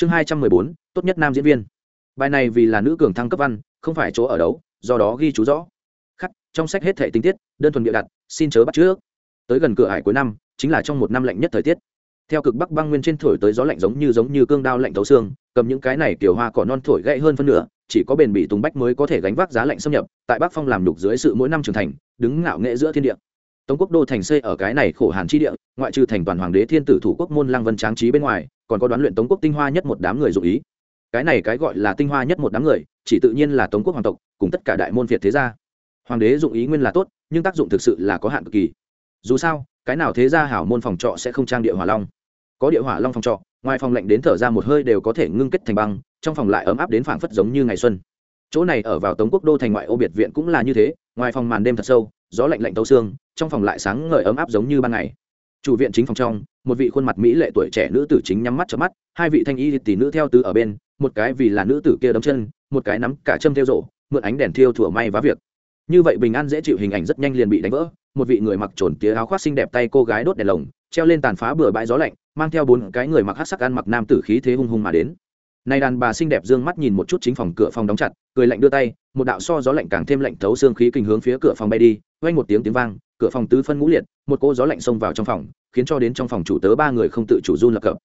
chương hai trăm mười bốn, tốt nhất nam diễn viên. Bài này vì là nữ cường thăng cấp văn, không phải chỗ ở đấu, do đó ghi chú rõ. Khắc, trong sách hết thể tinh tiết, đơn thuần bịa đặt, xin chớ bắt trước. Tới gần cửa hải cuối năm, chính là trong một năm lạnh nhất thời tiết. Theo cực bắc băng nguyên trên thổi tới gió lạnh giống như giống như cương đao lạnh thấu xương, cầm những cái này kiểu hoa cỏ non thổi gãy hơn phân nửa, chỉ có bền bỉ tùng bách mới có thể gánh vác giá lạnh xâm nhập, tại bắc phong làm đục dưới sự mỗi năm trưởng thành, đứng ngạo nghệ giữa thiên địa tống quốc đô thành xây ở cái này khổ hàn chi địa, ngoại trừ thành toàn hoàng đế thiên tử thủ quốc môn lăng vân tráng trí bên ngoài, còn có đoán luyện tống quốc tinh hoa nhất một đám người dụ ý. Cái này cái gọi là tinh hoa nhất một đám người, chỉ tự nhiên là tống quốc hoàng tộc, cùng tất cả đại môn việt thế gia. Hoàng đế dụng ý nguyên là tốt, nhưng tác dụng thực sự là có hạn cực kỳ. Dù sao, cái nào thế gia hảo môn phòng trọ sẽ không trang địa hỏa long. Có địa hỏa long phòng trọ, ngoài phòng lạnh đến thở ra một hơi đều có thể ngưng kết thành băng, trong phòng lại ấm áp đến phảng phất giống như ngày xuân chỗ này ở vào tống quốc đô thành ngoại ô biệt viện cũng là như thế, ngoài phòng màn đêm thật sâu, gió lạnh lạnh tấu xương, trong phòng lại sáng ngời ấm áp giống như ban ngày. Chủ viện chính phòng trong, một vị khuôn mặt mỹ lệ tuổi trẻ nữ tử chính nhắm mắt chớp mắt, hai vị thanh y tỷ nữ theo tứ ở bên, một cái vì là nữ tử kia đấm chân, một cái nắm cả châm theo rổ, mượn ánh đèn thiêu thủa may vá việc. Như vậy bình an dễ chịu hình ảnh rất nhanh liền bị đánh vỡ, một vị người mặc trồn tía áo khoác xinh đẹp tay cô gái đốt đèn lồng, treo lên tàn phá bừa bãi gió lạnh, mang theo bốn cái người mặc hát sắc ăn mặc nam tử khí thế hung hung mà đến nay đàn bà xinh đẹp dương mắt nhìn một chút chính phòng cửa phòng đóng chặt, cười lạnh đưa tay, một đạo so gió lạnh càng thêm lạnh thấu xương khí kinh hướng phía cửa phòng bay đi, vang một tiếng tiếng vang, cửa phòng tứ phân ngũ liệt, một cô gió lạnh xông vào trong phòng, khiến cho đến trong phòng chủ tớ ba người không tự chủ run lập cập.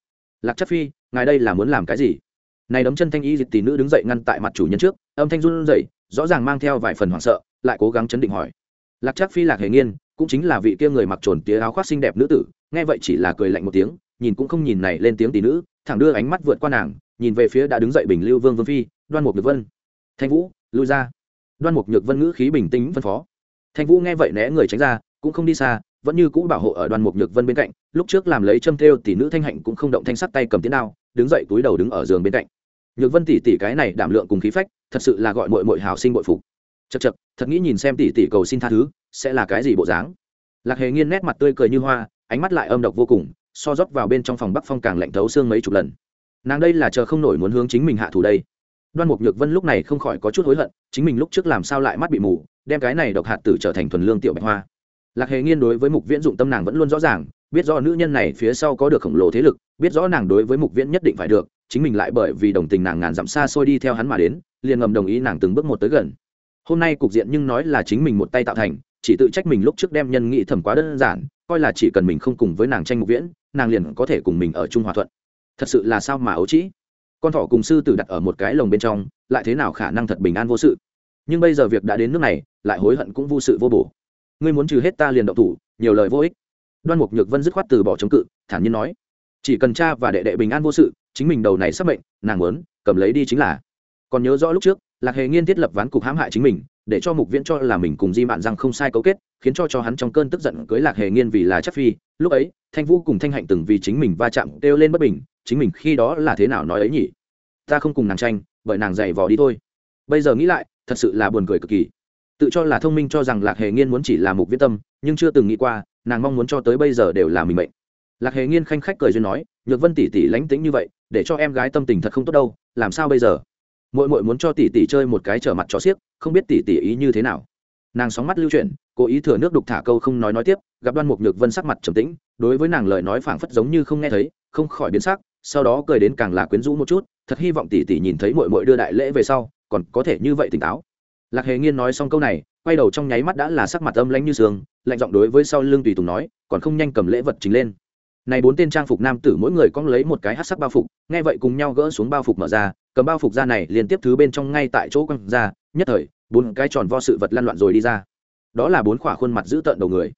Lạc chất phi, ngài đây là muốn làm cái gì? Này đấm chân thanh y dịch tỷ nữ đứng dậy ngăn tại mặt chủ nhân trước, âm thanh run rẩy, rõ ràng mang theo vài phần hoảng sợ, lại cố gắng chấn định hỏi. Lạc Trác phi lạc hề nghiên, cũng chính là vị kia người mặc trồn tía áo khoác xinh đẹp nữ tử, nghe vậy chỉ là cười lạnh một tiếng, nhìn cũng không nhìn này lên tiếng tỷ nữ, thẳng đưa ánh mắt vượt qua nàng nhìn về phía đã đứng dậy bình lưu vương vương phi, đoan mục nhược vân. Thanh vũ, lui ra. Đoan mục nhược vân ngữ khí bình tĩnh phân phó. Thanh vũ nghe vậy né người tránh ra, cũng không đi xa, vẫn như cũ bảo hộ ở đoan mục nhược vân bên cạnh, lúc trước làm lấy châm thêu tỷ nữ thanh hạnh cũng không động thanh sắt tay cầm tiến đao, đứng dậy túi đầu đứng ở giường bên cạnh. Nhược vân tỷ tỷ cái này đảm lượng cùng khí phách, thật sự là gọi mội mội hào sinh bội phục. Chật chật thật nghĩ nhìn xem tỷ tỷ cầu xin tha thứ, sẽ là cái gì bộ dáng? Lạc hề nghiên nét mặt tươi cười như hoa, ánh mắt lại âm độc vô cùng, so rót vào bên trong phòng bắc phong càng lạnh thấu xương mấy chục lần nàng đây là chờ không nổi muốn hướng chính mình hạ thủ đây. Đoan mục nhược vân lúc này không khỏi có chút hối hận, chính mình lúc trước làm sao lại mắt bị mù, đem cái này độc hạt tử trở thành thuần lương tiểu bạch hoa. Lạc hề nghiên đối với mục viễn dụng tâm nàng vẫn luôn rõ ràng, biết rõ nữ nhân này phía sau có được khổng lồ thế lực, biết rõ nàng đối với mục viễn nhất định phải được, chính mình lại bởi vì đồng tình nàng ngàn dặm xa xôi đi theo hắn mà đến, liền ngầm đồng ý nàng từng bước một tới gần. Hôm nay cục diện nhưng nói là chính mình một tay tạo thành, chỉ tự trách mình lúc trước đem nhân nghị thẩm quá đơn giản, coi là chỉ cần mình không cùng với nàng tranh mục viễn, nàng liền có thể cùng mình ở chung hòa thuận thật sự là sao mà ấu trĩ. Con thỏ cùng sư tử đặt ở một cái lồng bên trong, lại thế nào khả năng thật bình an vô sự? Nhưng bây giờ việc đã đến nước này, lại hối hận cũng vô sự vô bổ. Ngươi muốn trừ hết ta liền động thủ, nhiều lời vô ích. Đoan mục nhược vân dứt khoát từ bỏ chống cự, thản nhiên nói. Chỉ cần cha và đệ đệ bình an vô sự, chính mình đầu này sắp bệnh, nàng muốn, cầm lấy đi chính là. Còn nhớ rõ lúc trước, lạc hề nghiên thiết lập ván cục hãm hại chính mình, để cho mục viễn cho là mình cùng di mạn rằng không sai cấu kết, khiến cho cho hắn trong cơn tức giận cưới lạc hề nghiên vì là chắc phi. Lúc ấy, thanh vũ cùng thanh hạnh từng vì chính mình va chạm kêu lên bất bình chính mình khi đó là thế nào nói ấy nhỉ? Ta không cùng nàng tranh, bởi nàng dày vò đi thôi. Bây giờ nghĩ lại, thật sự là buồn cười cực kỳ. Tự cho là thông minh cho rằng lạc hề nghiên muốn chỉ là mục viễn tâm, nhưng chưa từng nghĩ qua, nàng mong muốn cho tới bây giờ đều là mình mệnh. Lạc hề nghiên khanh khách cười duyên nói, nhược vân tỷ tỷ lánh tính như vậy, để cho em gái tâm tình thật không tốt đâu, làm sao bây giờ? Mội mội muốn cho tỷ tỷ chơi một cái trở mặt cho xiếc, không biết tỷ tỷ ý như thế nào. Nàng sóng mắt lưu chuyển, cố ý thừa nước đục thả câu không nói nói tiếp, gặp đoan mục nhược vân sắc mặt trầm tĩnh, đối với nàng lời nói phảng phất giống như không nghe thấy, không khỏi biến sắc sau đó cười đến càng là quyến rũ một chút, thật hy vọng tỷ tỷ nhìn thấy mội mội đưa đại lễ về sau, còn có thể như vậy tỉnh táo. Lạc hề nghiên nói xong câu này, quay đầu trong nháy mắt đã là sắc mặt âm lãnh như sương, lạnh giọng đối với sau lưng tùy tùng nói, còn không nhanh cầm lễ vật chính lên. Này bốn tên trang phục nam tử mỗi người cong lấy một cái hát sắc bao phục, nghe vậy cùng nhau gỡ xuống bao phục mở ra, cầm bao phục ra này liên tiếp thứ bên trong ngay tại chỗ quăng ra, nhất thời, bốn cái tròn vo sự vật lăn loạn rồi đi ra. Đó là bốn khỏa khuôn mặt giữ tợn đầu người.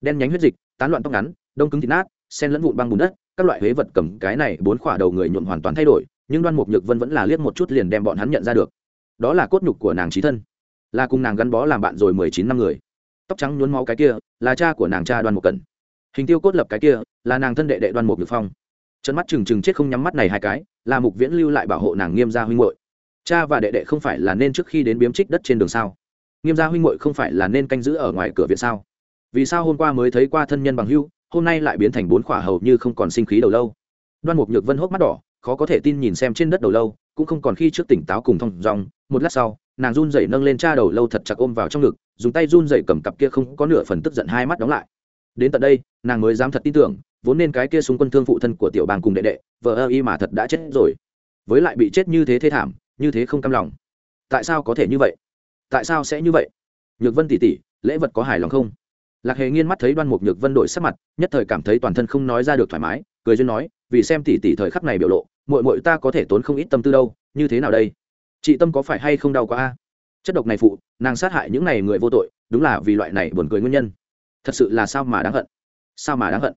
Đen nhánh huyết dịch, tán loạn tóc ngắn, đông cứng thịt nát, sen lẫn vụn băng bùn đất các loại huế vật cầm cái này bốn khỏa đầu người nhuộm hoàn toàn thay đổi, nhưng đoan mục nhược vân vẫn là liếc một chút liền đem bọn hắn nhận ra được. Đó là cốt nhục của nàng trí thân. Là cùng nàng gắn bó làm bạn rồi mười chín năm người. Tóc trắng nhuốm máu cái kia, là cha của nàng cha đoan mục cần hình tiêu cốt lập cái kia, là nàng thân đệ đệ đoan mục nhược phong. Chân mắt trừng trừng chết không nhắm mắt này hai cái, là mục viễn lưu lại bảo hộ nàng nghiêm gia huynh hội cha và đệ đệ không phải là nên trước khi đến biếm trích đất trên đường sao? Nghiêm gia huynh hội không phải là nên canh giữ ở ngoài cửa viện sao? Vì sao hôm qua mới thấy qua thân nhân bằng hưu hôm nay lại biến thành bốn khỏa hầu như không còn sinh khí đầu lâu. Đoan mục nhược vân hốc mắt đỏ, khó có thể tin nhìn xem trên đất đầu lâu, cũng không còn khi trước tỉnh táo cùng thông dòng một lát sau, nàng run rẩy nâng lên cha đầu lâu thật chặt ôm vào trong ngực, dùng tay run rẩy cầm cặp kia không có nửa phần tức giận hai mắt đóng lại. Đến tận đây, nàng mới dám thật tin tưởng, vốn nên cái kia xung quân thương phụ thân của tiểu bang cùng đệ đệ vợ ơ y mà thật đã chết rồi. Với lại bị chết như thế thế thảm, như thế không cam lòng. Tại sao có thể như vậy? Tại sao sẽ như vậy? Nhược vân tỉ tỉ, lễ vật có hài lòng không? Lạc hề nghiên mắt thấy đoan mục nhược vân đổi sắc mặt, nhất thời cảm thấy toàn thân không nói ra được thoải mái, cười duyên nói, vì xem tỉ tỉ thời khắc này biểu lộ, muội muội ta có thể tốn không ít tâm tư đâu, như thế nào đây? Chị tâm có phải hay không đau quá a? Chất độc này phụ, nàng sát hại những này người vô tội, đúng là vì loại này buồn cười nguyên nhân. Thật sự là sao mà đáng hận? Sao mà đáng hận?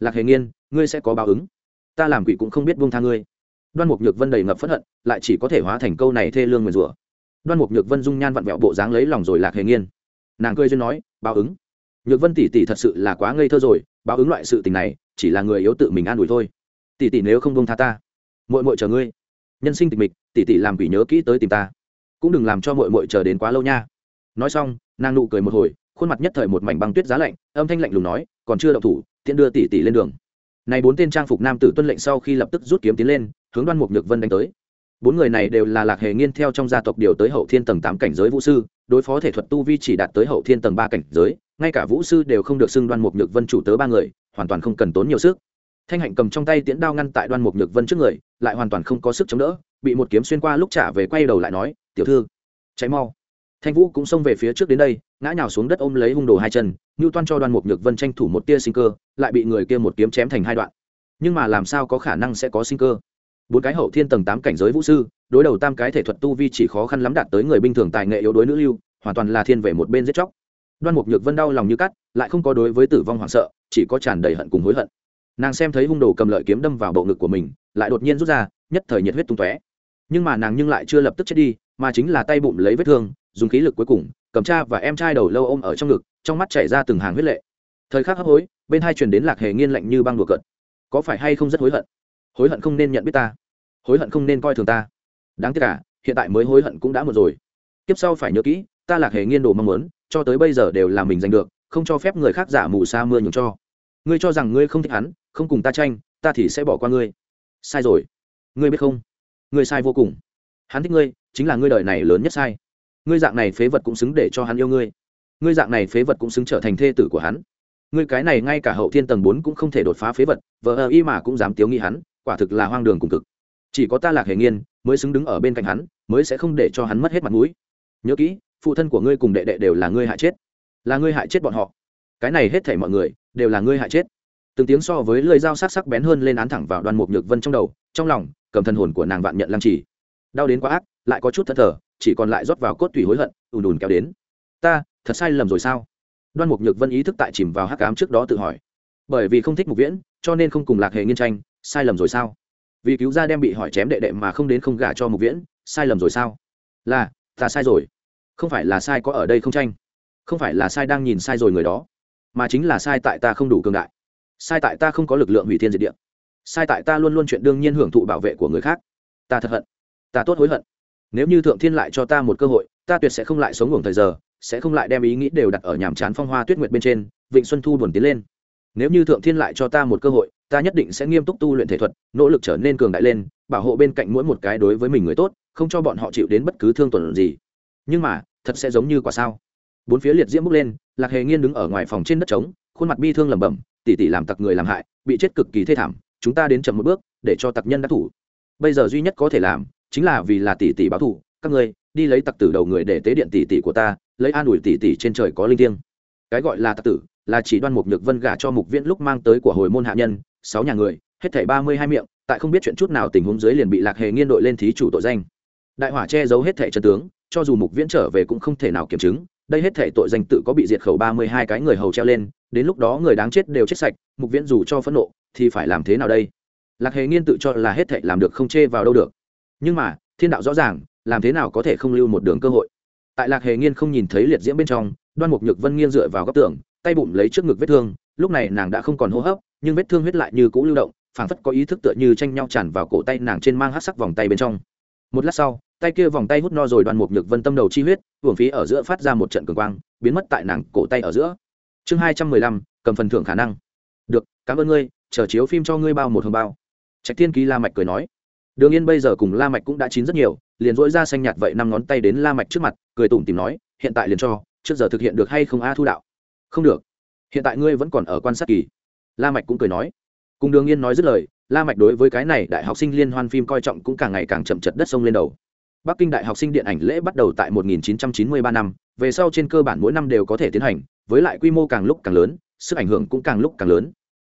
Lạc hề nghiên, ngươi sẽ có báo ứng. Ta làm quỷ cũng không biết buông tha ngươi. Đoan mục nhược vân đầy ngập phẫn hận, lại chỉ có thể hóa thành câu này thê lương nguyền rủa. Đoan mục nhược vân dung nhan vặn vẹo bộ dáng lấy lòng rồi lạc hề nghiên. Nàng cười duyên nói, báo ứng nhược vân tỷ tỷ thật sự là quá ngây thơ rồi, báo ứng loại sự tình này, chỉ là người yếu tự mình an ủi thôi. Tỷ tỷ nếu không buông tha ta, muội muội chờ ngươi. Nhân sinh tịch mịch, tỷ tỷ làm quỷ nhớ kỹ tới tìm ta. Cũng đừng làm cho muội muội chờ đến quá lâu nha. Nói xong, nàng nụ cười một hồi, khuôn mặt nhất thời một mảnh băng tuyết giá lạnh, âm thanh lạnh lùng nói, còn chưa động thủ, tiện đưa tỷ tỷ lên đường. Này bốn tên trang phục nam tử tuân lệnh sau khi lập tức rút kiếm tiến lên, hướng đoan mục nhược vân đánh tới. Bốn người này đều là lạc hề nghiên theo trong gia tộc điều tới hậu thiên tầng tám cảnh giới vũ sư đối phó thể thuật tu vi chỉ đạt tới hậu thiên tầng ba cảnh giới, ngay cả vũ sư đều không được xưng đoan mục nhược vân chủ tớ ba người, hoàn toàn không cần tốn nhiều sức. Thanh hạnh cầm trong tay tiễn đao ngăn tại đoan mục nhược vân trước người, lại hoàn toàn không có sức chống đỡ, bị một kiếm xuyên qua lúc trả về quay đầu lại nói, tiểu thư cháy mau. Thanh vũ cũng xông về phía trước đến đây, ngã nhào xuống đất ôm lấy hung đồ hai chân, ngưu toan cho đoan mục nhược vân tranh thủ một tia sinh cơ, lại bị người kia một kiếm chém thành hai đoạn. Nhưng mà làm sao có khả năng sẽ có sinh cơ? Bốn cái hậu thiên tầng tám cảnh giới vũ sư, đối đầu tam cái thể thuật tu vi chỉ khó khăn lắm đạt tới người bình thường tài nghệ yếu đối nữ lưu, hoàn toàn là thiên về một bên giết chóc. Đoan mục nhược vân đau lòng như cắt, lại không có đối với tử vong hoảng sợ, chỉ có tràn đầy hận cùng hối hận. Nàng xem thấy hung đồ cầm lợi kiếm đâm vào bộ ngực của mình, lại đột nhiên rút ra, nhất thời nhiệt huyết tung tóe. Nhưng mà nàng nhưng lại chưa lập tức chết đi, mà chính là tay bụng lấy vết thương, dùng khí lực cuối cùng, cầm cha và em trai đầu lâu ôm ở trong ngực, trong mắt chảy ra từng hàng huyết lệ. Thời khắc hấp hối, bên hai truyền đến lạc hề nghiên lạnh như băng đùa cợt. Có phải hay không rất hối hận? Hối hận không nên nhận biết ta. Hối hận không nên coi thường ta. Đáng tiếc cả hiện tại mới hối hận cũng đã một rồi. Tiếp sau phải nhớ kỹ, ta lạc hề nghiên đồ mong muốn, cho tới bây giờ đều là mình giành được, không cho phép người khác giả mù sa mưa nhường cho. Ngươi cho rằng ngươi không thích hắn, không cùng ta tranh, ta thì sẽ bỏ qua ngươi. Sai rồi. Ngươi biết không? Ngươi sai vô cùng. Hắn thích ngươi, chính là ngươi đời này lớn nhất sai. Ngươi dạng này phế vật cũng xứng để cho hắn yêu ngươi. Ngươi dạng này phế vật cũng xứng trở thành thê tử của hắn. Ngươi cái này ngay cả hậu thiên tầng bốn cũng không thể đột phá phế vật vợ ờ y mà cũng dám tiếu nghi hắn quả thực là hoang đường cùng cực. Chỉ có ta lạc hề nghiên mới xứng đứng ở bên cạnh hắn, mới sẽ không để cho hắn mất hết mặt mũi. Nhớ kỹ, phụ thân của ngươi cùng đệ đệ đều là ngươi hại chết. Là ngươi hại chết bọn họ. Cái này hết thảy mọi người đều là ngươi hại chết. Từng tiếng so với lưỡi dao sắc sắc bén hơn lên án thẳng vào đoàn mục nhược vân trong đầu, trong lòng, cầm thần hồn của nàng vạn nhận lăng trì. Đau đến quá ác, lại có chút thất thờ, chỉ còn lại rót vào cốt tủy hối hận, ùn ùn kéo đến. Ta, thật sai lầm rồi sao? Đoan mục nhược vân ý thức tại chìm vào hắc ám trước đó tự hỏi. Bởi vì không thích mục viễn, cho nên không cùng lạc hề nghiên tranh sai lầm rồi sao? Vì cứu gia đem bị hỏi chém đệ đệ mà không đến không gả cho mục viễn, sai lầm rồi sao? Là, ta sai rồi. Không phải là sai có ở đây không tranh? Không phải là sai đang nhìn sai rồi người đó, mà chính là sai tại ta không đủ cường đại. Sai tại ta không có lực lượng hủy thiên diệt địa. Sai tại ta luôn luôn chuyện đương nhiên hưởng thụ bảo vệ của người khác. Ta thật hận. Ta tốt hối hận. Nếu như thượng thiên lại cho ta một cơ hội, ta tuyệt sẽ không lại sống ngủ thời giờ, sẽ không lại đem ý nghĩ đều đặt ở nhàm chán phong hoa tuyết nguyệt bên trên, vịnh xuân thu buồn tiến lên nếu như thượng thiên lại cho ta một cơ hội, ta nhất định sẽ nghiêm túc tu luyện thể thuật, nỗ lực trở nên cường đại lên, bảo hộ bên cạnh mỗi một cái đối với mình người tốt, không cho bọn họ chịu đến bất cứ thương tổn gì. Nhưng mà, thật sẽ giống như quả sao? Bốn phía liệt diễm bước lên, lạc hề nghiên đứng ở ngoài phòng trên đất trống, khuôn mặt bi thương lẩm bẩm tỉ tỉ làm tặc người làm hại, bị chết cực kỳ thê thảm, chúng ta đến chậm một bước, để cho tặc nhân đắc thủ. Bây giờ duy nhất có thể làm, chính là vì là tỷ tỷ báo thù, các ngươi, đi lấy tặc tử đầu người để tế điện tỷ tỷ của ta, lấy an ủi tỷ tỷ trên trời có linh thiêng. Cái gọi là tặc tử là chỉ đoan mục nhược vân gả cho mục viễn lúc mang tới của hồi môn hạ nhân, sáu nhà người, hết thảy ba mươi hai miệng, tại không biết chuyện chút nào tình huống dưới liền bị lạc hề nghiên đội lên thí chủ tội danh. Đại hỏa che giấu hết thảy chân tướng, cho dù mục viễn trở về cũng không thể nào kiểm chứng, đây hết thảy tội danh tự có bị diệt khẩu ba mươi hai cái người hầu treo lên, đến lúc đó người đáng chết đều chết sạch, mục viễn dù cho phẫn nộ, thì phải làm thế nào đây? Lạc hề nghiên tự cho là hết thảy làm được không chê vào đâu được. Nhưng mà, thiên đạo rõ ràng, làm thế nào có thể không lưu một đường cơ hội? Tại lạc hề nghiên không nhìn thấy liệt diễm bên trong, đoan mục nhược vân nghiêng dựa vào góc tường tay bụng lấy trước ngực vết thương, lúc này nàng đã không còn hô hấp, nhưng vết thương huyết lại như cũ lưu động, phảng phất có ý thức tựa như tranh nhau tràn vào cổ tay nàng trên mang hát sắc vòng tay bên trong. Một lát sau, tay kia vòng tay hút no rồi đoan mục nhược vân tâm đầu chi huyết hưởng phí ở giữa phát ra một trận cường quang, biến mất tại nàng cổ tay ở giữa. Chương hai trăm mười lăm, cầm phần thưởng khả năng. Được, cảm ơn ngươi, chờ chiếu phim cho ngươi bao một hồng bao. Trạch thiên ký la mạch cười nói. Đường yên bây giờ cùng la mạch cũng đã chín rất nhiều, liền dỗi ra xanh nhạt vậy năm ngón tay đến la mạch trước mặt, cười tủm tỉm nói, hiện tại liền cho, trước giờ thực hiện được hay không a thu đạo? Không được. Hiện tại ngươi vẫn còn ở quan sát kỳ. La mạch cũng cười nói. Cùng đường yên nói dứt lời, la mạch đối với cái này đại học sinh liên hoan phim coi trọng cũng càng ngày càng chậm chật đất sông lên đầu. Bắc kinh đại học sinh điện ảnh lễ bắt đầu tại 1993 năm, về sau trên cơ bản mỗi năm đều có thể tiến hành, với lại quy mô càng lúc càng lớn, sức ảnh hưởng cũng càng lúc càng lớn.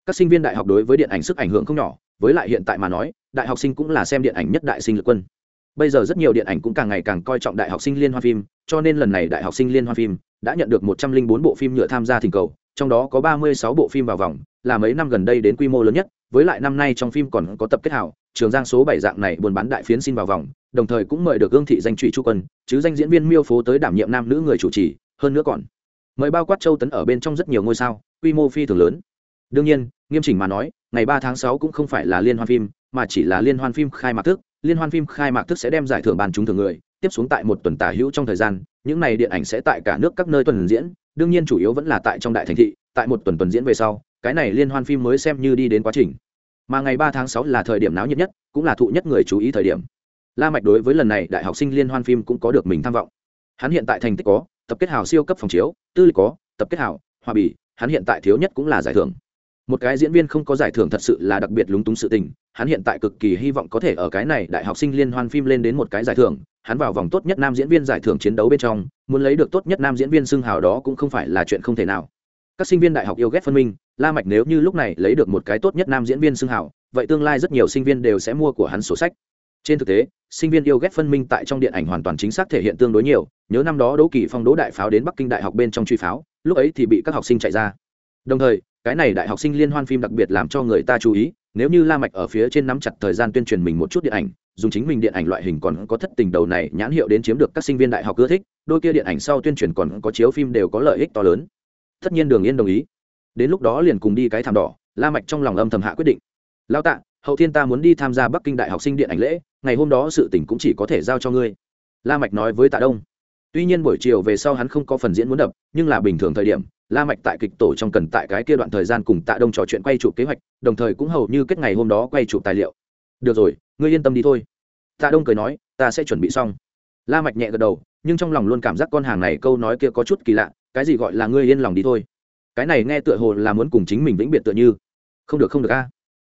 Các sinh viên đại học đối với điện ảnh sức ảnh hưởng không nhỏ, với lại hiện tại mà nói, đại học sinh cũng là xem điện ảnh nhất đại sinh lực quân bây giờ rất nhiều điện ảnh cũng càng ngày càng coi trọng đại học sinh liên hoan phim, cho nên lần này đại học sinh liên hoan phim đã nhận được 104 bộ phim nhựa tham gia thỉnh cầu, trong đó có 36 bộ phim vào vòng, là mấy năm gần đây đến quy mô lớn nhất, với lại năm nay trong phim còn có tập kết hảo, trường giang số bảy dạng này buôn bán đại phiến xin vào vòng, đồng thời cũng mời được gương thị danh trụy chu quân, chứ danh diễn viên miêu phố tới đảm nhiệm nam nữ người chủ trì, hơn nữa còn mời bao quát châu tấn ở bên trong rất nhiều ngôi sao, quy mô phi thường lớn. Đương nhiên, nghiêm chỉnh mà nói, ngày ba tháng sáu cũng không phải là liên hoan phim, mà chỉ là liên hoan phim khai mạc thức liên hoan phim khai mạc thức sẽ đem giải thưởng bàn chúng thường người, tiếp xuống tại một tuần tả hữu trong thời gian, những này điện ảnh sẽ tại cả nước các nơi tuần diễn, đương nhiên chủ yếu vẫn là tại trong đại thành thị, tại một tuần tuần diễn về sau, cái này liên hoan phim mới xem như đi đến quá trình. Mà ngày ba tháng sáu là thời điểm náo nhiệt nhất, cũng là thụ nhất người chú ý thời điểm. La mạch đối với lần này đại học sinh liên hoan phim cũng có được mình tham vọng. Hắn hiện tại thành tích có, tập kết hào siêu cấp phòng chiếu, tư lịch có, tập kết hào, hòa bì, hắn hiện tại thiếu nhất cũng là giải thưởng. Một cái diễn viên không có giải thưởng thật sự là đặc biệt lúng túng sự tình hắn hiện tại cực kỳ hy vọng có thể ở cái này đại học sinh liên hoan phim lên đến một cái giải thưởng, hắn vào vòng tốt nhất nam diễn viên giải thưởng chiến đấu bên trong, muốn lấy được tốt nhất nam diễn viên xưng hào đó cũng không phải là chuyện không thể nào. Các sinh viên đại học yêu ghét phân minh, la mạch nếu như lúc này lấy được một cái tốt nhất nam diễn viên xưng hào, vậy tương lai rất nhiều sinh viên đều sẽ mua của hắn sổ sách. Trên thực tế, sinh viên yêu ghét phân minh tại trong điện ảnh hoàn toàn chính xác thể hiện tương đối nhiều, nhớ năm đó đỗ kỳ phong đỗ đại pháo đến bắc kinh đại học bên trong truy pháo, lúc ấy thì bị các học sinh chạy ra. Đồng thời, cái này đại học sinh liên hoan phim đặc biệt làm cho người ta chú ý nếu như la mạch ở phía trên nắm chặt thời gian tuyên truyền mình một chút điện ảnh, dùng chính mình điện ảnh loại hình còn có thất tình đầu này nhãn hiệu đến chiếm được các sinh viên đại học ưa thích, đôi kia điện ảnh sau tuyên truyền còn có chiếu phim đều có lợi ích to lớn. Tất nhiên đường yên đồng ý. Đến lúc đó liền cùng đi cái thảm đỏ, la mạch trong lòng âm thầm hạ quyết định. Lao tạ, hậu thiên ta muốn đi tham gia bắc kinh đại học sinh điện ảnh lễ, ngày hôm đó sự tình cũng chỉ có thể giao cho ngươi. La mạch nói với tạ đông. Tuy nhiên buổi chiều về sau hắn không có phần diễn muốn đập, nhưng là bình thường thời điểm la mạch tại kịch tổ trong cần tại cái kia đoạn thời gian cùng tạ đông trò chuyện quay chụp kế hoạch, đồng thời cũng hầu như kết ngày hôm đó quay chụp tài liệu. Được rồi, ngươi yên tâm đi thôi. Tạ đông cười nói, ta sẽ chuẩn bị xong. La mạch nhẹ gật đầu, nhưng trong lòng luôn cảm giác con hàng này câu nói kia có chút kỳ lạ, cái gì gọi là ngươi yên lòng đi thôi? Cái này nghe tựa hồ là muốn cùng chính mình vĩnh biệt tựa như. Không được không được a.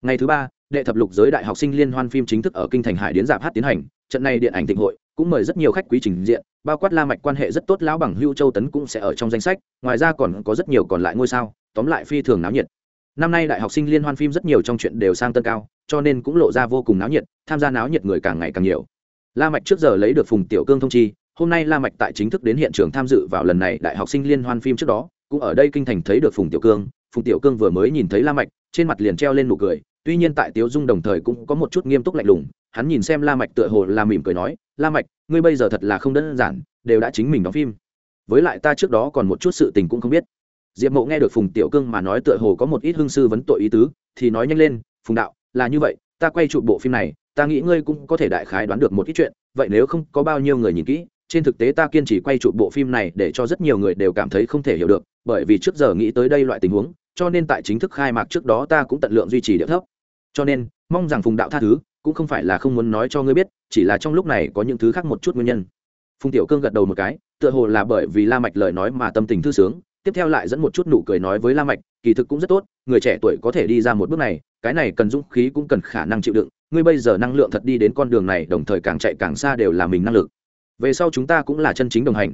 Ngày thứ ba, đệ thập lục giới đại học sinh liên hoan phim chính thức ở kinh thành hải điến giảm hát tiến hành, trận này điện ảnh thịnh hội cũng mời rất nhiều khách quý trình diện bao quát la mạch quan hệ rất tốt, lão bằng hưu châu tấn cũng sẽ ở trong danh sách, ngoài ra còn có rất nhiều còn lại ngôi sao, tóm lại phi thường náo nhiệt. Năm nay đại học sinh liên hoan phim rất nhiều trong chuyện đều sang tân cao, cho nên cũng lộ ra vô cùng náo nhiệt, tham gia náo nhiệt người càng ngày càng nhiều. La mạch trước giờ lấy được phùng tiểu cương thông chi, hôm nay la mạch tại chính thức đến hiện trường tham dự vào lần này đại học sinh liên hoan phim trước đó, cũng ở đây kinh thành thấy được phùng tiểu cương. Phùng tiểu cương vừa mới nhìn thấy la mạch, trên mặt liền treo lên nụ cười tuy nhiên tại tiếu dung đồng thời cũng có một chút nghiêm túc lạnh lùng, hắn nhìn xem la mạch tựa hồ là mỉm cười nói, la mạch, ngươi bây giờ thật là không đơn giản, đều đã chính mình đóng phim. Với lại ta trước đó còn một chút sự tình cũng không biết. Diệp mộ nghe được phùng tiểu cương mà nói tựa hồ có một ít hương sư vấn tội ý tứ, thì nói nhanh lên, phùng đạo, là như vậy, ta quay chụp bộ phim này, ta nghĩ ngươi cũng có thể đại khái đoán được một ít chuyện, vậy nếu không có bao nhiêu người nhìn kỹ, trên thực tế ta kiên trì quay chụp bộ phim này để cho rất nhiều người đều cảm thấy không thể hiểu được, bởi vì trước giờ nghĩ tới đây loại tình huống, cho nên tại chính thức khai mạc trước đó ta cũng tận lượng duy trì điệu thấp cho nên, mong rằng phùng đạo tha thứ, cũng không phải là không muốn nói cho ngươi biết, chỉ là trong lúc này có những thứ khác một chút nguyên nhân. Phùng tiểu cương gật đầu một cái, tựa hồ là bởi vì la mạch lời nói mà tâm tình thư sướng, tiếp theo lại dẫn một chút nụ cười nói với la mạch, kỳ thực cũng rất tốt, người trẻ tuổi có thể đi ra một bước này, cái này cần dũng khí cũng cần khả năng chịu đựng, ngươi bây giờ năng lượng thật đi đến con đường này, đồng thời càng chạy càng xa đều là mình năng lực. Về sau chúng ta cũng là chân chính đồng hành.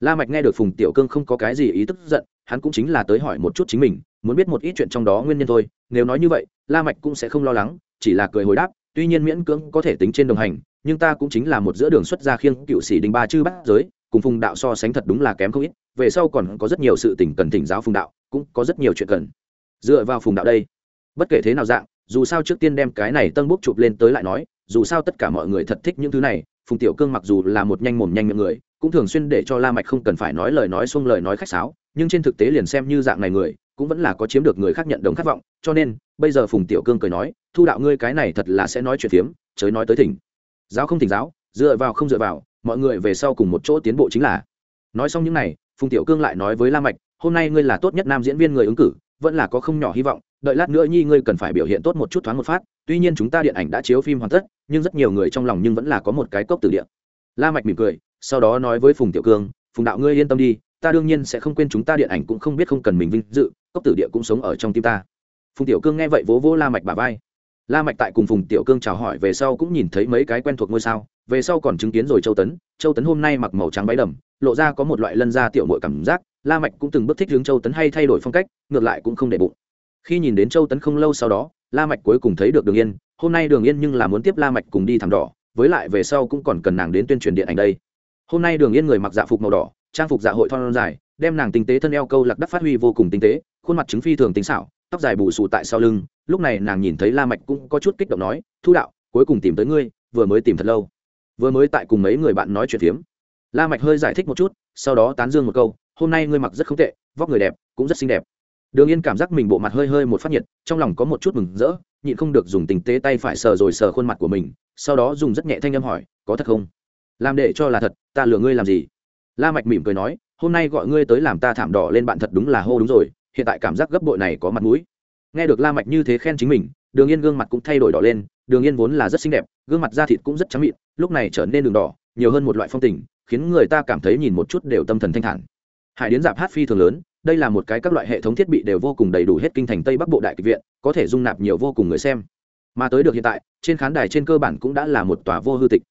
La mạch nghe được phùng tiểu cương không có cái gì ý tức giận, hắn cũng chính là tới hỏi một chút chính mình muốn biết một ít chuyện trong đó nguyên nhân thôi, nếu nói như vậy, la mạch cũng sẽ không lo lắng, chỉ là cười hồi đáp, tuy nhiên miễn cưỡng có thể tính trên đồng hành, nhưng ta cũng chính là một giữa đường xuất gia khiêng cựu sĩ đình ba chư bát giới, cùng phùng đạo so sánh thật đúng là kém không ít, về sau còn có rất nhiều sự tình cần thỉnh giáo phùng đạo, cũng có rất nhiều chuyện cần. Dựa vào phùng đạo đây, bất kể thế nào dạng, dù sao trước tiên đem cái này tân bút chụp lên tới lại nói, dù sao tất cả mọi người thật thích những thứ này, phùng tiểu cương mặc dù là một nhanh mồm nhanh miệng người, cũng thường xuyên để cho la mạch không cần phải nói lời nói xuông lời nói khách sáo, nhưng trên thực tế liền xem như dạng này người cũng vẫn là có chiếm được người khác nhận đồng khát vọng, cho nên, bây giờ phùng tiểu cương cười nói, thu đạo ngươi cái này thật là sẽ nói chuyện phiếm chới nói tới thỉnh. Giáo không thỉnh giáo, dựa vào không dựa vào, mọi người về sau cùng một chỗ tiến bộ chính là. Nói xong những này, phùng tiểu cương lại nói với la mạch, hôm nay ngươi là tốt nhất nam diễn viên người ứng cử, vẫn là có không nhỏ hy vọng, đợi lát nữa nhi ngươi cần phải biểu hiện tốt một chút thoáng một phát, tuy nhiên chúng ta điện ảnh đã chiếu phim hoàn tất, nhưng rất nhiều người trong lòng nhưng vẫn là có một cái cốc từ điện la mạch mỉm cười, sau đó nói với phùng tiểu cương, phùng đạo ngươi yên tâm đi ta đương nhiên sẽ không quên chúng ta điện ảnh cũng không biết không cần mình vinh dự, cốc tử địa cũng sống ở trong tim ta. Phùng tiểu cương nghe vậy vỗ vỗ la mạch bà vai. La mạch tại cùng phùng tiểu cương chào hỏi về sau cũng nhìn thấy mấy cái quen thuộc ngôi sao, về sau còn chứng kiến rồi châu tấn. Châu tấn hôm nay mặc màu trắng váy đầm, lộ ra có một loại lân da tiểu muội cảm giác, la mạch cũng từng bước thích hướng châu tấn hay thay đổi phong cách, ngược lại cũng không để bụng. Khi nhìn đến châu tấn không lâu sau đó, la mạch cuối cùng thấy được đường yên. Hôm nay đường yên nhưng là muốn tiếp la mạch cùng đi thảm đỏ, với lại về sau cũng còn cần nàng đến tuyên truyền điện ảnh đây. Hôm nay đường yên người mặc dạ phục màu đỏ trang phục dạ hội thon dài, đem nàng tinh tế thân eo câu lạc đắc phát huy vô cùng tinh tế, khuôn mặt chứng phi thường tính xảo, tóc dài bù xù tại sau lưng, lúc này nàng nhìn thấy la mạch cũng có chút kích động nói, thu đạo, cuối cùng tìm tới ngươi, vừa mới tìm thật lâu. Vừa mới tại cùng mấy người bạn nói chuyện phiếm. La mạch hơi giải thích một chút, sau đó tán dương một câu, hôm nay ngươi mặc rất không tệ, vóc người đẹp, cũng rất xinh đẹp. Đường yên cảm giác mình bộ mặt hơi hơi một phát nhiệt, trong lòng có một chút mừng rỡ, nhịn không được dùng tình tế tay phải sờ rồi sờ khuôn mặt của mình, sau đó dùng rất nhẹ thanh âm hỏi, có thật không? Làm để cho là thật, ta lừa ngươi làm gì? La mạch mỉm cười nói, hôm nay gọi ngươi tới làm ta thảm đỏ lên bạn thật đúng là hô đúng rồi, hiện tại cảm giác gấp bội này có mặt mũi. Nghe được la mạch như thế khen chính mình, đường yên gương mặt cũng thay đổi đỏ lên, đường yên vốn là rất xinh đẹp, gương mặt da thịt cũng rất trắng mịn, lúc này trở nên đường đỏ, nhiều hơn một loại phong tình, khiến người ta cảm thấy nhìn một chút đều tâm thần thanh thản. Hải điến dạp hát phi thường lớn, đây là một cái các loại hệ thống thiết bị đều vô cùng đầy đủ hết kinh thành tây bắc bộ đại kịch viện, có thể dung nạp nhiều vô cùng người xem. Mà tới được hiện tại, trên khán đài trên cơ bản cũng đã là một tòa vô hư tịch.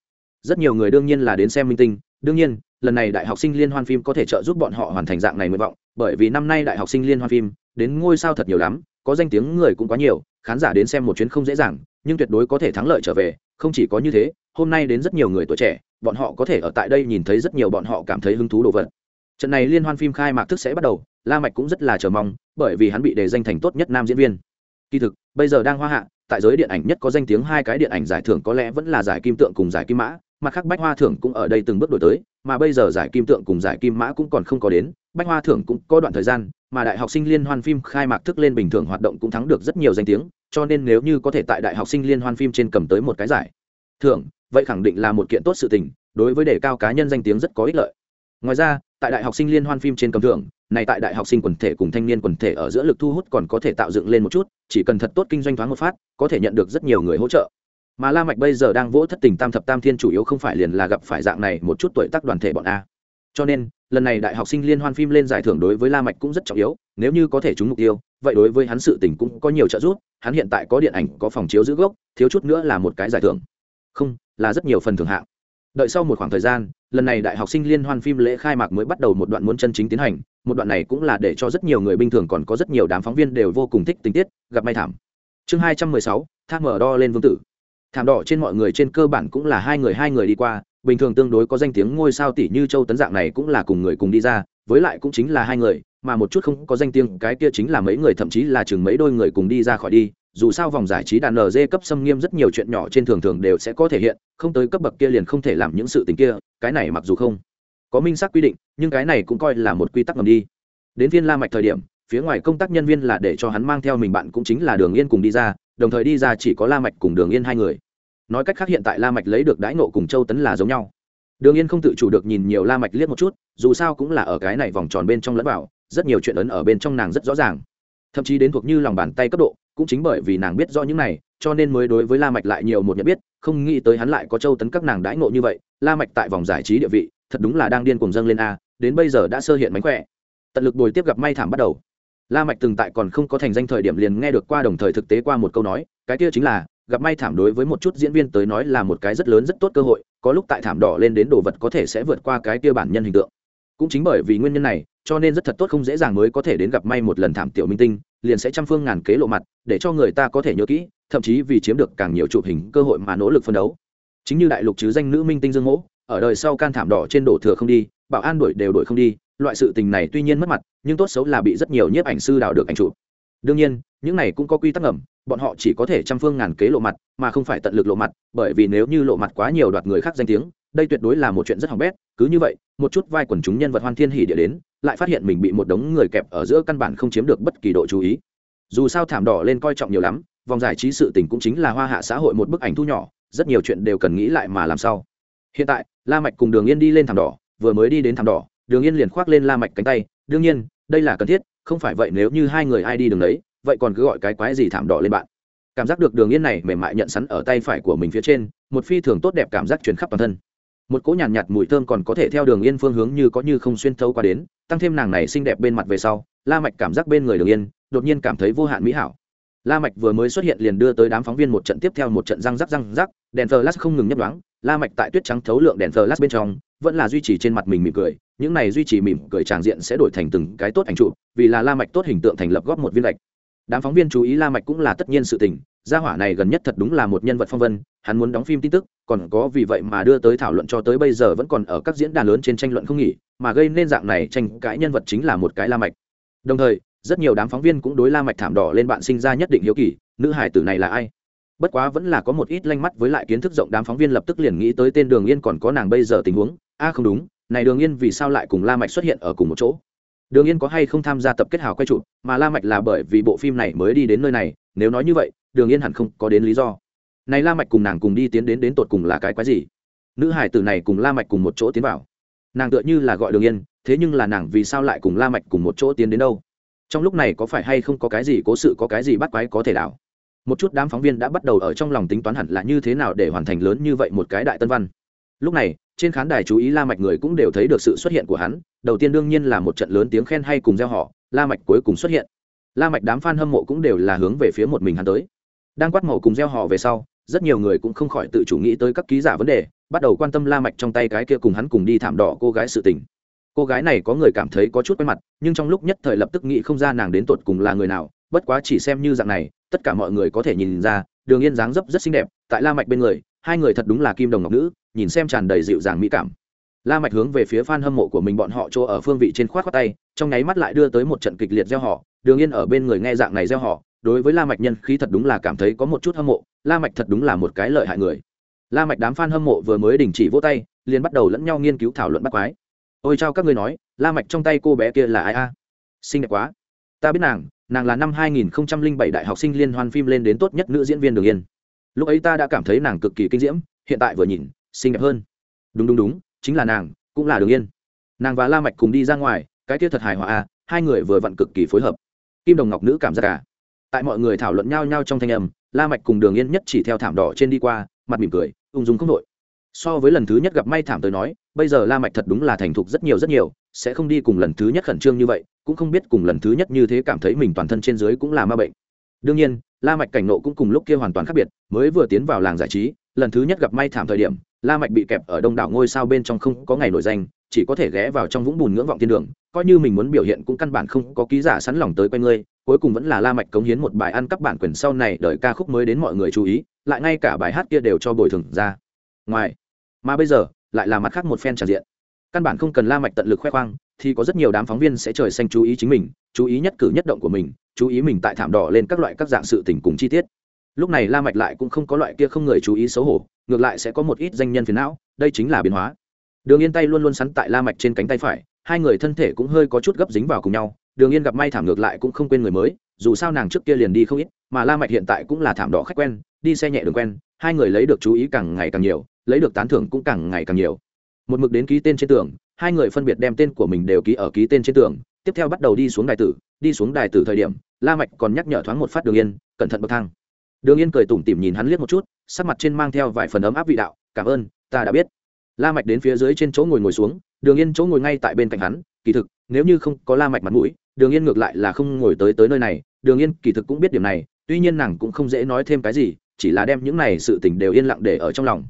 Rất nhiều người đương nhiên là đến xem minh tinh, đương nhiên lần này đại học sinh liên hoan phim có thể trợ giúp bọn họ hoàn thành dạng này nguyện vọng, bởi vì năm nay đại học sinh liên hoan phim, đến ngôi sao thật nhiều lắm, có danh tiếng người cũng quá nhiều, khán giả đến xem một chuyến không dễ dàng, nhưng tuyệt đối có thể thắng lợi trở về, không chỉ có như thế, hôm nay đến rất nhiều người tuổi trẻ, bọn họ có thể ở tại đây nhìn thấy rất nhiều bọn họ cảm thấy hứng thú đồ vật. Trận này liên hoan phim khai mạc thức sẽ bắt đầu, la mạch cũng rất là chờ mong, bởi vì hắn bị đề danh thành tốt nhất nam diễn viên. Kỳ thực, bây giờ đang hoa hạ, tại giới điện ảnh nhất có danh tiếng hai cái điện ảnh giải thưởng có lẽ vẫn là giải kim tượng cùng giải kim mã mặt khác bách hoa thưởng cũng ở đây từng bước đổi tới, mà bây giờ giải kim tượng cùng giải kim mã cũng còn không có đến, bách hoa thưởng cũng có đoạn thời gian, mà đại học sinh liên hoan phim khai mạc thức lên bình thường hoạt động cũng thắng được rất nhiều danh tiếng, cho nên nếu như có thể tại đại học sinh liên hoan phim trên cầm tới một cái giải thưởng, vậy khẳng định là một kiện tốt sự tình, đối với đề cao cá nhân danh tiếng rất có ích lợi. Ngoài ra, tại đại học sinh liên hoan phim trên cầm thưởng, này tại đại học sinh quần thể cùng thanh niên quần thể ở giữa lực thu hút còn có thể tạo dựng lên một chút, chỉ cần thật tốt kinh doanh thoáng một phát, có thể nhận được rất nhiều người hỗ trợ mà la mạch bây giờ đang vỗ thất tình tam thập tam thiên chủ yếu không phải liền là gặp phải dạng này một chút tuổi tác đoàn thể bọn a. Cho nên, lần này đại học sinh liên hoan phim lên giải thưởng đối với la mạch cũng rất trọng yếu, nếu như có thể trúng mục tiêu, vậy đối với hắn sự tình cũng có nhiều trợ giúp, hắn hiện tại có điện ảnh, có phòng chiếu giữ gốc, thiếu chút nữa là một cái giải thưởng. Không, là rất nhiều phần thưởng hạng. Đợi sau một khoảng thời gian, lần này đại học sinh liên hoan phim lễ khai mạc mới bắt đầu một đoạn muốn chân chính tiến hành, một đoạn này cũng là để cho rất nhiều người bình thường còn có rất nhiều đám phóng viên đều vô cùng thích tình tiết, gặp may thảm. Chương hai trăm mười sáu, thác mở đo lên vương tử thảm đỏ trên mọi người trên cơ bản cũng là hai người hai người đi qua, bình thường tương đối có danh tiếng ngôi sao tỷ như châu tấn dạng này cũng là cùng người cùng đi ra, với lại cũng chính là hai người, mà một chút không có danh tiếng, cái kia chính là mấy người thậm chí là chừng mấy đôi người cùng đi ra khỏi đi, dù sao vòng giải trí đàn nd cấp xâm nghiêm rất nhiều chuyện nhỏ trên thường thường đều sẽ có thể hiện, không tới cấp bậc kia liền không thể làm những sự tình kia, cái này mặc dù không có minh xác quy định, nhưng cái này cũng coi là một quy tắc ngầm đi. Đến phiên la mạch thời điểm, phía ngoài công tác nhân viên là để cho hắn mang theo mình bạn cũng chính là đường yên cùng đi ra, đồng thời đi ra chỉ có la mạch cùng đường yên hai người nói cách khác hiện tại la mạch lấy được đãi nộ cùng châu tấn là giống nhau. Đường yên không tự chủ được nhìn nhiều la mạch liếc một chút, dù sao cũng là ở cái này vòng tròn bên trong lẫn vào, rất nhiều chuyện ấn ở bên trong nàng rất rõ ràng. Thậm chí đến thuộc như lòng bàn tay cấp độ, cũng chính bởi vì nàng biết rõ những này, cho nên mới đối với la mạch lại nhiều một nhận biết, không nghĩ tới hắn lại có châu tấn các nàng đãi ngộ như vậy, la mạch tại vòng giải trí địa vị, thật đúng là đang điên cuồng dâng lên a, đến bây giờ đã sơ hiện mánh khỏe. Tận lực bồi tiếp gặp may thảm bắt đầu. La mạch từng tại còn không có thành danh thời điểm liền nghe được qua đồng thời thực tế qua một câu nói, cái kia chính là gặp may thảm đối với một chút diễn viên tới nói là một cái rất lớn, rất tốt cơ hội, có lúc tại thảm đỏ lên đến đồ vật có thể sẽ vượt qua cái kia bản nhân hình tượng. Cũng chính bởi vì nguyên nhân này, cho nên rất thật tốt không dễ dàng mới có thể đến gặp may một lần thảm tiểu minh tinh, liền sẽ trăm phương ngàn kế lộ mặt, để cho người ta có thể nhớ kỹ, thậm chí vì chiếm được càng nhiều chụp hình cơ hội mà nỗ lực phân đấu. Chính như đại lục chứ danh nữ minh tinh dương mỗ, ở đời sau can thảm đỏ trên đổ thừa không đi, bảo an đuổi đều đuổi không đi, loại sự tình này tuy nhiên mất mặt, nhưng tốt xấu là bị rất nhiều nhiếp ảnh sư đào được ảnh chụp. Đương nhiên, những này cũng có quy tắc ngầm bọn họ chỉ có thể trăm phương ngàn kế lộ mặt, mà không phải tận lực lộ mặt, bởi vì nếu như lộ mặt quá nhiều đoạt người khác danh tiếng, đây tuyệt đối là một chuyện rất hỏng bét. Cứ như vậy, một chút vai quần chúng nhân vật hoan thiên hỉ địa đến, lại phát hiện mình bị một đống người kẹp ở giữa căn bản không chiếm được bất kỳ độ chú ý. Dù sao thảm đỏ lên coi trọng nhiều lắm, vòng giải trí sự tình cũng chính là hoa hạ xã hội một bức ảnh thu nhỏ, rất nhiều chuyện đều cần nghĩ lại mà làm sao. Hiện tại, la mạch cùng đường yên đi lên thảm đỏ, vừa mới đi đến thảm đỏ, đường yên liền khoác lên la mạch cánh tay, đương nhiên, đây là cần thiết, không phải vậy nếu như hai người ai đi đường đấy vậy còn cứ gọi cái quái gì thảm đỏ lên bạn. Cảm giác được đường yên này mềm mại nhận sắn ở tay phải của mình phía trên một phi thường tốt đẹp cảm giác truyền khắp toàn thân. Một cỗ nhàn nhạt, nhạt mùi thơm còn có thể theo đường yên phương hướng như có như không xuyên thấu qua đến tăng thêm nàng này xinh đẹp bên mặt về sau la mạch cảm giác bên người đường yên đột nhiên cảm thấy vô hạn mỹ hảo. La mạch vừa mới xuất hiện liền đưa tới đám phóng viên một trận tiếp theo một trận răng rắc răng rắc đèn flash không ngừng nhấp nhoáng la mạch tại tuyết trắng thấu lượng đèn flash bên trong vẫn là duy trì trên mặt mình mỉm cười những này duy trì mỉm cười tràng diện sẽ đổi thành từng cái tốt ảnh chụp vì là la mạch tốt hình tượng thành lập góp một viên lệch đám phóng viên chú ý la mạch cũng là tất nhiên sự tình, gia hỏa này gần nhất thật đúng là một nhân vật phong vân, hắn muốn đóng phim tin tức, còn có vì vậy mà đưa tới thảo luận cho tới bây giờ vẫn còn ở các diễn đàn lớn trên tranh luận không nghỉ, mà gây nên dạng này tranh cãi nhân vật chính là một cái la mạch. Đồng thời, rất nhiều đám phóng viên cũng đối la mạch thảm đỏ lên bạn sinh ra nhất định hiếu kỳ, nữ hải tử này là ai? Bất quá vẫn là có một ít lanh mắt với lại kiến thức rộng, đám phóng viên lập tức liền nghĩ tới tên đường yên còn có nàng bây giờ tình huống. A không đúng, này đường yên vì sao lại cùng la mạch xuất hiện ở cùng một chỗ? Đường yên có hay không tham gia tập kết hào quay trụ, mà la mạch là bởi vì bộ phim này mới đi đến nơi này, nếu nói như vậy, đường yên hẳn không có đến lý do. Này la mạch cùng nàng cùng đi tiến đến đến tột cùng là cái quái gì? Nữ hải tử này cùng la mạch cùng một chỗ tiến vào. Nàng tựa như là gọi đường yên, thế nhưng là nàng vì sao lại cùng la mạch cùng một chỗ tiến đến đâu? Trong lúc này có phải hay không có cái gì cố sự, có cái gì bắt quái có thể đảo? Một chút đám phóng viên đã bắt đầu ở trong lòng tính toán hẳn là như thế nào để hoàn thành lớn như vậy một cái đại tân văn. Lúc này trên khán đài chú ý la mạch người cũng đều thấy được sự xuất hiện của hắn, đầu tiên đương nhiên là một trận lớn tiếng khen hay cùng reo hò la mạch cuối cùng xuất hiện. La mạch đám fan hâm mộ cũng đều là hướng về phía một mình hắn tới. Đang quát màu cùng reo hò về sau, rất nhiều người cũng không khỏi tự chủ nghĩ tới các ký giả vấn đề, bắt đầu quan tâm la mạch trong tay cái kia cùng hắn cùng đi thảm đỏ cô gái sự tình. Cô gái này có người cảm thấy có chút quen mặt, nhưng trong lúc nhất thời lập tức nghĩ không ra nàng đến tột cùng là người nào, bất quá chỉ xem như dạng này, tất cả mọi người có thể nhìn ra, đường yên dáng dấp rất xinh đẹp, tại la mạch bên người, hai người thật đúng là kim đồng ngọc nữ nhìn xem tràn đầy dịu dàng mỹ cảm. La mạch hướng về phía fan hâm mộ của mình bọn họ chỗ ở phương vị trên khoát khoát tay, trong nháy mắt lại đưa tới một trận kịch liệt gieo họ. Đường yên ở bên người nghe dạng này gieo họ, đối với la mạch nhân khí thật đúng là cảm thấy có một chút hâm mộ. La mạch thật đúng là một cái lợi hại người. La mạch đám fan hâm mộ vừa mới đình chỉ vỗ tay, liền bắt đầu lẫn nhau nghiên cứu thảo luận bắt quái. Ôi chao các ngươi nói, la mạch trong tay cô bé kia là ai a? Xinh đẹp quá. Ta biết nàng nàng là năm 2007 đại học sinh liên hoan phim lên đến tốt nhất nữ diễn viên đường yên. Lúc ấy ta đã cảm thấy nàng cực kỳ kinh diễm, hiện tại vừa nhìn xinh đẹp hơn. Đúng đúng đúng, chính là nàng, cũng là đường yên. Nàng và la mạch cùng đi ra ngoài, cái kia thật hài hòa à hai người vừa vặn cực kỳ phối hợp. Kim đồng ngọc nữ cảm giác cả tại mọi người thảo luận nhau nhau trong thanh âm, la mạch cùng đường yên nhất chỉ theo thảm đỏ trên đi qua, mặt mỉm cười, ung dung không đội so với lần thứ nhất gặp may thảm tới nói, bây giờ la mạch thật đúng là thành thục rất nhiều rất nhiều, sẽ không đi cùng lần thứ nhất khẩn trương như vậy, cũng không biết cùng lần thứ nhất như thế cảm thấy mình toàn thân trên dưới cũng là ma bệnh. Đương nhiên, la mạch cảnh nộ cũng cùng lúc kia hoàn toàn khác biệt, mới vừa tiến vào làng giải trí, lần thứ nhất gặp may thảm thời điểm la mạch bị kẹp ở đông đảo ngôi sao bên trong không có ngày nổi danh, chỉ có thể ghé vào trong vũng bùn ngưỡng vọng thiên đường. Coi như mình muốn biểu hiện cũng căn bản không có ký giả sẵn lòng tới quay ngươi, cuối cùng vẫn là la mạch cống hiến một bài ăn cắp bản quyền sau này đợi ca khúc mới đến mọi người chú ý, lại ngay cả bài hát kia đều cho bồi thường ra. Ngoài, mà bây giờ, lại là mặt khác một phen tràn diện. Căn bản không cần la mạch tận lực khoe khoang, thì có rất nhiều đám phóng viên sẽ trời xanh chú ý chính mình, chú ý nhất cử nhất động của mình, chú ý mình tại thảm đỏ lên các loại các dạng sự tình cùng chi tiết. Lúc này la mạch lại cũng không có loại kia không người chú ý xấu hổ ngược lại sẽ có một ít danh nhân phiền não, đây chính là biến hóa. Đường yên tay luôn luôn sắn tại la mạch trên cánh tay phải, hai người thân thể cũng hơi có chút gấp dính vào cùng nhau, đường yên gặp may thảm ngược lại cũng không quên người mới, dù sao nàng trước kia liền đi không ít, mà la mạch hiện tại cũng là thảm đỏ khách quen, đi xe nhẹ đường quen, hai người lấy được chú ý càng ngày càng nhiều, lấy được tán thưởng cũng càng ngày càng nhiều. Một mực đến ký tên trên tường, hai người phân biệt đem tên của mình đều ký ở ký tên trên tường, tiếp theo bắt đầu đi xuống đài tử, đi xuống đài tử thời điểm, la mạch còn nhắc nhở thoáng một phát đường yên, cẩn thận bậc thang đường yên cười tủm tỉm nhìn hắn liếc một chút, sắc mặt trên mang theo vài phần ấm áp vị đạo, cảm ơn, ta đã biết. La mạch đến phía dưới trên chỗ ngồi ngồi xuống, đường yên chỗ ngồi ngay tại bên cạnh hắn, kỳ thực, nếu như không có la mạch mặt mũi, đường yên ngược lại là không ngồi tới tới nơi này, đường yên kỳ thực cũng biết điểm này, tuy nhiên nàng cũng không dễ nói thêm cái gì, chỉ là đem những này sự tình đều yên lặng để ở trong lòng.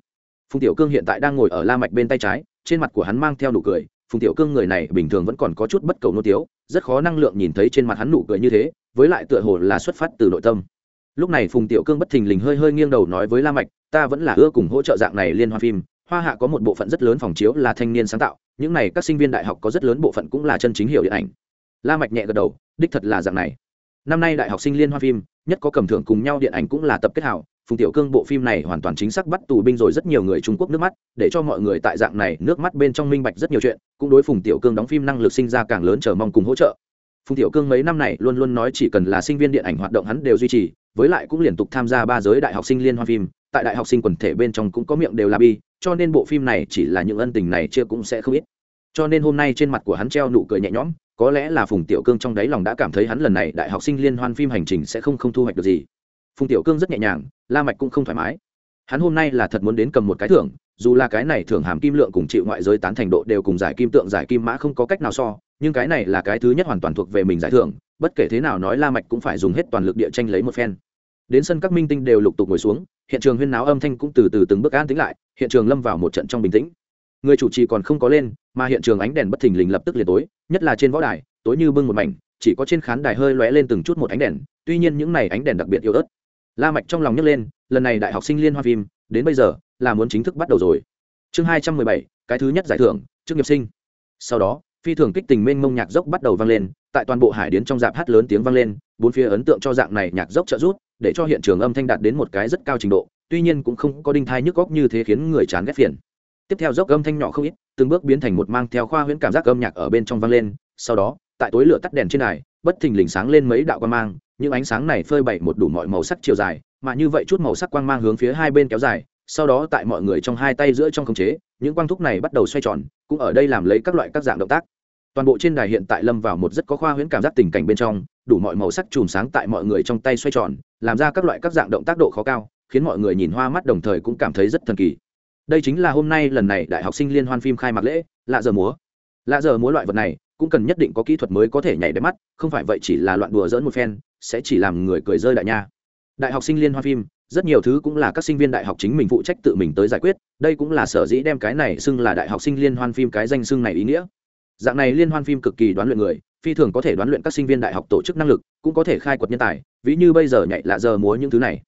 Phùng tiểu cương hiện tại đang ngồi ở la mạch bên tay trái, trên mặt của hắn mang theo nụ cười, phùng tiểu cương người này bình thường vẫn còn có chút bất cầu nô tiếu, rất khó năng lượng nhìn thấy trên mặt hắn nụ cười như thế, với lại tựa hồ là xuất phát từ nội tâm lúc này phùng tiểu cương bất thình lình hơi hơi nghiêng đầu nói với la mạch, ta vẫn là ưa cùng hỗ trợ dạng này liên hoa phim. Hoa hạ có một bộ phận rất lớn phòng chiếu là thanh niên sáng tạo, những này các sinh viên đại học có rất lớn bộ phận cũng là chân chính hiểu điện ảnh. La mạch nhẹ gật đầu, đích thật là dạng này. Năm nay đại học sinh liên hoa phim, nhất có cầm thưởng cùng nhau điện ảnh cũng là tập kết hảo phùng tiểu cương bộ phim này hoàn toàn chính xác bắt tù binh rồi rất nhiều người trung quốc nước mắt, để cho mọi người tại dạng này nước mắt bên trong minh bạch rất nhiều chuyện, cũng đối phùng tiểu cương đóng phim năng lực sinh ra càng lớn chờ mong cùng hỗ trợ phùng tiểu cương mấy năm này luôn luôn nói chỉ cần là sinh viên điện ảnh hoạt động hắn đều duy trì, với lại cũng liên tục tham gia ba giới đại học sinh liên hoan phim, tại đại học sinh quần thể bên trong cũng có miệng đều là bi, cho nên bộ phim này chỉ là những ân tình này chưa cũng sẽ không ít. Cho nên hôm nay trên mặt của hắn treo nụ cười nhẹ nhõm, có lẽ là phùng tiểu cương trong đáy lòng đã cảm thấy hắn lần này đại học sinh liên hoan phim hành trình sẽ không không thu hoạch được gì. Phùng tiểu cương rất nhẹ nhàng, la mạch cũng không thoải mái. Hắn hôm nay là thật muốn đến cầm một cái thưởng, dù là cái này thưởng hàm kim lượng cùng chịu ngoại giới tán thành độ đều cùng giải kim tượng giải kim mã không có cách nào so nhưng cái này là cái thứ nhất hoàn toàn thuộc về mình giải thưởng, bất kể thế nào nói la mạch cũng phải dùng hết toàn lực địa tranh lấy một phen. Đến sân các minh tinh đều lục tục ngồi xuống, hiện trường huyên náo âm thanh cũng từ từ từng bước an tĩnh lại, hiện trường lâm vào một trận trong bình tĩnh. Người chủ trì còn không có lên, mà hiện trường ánh đèn bất thình lình lập tức liền tối, nhất là trên võ đài, tối như bưng một mảnh, chỉ có trên khán đài hơi lóe lên từng chút một ánh đèn, tuy nhiên những này ánh đèn đặc biệt yếu ớt. La mạch trong lòng nhấc lên, lần này đại học sinh liên hoa phim, đến bây giờ, là muốn chính thức bắt đầu rồi. Chương hai trăm mười bảy, cái thứ nhất giải thưởng, chức nghiệp sinh. Sau đó phi thường kích tình mênh mông nhạc dốc bắt đầu vang lên, tại toàn bộ hải điến trong dạp hát lớn tiếng vang lên, bốn phía ấn tượng cho dạng này nhạc dốc trợ rút để cho hiện trường âm thanh đạt đến một cái rất cao trình độ, tuy nhiên cũng không có đinh thai nhức góc như thế khiến người chán ghét phiền. Tiếp theo dốc âm thanh nhỏ không ít, từng bước biến thành một mang theo khoa huyễn cảm giác âm nhạc ở bên trong vang lên, sau đó, tại tối lửa tắt đèn trên này bất thình lình sáng lên mấy đạo quan mang, những ánh sáng này phơi bày một đủ mọi màu sắc chiều dài, mà như vậy chút màu sắc quang mang hướng phía hai bên kéo dài, sau đó tại mọi người trong hai tay giữa trong khống chế, những quang thúc này bắt đầu xoay tròn, cũng ở đây làm lấy các loại các dạng động tác toàn bộ trên đài hiện tại lâm vào một rất có khoa huyễn cảm giác tình cảnh bên trong, đủ mọi màu sắc chùm sáng tại mọi người trong tay xoay tròn, làm ra các loại các dạng động tác độ khó cao, khiến mọi người nhìn hoa mắt đồng thời cũng cảm thấy rất thần kỳ. Đây chính là hôm nay lần này đại học sinh liên hoan phim khai mạc lễ, lạ giờ múa. Lạ giờ múa loại vật này, cũng cần nhất định có kỹ thuật mới có thể nhảy đẹp mắt, không phải vậy chỉ là loạn đùa dỡn một phen, sẽ chỉ làm người cười rơi đại nha. Đại học sinh liên hoan phim, rất nhiều thứ cũng là các sinh viên đại học chính mình phụ trách tự mình tới giải quyết, đây cũng là sở dĩ đem cái này xưng là đại học sinh liên hoan phim cái danh xưng này ý nghĩa dạng này liên hoan phim cực kỳ đoán luyện người, phi thường có thể đoán luyện các sinh viên đại học tổ chức năng lực, cũng có thể khai quật nhân tài, ví như bây giờ nhảy lạ giờ múa những thứ này.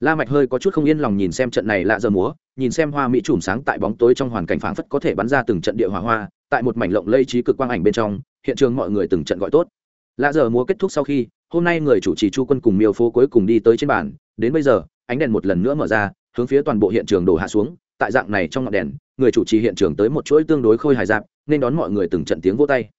La mạch hơi có chút không yên lòng nhìn xem trận này lạ giờ múa, nhìn xem hoa mỹ chùm sáng tại bóng tối trong hoàn cảnh phảng phất có thể bắn ra từng trận địa hỏa hoa, tại một mảnh lộng lây trí cực quang ảnh bên trong, hiện trường mọi người từng trận gọi tốt. Lạ giờ múa kết thúc sau khi, hôm nay người chủ trì chu quân cùng miêu phố cuối cùng đi tới trên bàn, đến bây giờ, ánh đèn một lần nữa mở ra, hướng phía toàn bộ hiện trường đổ hạ xuống, tại dạng này trong ngọn đèn, người chủ trì hiện trường tới một chuỗi tương đối khôi hài dạp nên đón mọi người từng trận tiếng vô tay.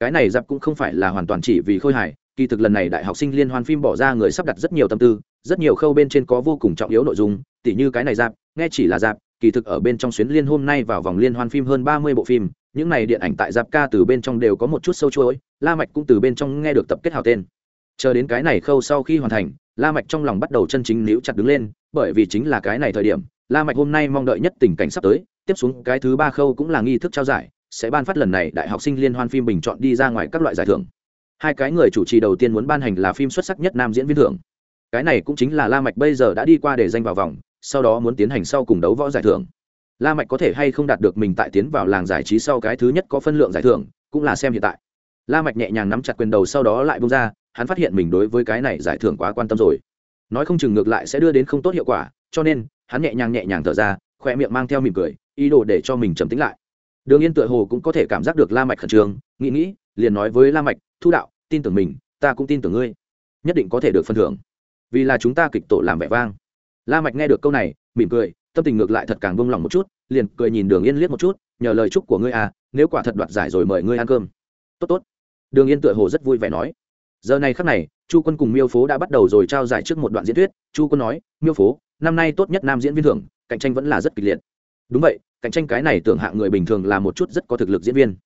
Cái này dạp cũng không phải là hoàn toàn chỉ vì khôi hài, kỳ thực lần này đại học sinh liên hoan phim bỏ ra người sắp đặt rất nhiều tâm tư, rất nhiều khâu bên trên có vô cùng trọng yếu nội dung, tỉ như cái này dạp nghe chỉ là dạp kỳ thực ở bên trong xuyến liên hôm nay vào vòng liên hoan phim hơn ba mươi bộ phim, những này điện ảnh tại dạp ca từ bên trong đều có một chút sâu chuỗi, la mạch cũng từ bên trong nghe được tập kết hào tên. Chờ đến cái này khâu sau khi hoàn thành, la mạch trong lòng bắt đầu chân chính níu chặt đứng lên, bởi vì chính là cái này thời điểm, la mạch hôm nay mong đợi nhất tình cảnh sắp tới, tiếp xuống cái thứ ba khâu cũng là nghi thức trao giải sẽ ban phát lần này đại học sinh liên hoan phim bình chọn đi ra ngoài các loại giải thưởng. Hai cái người chủ trì đầu tiên muốn ban hành là phim xuất sắc nhất nam diễn viên thưởng. Cái này cũng chính là la mạch bây giờ đã đi qua để danh vào vòng, sau đó muốn tiến hành sau cùng đấu võ giải thưởng. La mạch có thể hay không đạt được mình tại tiến vào làng giải trí sau cái thứ nhất có phân lượng giải thưởng, cũng là xem hiện tại. La mạch nhẹ nhàng nắm chặt quyền đầu sau đó lại buông ra, hắn phát hiện mình đối với cái này giải thưởng quá quan tâm rồi. Nói không chừng ngược lại sẽ đưa đến không tốt hiệu quả, cho nên, hắn nhẹ nhàng nhẹ nhàng thở ra, khoe miệng mang theo mỉm cười, ý đồ để cho mình trầm tĩnh lại đường yên tựa hồ cũng có thể cảm giác được la mạch khẩn trương, nghĩ nghĩ, liền nói với la mạch, thu đạo, tin tưởng mình, ta cũng tin tưởng ngươi. Nhất định có thể được phân thưởng. Vì là chúng ta kịch tổ làm vẻ vang. La mạch nghe được câu này, mỉm cười, tâm tình ngược lại thật càng buông lòng một chút, liền cười nhìn đường yên liếc một chút, nhờ lời chúc của ngươi à nếu quả thật đoạt giải rồi mời ngươi ăn cơm. Tốt tốt. Đường yên tựa hồ rất vui vẻ nói. Giờ này khắc này, chu quân cùng miêu phố đã bắt đầu rồi trao giải trước một đoạn diễn thuyết. Chu quân nói, miêu phố, năm nay tốt nhất nam diễn viên thưởng, cạnh tranh vẫn là rất kịch liệt đúng vậy, cạnh tranh cái này tưởng hạng người bình thường là một chút rất có thực lực diễn viên.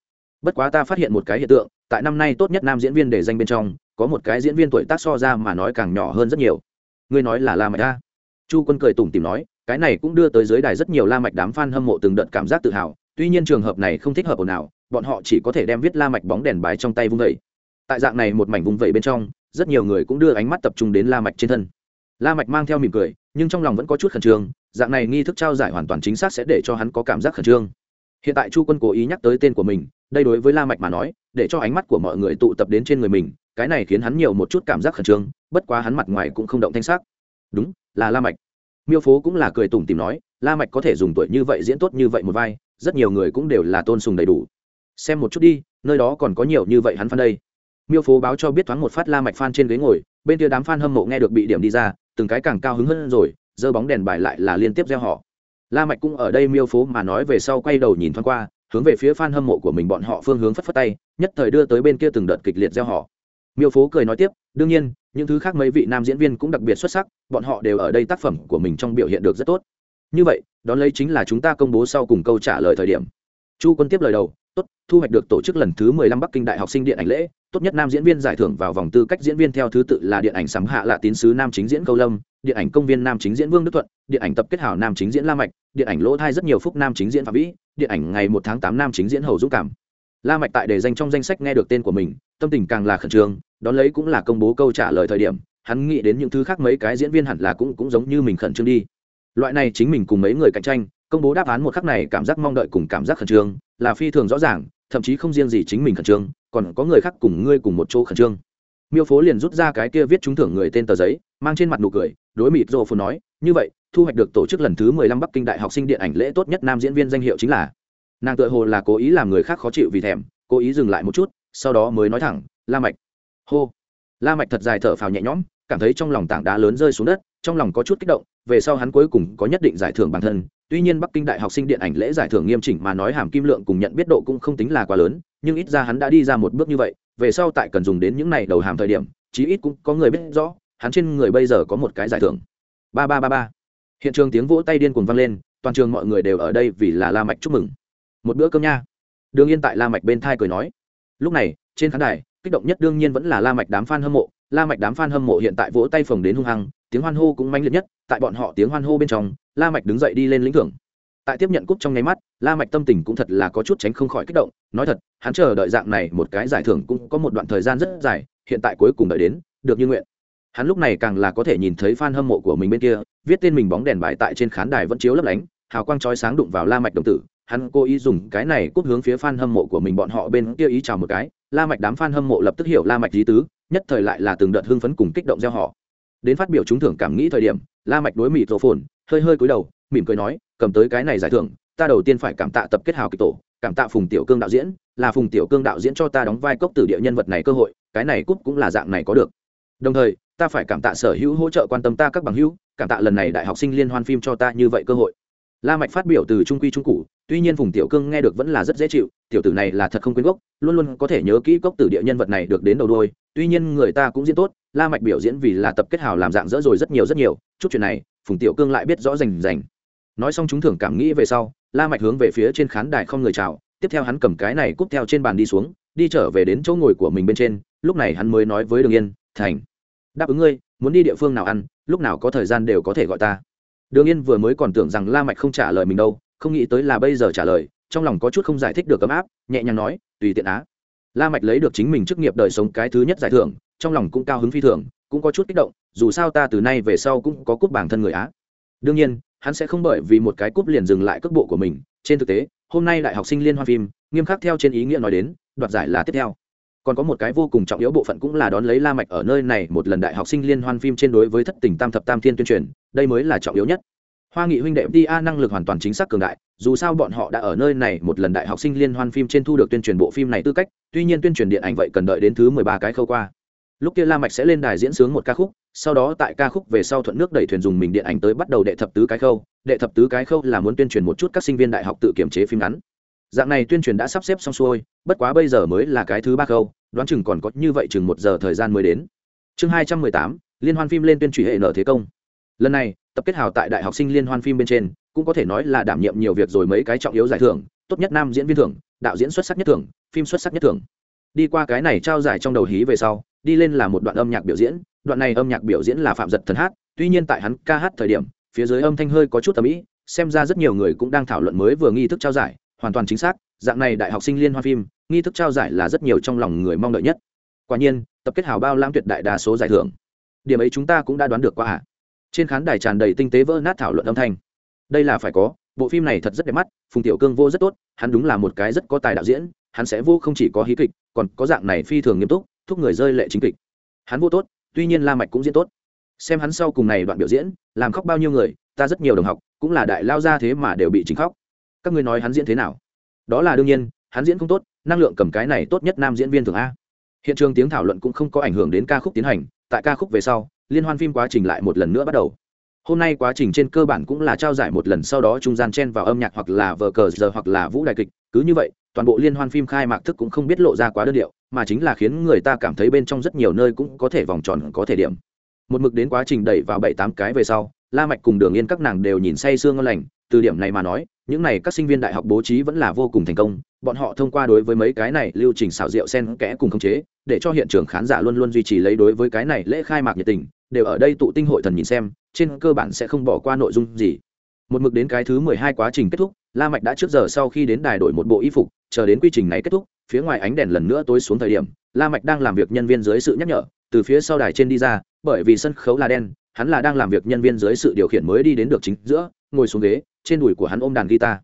Bất quá ta phát hiện một cái hiện tượng, tại năm nay tốt nhất nam diễn viên để danh bên trong, có một cái diễn viên tuổi tác so ra mà nói càng nhỏ hơn rất nhiều. Ngươi nói là la mạch a? Chu quân cười tủm tỉm nói, cái này cũng đưa tới giới đài rất nhiều la mạch đám fan hâm mộ từng đợt cảm giác tự hào, tuy nhiên trường hợp này không thích hợp ồn nào bọn họ chỉ có thể đem viết la mạch bóng đèn bái trong tay vung vẩy tại dạng này một mảnh vung vẩy bên trong, rất nhiều người cũng đưa ánh mắt tập trung đến la mạch trên thân. La mạch mang theo mỉm cười, nhưng trong lòng vẫn có chút khẩn trương dạng này nghi thức trao giải hoàn toàn chính xác sẽ để cho hắn có cảm giác khẩn trương. Hiện tại chu quân cố ý nhắc tới tên của mình, đây đối với la mạch mà nói, để cho ánh mắt của mọi người tụ tập đến trên người mình, cái này khiến hắn nhiều một chút cảm giác khẩn trương, bất quá hắn mặt ngoài cũng không động thanh sắc. Đúng, là la mạch. Miêu phố cũng là cười tủm tỉm nói, la mạch có thể dùng tuổi như vậy diễn tốt như vậy một vai, rất nhiều người cũng đều là tôn sùng đầy đủ. Xem một chút đi, nơi đó còn có nhiều như vậy hắn phan đây. Miêu phố báo cho biết thoáng một phát la mạch phan trên ghế ngồi, bên kia đám fan hâm mộ nghe được bị điểm đi ra, từng cái càng cao hứng hơn rồi giơ bóng đèn bài lại là liên tiếp gieo họ. La mạch cũng ở đây miêu phố mà nói về sau quay đầu nhìn thoáng qua, hướng về phía fan hâm mộ của mình bọn họ phương hướng phất phất tay, nhất thời đưa tới bên kia từng đợt kịch liệt gieo họ. Miêu phố cười nói tiếp, đương nhiên, những thứ khác mấy vị nam diễn viên cũng đặc biệt xuất sắc, bọn họ đều ở đây tác phẩm của mình trong biểu hiện được rất tốt. Như vậy, đón lấy chính là chúng ta công bố sau cùng câu trả lời thời điểm. Chu quân tiếp lời đầu, tốt, thu hoạch được tổ chức lần thứ mười lăm bắc kinh đại học sinh điện ảnh lễ tốt nhất nam diễn viên giải thưởng vào vòng tư cách diễn viên theo thứ tự là điện ảnh sắm hạ lạ tín sứ nam chính diễn câu lâm, điện ảnh công viên nam chính diễn vương đức thuận, điện ảnh tập kết hảo nam chính diễn la mạch, điện ảnh lỗ thai rất nhiều phúc nam chính diễn phạm vĩ, điện ảnh ngày một tháng tám nam chính diễn hầu dũng cảm. La mạch tại đề danh trong danh sách nghe được tên của mình, tâm tình càng là khẩn trương, đón lấy cũng là công bố câu trả lời thời điểm, hắn nghĩ đến những thứ khác mấy cái diễn viên hẳn là cũng cũng giống như mình khẩn trương đi. Loại này chính mình cùng mấy người cạnh tranh, công bố đáp án một khắc này cảm giác mong đợi cùng cảm giác khẩn trương, là phi thường rõ ràng thậm chí không riêng gì chính mình khẩn trương, còn có người khác cùng ngươi cùng một chỗ khẩn trương. Miêu phố liền rút ra cái kia viết trúng thưởng người tên tờ giấy, mang trên mặt nụ cười, đối mịt rô phù nói, như vậy, thu hoạch được tổ chức lần thứ mười lăm bắc kinh đại học sinh điện ảnh lễ tốt nhất nam diễn viên danh hiệu chính là. Nàng tự hồ là cố ý làm người khác khó chịu vì thèm, cố ý dừng lại một chút, sau đó mới nói thẳng, la mạch. Hô. La mạch thật dài thở phào nhẹ nhõm, cảm thấy trong lòng tảng đá lớn rơi xuống đất trong lòng có chút kích động, về sau hắn cuối cùng có nhất định giải thưởng bản thân. Tuy nhiên bắc kinh đại học sinh điện ảnh lễ giải thưởng nghiêm chỉnh mà nói hàm kim lượng cùng nhận biết độ cũng không tính là quá lớn, nhưng ít ra hắn đã đi ra một bước như vậy, về sau tại cần dùng đến những này đầu hàm thời điểm, chí ít cũng có người biết rõ, hắn trên người bây giờ có một cái giải thưởng. Ba ba ba ba. Hiện trường tiếng vỗ tay điên cuồng vang lên, toàn trường mọi người đều ở đây vì là la mạch chúc mừng. Một bữa cơm nha. Đương yên tại la mạch bên thai cười nói. Lúc này, trên khán đài, kích động nhất đương nhiên vẫn là la mạch đám fan hâm mộ. La mạch đám fan hâm mộ hiện tại vỗ tay phồng đến hung hăng tiếng hoan hô cũng mãnh liệt nhất, tại bọn họ tiếng hoan hô bên trong, la mạch đứng dậy đi lên lĩnh thưởng. Tại tiếp nhận cúp trong nháy mắt, la mạch tâm tình cũng thật là có chút tránh không khỏi kích động, nói thật, hắn chờ đợi dạng này một cái giải thưởng cũng có một đoạn thời gian rất dài, hiện tại cuối cùng đợi đến, được như nguyện. Hắn lúc này càng là có thể nhìn thấy fan hâm mộ của mình bên kia, viết tên mình bóng đèn bài tại trên khán đài vẫn chiếu lấp lánh, hào quang chói sáng đụng vào la mạch đồng tử, hắn cố ý dùng cái này cúp hướng phía fan hâm mộ của mình bọn họ bên kia ý chào một cái, la mạch đám fan hâm mộ lập tức hiểu la mạch ý tứ, nhất thời lại là từng đợt hưng phấn cùng kích động gieo họ đến phát biểu trúng thưởng cảm nghĩ thời điểm, la mạch đối mịt rổ phồn, hơi hơi cúi đầu, mỉm cười nói, cầm tới cái này giải thưởng, ta đầu tiên phải cảm tạ tập kết hào kịch tổ, cảm tạ phùng tiểu cương đạo diễn, là phùng tiểu cương đạo diễn cho ta đóng vai cốc tử địa nhân vật này cơ hội, cái này cúp cũng là dạng này có được. Đồng thời, ta phải cảm tạ sở hữu hỗ trợ quan tâm ta các bằng hữu, cảm tạ lần này đại học sinh liên hoan phim cho ta như vậy cơ hội. La mạch phát biểu từ trung quy trung cụ tuy nhiên phùng tiểu cương nghe được vẫn là rất dễ chịu, tiểu tử này là thật không quên gốc, luôn luôn có thể nhớ kỹ cốc tử địa nhân vật này được đến đầu đôi tuy nhiên người ta cũng diễn tốt, la mạch biểu diễn vì là tập kết hào làm dạng dỡ rồi rất nhiều rất nhiều, chút chuyện này, phùng tiểu cương lại biết rõ rành rành. Nói xong chúng thưởng cảm nghĩ về sau, la mạch hướng về phía trên khán đài không người chào, tiếp theo hắn cầm cái này cúp theo trên bàn đi xuống, đi trở về đến chỗ ngồi của mình bên trên, lúc này hắn mới nói với đường yên, thành, đáp ứng ngươi, muốn đi địa phương nào ăn, lúc nào có thời gian đều có thể gọi ta. Đường yên vừa mới còn tưởng rằng la mạch không trả lời mình đâu không nghĩ tới là bây giờ trả lời, trong lòng có chút không giải thích được ấm áp, nhẹ nhàng nói, tùy tiện á. La mạch lấy được chính mình chức nghiệp đời sống cái thứ nhất giải thưởng, trong lòng cũng cao hứng phi thường, cũng có chút kích động, dù sao ta từ nay về sau cũng có cúp bản thân người á. Đương nhiên, hắn sẽ không bởi vì một cái cúp liền dừng lại cước bộ của mình, trên thực tế, hôm nay đại học sinh liên hoan phim, nghiêm khắc theo trên ý nghĩa nói đến, đoạt giải là tiếp theo. Còn có một cái vô cùng trọng yếu bộ phận cũng là đón lấy la mạch ở nơi này một lần đại học sinh liên hoan phim trên đối với thất tình tam thập tam thiên tuyên truyền, đây mới là trọng yếu nhất hoa nghị huynh đệ ta năng lực hoàn toàn chính xác cường đại, dù sao bọn họ đã ở nơi này một lần đại học sinh liên hoan phim trên thu được tuyên truyền bộ phim này tư cách, tuy nhiên tuyên truyền điện ảnh vậy cần đợi đến thứ mười ba cái khâu qua. Lúc kia la mạch sẽ lên đài diễn sướng một ca khúc, sau đó tại ca khúc về sau thuận nước đẩy thuyền dùng mình điện ảnh tới bắt đầu đệ thập tứ cái khâu, đệ thập tứ cái khâu là muốn tuyên truyền một chút các sinh viên đại học tự kiểm chế phim ngắn. Dạng này tuyên truyền đã sắp xếp xong xuôi, bất quá bây giờ mới là cái thứ ba khâu, đoán chừng còn có như vậy chừng một giờ thời gian mới đến. Chương hai trăm mười tám, liên hoan phim lên tuyên truyền hệ nở thế công lần này, tập kết hào tại đại học sinh liên hoan phim bên trên, cũng có thể nói là đảm nhiệm nhiều việc rồi mấy cái trọng yếu giải thưởng, tốt nhất nam diễn viên thưởng, đạo diễn xuất sắc nhất thưởng, phim xuất sắc nhất thưởng. Đi qua cái này trao giải trong đầu hí về sau, đi lên là một đoạn âm nhạc biểu diễn, đoạn này âm nhạc biểu diễn là phạm giật thần hát, tuy nhiên tại hắn ca hát thời điểm, phía dưới âm thanh hơi có chút tầm ý, xem ra rất nhiều người cũng đang thảo luận mới vừa nghi thức trao giải, hoàn toàn chính xác, dạng này đại học sinh liên hoan phim, nghi thức trao giải là rất nhiều trong lòng người mong đợi nhất. Quả nhiên, tập kết hào bao lãng tuyệt đại đa số giải thưởng. Điểm ấy chúng ta cũng đã đoán được qua ạ trên khán đài tràn đầy tinh tế vỡ nát thảo luận âm thanh. Đây là phải có, bộ phim này thật rất đẹp mắt, phùng tiểu cương vô rất tốt, hắn đúng là một cái rất có tài đạo diễn, hắn sẽ vô không chỉ có hí kịch, còn có dạng này phi thường nghiêm túc, thúc người rơi lệ chính kịch. Hắn vô tốt, tuy nhiên la mạch cũng diễn tốt. Xem hắn sau cùng này đoạn biểu diễn, làm khóc bao nhiêu người, ta rất nhiều đồng học, cũng là đại lao ra thế mà đều bị chính khóc. Các ngươi nói hắn diễn thế nào? Đó là đương nhiên, hắn diễn không tốt, năng lượng cầm cái này tốt nhất nam diễn viên thường a hiện trường tiếng thảo luận cũng không có ảnh hưởng đến ca khúc tiến hành, tại ca khúc về sau, liên hoan phim quá trình lại một lần nữa bắt đầu. Hôm nay quá trình trên cơ bản cũng là trao giải một lần, sau đó trung gian chen vào âm nhạc hoặc là vờ cờ giờ hoặc là vũ đại kịch, cứ như vậy, toàn bộ liên hoan phim khai mạc thức cũng không biết lộ ra quá đơn điệu, mà chính là khiến người ta cảm thấy bên trong rất nhiều nơi cũng có thể vòng tròn, có thể điểm. Một mực đến quá trình đẩy vào bảy tám cái về sau, la mạch cùng đường yên các nàng đều nhìn say sương ngon lành, từ điểm này mà nói những này các sinh viên đại học bố trí vẫn là vô cùng thành công, bọn họ thông qua đối với mấy cái này lưu trình xảo diệu sen kẽ cùng khống chế, để cho hiện trường khán giả luôn luôn duy trì lấy đối với cái này lễ khai mạc nhiệt tình, đều ở đây tụ tinh hội thần nhìn xem, trên cơ bản sẽ không bỏ qua nội dung gì. Một mực đến cái thứ mười hai quá trình kết thúc, la mạch đã trước giờ sau khi đến đài đổi một bộ y phục, chờ đến quy trình này kết thúc, phía ngoài ánh đèn lần nữa tối xuống thời điểm, la mạch đang làm việc nhân viên dưới sự nhắc nhở, từ phía sau đài trên đi ra, bởi vì sân khấu là đen, hắn là đang làm việc nhân viên dưới sự điều khiển mới đi đến được chính giữa ngồi xuống ghế trên đùi của hắn ôm đàn guitar.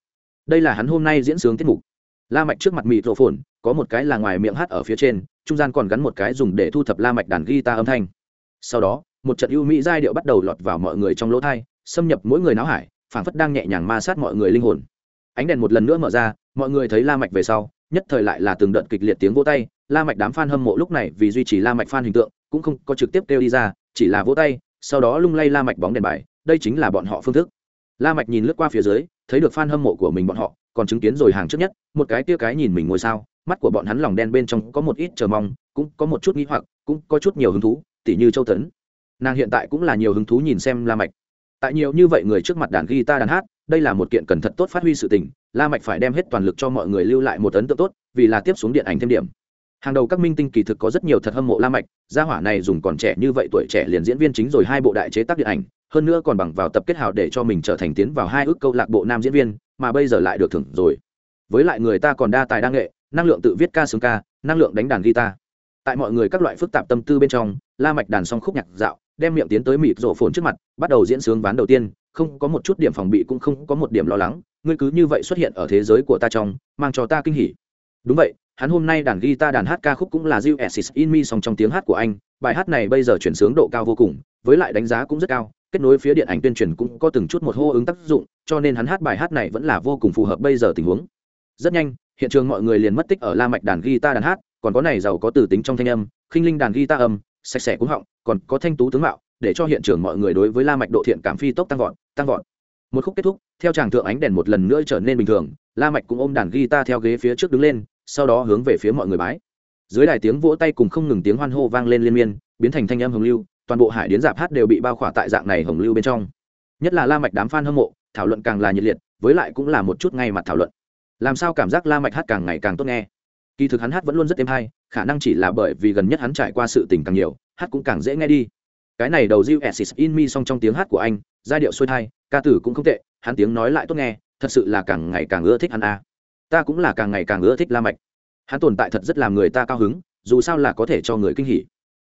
Đây là hắn hôm nay diễn sướng tiết mục. La mạch trước mặt mịt rộ phồn có một cái là ngoài miệng hát ở phía trên trung gian còn gắn một cái dùng để thu thập la mạch đàn guitar âm thanh. Sau đó một trận ưu mỹ giai điệu bắt đầu lọt vào mọi người trong lỗ thay, xâm nhập mỗi người náo hải phảng phất đang nhẹ nhàng ma sát mọi người linh hồn. Ánh đèn một lần nữa mở ra mọi người thấy la mạch về sau nhất thời lại là từng đợt kịch liệt tiếng vỗ tay la mạch đám fan hâm mộ lúc này vì duy trì la mạch fan hình tượng cũng không có trực tiếp kêu đi ra chỉ là vỗ tay sau đó lung lay la mạch bóng đèn bài đây chính là bọn họ phương thức la mạch nhìn lướt qua phía dưới, thấy được fan hâm mộ của mình bọn họ, còn chứng kiến rồi hàng trước nhất, một cái kia cái nhìn mình ngồi sao, mắt của bọn hắn lòng đen bên trong có một ít chờ mong, cũng có một chút nghi hoặc, cũng có chút nhiều hứng thú, tỉ như châu tấn. Nàng hiện tại cũng là nhiều hứng thú nhìn xem la mạch. Tại nhiều như vậy người trước mặt đàn guitar đàn hát, đây là một kiện cần thật tốt phát huy sự tình, la mạch phải đem hết toàn lực cho mọi người lưu lại một ấn tượng tốt, vì là tiếp xuống điện ảnh thêm điểm hàng đầu các minh tinh kỳ thực có rất nhiều thật hâm mộ la mạch, gia hỏa này dùng còn trẻ như vậy tuổi trẻ liền diễn viên chính rồi hai bộ đại chế tác điện ảnh, hơn nữa còn bằng vào tập kết hào để cho mình trở thành tiến vào hai ước câu lạc bộ nam diễn viên, mà bây giờ lại được thưởng rồi. Với lại người ta còn đa tài đa nghệ, năng lượng tự viết ca sướng ca, năng lượng đánh đàn guitar. Tại mọi người các loại phức tạp tâm tư bên trong, la mạch đàn xong khúc nhạc dạo, đem miệng tiến tới mịt rổ phồn trước mặt, bắt đầu diễn sướng ván đầu tiên, không có một chút điểm phòng bị cũng không có một điểm lo lắng, ngươi cứ như vậy xuất hiện ở thế giới của ta trong, mang cho ta kinh hỉ. Đúng vậy hắn hôm nay đàn guitar đàn hát ca khúc cũng là Jill Assis in Me song trong tiếng hát của anh. Bài hát này bây giờ chuyển sướng độ cao vô cùng, với lại đánh giá cũng rất cao, kết nối phía điện ảnh tuyên truyền cũng có từng chút một hô ứng tác dụng, cho nên hắn hát bài hát này vẫn là vô cùng phù hợp bây giờ tình huống. Rất nhanh, hiện trường mọi người liền mất tích ở la mạch đàn guitar đàn hát, còn có này giàu có từ tính trong thanh âm, khinh linh đàn guitar âm, sạch sẽ cũng họng, còn có thanh tú tướng mạo, để cho hiện trường mọi người đối với la mạch độ thiện cảm phi tốc tăng vọt tăng vọt. Một khúc kết thúc, theo chàng thượng ánh đèn một lần nữa trở nên bình thường, la mạch cũng ôm đàn guitar theo ghế phía trước đứng lên sau đó hướng về phía mọi người bái. Dưới đài tiếng vỗ tay cùng không ngừng tiếng hoan hô vang lên liên miên, biến thành thanh âm hồng lưu, toàn bộ hải điến dạp hát đều bị bao khỏa tại dạng này hồng lưu bên trong. Nhất là la mạch đám fan hâm mộ, thảo luận càng là nhiệt liệt, với lại cũng là một chút ngay mặt thảo luận. Làm sao cảm giác la mạch hát càng ngày càng tốt nghe? Kỳ thực hắn hát vẫn luôn rất êm hay, khả năng chỉ là bởi vì gần nhất hắn trải qua sự tình càng nhiều, hát cũng càng dễ nghe đi. Cái này đầu Jill Assis in me song trong tiếng hát của anh, giai điệu xuôi thai, ca tử cũng không tệ, hắn tiếng nói lại tốt nghe, thật sự là càng ngày càng ưa thích hắn a ta cũng là càng ngày càng ưa thích la mạch. Hắn tồn tại thật rất làm người ta cao hứng, dù sao là có thể cho người kinh hỉ.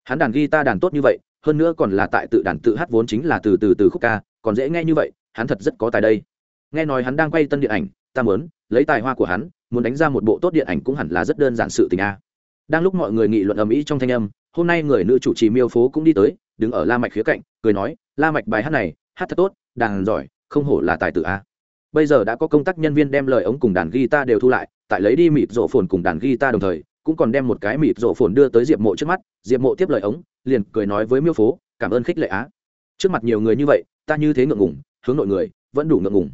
Hắn đàn guitar đàn tốt như vậy, hơn nữa còn là tại tự đàn tự hát vốn chính là từ từ từ khúc ca, còn dễ nghe như vậy, hắn thật rất có tài đây. Nghe nói hắn đang quay tân điện ảnh, ta muốn lấy tài hoa của hắn, muốn đánh ra một bộ tốt điện ảnh cũng hẳn là rất đơn giản sự tình a. Đang lúc mọi người nghị luận ầm ĩ trong thanh âm, hôm nay người nữ chủ trì miêu phố cũng đi tới, đứng ở la mạch khía cạnh, cười nói, la mạch bài hát này, hát thật tốt, đàn giỏi, không hổ là tài tử a bây giờ đã có công tác nhân viên đem lời ống cùng đàn guitar đều thu lại, tại lấy đi mịt rộ phồn cùng đàn guitar đồng thời, cũng còn đem một cái mịt rộ phồn đưa tới diệp mộ trước mắt, diệp mộ tiếp lời ống, liền cười nói với miêu phố, cảm ơn khích lệ á. Trước mặt nhiều người như vậy, ta như thế ngượng ngùng, hướng nội người, vẫn đủ ngượng ngùng.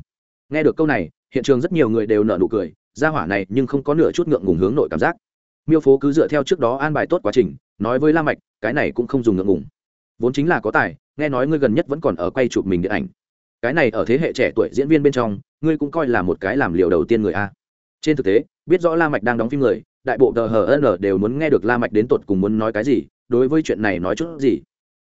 Nghe được câu này, hiện trường rất nhiều người đều nở nụ cười ra hỏa này nhưng không có nửa chút ngượng ngùng hướng nội cảm giác. Miêu phố cứ dựa theo trước đó an bài tốt quá trình, nói với la mạch, cái này cũng không dùng ngượng ngùng. Vốn chính là có tài, nghe nói ngươi gần nhất vẫn còn ở quay chụp mình điện ảnh. Cái này ở thế hệ trẻ tuổi diễn viên bên trong ngươi cũng coi là một cái làm liều đầu tiên người a. Trên thực tế, biết rõ la mạch đang đóng phim người, đại bộ tờ hn đều muốn nghe được la mạch đến tột cùng muốn nói cái gì, đối với chuyện này nói chút gì.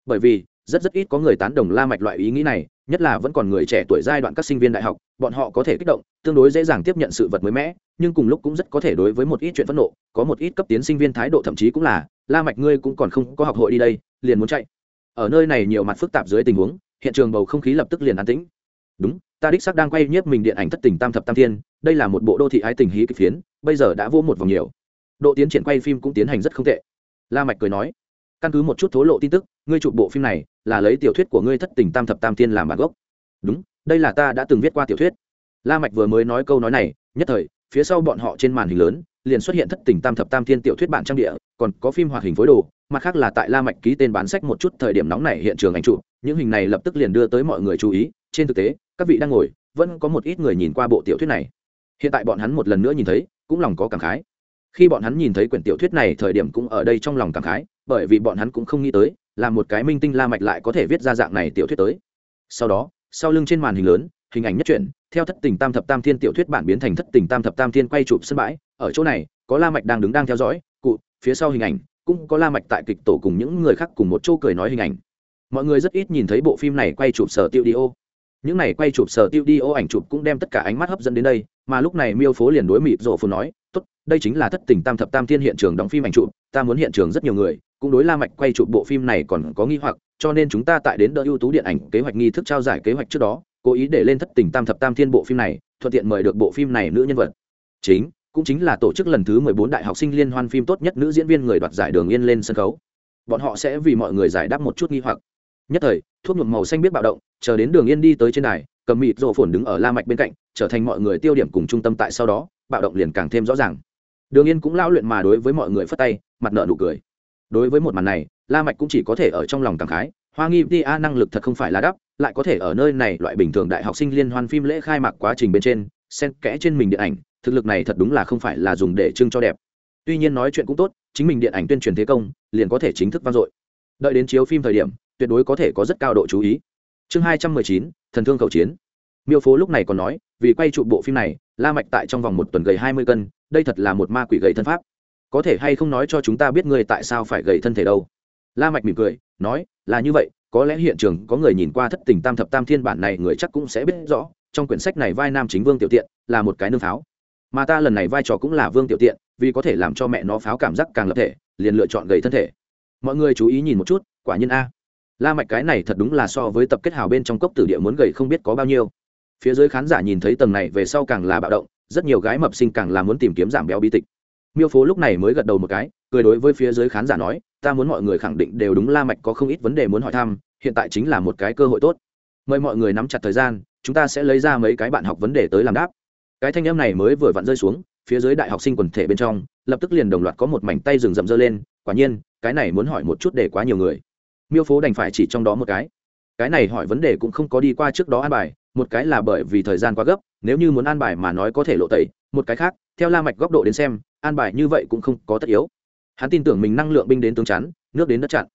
Bởi vì, rất rất ít có người tán đồng la mạch loại ý nghĩ này, nhất là vẫn còn người trẻ tuổi giai đoạn các sinh viên đại học, bọn họ có thể kích động, tương đối dễ dàng tiếp nhận sự vật mới mẻ, nhưng cùng lúc cũng rất có thể đối với một ít chuyện phẫn nộ, có một ít cấp tiến sinh viên thái độ thậm chí cũng là, la mạch ngươi cũng còn không có học hội đi đây, liền muốn chạy. Ở nơi này nhiều mặt phức tạp dưới tình huống, hiện trường bầu không khí lập tức liền an tĩnh. Đúng ta đích xác đang quay nhiếp mình điện ảnh thất tình tam thập tam thiên, đây là một bộ đô thị ái tình hí kịch phiến, bây giờ đã vô một vòng nhiều. Độ tiến triển quay phim cũng tiến hành rất không tệ. La mạch cười nói, căn cứ một chút thố lộ tin tức, ngươi chụp bộ phim này là lấy tiểu thuyết của ngươi thất tình tam thập tam thiên làm bản gốc. Đúng, đây là ta đã từng viết qua tiểu thuyết. La mạch vừa mới nói câu nói này, nhất thời, phía sau bọn họ trên màn hình lớn, liền xuất hiện thất tình tam thập tam thiên tiểu thuyết bản trang địa còn có phim hoạt hình phối đồ, mặt khác là tại la mạch ký tên bán sách một chút thời điểm nóng này hiện trường ảnh chụp, những hình này lập tức liền đưa tới mọi người chú ý, trên thực tế, các vị đang ngồi, vẫn có một ít người nhìn qua bộ tiểu thuyết này. Hiện tại bọn hắn một lần nữa nhìn thấy, cũng lòng có cảm khái. Khi bọn hắn nhìn thấy quyển tiểu thuyết này thời điểm cũng ở đây trong lòng cảm khái, bởi vì bọn hắn cũng không nghĩ tới, là một cái minh tinh la mạch lại có thể viết ra dạng này tiểu thuyết tới. Sau đó, sau lưng trên màn hình lớn, hình ảnh nhất truyện theo thất tình tam thập tam thiên tiểu thuyết bản biến thành thất tình tam thập tam thiên quay chụp sân bãi, ở chỗ này, có la mạch đang đứng đang theo dõi phía sau hình ảnh, cũng có la mạch tại kịch tổ cùng những người khác cùng một chỗ cười nói hình ảnh. Mọi người rất ít nhìn thấy bộ phim này quay chụp sở tiêu đi ô. Những này quay chụp sở tiêu đi ô ảnh chụp cũng đem tất cả ánh mắt hấp dẫn đến đây, mà lúc này miêu phố liền đối mịt rộ phù nói, tốt, đây chính là thất tình tam thập tam thiên hiện trường đóng phim ảnh chụp, ta muốn hiện trường rất nhiều người, cũng đối la mạch quay chụp bộ phim này còn có nghi hoặc, cho nên chúng ta tại đến đỡ ưu tú điện ảnh kế hoạch nghi thức trao giải kế hoạch trước đó, cố ý để lên thất tình tam thập tam thiên bộ phim này, thuận tiện mời được bộ phim này nữ nhân vật. Chính cũng chính là tổ chức lần thứ 14 đại học sinh liên hoan phim tốt nhất nữ diễn viên người đoạt giải đường yên lên sân khấu. Bọn họ sẽ vì mọi người giải đáp một chút nghi hoặc. Nhất thời, thuốc nhuộm màu xanh biết bạo động, chờ đến đường yên đi tới trên đài, cầm mịt rồ phồn đứng ở la mạch bên cạnh, trở thành mọi người tiêu điểm cùng trung tâm tại sau đó, bạo động liền càng thêm rõ ràng. Đường yên cũng lao luyện mà đối với mọi người phất tay, mặt nở nụ cười. Đối với một màn này, la mạch cũng chỉ có thể ở trong lòng cảm khái, hoa nghi ti a, năng lực thật không phải là đắp, lại có thể ở nơi này loại bình thường đại học sinh liên hoan phim lễ khai mạc quá trình bên trên, xen kẽ trên mình điện ảnh thực lực này thật đúng là không phải là dùng để trưng cho đẹp. Tuy nhiên nói chuyện cũng tốt, chính mình điện ảnh tuyên truyền thế công, liền có thể chính thức vang dội. Đợi đến chiếu phim thời điểm, tuyệt đối có thể có rất cao độ chú ý. Chương hai trăm mười chín, thần thương khẩu chiến. Miêu phố lúc này còn nói, vì quay trụ bộ phim này, la mạch tại trong vòng một tuần gầy hai mươi cân, đây thật là một ma quỷ gầy thân pháp. Có thể hay không nói cho chúng ta biết người tại sao phải gầy thân thể đâu? La mạch mỉm cười, nói, là như vậy, có lẽ hiện trường có người nhìn qua thất tình tam thập tam thiên bản này người chắc cũng sẽ biết rõ, trong quyển sách này vai nam chính vương tiểu tiện là một cái nương pháo mà ta lần này vai trò cũng là vương tiểu tiện, vì có thể làm cho mẹ nó pháo cảm giác càng lập thể, liền lựa chọn gầy thân thể. Mọi người chú ý nhìn một chút, quả nhiên a. La mạch cái này thật đúng là so với tập kết hào bên trong cốc tử địa muốn gầy không biết có bao nhiêu. Phía dưới khán giả nhìn thấy tầng này về sau càng là bạo động, rất nhiều gái mập sinh càng là muốn tìm kiếm giảm béo bi tịch. Miêu phố lúc này mới gật đầu một cái, cười đối với phía dưới khán giả nói, ta muốn mọi người khẳng định đều đúng, la mạch có không ít vấn đề muốn hỏi thăm, hiện tại chính là một cái cơ hội tốt. Mời mọi người nắm chặt thời gian, chúng ta sẽ lấy ra mấy cái bạn học vấn đề tới làm đáp cái thanh âm này mới vừa vặn rơi xuống, phía dưới đại học sinh quần thể bên trong, lập tức liền đồng loạt có một mảnh tay rừng rậm rơ lên, quả nhiên, cái này muốn hỏi một chút để quá nhiều người. Miêu phố đành phải chỉ trong đó một cái. Cái này hỏi vấn đề cũng không có đi qua trước đó an bài, một cái là bởi vì thời gian quá gấp, nếu như muốn an bài mà nói có thể lộ tẩy, một cái khác, theo la mạch góc độ đến xem, an bài như vậy cũng không có tất yếu. Hắn tin tưởng mình năng lượng binh đến tướng chắn, nước đến đất chặn.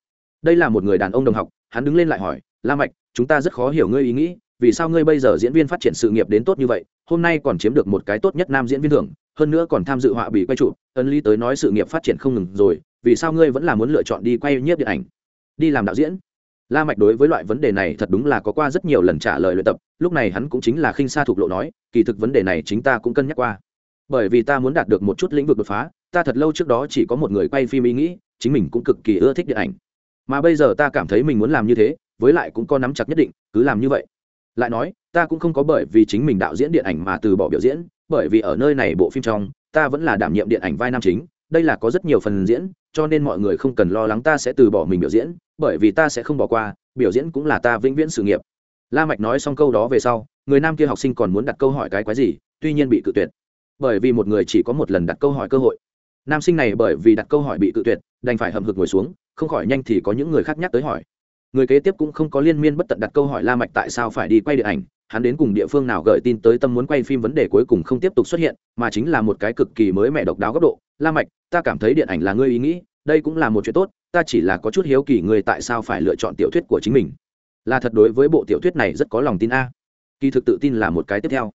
Đây là một người đàn ông đồng học, hắn đứng lên lại hỏi, la mạch, chúng ta rất khó hiểu ngươi ý nghĩ vì sao ngươi bây giờ diễn viên phát triển sự nghiệp đến tốt như vậy, hôm nay còn chiếm được một cái tốt nhất nam diễn viên thưởng, hơn nữa còn tham dự họa bị quay trụ ân lý tới nói sự nghiệp phát triển không ngừng rồi, vì sao ngươi vẫn là muốn lựa chọn đi quay nhiếp điện ảnh, đi làm đạo diễn? La mạch đối với loại vấn đề này thật đúng là có qua rất nhiều lần trả lời luyện tập, lúc này hắn cũng chính là khinh xa thuộc lộ nói, kỳ thực vấn đề này chính ta cũng cân nhắc qua. Bởi vì ta muốn đạt được một chút lĩnh vực đột phá, ta thật lâu trước đó chỉ có một người quay phim ý nghĩ, chính mình cũng cực kỳ ưa thích điện ảnh. Mà bây giờ ta cảm thấy mình muốn làm như thế, với lại cũng có nắm chặt nhất định, cứ làm như vậy lại nói, ta cũng không có bởi vì chính mình đạo diễn điện ảnh mà từ bỏ biểu diễn, bởi vì ở nơi này bộ phim trong, ta vẫn là đảm nhiệm điện ảnh vai nam chính, đây là có rất nhiều phần diễn, cho nên mọi người không cần lo lắng ta sẽ từ bỏ mình biểu diễn, bởi vì ta sẽ không bỏ qua, biểu diễn cũng là ta vĩnh viễn sự nghiệp. La mạch nói xong câu đó về sau, người nam kia học sinh còn muốn đặt câu hỏi cái quái gì, tuy nhiên bị cự tuyệt. Bởi vì một người chỉ có một lần đặt câu hỏi cơ hội. Nam sinh này bởi vì đặt câu hỏi bị cự tuyệt, đành phải hậm hực ngồi xuống, không khỏi nhanh thì có những người khác nhắc tới hỏi người kế tiếp cũng không có liên miên bất tận đặt câu hỏi la mạch tại sao phải đi quay điện ảnh, hắn đến cùng địa phương nào gợi tin tới tâm muốn quay phim vấn đề cuối cùng không tiếp tục xuất hiện, mà chính là một cái cực kỳ mới mẹ độc đáo góc độ. La mạch, ta cảm thấy điện ảnh là ngươi ý nghĩ, đây cũng là một chuyện tốt, ta chỉ là có chút hiếu kỳ ngươi tại sao phải lựa chọn tiểu thuyết của chính mình. Là thật đối với bộ tiểu thuyết này rất có lòng tin a. Kỳ thực tự tin là một cái tiếp theo.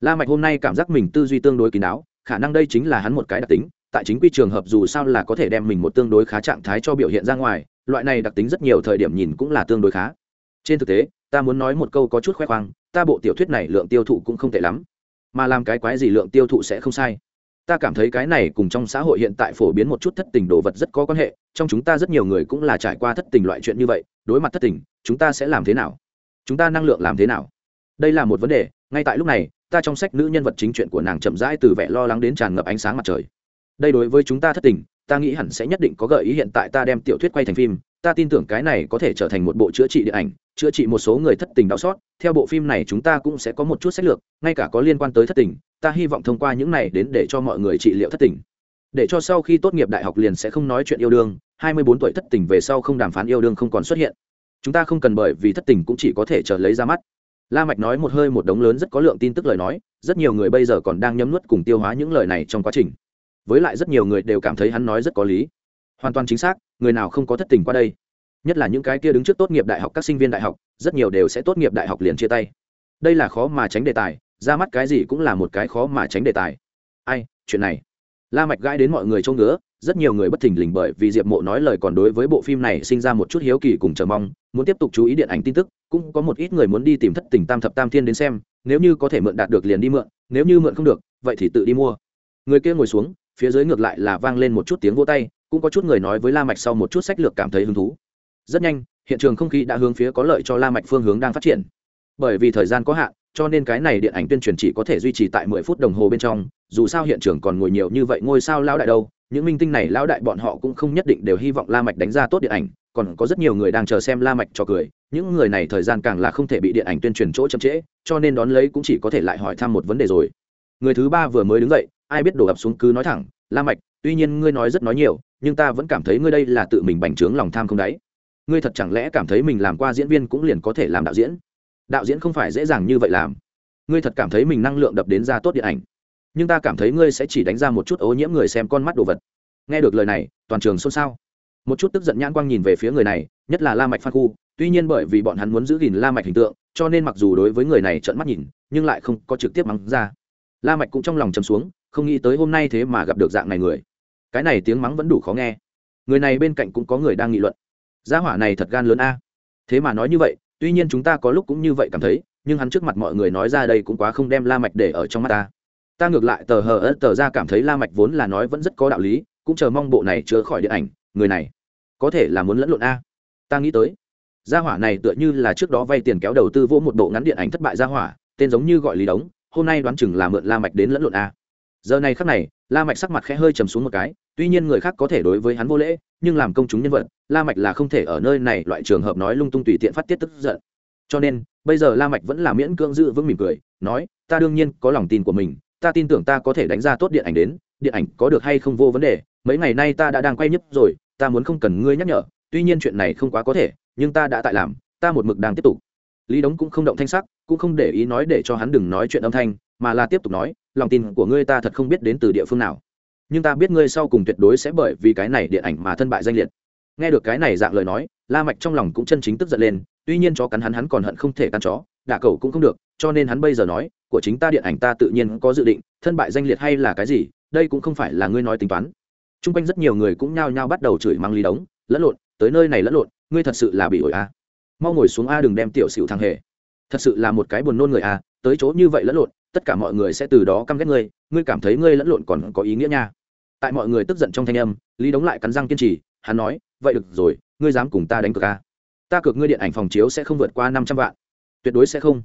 La mạch hôm nay cảm giác mình tư duy tương đối kín đáo, khả năng đây chính là hắn một cái đặc tính tại chính quy trường hợp dù sao là có thể đem mình một tương đối khá trạng thái cho biểu hiện ra ngoài, loại này đặc tính rất nhiều thời điểm nhìn cũng là tương đối khá. Trên thực tế, ta muốn nói một câu có chút khoe khoang, ta bộ tiểu thuyết này lượng tiêu thụ cũng không tệ lắm, mà làm cái quái gì lượng tiêu thụ sẽ không sai. Ta cảm thấy cái này cùng trong xã hội hiện tại phổ biến một chút thất tình đồ vật rất có quan hệ, trong chúng ta rất nhiều người cũng là trải qua thất tình loại chuyện như vậy, đối mặt thất tình, chúng ta sẽ làm thế nào? Chúng ta năng lượng làm thế nào? Đây là một vấn đề, ngay tại lúc này, ta trong sách nữ nhân vật chính chuyện của nàng chậm rãi từ vẻ lo lắng đến tràn ngập ánh sáng mặt trời đây đối với chúng ta thất tình, ta nghĩ hẳn sẽ nhất định có gợi ý hiện tại ta đem tiểu thuyết quay thành phim. Ta tin tưởng cái này có thể trở thành một bộ chữa trị điện ảnh, chữa trị một số người thất tình đau xót. Theo bộ phim này chúng ta cũng sẽ có một chút sách lược, ngay cả có liên quan tới thất tình, ta hy vọng thông qua những này đến để cho mọi người trị liệu thất tình. Để cho sau khi tốt nghiệp đại học liền sẽ không nói chuyện yêu đương, hai mươi bốn tuổi thất tình về sau không đàm phán yêu đương không còn xuất hiện. Chúng ta không cần bởi vì thất tình cũng chỉ có thể chờ lấy ra mắt. La mạch nói một hơi một đống lớn rất có lượng tin tức lời nói, rất nhiều người bây giờ còn đang nhấm nuốt cùng tiêu hóa những lời này trong quá trình với lại rất nhiều người đều cảm thấy hắn nói rất có lý. Hoàn toàn chính xác, người nào không có thất tình qua đây. Nhất là những cái kia đứng trước tốt nghiệp đại học các sinh viên đại học, rất nhiều đều sẽ tốt nghiệp đại học liền chia tay. Đây là khó mà tránh đề tài, ra mắt cái gì cũng là một cái khó mà tránh đề tài. Ai, chuyện này. La mạch gãi đến mọi người trông ngứa, rất nhiều người bất thình lình bởi vì diệp mộ nói lời còn đối với bộ phim này sinh ra một chút hiếu kỳ cùng chờ mong, muốn tiếp tục chú ý điện ảnh tin tức, cũng có một ít người muốn đi tìm thất tình tam thập tam thiên đến xem, nếu như có thể mượn đạt được liền đi mượn, nếu như mượn không được, vậy thì tự đi mua. Người kia ngồi xuống phía dưới ngược lại là vang lên một chút tiếng vô tay, cũng có chút người nói với la mạch sau một chút sách lược cảm thấy hứng thú. Rất nhanh, hiện trường không khí đã hướng phía có lợi cho la mạch phương hướng đang phát triển. Bởi vì thời gian có hạn, cho nên cái này điện ảnh tuyên truyền chỉ có thể duy trì tại mười phút đồng hồ bên trong, dù sao hiện trường còn ngồi nhiều như vậy ngôi sao lão đại đâu, những minh tinh này lão đại bọn họ cũng không nhất định đều hy vọng la mạch đánh ra tốt điện ảnh, còn có rất nhiều người đang chờ xem la mạch cho cười, những người này thời gian càng là không thể bị điện ảnh tuyên truyền chỗ chậm trễ, cho nên đón lấy cũng chỉ có thể lại hỏi thăm một vấn đề rồi. Người thứ ba vừa mới đứng dậy ai biết đổ ập xuống cứ nói thẳng, la mạch, tuy nhiên ngươi nói rất nói nhiều, nhưng ta vẫn cảm thấy ngươi đây là tự mình bành trướng lòng tham không đáy. Ngươi thật chẳng lẽ cảm thấy mình làm qua diễn viên cũng liền có thể làm đạo diễn? Đạo diễn không phải dễ dàng như vậy làm. Ngươi thật cảm thấy mình năng lượng đập đến ra tốt điện ảnh. Nhưng ta cảm thấy ngươi sẽ chỉ đánh ra một chút ô nhiễm người xem con mắt đồ vật. Nghe được lời này, toàn trường xôn xao. Một chút tức giận nhãn quang nhìn về phía người này, nhất là la mạch phan khu, tuy nhiên bởi vì bọn hắn muốn giữ gìn la mạch hình tượng, cho nên mặc dù đối với người này trợn mắt nhìn, nhưng lại không có trực tiếp mắng ra. La mạch cũng trong lòng trầm xuống không nghĩ tới hôm nay thế mà gặp được dạng này người. Cái này tiếng mắng vẫn đủ khó nghe. Người này bên cạnh cũng có người đang nghị luận. Gia hỏa này thật gan lớn a. Thế mà nói như vậy, tuy nhiên chúng ta có lúc cũng như vậy cảm thấy, nhưng hắn trước mặt mọi người nói ra đây cũng quá không đem la mạch để ở trong mắt ta. Ta ngược lại tờ hờ ớt tờ ra cảm thấy la mạch vốn là nói vẫn rất có đạo lý, cũng chờ mong bộ này chữa khỏi điện ảnh, người này có thể là muốn lẫn lộn a. Ta nghĩ tới, gia hỏa này tựa như là trước đó vay tiền kéo đầu tư vỗ một bộ ngắn điện ảnh thất bại gia hỏa, tên giống như gọi lý đống, hôm nay đoán chừng là mượn la mạch đến lẫn lộn a giờ này khắc này, la mạch sắc mặt khẽ hơi trầm xuống một cái, tuy nhiên người khác có thể đối với hắn vô lễ, nhưng làm công chúng nhân vật, la mạch là không thể ở nơi này loại trường hợp nói lung tung tùy tiện phát tiết tức giận. Cho nên, bây giờ la mạch vẫn là miễn cưỡng giữ vững mỉm cười, nói, ta đương nhiên có lòng tin của mình, ta tin tưởng ta có thể đánh ra tốt điện ảnh đến, điện ảnh có được hay không vô vấn đề, mấy ngày nay ta đã đang quay nhấp rồi, ta muốn không cần ngươi nhắc nhở, tuy nhiên chuyện này không quá có thể, nhưng ta đã tại làm, ta một mực đang tiếp tục. Lý đống cũng không động thanh sắc, cũng không để ý nói để cho hắn đừng nói chuyện âm thanh, mà là tiếp tục nói lòng tin của ngươi ta thật không biết đến từ địa phương nào. Nhưng ta biết ngươi sau cùng tuyệt đối sẽ bởi vì cái này điện ảnh mà thân bại danh liệt. Nghe được cái này dạng lời nói, la mạch trong lòng cũng chân chính tức giận lên, tuy nhiên chó cắn hắn hắn còn hận không thể cắn chó, đả cầu cũng không được, cho nên hắn bây giờ nói, của chính ta điện ảnh ta tự nhiên có dự định, thân bại danh liệt hay là cái gì, đây cũng không phải là ngươi nói tính toán. Trung quanh rất nhiều người cũng nhao nhao bắt đầu chửi mang lý đống, lẫn lộn, tới nơi này lẫn lộn, ngươi thật sự là bị ổi a. À. mau ngồi xuống a, đừng đem tiểu xỉu thằng hề. Thật sự là một cái buồn nôn người a, tới chỗ như vậy lẫn lộn tất cả mọi người sẽ từ đó căm ghét ngươi ngươi cảm thấy ngươi lẫn lộn còn có ý nghĩa nha. Tại mọi người tức giận trong thanh âm, lý đống lại cắn răng kiên trì, hắn nói, vậy được rồi, ngươi dám cùng ta đánh cược a ta cược ngươi điện ảnh phòng chiếu sẽ không vượt qua năm trăm vạn. Tuyệt đối sẽ không.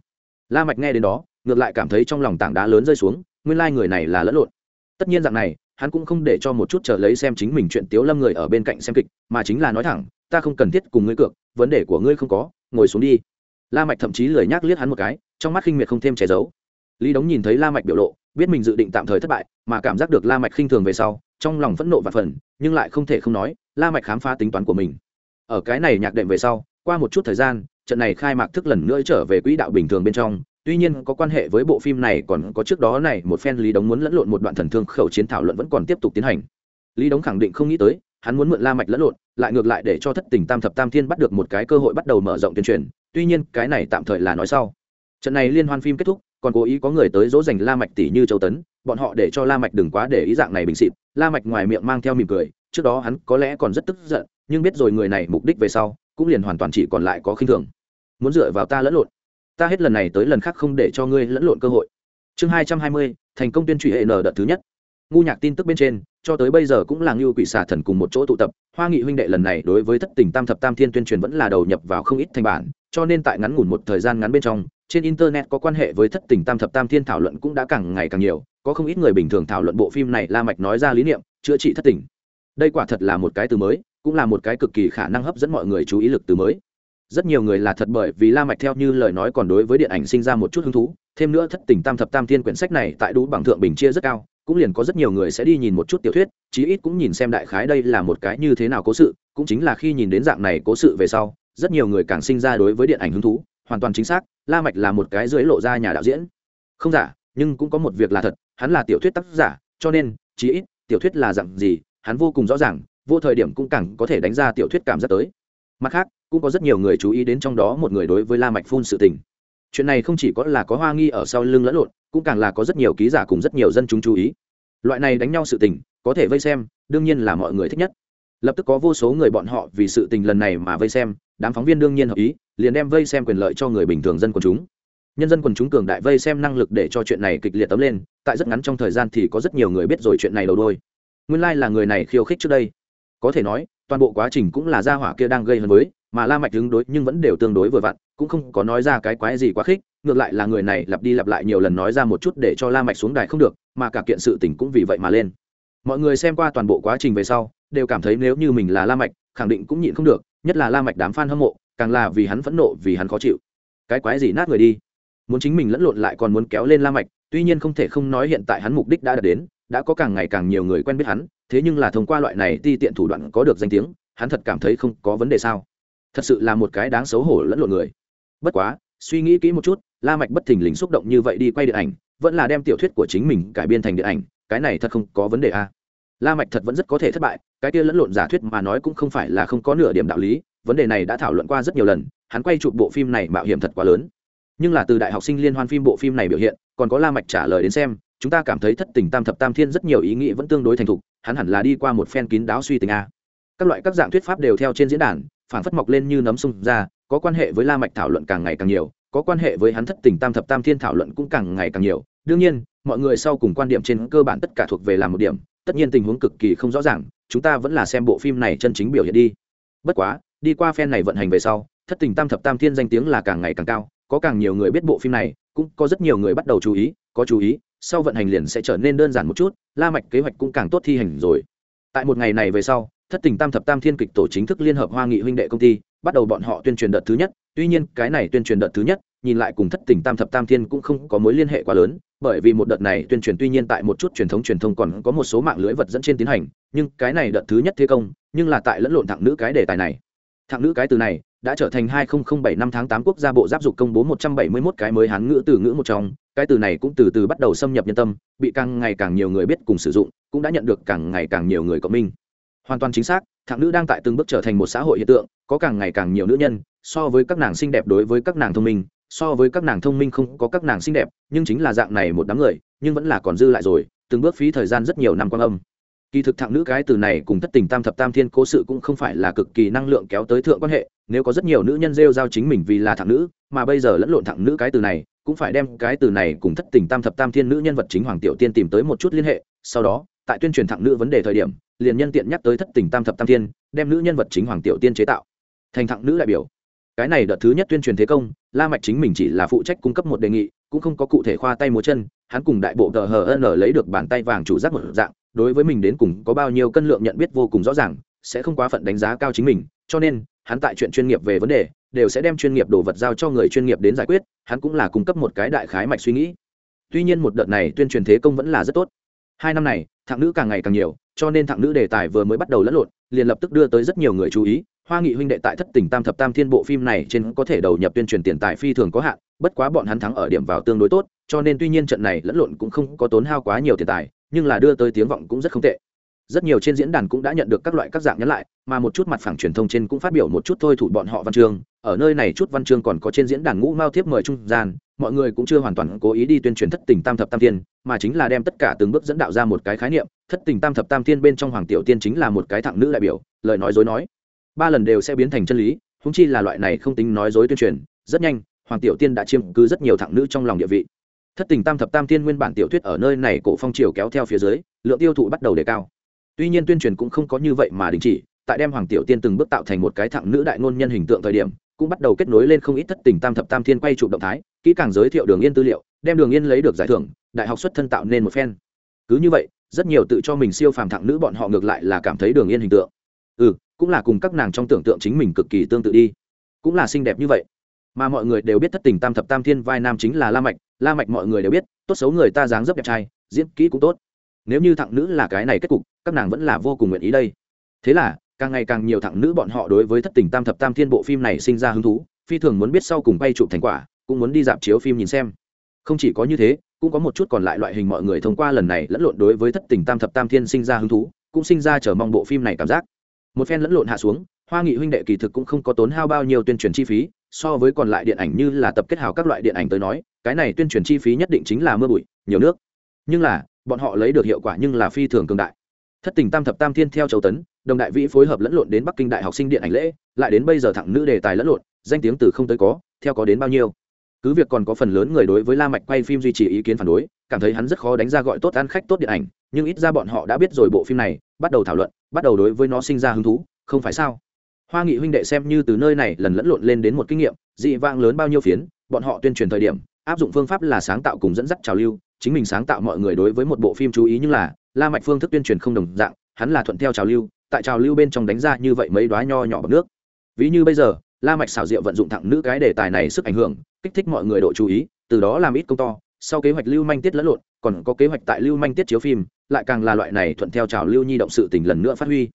La mạch nghe đến đó, ngược lại cảm thấy trong lòng tảng đá lớn rơi xuống, nguyên lai người này là lẫn lộn. Tất nhiên dạng này, hắn cũng không để cho một chút chờ lấy xem chính mình chuyện tiếu lâm người ở bên cạnh xem kịch, mà chính là nói thẳng, ta không cần thiết cùng ngươi cược, vấn đề của ngươi không có, ngồi xuống đi. La mạch thậm chí lười nhác liếc hắn một cái, trong mắt khinh miệt không thêm che giấu lý đống nhìn thấy la mạch biểu lộ, biết mình dự định tạm thời thất bại, mà cảm giác được la mạch khinh thường về sau, trong lòng phẫn nộ và phần, nhưng lại không thể không nói, la mạch khám phá tính toán của mình. Ở cái này nhạc đệm về sau, qua một chút thời gian, trận này khai mạc thức lần nữa trở về quỹ đạo bình thường bên trong, tuy nhiên có quan hệ với bộ phim này còn có trước đó này, một phen lý đống muốn lẫn lộn một đoạn thần thương khẩu chiến thảo luận vẫn còn tiếp tục tiến hành. Lý đống khẳng định không nghĩ tới, hắn muốn mượn la mạch lẫn lộn, lại ngược lại để cho thất tình tam thập tam thiên bắt được một cái cơ hội bắt đầu mở rộng tuyên truyền, tuy nhiên cái này tạm thời là nói sau. Trận này liên hoan phim kết thúc còn cố ý có người tới dỗ dành la mạch tỷ như châu tấn, bọn họ để cho la mạch đừng quá để ý dạng này bình xịt. La mạch ngoài miệng mang theo mỉm cười, trước đó hắn có lẽ còn rất tức giận, nhưng biết rồi người này mục đích về sau, cũng liền hoàn toàn chỉ còn lại có khinh thường. Muốn dựa vào ta lẫn lộn. Ta hết lần này tới lần khác không để cho ngươi lẫn lộn cơ hội. Chương hai trăm hai mươi, thành công tuyên trụy hệ nở đợt thứ nhất. Ngu nhạc tin tức bên trên, cho tới bây giờ cũng là ngưu quỷ xà thần cùng một chỗ tụ tập, hoa nghị huynh đệ lần này đối với thất tình tam thập tam thiên tuyên truyền vẫn là đầu nhập vào không ít thành bản, cho nên tại ngắn ngủn một thời gian ngắn bên trong trên internet có quan hệ với thất tình tam thập tam thiên thảo luận cũng đã càng ngày càng nhiều, có không ít người bình thường thảo luận bộ phim này la mạch nói ra lý niệm, chữa trị thất tình. Đây quả thật là một cái từ mới, cũng là một cái cực kỳ khả năng hấp dẫn mọi người chú ý lực từ mới. Rất nhiều người là thật bởi vì la mạch theo như lời nói còn đối với điện ảnh sinh ra một chút hứng thú, thêm nữa thất tình tam thập tam thiên quyển sách này tại đủ bằng thượng bình chia rất cao, cũng liền có rất nhiều người sẽ đi nhìn một chút tiểu thuyết, chí ít cũng nhìn xem đại khái đây là một cái như thế nào cố sự, cũng chính là khi nhìn đến dạng này cố sự về sau, rất nhiều người càng sinh ra đối với điện ảnh hứng thú, hoàn toàn chính xác la mạch là một cái dưới lộ ra nhà đạo diễn. Không giả, nhưng cũng có một việc là thật, hắn là tiểu thuyết tác giả, cho nên, chí ít, tiểu thuyết là dạng gì, hắn vô cùng rõ ràng, vô thời điểm cũng càng có thể đánh ra tiểu thuyết cảm giác tới. Mặt khác, cũng có rất nhiều người chú ý đến trong đó một người đối với la mạch phun sự tình. Chuyện này không chỉ có là có hoa nghi ở sau lưng lẫn lộn, cũng càng là có rất nhiều ký giả cùng rất nhiều dân chúng chú ý. Loại này đánh nhau sự tình, có thể vây xem, đương nhiên là mọi người thích nhất lập tức có vô số người bọn họ vì sự tình lần này mà vây xem, đám phóng viên đương nhiên hợp ý, liền đem vây xem quyền lợi cho người bình thường dân quần chúng. Nhân dân quần chúng cường đại vây xem năng lực để cho chuyện này kịch liệt tấm lên, tại rất ngắn trong thời gian thì có rất nhiều người biết rồi chuyện này đầu đôi nguyên lai là người này khiêu khích trước đây. Có thể nói, toàn bộ quá trình cũng là gia hỏa kia đang gây hấn với, mà la mạch đứng đối nhưng vẫn đều tương đối vừa vặn, cũng không có nói ra cái quái gì quá khích, ngược lại là người này lặp đi lặp lại nhiều lần nói ra một chút để cho la mạch xuống đài không được, mà cả kiện sự tình cũng vì vậy mà lên. Mọi người xem qua toàn bộ quá trình về sau đều cảm thấy nếu như mình là la mạch, khẳng định cũng nhịn không được, nhất là la mạch đám fan hâm mộ, càng là vì hắn phẫn nộ, vì hắn khó chịu. Cái quái gì nát người đi? Muốn chính mình lẫn lộn lại còn muốn kéo lên la mạch, tuy nhiên không thể không nói hiện tại hắn mục đích đã đạt đến, đã có càng ngày càng nhiều người quen biết hắn, thế nhưng là thông qua loại này ti tiện thủ đoạn có được danh tiếng, hắn thật cảm thấy không có vấn đề sao? Thật sự là một cái đáng xấu hổ lẫn lộn người. Bất quá, suy nghĩ kỹ một chút, la mạch bất thình lình xúc động như vậy đi quay điện ảnh, vẫn là đem tiểu thuyết của chính mình cải biên thành điện ảnh, cái này thật không có vấn đề a à la mạch thật vẫn rất có thể thất bại, cái kia lẫn lộn giả thuyết mà nói cũng không phải là không có nửa điểm đạo lý, vấn đề này đã thảo luận qua rất nhiều lần, hắn quay chụp bộ phim này mạo hiểm thật quá lớn. Nhưng là từ đại học sinh liên hoan phim bộ phim này biểu hiện, còn có la mạch trả lời đến xem, chúng ta cảm thấy thất tình tam thập tam thiên rất nhiều ý nghĩ vẫn tương đối thành thục, hắn hẳn là đi qua một phen kín đáo suy tình a. Các loại các dạng thuyết pháp đều theo trên diễn đàn phản phất mọc lên như nấm sung ra, có quan hệ với la mạch thảo luận càng ngày càng nhiều, có quan hệ với hắn thất tình tam thập tam thiên thảo luận cũng càng ngày càng nhiều. Đương nhiên, mọi người sau cùng quan điểm trên cơ bản tất cả thuộc về làm một điểm tất nhiên tình huống cực kỳ không rõ ràng, chúng ta vẫn là xem bộ phim này chân chính biểu hiện đi. Bất quá, đi qua phen này vận hành về sau, thất tình tam thập tam thiên danh tiếng là càng ngày càng cao, có càng nhiều người biết bộ phim này, cũng có rất nhiều người bắt đầu chú ý, có chú ý, sau vận hành liền sẽ trở nên đơn giản một chút, la mạch kế hoạch cũng càng tốt thi hành rồi. Tại một ngày này về sau, thất tình tam thập tam thiên kịch tổ chính thức liên hợp hoa nghị huynh đệ công ty, bắt đầu bọn họ tuyên truyền đợt thứ nhất, tuy nhiên cái này tuyên truyền đợt thứ nhất nhìn lại cùng thất tình tam thập tam thiên cũng không có mối liên hệ quá lớn bởi vì một đợt này tuyên truyền tuy nhiên tại một chút truyền thống truyền thông còn có một số mạng lưới vật dẫn trên tiến hành nhưng cái này đợt thứ nhất thế công nhưng là tại lẫn lộn thẳng nữ cái đề tài này thẳng nữ cái từ này đã trở thành 2007 năm tháng 8 quốc gia bộ giáp dục công bố 171 cái mới hán ngữ từ ngữ một trong, cái từ này cũng từ từ bắt đầu xâm nhập nhân tâm, bị càng ngày càng nhiều người biết cùng sử dụng, cũng đã nhận được càng ngày càng nhiều người cộng minh. Hoàn toàn chính xác, thạng nữ đang tại từng bước trở thành một xã hội hiện tượng, có càng ngày càng nhiều nữ nhân, so với các nàng xinh đẹp đối với các nàng thông minh, so với các nàng thông minh không có các nàng xinh đẹp, nhưng chính là dạng này một đám người, nhưng vẫn là còn dư lại rồi, từng bước phí thời gian rất nhiều năm quan âm. Kỳ thực thạng nữ cái từ này cùng thất tình tam thập tam thiên cố sự cũng không phải là cực kỳ năng lượng kéo tới thượng quan hệ nếu có rất nhiều nữ nhân rêu giao chính mình vì là thạng nữ mà bây giờ lẫn lộn thạng nữ cái từ này cũng phải đem cái từ này cùng thất tình tam thập tam thiên nữ nhân vật chính hoàng tiểu tiên tìm tới một chút liên hệ sau đó tại tuyên truyền thạng nữ vấn đề thời điểm liền nhân tiện nhắc tới thất tình tam thập tam thiên đem nữ nhân vật chính hoàng tiểu tiên chế tạo thành thạng nữ đại biểu cái này đợt thứ nhất tuyên truyền thế công, la mạch chính mình chỉ là phụ trách cung cấp một đề nghị, cũng không có cụ thể khoa tay múa chân, hắn cùng đại bộ tờ hờ n lấy được bàn tay vàng chủ giác một dạng, đối với mình đến cùng có bao nhiêu cân lượng nhận biết vô cùng rõ ràng, sẽ không quá phận đánh giá cao chính mình, cho nên, hắn tại chuyện chuyên nghiệp về vấn đề, đều sẽ đem chuyên nghiệp đồ vật giao cho người chuyên nghiệp đến giải quyết, hắn cũng là cung cấp một cái đại khái mạch suy nghĩ. Tuy nhiên một đợt này tuyên truyền thế công vẫn là rất tốt. Hai năm này thạng nữ càng ngày càng nhiều, cho nên thạng nữ đề tài vừa mới bắt đầu lẫn lộn, liền lập tức đưa tới rất nhiều người chú ý hoa nghị huynh đệ tại thất tỉnh tam thập tam thiên bộ phim này trên có thể đầu nhập tuyên truyền tiền tài phi thường có hạn, bất quá bọn hắn thắng ở điểm vào tương đối tốt, cho nên tuy nhiên trận này lẫn lộn cũng không có tốn hao quá nhiều tiền tài, nhưng là đưa tới tiếng vọng cũng rất không tệ. Rất nhiều trên diễn đàn cũng đã nhận được các loại các dạng nhắn lại, mà một chút mặt phẳng truyền thông trên cũng phát biểu một chút thôi thủ bọn họ văn chương. Ở nơi này chút văn chương còn có trên diễn đàn ngũ mao thiếp mời trung gian, mọi người cũng chưa hoàn toàn cố ý đi tuyên truyền thất tình tam thập tam thiên, mà chính là đem tất cả từng bước dẫn đạo ra một cái khái niệm. Thất tình tam thập tam thiên bên trong hoàng tiểu tiên chính là một cái thẳng nữ đại biểu, lời nói dối nói ba lần đều sẽ biến thành chân lý húng chi là loại này không tính nói dối tuyên truyền, rất nhanh, hoàng tiểu tiên đã chiếm cứ rất nhiều thẳng nữ trong lòng địa vị. Thất tình tam thập tam thiên nguyên bản tiểu thuyết ở nơi này cổ phong triều kéo theo phía dưới, lượng tiêu thụ bắt đầu đề cao. Tuy nhiên tuyên truyền cũng không có như vậy mà đình chỉ, tại đem hoàng tiểu tiên từng bước tạo thành một cái thẳng nữ đại ngôn nhân hình tượng thời điểm, cũng bắt đầu kết nối lên không ít thất tình tam thập tam thiên quay chụp động thái, kỹ càng giới thiệu đường yên tư liệu, đem đường yên lấy được giải thưởng, đại học xuất thân tạo nên một phen. Cứ như vậy, rất nhiều tự cho mình siêu phàm thẳng nữ bọn họ ngược lại là cảm thấy đường yên hình tượng. Ừ cũng là cùng các nàng trong tưởng tượng chính mình cực kỳ tương tự đi. Cũng là xinh đẹp như vậy. Mà mọi người đều biết thất tình tam thập tam thiên vai nam chính là la mạch la mạch mọi người đều biết, tốt xấu người ta dáng dấp đẹp trai, diễn kỹ cũng tốt. Nếu như thằng nữ là cái này kết cục, các nàng vẫn là vô cùng nguyện ý đây. Thế là, càng ngày càng nhiều thằng nữ bọn họ đối với thất tình tam thập tam thiên bộ phim này sinh ra hứng thú, phi thường muốn biết sau cùng bay chụp thành quả, cũng muốn đi dạp chiếu phim nhìn xem. Không chỉ có như thế, cũng có một chút còn lại loại hình mọi người thông qua lần này lẫn lộn đối với thất tình tam thập tam thiên sinh ra hứng thú, cũng sinh ra chờ mong bộ phim này cảm giác một phen lẫn lộn hạ xuống, hoa nghị huynh đệ kỳ thực cũng không có tốn hao bao nhiêu tuyên truyền chi phí, so với còn lại điện ảnh như là tập kết hào các loại điện ảnh tới nói, cái này tuyên truyền chi phí nhất định chính là mưa bụi, nhiều nước. Nhưng là, bọn họ lấy được hiệu quả nhưng là phi thường cường đại. Thất tình tam thập tam thiên theo châu tấn, đồng đại vĩ phối hợp lẫn lộn đến bắc kinh đại học sinh điện ảnh lễ, lại đến bây giờ thẳng nữ đề tài lẫn lộn, danh tiếng từ không tới có, theo có đến bao nhiêu cứ việc còn có phần lớn người đối với la mạch quay phim duy trì ý kiến phản đối, cảm thấy hắn rất khó đánh ra gọi tốt ăn khách tốt điện ảnh, nhưng ít ra bọn họ đã biết rồi bộ phim này, bắt đầu thảo luận, bắt đầu đối với nó sinh ra hứng thú, không phải sao? Hoa nghị huynh đệ xem như từ nơi này lần lẫn lộn lên đến một kinh nghiệm, dị vang lớn bao nhiêu phiến, bọn họ tuyên truyền thời điểm, áp dụng phương pháp là sáng tạo cùng dẫn dắt trào lưu, chính mình sáng tạo mọi người đối với một bộ phim chú ý nhưng là, la mạch phương thức tuyên truyền không đồng dạng, hắn là thuận theo trào lưu, tại trào lưu bên trong đánh ra như vậy mấy đóa nho nhỏ bằng nước. Ví như bây giờ la mạch xảo diệu vận dụng thẳng nữ cái đề tài này sức ảnh hưởng, kích thích mọi người độ chú ý, từ đó làm ít công to. Sau kế hoạch lưu manh tiết lẫn lộn, còn có kế hoạch tại lưu manh tiết chiếu phim, lại càng là loại này thuận theo trào lưu nhi động sự tình lần nữa phát huy.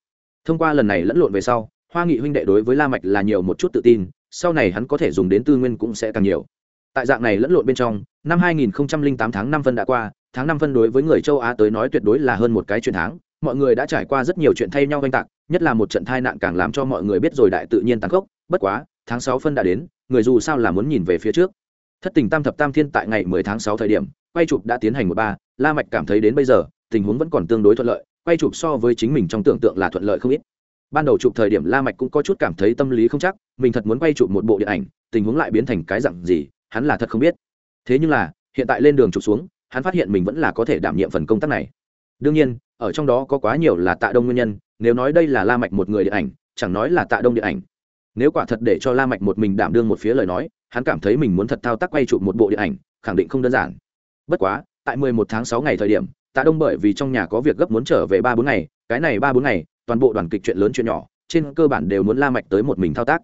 Thông qua lần này lẫn lộn về sau, hoa nghị huynh đệ đối với la mạch là nhiều một chút tự tin, sau này hắn có thể dùng đến tư nguyên cũng sẽ càng nhiều. Tại dạng này lẫn lộn bên trong, năm 2008 tháng 5 phân đã qua, tháng 5 phân đối với người châu á tới nói tuyệt đối là hơn một cái chuyện tháng. Mọi người đã trải qua rất nhiều chuyện thay nhau oanh tạc, nhất là một trận tai nạn càng làm cho mọi người biết rồi đại tự nhiên tăng khốc bất quá, tháng sáu phân đã đến, người dù sao là muốn nhìn về phía trước. Thất tình tam thập tam thiên tại ngày 10 tháng 6 thời điểm, quay chụp đã tiến hành một ba, la mạch cảm thấy đến bây giờ, tình huống vẫn còn tương đối thuận lợi, quay chụp so với chính mình trong tưởng tượng là thuận lợi không ít. Ban đầu chụp thời điểm la mạch cũng có chút cảm thấy tâm lý không chắc, mình thật muốn quay chụp một bộ điện ảnh, tình huống lại biến thành cái dạng gì, hắn là thật không biết. Thế nhưng là, hiện tại lên đường chụp xuống, hắn phát hiện mình vẫn là có thể đảm nhiệm phần công tác này. Đương nhiên, ở trong đó có quá nhiều là tạ đông nguyên nhân, nếu nói đây là la mạch một người điện ảnh, chẳng nói là tạ đông điện ảnh nếu quả thật để cho la mạch một mình đảm đương một phía lời nói hắn cảm thấy mình muốn thật thao tác quay chụp một bộ điện ảnh khẳng định không đơn giản. Bất quá tại 11 tháng 6 ngày thời điểm tạ đông bởi vì trong nhà có việc gấp muốn trở về ba bốn ngày cái này ba bốn ngày toàn bộ đoàn kịch chuyện lớn chuyện nhỏ trên cơ bản đều muốn la mạch tới một mình thao tác.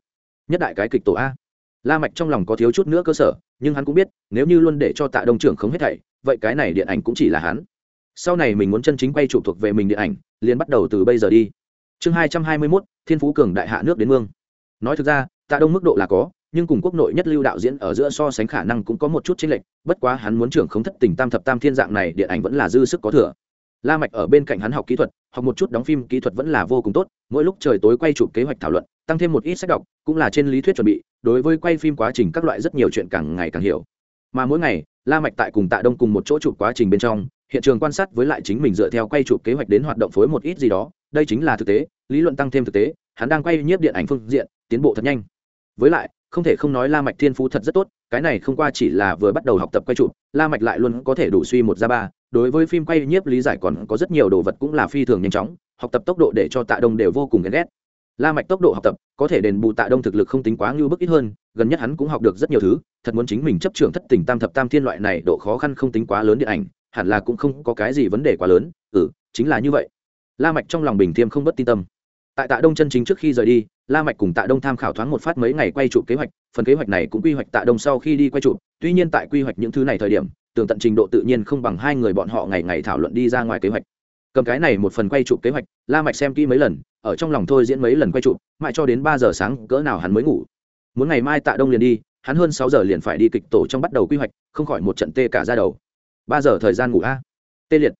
Nhất đại cái kịch tổ a. La mạch trong lòng có thiếu chút nữa cơ sở nhưng hắn cũng biết nếu như luôn để cho tạ đông trưởng không hết thảy vậy cái này điện ảnh cũng chỉ là hắn. Sau này mình muốn chân chính quay chụp thuộc về mình điện ảnh liền bắt đầu từ bây giờ đi. Chương hai trăm hai mươi 221, thiên phú cường đại hạ nước đến mương nói thực ra, tạ đông mức độ là có, nhưng cùng quốc nội nhất lưu đạo diễn ở giữa so sánh khả năng cũng có một chút chênh lệch, bất quá hắn muốn trưởng không thất tình tam thập tam thiên dạng này, điện ảnh vẫn là dư sức có thừa. La mạch ở bên cạnh hắn học kỹ thuật, học một chút đóng phim kỹ thuật vẫn là vô cùng tốt, mỗi lúc trời tối quay chụp kế hoạch thảo luận, tăng thêm một ít sách đọc, cũng là trên lý thuyết chuẩn bị, đối với quay phim quá trình các loại rất nhiều chuyện càng ngày càng hiểu. Mà mỗi ngày, la mạch tại cùng tạ đông cùng một chỗ chụp quá trình bên trong, hiện trường quan sát với lại chính mình dựa theo quay chụp kế hoạch đến hoạt động phối một ít gì đó, đây chính là thực tế, lý luận tăng thêm thực tế, hắn đang quay nhiếp điện ảnh phương diện tiến bộ thật nhanh. Với lại, không thể không nói la mạch thiên phú thật rất tốt, cái này không qua chỉ là vừa bắt đầu học tập quay chụp, la mạch lại luôn có thể đủ suy một ra ba, đối với phim quay nhiếp lý giải còn có rất nhiều đồ vật cũng là phi thường nhanh chóng, học tập tốc độ để cho tạ đông đều vô cùng ghen ghét. La mạch tốc độ học tập, có thể đền bù tạ đông thực lực không tính quá ngưu bức ít hơn, gần nhất hắn cũng học được rất nhiều thứ, thật muốn chính mình chấp trưởng thất tình tam thập tam thiên loại này độ khó khăn không tính quá lớn điện ảnh, hẳn là cũng không có cái gì vấn đề quá lớn ừ chính là như vậy. La mạch trong lòng bình thiêm không bất tin tâm tại tạ đông chân chính trước khi rời đi, la mạch cùng tạ đông tham khảo thoáng một phát mấy ngày quay chụp kế hoạch, phần kế hoạch này cũng quy hoạch tạ đông sau khi đi quay chụp, tuy nhiên tại quy hoạch những thứ này thời điểm tưởng tận trình độ tự nhiên không bằng hai người bọn họ ngày ngày thảo luận đi ra ngoài kế hoạch. Cầm cái này một phần quay chụp kế hoạch, la mạch xem kỹ mấy lần, ở trong lòng thôi diễn mấy lần quay chụp, mãi cho đến ba giờ sáng, cỡ nào hắn mới ngủ. Muốn ngày mai tạ đông liền đi, hắn hơn sáu giờ liền phải đi kịch tổ trong bắt đầu quy hoạch, không khỏi một trận tê cả ra đầu. Ba giờ thời gian ngủ a? Tê liệt.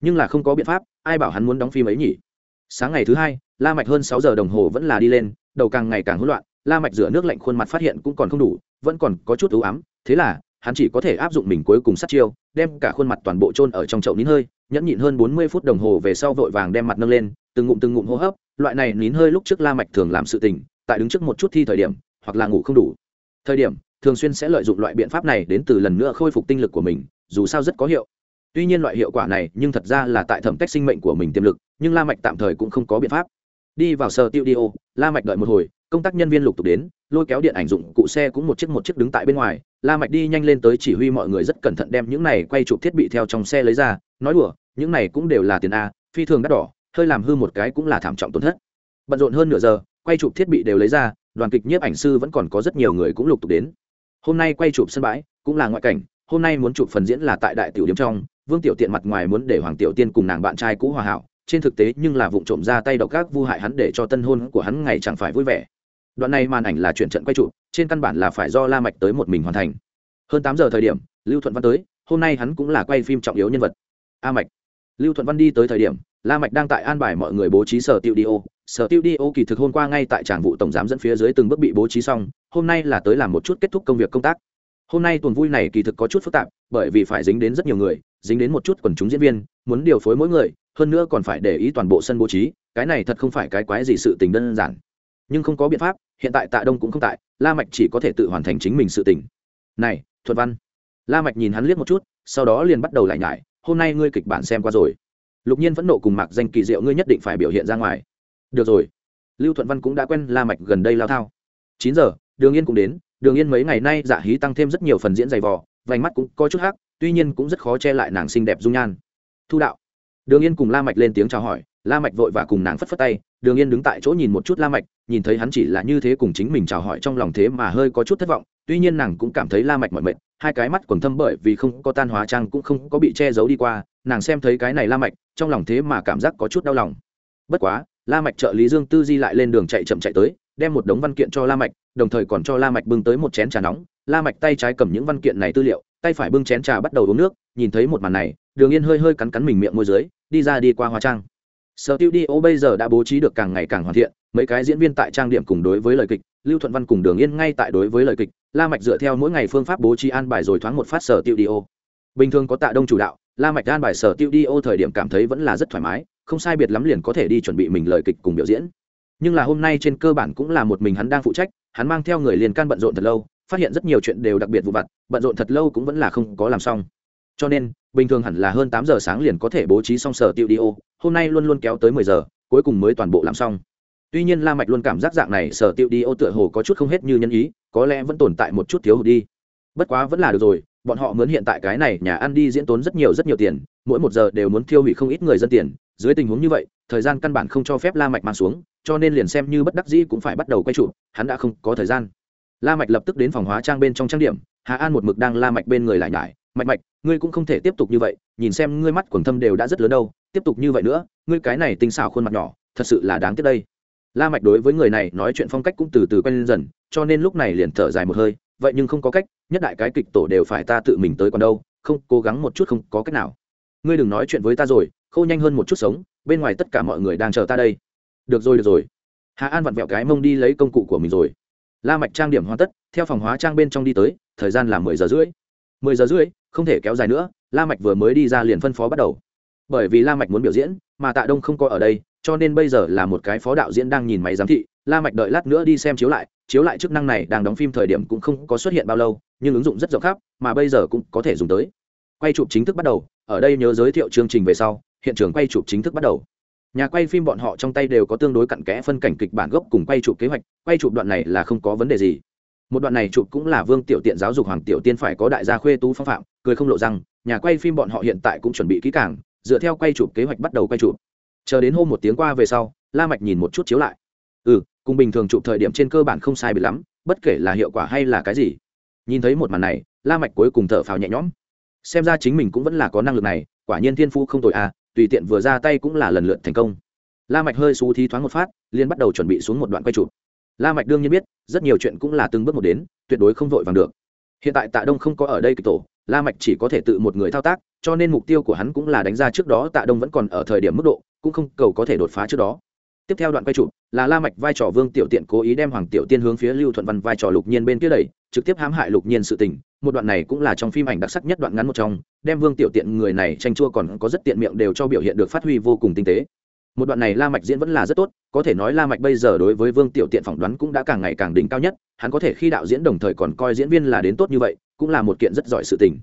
Nhưng là không có biện pháp, ai bảo hắn muốn đóng phim ấy nhỉ? Sáng ngày thứ hai, la mạch hơn sáu giờ đồng hồ vẫn là đi lên, đầu càng ngày càng hỗn loạn, la mạch rửa nước lạnh khuôn mặt phát hiện cũng còn không đủ, vẫn còn có chút ưu ám, thế là, hắn chỉ có thể áp dụng mình cuối cùng sát chiêu, đem cả khuôn mặt toàn bộ trôn ở trong chậu nín hơi, nhẫn nhịn hơn bốn mươi phút đồng hồ về sau vội vàng đem mặt nâng lên, từng ngụm từng ngụm hô hấp, loại này nín hơi lúc trước la mạch thường làm sự tình, tại đứng trước một chút thi thời điểm, hoặc là ngủ không đủ. Thời điểm, thường xuyên sẽ lợi dụng loại biện pháp này đến từ lần nữa khôi phục tinh lực của mình, dù sao rất có hiệu tuy nhiên loại hiệu quả này, nhưng thật ra là tại thẩm cách sinh mệnh của mình tiềm lực, nhưng la mạch tạm thời cũng không có biện pháp. Đi vào sở tiêu đi la mạch đợi một hồi, công tác nhân viên lục tục đến, lôi kéo điện ảnh dụng, cụ xe cũng một chiếc một chiếc đứng tại bên ngoài. La mạch đi nhanh lên tới chỉ huy mọi người rất cẩn thận đem những này quay chụp thiết bị theo trong xe lấy ra, nói đùa, những này cũng đều là tiền a, phi thường đắt đỏ, hơi làm hư một cái cũng là thảm trọng tổn thất. Bận rộn hơn nửa giờ, quay chụp thiết bị đều lấy ra, đoàn kịch nhiếp ảnh sư vẫn còn có rất nhiều người cũng lục tục đến. Hôm nay quay chụp sân bãi cũng là ngoại cảnh, hôm nay muốn chụp phần diễn là tại đại tiểu điểm trong vương tiểu tiện mặt ngoài muốn để hoàng tiểu tiên cùng nàng bạn trai cũ hòa hảo, trên thực tế nhưng là vụ trộm ra tay độc gác vu hại hắn để cho tân hôn của hắn ngày chẳng phải vui vẻ. Đoạn này màn ảnh là chuyện trận quay trụ, trên căn bản là phải do la mạch tới một mình hoàn thành. Hơn tám giờ thời điểm, lưu thuận văn tới, hôm nay hắn cũng là quay phim trọng yếu nhân vật. A mạch. Lưu thuận văn đi tới thời điểm, la mạch đang tại an bài mọi người bố trí sở tiêu đi ô sở tiêu đi ô kỳ thực hôm qua ngay tại tràng vụ tổng giám dẫn phía dưới từng bước bị bố trí xong, hôm nay là tới làm một chút kết thúc công việc công tác. Hôm nay tuần vui này kỳ thực có chút phức tạp, bởi vì phải dính đến rất nhiều người dính đến một chút quần chúng diễn viên, muốn điều phối mỗi người, hơn nữa còn phải để ý toàn bộ sân bố trí, cái này thật không phải cái quái gì sự tình đơn giản. Nhưng không có biện pháp, hiện tại tạ đông cũng không tại, la mạch chỉ có thể tự hoàn thành chính mình sự tình. Này, thuật văn. La mạch nhìn hắn liếc một chút, sau đó liền bắt đầu lại nhải, hôm nay ngươi kịch bản xem qua rồi. Lục nhiên vẫn nộ cùng mạc danh kỳ diệu, ngươi nhất định phải biểu hiện ra ngoài. Được rồi. Lưu thuận văn cũng đã quen la mạch gần đây lao thao. Chín giờ, đường yên cũng đến, đường yên mấy ngày nay dạ hí tăng thêm rất nhiều phần diễn dày vò vành mắt cũng có chút hắc, tuy nhiên cũng rất khó che lại nàng xinh đẹp dung nhan. Thu đạo. Đường yên cùng la mạch lên tiếng chào hỏi, la mạch vội và cùng nàng phất phất tay, đường yên đứng tại chỗ nhìn một chút la mạch, nhìn thấy hắn chỉ là như thế cùng chính mình chào hỏi trong lòng thế mà hơi có chút thất vọng, tuy nhiên nàng cũng cảm thấy la mạch mỏi mệt, hai cái mắt còn thâm bởi vì không có tan hóa trang cũng không có bị che giấu đi qua, nàng xem thấy cái này la mạch, trong lòng thế mà cảm giác có chút đau lòng. Bất quá, la mạch trợ lý dương tư di lại lên đường chạy chậm chạy tới đem một đống văn kiện cho la mạch, đồng thời còn cho la mạch bưng tới một chén trà nóng. La mạch tay trái cầm những văn kiện này tư liệu, tay phải bưng chén trà bắt đầu uống nước, nhìn thấy một màn này, đường yên hơi hơi cắn cắn mình miệng môi dưới, đi ra đi qua hóa trang. Sở tiêu đi ô bây giờ đã bố trí được càng ngày càng hoàn thiện, mấy cái diễn viên tại trang điểm cùng đối với lời kịch, lưu thuận văn cùng đường yên ngay tại đối với lời kịch, la mạch dựa theo mỗi ngày phương pháp bố trí an bài rồi thoáng một phát sở tiêu đi ô. Bình thường có tạ đông chủ đạo, la mạch an bài sở tiêu đi ô thời điểm cảm thấy vẫn là rất thoải mái, không sai biệt lắm liền có thể đi chuẩn bị mình lời kịch cùng biểu diễn nhưng là hôm nay trên cơ bản cũng là một mình hắn đang phụ trách, hắn mang theo người liền can bận rộn thật lâu, phát hiện rất nhiều chuyện đều đặc biệt vụ vặt, bận rộn thật lâu cũng vẫn là không có làm xong. Cho nên, bình thường hẳn là hơn tám giờ sáng liền có thể bố trí xong sở tiêu đi ô, hôm nay luôn luôn kéo tới mười giờ, cuối cùng mới toàn bộ làm xong. Tuy nhiên la mạch luôn cảm giác dạng này sở tiêu đi ô tựa hồ có chút không hết như nhân ý, có lẽ vẫn tồn tại một chút thiếu hụt đi. Bất quá vẫn là được rồi, bọn họ mướn hiện tại cái này nhà ăn đi diễn tốn rất nhiều rất nhiều tiền, mỗi một giờ đều muốn tiêu hủy không ít người dân tiền. Dưới tình huống như vậy, thời gian căn bản không cho phép la mạch mang xuống cho nên liền xem như bất đắc dĩ cũng phải bắt đầu quay trụ, hắn đã không có thời gian. La mạch lập tức đến phòng hóa trang bên trong trang điểm, hà an một mực đang la mạch bên người lại nhải, mạch mạch, ngươi cũng không thể tiếp tục như vậy, nhìn xem ngươi mắt quần thâm đều đã rất lớn đâu, tiếp tục như vậy nữa, ngươi cái này tinh xảo khuôn mặt nhỏ, thật sự là đáng tiếc đây. La mạch đối với người này nói chuyện phong cách cũng từ từ quen dần, cho nên lúc này liền thở dài một hơi, vậy nhưng không có cách, nhất đại cái kịch tổ đều phải ta tự mình tới còn đâu, không, cố gắng một chút không có cách nào. Ngươi đừng nói chuyện với ta rồi khô nhanh hơn một chút sống, bên ngoài tất cả mọi người đang chờ ta đây được rồi được rồi. Hà an vặn vẹo cái mông đi lấy công cụ của mình rồi. La mạch trang điểm hoàn tất, theo phòng hóa trang bên trong đi tới, thời gian là mười giờ rưỡi. Mười giờ rưỡi, không thể kéo dài nữa, la mạch vừa mới đi ra liền phân phó bắt đầu. Bởi vì la mạch muốn biểu diễn, mà tạ đông không có ở đây, cho nên bây giờ là một cái phó đạo diễn đang nhìn máy giám thị. La mạch đợi lát nữa đi xem chiếu lại chiếu lại chức năng này đang đóng phim thời điểm cũng không có xuất hiện bao lâu, nhưng ứng dụng rất rộng khắp, mà bây giờ cũng có thể dùng tới. Quay chụp chính thức bắt đầu, ở đây nhớ giới thiệu chương trình về sau, hiện trường quay chụp chính thức bắt đầu nhà quay phim bọn họ trong tay đều có tương đối cặn kẽ phân cảnh kịch bản gốc cùng quay chụp kế hoạch, quay chụp đoạn này là không có vấn đề gì. Một đoạn này chụp cũng là vương tiểu tiện giáo dục hoàng tiểu tiên phải có đại gia khuê tú phong phạm, cười không lộ rằng nhà quay phim bọn họ hiện tại cũng chuẩn bị kỹ càng, dựa theo quay chụp kế hoạch bắt đầu quay chụp. Chờ đến hôm một tiếng qua về sau, la mạch nhìn một chút chiếu lại. Ừ cùng bình thường chụp thời điểm trên cơ bản không sai biệt lắm, bất kể là hiệu quả hay là cái gì. Nhìn thấy một màn này, la mạch cuối cùng thở phào nhẹ nhõm. Xem ra chính mình cũng vẫn là có năng lực này, quả nhiên thiên phu không tồi à tùy tiện vừa ra tay cũng là lần lượt thành công. La mạch hơi xú thí thoáng một phát, liền bắt đầu chuẩn bị xuống một đoạn quay chụp. La mạch đương nhiên biết, rất nhiều chuyện cũng là từng bước một đến, tuyệt đối không vội vàng được. Hiện tại tạ đông không có ở đây kịch tổ, la mạch chỉ có thể tự một người thao tác, cho nên mục tiêu của hắn cũng là đánh ra trước đó tạ đông vẫn còn ở thời điểm mức độ, cũng không cầu có thể đột phá trước đó tiếp theo đoạn quay chụp là la mạch vai trò vương tiểu tiện cố ý đem hoàng tiểu tiên hướng phía lưu thuận văn vai trò lục nhiên bên kia đẩy, trực tiếp hãm hại lục nhiên sự tình. Một đoạn này cũng là trong phim ảnh đặc sắc nhất đoạn ngắn một trong, đem vương tiểu tiện người này tranh chua còn có rất tiện miệng đều cho biểu hiện được phát huy vô cùng tinh tế. Một đoạn này la mạch diễn vẫn là rất tốt, có thể nói la mạch bây giờ đối với vương tiểu tiện phỏng đoán cũng đã càng ngày càng đỉnh cao nhất, hắn có thể khi đạo diễn đồng thời còn coi diễn viên là đến tốt như vậy, cũng là một kiện rất giỏi sự tình.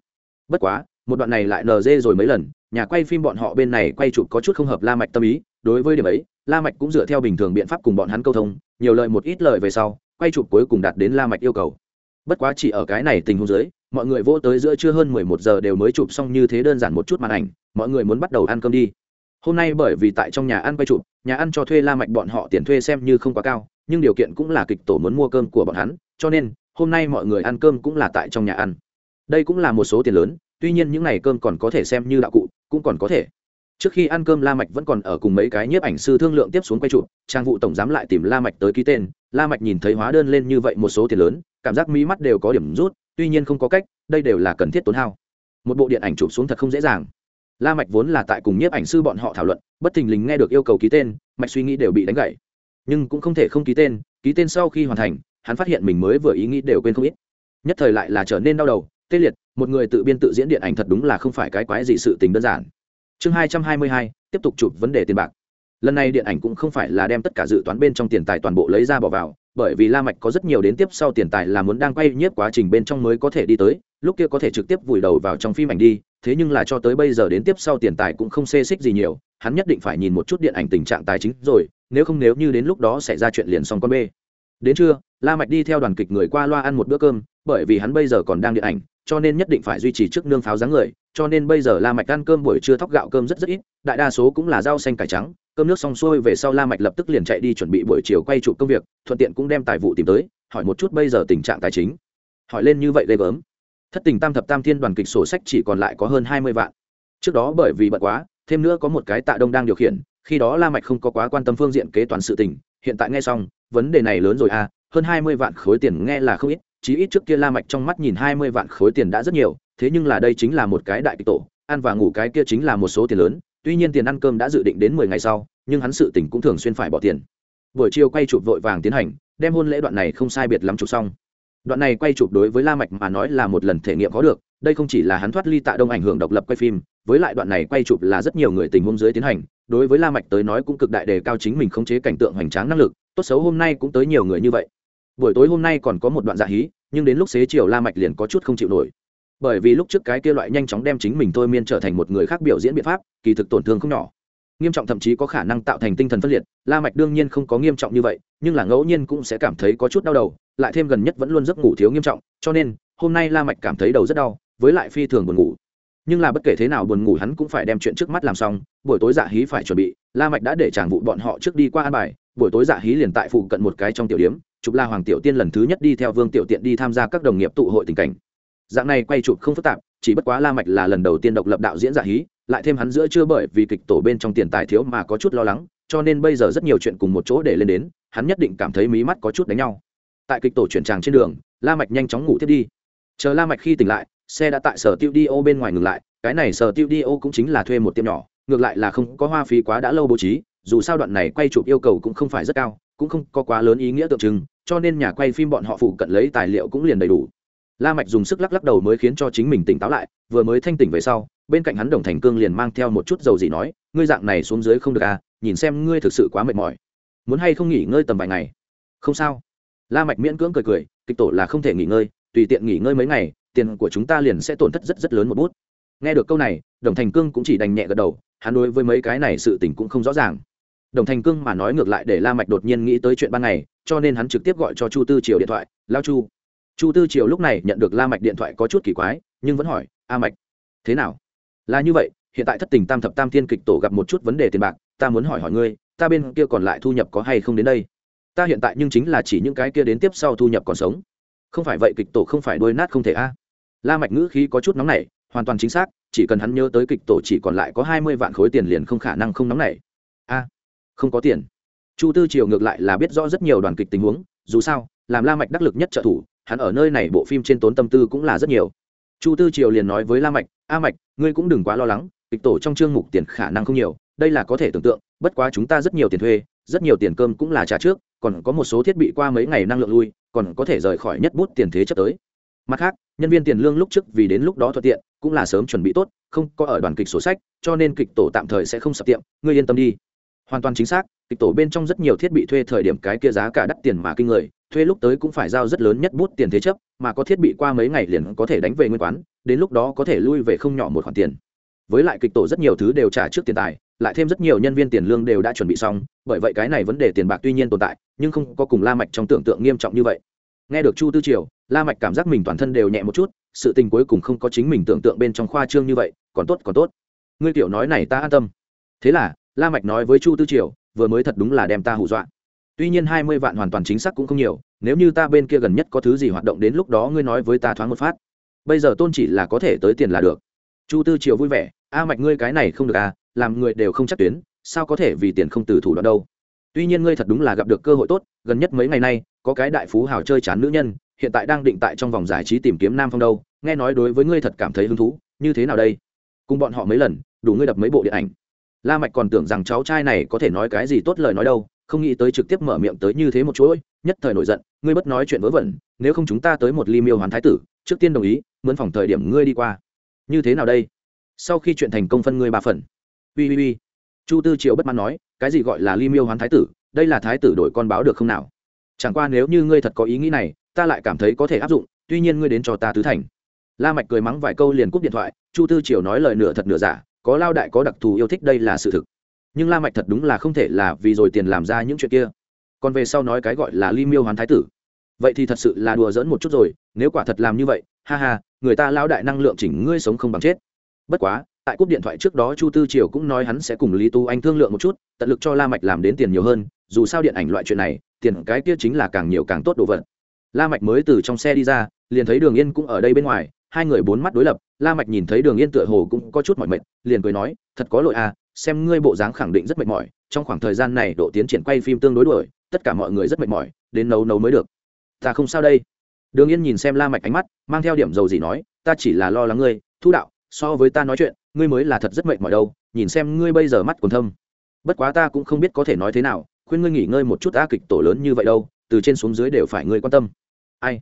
Bất quá, một đoạn này lại nờ rồi mấy lần, nhà quay phim bọn họ bên này quay chụp có chút không hợp la mạch tâm ý, đối với điểm ấy la mạch cũng dựa theo bình thường biện pháp cùng bọn hắn câu thông, nhiều lời một ít lời về sau, quay chụp cuối cùng đạt đến la mạch yêu cầu. Bất quá chỉ ở cái này tình huống dưới, mọi người vô tới giữa trưa hơn 11 giờ đều mới chụp xong như thế đơn giản một chút màn ảnh, mọi người muốn bắt đầu ăn cơm đi. Hôm nay bởi vì tại trong nhà ăn quay chụp, nhà ăn cho thuê la mạch bọn họ tiền thuê xem như không quá cao, nhưng điều kiện cũng là kịch tổ muốn mua cơm của bọn hắn, cho nên, hôm nay mọi người ăn cơm cũng là tại trong nhà ăn. Đây cũng là một số tiền lớn, tuy nhiên những ngày cơm còn có thể xem như đạo cụ, cũng còn có thể trước khi ăn cơm la mạch vẫn còn ở cùng mấy cái nhiếp ảnh sư thương lượng tiếp xuống quay chụp, trang vụ tổng giám lại tìm la mạch tới ký tên. La mạch nhìn thấy hóa đơn lên như vậy một số tiền lớn, cảm giác mí mắt đều có điểm rút, tuy nhiên không có cách, đây đều là cần thiết tốn hao. Một bộ điện ảnh chụp xuống thật không dễ dàng. La mạch vốn là tại cùng nhiếp ảnh sư bọn họ thảo luận, bất thình lình nghe được yêu cầu ký tên, mạch suy nghĩ đều bị đánh gãy. Nhưng cũng không thể không ký tên ký tên sau khi hoàn thành, hắn phát hiện mình mới vừa ý nghĩ đều quên không ít. Nhất thời lại là trở nên đau đầu, tê liệt, một người tự biên tự diễn điện ảnh thật đúng là không phải cái quái gì sự tình đơn giản chương hai trăm hai mươi hai, tiếp tục chụp vấn đề tiền bạc. Lần này điện ảnh cũng không phải là đem tất cả dự toán bên trong tiền tài toàn bộ lấy ra bỏ vào, bởi vì la mạch có rất nhiều đến tiếp sau tiền tài là muốn đang quay nhiếp quá trình bên trong mới có thể đi tới, lúc kia có thể trực tiếp vùi đầu vào trong phim ảnh đi, thế nhưng là cho tới bây giờ đến tiếp sau tiền tài cũng không xê xích gì nhiều, hắn nhất định phải nhìn một chút điện ảnh tình trạng tài chính rồi, nếu không nếu như đến lúc đó xảy ra chuyện liền xong con bê. Đến trưa, la mạch đi theo đoàn kịch người qua loa ăn một bữa cơm bởi vì hắn bây giờ còn đang điện ảnh, cho nên nhất định phải duy trì trước nương pháo dáng người, cho nên bây giờ la mạch ăn cơm buổi trưa thóc gạo cơm rất rất ít, đại đa số cũng là rau xanh cải trắng, cơm nước xong xuôi về sau la mạch lập tức liền chạy đi chuẩn bị buổi chiều quay trụ công việc, thuận tiện cũng đem tài vụ tìm tới, hỏi một chút bây giờ tình trạng tài chính. Hỏi lên như vậy ghê gớm. Thất tình tam thập tam thiên đoàn kịch sổ sách chỉ còn lại có hơn hai mươi vạn. Trước đó bởi vì bận quá, thêm nữa có một cái tạ đông đang điều khiển, khi đó la mạch không có quá quan tâm phương diện kế toán sự tình, hiện tại nghe xong, vấn đề này lớn rồi à hơn hai mươi vạn khối tiền nghe là không ít chí ít trước kia la mạch trong mắt nhìn hai mươi vạn khối tiền đã rất nhiều, thế nhưng là đây chính là một cái đại kịch tổ, ăn và ngủ cái kia chính là một số tiền lớn, tuy nhiên tiền ăn cơm đã dự định đến mười ngày sau, nhưng hắn sự tình cũng thường xuyên phải bỏ tiền. Buổi chiều quay chụp vội vàng tiến hành, đem hôn lễ đoạn này không sai biệt lắm chụp xong. Đoạn này quay chụp đối với la mạch mà nói là một lần thể nghiệm có được, đây không chỉ là hắn thoát ly tạ đông ảnh hưởng độc lập quay phim, với lại đoạn này quay chụp là rất nhiều người tình huống dưới tiến hành, đối với la mạch tới nói cũng cực đại đề cao chính mình khống chế cảnh tượng hoành tráng năng lực, tốt xấu hôm nay cũng tới nhiều người như vậy buổi tối hôm nay còn có một đoạn dạ hí, nhưng đến lúc xế chiều la mạch liền có chút không chịu nổi. Bởi vì lúc trước cái kia loại nhanh chóng đem chính mình thôi miên trở thành một người khác biểu diễn biện pháp, kỳ thực tổn thương không nhỏ. Nghiêm trọng thậm chí có khả năng tạo thành tinh thần phân liệt, la mạch đương nhiên không có nghiêm trọng như vậy, nhưng là ngẫu nhiên cũng sẽ cảm thấy có chút đau đầu, lại thêm gần nhất vẫn luôn giấc ngủ thiếu nghiêm trọng, cho nên, hôm nay la mạch cảm thấy đầu rất đau, với lại phi thường buồn ngủ. Nhưng là bất kể thế nào buồn ngủ hắn cũng phải đem chuyện trước mắt làm xong, buổi tối dạ hí phải chuẩn bị, la mạch đã để chàng vụ bọn họ trước đi qua an bài, buổi tối dạ hí liền tại phụ cận một cái trong tiểu điếm chụp là hoàng tiểu tiên lần thứ nhất đi theo vương tiểu tiện đi tham gia các đồng nghiệp tụ hội tình cảnh. Dạng này quay chụp không phức tạp, chỉ bất quá la mạch là lần đầu tiên độc lập đạo diễn giả hí, lại thêm hắn giữa chưa bởi vì kịch tổ bên trong tiền tài thiếu mà có chút lo lắng, cho nên bây giờ rất nhiều chuyện cùng một chỗ để lên đến, hắn nhất định cảm thấy mí mắt có chút đánh nhau. Tại kịch tổ chuyển tràng trên đường, la mạch nhanh chóng ngủ tiếp đi. Chờ la mạch khi tỉnh lại, xe đã tại sở tiêu đi ô bên ngoài ngừng lại, cái này sở tiêu đi ô cũng chính là thuê một tiệm nhỏ, ngược lại là không có hoa phí quá đã lâu bố trí, dù sao đoạn này quay chụp yêu cầu cũng không phải rất cao cũng không có quá lớn ý nghĩa tượng trưng, cho nên nhà quay phim bọn họ phụ cận lấy tài liệu cũng liền đầy đủ. La mạch dùng sức lắc lắc đầu mới khiến cho chính mình tỉnh táo lại, vừa mới thanh tỉnh về sau, bên cạnh hắn đồng thành cương liền mang theo một chút dầu gì nói, ngươi dạng này xuống dưới không được à nhìn xem ngươi thực sự quá mệt mỏi. Muốn hay không nghỉ ngơi tầm vài ngày? Không sao. La mạch miễn cưỡng cười cười, kịch tổ là không thể nghỉ ngơi, tùy tiện nghỉ ngơi mấy ngày, tiền của chúng ta liền sẽ tổn thất rất rất lớn một bút. Nghe được câu này, đồng thành cương cũng chỉ đành nhẹ gật đầu, hắn đối với mấy cái này sự tình cũng không rõ ràng đồng thành cương mà nói ngược lại để la mạch đột nhiên nghĩ tới chuyện ban ngày, cho nên hắn trực tiếp gọi cho chu tư triều điện thoại lao chu. Chu tư triều lúc này nhận được la mạch điện thoại có chút kỳ quái, nhưng vẫn hỏi, a mạch, thế nào? Là như vậy, hiện tại thất tình tam thập tam thiên kịch tổ gặp một chút vấn đề tiền bạc, ta muốn hỏi hỏi ngươi, ta bên kia còn lại thu nhập có hay không đến đây? Ta hiện tại nhưng chính là chỉ những cái kia đến tiếp sau thu nhập còn sống. Không phải vậy, kịch tổ không phải đuôi nát không thể a. La mạch ngữ khí có chút nóng nảy, hoàn toàn chính xác, chỉ cần hắn nhớ tới kịch tổ chỉ còn lại có hai mươi vạn khối tiền liền không khả năng không nóng nảy không có tiền. Chu tư triều ngược lại là biết rõ rất nhiều đoàn kịch tình huống, dù sao, làm la mạch đắc lực nhất trợ thủ, hắn ở nơi này bộ phim trên tốn tâm tư cũng là rất nhiều. Chu tư triều liền nói với la mạch, a mạch, ngươi cũng đừng quá lo lắng, kịch tổ trong chương mục tiền khả năng không nhiều, đây là có thể tưởng tượng, bất quá chúng ta rất nhiều tiền thuê, rất nhiều tiền cơm cũng là trả trước, còn có một số thiết bị qua mấy ngày năng lượng lui, còn có thể rời khỏi nhất bút tiền thế chấp tới. Mặt khác, nhân viên tiền lương lúc trước vì đến lúc đó thuận tiện, cũng là sớm chuẩn bị tốt, không có ở đoàn kịch sổ sách, cho nên kịch tổ tạm thời sẽ không sập tiệm, ngươi yên tâm đi hoàn toàn chính xác, kịch tổ bên trong rất nhiều thiết bị thuê thời điểm cái kia giá cả đắt tiền mà kinh người, thuê lúc tới cũng phải giao rất lớn nhất bút tiền thế chấp, mà có thiết bị qua mấy ngày liền có thể đánh về nguyên quán, đến lúc đó có thể lui về không nhỏ một khoản tiền. Với lại kịch tổ rất nhiều thứ đều trả trước tiền tài, lại thêm rất nhiều nhân viên tiền lương đều đã chuẩn bị xong, bởi vậy cái này vấn đề tiền bạc tuy nhiên tồn tại, nhưng không có cùng la mạch trong tưởng tượng nghiêm trọng như vậy. Nghe được chu tư triều, la mạch cảm giác mình toàn thân đều nhẹ một chút, sự tình cuối cùng không có chính mình tưởng tượng bên trong khoa trương như vậy, còn tốt còn tốt. Ngươi tiểu nói này ta an tâm. Thế là la mạch nói với chu tư triều, vừa mới thật đúng là đem ta hù dọa. Tuy nhiên hai mươi vạn hoàn toàn chính xác cũng không nhiều, nếu như ta bên kia gần nhất có thứ gì hoạt động đến lúc đó ngươi nói với ta thoáng một phát. Bây giờ tôn chỉ là có thể tới tiền là được. Chu tư triều vui vẻ, a mạch ngươi cái này không được à làm người đều không chắc tuyến, sao có thể vì tiền không từ thủ đoạn đâu? Tuy nhiên ngươi thật đúng là gặp được cơ hội tốt, gần nhất mấy ngày nay, có cái đại phú hào chơi chán nữ nhân, hiện tại đang định tại trong vòng giải trí tìm kiếm nam phong đâu, nghe nói đối với ngươi thật cảm thấy hứng thú, như thế nào đây? Cùng bọn họ mấy lần, đủ ngươi đập mấy bộ điện ảnh la mạch còn tưởng rằng cháu trai này có thể nói cái gì tốt lời nói đâu, không nghĩ tới trực tiếp mở miệng tới như thế một chuỗi, nhất thời nổi giận, ngươi bất nói chuyện vớ vẩn, nếu không chúng ta tới một ly miêu hoán thái tử, trước tiên đồng ý, mướn phòng thời điểm ngươi đi qua. Như thế nào đây? Sau khi chuyện thành công phân ngươi ba phần. Ui ui ui chu tư triệu bất mãn nói, cái gì gọi là ly miêu hoán thái tử, đây là thái tử đổi con báo được không nào? Chẳng qua nếu như ngươi thật có ý nghĩ này, ta lại cảm thấy có thể áp dụng, tuy nhiên ngươi đến cho ta tứ thành. La mạch cười mắng vài câu liền cúp điện thoại, chu tư triều nói lời nửa thật nửa giả có lao đại có đặc thù yêu thích đây là sự thực. Nhưng la mạch thật đúng là không thể là vì rồi tiền làm ra những chuyện kia. Còn về sau nói cái gọi là ly miêu hoán thái tử. Vậy thì thật sự là đùa giỡn một chút rồi, nếu quả thật làm như vậy, ha ha, người ta lao đại năng lượng chỉnh ngươi sống không bằng chết. Bất quá, tại cúp điện thoại trước đó chu tư triều cũng nói hắn sẽ cùng lý tu anh thương lượng một chút, tận lực cho la mạch làm đến tiền nhiều hơn, dù sao điện ảnh loại chuyện này, tiền cái kia chính là càng nhiều càng tốt đồ vật. La mạch mới từ trong xe đi ra, liền thấy đường yên cũng ở đây bên ngoài hai người bốn mắt đối lập, la mạch nhìn thấy đường yên tựa hồ cũng có chút mỏi mệt, liền cười nói, thật có lỗi à xem ngươi bộ dáng khẳng định rất mệt mỏi, trong khoảng thời gian này độ tiến triển quay phim tương đối đuổi, tất cả mọi người rất mệt mỏi, đến nấu nấu mới được. Ta không sao đây. Đường yên nhìn xem la mạch ánh mắt, mang theo điểm dầu gì nói, ta chỉ là lo lắng ngươi, thu đạo, so với ta nói chuyện, ngươi mới là thật rất mệt mỏi đâu, nhìn xem ngươi bây giờ mắt còn thâm. Bất quá ta cũng không biết có thể nói thế nào, khuyên ngươi nghỉ ngơi một chút a kịch tổ lớn như vậy đâu, từ trên xuống dưới đều phải ngươi quan tâm. Ai?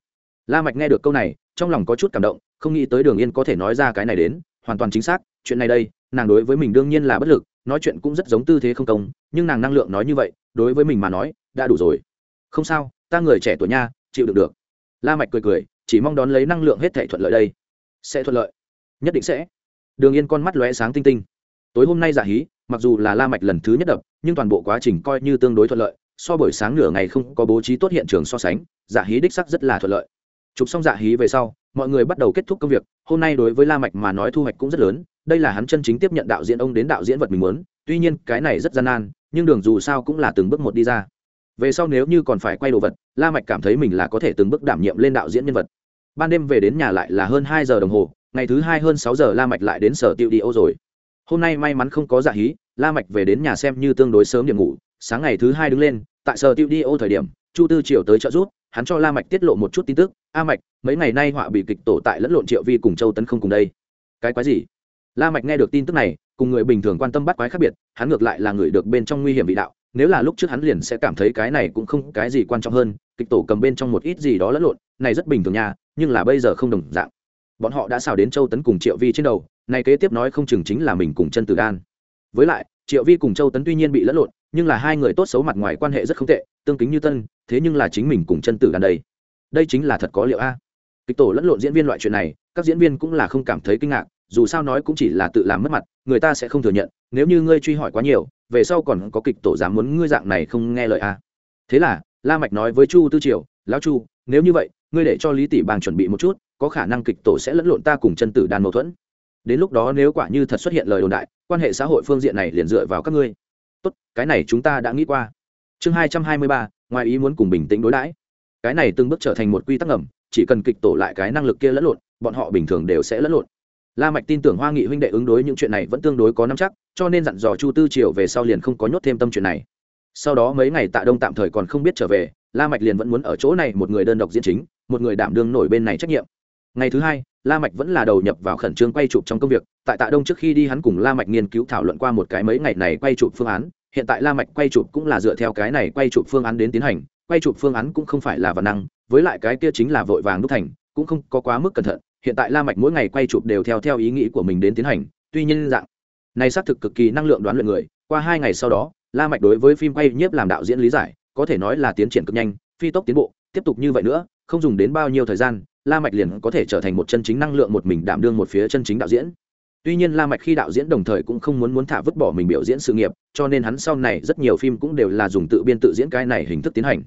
La mạch nghe được câu này, trong lòng có chút cảm động không nghĩ tới đường yên có thể nói ra cái này đến, hoàn toàn chính xác, chuyện này đây, nàng đối với mình đương nhiên là bất lực, nói chuyện cũng rất giống tư thế không công, nhưng nàng năng lượng nói như vậy, đối với mình mà nói, đã đủ rồi. Không sao, ta người trẻ tuổi nha, chịu được được. La mạch cười cười, chỉ mong đón lấy năng lượng hết thảy thuận lợi đây. Sẽ thuận lợi. Nhất định sẽ. Đường yên con mắt lóe sáng tinh tinh. Tối hôm nay giả hí, mặc dù là la mạch lần thứ nhất đập, nhưng toàn bộ quá trình coi như tương đối thuận lợi, so buổi sáng nửa ngày không có bố trí tốt hiện trường so sánh giả hí đích sắc rất là thuận lợi. Chụp xong giả hí về sau mọi người bắt đầu kết thúc công việc, hôm nay đối với la mạch mà nói thu hoạch cũng rất lớn, đây là hắn chân chính tiếp nhận đạo diễn ông đến đạo diễn vật mình muốn, tuy nhiên cái này rất gian nan, nhưng đường dù sao cũng là từng bước một đi ra. Về sau nếu như còn phải quay đồ vật, la mạch cảm thấy mình là có thể từng bước đảm nhiệm lên đạo diễn nhân vật. Ban đêm về đến nhà lại là hơn hai giờ đồng hồ, ngày thứ hai hơn sáu giờ la mạch lại đến sở tiêu đi ô rồi. Hôm nay may mắn không có dạ hí, la mạch về đến nhà xem như tương đối sớm điểm ngủ, sáng ngày thứ hai đứng lên, tại sở tiêu đi ô thời điểm, chu tư triều tới trợ giúp hắn cho la mạch tiết lộ một chút tin tức. A mạch, mấy ngày nay họa bị kịch tổ tại lẫn lộn triệu vi cùng châu tấn không cùng đây. Cái quái gì? La mạch nghe được tin tức này, cùng người bình thường quan tâm bắt quái khác biệt, hắn ngược lại là người được bên trong nguy hiểm vị đạo. Nếu là lúc trước hắn liền sẽ cảm thấy cái này cũng không cái gì quan trọng hơn, kịch tổ cầm bên trong một ít gì đó lẫn lộn, này rất bình thường nha, nhưng là bây giờ không đồng dạng. Bọn họ đã xào đến châu tấn cùng triệu vi trên đầu, này kế tiếp nói không chừng chính là mình cùng chân tử đan. Với lại triệu vi cùng châu tấn tuy nhiên bị lẫn lộn, nhưng là hai người tốt xấu mặt ngoài quan hệ rất không tệ, tương kính như tân, thế nhưng là chính mình cùng chân tử gần đây đây chính là thật có liệu a. À? Kịch tổ lẫn lộn diễn viên loại chuyện này, các diễn viên cũng là không cảm thấy kinh ngạc, dù sao nói cũng chỉ là tự làm mất mặt, người ta sẽ không thừa nhận, nếu như ngươi truy hỏi quá nhiều, về sau còn có kịch tổ dám muốn ngươi dạng này không nghe lời a. À? Thế là, la mạch nói với chu tư triều, lão chu, nếu như vậy, ngươi để cho lý tỷ bang chuẩn bị một chút, có khả năng kịch tổ sẽ lẫn lộn ta cùng chân tử đan mâu thuẫn. Đến lúc đó nếu quả như thật xuất hiện lời đồn đại quan hệ xã hội phương diện này liền dựa vào các ngươi. Tốt, cái này chúng ta đã nghĩ qua. Chương hai trăm hai mươi ba, ngoài ý muốn cùng bình tĩnh đối đãi. Cái này từng bước trở thành một quy tắc ngầm, chỉ cần kịch tổ lại cái năng lực kia lẫn lộn, bọn họ bình thường đều sẽ lẫn lộn. La mạch tin tưởng hoa nghị huynh đệ ứng đối những chuyện này vẫn tương đối có nắm chắc, cho nên dặn dò chu tư triều về sau liền không có nhốt thêm tâm chuyện này. Sau đó mấy ngày tạ đông tạm thời còn không biết trở về, la mạch liền vẫn muốn ở chỗ này một người đơn độc diễn chính, một người đảm đương nổi bên này trách nhiệm ngày thứ hai, la mạch vẫn là đầu nhập vào khẩn trương quay chụp trong công việc. Tại tạ đông trước khi đi, hắn cùng la mạch nghiên cứu thảo luận qua một cái mấy ngày này quay chụp phương án. Hiện tại la mạch quay chụp cũng là dựa theo cái này quay chụp phương án đến tiến hành. Quay chụp phương án cũng không phải là văn năng, với lại cái kia chính là vội vàng đúc thành, cũng không có quá mức cẩn thận. Hiện tại la mạch mỗi ngày quay chụp đều theo theo ý nghĩ của mình đến tiến hành, tuy nhiên dạng này xác thực cực kỳ năng lượng đoán luyện người. Qua hai ngày sau đó, la mạch đối với phim quay nhiếp làm đạo diễn lý giải, có thể nói là tiến triển cực nhanh, phi tốc tiến bộ, tiếp tục như vậy nữa, không dùng đến bao nhiêu thời gian la mạch liền có thể trở thành một chân chính năng lượng một mình đảm đương một phía chân chính đạo diễn. Tuy nhiên la mạch khi đạo diễn đồng thời cũng không muốn muốn thả vứt bỏ mình biểu diễn sự nghiệp, cho nên hắn sau này rất nhiều phim cũng đều là dùng tự biên tự diễn cái này hình thức tiến hành.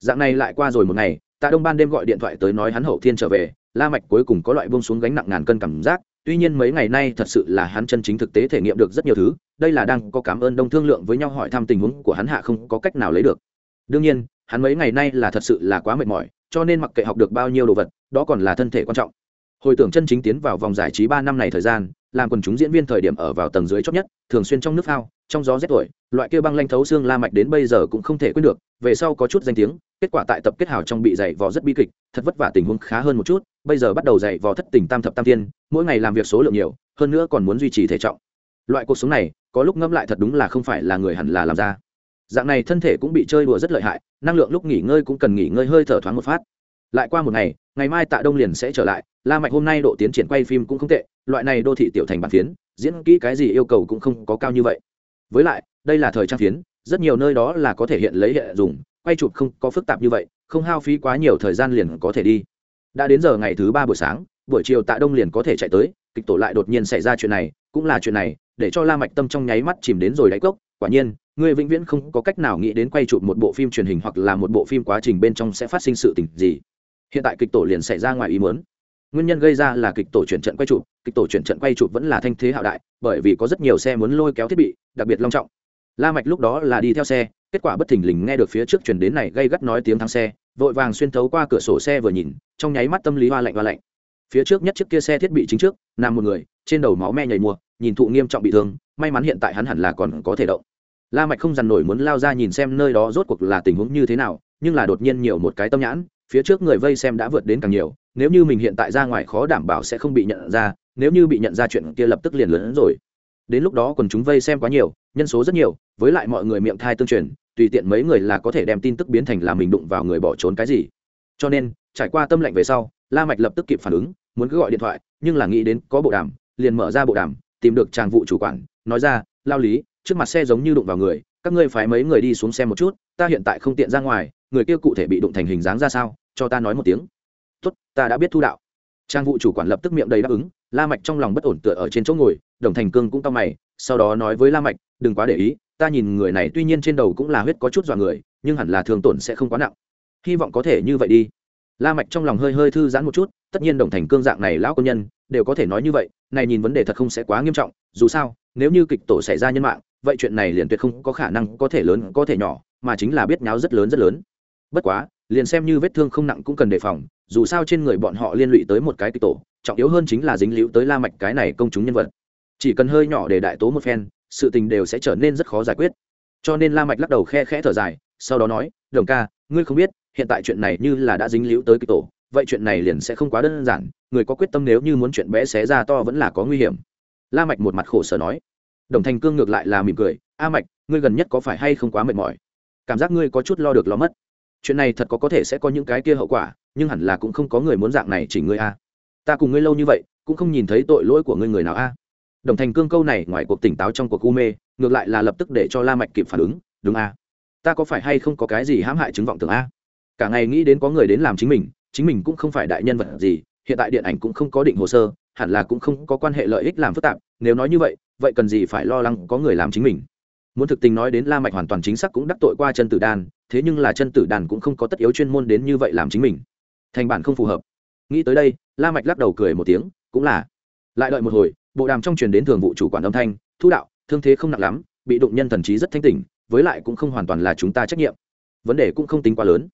Dạng này lại qua rồi một ngày, tạ đông ban đêm gọi điện thoại tới nói hắn hậu thiên trở về, la mạch cuối cùng có loại buông xuống gánh nặng ngàn cân cảm giác, tuy nhiên mấy ngày nay thật sự là hắn chân chính thực tế thể nghiệm được rất nhiều thứ, đây là đang có cảm ơn đông thương lượng với nhau hỏi thăm tình huống của hắn hạ không có cách nào lấy được. Đương nhiên hắn mấy ngày nay là thật sự là quá mệt mỏi, cho nên mặc kệ học được bao nhiêu đồ vật, đó còn là thân thể quan trọng. Hồi tưởng chân chính tiến vào vòng giải trí ba năm này thời gian, làm quần chúng diễn viên thời điểm ở vào tầng dưới chót nhất, thường xuyên trong nước phao, trong gió rét tuổi, loại kia băng lanh thấu xương la mạch đến bây giờ cũng không thể quên được, về sau có chút danh tiếng, kết quả tại tập kết hào trong bị dày vò rất bi kịch, thật vất vả tình huống khá hơn một chút, bây giờ bắt đầu dày vò thất tình tam thập tam tiên, mỗi ngày làm việc số lượng nhiều, hơn nữa còn muốn duy trì thể trọng. Loại cuộc sống này, có lúc ngẫm lại thật đúng là không phải là người hẳn là làm ra dạng này thân thể cũng bị chơi đùa rất lợi hại, năng lượng lúc nghỉ ngơi cũng cần nghỉ ngơi hơi thở thoáng một phát. Lại qua một ngày ngày mai tạ đông liền sẽ trở lại, la mạch hôm nay độ tiến triển quay phim cũng không tệ, loại này đô thị tiểu thành bản phiến, diễn kỹ cái gì yêu cầu cũng không có cao như vậy. Với lại, đây là thời trang phiến, rất nhiều nơi đó là có thể hiện lấy hệ dùng, quay chụp không có phức tạp như vậy, không hao phí quá nhiều thời gian liền có thể đi. Đã đến giờ ngày thứ ba buổi sáng, buổi chiều tạ đông liền có thể chạy tới, kịch tổ lại đột nhiên xảy ra chuyện này, cũng là chuyện này, để cho la mạch tâm trong nháy mắt chìm đến rồi đáy cốc quả nhiên, ngươi vĩnh viễn không có cách nào nghĩ đến quay chụp một bộ phim truyền hình hoặc là một bộ phim quá trình bên trong sẽ phát sinh sự tình gì. Hiện tại kịch tổ liền xảy ra ngoài ý muốn. Nguyên nhân gây ra là kịch tổ chuyển trận quay chụp, kịch tổ chuyển trận quay chụp vẫn là thanh thế hạo đại, bởi vì có rất nhiều xe muốn lôi kéo thiết bị, đặc biệt long trọng. La mạch lúc đó là đi theo xe, kết quả bất thình lình nghe được phía trước chuyển đến này gây gắt nói tiếng thắng xe, vội vàng xuyên thấu qua cửa sổ xe vừa nhìn, trong nháy mắt tâm lý hoa lạnh hoa lạnh. Phía trước nhất chiếc kia xe thiết bị chính trước, nằm một người, trên đầu máu me nhảy mùa, nhìn thụ nghiêm trọng bị thương, may mắn hiện tại hắn hẳn là còn có thể động la mạch không dằn nổi muốn lao ra nhìn xem nơi đó rốt cuộc là tình huống như thế nào, nhưng là đột nhiên nhiều một cái tâm nhãn, phía trước người vây xem đã vượt đến càng nhiều, nếu như mình hiện tại ra ngoài khó đảm bảo sẽ không bị nhận ra, nếu như bị nhận ra chuyện kia lập tức liền lớn hơn rồi. Đến lúc đó còn chúng vây xem quá nhiều, nhân số rất nhiều, với lại mọi người miệng thai tương truyền, tùy tiện mấy người là có thể đem tin tức biến thành là mình đụng vào người bỏ trốn cái gì. Cho nên, trải qua tâm lệnh về sau, la mạch lập tức kịp phản ứng, muốn cứ gọi điện thoại, nhưng là nghĩ đến có bộ đàm, liền mở ra bộ đàm, tìm được trang vụ chủ quản, nói ra, lao lý trước mặt xe giống như đụng vào người, các ngươi phải mấy người đi xuống xe một chút, ta hiện tại không tiện ra ngoài, người kia cụ thể bị đụng thành hình dáng ra sao, cho ta nói một tiếng. Tốt, ta đã biết thu đạo. Trang vụ chủ quản lập tức miệng đầy đáp ứng, la mạch trong lòng bất ổn tựa ở trên chỗ ngồi, đồng thành cương cũng cau mày, sau đó nói với la mạch, đừng quá để ý, ta nhìn người này tuy nhiên trên đầu cũng là huyết có chút dọa người, nhưng hẳn là thương tổn sẽ không quá nặng. Hy vọng có thể như vậy đi. La mạch trong lòng hơi hơi thư giãn một chút, tất nhiên đồng thành cương dạng này lão công nhân, đều có thể nói như vậy, này nhìn vấn đề thật không sẽ quá nghiêm trọng, dù sao, nếu như kịch tổ xảy ra nhân mạng vậy chuyện này liền tuyệt không có khả năng có thể lớn có thể nhỏ, mà chính là biết nháo rất lớn rất lớn. Bất quá, liền xem như vết thương không nặng cũng cần đề phòng, dù sao trên người bọn họ liên lụy tới một cái kịch tổ, trọng yếu hơn chính là dính líu tới la mạch cái này công chúng nhân vật. Chỉ cần hơi nhỏ để đại tố một phen, sự tình đều sẽ trở nên rất khó giải quyết. Cho nên la mạch lắc đầu khe khẽ thở dài, sau đó nói, đồng ca, ngươi không biết, hiện tại chuyện này như là đã dính líu tới kịch tổ, vậy chuyện này liền sẽ không quá đơn giản, người có quyết tâm nếu như muốn chuyện bé xé ra to vẫn là có nguy hiểm. La mạch một mặt khổ sở nói đồng thành cương ngược lại là mỉm cười, a mạch, ngươi gần nhất có phải hay không quá mệt mỏi? Cảm giác ngươi có chút lo được lo mất. Chuyện này thật có có thể sẽ có những cái kia hậu quả, nhưng hẳn là cũng không có người muốn dạng này chỉ ngươi a. Ta cùng ngươi lâu như vậy, cũng không nhìn thấy tội lỗi của ngươi người nào a. Đồng thành cương câu này ngoài cuộc tỉnh táo trong cuộc u mê, ngược lại là lập tức để cho la mạch kịp phản ứng, đúng a. Ta có phải hay không có cái gì hãm hại chứng vọng tưởng a? Cả ngày nghĩ đến có người đến làm chính mình chính mình cũng không phải đại nhân vật gì, hiện tại điện ảnh cũng không có định hồ sơ, hẳn là cũng không có quan hệ lợi ích làm phức tạp, nếu nói như vậy vậy cần gì phải lo lắng có người làm chính mình? Muốn thực tình nói đến la mạch hoàn toàn chính xác cũng đắc tội qua chân tử đan, thế nhưng là chân tử đan cũng không có tất yếu chuyên môn đến như vậy làm chính mình. Thành bản không phù hợp. Nghĩ tới đây, la mạch lắc đầu cười một tiếng, cũng là. Lại đợi một hồi, bộ đàm trong truyền đến thường vụ chủ quản âm thanh, thu đạo, thương thế không nặng lắm, bị đụng nhân thần trí rất thanh tỉnh, với lại cũng không hoàn toàn là chúng ta trách nhiệm. Vấn đề cũng không tính quá lớn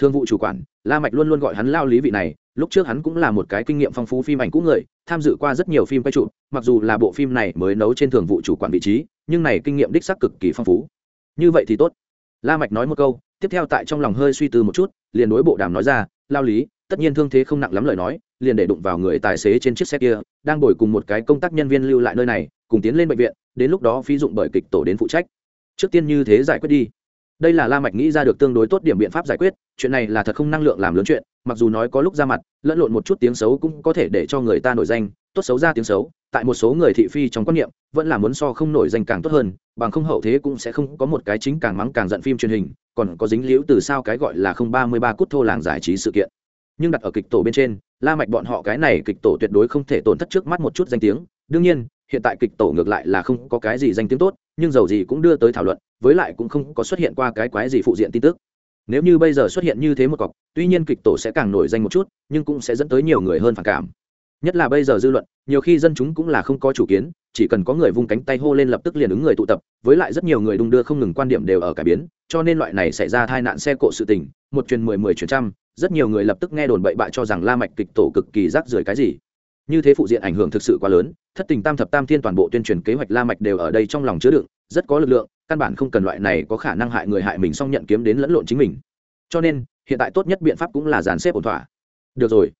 thương vụ chủ quản, la mạch luôn luôn gọi hắn lao lý vị này, lúc trước hắn cũng là một cái kinh nghiệm phong phú phim ảnh cũ người, tham dự qua rất nhiều phim quay trụ mặc dù là bộ phim này mới nấu trên thường vụ chủ quản vị trí, nhưng này kinh nghiệm đích xác cực kỳ phong phú. Như vậy thì tốt. La mạch nói một câu, tiếp theo tại trong lòng hơi suy tư một chút, liền đối bộ đàm nói ra, lao lý, tất nhiên thương thế không nặng lắm lời nói, liền để đụng vào người tài xế trên chiếc xe kia, đang ngồi cùng một cái công tác nhân viên lưu lại nơi này, cùng tiến lên bệnh viện, đến lúc đó phí dụng bởi kịch tổ đến phụ trách. Trước tiên như thế giải quyết đi đây là la mạch nghĩ ra được tương đối tốt điểm biện pháp giải quyết, chuyện này là thật không năng lượng làm lớn chuyện, mặc dù nói có lúc ra mặt, lẫn lộn một chút tiếng xấu cũng có thể để cho người ta nổi danh, tốt xấu ra tiếng xấu, tại một số người thị phi trong quan niệm, vẫn là muốn so không nổi danh càng tốt hơn, bằng không hậu thế cũng sẽ không có một cái chính càng mắng càng giận phim truyền hình, còn có dính liễu từ sao cái gọi là không ba mươi ba cút thô làng giải trí sự kiện. Nhưng đặt ở kịch tổ bên trên, la mạch bọn họ cái này kịch tổ tuyệt đối không thể tổn thất trước mắt một chút danh tiếng, đương nhiên, hiện tại kịch tổ ngược lại là không có cái gì danh tiếng tốt nhưng dầu gì cũng đưa tới thảo luận, với lại cũng không có xuất hiện qua cái quái gì phụ diện tin tức. Nếu như bây giờ xuất hiện như thế một cọc, tuy nhiên kịch tổ sẽ càng nổi danh một chút, nhưng cũng sẽ dẫn tới nhiều người hơn phản cảm. Nhất là bây giờ dư luận, nhiều khi dân chúng cũng là không có chủ kiến, chỉ cần có người vung cánh tay hô lên lập tức liền ứng người tụ tập, với lại rất nhiều người đung đưa không ngừng quan điểm đều ở cải biến, cho nên loại này xảy ra tai nạn xe cộ sự tình, một truyền mười mười truyền trăm, rất nhiều người lập tức nghe đồn bậy bạ cho rằng la mạch kịch tổ cực kỳ rác rưởi cái gì. Như thế phụ diện ảnh hưởng thực sự quá lớn thất tình tam thập tam thiên toàn bộ tuyên truyền kế hoạch la mạch đều ở đây trong lòng chứa đựng, rất có lực lượng, căn bản không cần loại này có khả năng hại người hại mình xong nhận kiếm đến lẫn lộn chính mình. Cho nên, hiện tại tốt nhất biện pháp cũng là dàn xếp ổn thỏa. Được rồi.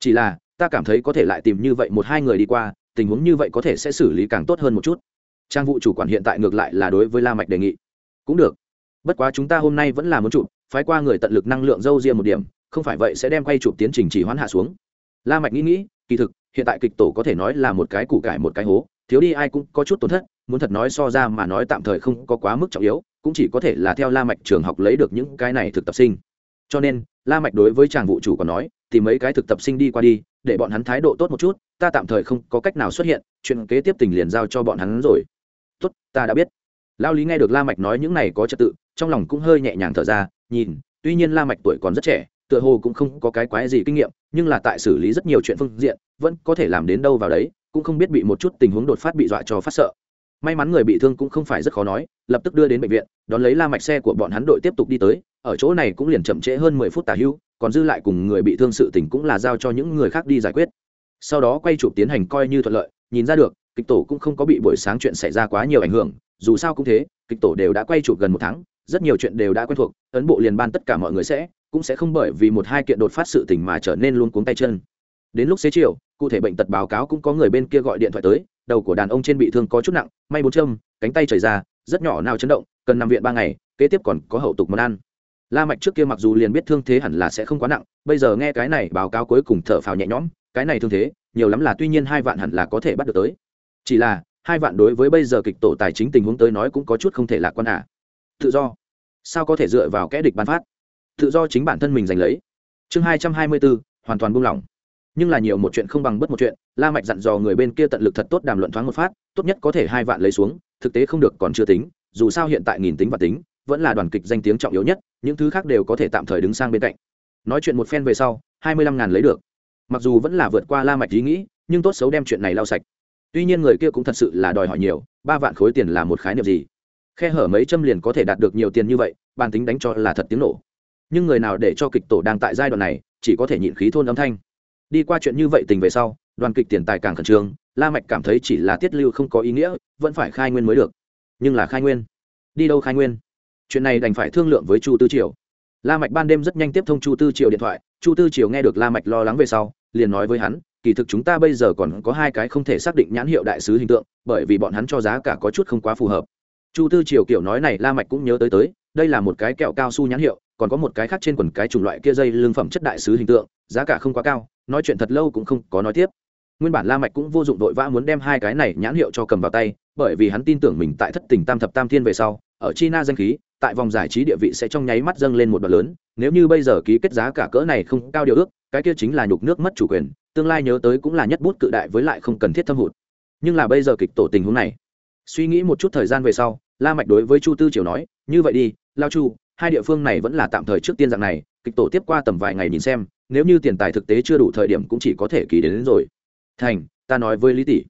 Chỉ là, ta cảm thấy có thể lại tìm như vậy một hai người đi qua, tình huống như vậy có thể sẽ xử lý càng tốt hơn một chút. Trang vụ chủ quản hiện tại ngược lại là đối với la mạch đề nghị. Cũng được. Bất quá chúng ta hôm nay vẫn là muốn chụp, phái qua người tận lực năng lượng dâu riêng một điểm, không phải vậy sẽ đem quay chụp tiến trình chỉ hoãn hạ xuống. La mạch nghĩ nghĩ, kỳ thực hiện tại kịch tổ có thể nói là một cái củ cải một cái hố, thiếu đi ai cũng có chút tổn thất, muốn thật nói so ra mà nói tạm thời không có quá mức trọng yếu, cũng chỉ có thể là theo la mạch trường học lấy được những cái này thực tập sinh. Cho nên, la mạch đối với chàng vụ chủ còn nói thì mấy cái thực tập sinh đi qua đi, để bọn hắn thái độ tốt một chút, ta tạm thời không có cách nào xuất hiện, chuyện kế tiếp tình liền giao cho bọn hắn rồi. Tốt, ta đã biết. Lao lý nghe được la mạch nói những này có trật tự, trong lòng cũng hơi nhẹ nhàng thở ra, nhìn, tuy nhiên la mạch tuổi còn rất trẻ tựa hồ cũng không có cái quái gì kinh nghiệm, nhưng là tại xử lý rất nhiều chuyện phương diện, vẫn có thể làm đến đâu vào đấy, cũng không biết bị một chút tình huống đột phát bị dọa cho phát sợ. May mắn người bị thương cũng không phải rất khó nói, lập tức đưa đến bệnh viện, đón lấy la mạch xe của bọn hắn đội tiếp tục đi tới, ở chỗ này cũng liền chậm trễ hơn mười phút tả hữu còn dư lại cùng người bị thương sự tình cũng là giao cho những người khác đi giải quyết. Sau đó quay chụp tiến hành coi như thuận lợi, nhìn ra được, kịch tổ cũng không có bị buổi sáng chuyện xảy ra quá nhiều ảnh hưởng, dù sao cũng thế, kịch tổ đều đã quay chụp gần một tháng, rất nhiều chuyện đều đã quen thuộc, ấn bộ liền ban tất cả mọi người sẽ cũng sẽ không bởi vì một hai kiện đột phát sự tình mà trở nên luôn cuống tay chân. Đến lúc xế chiều, cụ thể bệnh tật báo cáo cũng có người bên kia gọi điện thoại tới, đầu của đàn ông trên bị thương có chút nặng, may bốn châm, cánh tay chảy ra, rất nhỏ nào chấn động, cần nằm viện ba ngày, kế tiếp còn có hậu tục món ăn. La mạch trước kia mặc dù liền biết thương thế hẳn là sẽ không quá nặng, bây giờ nghe cái này báo cáo cuối cùng thở phào nhẹ nhõm, cái này thương thế, nhiều lắm là tuy nhiên hai vạn hẳn là có thể bắt được tới. Chỉ là, hai vạn đối với bây giờ kịch tổ tài chính tình huống tới nói cũng có chút không thể lạc quan à. tự do. Sao có thể dựa vào kẻ địch ban phát? Tự do chính bản thân mình giành lấy. Chương hai trăm hai mươi bốn hoàn toàn buông lỏng. Nhưng là nhiều một chuyện không bằng bất một chuyện, la mạch dặn dò người bên kia tận lực thật tốt đàm luận thoáng một phát, tốt nhất có thể hai vạn lấy xuống, thực tế không được còn chưa tính, dù sao hiện tại nghìn tính và tính, vẫn là đoàn kịch danh tiếng trọng yếu nhất, những thứ khác đều có thể tạm thời đứng sang bên cạnh. Nói chuyện một phen về sau, hai mươi lăm ngàn lấy được. Mặc dù vẫn là vượt qua la mạch ý nghĩ, nhưng tốt xấu đem chuyện này lau sạch. Tuy nhiên người kia cũng thật sự là đòi hỏi nhiều, ba vạn khối tiền là một khái niệm gì? Khe hở mấy trăm liền có thể đạt được nhiều tiền như vậy, bàn tính đánh cho là thật tiếng nổ nhưng người nào để cho kịch tổ đang tại giai đoạn này chỉ có thể nhịn khí thôn âm thanh. Đi qua chuyện như vậy tình về sau, đoàn kịch tiền tài càng khẩn trương, la mạch cảm thấy chỉ là tiết lưu không có ý nghĩa, vẫn phải khai nguyên mới được. Nhưng là khai nguyên? Đi đâu khai nguyên? Chuyện này đành phải thương lượng với chu tư triều. La mạch ban đêm rất nhanh tiếp thông chu tư triều điện thoại, chu tư triều nghe được la mạch lo lắng về sau, liền nói với hắn, kỳ thực chúng ta bây giờ còn có hai cái không thể xác định nhãn hiệu đại sứ hình tượng, bởi vì bọn hắn cho giá cả có chút không quá phù hợp. Chu tư triều kiểu nói này la mạch cũng nhớ tới tới, đây là một cái kẹo cao su nhãn hiệu còn có một cái khác trên quần cái chủng loại kia dây lương phẩm chất đại sứ hình tượng, giá cả không quá cao, nói chuyện thật lâu cũng không có nói tiếp. Nguyên bản la mạch cũng vô dụng đội vã muốn đem hai cái này nhãn hiệu cho cầm vào tay, bởi vì hắn tin tưởng mình tại thất tình tam thập tam thiên về sau, ở china danh khí, tại vòng giải trí địa vị sẽ trong nháy mắt dâng lên một đoạn lớn, nếu như bây giờ ký kết giá cả cỡ này không cao điều ước, cái kia chính là nhục nước mất chủ quyền, tương lai nhớ tới cũng là nhất bút cự đại với lại không cần thiết thâm hụt. Nhưng là bây giờ kịch tổ tình huống này, suy nghĩ một chút thời gian về sau, la mạch đối với chu tư triều nói, như vậy đi, lao chu hai địa phương này vẫn là tạm thời trước tiên dạng này kịch tổ tiếp qua tầm vài ngày nhìn xem nếu như tiền tài thực tế chưa đủ thời điểm cũng chỉ có thể kỳ đến, đến rồi. Thành ta nói với lý tỷ.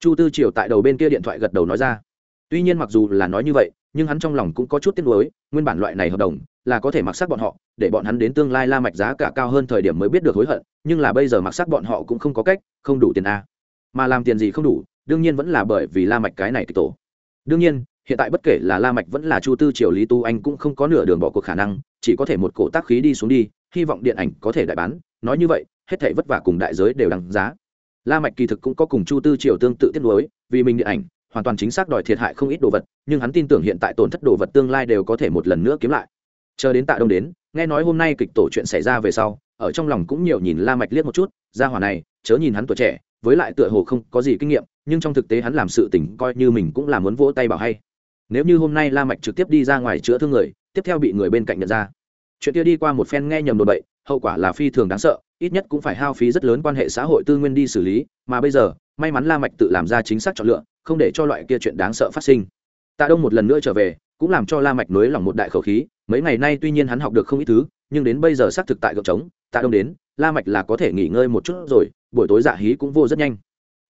Chu tư triều tại đầu bên kia điện thoại gật đầu nói ra. Tuy nhiên mặc dù là nói như vậy nhưng hắn trong lòng cũng có chút tiếc nuối nguyên bản loại này hợp đồng là có thể mặc sắc bọn họ để bọn hắn đến tương lai la mạch giá cả cao hơn thời điểm mới biết được hối hận nhưng là bây giờ mặc sắc bọn họ cũng không có cách không đủ tiền a. Mà làm tiền gì không đủ đương nhiên vẫn là bởi vì la mạch cái này kịch tổ. Đương nhiên hiện tại bất kể là la mạch vẫn là chu tư triều lý tu anh cũng không có nửa đường bỏ cuộc khả năng, chỉ có thể một cổ tác khí đi xuống đi, hy vọng điện ảnh có thể đại bán. Nói như vậy, hết thảy vất vả cùng đại giới đều đằng giá. La mạch kỳ thực cũng có cùng chu tư triều tương tự tiết đối vì mình điện ảnh hoàn toàn chính xác đòi thiệt hại không ít đồ vật, nhưng hắn tin tưởng hiện tại tổn thất đồ vật tương lai đều có thể một lần nữa kiếm lại. Chờ đến tạ đông đến, nghe nói hôm nay kịch tổ chuyện xảy ra về sau, ở trong lòng cũng nhiều nhìn la mạch liếc một chút gia hỏa này, chớ nhìn hắn tuổi trẻ, với lại tựa hồ không có gì kinh nghiệm, nhưng trong thực tế hắn làm sự tình coi như mình cũng là muốn vỗ tay bảo hay nếu như hôm nay la mạch trực tiếp đi ra ngoài chữa thương người, tiếp theo bị người bên cạnh nhận ra. Chuyện kia đi qua một phen nghe nhầm đồn bậy, hậu quả là phi thường đáng sợ, ít nhất cũng phải hao phí rất lớn quan hệ xã hội tư nguyên đi xử lý, mà bây giờ, may mắn la mạch tự làm ra chính xác chọn lựa, không để cho loại kia chuyện đáng sợ phát sinh. Tạ đông một lần nữa trở về, cũng làm cho la mạch nới lòng một đại khẩu khí, mấy ngày nay tuy nhiên hắn học được không ít thứ, nhưng đến bây giờ xác thực tại gợp trống, tạ đông đến, la mạch là có thể nghỉ ngơi một chút rồi, buổi tối dạ hí cũng vô rất nhanh.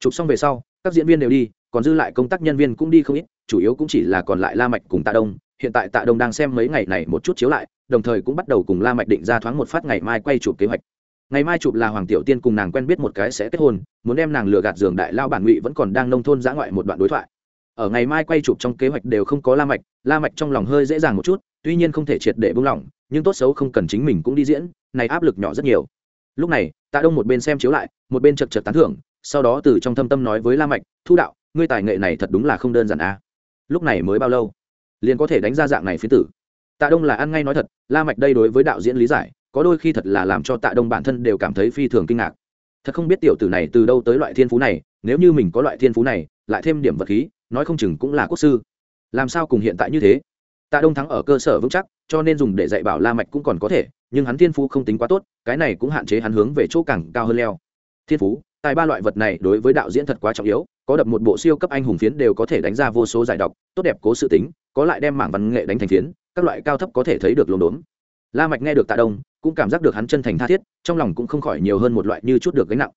Chụp xong về sau, các diễn viên đều đi, còn dư lại công tác nhân viên cũng đi không ít chủ yếu cũng chỉ là còn lại la mạch cùng tạ đông, hiện tại tạ đông đang xem mấy ngày này một chút chiếu lại, đồng thời cũng bắt đầu cùng la mạch định ra thoáng một phát ngày mai quay chụp kế hoạch. Ngày mai chụp là hoàng tiểu tiên cùng nàng quen biết một cái sẽ kết hôn, muốn đem nàng lừa gạt giường đại lao bản ngụy vẫn còn đang nông thôn giã ngoại một đoạn đối thoại. Ở ngày mai quay chụp trong kế hoạch đều không có la mạch la mạch trong lòng hơi dễ dàng một chút, tuy nhiên không thể triệt để buông lỏng, nhưng tốt xấu không cần chính mình cũng đi diễn, này áp lực nhỏ rất nhiều. Lúc này, tạ đông một bên xem chiếu lại, một bên chật chật tán thưởng, sau đó từ trong thâm tâm nói với la mạch, thu đạo, ngươi tài nghệ này thật đúng là không đơn giản à lúc này mới bao lâu? Liền có thể đánh ra dạng này phía tử. Tạ đông là ăn ngay nói thật, la mạch đây đối với đạo diễn lý giải, có đôi khi thật là làm cho tạ đông bản thân đều cảm thấy phi thường kinh ngạc. Thật không biết tiểu tử này từ đâu tới loại thiên phú này, nếu như mình có loại thiên phú này, lại thêm điểm vật khí, nói không chừng cũng là quốc sư. Làm sao cùng hiện tại như thế? Tạ đông thắng ở cơ sở vững chắc, cho nên dùng để dạy bảo la mạch cũng còn có thể, nhưng hắn thiên phú không tính quá tốt, cái này cũng hạn chế hắn hướng về chỗ càng cao hơn leo. Thiên phú, tài ba loại vật này đối với đạo diễn thật quá trọng yếu có đập một bộ siêu cấp anh hùng phiến đều có thể đánh ra vô số giải độc tốt đẹp cố sự tính, có lại đem mảng văn nghệ đánh thành phiến, các loại cao thấp có thể thấy được lồn đốn la mạch nghe được tạ đông, cũng cảm giác được hắn chân thành tha thiết, trong lòng cũng không khỏi nhiều hơn một loại như chút được gánh nặng.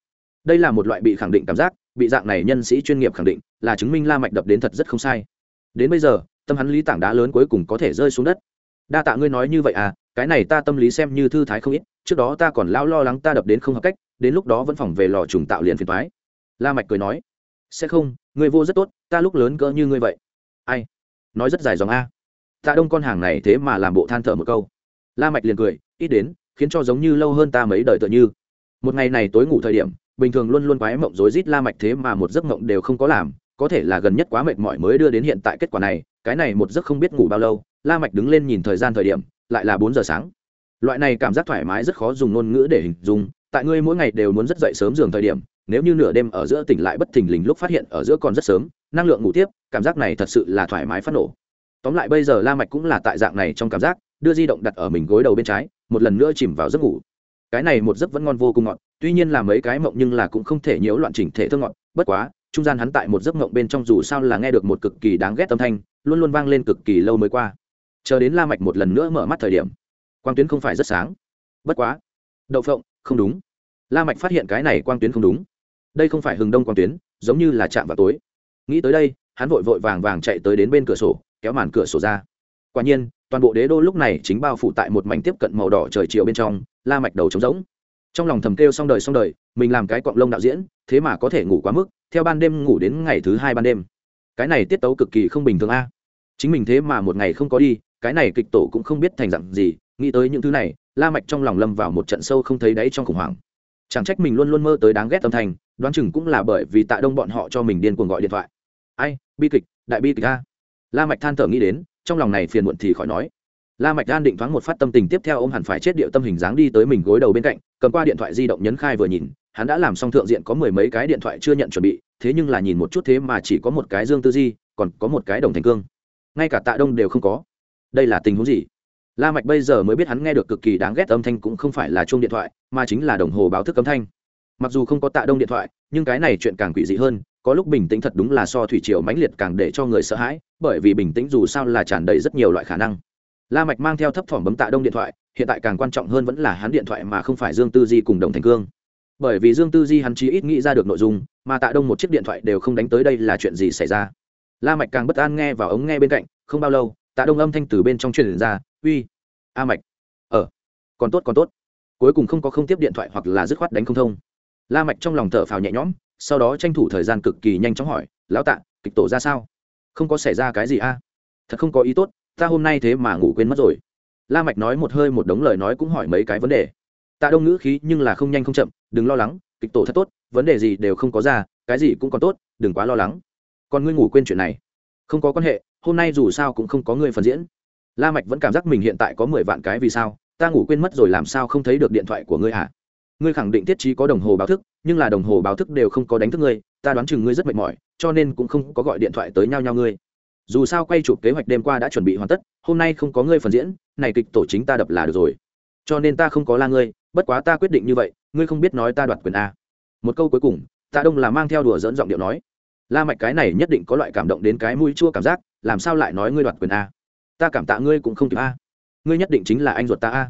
Đây là một loại bị khẳng định cảm giác, bị dạng này nhân sĩ chuyên nghiệp khẳng định, là chứng minh la mạch đập đến thật rất không sai. Đến bây giờ, tâm hắn lý tảng đá lớn cuối cùng có thể rơi xuống đất. Đa tạ ngươi nói như vậy à cái này ta tâm lý xem như thư thái không ít, trước đó ta còn lao lo lắng ta đập đến không hợp cách, đến lúc đó vẫn phòng về lò trùng tạo liền phiền toái. La mạch cười nói sẽ không người vô rất tốt, ta lúc lớn cỡ như ngươi vậy. Ai? Nói rất dài dòng a. Tạ đông con hàng này thế mà làm bộ than thở một câu. La mạch liền cười, ít đến, khiến cho giống như lâu hơn ta mấy đời tựa như. Một ngày này tối ngủ thời điểm, bình thường luôn luôn quái mộng rối rít la mạch thế mà một giấc mộng đều không có làm, có thể là gần nhất quá mệt mỏi mới đưa đến hiện tại kết quả này, cái này một giấc không biết ngủ bao lâu, la mạch đứng lên nhìn thời gian thời điểm, lại là bốn giờ sáng. Loại này cảm giác thoải mái rất khó dùng ngôn ngữ để hình dung, tại ngươi mỗi ngày đều muốn rất dậy sớm giường thời điểm nếu như nửa đêm ở giữa tỉnh lại bất thình lình lúc phát hiện ở giữa còn rất sớm, năng lượng ngủ tiếp, cảm giác này thật sự là thoải mái phát nổ. Tóm lại bây giờ la mạch cũng là tại dạng này trong cảm giác, đưa di động đặt ở mình gối đầu bên trái, một lần nữa chìm vào giấc ngủ. Cái này một giấc vẫn ngon vô cùng ngọt, tuy nhiên là mấy cái mộng nhưng là cũng không thể nhiễu loạn chỉnh thể thơ ngọt, bất quá, trung gian hắn tại một giấc mộng bên trong dù sao là nghe được một cực kỳ đáng ghét âm thanh, luôn luôn vang lên cực kỳ lâu mới qua. Chờ đến la mạch một lần nữa mở mắt thời điểm, quang tuyến không phải rất sáng. Bất quá, đậu phộng, không đúng. La mạch phát hiện cái này quang tuyến không đúng đây không phải hừng đông quang tuyến, giống như là chạm vào tối. Nghĩ tới đây, hắn vội vội vàng vàng chạy tới đến bên cửa sổ, kéo màn cửa sổ ra. Quả nhiên, toàn bộ đế đô lúc này chính bao phủ tại một mảnh tiếp cận màu đỏ trời chiều bên trong, la mạch đầu trống rỗng. Trong lòng thầm kêu xong đời xong đời, mình làm cái quặng lông đạo diễn, thế mà có thể ngủ quá mức, theo ban đêm ngủ đến ngày thứ hai ban đêm. Cái này tiết tấu cực kỳ không bình thường a. Chính mình thế mà một ngày không có đi, cái này kịch tổ cũng không biết thành dặn gì, nghĩ tới những thứ này, la mạch trong lòng lâm vào một trận sâu không thấy đáy trong khủng hoảng chẳng trách mình luôn luôn mơ tới đáng ghét tâm thành, đoán chừng cũng là bởi vì tạ đông bọn họ cho mình điên cuồng gọi điện thoại. Ai bi kịch đại bi kịch a. La mạch than thở nghĩ đến trong lòng này phiền muộn thì khỏi nói. La mạch an định thoáng một phát tâm tình tiếp theo ôm hẳn phải chết điệu tâm hình dáng đi tới mình gối đầu bên cạnh cầm qua điện thoại di động nhấn khai vừa nhìn hắn đã làm xong thượng diện có mười mấy cái điện thoại chưa nhận chuẩn bị thế nhưng là nhìn một chút thế mà chỉ có một cái dương tư di còn có một cái đồng thành cương. Ngay cả tạ đông đều không có. Đây là tình huống gì? La mạch bây giờ mới biết hắn nghe được cực kỳ đáng ghét âm thanh cũng không phải là chuông điện thoại, mà chính là đồng hồ báo thức âm thanh. Mặc dù không có tạ đông điện thoại, nhưng cái này chuyện càng quỷ dị hơn, có lúc bình tĩnh thật đúng là so thủy triều mãnh liệt càng để cho người sợ hãi, bởi vì bình tĩnh dù sao là tràn đầy rất nhiều loại khả năng. La mạch mang theo thấp thỏm bấm tạ đông điện thoại, hiện tại càng quan trọng hơn vẫn là hắn điện thoại mà không phải dương tư di cùng đồng thành cương. Bởi vì dương tư di hắn chỉ ít nghĩ ra được nội dung, mà tạ đông một chiếc điện thoại đều không đánh tới đây là chuyện gì xảy ra. La mạch càng bất an nghe vào ống nghe bên cạnh, không bao lâu, tạ đông âm thanh từ bên trong truyền ra uy, a mạch. Ờ còn tốt còn tốt. Cuối cùng không có không tiếp điện thoại hoặc là dứt khoát đánh không thông. La mạch trong lòng thở phào nhẹ nhõm, sau đó tranh thủ thời gian cực kỳ nhanh chóng hỏi, lão tạ, kịch tổ ra sao? Không có xảy ra cái gì a? Thật không có ý tốt, ta hôm nay thế mà ngủ quên mất rồi. La mạch nói một hơi một đống lời nói cũng hỏi mấy cái vấn đề. Tạ đông ngữ khí nhưng là không nhanh không chậm, đừng lo lắng, kịch tổ thật tốt, vấn đề gì đều không có ra, cái gì cũng còn tốt, đừng quá lo lắng. Còn ngươi ngủ quên chuyện này. Không có quan hệ, hôm nay dù sao cũng không có người phần diễn la mạch vẫn cảm giác mình hiện tại có mười vạn cái vì sao? Ta ngủ quên mất rồi làm sao không thấy được điện thoại của ngươi hả? Ngươi khẳng định tiết trí có đồng hồ báo thức, nhưng là đồng hồ báo thức đều không có đánh thức ngươi, ta đoán chừng ngươi rất mệt mỏi, cho nên cũng không có gọi điện thoại tới nhau nhau ngươi. Dù sao quay chụp kế hoạch đêm qua đã chuẩn bị hoàn tất, hôm nay không có ngươi phần diễn, này kịch tổ chính ta đập là được rồi. Cho nên ta không có la ngươi, bất quá ta quyết định như vậy, ngươi không biết nói ta đoạt quyền a. Một câu cuối cùng tạ đông là mang theo đùa dẫn giọng điệu nói. La mạch cái này nhất định có loại cảm động đến cái mũi chua cảm giác, làm sao lại nói ngươi đoạt quyền a? Ta cảm tạ ngươi cũng không kịp a. Ngươi nhất định chính là anh ruột ta a.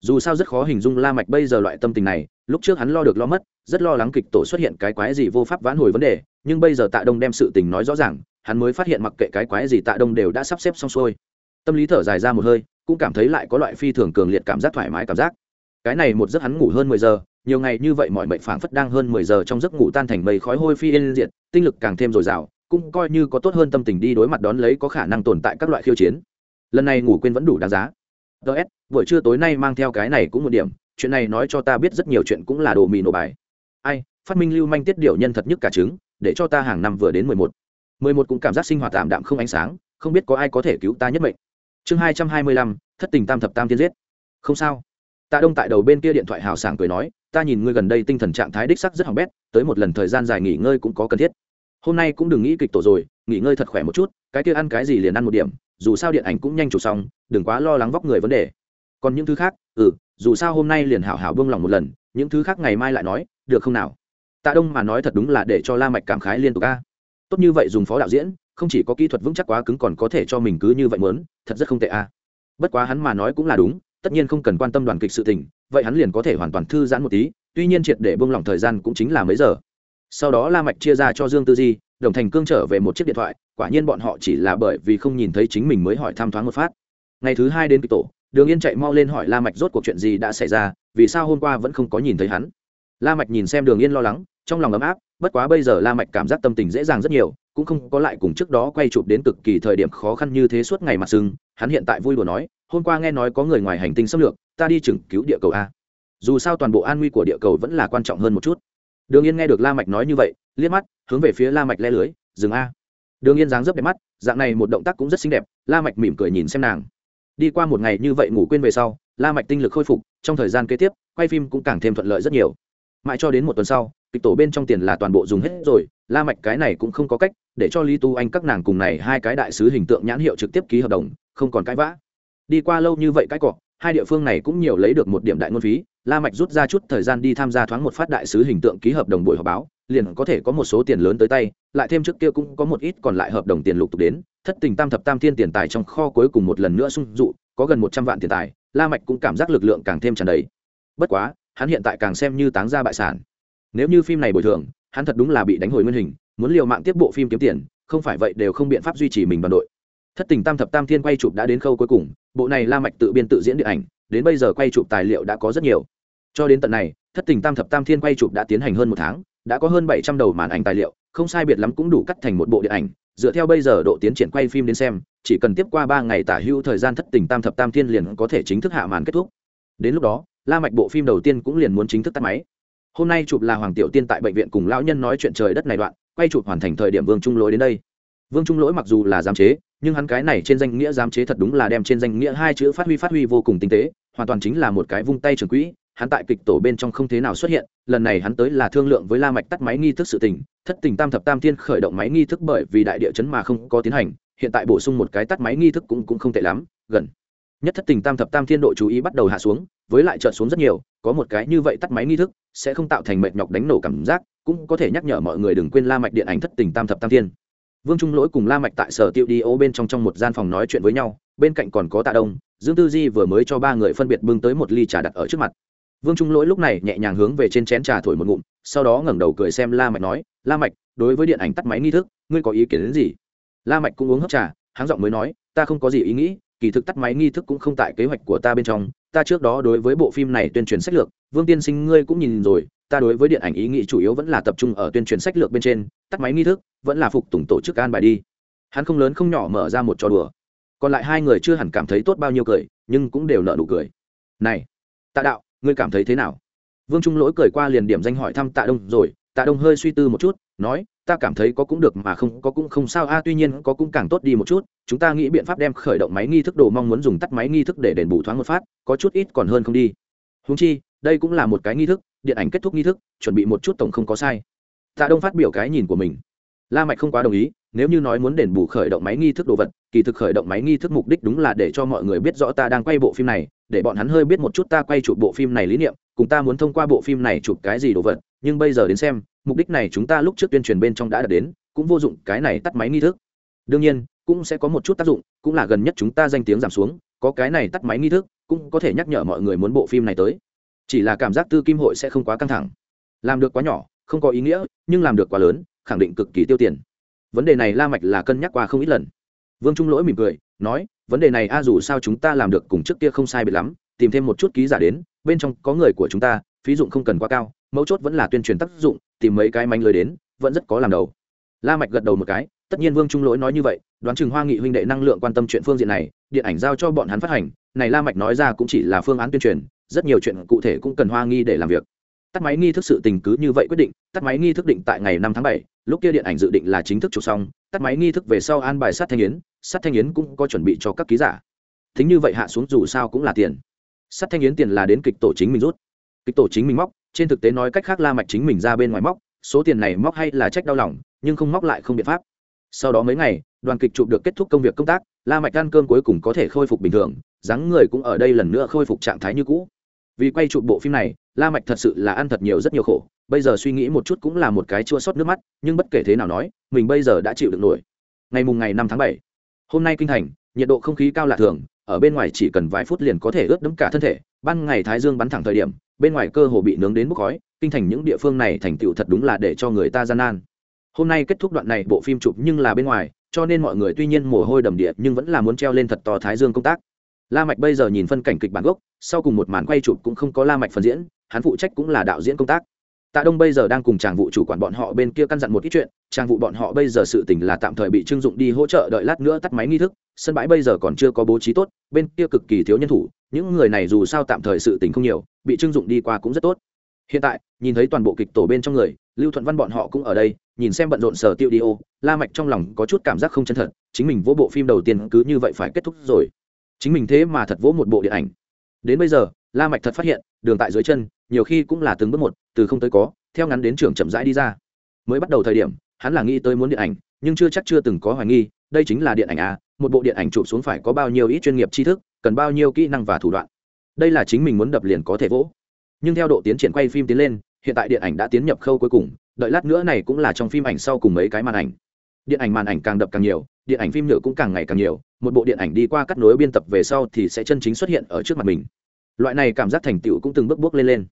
Dù sao rất khó hình dung la mạch bây giờ loại tâm tình này, lúc trước hắn lo được lo mất, rất lo lắng kịch tổ xuất hiện cái quái gì vô pháp vãn hồi vấn đề, nhưng bây giờ tạ đông đem sự tình nói rõ ràng, hắn mới phát hiện mặc kệ cái quái gì tạ đông đều đã sắp xếp xong xuôi. Tâm lý thở dài ra một hơi, cũng cảm thấy lại có loại phi thường cường liệt cảm giác thoải mái cảm giác. Cái này một giấc hắn ngủ hơn mười giờ, nhiều ngày như vậy mọi mệnh phảng phất đang hơn mười giờ trong giấc ngủ tan thành mây khói hôi phi yên diệt, tinh lực càng thêm dồi dào, cũng coi như có tốt hơn tâm tình đi đối mặt đón lấy có khả năng tồn tại các loại khiêu chiến lần này ngủ quên vẫn đủ đáng giá. Ts buổi trưa tối nay mang theo cái này cũng một điểm, chuyện này nói cho ta biết rất nhiều chuyện cũng là đồ mì nổ bài. Ai, phát minh lưu manh tiết điệu nhân thật nhất cả trứng, để cho ta hàng năm vừa đến mười một. Mười một cũng cảm giác sinh hoạt tạm đạm không ánh sáng, không biết có ai có thể cứu ta nhất mệnh. Chương hai trăm hai mươi lăm, thất tình tam thập tam tiên giết. Không sao. Tạ đông tại đầu bên kia điện thoại hào sảng cười nói, ta nhìn ngươi gần đây tinh thần trạng thái đích sắc rất hỏng bét, tới một lần thời gian dài nghỉ ngơi cũng có cần thiết. Hôm nay cũng đừng nghĩ kịch tổ rồi, nghỉ ngơi thật khỏe một chút, cái kia ăn cái gì liền ăn một điểm dù sao điện ảnh cũng nhanh chụp xong đừng quá lo lắng vóc người vấn đề. Còn những thứ khác ừ dù sao hôm nay liền hảo hảo buông lòng một lần những thứ khác ngày mai lại nói được không nào? Tạ đông mà nói thật đúng là để cho la mạch cảm khái liên tục a. Tốt như vậy dùng phó đạo diễn không chỉ có kỹ thuật vững chắc quá cứng còn có thể cho mình cứ như vậy muốn, thật rất không tệ a. Bất quá hắn mà nói cũng là đúng tất nhiên không cần quan tâm đoàn kịch sự tình vậy hắn liền có thể hoàn toàn thư giãn một tí tuy nhiên triệt để buông lỏng thời gian cũng chính là mấy giờ. Sau đó la mạch chia ra cho dương tư di đồng thành cương trở về một chiếc điện thoại, quả nhiên bọn họ chỉ là bởi vì không nhìn thấy chính mình mới hỏi tham thoáng một phát. Ngày thứ hai đến kịch tổ, đường yên chạy mau lên hỏi la mạch rốt cuộc chuyện gì đã xảy ra, vì sao hôm qua vẫn không có nhìn thấy hắn. La mạch nhìn xem đường yên lo lắng, trong lòng ấm áp, bất quá bây giờ la mạch cảm giác tâm tình dễ dàng rất nhiều, cũng không có lại cùng trước đó quay chụp đến cực kỳ thời điểm khó khăn như thế suốt ngày mặt sưng, hắn hiện tại vui đùa nói, hôm qua nghe nói có người ngoài hành tinh xâm lược, ta đi chừng cứu địa cầu a. Dù sao toàn bộ an nguy của địa cầu vẫn là quan trọng hơn một chút. Đường yên nghe được la mạch nói như vậy, liếc mắt hướng về phía la mạch le lưới, dừng a. Đường yên dáng dấp đẹp mắt, dạng này một động tác cũng rất xinh đẹp, la mạch mỉm cười nhìn xem nàng. Đi qua một ngày như vậy ngủ quên về sau, la mạch tinh lực khôi phục, trong thời gian kế tiếp, quay phim cũng càng thêm thuận lợi rất nhiều. Mãi cho đến một tuần sau, kịch tổ bên trong tiền là toàn bộ dùng hết rồi, la mạch cái này cũng không có cách để cho lý tu anh các nàng cùng này hai cái đại sứ hình tượng nhãn hiệu trực tiếp ký hợp đồng, không còn cãi vã. Đi qua lâu như vậy cái cọ, hai địa phương này cũng nhiều lấy được một điểm đại ngôn phí, la mạch rút ra chút thời gian đi tham gia thoáng một phát đại sứ hình tượng ký hợp đồng buổi họp báo liền có thể có một số tiền lớn tới tay, lại thêm trước kia cũng có một ít còn lại hợp đồng tiền lục tục đến, thất tình tam thập tam thiên tiền tài trong kho cuối cùng một lần nữa sung dụ, có gần một trăm vạn tiền tài, la mạch cũng cảm giác lực lượng càng thêm tràn đầy. Bất quá, hắn hiện tại càng xem như táng ra bại sản. Nếu như phim này bồi thường, hắn thật đúng là bị đánh hồi nguyên hình, muốn liều mạng tiếp bộ phim kiếm tiền, không phải vậy đều không biện pháp duy trì mình đoàn đội. Thất tình tam thập tam thiên quay chụp đã đến khâu cuối cùng, bộ này la mạch tự biên tự diễn điện ảnh, đến bây giờ quay chụp tài liệu đã có rất nhiều. Cho đến tận này, thất tình tam thập tam thiên quay chụp đã tiến hành hơn một tháng đã có hơn bảy trăm đầu màn ảnh tài liệu, không sai biệt lắm cũng đủ cắt thành một bộ điện ảnh. Dựa theo bây giờ độ tiến triển quay phim đến xem, chỉ cần tiếp qua ba ngày tả hữu thời gian thất tình tam thập tam thiên liền có thể chính thức hạ màn kết thúc. Đến lúc đó, la mạch bộ phim đầu tiên cũng liền muốn chính thức tắt máy. Hôm nay chụp là hoàng tiểu tiên tại bệnh viện cùng lão nhân nói chuyện trời đất này đoạn, quay chụp hoàn thành thời điểm vương trung lỗi đến đây. Vương trung lỗi mặc dù là giám chế, nhưng hắn cái này trên danh nghĩa giám chế thật đúng là đem trên danh nghĩa hai chữ phát huy phát huy vô cùng tinh tế, hoàn toàn chính là một cái vung tay trường quỹ hắn tại kịch tổ bên trong không thế nào xuất hiện, lần này hắn tới là thương lượng với la mạch tắt máy nghi thức sự tình, thất tình tam thập tam thiên khởi động máy nghi thức bởi vì đại địa chấn mà không có tiến hành, hiện tại bổ sung một cái tắt máy nghi thức cũng cũng không tệ lắm, gần. Nhất thất tình tam thập tam thiên độ chú ý bắt đầu hạ xuống, với lại trợn xuống rất nhiều, có một cái như vậy tắt máy nghi thức, sẽ không tạo thành mệt nhọc đánh nổ cảm giác, cũng có thể nhắc nhở mọi người đừng quên la mạch điện ảnh thất tình tam thập tam thiên. Vương trung lỗi cùng la mạch tại sở tiêu đi ô bên trong trong một gian phòng nói chuyện với nhau, bên cạnh còn có tạ đông, dương tư di vừa mới cho ba người phân biệt bưng tới một ly trà đặt ở trước mặt vương trung lỗi lúc này nhẹ nhàng hướng về trên chén trà thổi một ngụm, sau đó ngẩng đầu cười xem la mạch nói, la mạch, đối với điện ảnh tắt máy nghi thức, ngươi có ý kiến đến gì? La mạch cũng uống hấp trà hắn giọng mới nói, ta không có gì ý nghĩ, kỳ thực tắt máy nghi thức cũng không tại kế hoạch của ta bên trong, ta trước đó đối với bộ phim này tuyên truyền sách lược, vương tiên sinh ngươi cũng nhìn rồi, ta đối với điện ảnh ý nghĩ chủ yếu vẫn là tập trung ở tuyên truyền sách lược bên trên, tắt máy nghi thức vẫn là phục tùng tổ chức an bài đi. Hắn không lớn không nhỏ mở ra một trò đùa. Còn lại hai người chưa hẳn cảm thấy tốt bao nhiêu cười, nhưng cũng đều nợ nụ cười. Này, tạ đạo ngươi cảm thấy thế nào? Vương trung lỗi cười qua liền điểm danh hỏi thăm tạ đông rồi, tạ đông hơi suy tư một chút, nói, ta cảm thấy có cũng được mà không, có cũng không sao. A, tuy nhiên có cũng càng tốt đi một chút. Chúng ta nghĩ biện pháp đem khởi động máy nghi thức đồ mong muốn dùng tắt máy nghi thức để đền bù thoáng một phát, có chút ít còn hơn không đi. Húng chi, đây cũng là một cái nghi thức, điện ảnh kết thúc nghi thức, chuẩn bị một chút tổng không có sai. Tạ đông phát biểu cái nhìn của mình. La mạch không quá đồng ý, nếu như nói muốn đền bù khởi động máy nghi thức đồ vật, kỳ thực khởi động máy nghi thức mục đích đúng là để cho mọi người biết rõ ta đang quay bộ phim này để bọn hắn hơi biết một chút ta quay chụp bộ phim này lý niệm, cùng ta muốn thông qua bộ phim này chụp cái gì đồ vật, nhưng bây giờ đến xem, mục đích này chúng ta lúc trước tuyên truyền bên trong đã đạt đến, cũng vô dụng, cái này tắt máy nghi thức. Đương nhiên, cũng sẽ có một chút tác dụng, cũng là gần nhất chúng ta danh tiếng giảm xuống, có cái này tắt máy nghi thức, cũng có thể nhắc nhở mọi người muốn bộ phim này tới. Chỉ là cảm giác tư kim hội sẽ không quá căng thẳng. Làm được quá nhỏ, không có ý nghĩa, nhưng làm được quá lớn, khẳng định cực kỳ tiêu tiền. Vấn đề này la mạch là cân nhắc qua không ít lần. Vương trung lỗi mỉm cười, nói vấn đề này a, dù sao chúng ta làm được cùng trước kia không sai biệt lắm, tìm thêm một chút ký giả đến, bên trong có người của chúng ta, phí dụng không cần quá cao, mấu chốt vẫn là tuyên truyền tác dụng, tìm mấy cái manh lưới đến, vẫn rất có làm đầu. La mạch gật đầu một cái, tất nhiên vương trung lỗi nói như vậy, đoán chừng hoa nghị huynh đệ năng lượng quan tâm chuyện phương diện này, điện ảnh giao cho bọn hắn phát hành, này la mạch nói ra cũng chỉ là phương án tuyên truyền, rất nhiều chuyện cụ thể cũng cần hoa nghi để làm việc. Tắt máy nghi thức sự tình cứ như vậy quyết định, tắt máy nghi thức định tại ngày năm tháng bảy, lúc kia điện ảnh dự định là chính thức chụp xong, tắt máy nghi thức về sau an bài sát thanh yến Sắt thanh yến cũng có chuẩn bị cho các ký giả. Thính như vậy hạ xuống dù sao cũng là tiền. Sắt thanh yến tiền là đến kịch tổ chính mình rút. Kịch tổ chính mình móc, trên thực tế nói cách khác la mạch chính mình ra bên ngoài móc, số tiền này móc hay là trách đau lòng, nhưng không móc lại không biện pháp. Sau đó mấy ngày, đoàn kịch chụp được kết thúc công việc công tác, la mạch ăn cơm cuối cùng có thể khôi phục bình thường, dáng người cũng ở đây lần nữa khôi phục trạng thái như cũ. Vì quay chụp bộ phim này, la mạch thật sự là ăn thật nhiều rất nhiều khổ, bây giờ suy nghĩ một chút cũng là một cái chua xót nước mắt, nhưng bất kể thế nào nói, mình bây giờ đã chịu được nổi. Ngày mùng ngày năm tháng bảy hôm nay kinh thành, nhiệt độ không khí cao lạ thường, ở bên ngoài chỉ cần vài phút liền có thể ướt đẫm cả thân thể, ban ngày thái dương bắn thẳng thời điểm, bên ngoài cơ hồ bị nướng đến bốc khói, kinh thành những địa phương này thành tựu thật đúng là để cho người ta gian nan. Hôm nay kết thúc đoạn này bộ phim chụp nhưng là bên ngoài, cho nên mọi người tuy nhiên mồ hôi đầm địa nhưng vẫn là muốn treo lên thật to thái dương công tác. La mạch bây giờ nhìn phân cảnh kịch bản gốc, sau cùng một màn quay chụp cũng không có la mạch phần diễn, hắn phụ trách cũng là đạo diễn công tác tạ đông bây giờ đang cùng chàng vụ chủ quản bọn họ bên kia căn dặn một ít chuyện, chàng vụ bọn họ bây giờ sự tình là tạm thời bị trưng dụng đi hỗ trợ đợi lát nữa tắt máy nghi thức, sân bãi bây giờ còn chưa có bố trí tốt, bên kia cực kỳ thiếu nhân thủ, những người này dù sao tạm thời sự tình không nhiều, bị trưng dụng đi qua cũng rất tốt. Hiện tại, nhìn thấy toàn bộ kịch tổ bên trong người, lưu thuận văn bọn họ cũng ở đây, nhìn xem bận rộn sở tiêu đi ô, la mạch trong lòng có chút cảm giác không chân thật, chính mình vỗ bộ phim đầu tiên cứ như vậy phải kết thúc rồi. Chính mình thế mà thật vỗ một bộ điện ảnh. Đến bây giờ, la mạch thật phát hiện, đường tại dưới chân nhiều khi cũng là từng bước một, từ không tới có, theo ngắn đến trường chậm rãi đi ra. Mới bắt đầu thời điểm, hắn là nghĩ tới muốn điện ảnh, nhưng chưa chắc chưa từng có hoài nghi, đây chính là điện ảnh à một bộ điện ảnh chụp xuống phải có bao nhiêu ít chuyên nghiệp tri thức, cần bao nhiêu kỹ năng và thủ đoạn. Đây là chính mình muốn đập liền có thể vỗ. Nhưng theo độ tiến triển quay phim tiến lên, hiện tại điện ảnh đã tiến nhập khâu cuối cùng, đợi lát nữa này cũng là trong phim ảnh sau cùng mấy cái màn ảnh. Điện ảnh màn ảnh càng đập càng nhiều, điện ảnh phim nhựa cũng càng ngày càng nhiều, một bộ điện ảnh đi qua cắt nối biên tập về sau thì sẽ chân chính xuất hiện ở trước mặt mình. Loại này cảm giác thành tựu cũng từng bước bước lên lên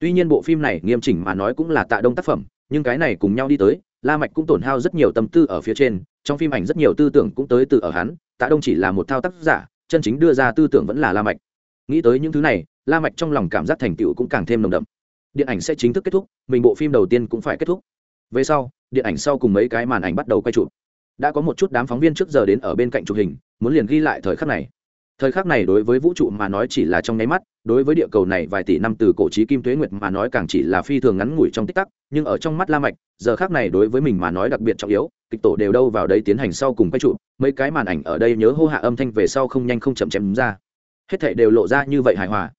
tuy nhiên bộ phim này nghiêm chỉnh mà nói cũng là tạ đông tác phẩm, nhưng cái này cùng nhau đi tới, la mạch cũng tổn hao rất nhiều tâm tư ở phía trên, trong phim ảnh rất nhiều tư tưởng cũng tới từ ở hắn, tạ đông chỉ là một thao tác giả, chân chính đưa ra tư tưởng vẫn là la mạch. Nghĩ tới những thứ này, la mạch trong lòng cảm giác thành tựu cũng càng thêm nồng đậm. Điện ảnh sẽ chính thức kết thúc, mình bộ phim đầu tiên cũng phải kết thúc. Về sau, điện ảnh sau cùng mấy cái màn ảnh bắt đầu quay chụp. Đã có một chút đám phóng viên trước giờ đến ở bên cạnh chụp hình, muốn liền ghi lại thời khắc này thời khắc này đối với vũ trụ mà nói chỉ là trong nháy mắt, đối với địa cầu này vài tỷ năm từ cổ trí kim tuế nguyệt mà nói càng chỉ là phi thường ngắn ngủi trong tích tắc, nhưng ở trong mắt la mạch, giờ khắc này đối với mình mà nói đặc biệt trọng yếu, kịch tổ đều đâu vào đây tiến hành sau cùng quay trụ, mấy cái màn ảnh ở đây nhớ hô hạ âm thanh về sau không nhanh không chậm chém ra. Hết thảy đều lộ ra như vậy hài hòa.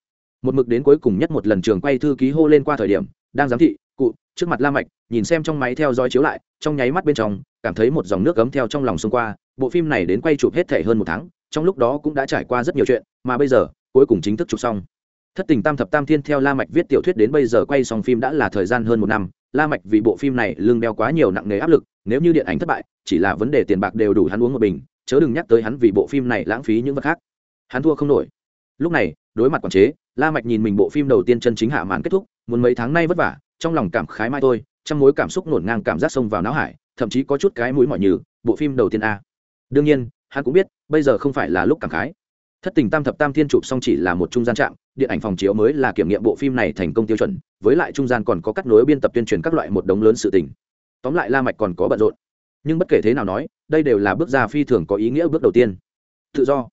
Một mực đến cuối cùng nhất một lần trường quay thư ký hô lên qua thời điểm, đang giám thị, cụ, trước mặt la mạch, nhìn xem trong máy theo dõi chiếu lại, trong nháy mắt bên trong, cảm thấy một dòng nước gấm theo trong lòng xung qua, bộ phim này đến quay chụp hết thể hơn một tháng trong lúc đó cũng đã trải qua rất nhiều chuyện, mà bây giờ, cuối cùng chính thức chụp xong. Thất tình tam thập tam thiên theo la mạch viết tiểu thuyết đến bây giờ quay xong phim đã là thời gian hơn một năm, la mạch vì bộ phim này lương đeo quá nhiều nặng nề áp lực, nếu như điện ảnh thất bại, chỉ là vấn đề tiền bạc đều đủ hắn uống một bình, chớ đừng nhắc tới hắn vì bộ phim này lãng phí những vật khác. Hắn thua không nổi. Lúc này, đối mặt quản chế, la mạch nhìn mình bộ phim đầu tiên chân chính hạ màn kết thúc, muốn mấy tháng nay vất vả, trong lòng cảm khái mai thôi trong mối cảm xúc nổn ngang cảm giác xông vào não hải, thậm chí có chút cái mũi mỏi nhừ, bộ phim đầu tiên a. Đương nhiên hắn cũng biết, bây giờ không phải là lúc cảm khái. Thất tình tam thập tam thiên chụp xong chỉ là một trung gian trạm, điện ảnh phòng chiếu mới là kiểm nghiệm bộ phim này thành công tiêu chuẩn, với lại trung gian còn có cắt nối biên tập tuyên truyền các loại một đống lớn sự tình. Tóm lại la mạch còn có bận rộn. Nhưng bất kể thế nào nói, đây đều là bước ra phi thường có ý nghĩa bước đầu tiên. Tự do.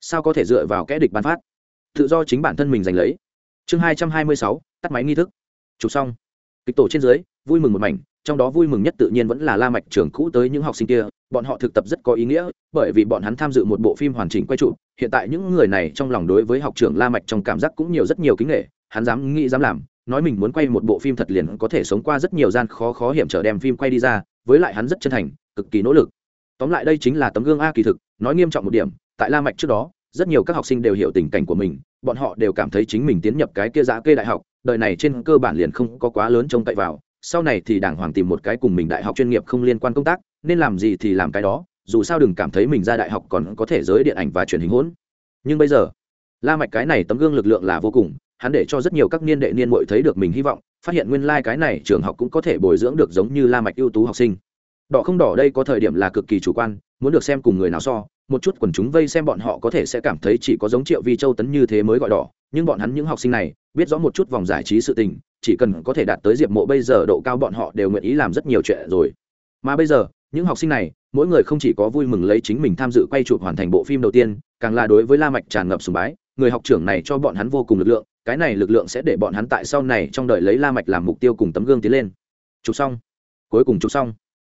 Sao có thể dựa vào kẽ địch ban phát? Tự do chính bản thân mình giành lấy. Chương hai trăm hai mươi sáu, tắt máy nghi thức. Chụp xong. Kịch tổ trên dưới, vui mừng một mảnh trong đó vui mừng nhất tự nhiên vẫn là la mạch trường cũ tới những học sinh kia, bọn họ thực tập rất có ý nghĩa, bởi vì bọn hắn tham dự một bộ phim hoàn chỉnh quay trụ, hiện tại những người này trong lòng đối với học trưởng la mạch trong cảm giác cũng nhiều rất nhiều kính nghệ hắn dám nghĩ dám làm, nói mình muốn quay một bộ phim thật liền có thể sống qua rất nhiều gian khó khó hiểm trở đem phim quay đi ra, với lại hắn rất chân thành, cực kỳ nỗ lực. Tóm lại đây chính là tấm gương a kỳ thực, nói nghiêm trọng một điểm, tại la mạch trước đó, rất nhiều các học sinh đều hiểu tình cảnh của mình, bọn họ đều cảm thấy chính mình tiến nhập cái kia giá kê đại học, đời này trên cơ bản liền không có quá lớn trông cậy vào sau này thì đàng hoàng tìm một cái cùng mình đại học chuyên nghiệp không liên quan công tác, nên làm gì thì làm cái đó, dù sao đừng cảm thấy mình ra đại học còn có thể giới điện ảnh và truyền hình hỗn. Nhưng bây giờ, la mạch cái này tấm gương lực lượng là vô cùng, hắn để cho rất nhiều các niên đệ niên muội thấy được mình hy vọng, phát hiện nguyên lai like cái này trường học cũng có thể bồi dưỡng được giống như la mạch ưu tú học sinh. Đỏ không đỏ đây có thời điểm là cực kỳ chủ quan, muốn được xem cùng người nào so, một chút quần chúng vây xem bọn họ có thể sẽ cảm thấy chỉ có giống triệu vi châu tấn như thế mới gọi đỏ, nhưng bọn hắn những học sinh này, biết rõ một chút vòng giải trí sự tình chỉ cần có thể đạt tới diệp mộ bây giờ độ cao bọn họ đều nguyện ý làm rất nhiều chuyện rồi. Mà bây giờ, những học sinh này, mỗi người không chỉ có vui mừng lấy chính mình tham dự quay chụp hoàn thành bộ phim đầu tiên, càng là đối với la mạch tràn ngập sùng bái, người học trưởng này cho bọn hắn vô cùng lực lượng, cái này lực lượng sẽ để bọn hắn tại sau này trong đời lấy la mạch làm mục tiêu cùng tấm gương tiến lên. Chụp xong. Cuối cùng chụp xong.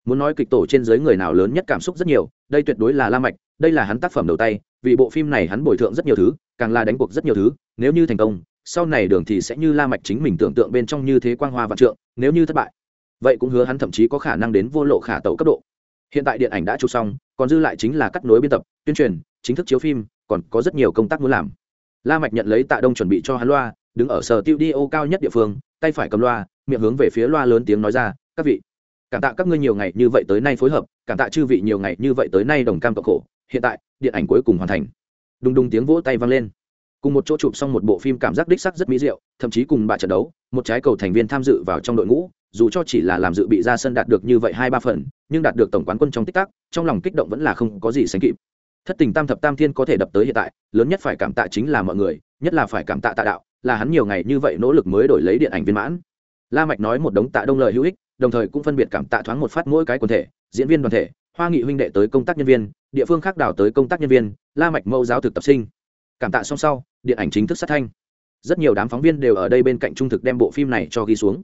Muốn nói kịch tổ trên dưới người nào lớn nhất cảm xúc rất nhiều, đây tuyệt đối là la mạch, đây là hắn tác phẩm đầu tay, vì bộ phim này hắn bồi thượng rất nhiều thứ, càng là đánh cuộc rất nhiều thứ, nếu như thành công sau này đường thì sẽ như la mạch chính mình tưởng tượng bên trong như thế quang hoa vạn trượng, nếu như thất bại, vậy cũng hứa hắn thậm chí có khả năng đến vô lộ khả tẩu cấp độ. Hiện tại điện ảnh đã chụp xong, còn dư lại chính là cắt nối biên tập, tuyên truyền, chính thức chiếu phim, còn có rất nhiều công tác muốn làm. La mạch nhận lấy tạ đông chuẩn bị cho hắn loa, đứng ở sở tiêu đi ô cao nhất địa phương, tay phải cầm loa, miệng hướng về phía loa lớn tiếng nói ra, các vị, cảm tạ các ngươi nhiều ngày như vậy tới nay phối hợp, cảm tạ chư vị nhiều ngày như vậy tới nay đồng cam cộng khổ, hiện tại, điện ảnh cuối cùng hoàn thành. Đùng đùng tiếng vỗ tay vang lên cùng một chỗ chụp xong một bộ phim cảm giác đích sắc rất mỹ diệu, thậm chí cùng bà trận đấu, một trái cầu thành viên tham dự vào trong đội ngũ, dù cho chỉ là làm dự bị ra sân đạt được như vậy hai ba phần, nhưng đạt được tổng quán quân trong tích tắc, trong lòng kích động vẫn là không có gì sánh kịp. Thất tình tam thập tam thiên có thể đập tới hiện tại, lớn nhất phải cảm tạ chính là mọi người, nhất là phải cảm tạ tạ đạo, là hắn nhiều ngày như vậy nỗ lực mới đổi lấy điện ảnh viên mãn. La mạch nói một đống tạ đông lời hữu ích, đồng thời cũng phân biệt cảm tạ thoáng một phát mỗi cái quần thể, diễn viên đoàn thể, hoa nghị huynh đệ tới công tác nhân viên, địa phương khác đào tới công tác nhân viên, la mạch mẫu giáo thực tập sinh cảm tạ xong sau, điện ảnh chính thức sát thanh. Rất nhiều đám phóng viên đều ở đây bên cạnh trung thực đem bộ phim này cho ghi xuống.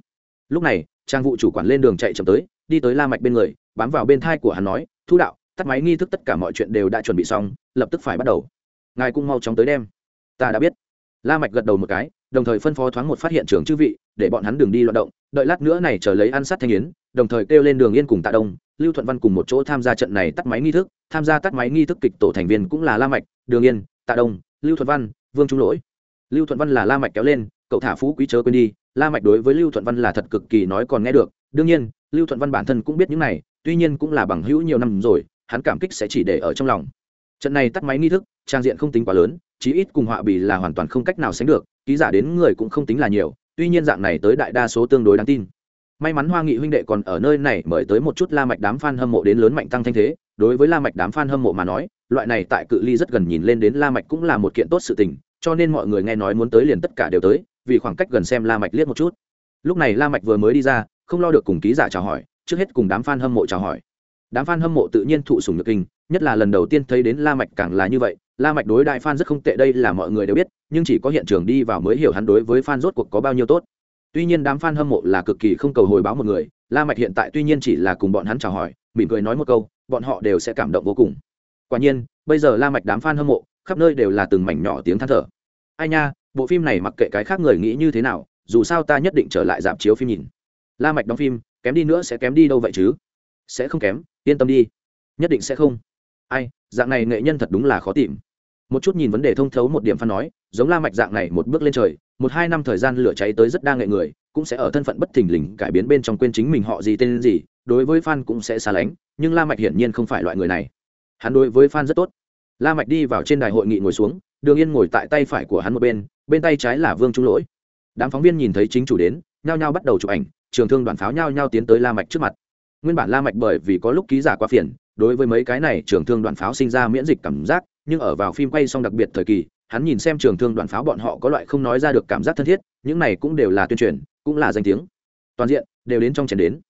Lúc này, trang vụ chủ quản lên đường chạy chậm tới, đi tới la mạch bên người, bám vào bên thai của hắn nói, thu đạo, tắt máy nghi thức tất cả mọi chuyện đều đã chuẩn bị xong, lập tức phải bắt đầu. Ngài cũng mau chóng tới đem. Ta đã biết. La mạch gật đầu một cái, đồng thời phân phó thoáng một phát hiện trưởng chư vị, để bọn hắn đường đi loạn động, đợi lát nữa này chờ lấy ăn sát thanh yến, đồng thời kêu lên đường yên cùng tạ đông, lưu thuận văn cùng một chỗ tham gia trận này tắt máy nghi thức, tham gia tắt máy nghi thức kịch tổ thành viên cũng là la mạch, đường yên, tạ đông lưu thuận văn, vương trung lỗi. Lưu thuận văn là la mạch kéo lên, cậu thả phú quý chớ quên đi, la mạch đối với lưu thuận văn là thật cực kỳ nói còn nghe được. Đương nhiên, lưu thuận văn bản thân cũng biết những này, tuy nhiên cũng là bằng hữu nhiều năm rồi, hắn cảm kích sẽ chỉ để ở trong lòng. Trận này tắt máy nghi thức, trang diện không tính quá lớn, chí ít cùng họa bì là hoàn toàn không cách nào sánh được, ký giả đến người cũng không tính là nhiều, tuy nhiên dạng này tới đại đa số tương đối đáng tin. May mắn hoa nghị huynh đệ còn ở nơi này mời tới một chút la mạch đám fan hâm mộ đến lớn mạnh tăng thanh thế, đối với la mạch đám fan hâm mộ mà nói loại này tại cự ly rất gần nhìn lên đến la mạch cũng là một kiện tốt sự tình, cho nên mọi người nghe nói muốn tới liền tất cả đều tới, vì khoảng cách gần xem la mạch liếc một chút. Lúc này la mạch vừa mới đi ra, không lo được cùng ký giả chào hỏi, trước hết cùng đám fan hâm mộ chào hỏi. Đám fan hâm mộ tự nhiên thụ sủng nhược kinh, nhất là lần đầu tiên thấy đến la mạch càng là như vậy. La mạch đối đại fan rất không tệ, đây là mọi người đều biết, nhưng chỉ có hiện trường đi vào mới hiểu hắn đối với fan rốt cuộc có bao nhiêu tốt. Tuy nhiên đám fan hâm mộ là cực kỳ không cầu hồi báo một người, la mạch hiện tại tuy nhiên chỉ là cùng bọn hắn chào hỏi, mỉm cười nói một câu, bọn họ đều sẽ cảm động vô cùng quả nhiên, bây giờ la mạch đám fan hâm mộ, khắp nơi đều là từng mảnh nhỏ tiếng than thở. Ai nha, bộ phim này mặc kệ cái khác người nghĩ như thế nào, dù sao ta nhất định trở lại dạp chiếu phim nhìn. La mạch đóng phim, kém đi nữa sẽ kém đi đâu vậy chứ? Sẽ không kém, yên tâm đi. Nhất định sẽ không. Ai, dạng này nghệ nhân thật đúng là khó tìm. Một chút nhìn vấn đề thông thấu một điểm phan nói, giống la mạch dạng này một bước lên trời, một hai năm thời gian lửa cháy tới rất đa nghệ người, cũng sẽ ở thân phận bất thình lình cải biến bên trong quên chính mình họ gì tên gì, đối với fan cũng sẽ xa lánh, nhưng la mạch hiển nhiên không phải loại người này hắn đối với fan rất tốt. La mạch đi vào trên đài hội nghị ngồi xuống, đường yên ngồi tại tay phải của hắn một bên bên tay trái là vương trung lỗi. Đám phóng viên nhìn thấy chính chủ đến, nhao nhao bắt đầu chụp ảnh, trường thương đoàn pháo nhao nhao tiến tới la mạch trước mặt. Nguyên bản la mạch bởi vì có lúc ký giả quá phiền, đối với mấy cái này trường thương đoàn pháo sinh ra miễn dịch cảm giác, nhưng ở vào phim quay xong đặc biệt thời kỳ, hắn nhìn xem trường thương đoàn pháo bọn họ có loại không nói ra được cảm giác thân thiết, những này cũng đều là tuyên truyền, cũng là danh tiếng. Toàn diện, đều đến trong trận đến.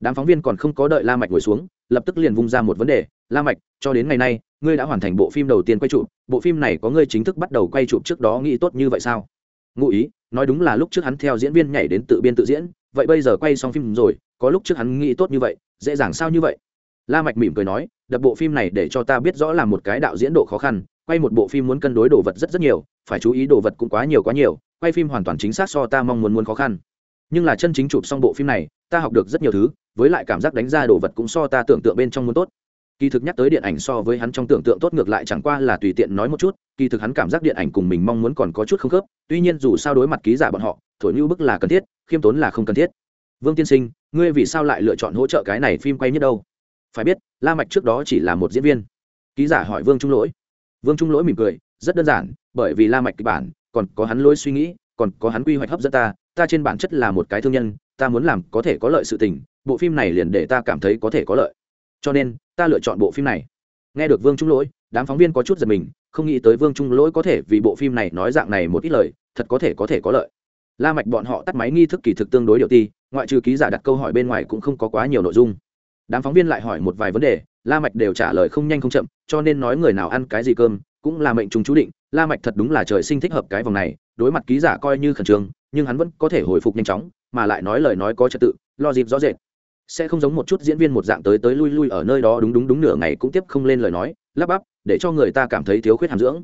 Đám phóng viên còn không có đợi la mạch ngồi xuống lập tức liền vung ra một vấn đề, la mạch, cho đến ngày nay, ngươi đã hoàn thành bộ phim đầu tiên quay chụp, bộ phim này có ngươi chính thức bắt đầu quay chụp trước đó nghĩ tốt như vậy sao? Ngụ ý, nói đúng là lúc trước hắn theo diễn viên nhảy đến tự biên tự diễn, vậy bây giờ quay xong phim rồi, có lúc trước hắn nghĩ tốt như vậy, dễ dàng sao như vậy? La mạch mỉm cười nói, đập bộ phim này để cho ta biết rõ là một cái đạo diễn độ khó khăn, quay một bộ phim muốn cân đối đồ vật rất rất nhiều, phải chú ý đồ vật cũng quá nhiều quá nhiều, quay phim hoàn toàn chính xác so ta mong muốn muốn khó khăn nhưng là chân chính chụp xong bộ phim này, ta học được rất nhiều thứ, với lại cảm giác đánh ra đồ vật cũng so ta tưởng tượng bên trong muốn tốt. Kỳ thực nhắc tới điện ảnh so với hắn trong tưởng tượng tốt ngược lại chẳng qua là tùy tiện nói một chút, kỳ thực hắn cảm giác điện ảnh cùng mình mong muốn còn có chút không khớp, tuy nhiên dù sao đối mặt ký giả bọn họ, thổi như bức là cần thiết, khiêm tốn là không cần thiết. Vương tiên sinh, ngươi vì sao lại lựa chọn hỗ trợ cái này phim quay nhất đâu? Phải biết, la mạch trước đó chỉ là một diễn viên. Ký giả hỏi vương trung lỗi. Vương trung lỗi mỉm cười, rất đơn giản, bởi vì la mạch kịch bản, còn có hắn lối suy nghĩ, còn có hắn quy hoạch hấp dẫn ta ta trên bản chất là một cái thương nhân, ta muốn làm có thể có lợi sự tình, bộ phim này liền để ta cảm thấy có thể có lợi. Cho nên, ta lựa chọn bộ phim này. Nghe được vương trung lỗi, đám phóng viên có chút giật mình, không nghĩ tới vương trung lỗi có thể vì bộ phim này nói dạng này một ít lời, thật có thể có thể có lợi. La mạch bọn họ tắt máy nghi thức kỳ thực tương đối điều ti, ngoại trừ ký giả đặt câu hỏi bên ngoài cũng không có quá nhiều nội dung. Đám phóng viên lại hỏi một vài vấn đề, la mạch đều trả lời không nhanh không chậm, cho nên nói người nào ăn cái gì cơm, cũng là mệnh trùng chú định, la mạch thật đúng là trời sinh thích hợp cái vòng này, đối mặt ký giả coi như khẩn trương nhưng hắn vẫn có thể hồi phục nhanh chóng, mà lại nói lời nói có trật tự, lo dịp rõ rệt. Sẽ không giống một chút diễn viên một dạng tới tới lui lui ở nơi đó đúng đúng đúng nửa ngày cũng tiếp không lên lời nói, lắp bắp, để cho người ta cảm thấy thiếu khuyết hàm dưỡng.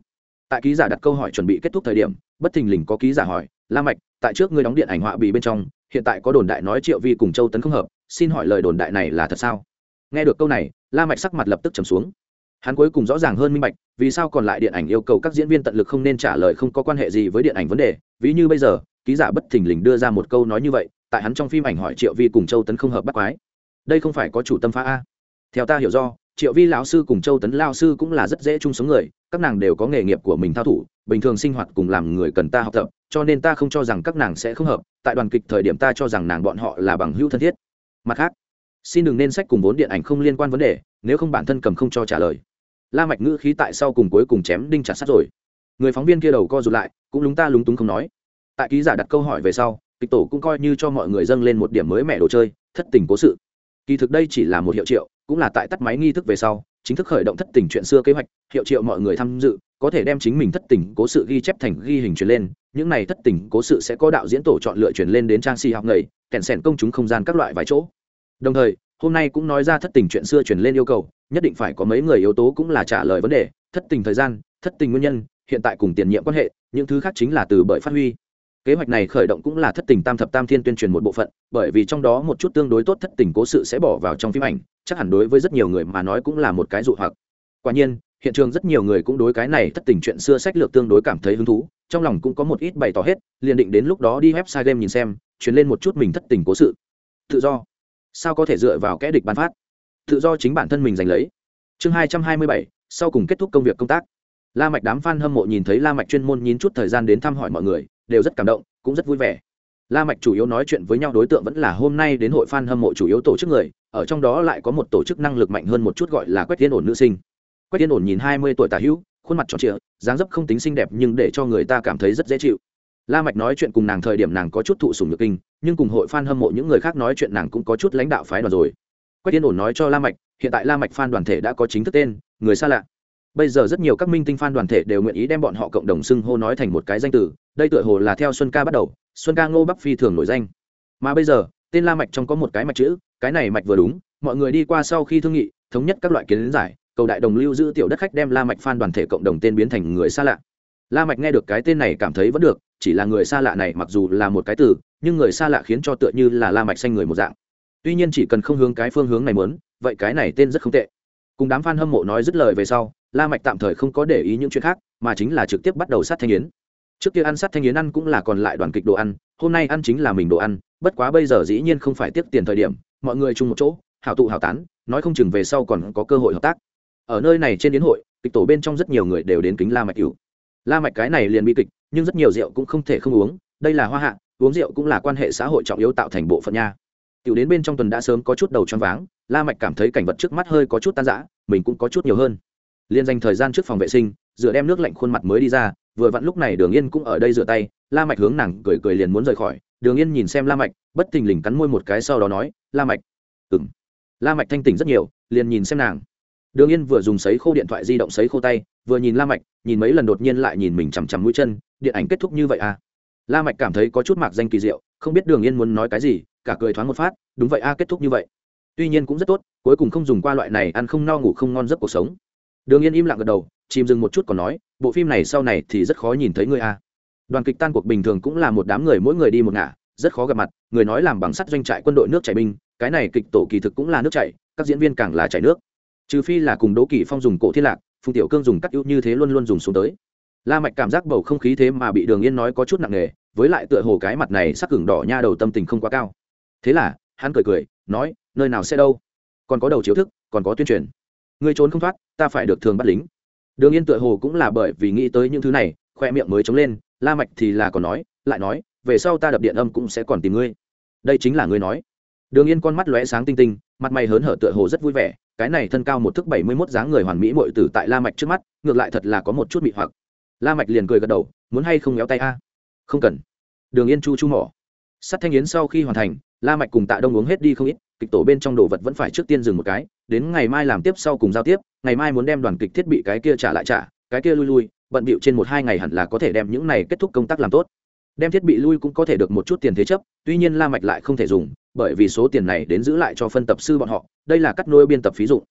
Tại ký giả đặt câu hỏi chuẩn bị kết thúc thời điểm, bất thình lình có ký giả hỏi, la mạch, tại trước ngươi đóng điện ảnh họa bị bên trong, hiện tại có đồn đại nói triệu vi cùng châu tấn không hợp, xin hỏi lời đồn đại này là thật sao? Nghe được câu này, la mạch sắc mặt lập tức trầm xuống. Hắn cuối cùng rõ ràng hơn minh bạch, vì sao còn lại điện ảnh yêu cầu các diễn viên tận lực không nên trả lời không có quan hệ gì với điện ảnh vấn đề, ví như bây giờ ký giả bất thình lình đưa ra một câu nói như vậy, tại hắn trong phim ảnh hỏi triệu vi cùng châu tấn không hợp bắt quái. Đây không phải có chủ tâm phá a. Theo ta hiểu do, triệu vi lão sư cùng châu tấn lao sư cũng là rất dễ chung sống người, các nàng đều có nghề nghiệp của mình thao thủ, bình thường sinh hoạt cùng làm người cần ta học tập, cho nên ta không cho rằng các nàng sẽ không hợp, tại đoàn kịch thời điểm ta cho rằng nàng bọn họ là bằng hữu thân thiết. Mặt khác, xin đừng nên sách cùng vốn điện ảnh không liên quan vấn đề, nếu không bản thân cầm không cho trả lời. La mạch ngữ khí tại sau cùng cuối cùng chém đinh chặt sắt rồi. Người phóng viên kia đầu co rụt lại, cũng lúng ta lúng túng không nói tại ký giả đặt câu hỏi về sau, kịch tổ cũng coi như cho mọi người dâng lên một điểm mới mẻ đồ chơi, thất tình cố sự. Kỳ thực đây chỉ là một hiệu triệu, cũng là tại tắt máy nghi thức về sau, chính thức khởi động thất tình chuyện xưa kế hoạch, hiệu triệu mọi người tham dự, có thể đem chính mình thất tình cố sự ghi chép thành ghi hình truyền lên, những này thất tình cố sự sẽ có đạo diễn tổ chọn lựa truyền lên đến trang si học nghề, kèn sèn công chúng không gian các loại vài chỗ. Đồng thời, hôm nay cũng nói ra thất tình chuyện xưa truyền lên yêu cầu, nhất định phải có mấy người yếu tố cũng là trả lời vấn đề, thất tình thời gian, thất tình nguyên nhân, hiện tại cùng tiền nhiệm quan hệ, những thứ khác chính là từ bởi phát huy kế hoạch này khởi động cũng là thất tình tam thập tam thiên tuyên truyền một bộ phận, bởi vì trong đó một chút tương đối tốt thất tình cố sự sẽ bỏ vào trong phim ảnh, chắc hẳn đối với rất nhiều người mà nói cũng là một cái dụ hoặc. Quả nhiên, hiện trường rất nhiều người cũng đối cái này thất tình chuyện xưa sách lược tương đối cảm thấy hứng thú, trong lòng cũng có một ít bày tỏ hết, liền định đến lúc đó đi website game nhìn xem chuyển lên một chút mình thất tình cố sự. Tự do. Sao có thể dựa vào kẽ địch bán phát? Tự do chính bản thân mình giành lấy. Chương hai trăm hai mươi bảy, sau cùng kết thúc công việc công tác. La mạch đám f a n hâm mộ nhìn thấy la mạch chuyên môn nhín chút thời gian đến thăm hỏi mọi người đều rất cảm động, cũng rất vui vẻ. La mạch chủ yếu nói chuyện với nhau đối tượng vẫn là hôm nay đến hội fan hâm mộ chủ yếu tổ chức người, ở trong đó lại có một tổ chức năng lực mạnh hơn một chút gọi là quét tiên ổn nữ sinh. Quét tiên ổn nhìn hai mươi tuổi tả hữu, khuôn mặt tròn trịa, dáng dấp không tính xinh đẹp nhưng để cho người ta cảm thấy rất dễ chịu. La mạch nói chuyện cùng nàng thời điểm nàng có chút thụ sủng nhược kinh, nhưng cùng hội fan hâm mộ những người khác nói chuyện nàng cũng có chút lãnh đạo phái đoàn rồi. Quách tiên ổn nói cho la mạch, hiện tại la mạch fan đoàn thể đã có chính thức tên, người xa lạ. Bây giờ rất nhiều các minh tinh fan đoàn thể đều nguyện ý đem bọn họ cộng đồng xưng hô nói thành một cái danh từ đây tựa hồ là theo xuân ca bắt đầu, xuân ca ngô bắc phi thường nổi danh. Mà bây giờ, tên la mạch trong có một cái mạch chữ, cái này mạch vừa đúng, mọi người đi qua sau khi thương nghị, thống nhất các loại kiến giải, cầu đại đồng lưu giữ tiểu đất khách đem la mạch phan đoàn thể cộng đồng tên biến thành người xa lạ. La mạch nghe được cái tên này cảm thấy vẫn được, chỉ là người xa lạ này mặc dù là một cái từ, nhưng người xa lạ khiến cho tựa như là la mạch xanh người một dạng. Tuy nhiên chỉ cần không hướng cái phương hướng này muốn, vậy cái này tên rất không tệ. Cùng đám fan hâm mộ nói dứt lời về sau, la mạch tạm thời không có để ý những chuyện khác, mà chính là trực tiếp bắt đầu sát thanh yến trước kia ăn sát thanh yến ăn cũng là còn lại đoàn kịch đồ ăn, hôm nay ăn chính là mình đồ ăn, bất quá bây giờ dĩ nhiên không phải tiếp tiền thời điểm, mọi người chung một chỗ, hảo tụ hảo tán, nói không chừng về sau còn có cơ hội hợp tác. Ở nơi này trên yến hội, kịch tổ bên trong rất nhiều người đều đến kính la mạch cửu. La mạch cái này liền bi kịch, nhưng rất nhiều rượu cũng không thể không uống, đây là hoa hạ, uống rượu cũng là quan hệ xã hội trọng yếu tạo thành bộ phận nha. Tiểu đến bên trong tuần đã sớm có chút đầu choáng váng, la mạch cảm thấy cảnh vật trước mắt hơi có chút tan rã, mình cũng có chút nhiều hơn. Liên dành thời gian trước phòng vệ sinh, rửa đem nước lạnh khuôn mặt mới đi ra vừa vặn lúc này đường yên cũng ở đây rửa tay la mạch hướng nàng cười cười liền muốn rời khỏi. Đường yên nhìn xem la mạch bất thình lình cắn môi một cái sau đó nói la mạch. Ừm. La mạch thanh tỉnh rất nhiều liền nhìn xem nàng. Đường yên vừa dùng sấy khô điện thoại di động sấy khô tay vừa nhìn la mạch nhìn mấy lần đột nhiên lại nhìn mình chằm chằm mũi chân điện ảnh kết thúc như vậy à? La mạch cảm thấy có chút mạc danh kỳ diệu không biết đường yên muốn nói cái gì cả cười thoáng một phát đúng vậy a à, kết thúc như vậy. Tuy nhiên cũng rất tốt cuối cùng không dùng qua loại này ăn không no ngủ không ngon giấc cuộc sống. Đường yên im lặng gật đầu chìm dừng một chút còn nói, bộ phim này sau này thì rất khó nhìn thấy ngươi a. À. đoàn kịch tan cuộc bình thường cũng là một đám người mỗi người đi một ngả, rất khó gặp mặt, người nói làm bằng sắt doanh trại quân đội nước chảy binh, cái này kịch tổ kỳ thực cũng là nước chảy, các diễn viên càng là chảy nước. Trừ phi là cùng đố kỳ phong dùng cổ thiên lạc, phùng tiểu cương dùng cắt ưu như thế luôn luôn dùng xuống tới. La mạch cảm giác bầu không khí thế mà bị đường yên nói có chút nặng nề, với lại tựa hồ cái mặt này sắc cứng đỏ nha đầu tâm tình không quá cao. Thế là, hắn cười cười, nói, nơi nào sẽ đâu? Còn có đầu chiếu thức, còn có tuyên truyền. Ngươi trốn không thoát, ta phải được thường bắt lính đường yên tựa hồ cũng là bởi vì nghĩ tới những thứ này, khoe miệng mới chống lên, la mạch thì là còn nói, lại nói, về sau ta đập điện âm cũng sẽ còn tìm ngươi. Đây chính là ngươi nói. Đường yên con mắt lóe sáng tinh tinh, mặt mày hớn hở tựa hồ rất vui vẻ, cái này thân cao một thước bảy mươi mốt dáng người hoàn mỹ muội tử tại la mạch trước mắt, ngược lại thật là có một chút bị hoặc. La mạch liền cười gật đầu, muốn hay không méo tay a? Không cần. Đường yên chu chu mỏ. Sắt thanh yến sau khi hoàn thành, la mạch cùng tạ đông uống hết đi không ít, kịch tổ bên trong đồ vật vẫn phải trước tiên dừng một cái đến ngày mai làm tiếp sau cùng giao tiếp, ngày mai muốn đem đoàn kịch thiết bị cái kia trả lại trả, cái kia lui lui, bận bịu trên một hai ngày hẳn là có thể đem những này kết thúc công tác làm tốt. Đem thiết bị lui cũng có thể được một chút tiền thế chấp, tuy nhiên la mạch lại không thể dùng, bởi vì số tiền này đến giữ lại cho phân tập sư bọn họ, đây là cắt nối biên tập phí dụng.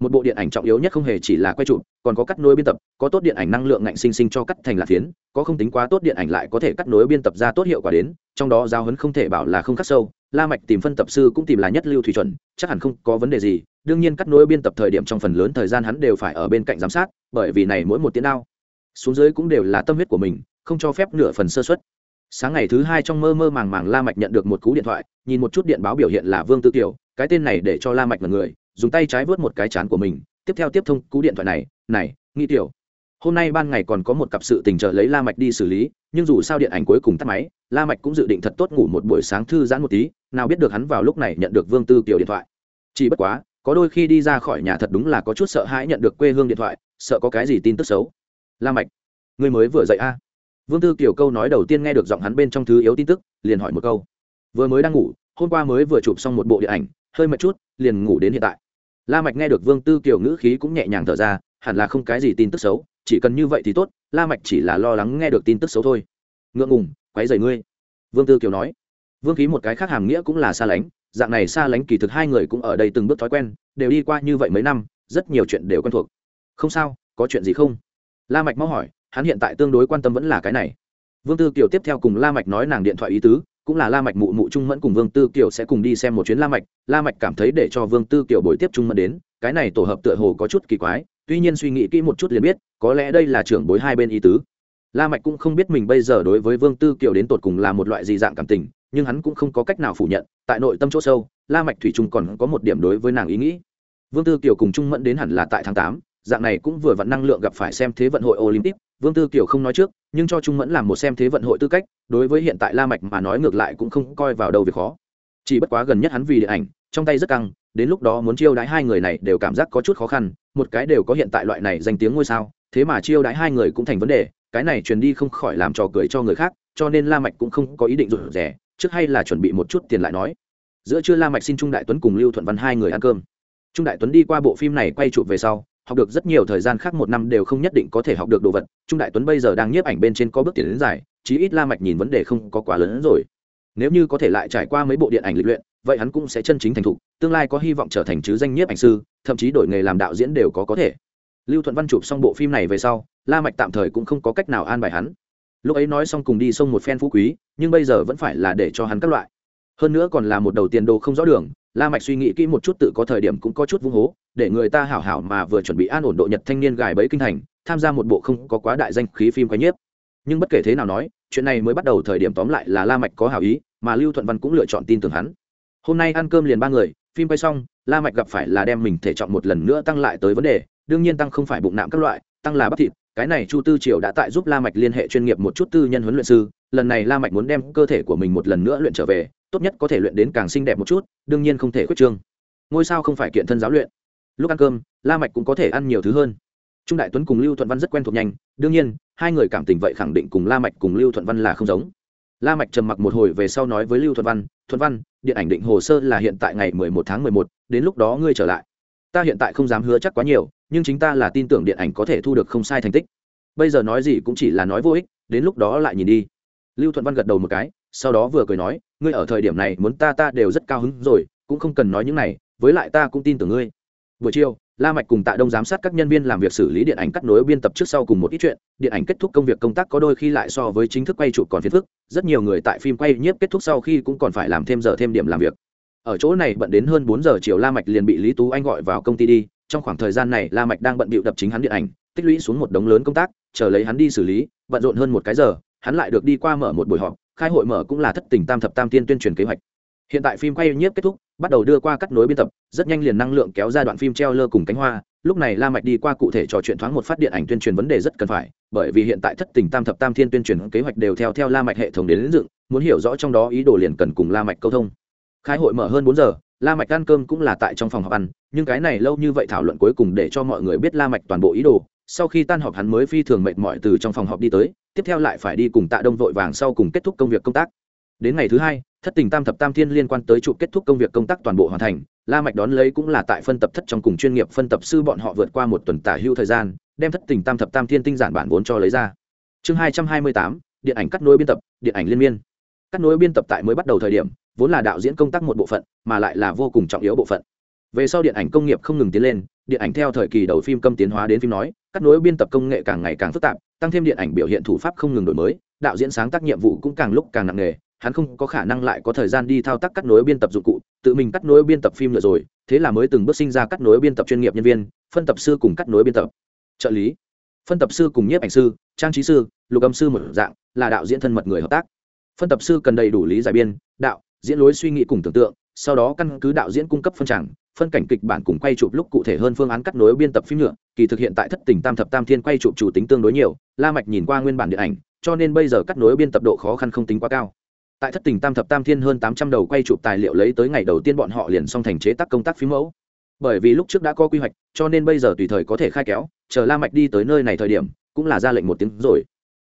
Một bộ điện ảnh trọng yếu nhất không hề chỉ là quay chụp, còn có cắt nối biên tập, có tốt điện ảnh năng lượng ngạnh sinh sinh cho cắt thành lạc phiến, có không tính quá tốt điện ảnh lại có thể cắt nối biên tập ra tốt hiệu quả đến, trong đó giao hấn không thể bảo là không khắc sâu, la mạch tìm phân tập sư cũng tìm là nhất lưu thủy chuẩn, chắc hẳn không có vấn đề gì đương nhiên cắt nối biên tập thời điểm trong phần lớn thời gian hắn đều phải ở bên cạnh giám sát, bởi vì này mỗi một tiếng đao xuống dưới cũng đều là tâm huyết của mình, không cho phép nửa phần sơ suất. Sáng ngày thứ hai trong mơ mơ màng màng la mạch nhận được một cú điện thoại, nhìn một chút điện báo biểu hiện là vương tư kiều, cái tên này để cho la mạch mật người, dùng tay trái vớt một cái chán của mình, tiếp theo tiếp thông cú điện thoại này này, nghi tiểu, hôm nay ban ngày còn có một cặp sự tình trợ lấy la mạch đi xử lý, nhưng dù sao điện ảnh cuối cùng tắt máy, la mạch cũng dự định thật tốt ngủ một buổi sáng thư giãn một tí, nào biết được hắn vào lúc này nhận được vương tư kiều điện thoại. Chỉ bất quá có đôi khi đi ra khỏi nhà thật đúng là có chút sợ hãi nhận được quê hương điện thoại, sợ có cái gì tin tức xấu. La mạch, ngươi mới vừa dậy a? À? vương tư kiều câu nói đầu tiên nghe được giọng hắn bên trong thứ yếu tin tức, liền hỏi một câu. Vừa mới đang ngủ, hôm qua mới vừa chụp xong một bộ điện ảnh, hơi mệt chút, liền ngủ đến hiện tại. La mạch nghe được vương tư kiều ngữ khí cũng nhẹ nhàng thở ra, hẳn là không cái gì tin tức xấu, chỉ cần như vậy thì tốt, la mạch chỉ là lo lắng nghe được tin tức xấu thôi. Ngượng ngùng, quấy rầy ngươi. Vương tư kiều nói. Vương khí một cái khác hàm nghĩa cũng là xa lánh dạng này xa lánh kỳ thực hai người cũng ở đây từng bước thói quen, đều đi qua như vậy mấy năm, rất nhiều chuyện đều quen thuộc. Không sao, có chuyện gì không? La mạch mau hỏi, hắn hiện tại tương đối quan tâm vẫn là cái này. Vương tư kiều tiếp theo cùng la mạch nói nàng điện thoại ý tứ, cũng là la mạch mụ mụ trung mẫn cùng vương tư kiều sẽ cùng đi xem một chuyến la mạch. La mạch cảm thấy để cho vương tư kiều buổi tiếp trung mẫn đến, cái này tổ hợp tựa hồ có chút kỳ quái, tuy nhiên suy nghĩ kỹ một chút liền biết, có lẽ đây là trưởng bối hai bên ý tứ. La mạch cũng không biết mình bây giờ đối với vương tư kiều đến tột cùng là một loại gì dạng cảm tình nhưng hắn cũng không có cách nào phủ nhận, tại nội tâm chỗ sâu, la mạch thủy trung còn có một điểm đối với nàng ý nghĩ. Vương tư kiều cùng trung mẫn đến hẳn là tại tháng tám, dạng này cũng vừa vặn năng lượng gặp phải xem thế vận hội olympic. Vương tư kiều không nói trước, nhưng cho trung mẫn làm một xem thế vận hội tư cách, đối với hiện tại la mạch mà nói ngược lại cũng không coi vào đâu việc khó. Chỉ bất quá gần nhất hắn vì điện ảnh, trong tay rất căng, đến lúc đó muốn chiêu đãi hai người này đều cảm giác có chút khó khăn, một cái đều có hiện tại loại này danh tiếng ngôi sao, thế mà chiêu đãi hai người cũng thành vấn đề, cái này truyền đi không khỏi làm trò cười cho người khác, cho nên la mạch cũng không có ý định rụt rẻ trước hay là chuẩn bị một chút tiền lại nói. Giữa trưa la mạch xin trung đại tuấn cùng lưu thuận văn hai người ăn cơm. Trung đại tuấn đi qua bộ phim này quay chụp về sau, học được rất nhiều thời gian khác một năm đều không nhất định có thể học được đồ vật. Trung đại tuấn bây giờ đang nhiếp ảnh bên trên có bước tiến đến dài, chí ít la mạch nhìn vấn đề không có quá lớn hơn rồi. Nếu như có thể lại trải qua mấy bộ điện ảnh lịch luyện, vậy hắn cũng sẽ chân chính thành thục, tương lai có hy vọng trở thành chứ danh nhiếp ảnh sư, thậm chí đổi nghề làm đạo diễn đều có có thể. Lưu thuận văn chụp xong bộ phim này về sau, la mạch tạm thời cũng không có cách nào an bài hắn lúc ấy nói xong cùng đi sông một phen phú quý, nhưng bây giờ vẫn phải là để cho hắn các loại. Hơn nữa còn là một đầu tiền đồ không rõ đường, la mạch suy nghĩ kỹ một chút tự có thời điểm cũng có chút vung hố, để người ta hảo hảo mà vừa chuẩn bị an ổn độ nhật thanh niên gài bẫy kinh thành, tham gia một bộ không có quá đại danh khí phim quái nhiếp. Nhưng bất kể thế nào nói, chuyện này mới bắt đầu thời điểm tóm lại là la mạch có hảo ý, mà lưu thuận văn cũng lựa chọn tin tưởng hắn. Hôm nay ăn cơm liền ba người, phim quay xong, la mạch gặp phải là đem mình thể trọng một lần nữa tăng lại tới vấn đề, đương nhiên tăng không phải bụng nạm các loại, tăng là bắp thịt cái này chu tư triều đã tại giúp la mạch liên hệ chuyên nghiệp một chút tư nhân huấn luyện sư lần này la mạch muốn đem cơ thể của mình một lần nữa luyện trở về tốt nhất có thể luyện đến càng xinh đẹp một chút đương nhiên không thể khuyết trương. Ngôi sao không phải kiện thân giáo luyện. Lúc ăn cơm la mạch cũng có thể ăn nhiều thứ hơn. Trung đại tuấn cùng lưu thuận văn rất quen thuộc nhanh đương nhiên hai người cảm tình vậy khẳng định cùng la mạch cùng lưu thuận văn là không giống. La mạch trầm mặc một hồi về sau nói với lưu thuận văn thuận văn điện ảnh định hồ sơ là hiện tại ngày 11 tháng 11, đến lúc đó ngươi trở lại. Ta hiện tại không dám hứa chắc quá nhiều nhưng chính ta là tin tưởng điện ảnh có thể thu được không sai thành tích. Bây giờ nói gì cũng chỉ là nói vô ích, đến lúc đó lại nhìn đi. Lưu thuận văn gật đầu một cái, sau đó vừa cười nói, ngươi ở thời điểm này muốn ta ta đều rất cao hứng rồi, cũng không cần nói những này, với lại ta cũng tin tưởng ngươi. Buổi chiều, la mạch cùng tạ đông giám sát các nhân viên làm việc xử lý điện ảnh cắt nối biên tập trước sau cùng một ít chuyện. Điện ảnh kết thúc công việc công tác có đôi khi lại so với chính thức quay chụp còn phiền phức, rất nhiều người tại phim quay nhiếp kết thúc sau khi cũng còn phải làm thêm giờ thêm điểm làm việc. Ở chỗ này bận đến hơn bốn giờ chiều la mạch liền bị lý tú anh gọi vào công ty đi trong khoảng thời gian này la mạch đang bận bịu đập chính hắn điện ảnh tích lũy xuống một đống lớn công tác chờ lấy hắn đi xử lý bận rộn hơn một cái giờ hắn lại được đi qua mở một buổi họp khai hội mở cũng là thất tình tam thập tam tiên tuyên truyền kế hoạch. Hiện tại phim quay nhiếp kết thúc bắt đầu đưa qua cắt nối biên tập rất nhanh liền năng lượng kéo ra đoạn phim treo lơ cùng cánh hoa lúc này la mạch đi qua cụ thể trò chuyện thoáng một phát điện ảnh tuyên truyền vấn đề rất cần phải bởi vì hiện tại thất tình tam thập tam thiên tuyên truyền kế hoạch đều theo theo la mạch hệ thống đến, đến dựng muốn hiểu rõ trong đó ý đồ liền cần cùng la mạch câu thông. Khai hội mở hơn bốn giờ la mạch ăn cơm cũng là tại trong phòng họp ăn, nhưng cái này lâu như vậy thảo luận cuối cùng để cho mọi người biết la mạch toàn bộ ý đồ. Sau khi tan họp hắn mới phi thường mệt mỏi từ trong phòng họp đi tới, tiếp theo lại phải đi cùng tạ đông vội vàng sau cùng kết thúc công việc công tác. Đến ngày thứ hai, thất tình tam thập tam thiên liên quan tới trụ kết thúc công việc công tác toàn bộ hoàn thành, la mạch đón lấy cũng là tại phân tập thất trong cùng chuyên nghiệp phân tập sư bọn họ vượt qua một tuần tả hưu thời gian, đem thất tình tam thập tam thiên tinh giản bản vốn cho lấy ra. Chương hai trăm hai mươi tám, điện ảnh cắt nối biên tập, điện ảnh liên miên. Cắt nối biên tập tại mới bắt đầu thời điểm vốn là đạo diễn công tác một bộ phận, mà lại là vô cùng trọng yếu bộ phận. Về sau điện ảnh công nghiệp không ngừng tiến lên, điện ảnh theo thời kỳ đầu phim câm tiến hóa đến phim nói cắt nối biên tập công nghệ càng ngày càng phức tạp, tăng thêm điện ảnh biểu hiện thủ pháp không ngừng đổi mới, đạo diễn sáng tác nhiệm vụ cũng càng lúc càng nặng nề, hắn không có khả năng lại có thời gian đi thao tác cắt nối biên tập dụng cụ, tự mình cắt nối biên tập phim nữa rồi, thế là mới từng bước sinh ra cắt nối biên tập chuyên nghiệp nhân viên, phân tập sư cùng cắt nối biên tập. Trợ lý, phân tập sư cùng nhiếp ảnh sư, trang trí sư, lục âm sư một dạng, là đạo diễn thân mật người hợp tác. Phân tập sư cần đầy đủ lý giải biên, đạo diễn lối suy nghĩ cùng tưởng tượng, sau đó căn cứ đạo diễn cung cấp phân tràng, phân cảnh kịch bản cùng quay chụp lúc cụ thể hơn phương án cắt nối biên tập phim nhựa, kỳ thực hiện tại thất tình tam thập tam thiên quay chụp chủ tính tương đối nhiều, la mạch nhìn qua nguyên bản điện ảnh, cho nên bây giờ cắt nối biên tập độ khó khăn không tính quá cao. Tại thất tình tam thập tam thiên hơn tám trăm đầu quay chụp tài liệu lấy tới ngày đầu tiên bọn họ liền xong thành chế tác công tác phim mẫu. Bởi vì lúc trước đã có quy hoạch, cho nên bây giờ tùy thời có thể khai kéo, chờ la mạch đi tới nơi này thời điểm, cũng là ra lệnh một tiếng rồi.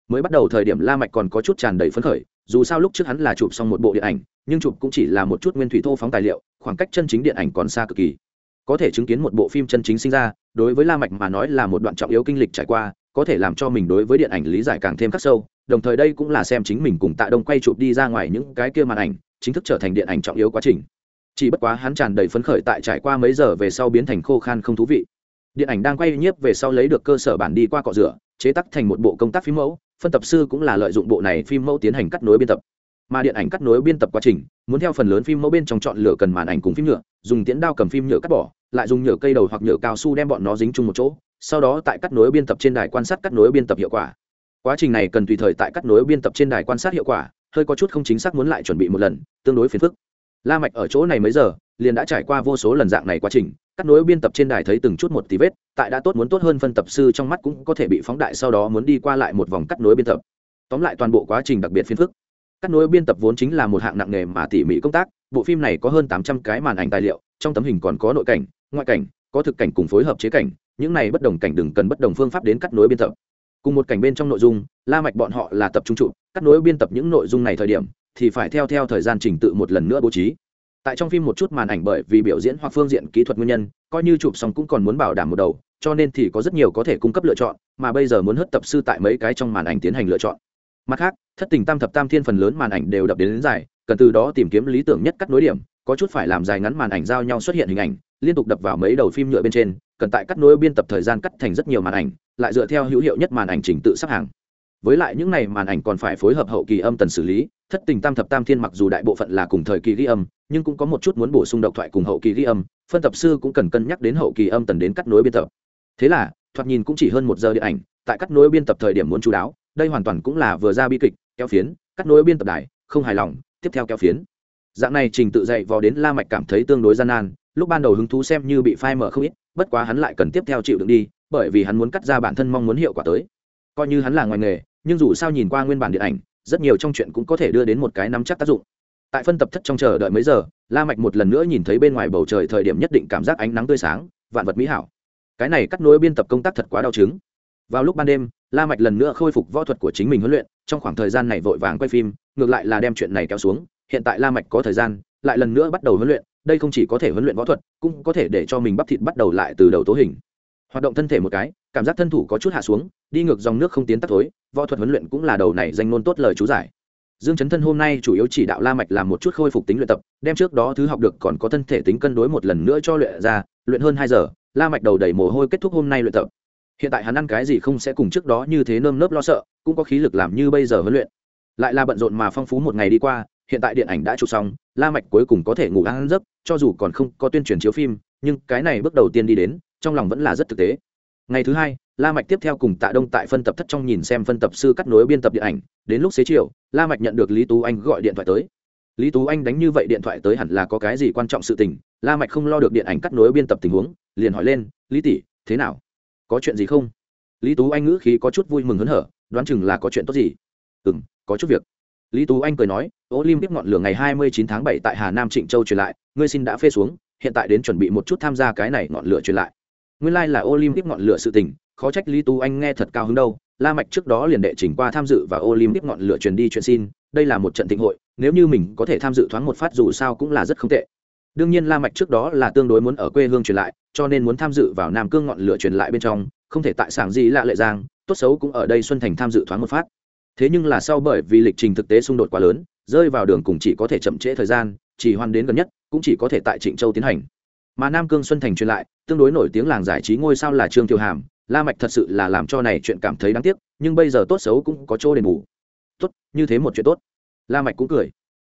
Mới bắt đầu thời điểm la mạch còn có chút tràn đầy phấn khởi dù sao lúc trước hắn là chụp xong một bộ điện ảnh, nhưng chụp cũng chỉ là một chút nguyên thủy thô phóng tài liệu, khoảng cách chân chính điện ảnh còn xa cực kỳ. Có thể chứng kiến một bộ phim chân chính sinh ra, đối với la mạch mà nói là một đoạn trọng yếu kinh lịch trải qua, có thể làm cho mình đối với điện ảnh lý giải càng thêm khắc sâu, đồng thời đây cũng là xem chính mình cùng tạ đông quay chụp đi ra ngoài những cái kia màn ảnh, chính thức trở thành điện ảnh trọng yếu quá trình. Chỉ bất quá hắn tràn đầy phấn khởi tại trải qua mấy giờ về sau biến thành khô khan không thú vị. Điện ảnh đang quay nhiếp về sau lấy được cơ sở bản đi qua cọ rửa, chế tác thành một bộ công tác phim mẫu phân tập sư cũng là lợi dụng bộ này phim mẫu tiến hành cắt nối biên tập. Mà điện ảnh cắt nối biên tập quá trình, muốn theo phần lớn phim mẫu bên trong chọn lựa cần màn ảnh cùng phim nhựa, dùng tiễn đao cầm phim nhựa cắt bỏ, lại dùng nhựa cây đầu hoặc nhựa cao su đem bọn nó dính chung một chỗ, sau đó tại cắt nối biên tập trên đài quan sát cắt nối biên tập hiệu quả. Quá trình này cần tùy thời tại cắt nối biên tập trên đài quan sát hiệu quả, hơi có chút không chính xác muốn lại chuẩn bị một lần, tương đối phiền phức la mạch ở chỗ này mấy giờ, liền đã trải qua vô số lần dạng này quá trình, cắt nối biên tập trên đài thấy từng chút một tí vết, tại đã tốt muốn tốt hơn phân tập sư trong mắt cũng có thể bị phóng đại sau đó muốn đi qua lại một vòng cắt nối biên tập. Tóm lại toàn bộ quá trình đặc biệt phiền phức. Cắt nối biên tập vốn chính là một hạng nặng nghề mà tỉ mỉ công tác, bộ phim này có hơn tám trăm cái màn ảnh tài liệu, trong tấm hình còn có nội cảnh, ngoại cảnh, có thực cảnh cùng phối hợp chế cảnh, những này bất đồng cảnh đừng cần bất đồng phương pháp đến cắt nối biên tập. Cùng một cảnh bên trong nội dung, la mạch bọn họ là tập trung trụ, cắt nối biên tập những nội dung này thời điểm thì phải theo theo thời gian trình tự một lần nữa bố trí. Tại trong phim một chút màn ảnh bởi vì biểu diễn hoặc phương diện kỹ thuật nguyên nhân coi như chụp xong cũng còn muốn bảo đảm một đầu cho nên thì có rất nhiều có thể cung cấp lựa chọn mà bây giờ muốn hất tập sư tại mấy cái trong màn ảnh tiến hành lựa chọn. Mặt khác thất tình tam thập tam thiên phần lớn màn ảnh đều đập đến, đến dài cần từ đó tìm kiếm lý tưởng nhất cắt nối điểm có chút phải làm dài ngắn màn ảnh giao nhau xuất hiện hình ảnh liên tục đập vào mấy đầu phim nhựa bên trên cần tại cắt nối biên tập thời gian cắt thành rất nhiều màn ảnh lại dựa theo hữu hiệu nhất màn ảnh trình tự sắp hàng. Với lại những này màn ảnh còn phải phối hợp hậu kỳ âm tần xử lý thất tình tam thập tam thiên mặc dù đại bộ phận là cùng thời kỳ ghi âm, nhưng cũng có một chút muốn bổ sung độc thoại cùng hậu kỳ ghi âm, phân tập sư cũng cần cân nhắc đến hậu kỳ âm tần đến cắt nối biên tập. Thế là, thoạt nhìn cũng chỉ hơn một giờ điện ảnh, tại cắt nối biên tập thời điểm muốn chú đáo, đây hoàn toàn cũng là vừa ra bi kịch, kéo phiến, cắt nối biên tập đài, không hài lòng, tiếp theo kéo phiến. Dạng này trình tự dạy vò đến la mạch cảm thấy tương đối gian nan, lúc ban đầu hứng thú xem như bị phai mở không ít, bất quá hắn lại cần tiếp theo chịu đựng đi, bởi vì hắn muốn cắt ra bản thân mong muốn hiệu quả tới. Coi như hắn là ngoài nghề, nhưng dù sao nhìn qua nguyên bản điện ảnh rất nhiều trong chuyện cũng có thể đưa đến một cái nắm chắc tác dụng. Tại phân tập thất trong chờ đợi mấy giờ, la mạch một lần nữa nhìn thấy bên ngoài bầu trời thời điểm nhất định cảm giác ánh nắng tươi sáng, vạn vật mỹ hảo. Cái này cắt nối biên tập công tác thật quá đau chứng vào lúc ban đêm, la mạch lần nữa khôi phục võ thuật của chính mình huấn luyện, trong khoảng thời gian này vội vàng quay phim, ngược lại là đem chuyện này kéo xuống. Hiện tại la mạch có thời gian, lại lần nữa bắt đầu huấn luyện, đây không chỉ có thể huấn luyện võ thuật, cũng có thể để cho mình bắp thịt bắt đầu lại từ đầu tố hình hoạt động thân thể một cái, cảm giác thân thủ có chút hạ xuống, đi ngược dòng nước không tiến tắt tối võ thuật huấn luyện cũng là đầu này danh ngôn tốt lời chú giải. Dương chấn thân hôm nay chủ yếu chỉ đạo la mạch làm một chút khôi phục tính luyện tập, đem trước đó thứ học được còn có thân thể tính cân đối một lần nữa cho luyện ra, luyện hơn hai giờ, la mạch đầu đầy mồ hôi kết thúc hôm nay luyện tập. Hiện tại hắn ăn cái gì không sẽ cùng trước đó như thế nơm nớp lo sợ, cũng có khí lực làm như bây giờ huấn luyện. Lại là bận rộn mà phong phú một ngày đi qua, hiện tại điện ảnh đã chụp xong, la mạch cuối cùng có thể ngủ ăn giấc, cho dù còn không có tuyên truyền chiếu phim, nhưng cái này bước đầu tiên đi đến trong lòng vẫn là rất thực tế. Ngày thứ hai, la mạch tiếp theo cùng tạ đông tại phân tập thất trong nhìn xem phân tập sư cắt nối biên tập điện ảnh. Đến lúc xế chiều, la mạch nhận được lý tú anh gọi điện thoại tới. Lý tú anh đánh như vậy điện thoại tới hẳn là có cái gì quan trọng sự tình, la mạch không lo được điện ảnh cắt nối biên tập tình huống, liền hỏi lên, lý tỷ, thế nào? Có chuyện gì không? Lý tú anh ngữ khí có chút vui mừng hớn hở, đoán chừng là có chuyện tốt gì. Ừm, có chút việc. Lý tú anh cười nói ô lim tiếp ngọn lửa ngày 29 tháng bảy tại hà nam trịnh châu truyền lại, ngươi xin đã phê xuống, hiện tại đến chuẩn bị một chút tham gia cái này ngọn lửa truyền lại nguyên lai like là olympic ngọn lửa sự tình, khó trách lý tú anh nghe thật cao hứng đâu. La mạch trước đó liền đệ trình qua tham dự và olympic ngọn lửa truyền đi truyền xin, đây là một trận thịnh hội, nếu như mình có thể tham dự thoáng một phát dù sao cũng là rất không tệ. Đương nhiên la mạch trước đó là tương đối muốn ở quê hương truyền lại, cho nên muốn tham dự vào nam cương ngọn lửa truyền lại bên trong, không thể tại sảng gì lạ lệ giang, tốt xấu cũng ở đây xuân thành tham dự thoáng một phát. Thế nhưng là sau bởi vì lịch trình thực tế xung đột quá lớn, rơi vào đường cùng chỉ có thể chậm trễ thời gian, chỉ hoan đến gần nhất, cũng chỉ có thể tại trịnh châu tiến hành mà nam cương xuân thành truyền lại, tương đối nổi tiếng làng giải trí ngôi sao là trương tiêu hàm. La mạch thật sự là làm cho này chuyện cảm thấy đáng tiếc, nhưng bây giờ tốt xấu cũng có chỗ đền bù. Tốt, như thế một chuyện tốt. La mạch cũng cười.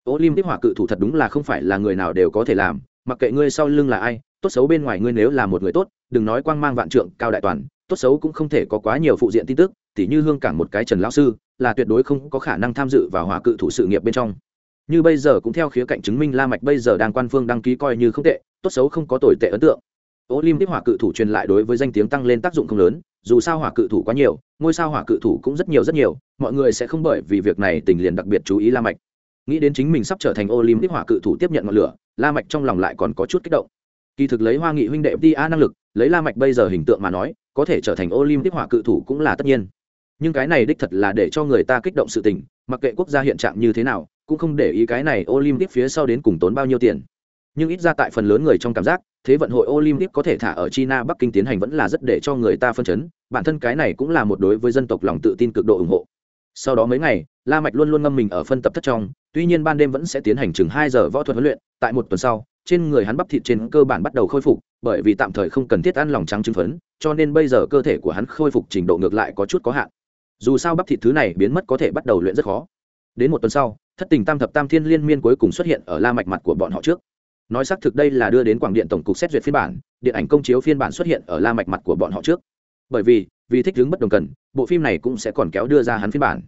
Olympic hỏa cự thủ thật đúng là không phải là người nào đều có thể làm, mặc kệ ngươi sau lưng là ai, tốt xấu bên ngoài ngươi nếu là một người tốt, đừng nói quang mang vạn trượng, cao đại toàn, tốt xấu cũng không thể có quá nhiều phụ diện tin tức, tỉ như hương cảng một cái trần lão sư, là tuyệt đối không có khả năng tham dự vào hỏa cự thủ sự nghiệp bên trong. Như bây giờ cũng theo khía cạnh chứng minh la mạch bây giờ đang quan phương đăng ký coi như không tệ tốt xấu không có tồi tệ ấn tượng. Olympic hỏa cự thủ truyền lại đối với danh tiếng tăng lên tác dụng không lớn, dù sao hỏa cự thủ quá nhiều, ngôi sao hỏa cự thủ cũng rất nhiều rất nhiều, mọi người sẽ không bởi vì việc này tình liền đặc biệt chú ý la mạch. Nghĩ đến chính mình sắp trở thành olympic hỏa cự thủ tiếp nhận ngọn lửa, la mạch trong lòng lại còn có chút kích động. Kỳ thực lấy hoa nghị huynh đệ ti năng lực, lấy la mạch bây giờ hình tượng mà nói, có thể trở thành olympic hỏa cự thủ cũng là tất nhiên. Nhưng cái này đích thật là để cho người ta kích động sự tình, mặc kệ quốc gia hiện trạng như thế nào, cũng không để ý cái này olympic phía sau đến cùng tốn bao nhiêu tiền nhưng ít ra tại phần lớn người trong cảm giác, thế vận hội olympic có thể thả ở china bắc kinh tiến hành vẫn là rất để cho người ta phân chấn, bản thân cái này cũng là một đối với dân tộc lòng tự tin cực độ ủng hộ. Sau đó mấy ngày, la mạch luôn luôn ngâm mình ở phân tập thất trong, tuy nhiên ban đêm vẫn sẽ tiến hành chừng hai giờ võ thuật huấn luyện, tại một tuần sau, trên người hắn bắp thịt trên cơ bản bắt đầu khôi phục, bởi vì tạm thời không cần thiết ăn lòng trắng trứng phấn, cho nên bây giờ cơ thể của hắn khôi phục trình độ ngược lại có chút có hạn. Dù sao bắp thịt thứ này biến mất có thể bắt đầu luyện rất khó. Đến một tuần sau, thất tình tam thập tam thiên liên miên cuối cùng xuất hiện ở la mạch mặt của bọn họ trước nói xác thực đây là đưa đến quảng điện tổng cục xét duyệt phiên bản, điện ảnh công chiếu phiên bản xuất hiện ở la mạch mặt của bọn họ trước. Bởi vì vì thích hướng bất đồng cần, bộ phim này cũng sẽ còn kéo đưa ra hắn phiên bản.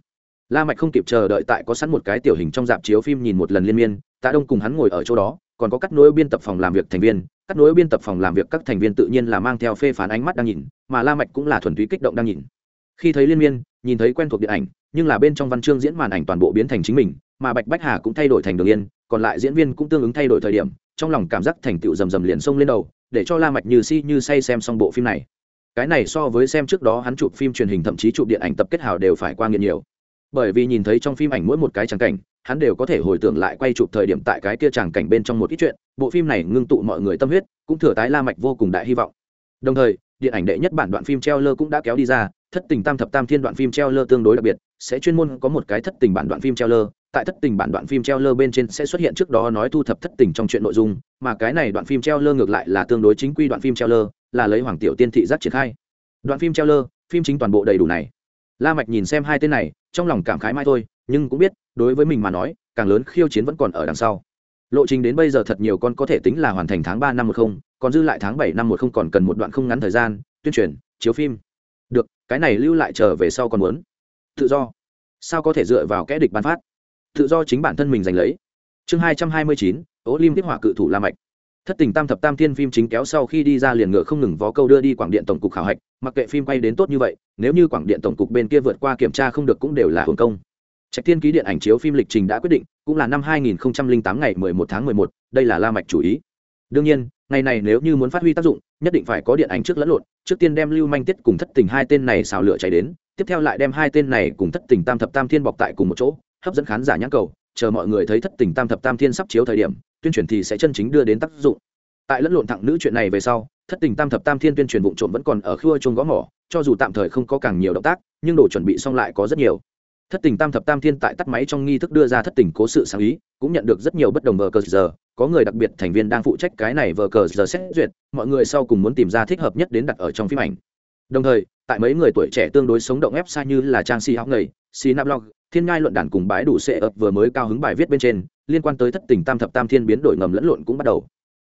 La mạch không kịp chờ đợi tại có sẵn một cái tiểu hình trong dạp chiếu phim nhìn một lần liên miên, tạ đông cùng hắn ngồi ở chỗ đó, còn có cắt nối biên tập phòng làm việc thành viên, cắt nối biên tập phòng làm việc các thành viên tự nhiên là mang theo phê phán ánh mắt đang nhìn, mà la mạch cũng là thuần túy kích động đang nhìn. Khi thấy liên miên, nhìn thấy quen thuộc điện ảnh, nhưng là bên trong văn chương diễn màn ảnh toàn bộ biến thành chính mình, mà bạch bách hà cũng thay đổi thành đường yên còn lại diễn viên cũng tương ứng thay đổi thời điểm, trong lòng cảm giác thành tựu rầm rầm liền xông lên đầu, để cho la mạch như si như say xem xong bộ phim này. Cái này so với xem trước đó hắn chụp phim truyền hình thậm chí chụp điện ảnh tập kết hào đều phải qua nghiện nhiều. Bởi vì nhìn thấy trong phim ảnh mỗi một cái tràng cảnh, hắn đều có thể hồi tưởng lại quay chụp thời điểm tại cái kia tràng cảnh bên trong một ít chuyện, bộ phim này ngưng tụ mọi người tâm huyết, cũng thừa tái la mạch vô cùng đại hy vọng. Đồng thời, điện ảnh đệ nhất bản đoạn phim treo lơ cũng đã kéo đi ra, thất tình tam thập tam thiên đoạn phim treo lơ tương đối đặc biệt, sẽ chuyên môn có một cái thất tình bản đoạn phim treo lơ tại thất tình bản đoạn phim treo lơ bên trên sẽ xuất hiện trước đó nói thu thập thất tình trong chuyện nội dung, mà cái này đoạn phim treo lơ ngược lại là tương đối chính quy đoạn phim treo lơ, là lấy hoàng tiểu tiên thị giác triển khai. Đoạn phim treo lơ, phim chính toàn bộ đầy đủ này. La mạch nhìn xem hai tên này, trong lòng cảm khái mai thôi, nhưng cũng biết, đối với mình mà nói, càng lớn khiêu chiến vẫn còn ở đằng sau. Lộ trình đến bây giờ thật nhiều con có thể tính là hoàn thành tháng ba năm một không, còn dư lại tháng bảy năm một không còn cần một đoạn không ngắn thời gian, tuyên truyền, chiếu phim. Được, cái này lưu lại trở về sau còn muốn. Tự do. Sao có thể dựa vào kẽ địch ban phát? Tự do chính bản thân mình giành lấy. Chương hai trăm hai mươi chín ố lim tiếp họa cự thủ la mạch. Thất tình tam thập tam thiên phim chính kéo sau khi đi ra liền ngựa không ngừng vó câu đưa đi quảng điện tổng cục khảo hạch mặc kệ phim quay đến tốt như vậy nếu như quảng điện tổng cục bên kia vượt qua kiểm tra không được cũng đều là hưởng công. Trạch tiên ký điện ảnh chiếu phim lịch trình đã quyết định cũng là năm 2008 ngày 11 tháng 11, đây là la mạch chủ ý. Đương nhiên ngày này nếu như muốn phát huy tác dụng nhất định phải có điện ảnh trước lẫn lộn trước tiên đem lưu manh tiết cùng thất tình hai tên này xào lửa cháy đến tiếp theo lại đem hai tên này cùng thất tình tam thập tam thiên bọc tại cùng một chỗ hấp dẫn khán giả nhãn cầu, chờ mọi người thấy thất tình tam thập tam thiên sắp chiếu thời điểm, tuyên truyền thì sẽ chân chính đưa đến tác dụng. Tại lẫn lộn thẳng nữ chuyện này về sau, thất tình tam thập tam thiên tuyên truyền vụ trộm vẫn còn ở khua chuông gõ mỏ, cho dù tạm thời không có càng nhiều động tác, nhưng đồ chuẩn bị xong lại có rất nhiều. Thất tình tam thập tam thiên tại tắt máy trong nghi thức đưa ra thất tình cố sự sáng ý, cũng nhận được rất nhiều bất đồng vờ cờ giờ. Có người đặc biệt thành viên đang phụ trách cái này vờ cờ giờ xét duyệt, mọi người sau cùng muốn tìm ra thích hợp nhất đến đặt ở trong phim ảnh. Đồng thời, tại mấy người tuổi trẻ tương đối sống động website như là trang si học nghề si nablog thiên ngai luận đàn cùng bãi đủ sệ ập vừa mới cao hứng bài viết bên trên, liên quan tới thất tình tam thập tam thiên biến đổi ngầm lẫn lộn cũng bắt đầu.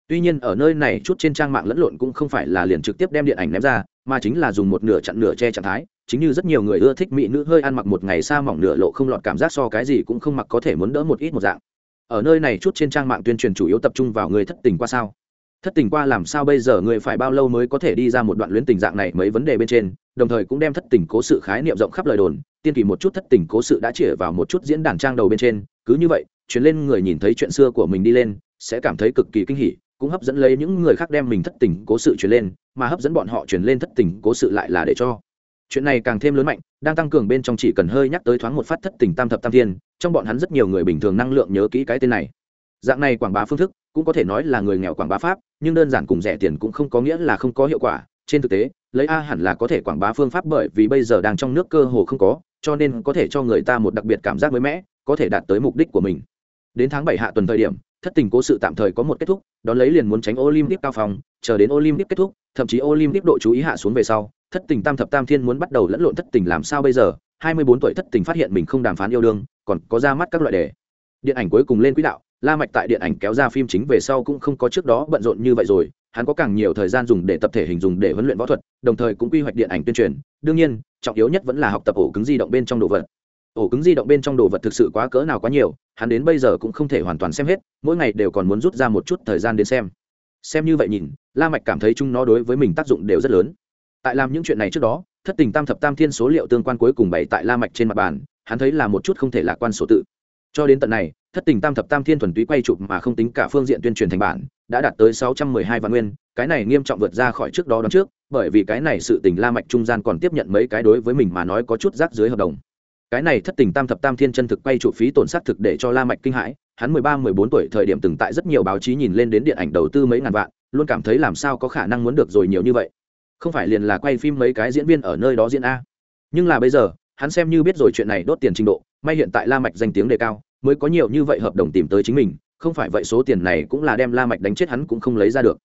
Tuy nhiên, ở nơi này chút trên trang mạng lẫn lộn cũng không phải là liền trực tiếp đem điện ảnh ném ra, mà chính là dùng một nửa chặn nửa che trạng thái, chính như rất nhiều người ưa thích mỹ nữ hơi ăn mặc một ngày xa mỏng nửa lộ không lọt cảm giác so cái gì cũng không mặc có thể muốn đỡ một ít một dạng. Ở nơi này chút trên trang mạng tuyên truyền chủ yếu tập trung vào người thất tình qua sao. Thất tình qua làm sao bây giờ người phải bao lâu mới có thể đi ra một đoạn luyến tình dạng này mấy vấn đề bên trên, đồng thời cũng đem thất tình cố sự khái niệm rộng khắp lời đồn tiên kỳ một chút thất tình cố sự đã chĩa vào một chút diễn đàn trang đầu bên trên, cứ như vậy chuyến lên người nhìn thấy chuyện xưa của mình đi lên, sẽ cảm thấy cực kỳ kinh hỉ, cũng hấp dẫn lấy những người khác đem mình thất tình cố sự chuyển lên, mà hấp dẫn bọn họ chuyển lên thất tình cố sự lại là để cho. Chuyện này càng thêm lớn mạnh, đang tăng cường bên trong chỉ cần hơi nhắc tới thoáng một phát thất tình tam thập tam thiên, trong bọn hắn rất nhiều người bình thường năng lượng nhớ kỹ cái tên này. Dạng này quảng bá phương thức, cũng có thể nói là người nghèo quảng bá pháp, nhưng đơn giản cùng rẻ tiền cũng không có nghĩa là không có hiệu quả. Trên thực tế, lấy a hẳn là có thể quảng bá phương pháp bởi vì bây giờ đang trong nước cơ hồ không có cho nên có thể cho người ta một đặc biệt cảm giác mới mẻ, có thể đạt tới mục đích của mình. Đến tháng bảy hạ tuần thời điểm, thất tình cố sự tạm thời có một kết thúc, đón lấy liền muốn tránh olympic cao phòng chờ đến olympic kết thúc, thậm chí olympic độ chú ý hạ xuống về sau, thất tình tam thập tam thiên muốn bắt đầu lẫn lộn thất tình làm sao bây giờ, hai mươi bốn tuổi thất tình phát hiện mình không đàm phán yêu đương, còn có ra mắt các loại đề. Điện ảnh cuối cùng lên quỹ đạo la mạch tại điện ảnh kéo ra phim chính về sau cũng không có trước đó bận rộn như vậy rồi, hắn có càng nhiều thời gian dùng để tập thể hình dùng để huấn luyện võ thuật, đồng thời cũng quy hoạch điện ảnh tuyên truyền. Đương nhiên, trọng yếu nhất vẫn là học tập ổ cứng di động bên trong đồ vật. Ổ cứng di động bên trong đồ vật thực sự quá cỡ nào quá nhiều, hắn đến bây giờ cũng không thể hoàn toàn xem hết, mỗi ngày đều còn muốn rút ra một chút thời gian đến xem. Xem như vậy nhìn, la mạch cảm thấy chúng nó đối với mình tác dụng đều rất lớn. Tại làm những chuyện này trước đó, thất tình tam thập tam thiên số liệu tương quan cuối cùng bày tại la mạch trên mặt bàn, hắn thấy là một chút không thể lạc quan số tự. Cho đến tận này thất tình tam thập tam thiên thuần túy quay chụp mà không tính cả phương diện tuyên truyền thành bản, đã đạt tới sáu trăm mười hai vạn nguyên, cái này nghiêm trọng vượt ra khỏi trước đó đón trước, bởi vì cái này sự tình la mạch trung gian còn tiếp nhận mấy cái đối với mình mà nói có chút rác dưới hợp đồng. Cái này thất tình tam thập tam thiên chân thực quay chụp phí tổn sát thực để cho la mạch kinh hãi, hắn mười ba, mười bốn tuổi thời điểm từng tại rất nhiều báo chí nhìn lên đến điện ảnh đầu tư mấy ngàn vạn, luôn cảm thấy làm sao có khả năng muốn được rồi nhiều như vậy. Không phải liền là quay phim mấy cái diễn viên ở nơi đó diễn a. Nhưng là bây giờ, hắn xem như biết rồi chuyện này đốt tiền trình độ, may hiện tại la mạch danh tiếng đề cao mới có nhiều như vậy hợp đồng tìm tới chính mình, không phải vậy số tiền này cũng là đem la mạch đánh chết hắn cũng không lấy ra được.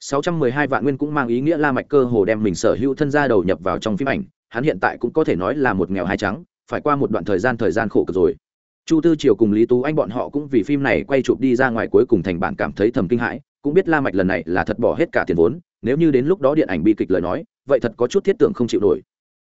612 vạn nguyên cũng mang ý nghĩa la mạch cơ hồ đem mình sở hữu thân gia đầu nhập vào trong phim ảnh, hắn hiện tại cũng có thể nói là một nghèo hai trắng, phải qua một đoạn thời gian thời gian khổ cực rồi. Chu tư triều cùng lý tú anh bọn họ cũng vì phim này quay chụp đi ra ngoài cuối cùng thành bản cảm thấy thầm kinh hãi, cũng biết la mạch lần này là thật bỏ hết cả tiền vốn, nếu như đến lúc đó điện ảnh bi kịch lời nói, vậy thật có chút thiết tưởng không chịu nổi.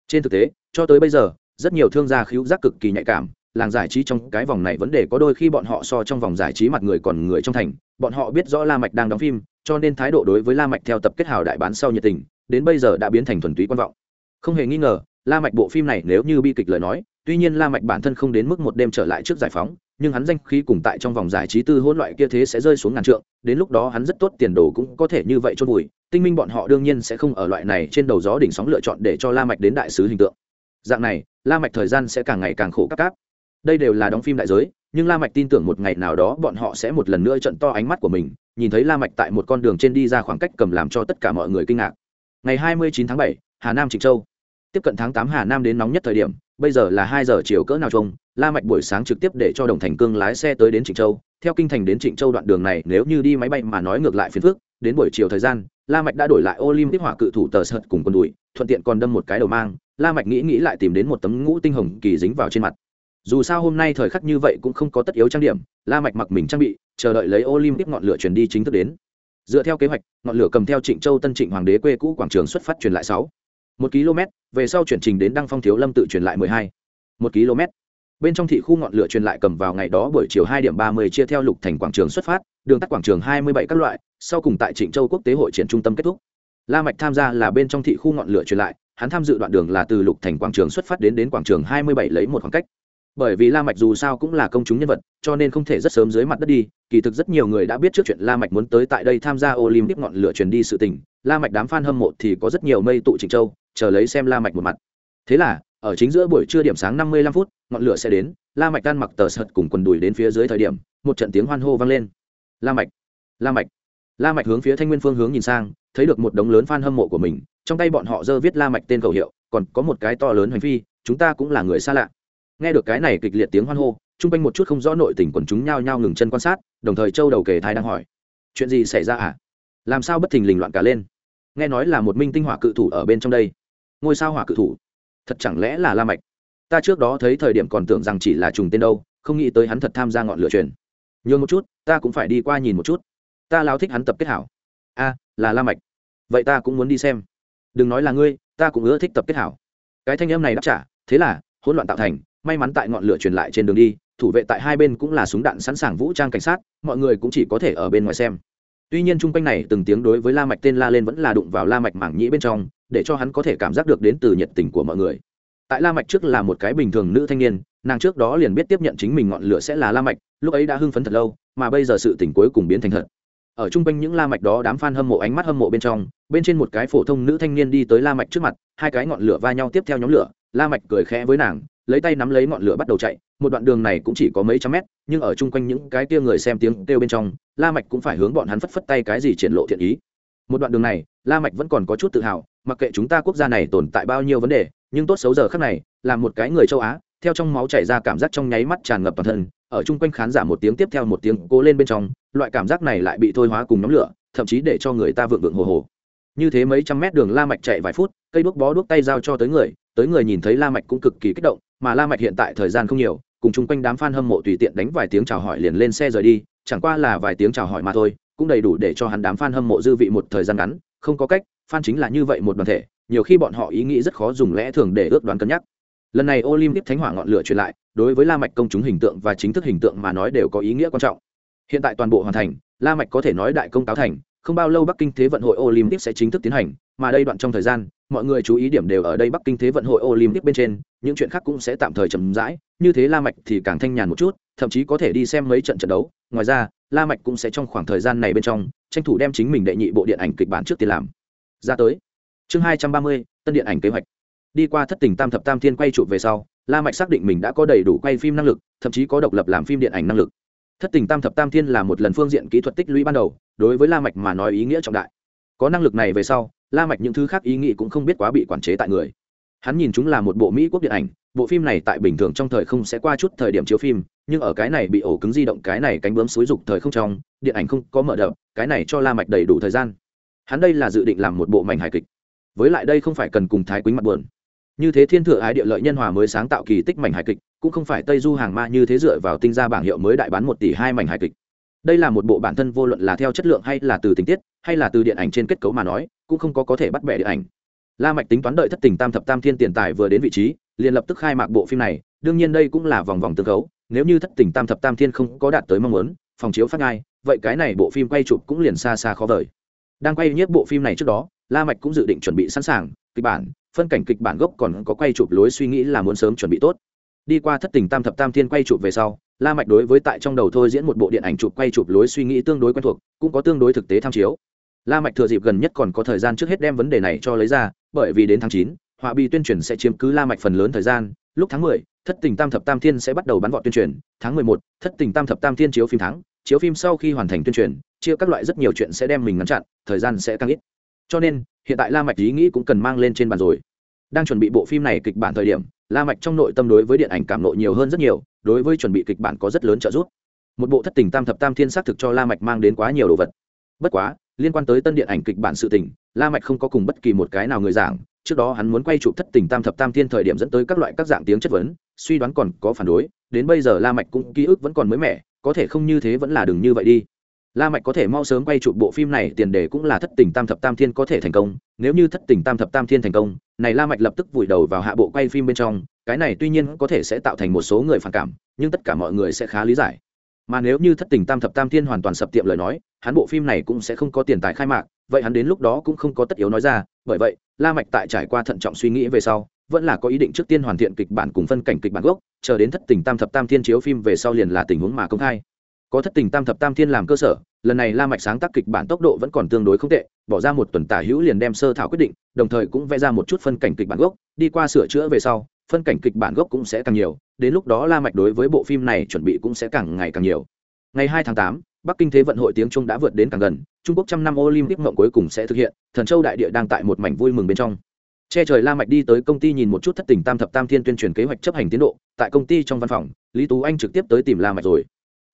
Trên thực tế, cho tới bây giờ, rất nhiều thương gia khiếu giác cực kỳ nhạy cảm làng giải trí trong cái vòng này vấn đề có đôi khi bọn họ so trong vòng giải trí mặt người còn người trong thành. Bọn họ biết rõ la mạch đang đóng phim, cho nên thái độ đối với la mạch theo tập kết hào đại bán sau nhiệt tình, đến bây giờ đã biến thành thuần túy quan vọng. Không hề nghi ngờ, la mạch bộ phim này nếu như bi kịch lời nói, tuy nhiên la mạch bản thân không đến mức một đêm trở lại trước giải phóng, nhưng hắn danh khí cùng tại trong vòng giải trí tư hỗn loại kia thế sẽ rơi xuống ngàn trượng, đến lúc đó hắn rất tốt tiền đồ cũng có thể như vậy chôn vùi. Tinh minh bọn họ đương nhiên sẽ không ở loại này trên đầu gió đỉnh sóng lựa chọn để cho la mạch đến đại sứ hình tượng. Dạng này, la mạch thời gian sẽ càng ngày càng khổ các cáp đây đều là đóng phim đại giới nhưng la mạch tin tưởng một ngày nào đó bọn họ sẽ một lần nữa trận to ánh mắt của mình nhìn thấy la mạch tại một con đường trên đi ra khoảng cách cầm làm cho tất cả mọi người kinh ngạc. Ngày 29 tháng 7, hà nam trịnh châu. Tiếp cận tháng 8 hà nam đến nóng nhất thời điểm bây giờ là hai giờ chiều cỡ nào chung la mạch buổi sáng trực tiếp để cho đồng thành cương lái xe tới đến trịnh châu. Theo kinh thành đến trịnh châu đoạn đường này nếu như đi máy bay mà nói ngược lại phiền phức đến buổi chiều thời gian la mạch đã đổi lại olympic hỏa cự thủ tờ sợt cùng quân đùi thuận tiện còn đâm một cái đầu mang. La mạch nghĩ nghĩ lại tìm đến một tấm ngũ tinh hồng kỳ dính vào trên mặt dù sao hôm nay thời khắc như vậy cũng không có tất yếu trang điểm, la mạch mặc mình trang bị, chờ đợi lấy olympic ngọn lửa truyền đi chính thức đến. Dựa theo kế hoạch, ngọn lửa cầm theo trịnh châu tân trịnh hoàng đế quê cũ quảng trường xuất phát truyền lại sáu. Một km, về sau chuyển trình đến đăng phong thiếu lâm tự truyền lại mười hai. Một km. Bên trong thị khu ngọn lửa truyền lại cầm vào ngày đó buổi chiều hai điểm ba mươi chia theo lục thành quảng trường xuất phát, đường tắt quảng trường hai mươi bảy các loại, sau cùng tại trịnh châu quốc tế hội triển trung tâm kết thúc. La mạch tham gia là bên trong thị khu ngọn lửa truyền lại, hắn tham dự đoạn đường là từ lục thành quảng trường xuất phát đến đến quảng trường hai mươi bảy lấy một khoảng cách bởi vì la mạch dù sao cũng là công chúng nhân vật, cho nên không thể rất sớm dưới mặt đất đi. Kỳ thực rất nhiều người đã biết trước chuyện la mạch muốn tới tại đây tham gia olympic ngọn lửa truyền đi sự tình. La mạch đám fan hâm mộ thì có rất nhiều mây tụ trịnh châu, chờ lấy xem la mạch một mặt. Thế là, ở chính giữa buổi trưa điểm sáng năm mươi lăm phút, ngọn lửa sẽ đến. La mạch tan mặc tờ sợt cùng quần đùi đến phía dưới thời điểm, một trận tiếng hoan hô vang lên. La mạch la mạch la mạch hướng phía thanh nguyên phương hướng nhìn sang, thấy được một đống lớn fan hâm mộ của mình. Trong tay bọn họ giơ viết la mạch tên khẩu hiệu, còn có một cái to lớn hành phi chúng ta cũng là người xa lạ nghe được cái này kịch liệt tiếng hoan hô, chung quanh một chút không rõ nội tình quần chúng nhao nhao ngừng chân quan sát, đồng thời châu đầu kề thai đang hỏi, chuyện gì xảy ra à? Làm sao bất thình lình loạn cả lên? Nghe nói là một minh tinh hỏa cự thủ ở bên trong đây. Ngôi sao hỏa cự thủ? Thật chẳng lẽ là la mạch? Ta trước đó thấy thời điểm còn tưởng rằng chỉ là trùng tên đâu, không nghĩ tới hắn thật tham gia ngọn lửa truyền. Nhường một chút, ta cũng phải đi qua nhìn một chút. Ta lao thích hắn tập kết hảo. A, là la mạch. Vậy ta cũng muốn đi xem. Đừng nói là ngươi, ta cũng ưa thích tập kết hảo. Cái thanh em này đáp trả, thế là, hỗn loạn tạo thành may mắn tại ngọn lửa truyền lại trên đường đi, thủ vệ tại hai bên cũng là súng đạn sẵn sàng vũ trang cảnh sát, mọi người cũng chỉ có thể ở bên ngoài xem. Tuy nhiên chung quanh này từng tiếng đối với la mạch tên la lên vẫn là đụng vào la mạch mảng nhĩ bên trong, để cho hắn có thể cảm giác được đến từ nhiệt tình của mọi người. Tại la mạch trước là một cái bình thường nữ thanh niên, nàng trước đó liền biết tiếp nhận chính mình ngọn lửa sẽ là la mạch, lúc ấy đã hưng phấn thật lâu, mà bây giờ sự tình cuối cùng biến thành thật. Ở trung quanh những la mạch đó đám fan hâm mộ ánh mắt hâm mộ bên trong, bên trên một cái phổ thông nữ thanh niên đi tới la mạch trước mặt, hai cái ngọn lửa va nhau tiếp theo nhóm lửa, la mạch cười khẽ với nàng lấy tay nắm lấy ngọn lửa bắt đầu chạy, một đoạn đường này cũng chỉ có mấy trăm mét, nhưng ở chung quanh những cái kia người xem tiếng kêu bên trong, la mạch cũng phải hướng bọn hắn phất phất tay cái gì triển lộ thiện ý. Một đoạn đường này, la mạch vẫn còn có chút tự hào, mặc kệ chúng ta quốc gia này tồn tại bao nhiêu vấn đề, nhưng tốt xấu giờ khắc này, là một cái người châu á, theo trong máu chảy ra cảm giác trong nháy mắt tràn ngập toàn thân, ở chung quanh khán giả một tiếng tiếp theo một tiếng cố lên bên trong, loại cảm giác này lại bị thôi hóa cùng nhóm lửa, thậm chí để cho người ta vượng vượng hồ hồ. Như thế mấy trăm mét đường la mạch chạy vài phút, cây đuốc bó đuốc tay giao cho tới người tới người nhìn thấy la mạch cũng cực kỳ kích động mà la mạch hiện tại thời gian không nhiều, cùng chung quanh đám fan hâm mộ tùy tiện đánh vài tiếng chào hỏi liền lên xe rời đi, chẳng qua là vài tiếng chào hỏi mà thôi, cũng đầy đủ để cho hắn đám fan hâm mộ dư vị một thời gian ngắn, không có cách, fan chính là như vậy một đoàn thể, nhiều khi bọn họ ý nghĩ rất khó dùng lẽ thường để ước đoán cân nhắc. Lần này olympic thánh hỏa ngọn lửa truyền lại, đối với la mạch công chúng hình tượng và chính thức hình tượng mà nói đều có ý nghĩa quan trọng. Hiện tại toàn bộ hoàn thành, la mạch có thể nói đại công táo thành, không bao lâu bắc kinh thế vận hội olympic sẽ chính thức tiến hành, mà đây đoạn trong thời gian mọi người chú ý điểm đều ở đây bắc kinh thế vận hội olympic bên trên, những chuyện khác cũng sẽ tạm thời chậm rãi, như thế la mạch thì càng thanh nhàn một chút, thậm chí có thể đi xem mấy trận trận đấu. Ngoài ra, la mạch cũng sẽ trong khoảng thời gian này bên trong, tranh thủ đem chính mình đệ nhị bộ điện ảnh kịch bản trước tiên làm. Ra tới. Chương hai trăm ba mươi, tân điện ảnh kế hoạch. Đi qua thất tình tam thập tam thiên quay chụp về sau, la mạch xác định mình đã có đầy đủ quay phim năng lực, thậm chí có độc lập làm phim điện ảnh năng lực. Thất tình tam thập tam thiên là một lần phương diện kỹ thuật tích lũy ban đầu, đối với la mạch mà nói ý nghĩa trọng đại. Có năng lực này về sau la mạch những thứ khác ý nghĩ cũng không biết quá bị quản chế tại người. Hắn nhìn chúng là một bộ mỹ quốc điện ảnh, bộ phim này tại bình thường trong thời không sẽ qua chút thời điểm chiếu phim, nhưng ở cái này bị ổ cứng di động, cái này cánh bướm xúi dục thời không trong, điện ảnh không có mở đập cái này cho la mạch đầy đủ thời gian. Hắn đây là dự định làm một bộ mảnh hài kịch. Với lại đây không phải cần cùng thái quýnh mặt buồn. Như thế thiên thừa ái địa lợi nhân hòa mới sáng tạo kỳ tích mảnh hài kịch, cũng không phải tây du hàng ma như thế dựa vào tinh ra bảng hiệu mới đại bán một tỷ hai mảnh hài kịch. Đây là một bộ bản thân vô luận là theo chất lượng hay là từ tình tiết hay là từ điện ảnh trên kết cấu mà nói, cũng không có có thể bắt bẻ điện ảnh. La mạch tính toán đợi thất tình tam thập tam thiên tiền tài vừa đến vị trí, liền lập tức khai mạc bộ phim này, đương nhiên đây cũng là vòng vòng tương cấu nếu như thất tình tam thập tam thiên không có đạt tới mong muốn, phòng chiếu phát ngay, vậy cái này bộ phim quay chụp cũng liền xa xa khó vời. Đang quay nhiếp bộ phim này trước đó, la mạch cũng dự định chuẩn bị sẵn sàng, kịch bản, phân cảnh kịch bản gốc còn có quay chụp lối suy nghĩ là muốn sớm chuẩn bị tốt. Đi qua thất tình tam thập tam thiên quay chụp về sau, la mạch đối với tại trong đầu thôi diễn một bộ điện ảnh chụp quay chụp lối suy nghĩ tương đối quen thuộc, cũng có tương đối thực tế tham chiếu la mạch thừa dịp gần nhất còn có thời gian trước hết đem vấn đề này cho lấy ra bởi vì đến tháng chín, họa bi tuyên truyền sẽ chiếm cứ la mạch phần lớn thời gian. Lúc tháng mười, thất tình tam thập tam thiên sẽ bắt đầu bắn vọt tuyên truyền. Tháng mười một, thất tình tam thập tam thiên chiếu phim tháng. Chiếu phim sau khi hoàn thành tuyên truyền chia các loại rất nhiều chuyện sẽ đem mình ngăn chặn thời gian sẽ tăng ít. Cho nên hiện tại la mạch ý nghĩ cũng cần mang lên trên bàn rồi. Đang chuẩn bị bộ phim này kịch bản thời điểm la mạch trong nội tâm đối với điện ảnh cảm nội nhiều hơn rất nhiều đối với chuẩn bị kịch bản có rất lớn trợ giúp. Một bộ thất tình tam thập tam thiên xác thực cho la mạch mang đến quá nhiều đồ vật. Bất quá liên quan tới tân điện ảnh kịch bản sự tình, la mạch không có cùng bất kỳ một cái nào người giảng, trước đó hắn muốn quay chụp thất tình tam thập tam thiên thời điểm dẫn tới các loại các dạng tiếng chất vấn, suy đoán còn có phản đối, đến bây giờ la mạch cũng ký ức vẫn còn mới mẻ, có thể không như thế vẫn là đừng như vậy đi. La mạch có thể mau sớm quay chụp bộ phim này, tiền đề cũng là thất tình tam thập tam thiên có thể thành công, nếu như thất tình tam thập tam thiên thành công, này la mạch lập tức vùi đầu vào hạ bộ quay phim bên trong, cái này tuy nhiên có thể sẽ tạo thành một số người phản cảm, nhưng tất cả mọi người sẽ khá lý giải mà nếu như thất tình tam thập tam thiên hoàn toàn sập tiệm lời nói, hắn bộ phim này cũng sẽ không có tiền tài khai mạc, vậy hắn đến lúc đó cũng không có tất yếu nói ra, bởi vậy, la mạch tại trải qua thận trọng suy nghĩ về sau, vẫn là có ý định trước tiên hoàn thiện kịch bản cùng phân cảnh kịch bản gốc, chờ đến thất tình tam thập tam thiên chiếu phim về sau liền là tình huống mà công khai. Có thất tình tam thập tam thiên làm cơ sở, lần này la mạch sáng tác kịch bản tốc độ vẫn còn tương đối không tệ, bỏ ra một tuần tả hữu liền đem sơ thảo quyết định, đồng thời cũng vẽ ra một chút phân cảnh kịch bản gốc, đi qua sửa chữa về sau phân cảnh kịch bản gốc cũng sẽ càng nhiều đến lúc đó la mạch đối với bộ phim này chuẩn bị cũng sẽ càng ngày càng nhiều. Ngày 2 tháng 8, bắc kinh thế vận hội tiếng trung đã vượt đến càng gần trung quốc trăm năm olympic mộng cuối cùng sẽ thực hiện thần châu đại địa đang tại một mảnh vui mừng bên trong. Che trời la mạch đi tới công ty nhìn một chút thất tình tam thập tam thiên tuyên truyền kế hoạch chấp hành tiến độ tại công ty trong văn phòng lý tú anh trực tiếp tới tìm la mạch rồi.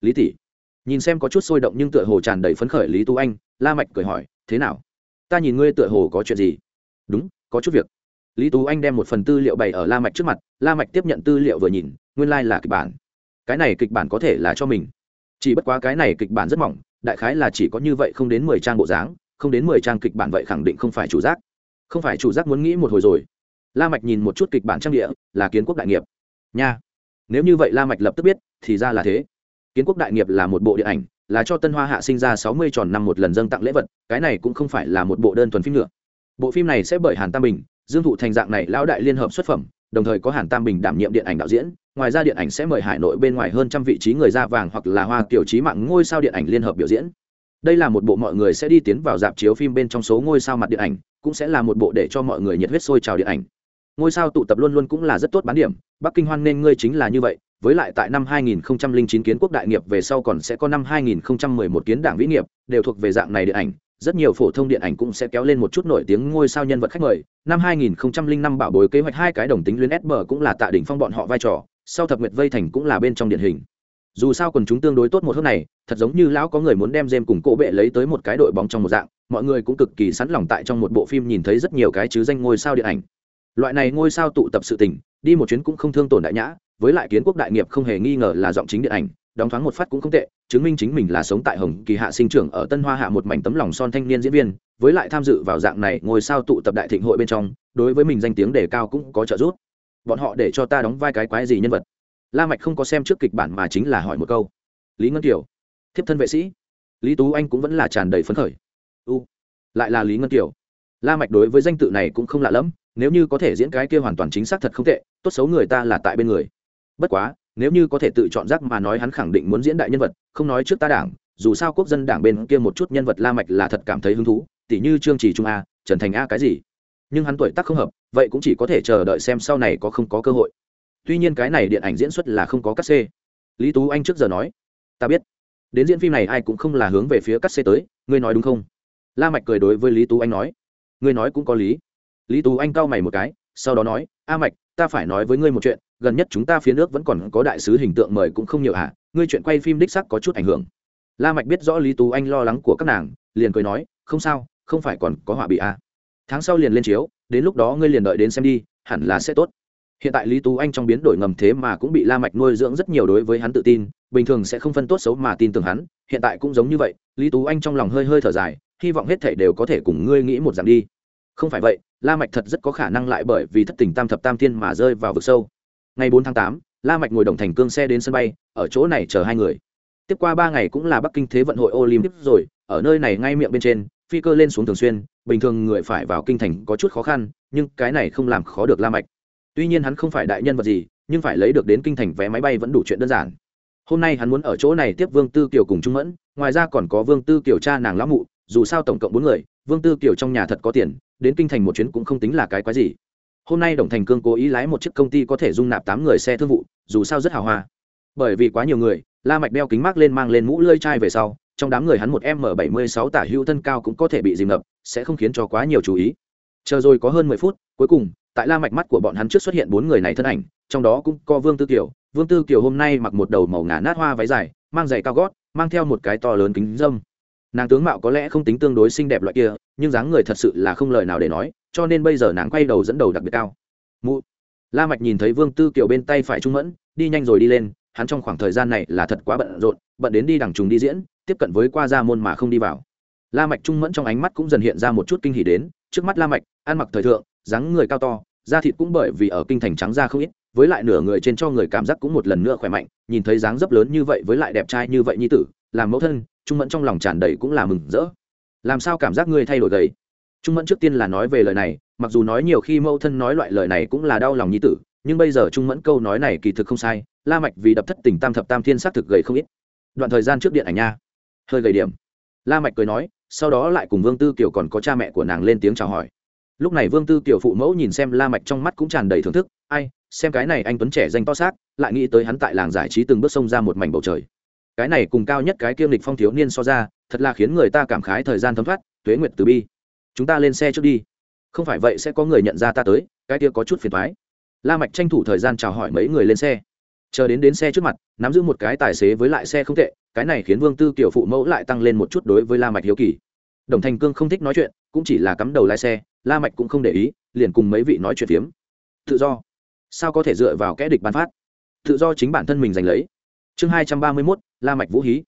Lý tỷ. Nhìn xem có chút sôi động nhưng tựa hồ tràn đầy phấn khởi lý tú anh la mạch cười hỏi thế nào? Ta nhìn ngươi tựa hồ có chuyện gì? Đúng có chút việc lý tú anh đem một phần tư liệu bày ở la mạch trước mặt, la mạch tiếp nhận tư liệu vừa nhìn, nguyên lai là kịch bản. Cái này kịch bản có thể là cho mình. Chỉ bất quá cái này kịch bản rất mỏng, đại khái là chỉ có như vậy không đến mười trang bộ dáng, không đến mười trang kịch bản vậy khẳng định không phải chủ giác. Không phải chủ giác muốn nghĩ một hồi rồi. La mạch nhìn một chút kịch bản trang địa, là kiến quốc đại nghiệp. Nha. Nếu như vậy la mạch lập tức biết, thì ra là thế. Kiến quốc đại nghiệp là một bộ điện ảnh, là cho tân hoa hạ sinh ra sáu mươi tròn năm một lần dâng tặng lễ vật, cái này cũng không phải là một bộ đơn thuần phim nữa. Bộ phim này sẽ bởi hàn tam bình dương thụ thành dạng này lão đại liên hợp xuất phẩm, đồng thời có hàn tam bình đảm nhiệm điện ảnh đạo diễn, ngoài ra điện ảnh sẽ mời hải nội bên ngoài hơn trăm vị trí người da vàng hoặc là hoa kiểu trí mạng ngôi sao điện ảnh liên hợp biểu diễn. Đây là một bộ mọi người sẽ đi tiến vào dạp chiếu phim bên trong số ngôi sao mặt điện ảnh, cũng sẽ là một bộ để cho mọi người nhiệt huyết sôi trào điện ảnh. Ngôi sao tụ tập luôn luôn cũng là rất tốt bán điểm, bắc kinh hoan nên ngươi chính là như vậy, với lại tại năm 2009 kiến quốc đại nghiệp về sau còn sẽ có năm 2011 kiến đảng vĩ nghiệp, đều thuộc về dạng này điện ảnh rất nhiều phổ thông điện ảnh cũng sẽ kéo lên một chút nổi tiếng ngôi sao nhân vật khách mời. Năm 2005 bảo bối kế hoạch hai cái đồng tính luyến SB cũng là tạ đỉnh phong bọn họ vai trò, sau thập nguyệt vây thành cũng là bên trong điển hình. Dù sao quần chúng tương đối tốt một hôm này, thật giống như lão có người muốn đem dêm cùng cổ bệ lấy tới một cái đội bóng trong một dạng, mọi người cũng cực kỳ sẵn lòng tại trong một bộ phim nhìn thấy rất nhiều cái chứ danh ngôi sao điện ảnh. Loại này ngôi sao tụ tập sự tình, đi một chuyến cũng không thương tổn đại nhã, với lại kiến quốc đại nghiệp không hề nghi ngờ là giọng chính điện ảnh đóng thoáng một phát cũng không tệ, chứng minh chính mình là sống tại hồng kỳ hạ sinh trưởng ở tân hoa hạ một mảnh tấm lòng son thanh niên diễn viên, với lại tham dự vào dạng này ngồi sao tụ tập đại thịnh hội bên trong, đối với mình danh tiếng đề cao cũng có trợ giúp. Bọn họ để cho ta đóng vai cái quái gì nhân vật? La mạch không có xem trước kịch bản mà chính là hỏi một câu. Lý ngân tiểu thiếp thân vệ sĩ. Lý tú anh cũng vẫn là tràn đầy phấn khởi. U, lại là lý ngân tiểu la mạch đối với danh tự này cũng không lạ lắm nếu như có thể diễn cái kia hoàn toàn chính xác thật không tệ, tốt xấu người ta là tại bên người. Bất quá nếu như có thể tự chọn rác mà nói hắn khẳng định muốn diễn đại nhân vật, không nói trước ta đảng, dù sao quốc dân đảng bên kia một chút nhân vật la mạch là thật cảm thấy hứng thú, tỉ như trương chỉ trung a, trần thành a cái gì. Nhưng hắn tuổi tác không hợp, vậy cũng chỉ có thể chờ đợi xem sau này có không có cơ hội. Tuy nhiên cái này điện ảnh diễn xuất là không có cắt xê. Lý tú anh trước giờ nói, ta biết, đến diễn phim này ai cũng không là hướng về phía cắt xê tới, ngươi nói đúng không? La mạch cười đối với lý tú anh nói, ngươi nói cũng có lý. Lý tú anh cau mày một cái, sau đó nói, a mạch, ta phải nói với ngươi một chuyện gần nhất chúng ta phía nước vẫn còn có đại sứ hình tượng mời cũng không nhiều hả? Ngươi chuyện quay phim đích sắc có chút ảnh hưởng. La mạch biết rõ lý tú anh lo lắng của các nàng, liền cười nói, không sao, không phải còn có họa bị à. tháng sau liền lên chiếu, đến lúc đó ngươi liền đợi đến xem đi, hẳn là sẽ tốt. Hiện tại lý tú anh trong biến đổi ngầm thế mà cũng bị la mạch nuôi dưỡng rất nhiều đối với hắn tự tin, bình thường sẽ không phân tốt xấu mà tin tưởng hắn, hiện tại cũng giống như vậy, lý tú anh trong lòng hơi hơi thở dài, hy vọng hết thảy đều có thể cùng ngươi nghĩ một dạng đi. Không phải vậy, la mạch thật rất có khả năng lại bởi vì thất tình tam thập tam thiên mà rơi vào vực sâu ngày 4 tháng 8, la mạch ngồi đồng thành cương xe đến sân bay ở chỗ này chờ hai người. Tiếp qua ba ngày cũng là bắc kinh thế vận hội olympic rồi ở nơi này ngay miệng bên trên phi cơ lên xuống thường xuyên bình thường người phải vào kinh thành có chút khó khăn nhưng cái này không làm khó được la mạch. Tuy nhiên hắn không phải đại nhân vật gì nhưng phải lấy được đến kinh thành vé máy bay vẫn đủ chuyện đơn giản. Hôm nay hắn muốn ở chỗ này tiếp vương tư kiều cùng trung mẫn ngoài ra còn có vương tư kiều cha nàng lão mụ dù sao tổng cộng bốn người vương tư kiều trong nhà thật có tiền đến kinh thành một chuyến cũng không tính là cái quái gì hôm nay đồng thành cương cố ý lái một chiếc công ty có thể dung nạp tám người xe thương vụ, dù sao rất hào hoa. Bởi vì quá nhiều người, la mạch đeo kính mát lên mang lên mũ lơi chai về sau, trong đám người hắn một m bảy mươi sáu tả hữu thân cao cũng có thể bị dìm ngập, sẽ không khiến cho quá nhiều chú ý. Chờ rồi có hơn mười phút, cuối cùng, tại la mạch mắt của bọn hắn trước xuất hiện bốn người này thân ảnh, trong đó cũng có vương tư kiều. Vương tư kiều hôm nay mặc một đầu màu ngà nát hoa váy dài, mang giày cao gót, mang theo một cái to lớn kính dâm nàng tướng mạo có lẽ không tính tương đối xinh đẹp loại kia, nhưng dáng người thật sự là không lời nào để nói cho nên bây giờ nàng quay đầu dẫn đầu đặc biệt cao. Mụ. La mạch nhìn thấy vương tư kiều bên tay phải trung mẫn, đi nhanh rồi đi lên, hắn trong khoảng thời gian này là thật quá bận rộn, bận đến đi đằng trùng đi diễn, tiếp cận với qua ra môn mà không đi vào. La mạch trung mẫn trong ánh mắt cũng dần hiện ra một chút kinh hỉ đến, trước mắt la mạch, ăn mặc thời thượng, dáng người cao to, da thịt cũng bởi vì ở kinh thành trắng da không ít, với lại nửa người trên cho người cảm giác cũng một lần nữa khỏe mạnh, nhìn thấy dáng dấp lớn như vậy với lại đẹp trai như vậy nhi tử, làm mẫu thân, trung mẫn trong lòng tràn đầy cũng là mừng rỡ. Làm sao cảm giác ngươi thay đổi gầy? Trung mẫn trước tiên là nói về lời này mặc dù nói nhiều khi mẫu thân nói loại lời này cũng là đau lòng nhi tử nhưng bây giờ trung mẫn câu nói này kỳ thực không sai la mạch vì đập thất tình tam thập tam thiên sát thực gầy không ít đoạn thời gian trước điện ảnh nha hơi gầy điểm la mạch cười nói sau đó lại cùng vương tư kiều còn có cha mẹ của nàng lên tiếng chào hỏi lúc này vương tư kiều phụ mẫu nhìn xem la mạch trong mắt cũng tràn đầy thưởng thức ai xem cái này anh tuấn trẻ danh to xác lại nghĩ tới hắn tại làng giải trí từng bước sông ra một mảnh bầu trời cái này cùng cao nhất cái kiêm lịch phong thiếu niên so ra thật là khiến người ta cảm khái thời gian thấm thoát tuế nguyệt từ bi chúng ta lên xe trước đi. Không phải vậy sẽ có người nhận ra ta tới cái kia có chút phiền thoái la mạch tranh thủ thời gian chào hỏi mấy người lên xe. Chờ đến đến xe trước mặt nắm giữ một cái tài xế với lại xe không tệ cái này khiến vương tư kiểu phụ mẫu lại tăng lên một chút đối với la mạch hiếu kỳ. Đồng thành cương không thích nói chuyện cũng chỉ là cắm đầu lái xe la mạch cũng không để ý liền cùng mấy vị nói chuyện phiếm. Tự do. Sao có thể dựa vào kẻ địch ban phát? Tự do chính bản thân mình giành lấy. Chương hai trăm ba mươi 231, la mạch vũ hí.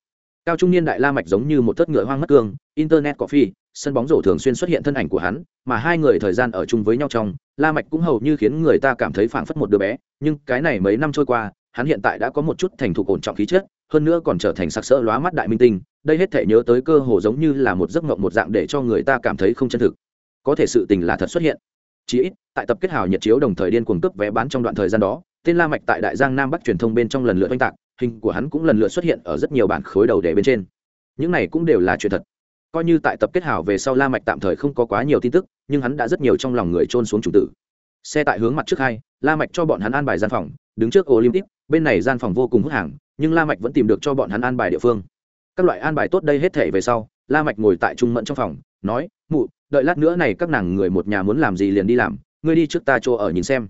Cao trung niên đại la mạch giống như một thất ngựa hoang mất cương internet coffee sân bóng rổ thường xuyên xuất hiện thân ảnh của hắn, mà hai người thời gian ở chung với nhau trong, la mạch cũng hầu như khiến người ta cảm thấy phảng phất một đứa bé. Nhưng cái này mấy năm trôi qua, hắn hiện tại đã có một chút thành thục ổn trọng khí chất, hơn nữa còn trở thành sặc sỡ lóa mắt đại minh tinh, đây hết thể nhớ tới cơ hồ giống như là một giấc mộng một dạng để cho người ta cảm thấy không chân thực. Có thể sự tình là thật xuất hiện. Chỉ ít, tại tập kết hào nhật chiếu đồng thời điên cuồng cướp vé bán trong đoạn thời gian đó, tên la mạch tại đại giang nam bắc truyền thông bên trong lần lượt oanh tạc, hình của hắn cũng lần lượt xuất hiện ở rất nhiều bản khối đầu đề bên trên. Những này cũng đều là chuyện thật coi như tại tập kết hảo về sau la mạch tạm thời không có quá nhiều tin tức, nhưng hắn đã rất nhiều trong lòng người trôn xuống chủ tử. Xe tại hướng mặt trước hai, la mạch cho bọn hắn an bài gian phòng, đứng trước olympic, bên này gian phòng vô cùng hút hàng, nhưng la mạch vẫn tìm được cho bọn hắn an bài địa phương. Các loại an bài tốt đây hết thể về sau, la mạch ngồi tại trung mẫn trong phòng, nói, mụ, đợi lát nữa này các nàng người một nhà muốn làm gì liền đi làm, ngươi đi trước ta chỗ ở nhìn xem.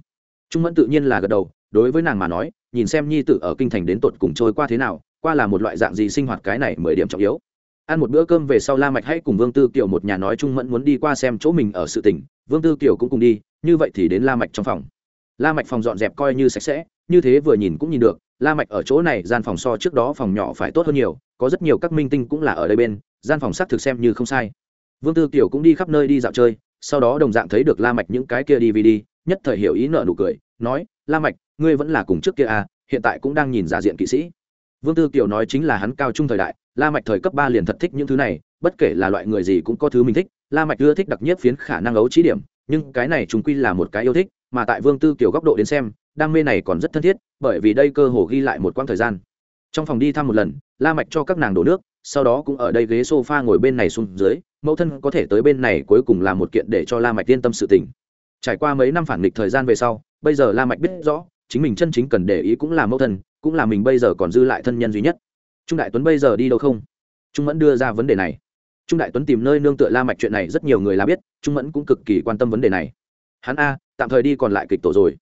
Trung mẫn tự nhiên là gật đầu, đối với nàng mà nói, nhìn xem nhi tử ở kinh thành đến tột cùng trôi qua thế nào, qua là một loại dạng gì sinh hoạt cái này mười điểm trọng yếu ăn một bữa cơm về sau la mạch hãy cùng vương tư kiều một nhà nói chung mẫn muốn đi qua xem chỗ mình ở sự tình. Vương tư kiều cũng cùng đi, như vậy thì đến la mạch trong phòng. La mạch phòng dọn dẹp coi như sạch sẽ, như thế vừa nhìn cũng nhìn được, la mạch ở chỗ này, gian phòng so trước đó phòng nhỏ phải tốt hơn nhiều, có rất nhiều các minh tinh cũng là ở đây bên, gian phòng xác thực xem như không sai. Vương tư kiều cũng đi khắp nơi đi dạo chơi, sau đó đồng dạng thấy được la mạch những cái kia dvd nhất thời hiểu ý nợ nụ cười, nói, la mạch, ngươi vẫn là cùng trước kia à hiện tại cũng đang nhìn giả diện kỵ sĩ vương tư kiều nói chính là hắn cao trung thời đại, la mạch thời cấp ba liền thật thích những thứ này, bất kể là loại người gì cũng có thứ mình thích, la mạch ưa thích đặc nhất phiến khả năng ấu trí điểm, nhưng cái này chúng quy là một cái yêu thích, mà tại vương tư kiều góc độ đến xem, đam mê này còn rất thân thiết, bởi vì đây cơ hồ ghi lại một quãng thời gian. Trong phòng đi thăm một lần, la mạch cho các nàng đổ nước, sau đó cũng ở đây ghế sofa ngồi bên này xuống dưới, mẫu thân có thể tới bên này cuối cùng là một kiện để cho la mạch yên tâm sự tình. Trải qua mấy năm phản nghịch thời gian về sau, bây giờ la mạch biết rõ, chính mình chân chính cần để ý cũng là mẫu thân cũng là mình bây giờ còn dư lại thân nhân duy nhất. Trung đại tuấn bây giờ đi đâu không? Trung mẫn đưa ra vấn đề này. Trung đại tuấn tìm nơi nương tựa la mạch chuyện này rất nhiều người là biết, trung mẫn cũng cực kỳ quan tâm vấn đề này. Hắn a, tạm thời đi còn lại kịch tổ rồi.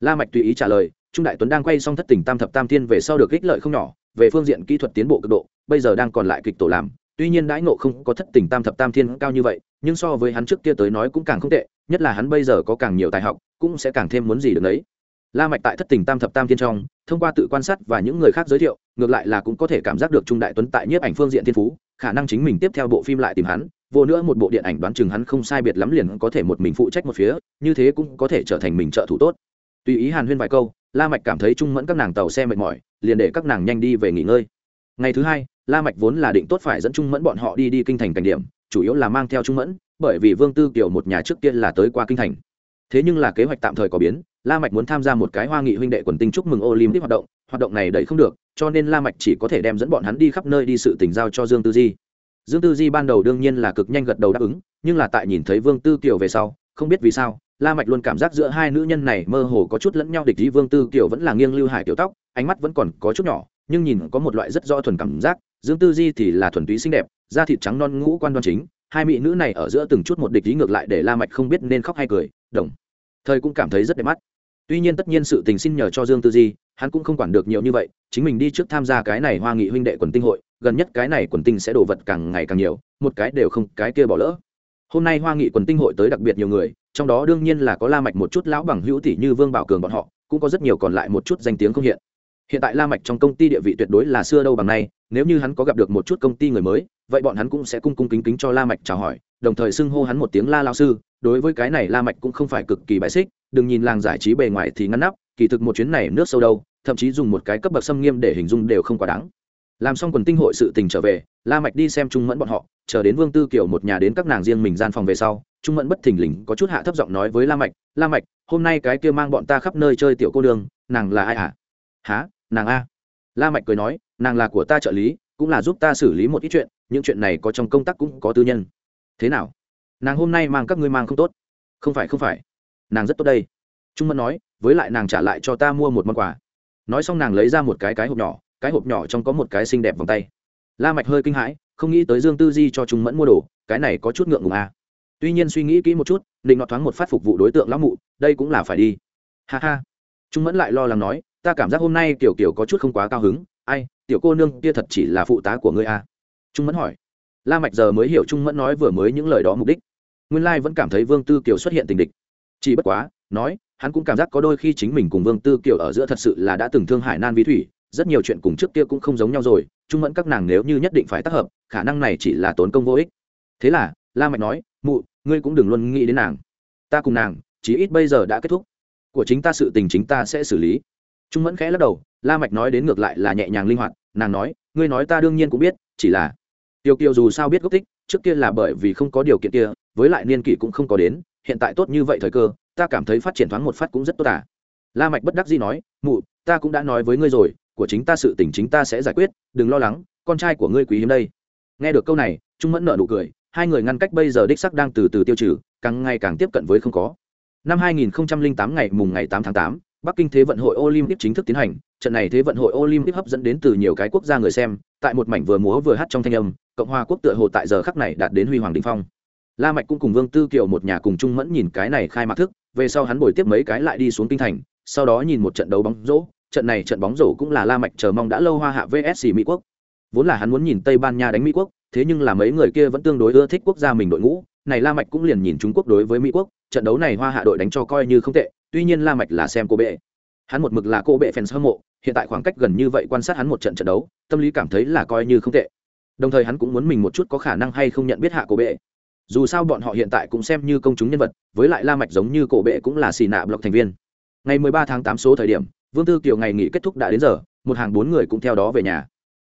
La mạch tùy ý trả lời, trung đại tuấn đang quay xong thất tình tam thập tam thiên về sau được ích lợi không nhỏ, về phương diện kỹ thuật tiến bộ cực độ, bây giờ đang còn lại kịch tổ làm. Tuy nhiên đãi ngộ không có thất tình tam thập tam thiên cao như vậy, nhưng so với hắn trước kia tới nói cũng càng không tệ, nhất là hắn bây giờ có càng nhiều tài học, cũng sẽ càng thêm muốn gì được đấy la mạch tại thất tình tam thập tam thiên trong, thông qua tự quan sát và những người khác giới thiệu, ngược lại là cũng có thể cảm giác được trung đại tuấn tại nhiếp ảnh phương diện thiên phú, khả năng chính mình tiếp theo bộ phim lại tìm hắn, vô nữa một bộ điện ảnh đoán chừng hắn không sai biệt lắm liền có thể một mình phụ trách một phía, như thế cũng có thể trở thành mình trợ thủ tốt. Tùy ý hàn huyên vài câu, la mạch cảm thấy trung mẫn các nàng tàu xe mệt mỏi, liền để các nàng nhanh đi về nghỉ ngơi. Ngày thứ hai, la mạch vốn là định tốt phải dẫn trung mẫn bọn họ đi đi kinh thành cảnh điểm, chủ yếu là mang theo trung mẫn, bởi vì vương tư kiều một nhà trước kia là tới qua kinh thành. Thế nhưng là kế hoạch tạm thời có biến la mạch muốn tham gia một cái hoa nghị huynh đệ quần tinh chúc mừng olympic hoạt động hoạt động này đẩy không được, cho nên la mạch chỉ có thể đem dẫn bọn hắn đi khắp nơi đi sự tình giao cho dương tư di. Dương tư di ban đầu đương nhiên là cực nhanh gật đầu đáp ứng, nhưng là tại nhìn thấy vương tư kiều về sau, không biết vì sao, la mạch luôn cảm giác giữa hai nữ nhân này mơ hồ có chút lẫn nhau địch ý. Vương tư kiều vẫn là nghiêng lưu hải tiểu tóc, ánh mắt vẫn còn có chút nhỏ, nhưng nhìn có một loại rất rõ thuần cảm giác, dương tư di thì là thuần túy xinh đẹp, da thịt trắng non ngũ quan đoan chính, hai mỹ nữ này ở giữa từng chút một địch ý ngược lại để la mạch không biết nên khóc hay cười, đồng. Thời cũng cảm thấy rất đẹp mắt tuy nhiên tất nhiên sự tình xin nhờ cho dương tư di, hắn cũng không quản được nhiều như vậy, chính mình đi trước tham gia cái này hoa nghị huynh đệ quần tinh hội, gần nhất cái này quần tinh sẽ đổ vật càng ngày càng nhiều, một cái đều không, cái kia bỏ lỡ. Hôm nay hoa nghị quần tinh hội tới đặc biệt nhiều người, trong đó đương nhiên là có la mạch một chút lão bằng hữu tỷ như vương bảo cường bọn họ, cũng có rất nhiều còn lại một chút danh tiếng không hiện. Hiện tại la mạch trong công ty địa vị tuyệt đối là xưa đâu bằng nay, nếu như hắn có gặp được một chút công ty người mới, vậy bọn hắn cũng sẽ cung cung kính kính cho la mạch chào hỏi, đồng thời xưng hô hắn một tiếng la lao sư, đối với cái này la mạch cũng không phải cực kỳ bài xích đừng nhìn làng giải trí bề ngoài thì ngăn nắp, kỳ thực một chuyến này nước sâu đâu, thậm chí dùng một cái cấp bậc xâm nghiêm để hình dung đều không quá đáng. Làm xong quần tinh hội sự tình trở về, la mạch đi xem trung mẫn bọn họ, chờ đến vương tư kiều một nhà đến các nàng riêng mình gian phòng về sau, trung mẫn bất thình lình có chút hạ thấp giọng nói với la mạch la mạch, hôm nay cái kia mang bọn ta khắp nơi chơi tiểu cô đường nàng là ai à há nàng a? La mạch cười nói, nàng là của ta trợ lý, cũng là giúp ta xử lý một ít chuyện, những chuyện này có trong công tác cũng có tư nhân. Thế nào? Nàng hôm nay mang các ngươi mang không tốt? Không phải không phải nàng rất tốt đây. Trung mẫn nói, với lại nàng trả lại cho ta mua một món quà. Nói xong nàng lấy ra một cái cái hộp nhỏ, cái hộp nhỏ trong có một cái xinh đẹp vòng tay. La mạch hơi kinh hãi, không nghĩ tới dương tư di cho trung mẫn mua đồ, cái này có chút ngượng ngùng à. tuy nhiên suy nghĩ kỹ một chút, định nọ thoáng một phát phục vụ đối tượng lão mụ, đây cũng là phải đi. Ha ha. Trung mẫn lại lo lắng nói, ta cảm giác hôm nay tiểu kiểu có chút không quá cao hứng, ai, tiểu cô nương kia thật chỉ là phụ tá của ngươi à. Trung mẫn hỏi. La mạch giờ mới hiểu trung mẫn nói vừa mới những lời đó mục đích. Nguyên lai vẫn cảm thấy vương tư kiều xuất hiện tình địch chỉ bất quá, nói, hắn cũng cảm giác có đôi khi chính mình cùng vương tư kiều ở giữa thật sự là đã từng thương hại nan vi thủy, rất nhiều chuyện cùng trước kia cũng không giống nhau rồi, trung mẫn các nàng nếu như nhất định phải tác hợp, khả năng này chỉ là tốn công vô ích. Thế là, la mạch nói, mụ, ngươi cũng đừng luôn nghĩ đến nàng. Ta cùng nàng, chí ít bây giờ đã kết thúc. Của chính ta sự tình chính ta sẽ xử lý. Trung mẫn khẽ lắc đầu, la mạch nói đến ngược lại là nhẹ nhàng linh hoạt, nàng nói, ngươi nói ta đương nhiên cũng biết, chỉ là tiêu kiều dù sao biết gốc tích, trước kia là bởi vì không có điều kiện kia, với lại niên kỷ cũng không có đến hiện tại tốt như vậy thời cơ ta cảm thấy phát triển thoáng một phát cũng rất tốt à. La mạch bất đắc dĩ nói mụ ta cũng đã nói với ngươi rồi của chính ta sự tình chính ta sẽ giải quyết đừng lo lắng con trai của ngươi quý hiếm đây. Nghe được câu này trung mẫn nợ nụ cười hai người ngăn cách bây giờ đích sắc đang từ từ tiêu trừ càng ngày càng tiếp cận với không có. Năm 2008 ngày mùng ngày 8 tháng 8, Bắc Kinh Thế vận hội Olympic chính thức tiến hành, trận này Thế vận hội Olympic hấp dẫn đến từ nhiều cái quốc gia người xem, tại một mảnh vừa múa vừa hát trong thanh âm, Cộng hòa quốc tựa hồ tại giờ khắc này đạt đến huy hoàng đỉnh phong. La Mạch cũng cùng Vương Tư Kiều một nhà cùng Trung Mẫn nhìn cái này khai mạc thức, về sau hắn bồi tiếp mấy cái lại đi xuống kinh thành, sau đó nhìn một trận đấu bóng rổ, trận này trận bóng rổ cũng là La Mạch chờ mong đã lâu hoa hạ VS Mỹ quốc. Vốn là hắn muốn nhìn Tây Ban Nha đánh Mỹ quốc, thế nhưng là mấy người kia vẫn tương đối ưa thích quốc gia mình đội ngũ, này La Mạch cũng liền nhìn Trung Quốc đối với Mỹ quốc, trận đấu này hoa hạ đội đánh cho coi như không tệ, tuy nhiên La Mạch là xem cô bệ. hắn một mực là cô bệ fans hâm mộ hiện tại khoảng cách gần như vậy quan sát hắn một trận trận đấu tâm lý cảm thấy là coi như không tệ đồng thời hắn cũng muốn mình một chút có khả năng hay không nhận biết hạ cô bệ dù sao bọn họ hiện tại cũng xem như công chúng nhân vật, với lại la mạch giống như cổ bệ cũng là xì nạ block thành viên. Ngày 13 tháng 8 số thời điểm, vương tư kiều ngày nghỉ kết thúc đã đến giờ, một hàng bốn người cũng theo đó về nhà.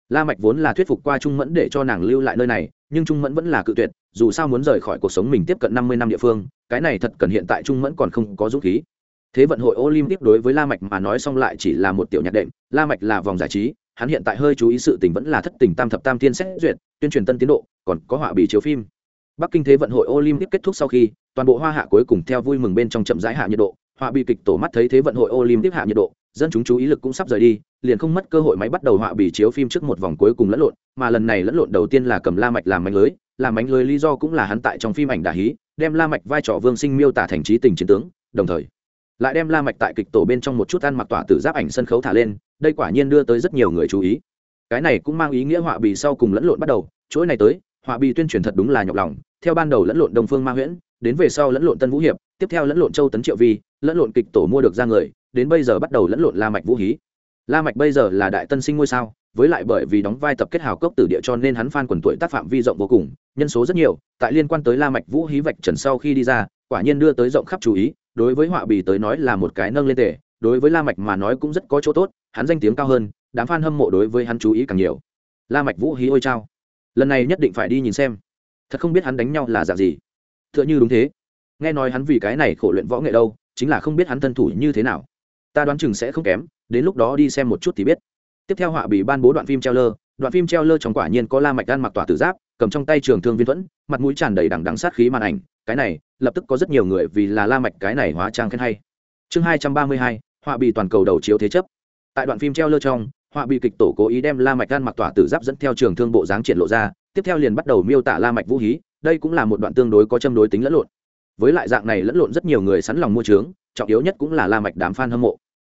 La mạch vốn là thuyết phục qua trung mẫn để cho nàng lưu lại nơi này, nhưng trung mẫn vẫn là cự tuyệt, dù sao muốn rời khỏi cuộc sống mình tiếp cận 50 năm địa phương, cái này thật cần hiện tại trung mẫn còn không có dũng khí. Thế vận hội olympic đối với la mạch mà nói xong lại chỉ là một tiểu nhạc đệm, la mạch là vòng giải trí, hắn hiện tại hơi chú ý sự tình vẫn là thất tình tam thập tam tiên xét duyệt, tuyên truyền tân tiến độ, còn có họa bì chiếu phim bắc kinh thế vận hội olympic kết thúc sau khi, toàn bộ hoa hạ cuối cùng theo vui mừng bên trong chậm rãi hạ nhiệt độ, họa bị kịch tổ mắt thấy thế vận hội olympic hạ nhiệt độ, dân chúng chú ý lực cũng sắp rời đi, liền không mất cơ hội máy bắt đầu họa bị chiếu phim trước một vòng cuối cùng lẫn lộn, mà lần này lẫn lộn đầu tiên là cầm la mạch làm mánh lưới, làm mánh lưới lý do cũng là hắn tại trong phim ảnh đã hí, đem la mạch vai trò vương sinh miêu tả thành trí tình chiến tướng, đồng thời lại đem la mạch tại kịch tổ bên trong một chút ăn mặc tỏa tử giáp ảnh sân khấu thả lên, đây quả nhiên đưa tới rất nhiều người chú ý. Cái này cũng mang ý nghĩa họa bì sau cùng lẫn lộn bắt đầu, chuỗi này tới, họa bì tuyên truyền thật đúng là nhọc lòng theo ban đầu lẫn lộn đồng phương ma huyễn, đến về sau lẫn lộn tân vũ hiệp, tiếp theo lẫn lộn châu tấn triệu vi, lẫn lộn kịch tổ mua được ra người, đến bây giờ bắt đầu lẫn lộn la mạch vũ hí. La mạch bây giờ là đại tân sinh ngôi sao, với lại bởi vì đóng vai tập kết hào cốc tử địa cho nên hắn fan quần tuổi tác phạm vi rộng vô cùng, nhân số rất nhiều, tại liên quan tới la mạch vũ hí vạch trần sau khi đi ra, quả nhiên đưa tới rộng khắp chú ý, đối với họa bì tới nói là một cái nâng lên tề, đối với la mạch mà nói cũng rất có chỗ tốt, hắn danh tiếng cao hơn, đám fan hâm mộ đối với hắn chú ý càng nhiều. La mạch vũ hí ôi trao lần này nhất định phải đi nhìn xem thật không biết hắn đánh nhau là dạng gì. Tựa như đúng thế. Nghe nói hắn vì cái này khổ luyện võ nghệ đâu, chính là không biết hắn thân thủ như thế nào. Ta đoán chừng sẽ không kém, đến lúc đó đi xem một chút thì biết. Tiếp theo họa bị ban bố đoạn phim treo lơ đoạn phim treo lơ trong quả nhiên có la mạch đan mặc tỏa tử giáp, cầm trong tay trường thương viên thuẫn, mặt mũi tràn đầy đằng đằng sát khí màn ảnh, cái này, lập tức có rất nhiều người vì là la mạch cái này hóa trang khen hay. Chương hai trăm ba mươi hai, họa bị toàn cầu đầu chiếu thế chấp. Tại đoạn phim treo lơ trong, họa bị kịch tổ cố ý đem la mạch đan mặc tỏa tử giáp dẫn theo trường thương bộ dáng triển lộ ra tiếp theo liền bắt đầu miêu tả la mạch vũ hí, đây cũng là một đoạn tương đối có châm đối tính lẫn lộn. Với lại dạng này lẫn lộn rất nhiều người sẵn lòng mua trướng trọng yếu nhất cũng là la mạch đám fan hâm mộ.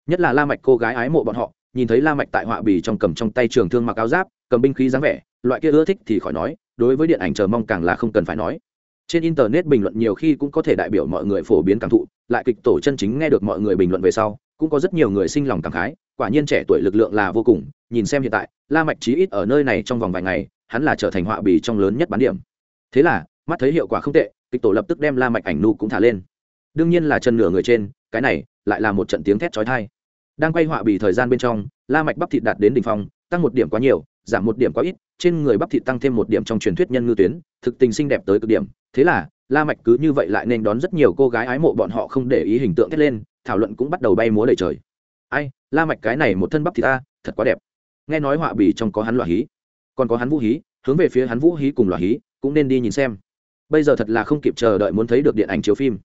Nhất là la mạch cô gái ái mộ bọn họ, nhìn thấy la mạch tại họa bì trong cầm trong tay trường thương mặc áo giáp, cầm binh khí dáng vẻ, loại kia ưa thích thì khỏi nói, đối với điện ảnh chờ mong càng là không cần phải nói. Trên internet bình luận nhiều khi cũng có thể đại biểu mọi người phổ biến cảm thụ, lại kịch tổ chân chính nghe được mọi người bình luận về sau, cũng có rất nhiều người sinh lòng cảm khái, quả nhiên trẻ tuổi lực lượng là vô cùng, nhìn xem hiện tại, la mạch chí ít ở nơi này trong vòng vài ngày hắn là trở thành họa bì trong lớn nhất bán điểm. Thế là, mắt thấy hiệu quả không tệ, kịch tổ lập tức đem la mạch ảnh nu cũng thả lên. Đương nhiên là chân nửa người trên, cái này lại là một trận tiếng thét chói tai. Đang quay họa bì thời gian bên trong, la mạch bắp thịt đạt đến đỉnh phong, tăng một điểm quá nhiều, giảm một điểm quá ít, trên người bắp thịt tăng thêm một điểm trong truyền thuyết nhân ngư tuyến, thực tình xinh đẹp tới cực điểm. Thế là, la mạch cứ như vậy lại nên đón rất nhiều cô gái ái mộ bọn họ không để ý hình tượng thét lên, thảo luận cũng bắt đầu bay múa đầy trời. Ai, la mạch cái này một thân bắp thịt ta, thật quá đẹp. Nghe nói họa bì trong có hắn loại hí còn có hắn vũ hí, hướng về phía hắn vũ hí cùng loại hí, cũng nên đi nhìn xem. Bây giờ thật là không kịp chờ đợi muốn thấy được điện ảnh chiếu phim.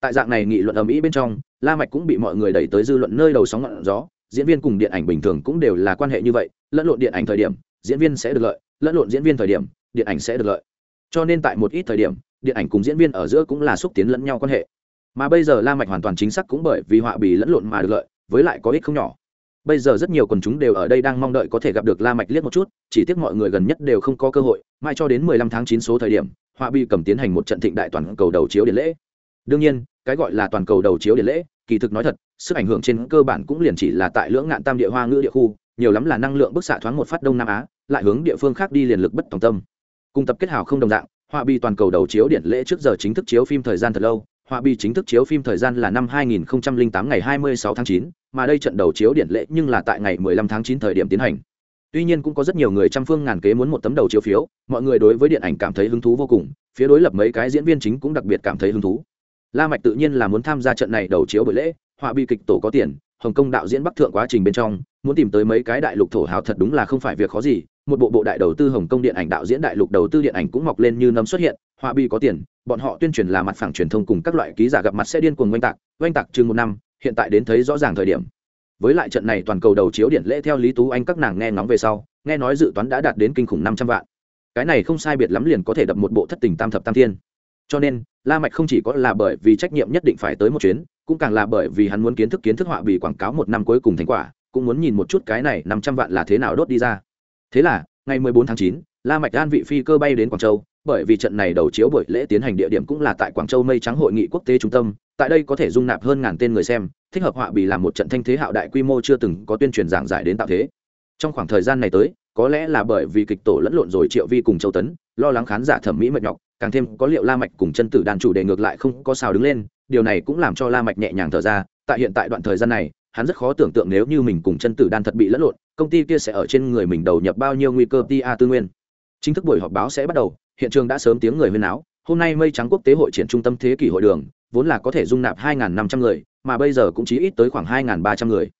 Tại dạng này nghị luận ở mỹ bên trong, la mạch cũng bị mọi người đẩy tới dư luận nơi đầu sóng ngọn gió. Diễn viên cùng điện ảnh bình thường cũng đều là quan hệ như vậy, lẫn lộn điện ảnh thời điểm, diễn viên sẽ được lợi, lẫn lộn diễn viên thời điểm, điện ảnh sẽ được lợi. Cho nên tại một ít thời điểm, điện ảnh cùng diễn viên ở giữa cũng là xúc tiến lẫn nhau quan hệ. Mà bây giờ la mạch hoàn toàn chính xác cũng bởi vì họa bì lẫn lộn mà được lợi, với lại có ích không nhỏ bây giờ rất nhiều quần chúng đều ở đây đang mong đợi có thể gặp được la mạch liếc một chút, chỉ tiếc mọi người gần nhất đều không có cơ hội, mai cho đến 15 tháng 9 số thời điểm họa Bi cầm tiến hành một trận thịnh đại toàn cầu đầu chiếu điện lễ. Đương nhiên, cái gọi là toàn cầu đầu chiếu điện lễ, kỳ thực nói thật, sức ảnh hưởng trên cơ bản cũng liền chỉ là tại lưỡng ngạn tam địa hoa ngữ địa khu, nhiều lắm là năng lượng bức xạ thoáng một phát đông nam á, lại hướng địa phương khác đi liền lực bất tòng tâm. Cùng tập kết hào không đồng dạng họa bi toàn cầu đầu chiếu điện lễ trước giờ chính thức chiếu phim thời gian thật lâu họa bi chính thức chiếu phim thời gian là năm 2008 ngày 26 tháng 9, mà đây trận đầu chiếu điện lễ nhưng là tại ngày 15 tháng 9 thời điểm tiến hành. Tuy nhiên cũng có rất nhiều người trăm phương ngàn kế muốn một tấm đầu chiếu phiếu mọi người đối với điện ảnh cảm thấy hứng thú vô cùng phía đối lập mấy cái diễn viên chính cũng đặc biệt cảm thấy hứng thú. La mạch tự nhiên là muốn tham gia trận này đầu chiếu buổi lễ họa bi kịch tổ có tiền hồng kông đạo diễn bắc thượng quá trình bên trong muốn tìm tới mấy cái đại lục thổ hào thật đúng là không phải việc khó gì, một bộ bộ đại đầu tư hồng kông điện ảnh đạo diễn đại lục đầu tư điện ảnh cũng mọc lên như nấm xuất hiện, họa bi có tiền, bọn họ tuyên truyền là mặt phẳng truyền thông cùng các loại ký giả gặp mặt sẽ điên cuồng oanh tạc oanh tạc chừng một năm, hiện tại đến thấy rõ ràng thời điểm. Với lại trận này toàn cầu đầu chiếu điện lễ theo lý tú anh các nàng nghe ngóng về sau, nghe nói dự toán đã đạt đến kinh khủng năm trăm vạn. Cái này không sai biệt lắm liền có thể đập một bộ thất tình tam thập tam thiên. Cho nên, la mạch không chỉ có là bởi vì trách nhiệm nhất định phải tới một chuyến, cũng càng là bởi vì hắn muốn kiến thức kiến thức họa bị quảng cáo một năm cuối cùng thành quả cũng muốn nhìn một chút cái này năm trăm vạn là thế nào đốt đi ra. Thế là ngày 14 tháng 9, la mạch an vị phi cơ bay đến quảng châu bởi vì trận này đầu chiếu buổi lễ tiến hành địa điểm cũng là tại quảng châu mây trắng hội nghị quốc tế trung tâm tại đây có thể dung nạp hơn ngàn tên người xem thích hợp họa bì làm một trận thanh thế hạo đại quy mô chưa từng có tuyên truyền giảng giải đến tạo thế. Trong khoảng thời gian này tới có lẽ là bởi vì kịch tổ lẫn lộn rồi triệu vi cùng châu tấn lo lắng khán giả thẩm mỹ mệt nhọc càng thêm có liệu la mạch cùng chân tử đàn chủ đề ngược lại không có sao đứng lên điều này cũng làm cho la mạch nhẹ nhàng thở ra tại hiện tại đoạn thời gian này hắn rất khó tưởng tượng nếu như mình cùng chân tử đan thật bị lẫn lộn công ty kia sẽ ở trên người mình đầu nhập bao nhiêu nguy cơ tia tư nguyên. Chính thức buổi họp báo sẽ bắt đầu hiện trường đã sớm tiếng người huyên áo hôm nay mây trắng quốc tế hội triển trung tâm thế kỷ hội đường vốn là có thể dung nạp 2.500 người mà bây giờ cũng chỉ ít tới khoảng 2.300 người.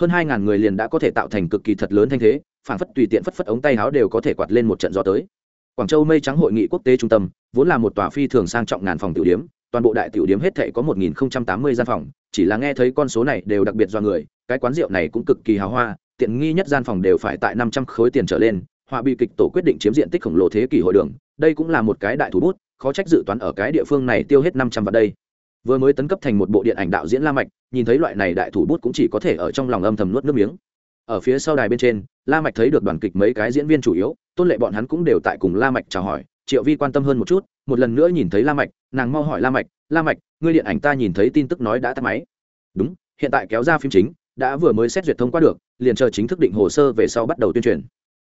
Hơn 2.000 người liền đã có thể tạo thành cực kỳ thật lớn thanh thế phản phất tùy tiện phất phất ống tay áo đều có thể quạt lên một trận gió tới. Quảng châu mây trắng hội nghị quốc tế trung tâm vốn là một tòa phi thường sang trọng ngàn phòng tiểu điếm toàn bộ đại tiểu điếm hết thảy có 1080 gian phòng, chỉ là nghe thấy con số này đều đặc biệt do người, cái quán rượu này cũng cực kỳ hào hoa, tiện nghi nhất gian phòng đều phải tại 500 khối tiền trở lên, họa bị kịch tổ quyết định chiếm diện tích khổng lồ thế kỷ hội đường, đây cũng là một cái đại thủ bút, khó trách dự toán ở cái địa phương này tiêu hết 500 vào đây. Vừa mới tấn cấp thành một bộ điện ảnh đạo diễn La Mạch, nhìn thấy loại này đại thủ bút cũng chỉ có thể ở trong lòng âm thầm nuốt nước miếng. Ở phía sau đài bên trên, La Mạch thấy được đoàn kịch mấy cái diễn viên chủ yếu, tôn lệ bọn hắn cũng đều tại cùng La Mạch chào hỏi, Triệu Vi quan tâm hơn một chút, một lần nữa nhìn thấy La Mạch, nàng mau hỏi La Mạch, "La Mạch, ngươi điện ảnh ta nhìn thấy tin tức nói đã tắt máy." "Đúng, hiện tại kéo ra phim chính, đã vừa mới xét duyệt thông qua được, liền chờ chính thức định hồ sơ về sau bắt đầu tuyên truyền."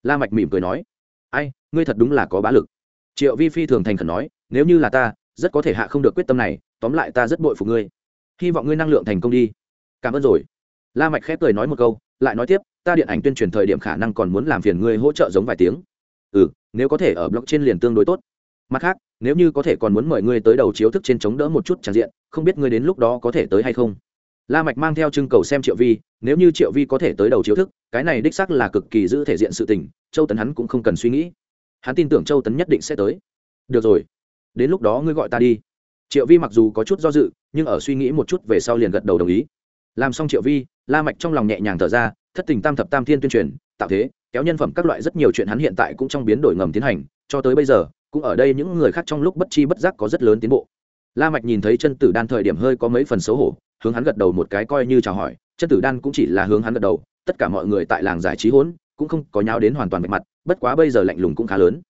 La Mạch mỉm cười nói, "Ai, ngươi thật đúng là có bá lực." Triệu Vi phi thường thành khẩn nói, "Nếu như là ta, rất có thể hạ không được quyết tâm này, tóm lại ta rất bội phục ngươi. Hy vọng ngươi năng lượng thành công đi." "Cảm ơn rồi." La Mạch khép cười nói một câu, lại nói tiếp, "Ta điện ảnh tuyên truyền thời điểm khả năng còn muốn làm phiền ngươi hỗ trợ giống vài tiếng." "Ừ, nếu có thể ở blog trên liền tương đối tốt." Mặt khác, nếu như có thể còn muốn mời ngươi tới đầu chiếu thức trên chống đỡ một chút tràn diện, không biết ngươi đến lúc đó có thể tới hay không. La mạch mang theo trưng cầu xem triệu vi, nếu như triệu vi có thể tới đầu chiếu thức, cái này đích xác là cực kỳ giữ thể diện sự tình, châu tấn hắn cũng không cần suy nghĩ. Hắn tin tưởng châu tấn nhất định sẽ tới. Được rồi, đến lúc đó ngươi gọi ta đi. Triệu vi mặc dù có chút do dự, nhưng ở suy nghĩ một chút về sau liền gật đầu đồng ý. Làm xong triệu vi, la mạch trong lòng nhẹ nhàng thở ra, thất tình tam thập tam thiên tuyên truyền, tạo thế, kéo nhân phẩm các loại rất nhiều chuyện hắn hiện tại cũng trong biến đổi ngầm tiến hành, cho tới bây giờ cũng ở đây những người khác trong lúc bất chi bất giác có rất lớn tiến bộ. La mạch nhìn thấy chân tử đan thời điểm hơi có mấy phần xấu hổ, hướng hắn gật đầu một cái coi như chào hỏi. Chân tử đan cũng chỉ là hướng hắn gật đầu, tất cả mọi người tại làng giải trí hỗn, cũng không có nháo đến hoàn toàn mặt mặt, bất quá bây giờ lạnh lùng cũng khá lớn.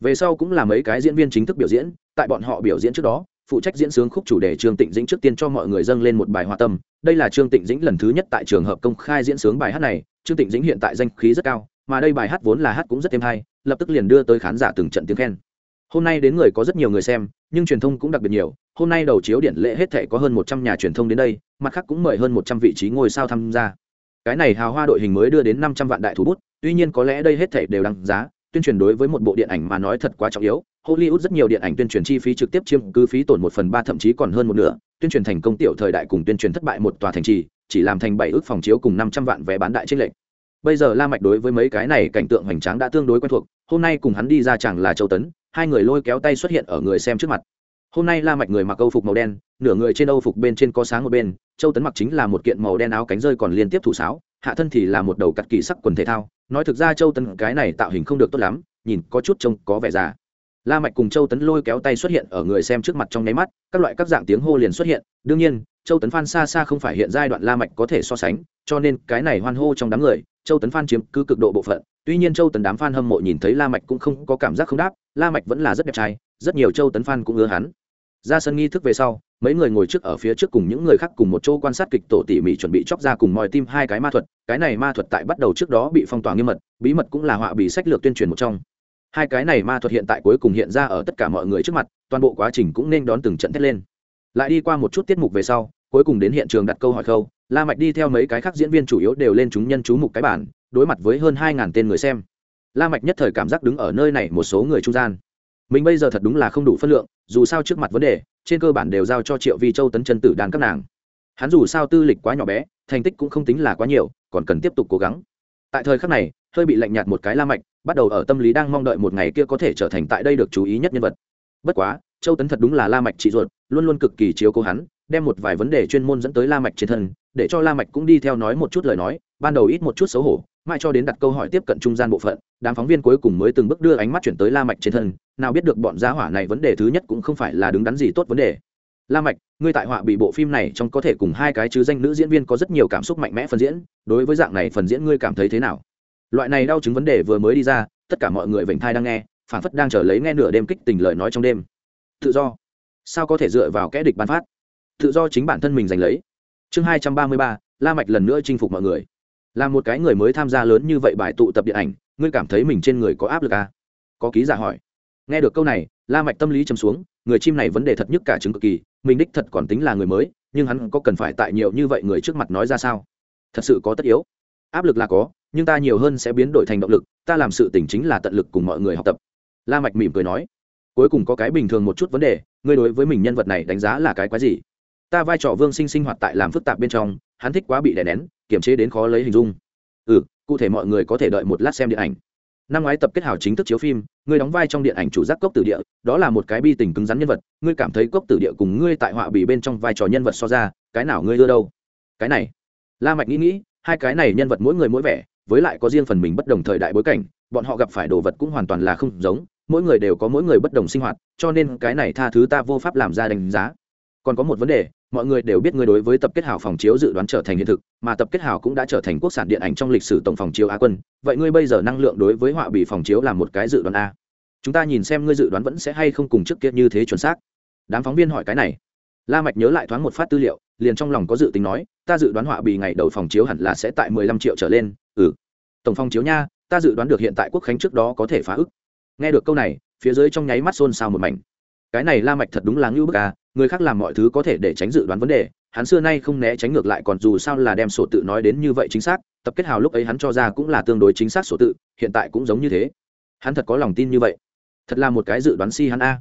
Về sau cũng là mấy cái diễn viên chính thức biểu diễn, tại bọn họ biểu diễn trước đó, phụ trách diễn sướng khúc chủ đề trương tịnh dĩnh trước tiên cho mọi người dâng lên một bài hòa tâm. Đây là trương tịnh dĩnh lần thứ nhất tại trường hợp công khai diễn sướng bài hát này. Trương tịnh dĩnh hiện tại danh khí rất cao, mà đây bài hát vốn là hát cũng rất thêm hay, lập tức liền đưa tới khán giả từng trận tiếng khen hôm nay đến người có rất nhiều người xem, nhưng truyền thông cũng đặc biệt nhiều. Hôm nay đầu chiếu điện lễ hết thể có hơn một trăm nhà truyền thông đến đây, mặt khác cũng mời hơn một trăm vị trí ngôi sao tham gia. Cái này hào hoa đội hình mới đưa đến năm trăm vạn đại thủ bút, tuy nhiên có lẽ đây hết thể đều đăng giá, tuyên truyền đối với một bộ điện ảnh mà nói thật quá trọng yếu. Hollywood rất nhiều điện ảnh tuyên truyền chi phí trực tiếp chiếm cứ phí tổn một phần ba, thậm chí còn hơn một nửa. Tuyên truyền thành công tiểu thời đại cùng tuyên truyền thất bại một tòa thành trì, chỉ làm thành bảy ước phòng chiếu cùng năm trăm vạn vé bán đại trích lệnh bây giờ la mạch đối với mấy cái này cảnh tượng hoành tráng đã tương đối quen thuộc. Hôm nay cùng hắn đi ra chẳng là châu tấn hai người lôi kéo tay xuất hiện ở người xem trước mặt. Hôm nay la mạch người mặc âu phục màu đen, nửa người trên âu phục bên trên có sáng một bên, châu tấn mặc chính là một kiện màu đen áo cánh rơi còn liên tiếp thủ sáo, hạ thân thì là một đầu cắt kỳ sắc quần thể thao. Nói thực ra châu tấn cái này tạo hình không được tốt lắm, nhìn có chút trông có vẻ già. La mạch cùng châu tấn lôi kéo tay xuất hiện ở người xem trước mặt trong nháy mắt, các loại các dạng tiếng hô liền xuất hiện. Đương nhiên, châu tấn phan xa xa không phải hiện giai đoạn la mạch có thể so sánh cho nên cái này hoan hô trong đám người, châu tấn phan chiếm cứ cực độ bộ phận. Tuy nhiên châu tấn đám Phan hâm mộ nhìn thấy la mạch cũng không có cảm giác không đáp, la mạch vẫn là rất đẹp trai, rất nhiều châu tấn Phan cũng ưa hắn. Ra sân nghi thức về sau, mấy người ngồi trước ở phía trước cùng những người khác cùng một chỗ quan sát kịch tổ tỉ mỉ chuẩn bị chọc ra cùng mọi tim hai cái ma thuật. Cái này ma thuật tại bắt đầu trước đó bị phong tỏa nghiêm mật, bí mật cũng là họa bị sách lược tuyên truyền một trong. Hai cái này ma thuật hiện tại cuối cùng hiện ra ở tất cả mọi người trước mặt, toàn bộ quá trình cũng nên đón từng trận thét lên. Lại đi qua một chút tiết mục về sau cuối cùng đến hiện trường đặt câu hỏi khâu, la mạch đi theo mấy cái khác diễn viên chủ yếu đều lên chúng nhân chú mục cái bản, đối mặt với hơn hai ngàn tên người xem. La mạch nhất thời cảm giác đứng ở nơi này một số người trung gian. Mình bây giờ thật đúng là không đủ phân lượng, dù sao trước mặt vấn đề, trên cơ bản đều giao cho triệu vi châu tấn chân tử đàn các nàng. Hắn dù sao tư lịch quá nhỏ bé, thành tích cũng không tính là quá nhiều, còn cần tiếp tục cố gắng. Tại thời khắc này, hơi bị lạnh nhạt một cái la mạch, bắt đầu ở tâm lý đang mong đợi một ngày kia có thể trở thành tại đây được chú ý nhất nhân vật. Bất quá, châu tấn thật đúng là la mạch chị ruột, luôn luôn cực kỳ chiếu cố hắn đem một vài vấn đề chuyên môn dẫn tới la mạch trên thân, để cho la mạch cũng đi theo nói một chút lời nói, ban đầu ít một chút xấu hổ, mãi cho đến đặt câu hỏi tiếp cận trung gian bộ phận, đám phóng viên cuối cùng mới từng bước đưa ánh mắt chuyển tới la mạch trên thân, nào biết được bọn gia hỏa này vấn đề thứ nhất cũng không phải là đứng đắn gì tốt vấn đề. La mạch, ngươi tại họa bị bộ phim này trong có thể cùng hai cái chứ danh nữ diễn viên có rất nhiều cảm xúc mạnh mẽ phần diễn, đối với dạng này phần diễn ngươi cảm thấy thế nào? Loại này đau chứng vấn đề vừa mới đi ra, tất cả mọi người vểnh thai đang nghe, phản phất đang chờ lấy nghe nửa đêm kích tình lời nói trong đêm. Tự do. Sao có thể dựa vào kẽ địch ban phát? Tự do chính bản thân mình giành lấy. Chương hai trăm ba mươi ba, la mạch lần nữa chinh phục mọi người. Là một cái người mới tham gia lớn như vậy bài tụ tập điện ảnh, ngươi cảm thấy mình trên người có áp lực à? có ký giả hỏi. Nghe được câu này, la mạch tâm lý trầm xuống, người chim này vấn đề thật nhất cả chứng cực kỳ, mình đích thật còn tính là người mới, nhưng hắn có cần phải tại nhiều như vậy người trước mặt nói ra sao? Thật sự có tất yếu. Áp lực là có, nhưng ta nhiều hơn sẽ biến đổi thành động lực, ta làm sự tỉnh chính là tận lực cùng mọi người học tập. La mạch mỉm cười nói. Cuối cùng có cái bình thường một chút vấn đề, ngươi đối với mình nhân vật này đánh giá là cái quái gì? Ta vai trò vương sinh sinh hoạt tại làm phức tạp bên trong, hắn thích quá bị đè nén, kiềm chế đến khó lấy hình dung. Ừ cụ thể mọi người có thể đợi một lát xem điện ảnh. Năm ngoái tập kết hào chính thức chiếu phim, ngươi đóng vai trong điện ảnh chủ giác cốc tử địa, đó là một cái bi tình cứng rắn nhân vật, ngươi cảm thấy cốc tử địa cùng ngươi tại họa bì bên trong vai trò nhân vật so ra, cái nào ngươi ưa đâu? Cái này. La mạch nghĩ nghĩ, hai cái này nhân vật mỗi người mỗi vẻ, với lại có riêng phần mình bất đồng thời đại bối cảnh, bọn họ gặp phải đồ vật cũng hoàn toàn là không giống, mỗi người đều có mỗi người bất đồng sinh hoạt, cho nên cái này tha thứ ta vô pháp làm ra đánh giá. Còn có một vấn đề mọi người đều biết ngươi đối với tập kết hảo phòng chiếu dự đoán trở thành hiện thực, mà tập kết hảo cũng đã trở thành quốc sản điện ảnh trong lịch sử tổng phòng chiếu á quân. Vậy ngươi bây giờ năng lượng đối với họa bị phòng chiếu là một cái dự đoán a. Chúng ta nhìn xem ngươi dự đoán vẫn sẽ hay không cùng trước kia như thế chuẩn xác. Đám phóng viên hỏi cái này. La mạch nhớ lại thoáng một phát tư liệu, liền trong lòng có dự tính nói, ta dự đoán họa bị ngày đầu phòng chiếu hẳn là sẽ tại mười lăm triệu trở lên. Ừ. Tổng phòng chiếu nha, ta dự đoán được hiện tại quốc khánh trước đó có thể phá ức. Nghe được câu này, phía dưới trong nháy mắt xôn xao một mảnh. Cái này la mạch thật đúng là ngưu bức à người khác làm mọi thứ có thể để tránh dự đoán vấn đề, hắn xưa nay không né tránh ngược lại còn dù sao là đem sổ tự nói đến như vậy chính xác, tập kết hào lúc ấy hắn cho ra cũng là tương đối chính xác sổ tự, hiện tại cũng giống như thế. Hắn thật có lòng tin như vậy. Thật là một cái dự đoán si hắn a.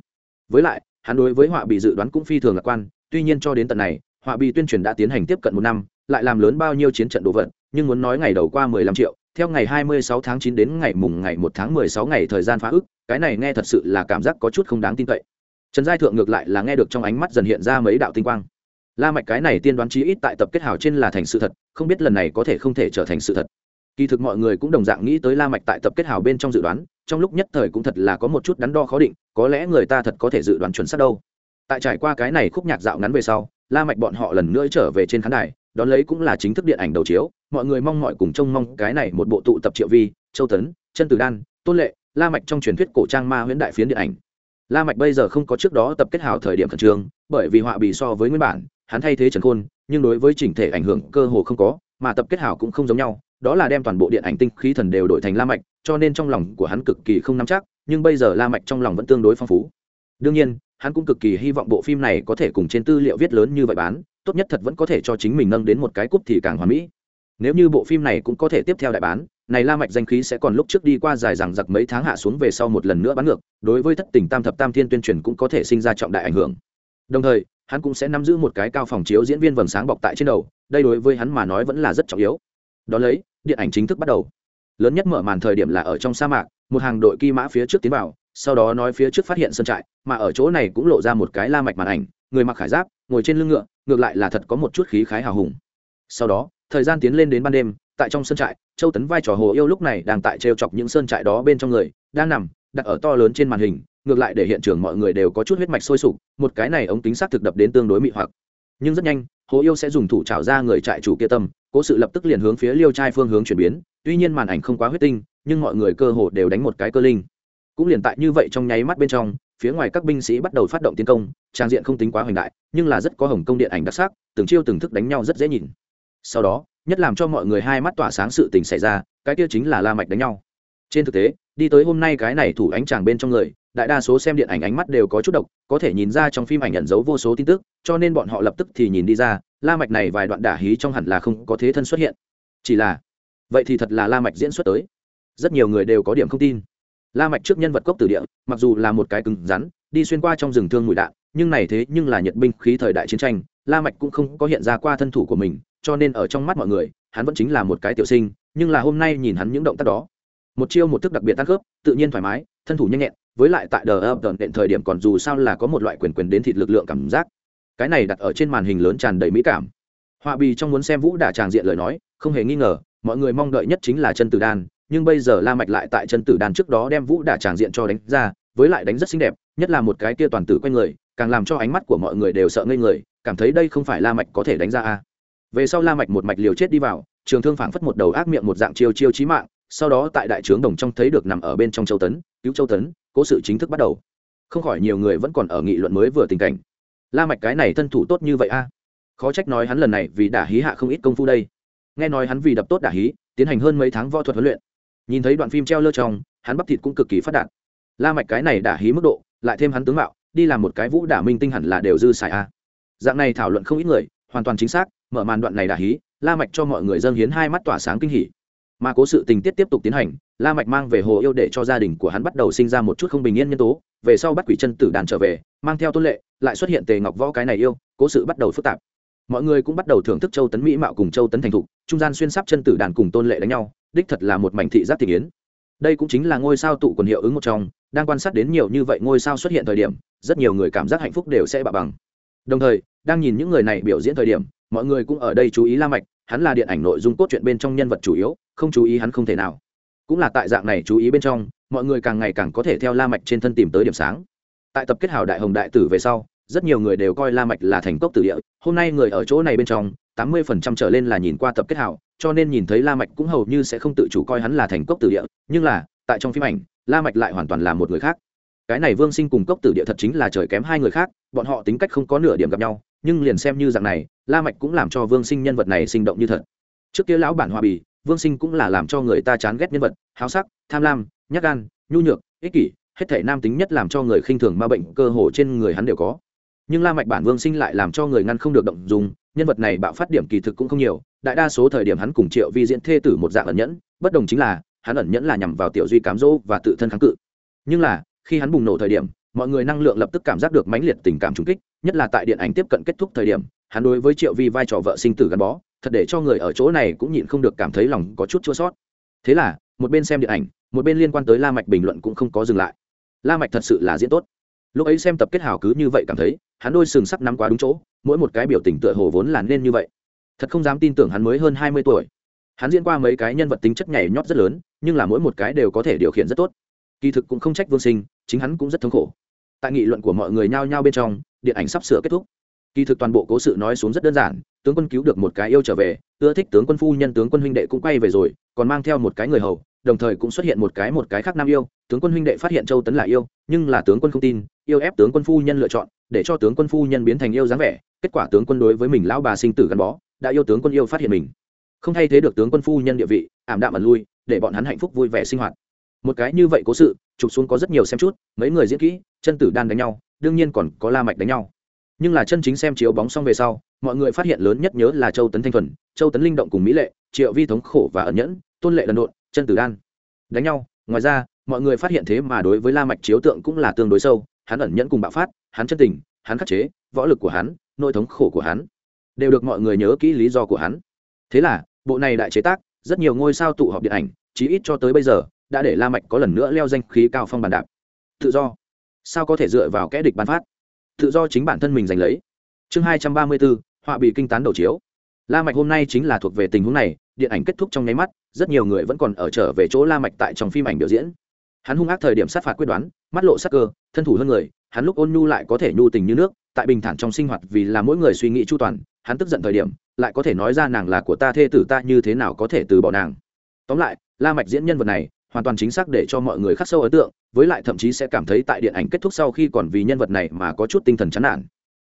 Với lại, hắn đối với họa bị dự đoán cũng phi thường lạc quan, tuy nhiên cho đến tận này, họa bị tuyên truyền đã tiến hành tiếp cận một năm, lại làm lớn bao nhiêu chiến trận đồ vật, nhưng muốn nói ngày đầu qua mười lăm triệu, theo ngày hai mươi sáu tháng chín đến ngày mùng ngày một tháng mười sáu ngày thời gian phá ức, cái này nghe thật sự là cảm giác có chút không đáng tin cậy trần giai thượng ngược lại là nghe được trong ánh mắt dần hiện ra mấy đạo tinh quang. La mạch cái này tiên đoán chí ít tại tập kết hào trên là thành sự thật, không biết lần này có thể không thể trở thành sự thật. Kỳ thực mọi người cũng đồng dạng nghĩ tới la mạch tại tập kết hào bên trong dự đoán, trong lúc nhất thời cũng thật là có một chút đắn đo khó định, có lẽ người ta thật có thể dự đoán chuẩn xác đâu. Tại trải qua cái này khúc nhạc dạo ngắn về sau, la mạch bọn họ lần nữa trở về trên khán đài, đón lấy cũng là chính thức điện ảnh đầu chiếu, mọi người mong mọi cùng trông mong cái này một bộ tụ tập triệu vi, châu tấn chân tử đan, tôn lệ, la mạch trong truyền thuyết cổ trang ma huyễn đại phiến điện ảnh la mạch bây giờ không có trước đó tập kết hảo thời điểm khẩn trương, bởi vì họa bì so với nguyên bản, hắn thay thế trần khôn, nhưng đối với chỉnh thể ảnh hưởng cơ hồ không có, mà tập kết hảo cũng không giống nhau, đó là đem toàn bộ điện ảnh tinh khí thần đều đổi thành la mạch, cho nên trong lòng của hắn cực kỳ không nắm chắc, nhưng bây giờ la mạch trong lòng vẫn tương đối phong phú. Đương nhiên, hắn cũng cực kỳ hy vọng bộ phim này có thể cùng trên tư liệu viết lớn như vậy bán, tốt nhất thật vẫn có thể cho chính mình nâng đến một cái cúp thì càng hoàn mỹ. Nếu như bộ phim này cũng có thể tiếp theo đại bán này la mạch danh khí sẽ còn lúc trước đi qua dài rằng giặc mấy tháng hạ xuống về sau một lần nữa bán ngược, đối với thất tình tam thập tam thiên tuyên truyền cũng có thể sinh ra trọng đại ảnh hưởng. Đồng thời, hắn cũng sẽ nắm giữ một cái cao phòng chiếu diễn viên vầng sáng bọc tại trên đầu, đây đối với hắn mà nói vẫn là rất trọng yếu. Đó lấy, điện ảnh chính thức bắt đầu. Lớn nhất mở màn thời điểm là ở trong sa mạc, một hàng đội kỳ mã phía trước tiến vào, sau đó nói phía trước phát hiện sân trại, mà ở chỗ này cũng lộ ra một cái la mạch màn ảnh, người mặc khải giáp, ngồi trên lưng ngựa, ngược lại là thật có một chút khí khái hào hùng. Sau đó, thời gian tiến lên đến ban đêm tại trong sân trại, châu tấn vai trò hồ yêu lúc này đang tại trêu chọc những sơn trại đó bên trong người, đang nằm, đặt ở to lớn trên màn hình, ngược lại để hiện trường mọi người đều có chút huyết mạch sôi sục, một cái này ống kính sát thực đập đến tương đối mị hoặc. Nhưng rất nhanh, hồ yêu sẽ dùng thủ trào ra người trại chủ kia tâm, cố sự lập tức liền hướng phía liêu trai phương hướng chuyển biến, tuy nhiên màn ảnh không quá huyết tinh, nhưng mọi người cơ hồ đều đánh một cái cơ linh. Cũng liền tại như vậy trong nháy mắt bên trong, phía ngoài các binh sĩ bắt đầu phát động tiến công, trang diện không tính quá hoành đại, nhưng là rất có hồng công điện ảnh đặc sắc, từng chiêu từng thức đánh nhau rất dễ nhìn. Sau đó nhất làm cho mọi người hai mắt tỏa sáng sự tình xảy ra, cái kia chính là la mạch đánh nhau. Trên thực tế, đi tới hôm nay cái này thủ ánh chàng bên trong người, đại đa số xem điện ảnh ánh mắt đều có chút độc, có thể nhìn ra trong phim ảnh nhận dấu vô số tin tức, cho nên bọn họ lập tức thì nhìn đi ra, la mạch này vài đoạn đả hí trong hẳn là không có thế thân xuất hiện. Chỉ là, vậy thì thật là la mạch diễn xuất tới. Rất nhiều người đều có điểm không tin. La mạch trước nhân vật cốc tử địa, mặc dù là một cái cứng rắn, đi xuyên qua trong rừng thương mùi đạn, nhưng này thế nhưng là nhật binh khí thời đại chiến tranh, la mạch cũng không có hiện ra qua thân thủ của mình cho nên ở trong mắt mọi người, hắn vẫn chính là một cái tiểu sinh, nhưng là hôm nay nhìn hắn những động tác đó. Một chiêu một thức đặc biệt tăng khớp, tự nhiên thoải mái, thân thủ nhanh nhẹn, với lại tại đờ ập đợn thời điểm còn dù sao là có một loại quyền quyền đến thịt lực lượng cảm giác. Cái này đặt ở trên màn hình lớn tràn đầy mỹ cảm. Họa bì trong muốn xem vũ đả tràng diện lời nói, không hề nghi ngờ, mọi người mong đợi nhất chính là chân tử đan, nhưng bây giờ la mạch lại tại chân tử đan trước đó đem vũ đả tràng diện cho đánh ra, với lại đánh rất xinh đẹp, nhất là một cái kia toàn tử quanh người, càng làm cho ánh mắt của mọi người đều sợ ngây người, cảm thấy đây không phải la mạch có thể đánh ra a về sau la mạch một mạch liều chết đi vào, trường thương phảng phất một đầu ác miệng một dạng chiêu chiêu chí mạng, sau đó tại đại trướng đồng trong thấy được nằm ở bên trong châu tấn, cứu châu tấn, cố sự chính thức bắt đầu. Không khỏi nhiều người vẫn còn ở nghị luận mới vừa tình cảnh. La mạch cái này thân thủ tốt như vậy a? Khó trách nói hắn lần này vì đả hí hạ không ít công phu đây. Nghe nói hắn vì đập tốt đả hí, tiến hành hơn mấy tháng võ thuật huấn luyện. Nhìn thấy đoạn phim treo lơ trong, hắn bắp thịt cũng cực kỳ phát đạt. La mạch cái này đả hí mức độ, lại thêm hắn tướng mạo, đi làm một cái vũ đả minh tinh hẳn là đều dư xài a. Dạng này thảo luận không ít người hoàn toàn chính xác, mở màn đoạn này đà hí, la mạch cho mọi người dâng hiến hai mắt tỏa sáng kinh hỉ. Mà cố sự tình tiết tiếp tục tiến hành, la mạch mang về hồ yêu để cho gia đình của hắn bắt đầu sinh ra một chút không bình yên nhân tố, về sau bắt quỷ chân tử đàn trở về, mang theo tôn lệ, lại xuất hiện tề ngọc võ cái này yêu, cố sự bắt đầu phức tạp. Mọi người cũng bắt đầu thưởng thức châu tấn mỹ mạo cùng châu tấn thành thục, trung gian xuyên sắp chân tử đàn cùng tôn lệ đánh nhau, đích thật là một mảnh thị giác thị yến. Đây cũng chính là ngôi sao tụ quần hiệu ứng một trong, đang quan sát đến nhiều như vậy ngôi sao xuất hiện thời điểm, rất nhiều người cảm giác hạnh phúc đều sẽ bạ bằng đồng thời, đang nhìn những người này biểu diễn thời điểm, mọi người cũng ở đây chú ý la mạch, hắn là điện ảnh nội dung cốt truyện bên trong nhân vật chủ yếu, không chú ý hắn không thể nào. Cũng là tại dạng này chú ý bên trong, mọi người càng ngày càng có thể theo la mạch trên thân tìm tới điểm sáng. Tại tập kết hảo đại hồng đại tử về sau, rất nhiều người đều coi la mạch là thành cốc tử địa, hôm nay người ở chỗ này bên trong, tám mươi phần trăm trở lên là nhìn qua tập kết hảo cho nên nhìn thấy la mạch cũng hầu như sẽ không tự chủ coi hắn là thành cốc tử địa, nhưng là, tại trong phim ảnh, la mạch lại hoàn toàn là một người khác cái này vương sinh cùng cốc tử địa thật chính là trời kém hai người khác, bọn họ tính cách không có nửa điểm gặp nhau, nhưng liền xem như dạng này, la mạch cũng làm cho vương sinh nhân vật này sinh động như thật. Trước kia lão bản hòa bì, vương sinh cũng là làm cho người ta chán ghét nhân vật, háo sắc, tham lam, nhát gan, nhu nhược, ích kỷ, hết thể nam tính nhất làm cho người khinh thường ma bệnh cơ hồ trên người hắn đều có. Nhưng la mạch bản vương sinh lại làm cho người ngăn không được động dùng nhân vật này bạo phát điểm kỳ thực cũng không nhiều, đại đa số thời điểm hắn cùng triệu vi diễn thê tử một dạng ẩn nhẫn, bất đồng chính là, hắn ẩn nhẫn là nhằm vào tiểu duy cám dỗ và tự thân kháng cự. Nhưng là khi hắn bùng nổ thời điểm, mọi người năng lượng lập tức cảm giác được mãnh liệt tình cảm trùng kích, nhất là tại điện ảnh tiếp cận kết thúc thời điểm, hắn đối với triệu vi vai trò vợ sinh tử gắn bó, thật để cho người ở chỗ này cũng nhịn không được cảm thấy lòng có chút chua sót thế là, một bên xem điện ảnh, một bên liên quan tới la mạch bình luận cũng không có dừng lại. La mạch thật sự là diễn tốt. Lúc ấy xem tập kết hào cứ như vậy cảm thấy, hắn đôi sừng sắc nắm quá đúng chỗ, mỗi một cái biểu tình tựa hồ vốn là nên như vậy. Thật không dám tin tưởng hắn mới hơn hai mươi tuổi. Hắn diễn qua mấy cái nhân vật tính chất nhảy nhót rất lớn, nhưng là mỗi một cái đều có thể điều khiển rất tốt. Kỳ thực cũng không trách vương sinh chính hắn cũng rất thống khổ tại nghị luận của mọi người nhao nhao bên trong điện ảnh sắp sửa kết thúc kỳ thực toàn bộ cố sự nói xuống rất đơn giản tướng quân cứu được một cái yêu trở về ưa thích tướng quân phu nhân tướng quân huynh đệ cũng quay về rồi còn mang theo một cái người hầu đồng thời cũng xuất hiện một cái một cái khác nam yêu tướng quân huynh đệ phát hiện châu tấn là yêu nhưng là tướng quân không tin yêu ép tướng quân phu nhân lựa chọn để cho tướng quân phu nhân biến thành yêu dáng vẻ kết quả tướng quân đối với mình lão bà sinh tử gắn bó đã yêu tướng quân yêu phát hiện mình không thay thế được tướng quân phu nhân địa vị ảm đạm ẩn lui để bọn hắn hạnh phúc vui vẻ sinh hoạt một cái như vậy cố sự, chụp xuống có rất nhiều xem chút, mấy người diễn kỹ, chân tử đan đánh nhau, đương nhiên còn có la mạch đánh nhau. Nhưng là chân chính xem chiếu bóng xong về sau, mọi người phát hiện lớn nhất nhớ là châu tấn thanh thuần, châu tấn linh động cùng mỹ lệ, triệu vi thống khổ và ẩn nhẫn, tôn lệ lần độn, chân tử đan. Đánh nhau, ngoài ra, mọi người phát hiện thế mà đối với la mạch chiếu tượng cũng là tương đối sâu, hắn ẩn nhẫn cùng bạo phát, hắn chân tình, hắn khắc chế, võ lực của hắn, nội thống khổ của hắn, đều được mọi người nhớ kỹ lý do của hắn. Thế là, bộ này đại chế tác, rất nhiều ngôi sao tụ họp điện ảnh, chí ít cho tới bây giờ đã để la mạch có lần nữa leo danh khí cao phong bàn đạp. Tự do. Sao có thể dựa vào kẽ địch bán phát? Tự do chính bản thân mình giành lấy. Chương hai trăm ba mươi bốn họa bị kinh tán đầu chiếu. La mạch hôm nay chính là thuộc về tình huống này, điện ảnh kết thúc trong nháy mắt, rất nhiều người vẫn còn ở trở về chỗ la mạch tại trong phim ảnh biểu diễn. Hắn hung ác thời điểm sát phạt quyết đoán, mắt lộ sắc cơ, thân thủ hơn người, hắn lúc ôn nhu lại có thể nhu tình như nước, tại bình thản trong sinh hoạt vì là mỗi người suy nghĩ chu toàn, hắn tức giận thời điểm, lại có thể nói ra nàng là của ta thê tử ta như thế nào có thể từ bỏ nàng. Tóm lại, la mạch diễn nhân vật này hoàn toàn chính xác để cho mọi người khắc sâu ấn tượng, với lại thậm chí sẽ cảm thấy tại điện ảnh kết thúc sau khi còn vì nhân vật này mà có chút tinh thần chán nản.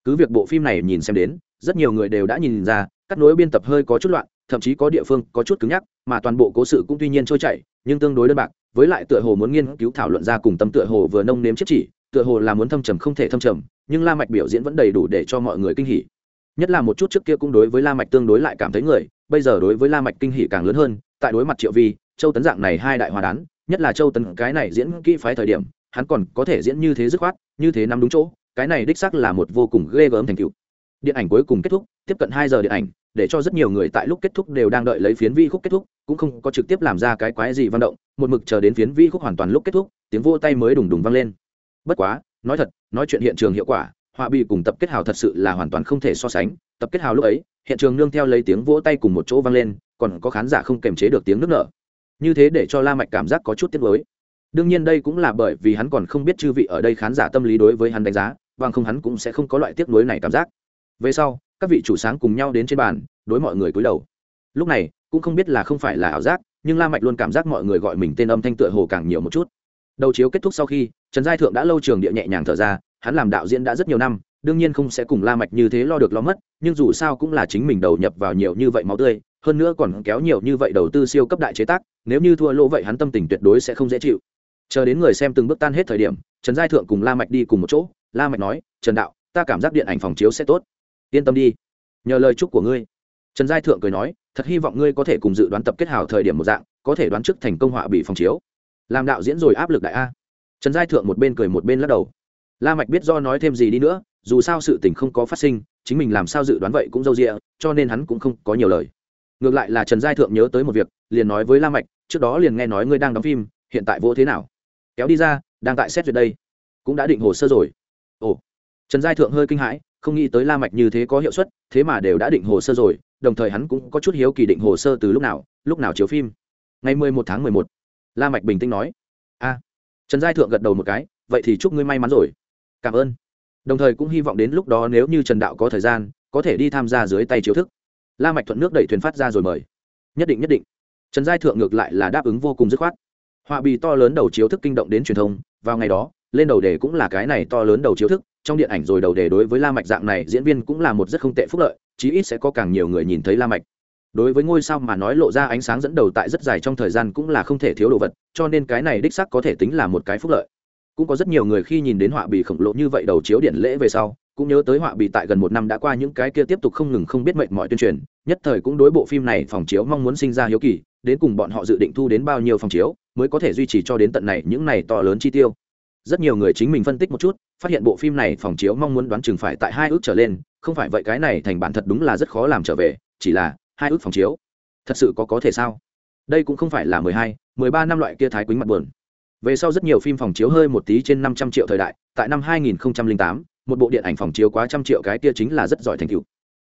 Cứ việc bộ phim này nhìn xem đến, rất nhiều người đều đã nhìn ra cắt nối biên tập hơi có chút loạn, thậm chí có địa phương có chút cứng nhắc, mà toàn bộ cố sự cũng tuy nhiên trôi chảy, nhưng tương đối đơn bạc, với lại tựa hồ muốn nghiên cứu thảo luận ra cùng tâm tựa hồ vừa nông nếm chiếc chỉ, tựa hồ là muốn thâm trầm không thể thâm trầm, nhưng la mạch biểu diễn vẫn đầy đủ để cho mọi người kinh hỉ. Nhất là một chút trước kia cũng đối với la mạch tương đối lại cảm thấy người, bây giờ đối với la mạch kinh hỉ càng lớn hơn, tại đối mặt triệu vi châu tấn dạng này hai đại hòa đán, nhất là châu tấn cái này diễn kỹ phái thời điểm, hắn còn có thể diễn như thế dứt khoát, như thế nắm đúng chỗ, cái này đích xác là một vô cùng ghê gớm thành tựu. Điện ảnh cuối cùng kết thúc, tiếp cận hai giờ điện ảnh, để cho rất nhiều người tại lúc kết thúc đều đang đợi lấy phiến vi khúc kết thúc, cũng không có trực tiếp làm ra cái quái gì văn động, một mực chờ đến phiến vi khúc hoàn toàn lúc kết thúc, tiếng vô tay mới đùng đùng vang lên. Bất quá, nói thật, nói chuyện hiện trường hiệu quả, họa bị cùng tập kết hào thật sự là hoàn toàn không thể so sánh, tập kết hào lúc ấy, hiện trường nương theo lấy tiếng vỗ tay cùng một chỗ vang lên, còn có khán giả không kềm chế được tiếng nước nở như thế để cho la mạch cảm giác có chút tiếc nuối. Đương nhiên đây cũng là bởi vì hắn còn không biết chư vị ở đây khán giả tâm lý đối với hắn đánh giá, bằng không hắn cũng sẽ không có loại tiếc nuối này cảm giác. Về sau, các vị chủ sáng cùng nhau đến trên bàn, đối mọi người cúi đầu. Lúc này, cũng không biết là không phải là ảo giác, nhưng la mạch luôn cảm giác mọi người gọi mình tên âm thanh tựa hồ càng nhiều một chút. Đầu chiếu kết thúc sau khi, trần giai thượng đã lâu trường địa nhẹ nhàng thở ra, hắn làm đạo diễn đã rất nhiều năm, đương nhiên không sẽ cùng la mạch như thế lo được lo mất, nhưng dù sao cũng là chính mình đầu nhập vào nhiều như vậy máu tươi, hơn nữa còn kéo nhiều như vậy đầu tư siêu cấp đại chế tác nếu như thua lỗ vậy hắn tâm tình tuyệt đối sẽ không dễ chịu. Chờ đến người xem từng bước tan hết thời điểm, trần giai thượng cùng la mạch đi cùng một chỗ. La mạch nói, trần đạo, ta cảm giác điện ảnh phòng chiếu sẽ tốt. Yên tâm đi, nhờ lời chúc của ngươi. Trần giai thượng cười nói, thật hy vọng ngươi có thể cùng dự đoán tập kết hảo thời điểm một dạng, có thể đoán trước thành công họa bị phòng chiếu. Làm đạo diễn rồi áp lực đại a. Trần giai thượng một bên cười một bên lắc đầu. La mạch biết do nói thêm gì đi nữa, dù sao sự tình không có phát sinh, chính mình làm sao dự đoán vậy cũng dâu dịa, cho nên hắn cũng không có nhiều lời. Ngược lại là trần giai thượng nhớ tới một việc, liền nói với la mạch trước đó liền nghe nói ngươi đang đóng phim, hiện tại vô thế nào? Kéo đi ra, đang tại xét duyệt đây. Cũng đã định hồ sơ rồi. Ồ. Trần giai thượng hơi kinh hãi, không nghĩ tới la mạch như thế có hiệu suất, thế mà đều đã định hồ sơ rồi, đồng thời hắn cũng có chút hiếu kỳ định hồ sơ từ lúc nào lúc nào chiếu phim. Ngày mười một tháng mười một, la mạch bình tĩnh nói. A. Trần giai thượng gật đầu một cái, vậy thì chúc ngươi may mắn rồi. Cảm ơn. Đồng thời cũng hy vọng đến lúc đó nếu như trần đạo có thời gian, có thể đi tham gia dưới tay chiếu thức. La mạch thuận nước đẩy thuyền phát ra rồi mời. Nhất định nhất định trần giai thượng ngược lại là đáp ứng vô cùng dứt khoát. Họa bì to lớn đầu chiếu thức kinh động đến truyền thông, vào ngày đó, lên đầu đề cũng là cái này to lớn đầu chiếu thức, trong điện ảnh rồi đầu đề đối với la mạch dạng này, diễn viên cũng là một rất không tệ phúc lợi, chí ít sẽ có càng nhiều người nhìn thấy la mạch. Đối với ngôi sao mà nói lộ ra ánh sáng dẫn đầu tại rất dài trong thời gian cũng là không thể thiếu đồ vật, cho nên cái này đích xác có thể tính là một cái phúc lợi. Cũng có rất nhiều người khi nhìn đến họa bì khổng lồ như vậy đầu chiếu điện lễ về sau, cũng nhớ tới họa bì tại gần một năm đã qua những cái kia tiếp tục không ngừng không biết mệnh mọi tuyên truyền nhất thời cũng đối bộ phim này phòng chiếu mong muốn sinh ra hiếu kỳ, đến cùng bọn họ dự định thu đến bao nhiêu phòng chiếu, mới có thể duy trì cho đến tận này những này to lớn chi tiêu. Rất nhiều người chính mình phân tích một chút, phát hiện bộ phim này phòng chiếu mong muốn đoán chừng phải tại hai ước trở lên, không phải vậy cái này thành bản thật đúng là rất khó làm trở về, chỉ là hai ước phòng chiếu. Thật sự có có thể sao? Đây cũng không phải là mười hai, mười ba năm loại kia thái quýnh mặt buồn. Về sau rất nhiều phim phòng chiếu hơi một tí trên năm trăm triệu thời đại, tại năm hai nghìn tám, một bộ điện ảnh phòng chiếu quá trăm triệu cái kia chính là rất giỏi thành tựu.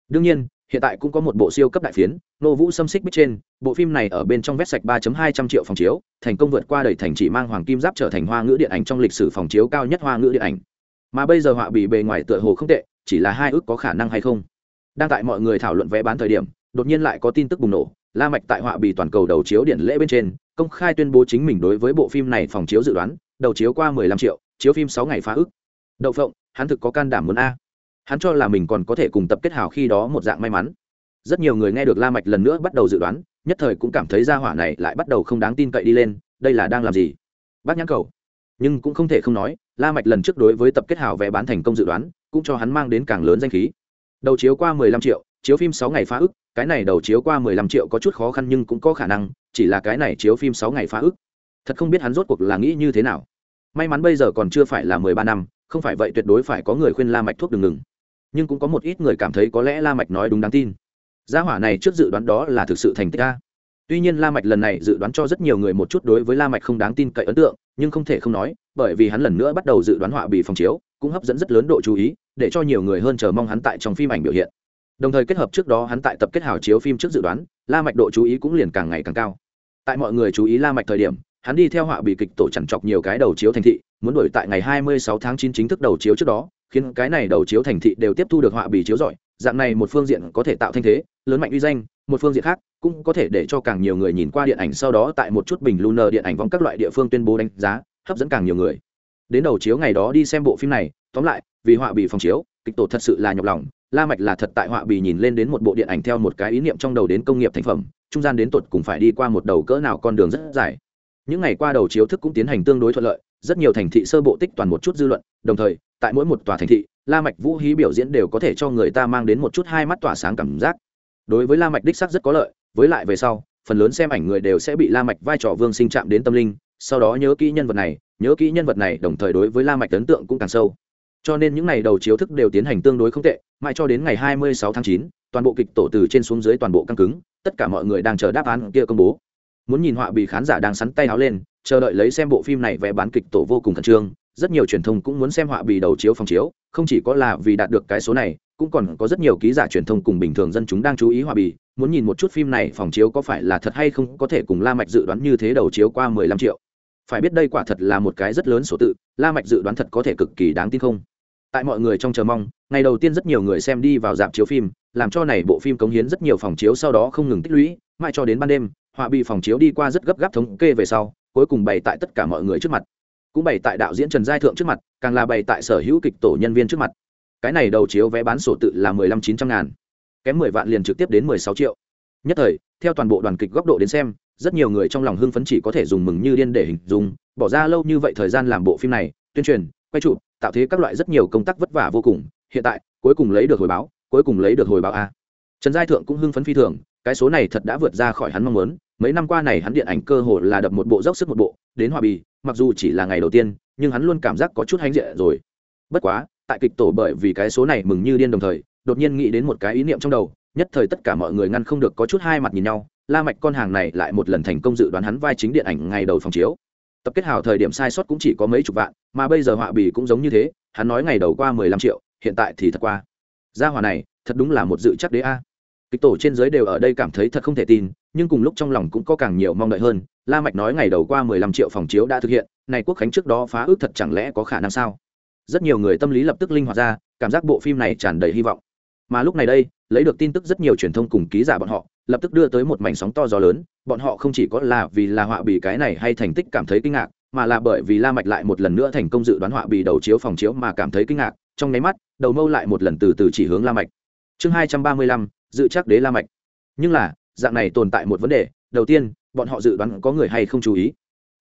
Đương nhiên hiện tại cũng có một bộ siêu cấp đại phiến, nô vũ xâm xích bích trên, bộ phim này ở bên trong vét sạch 3 hai trăm triệu phòng chiếu, thành công vượt qua đầy thành chỉ mang hoàng kim giáp trở thành hoa ngữ điện ảnh trong lịch sử phòng chiếu cao nhất hoa ngữ điện ảnh. Mà bây giờ họa bị bề ngoài tựa hồ không tệ, chỉ là hai ước có khả năng hay không? Đang tại mọi người thảo luận vé bán thời điểm, đột nhiên lại có tin tức bùng nổ, la mạch tại họa bị toàn cầu đầu chiếu điện lễ bên trên, công khai tuyên bố chính mình đối với bộ phim này phòng chiếu dự đoán, đầu chiếu qua 15 triệu, chiếu phim 6 ngày phá ước. Đậu phộng, hắn thực có can đảm muốn a hắn cho là mình còn có thể cùng tập kết hào khi đó một dạng may mắn. Rất nhiều người nghe được la mạch lần nữa bắt đầu dự đoán, nhất thời cũng cảm thấy gia hỏa này lại bắt đầu không đáng tin cậy đi lên, đây là đang làm gì? Bác nhãn cầu. Nhưng cũng không thể không nói, la mạch lần trước đối với tập kết hào vẽ bán thành công dự đoán, cũng cho hắn mang đến càng lớn danh khí. Đầu chiếu qua 15 triệu, chiếu phim 6 ngày phá ức, cái này đầu chiếu qua 15 triệu có chút khó khăn nhưng cũng có khả năng, chỉ là cái này chiếu phim 6 ngày phá ức. Thật không biết hắn rốt cuộc là nghĩ như thế nào. May mắn bây giờ còn chưa phải là 13 năm, không phải vậy tuyệt đối phải có người khuyên la mạch thuốc đừng ngừng nhưng cũng có một ít người cảm thấy có lẽ la mạch nói đúng đáng tin. Gia hỏa này trước dự đoán đó là thực sự thành tích a. Tuy nhiên la mạch lần này dự đoán cho rất nhiều người một chút đối với la mạch không đáng tin cậy ấn tượng, nhưng không thể không nói, bởi vì hắn lần nữa bắt đầu dự đoán họa bị phòng chiếu, cũng hấp dẫn rất lớn độ chú ý, để cho nhiều người hơn chờ mong hắn tại trong phim ảnh biểu hiện. Đồng thời kết hợp trước đó hắn tại tập kết hào chiếu phim trước dự đoán, la mạch độ chú ý cũng liền càng ngày càng cao. Tại mọi người chú ý la mạch thời điểm, hắn đi theo họa bị kịch tổ chằn chọc nhiều cái đầu chiếu thành thị, muốn đổi tại ngày 26 tháng 9 chính thức đầu chiếu trước đó khiến cái này đầu chiếu thành thị đều tiếp thu được họa bì chiếu giỏi dạng này một phương diện có thể tạo thanh thế, lớn mạnh uy danh, một phương diện khác cũng có thể để cho càng nhiều người nhìn qua điện ảnh sau đó tại một chút bình lunar điện ảnh vòng các loại địa phương tuyên bố đánh giá, hấp dẫn càng nhiều người. Đến đầu chiếu ngày đó đi xem bộ phim này, tóm lại, vì họa bì phòng chiếu, kịch tổ thật sự là nhọc lòng, la mạch là thật tại họa bì nhìn lên đến một bộ điện ảnh theo một cái ý niệm trong đầu đến công nghiệp thành phẩm, trung gian đến tột cùng phải đi qua một đầu cỡ nào con đường rất dài. Những ngày qua đầu chiếu thức cũng tiến hành tương đối thuận lợi, rất nhiều thành thị sơ bộ tích toàn một chút dư luận, đồng thời tại mỗi một tòa thành thị la mạch vũ hí biểu diễn đều có thể cho người ta mang đến một chút hai mắt tỏa sáng cảm giác. Đối với la mạch đích sắc rất có lợi với lại về sau phần lớn xem ảnh người đều sẽ bị la mạch vai trò vương sinh chạm đến tâm linh sau đó nhớ kỹ nhân vật này nhớ kỹ nhân vật này đồng thời đối với la mạch ấn tượng cũng càng sâu. Cho nên những ngày đầu chiếu thức đều tiến hành tương đối không tệ mãi cho đến ngày 26 tháng 9, toàn bộ kịch tổ từ trên xuống dưới toàn bộ căng cứng tất cả mọi người đang chờ đáp án kia công bố. Muốn nhìn họa bị khán giả đang sắn tay áo lên chờ đợi lấy xem bộ phim này vé bán kịch tổ vô cùng khẩn trương rất nhiều truyền thông cũng muốn xem họa bị đầu chiếu phòng chiếu, không chỉ có là vì đạt được cái số này, cũng còn có rất nhiều ký giả truyền thông cùng bình thường dân chúng đang chú ý họa bì muốn nhìn một chút phim này phòng chiếu có phải là thật hay không, có thể cùng la mạch dự đoán như thế đầu chiếu qua mười lăm triệu. Phải biết đây quả thật là một cái rất lớn số tự, la mạch dự đoán thật có thể cực kỳ đáng tin không? Tại mọi người trong chờ mong, ngày đầu tiên rất nhiều người xem đi vào dạp chiếu phim, làm cho này bộ phim cống hiến rất nhiều phòng chiếu sau đó không ngừng tích lũy, mãi cho đến ban đêm, họa bị phòng chiếu đi qua rất gấp gáp thống kê về sau, cuối cùng bày tại tất cả mọi người trước mặt cũng bày tại đạo diễn trần giai thượng trước mặt, càng là bày tại sở hữu kịch tổ nhân viên trước mặt. Cái này đầu chiếu vé bán sổ tự là mười lăm chín trăm ngàn, kém mười vạn liền trực tiếp đến mười sáu triệu. Nhất thời, theo toàn bộ đoàn kịch góc độ đến xem, rất nhiều người trong lòng hưng phấn chỉ có thể dùng mừng như điên để hình dung, bỏ ra lâu như vậy thời gian làm bộ phim này, tuyên truyền, quay trụ tạo thế các loại rất nhiều công tác vất vả vô cùng, hiện tại, cuối cùng lấy được hồi báo, cuối cùng lấy được hồi báo a. Trần giai thượng cũng hưng phấn phi thường, cái số này thật đã vượt ra khỏi hắn mong muốn, mấy năm qua này hắn điện ảnh cơ hồ là đập một bộ dốc sức một bộ, đến hòa bì mặc dù chỉ là ngày đầu tiên, nhưng hắn luôn cảm giác có chút hãnh diện rồi. Bất quá, tại kịch tổ bởi vì cái số này mừng như điên đồng thời, đột nhiên nghĩ đến một cái ý niệm trong đầu, nhất thời tất cả mọi người ngăn không được có chút hai mặt nhìn nhau, la mạch con hàng này lại một lần thành công dự đoán hắn vai chính điện ảnh ngày đầu phòng chiếu. Tập kết hào thời điểm sai sót cũng chỉ có mấy chục vạn, mà bây giờ họa bì cũng giống như thế, hắn nói ngày đầu qua mười lăm triệu, hiện tại thì thật qua. Gia hỏa này, thật đúng là một dự chắc đế a. Kịch tổ trên giới đều ở đây cảm thấy thật không thể tin, nhưng cùng lúc trong lòng cũng có càng nhiều mong đợi hơn la mạch nói ngày đầu qua mười lăm triệu phòng chiếu đã thực hiện, này quốc khánh trước đó phá ước thật chẳng lẽ có khả năng sao? Rất nhiều người tâm lý lập tức linh hoạt ra, cảm giác bộ phim này tràn đầy hy vọng. Mà lúc này đây, lấy được tin tức rất nhiều truyền thông cùng ký giả bọn họ, lập tức đưa tới một mảnh sóng to gió lớn, bọn họ không chỉ có là vì là họa bì cái này hay thành tích cảm thấy kinh ngạc, mà là bởi vì la mạch lại một lần nữa thành công dự đoán họa bì đầu chiếu phòng chiếu mà cảm thấy kinh ngạc, trong nháy mắt, đầu mâu lại một lần từ từ chỉ hướng la mạch. Chương hai trăm ba mươi lăm, dự chắc đế la mạch. Nhưng là, dạng này tồn tại một vấn đề, đầu tiên bọn họ dự đoán có người hay không chú ý.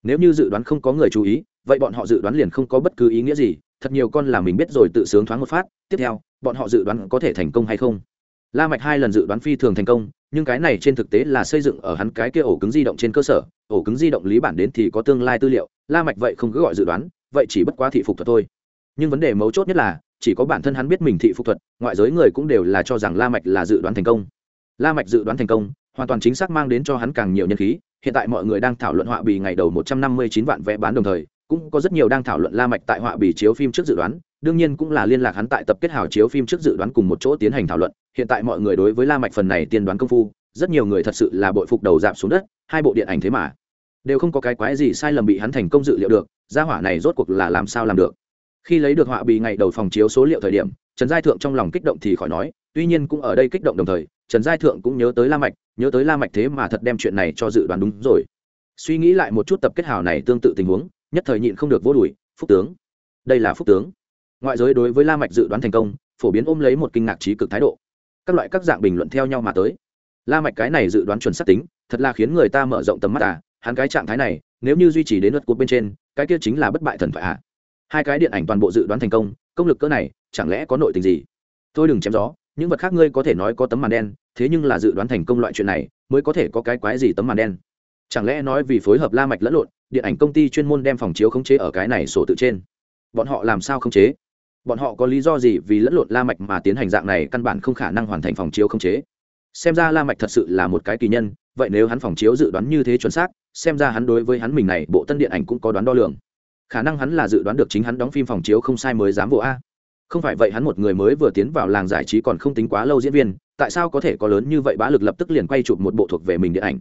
Nếu như dự đoán không có người chú ý, vậy bọn họ dự đoán liền không có bất cứ ý nghĩa gì. Thật nhiều con là mình biết rồi tự sướng thoáng một phát, tiếp theo, bọn họ dự đoán có thể thành công hay không? La mạch hai lần dự đoán phi thường thành công, nhưng cái này trên thực tế là xây dựng ở hắn cái kia ổ cứng di động trên cơ sở. Ổ cứng di động lý bản đến thì có tương lai tư liệu, la mạch vậy không cứ gọi dự đoán, vậy chỉ bất quá thị phục thuật thôi. Nhưng vấn đề mấu chốt nhất là, chỉ có bản thân hắn biết mình thị phục thuật, ngoại giới người cũng đều là cho rằng la mạch là dự đoán thành công. La mạch dự đoán thành công hoàn toàn chính xác mang đến cho hắn càng nhiều nhân khí. Hiện tại mọi người đang thảo luận họa bì ngày đầu 159 vạn vé bán đồng thời, cũng có rất nhiều đang thảo luận la mạch tại họa bì chiếu phim trước dự đoán. Đương nhiên cũng là liên lạc hắn tại tập kết hảo chiếu phim trước dự đoán cùng một chỗ tiến hành thảo luận. Hiện tại mọi người đối với la mạch phần này tiên đoán công phu, rất nhiều người thật sự là bội phục đầu giảm xuống đất, hai bộ điện ảnh thế mà. Đều không có cái quái gì sai lầm bị hắn thành công dự liệu được, gia hỏa này rốt cuộc là làm sao làm được. Khi lấy được họa bì ngày đầu phòng chiếu số liệu thời điểm, trần giai thượng trong lòng kích động thì khỏi nói tuy nhiên cũng ở đây kích động đồng thời, trần giai thượng cũng nhớ tới la mạch, nhớ tới la mạch thế mà thật đem chuyện này cho dự đoán đúng rồi. Suy nghĩ lại một chút tập kết hào này tương tự tình huống, nhất thời nhịn không được vô đuổi phúc tướng, đây là phúc tướng. Ngoại giới đối với la mạch dự đoán thành công, phổ biến ôm lấy một kinh ngạc trí cực thái độ. Các loại các dạng bình luận theo nhau mà tới. La mạch cái này dự đoán chuẩn xác tính, thật là khiến người ta mở rộng tầm mắt à hắn cái trạng thái này, nếu như duy trì đến lượt cuộc bên trên, cái kia chính là bất bại thần thoại à. Hai cái điện ảnh toàn bộ dự đoán thành công công lực cỡ này, chẳng lẽ có nội tình gì? Thôi đừng chém gió những vật khác ngươi có thể nói có tấm màn đen, thế nhưng là dự đoán thành công loại chuyện này, mới có thể có cái quái gì tấm màn đen. Chẳng lẽ nói vì phối hợp la mạch lẫn lộn, điện ảnh công ty chuyên môn đem phòng chiếu khống chế ở cái này sổ tự trên? Bọn họ làm sao khống chế? Bọn họ có lý do gì vì lẫn lộn la mạch mà tiến hành dạng này căn bản không khả năng hoàn thành phòng chiếu khống chế? Xem ra la mạch thật sự là một cái kỳ nhân, vậy nếu hắn phòng chiếu dự đoán như thế chuẩn xác, xem ra hắn đối với hắn mình này bộ tân điện ảnh cũng có đoán đo lường. Khả năng hắn là dự đoán được chính hắn đóng phim phòng chiếu không sai mới dám vô a không phải vậy hắn một người mới vừa tiến vào làng giải trí còn không tính quá lâu diễn viên, tại sao có thể có lớn như vậy bá lực lập tức liền quay chụp một bộ thuộc về mình điện ảnh?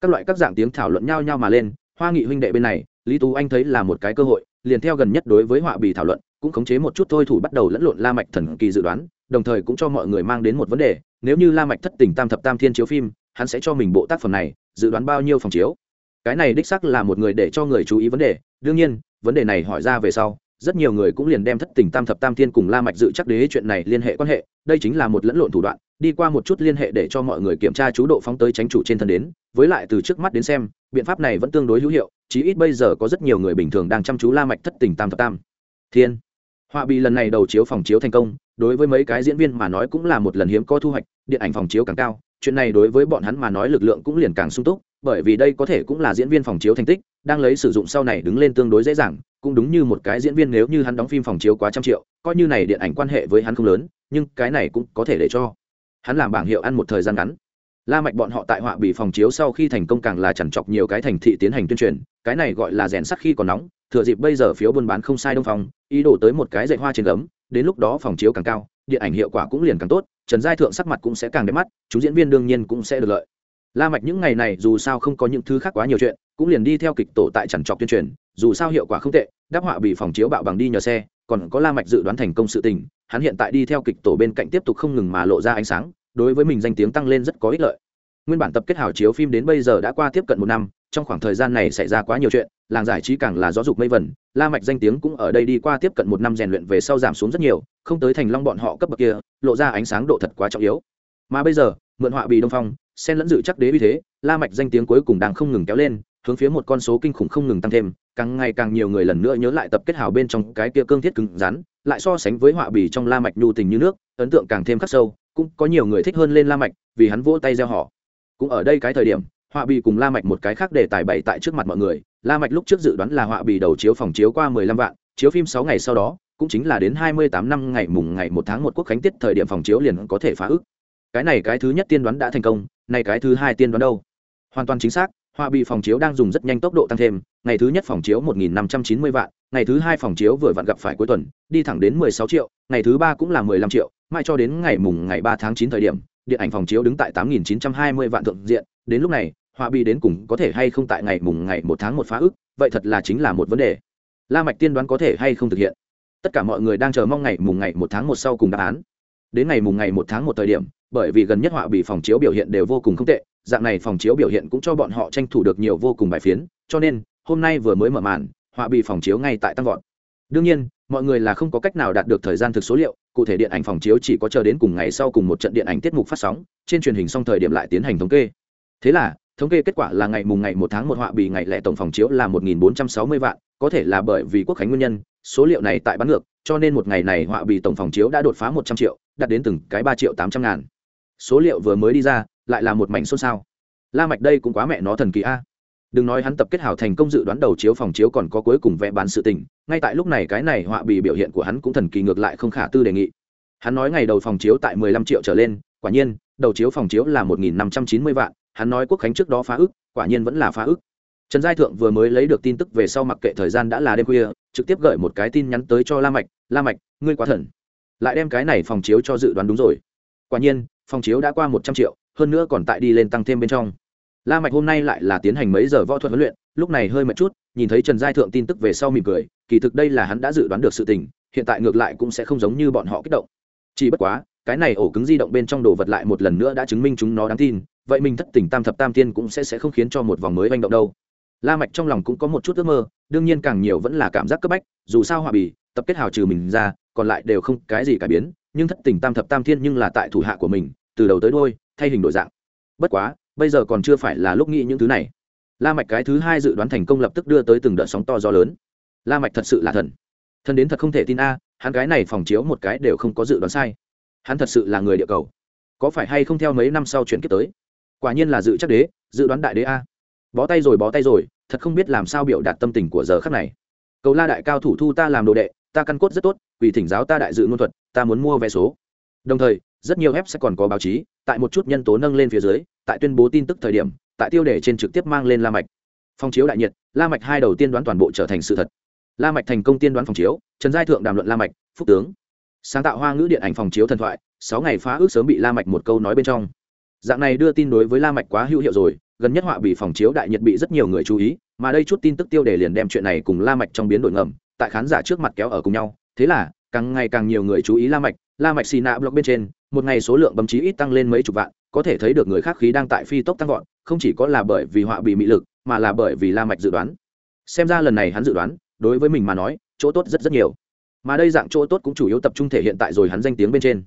Các loại các dạng tiếng thảo luận nhau nhau mà lên, hoa nghị huynh đệ bên này, lý tú anh thấy là một cái cơ hội, liền theo gần nhất đối với họa bì thảo luận, cũng khống chế một chút thôi thủ bắt đầu lẫn lộn la mạch thần kỳ dự đoán, đồng thời cũng cho mọi người mang đến một vấn đề, nếu như la mạch thất tình tam thập tam thiên chiếu phim, hắn sẽ cho mình bộ tác phẩm này, dự đoán bao nhiêu phòng chiếu? Cái này đích xác là một người để cho người chú ý vấn đề, đương nhiên, vấn đề này hỏi ra về sau rất nhiều người cũng liền đem thất tình tam thập tam thiên cùng la mạch dự chắc đế chuyện này liên hệ quan hệ, đây chính là một lẫn lộn thủ đoạn, đi qua một chút liên hệ để cho mọi người kiểm tra chú độ phóng tới tránh chủ trên thân đến, với lại từ trước mắt đến xem, biện pháp này vẫn tương đối hữu hiệu, chí ít bây giờ có rất nhiều người bình thường đang chăm chú la mạch thất tình tam thập tam thiên. Họa bị lần này đầu chiếu phòng chiếu thành công, đối với mấy cái diễn viên mà nói cũng là một lần hiếm có thu hoạch, điện ảnh phòng chiếu càng cao, chuyện này đối với bọn hắn mà nói lực lượng cũng liền càng sung túc bởi vì đây có thể cũng là diễn viên phòng chiếu thành tích, đang lấy sử dụng sau này đứng lên tương đối dễ dàng, cũng đúng như một cái diễn viên nếu như hắn đóng phim phòng chiếu quá trăm triệu, coi như này điện ảnh quan hệ với hắn không lớn, nhưng cái này cũng có thể để cho hắn làm bảng hiệu ăn một thời gian ngắn. La mạch bọn họ tại họa bị phòng chiếu sau khi thành công càng là chằn chọc nhiều cái thành thị tiến hành tuyên truyền, cái này gọi là rèn sắt khi còn nóng, thừa dịp bây giờ phiếu buôn bán không sai đông phòng ý đồ tới một cái dạy hoa trên gấm, đến lúc đó phòng chiếu càng cao, điện ảnh hiệu quả cũng liền càng tốt, trần giai thượng sắc mặt cũng sẽ càng đẹp mắt, chúng diễn viên đương nhiên cũng sẽ được lợi la mạch những ngày này dù sao không có những thứ khác quá nhiều chuyện, cũng liền đi theo kịch tổ tại chằn trọc tuyên truyền, dù sao hiệu quả không tệ, đáp họa bị phòng chiếu bạo bằng đi nhờ xe, còn có la mạch dự đoán thành công sự tình, hắn hiện tại đi theo kịch tổ bên cạnh tiếp tục không ngừng mà lộ ra ánh sáng, đối với mình danh tiếng tăng lên rất có ích lợi. Nguyên bản tập kết hảo chiếu phim đến bây giờ đã qua tiếp cận một năm, trong khoảng thời gian này xảy ra quá nhiều chuyện, làng giải trí càng là gió dục mây vẩn la mạch danh tiếng cũng ở đây đi qua tiếp cận một năm rèn luyện về sau giảm xuống rất nhiều, không tới thành long bọn họ cấp bậc kia, lộ ra ánh sáng độ thật quá trọng yếu. Mà bây giờ, mượn họa bị đông phong sen lẫn dự chắc đế uy thế, la mạch danh tiếng cuối cùng đang không ngừng kéo lên, hướng phía một con số kinh khủng không ngừng tăng thêm, càng ngày càng nhiều người lần nữa nhớ lại tập kết hào bên trong cái kia cương thiết cứng rắn, lại so sánh với họa bì trong la mạch nhu tình như nước, ấn tượng càng thêm khắc sâu, cũng có nhiều người thích hơn lên la mạch, vì hắn vỗ tay gieo họ. Cũng ở đây cái thời điểm, họa bì cùng la mạch một cái khác để tài bày tại trước mặt mọi người, la mạch lúc trước dự đoán là họa bì đầu chiếu phòng chiếu qua 15 vạn, chiếu phim 6 ngày sau đó, cũng chính là đến 28 năm ngày mùng ngày 1 tháng 1 quốc khánh tiết thời điểm phòng chiếu liền có thể phá ức cái này cái thứ nhất tiên đoán đã thành công này cái thứ hai tiên đoán đâu? Hoàn toàn chính xác họa bị phòng chiếu đang dùng rất nhanh tốc độ tăng thêm, ngày thứ nhất phòng chiếu 1.590 vạn, ngày thứ hai phòng chiếu vừa vặn gặp phải cuối tuần, đi thẳng đến 16 triệu, ngày thứ ba cũng là 15 triệu mai cho đến ngày mùng ngày 3 tháng 9 thời điểm, điện ảnh phòng chiếu đứng tại 8.920 vạn thượng diện, đến lúc này họa bị đến cùng có thể hay không tại ngày mùng ngày 1 tháng 1 phá ức, vậy thật là chính là một vấn đề. La mạch tiên đoán có thể hay không thực hiện? Tất cả mọi người đang chờ mong ngày mùng ngày 1 tháng 1 sau cùng đáp án. Đến ngày mùng ngày 1 tháng 1 thời điểm bởi vì gần nhất họa bị phòng chiếu biểu hiện đều vô cùng không tệ, dạng này phòng chiếu biểu hiện cũng cho bọn họ tranh thủ được nhiều vô cùng bài phiến, cho nên, hôm nay vừa mới mở màn, họa bị phòng chiếu ngay tại tăng vọt. Đương nhiên, mọi người là không có cách nào đạt được thời gian thực số liệu, cụ thể điện ảnh phòng chiếu chỉ có chờ đến cùng ngày sau cùng một trận điện ảnh tiết mục phát sóng, trên truyền hình xong thời điểm lại tiến hành thống kê. Thế là, thống kê kết quả là ngày mùng ngày một tháng một họa bị ngày lẻ tổng phòng chiếu là một nghìn bốn trăm sáu mươi vạn, có thể là bởi vì quốc khánh nguyên nhân, số liệu này tại bán ngược, cho nên một ngày này họa bị tổng phòng chiếu đã đột phá một trăm triệu, đạt đến từng cái ba triệu tám trăm ngàn số liệu vừa mới đi ra, lại là một mảnh xôn xao. La mạch đây cũng quá mẹ nó thần kỳ a. Đừng nói hắn tập kết hảo thành công dự đoán đầu chiếu phòng chiếu còn có cuối cùng vẽ bán sự tình, ngay tại lúc này cái này họa bị biểu hiện của hắn cũng thần kỳ ngược lại không khả tư đề nghị. Hắn nói ngày đầu phòng chiếu tại 15 triệu trở lên, quả nhiên, đầu chiếu phòng chiếu là 1.590 vạn, hắn nói quốc khánh trước đó phá ức, quả nhiên vẫn là phá ức. Trần giai thượng vừa mới lấy được tin tức về sau mặc kệ thời gian đã là đêm khuya, trực tiếp gửi một cái tin nhắn tới cho la mạch la mạch, ngươi quá thần. Lại đem cái này phòng chiếu cho dự đoán đúng rồi. Quả nhiên phòng chiếu đã qua một trăm triệu, hơn nữa còn tại đi lên tăng thêm bên trong. La mạch hôm nay lại là tiến hành mấy giờ võ thuật huấn luyện, lúc này hơi mệt chút, nhìn thấy trần giai thượng tin tức về sau mỉm cười, kỳ thực đây là hắn đã dự đoán được sự tình, hiện tại ngược lại cũng sẽ không giống như bọn họ kích động. Chỉ bất quá, cái này ổ cứng di động bên trong đồ vật lại một lần nữa đã chứng minh chúng nó đáng tin, vậy mình thất tình tam thập tam tiên cũng sẽ sẽ không khiến cho một vòng mới manh động đâu. La mạch trong lòng cũng có một chút ước mơ, đương nhiên càng nhiều vẫn là cảm giác cấp bách, dù sao hòa bì, tập kết hào trừ mình ra, còn lại đều không cái gì cải biến nhưng thất tình tam thập tam thiên nhưng là tại thủ hạ của mình, từ đầu tới đôi thay hình đổi dạng. Bất quá, bây giờ còn chưa phải là lúc nghĩ những thứ này. La mạch cái thứ hai dự đoán thành công lập tức đưa tới từng đợt sóng to gió lớn. La mạch thật sự là thần. Thần đến thật không thể tin a, hắn cái này phòng chiếu một cái đều không có dự đoán sai. Hắn thật sự là người địa cầu. Có phải hay không theo mấy năm sau chuyển kiếp tới? Quả nhiên là dự chắc đế, dự đoán đại đế a. Bó tay rồi, bó tay rồi, thật không biết làm sao biểu đạt tâm tình của giờ khắc này. Cầu la đại cao thủ thu ta làm đồ đệ ta căn cốt rất tốt vì thỉnh giáo ta đại dự ngôn thuật, ta muốn mua vé số. Đồng thời, rất nhiều ép sẽ còn có báo chí, tại một chút nhân tố nâng lên phía dưới, tại tuyên bố tin tức thời điểm, tại tiêu đề trên trực tiếp mang lên la mạch. Phong chiếu đại nhiệt, la mạch hai đầu tiên đoán toàn bộ trở thành sự thật. La mạch thành công tiên đoán phòng chiếu, trần giai thượng đàm luận la mạch, phúc tướng. Sáng tạo hoa ngữ điện ảnh phòng chiếu thần thoại, sáu ngày phá ước sớm bị la mạch một câu nói bên trong. Dạng này đưa tin đối với la mạch quá hữu hiệu rồi, gần nhất họa bị phòng chiếu đại nhiệt bị rất nhiều người chú ý, mà đây chút tin tức tiêu đề liền đem chuyện này cùng la mạch trong biến đổi ngầm tại khán giả trước mặt kéo ở cùng nhau. Thế là, càng ngày càng nhiều người chú ý la mạch la mạch xì nạ blog bên trên, một ngày số lượng bấm chí ít tăng lên mấy chục vạn, có thể thấy được người khác khí đang tại phi tốc tăng vọt, không chỉ có là bởi vì họa bị mị lực, mà là bởi vì la mạch dự đoán. Xem ra lần này hắn dự đoán, đối với mình mà nói, chỗ tốt rất rất nhiều. Mà đây dạng chỗ tốt cũng chủ yếu tập trung thể hiện tại rồi hắn danh tiếng bên trên.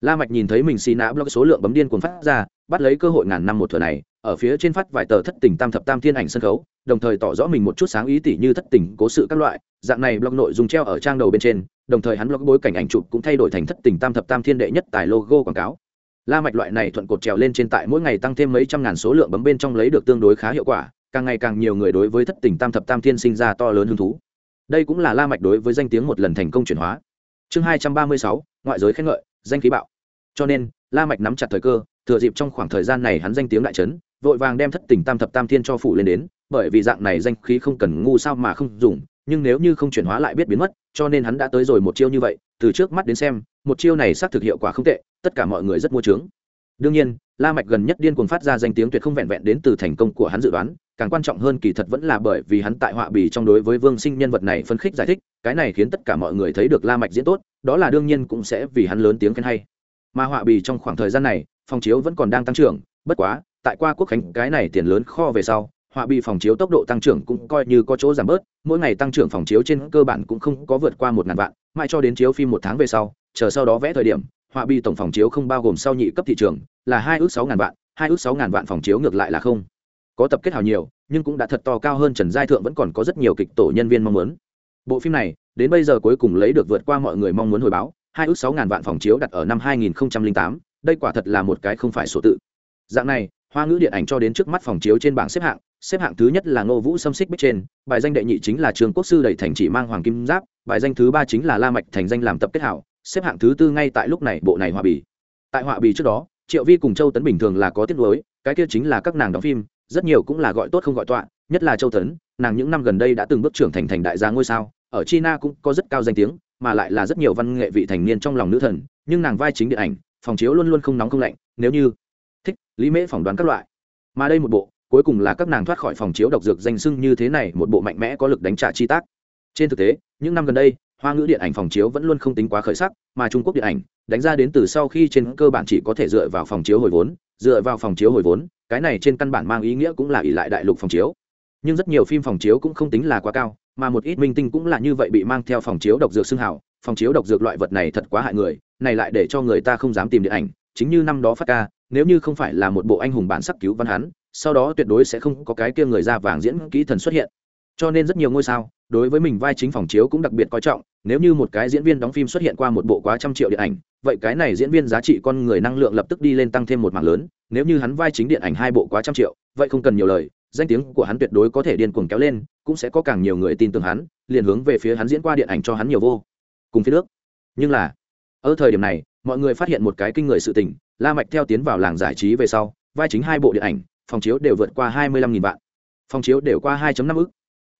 La mạch nhìn thấy mình xì nã blog số lượng bấm điên cuồng phát ra, bắt lấy cơ hội ngàn năm một thừa này ở phía trên phát vài tờ thất tình tam thập tam thiên ảnh sân khấu, đồng thời tỏ rõ mình một chút sáng ý tỉ như thất tình, cố sự các loại. Dạng này blog nội dung treo ở trang đầu bên trên, đồng thời hắn blog bối cảnh ảnh chụp cũng thay đổi thành thất tình tam thập tam thiên đệ nhất tài logo quảng cáo. La mạch loại này thuận cột trèo lên trên tại mỗi ngày tăng thêm mấy trăm ngàn số lượng bấm bên trong lấy được tương đối khá hiệu quả, càng ngày càng nhiều người đối với thất tình tam thập tam thiên sinh ra to lớn hứng thú. Đây cũng là la mạch đối với danh tiếng một lần thành công chuyển hóa. Chương hai trăm ba mươi sáu, ngoại giới khen ngợi, danh khí bạo. Cho nên, la mạch nắm chặt thời cơ, thừa dịp trong khoảng thời gian này hắn danh tiếng đại chấn vội vàng đem thất tình tam thập tam thiên cho phủ lên đến, bởi vì dạng này danh khí không cần ngu sao mà không dùng, nhưng nếu như không chuyển hóa lại biết biến mất, cho nên hắn đã tới rồi một chiêu như vậy, từ trước mắt đến xem, một chiêu này xác thực hiệu quả không tệ, tất cả mọi người rất mua trướng đương nhiên, la mạch gần nhất điên cuồng phát ra danh tiếng tuyệt không vẹn vẹn đến từ thành công của hắn dự đoán, càng quan trọng hơn kỳ thật vẫn là bởi vì hắn tại họa bì trong đối với vương sinh nhân vật này phân khích giải thích, cái này khiến tất cả mọi người thấy được la mạch diễn tốt, đó là đương nhiên cũng sẽ vì hắn lớn tiếng khen hay. Mà họa bì trong khoảng thời gian này phòng chiếu vẫn còn đang tăng trưởng, bất quá tại qua quốc khánh, cái này tiền lớn kho về sau, họa bị phòng chiếu tốc độ tăng trưởng cũng coi như có chỗ giảm bớt, mỗi ngày tăng trưởng phòng chiếu trên cơ bản cũng không có vượt qua một ngàn vạn, mãi cho đến chiếu phim một tháng về sau, chờ sau đó vẽ thời điểm, họa bi tổng phòng chiếu không bao gồm sau nhị cấp thị trường, là hai ước sáu ngàn vạn, hai ước sáu ngàn vạn phòng chiếu ngược lại là không. Có tập kết hào nhiều, nhưng cũng đã thật to cao hơn trần giai thượng vẫn còn có rất nhiều kịch tổ nhân viên mong muốn. Bộ phim này, đến bây giờ cuối cùng lấy được vượt qua mọi người mong muốn hồi báo, hai ước sáu ngàn vạn phòng chiếu đặt ở năm hai nghìn tám, đây quả thật là một cái không phải số tự. Dạng này hoa ngữ điện ảnh cho đến trước mắt phòng chiếu trên bảng xếp hạng xếp hạng thứ nhất là ngô vũ xâm xích bích trên, bài danh đệ nhị chính là trường quốc sư đầy thành chỉ mang hoàng kim giáp, bài danh thứ ba chính là la mạch thành danh làm tập kết hảo, xếp hạng thứ tư ngay tại lúc này bộ này họa bì. Tại họa bì trước đó, triệu vi cùng châu tấn bình thường là có tiết lối cái kia chính là các nàng đóng phim, rất nhiều cũng là gọi tốt không gọi tọa, nhất là châu tấn, nàng những năm gần đây đã từng bước trưởng thành thành đại gia ngôi sao, ở china cũng có rất cao danh tiếng, mà lại là rất nhiều văn nghệ vị thành niên trong lòng nữ thần, nhưng nàng vai chính điện ảnh, phòng chiếu luôn luôn không nóng không lạnh, nếu như thích, lý mễ phỏng đoán các loại. Mà đây một bộ, cuối cùng là các nàng thoát khỏi phòng chiếu độc dược danh sưng như thế này, một bộ mạnh mẽ có lực đánh trả chi tác. Trên thực tế, những năm gần đây, hoa ngữ điện ảnh phòng chiếu vẫn luôn không tính quá khởi sắc, mà trung quốc điện ảnh, đánh ra đến từ sau khi trên cơ bản chỉ có thể dựa vào phòng chiếu hồi vốn, dựa vào phòng chiếu hồi vốn, cái này trên căn bản mang ý nghĩa cũng là ỷ lại đại lục phòng chiếu. Nhưng rất nhiều phim phòng chiếu cũng không tính là quá cao, mà một ít minh tinh cũng là như vậy bị mang theo phòng chiếu độc dược xưng hảo phòng chiếu độc dược loại vật này thật quá hại người, này lại để cho người ta không dám tìm điện ảnh, chính như năm đó phát ca nếu như không phải là một bộ anh hùng bản sắc cứu văn hắn, sau đó tuyệt đối sẽ không có cái kia người da vàng diễn kỹ thần xuất hiện. Cho nên rất nhiều ngôi sao, đối với mình vai chính phòng chiếu cũng đặc biệt coi trọng, nếu như một cái diễn viên đóng phim xuất hiện qua một bộ quá trăm triệu điện ảnh, vậy cái này diễn viên giá trị con người năng lượng lập tức đi lên tăng thêm một mảng lớn, nếu như hắn vai chính điện ảnh hai bộ quá trăm triệu, vậy không cần nhiều lời, danh tiếng của hắn tuyệt đối có thể điên cuồng kéo lên, cũng sẽ có càng nhiều người tin tưởng hắn, liền hướng về phía hắn diễn qua điện ảnh cho hắn nhiều vô cùng phía nước nhưng là, ở thời điểm này, mọi người phát hiện một cái kinh người sự tình la mạch theo tiến vào làng giải trí về sau, vai chính hai bộ điện ảnh, phòng chiếu đều vượt qua hai mươi lăm nghìn vạn. Phòng chiếu đều qua 2 năm ức.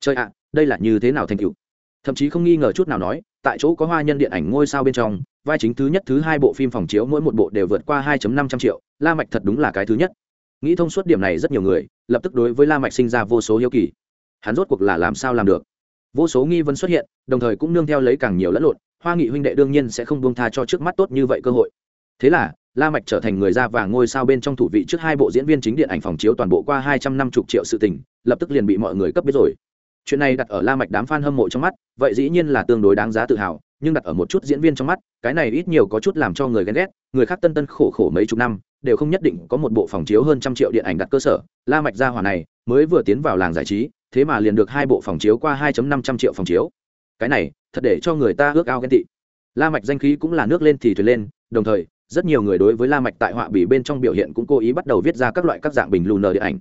Chơi ạ, đây là như thế nào thành tựu? Thậm chí không nghi ngờ chút nào nói, tại chỗ có hoa nhân điện ảnh ngôi sao bên trong, vai chính thứ nhất thứ hai bộ phim phòng chiếu mỗi một bộ đều vượt qua 2 năm trăm triệu, la mạch thật đúng là cái thứ nhất. Nghĩ thông suốt điểm này rất nhiều người, lập tức đối với la mạch sinh ra vô số hiếu kỳ. Hắn rốt cuộc là làm sao làm được? Vô số nghi vấn xuất hiện, đồng thời cũng nương theo lấy càng nhiều lẫn lộn, hoa nghị huynh đệ đương nhiên sẽ không buông tha cho trước mắt tốt như vậy cơ hội. Thế là la mạch trở thành người da vàng ngôi sao bên trong thủ vị trước hai bộ diễn viên chính điện ảnh phòng chiếu toàn bộ qua hai trăm năm mươi triệu sự tình, lập tức liền bị mọi người cấp biết rồi. Chuyện này đặt ở la mạch đám fan hâm mộ trong mắt, vậy dĩ nhiên là tương đối đáng giá tự hào, nhưng đặt ở một chút diễn viên trong mắt, cái này ít nhiều có chút làm cho người ghen ghét, người khác tân tân khổ khổ mấy chục năm, đều không nhất định có một bộ phòng chiếu hơn trăm triệu điện ảnh đặt cơ sở. La mạch gia hỏa này, mới vừa tiến vào làng giải trí, thế mà liền được hai bộ phòng chiếu qua 2 năm trăm triệu phòng chiếu. Cái này, thật để cho người ta ước ao ghen tị. La mạch danh khí cũng là nước lên thì thuyền lên, đồng thời rất nhiều người đối với la mạch tại họa bì bên trong biểu hiện cũng cố ý bắt đầu viết ra các loại các dạng bình lù nờ điện ảnh.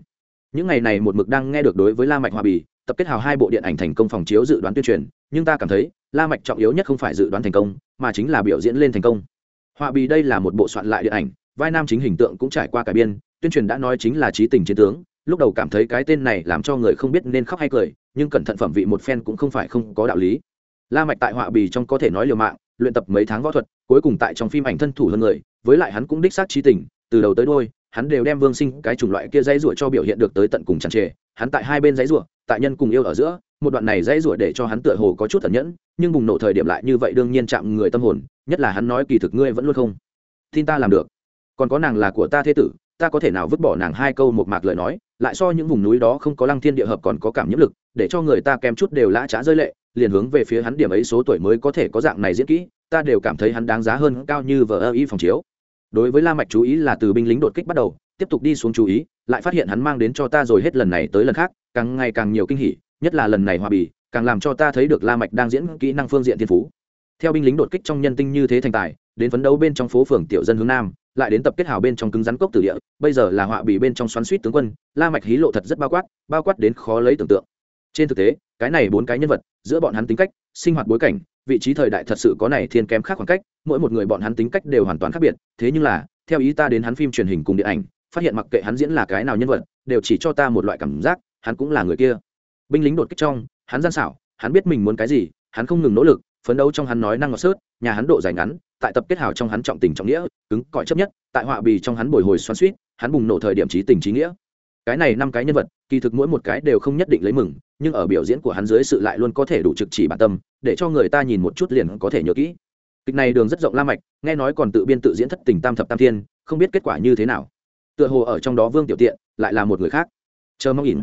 Những ngày này một mực đang nghe được đối với la mạch họa bì, tập kết hào hai bộ điện ảnh thành công phòng chiếu dự đoán tuyên truyền, nhưng ta cảm thấy, la mạch trọng yếu nhất không phải dự đoán thành công, mà chính là biểu diễn lên thành công. Họa bì đây là một bộ soạn lại điện ảnh, vai nam chính hình tượng cũng trải qua cải biên, tuyên truyền đã nói chính là trí tình chiến tướng, lúc đầu cảm thấy cái tên này làm cho người không biết nên khóc hay cười, nhưng cẩn thận phẩm vị một phen cũng không phải không có đạo lý. La mạch tại họa bì trong có thể nói liều mạng luyện tập mấy tháng võ thuật, cuối cùng tại trong phim ảnh thân thủ hơn người, với lại hắn cũng đích xác trí tình, từ đầu tới đôi hắn đều đem vương sinh cái chủng loại kia dãy rủa cho biểu hiện được tới tận cùng tràn trề, hắn tại hai bên dãy rủa, tại nhân cùng yêu ở giữa, một đoạn này dãy rủa để cho hắn tựa hồ có chút ẩn nhẫn, nhưng bùng nổ thời điểm lại như vậy đương nhiên chạm người tâm hồn, nhất là hắn nói kỳ thực ngươi vẫn luôn không tin ta làm được. Còn có nàng là của ta thế tử, ta có thể nào vứt bỏ nàng hai câu một mạc lời nói? Lại so những vùng núi đó không có lăng thiên địa hợp còn có cảm nhiễm lực, để cho người ta kém chút đều lã trá rơi lệ, liền hướng về phía hắn điểm ấy số tuổi mới có thể có dạng này diễn kỹ, ta đều cảm thấy hắn đáng giá hơn cao như vờ ơ y phòng chiếu. Đối với la mạch chú ý là từ binh lính đột kích bắt đầu, tiếp tục đi xuống chú ý, lại phát hiện hắn mang đến cho ta rồi hết lần này tới lần khác, càng ngày càng nhiều kinh hỉ, nhất là lần này hòa bì, càng làm cho ta thấy được la mạch đang diễn kỹ năng phương diện thiên phú theo binh lính đột kích trong nhân tinh như thế thành tài, đến phấn đấu bên trong phố phường tiểu dân hướng nam, lại đến tập kết hào bên trong cứng rắn cốc tử địa, bây giờ là họa bị bên trong xoắn suýt tướng quân, la mạch hí lộ thật rất bao quát bao quát đến khó lấy tưởng tượng. Trên thực tế, cái này bốn cái nhân vật, giữa bọn hắn tính cách, sinh hoạt bối cảnh, vị trí thời đại thật sự có này thiên kém khác khoảng cách, mỗi một người bọn hắn tính cách đều hoàn toàn khác biệt, thế nhưng là, theo ý ta đến hắn phim truyền hình cùng điện ảnh, phát hiện mặc kệ hắn diễn là cái nào nhân vật, đều chỉ cho ta một loại cảm giác, hắn cũng là người kia. Binh lính đột kích trong, hắn gian xảo, hắn biết mình muốn cái gì, hắn không ngừng nỗ lực phấn đấu trong hắn nói năng ngọt sớt, nhà hắn độ dài ngắn, tại tập kết hào trong hắn trọng tình trọng nghĩa, cứng cỏi chấp nhất, tại họa bì trong hắn bồi hồi xoắn suýt hắn bùng nổ thời điểm trí tình trí nghĩa. Cái này năm cái nhân vật, kỳ thực mỗi một cái đều không nhất định lấy mừng, nhưng ở biểu diễn của hắn dưới sự lại luôn có thể đủ trực chỉ bản tâm, để cho người ta nhìn một chút liền có thể nhớ kỹ. Kịch này đường rất rộng la mạch, nghe nói còn tự biên tự diễn thất tình tam thập tam thiên, không biết kết quả như thế nào. Tựa hồ ở trong đó vương tiểu tiện lại là một người khác. Chờ mong nhìn.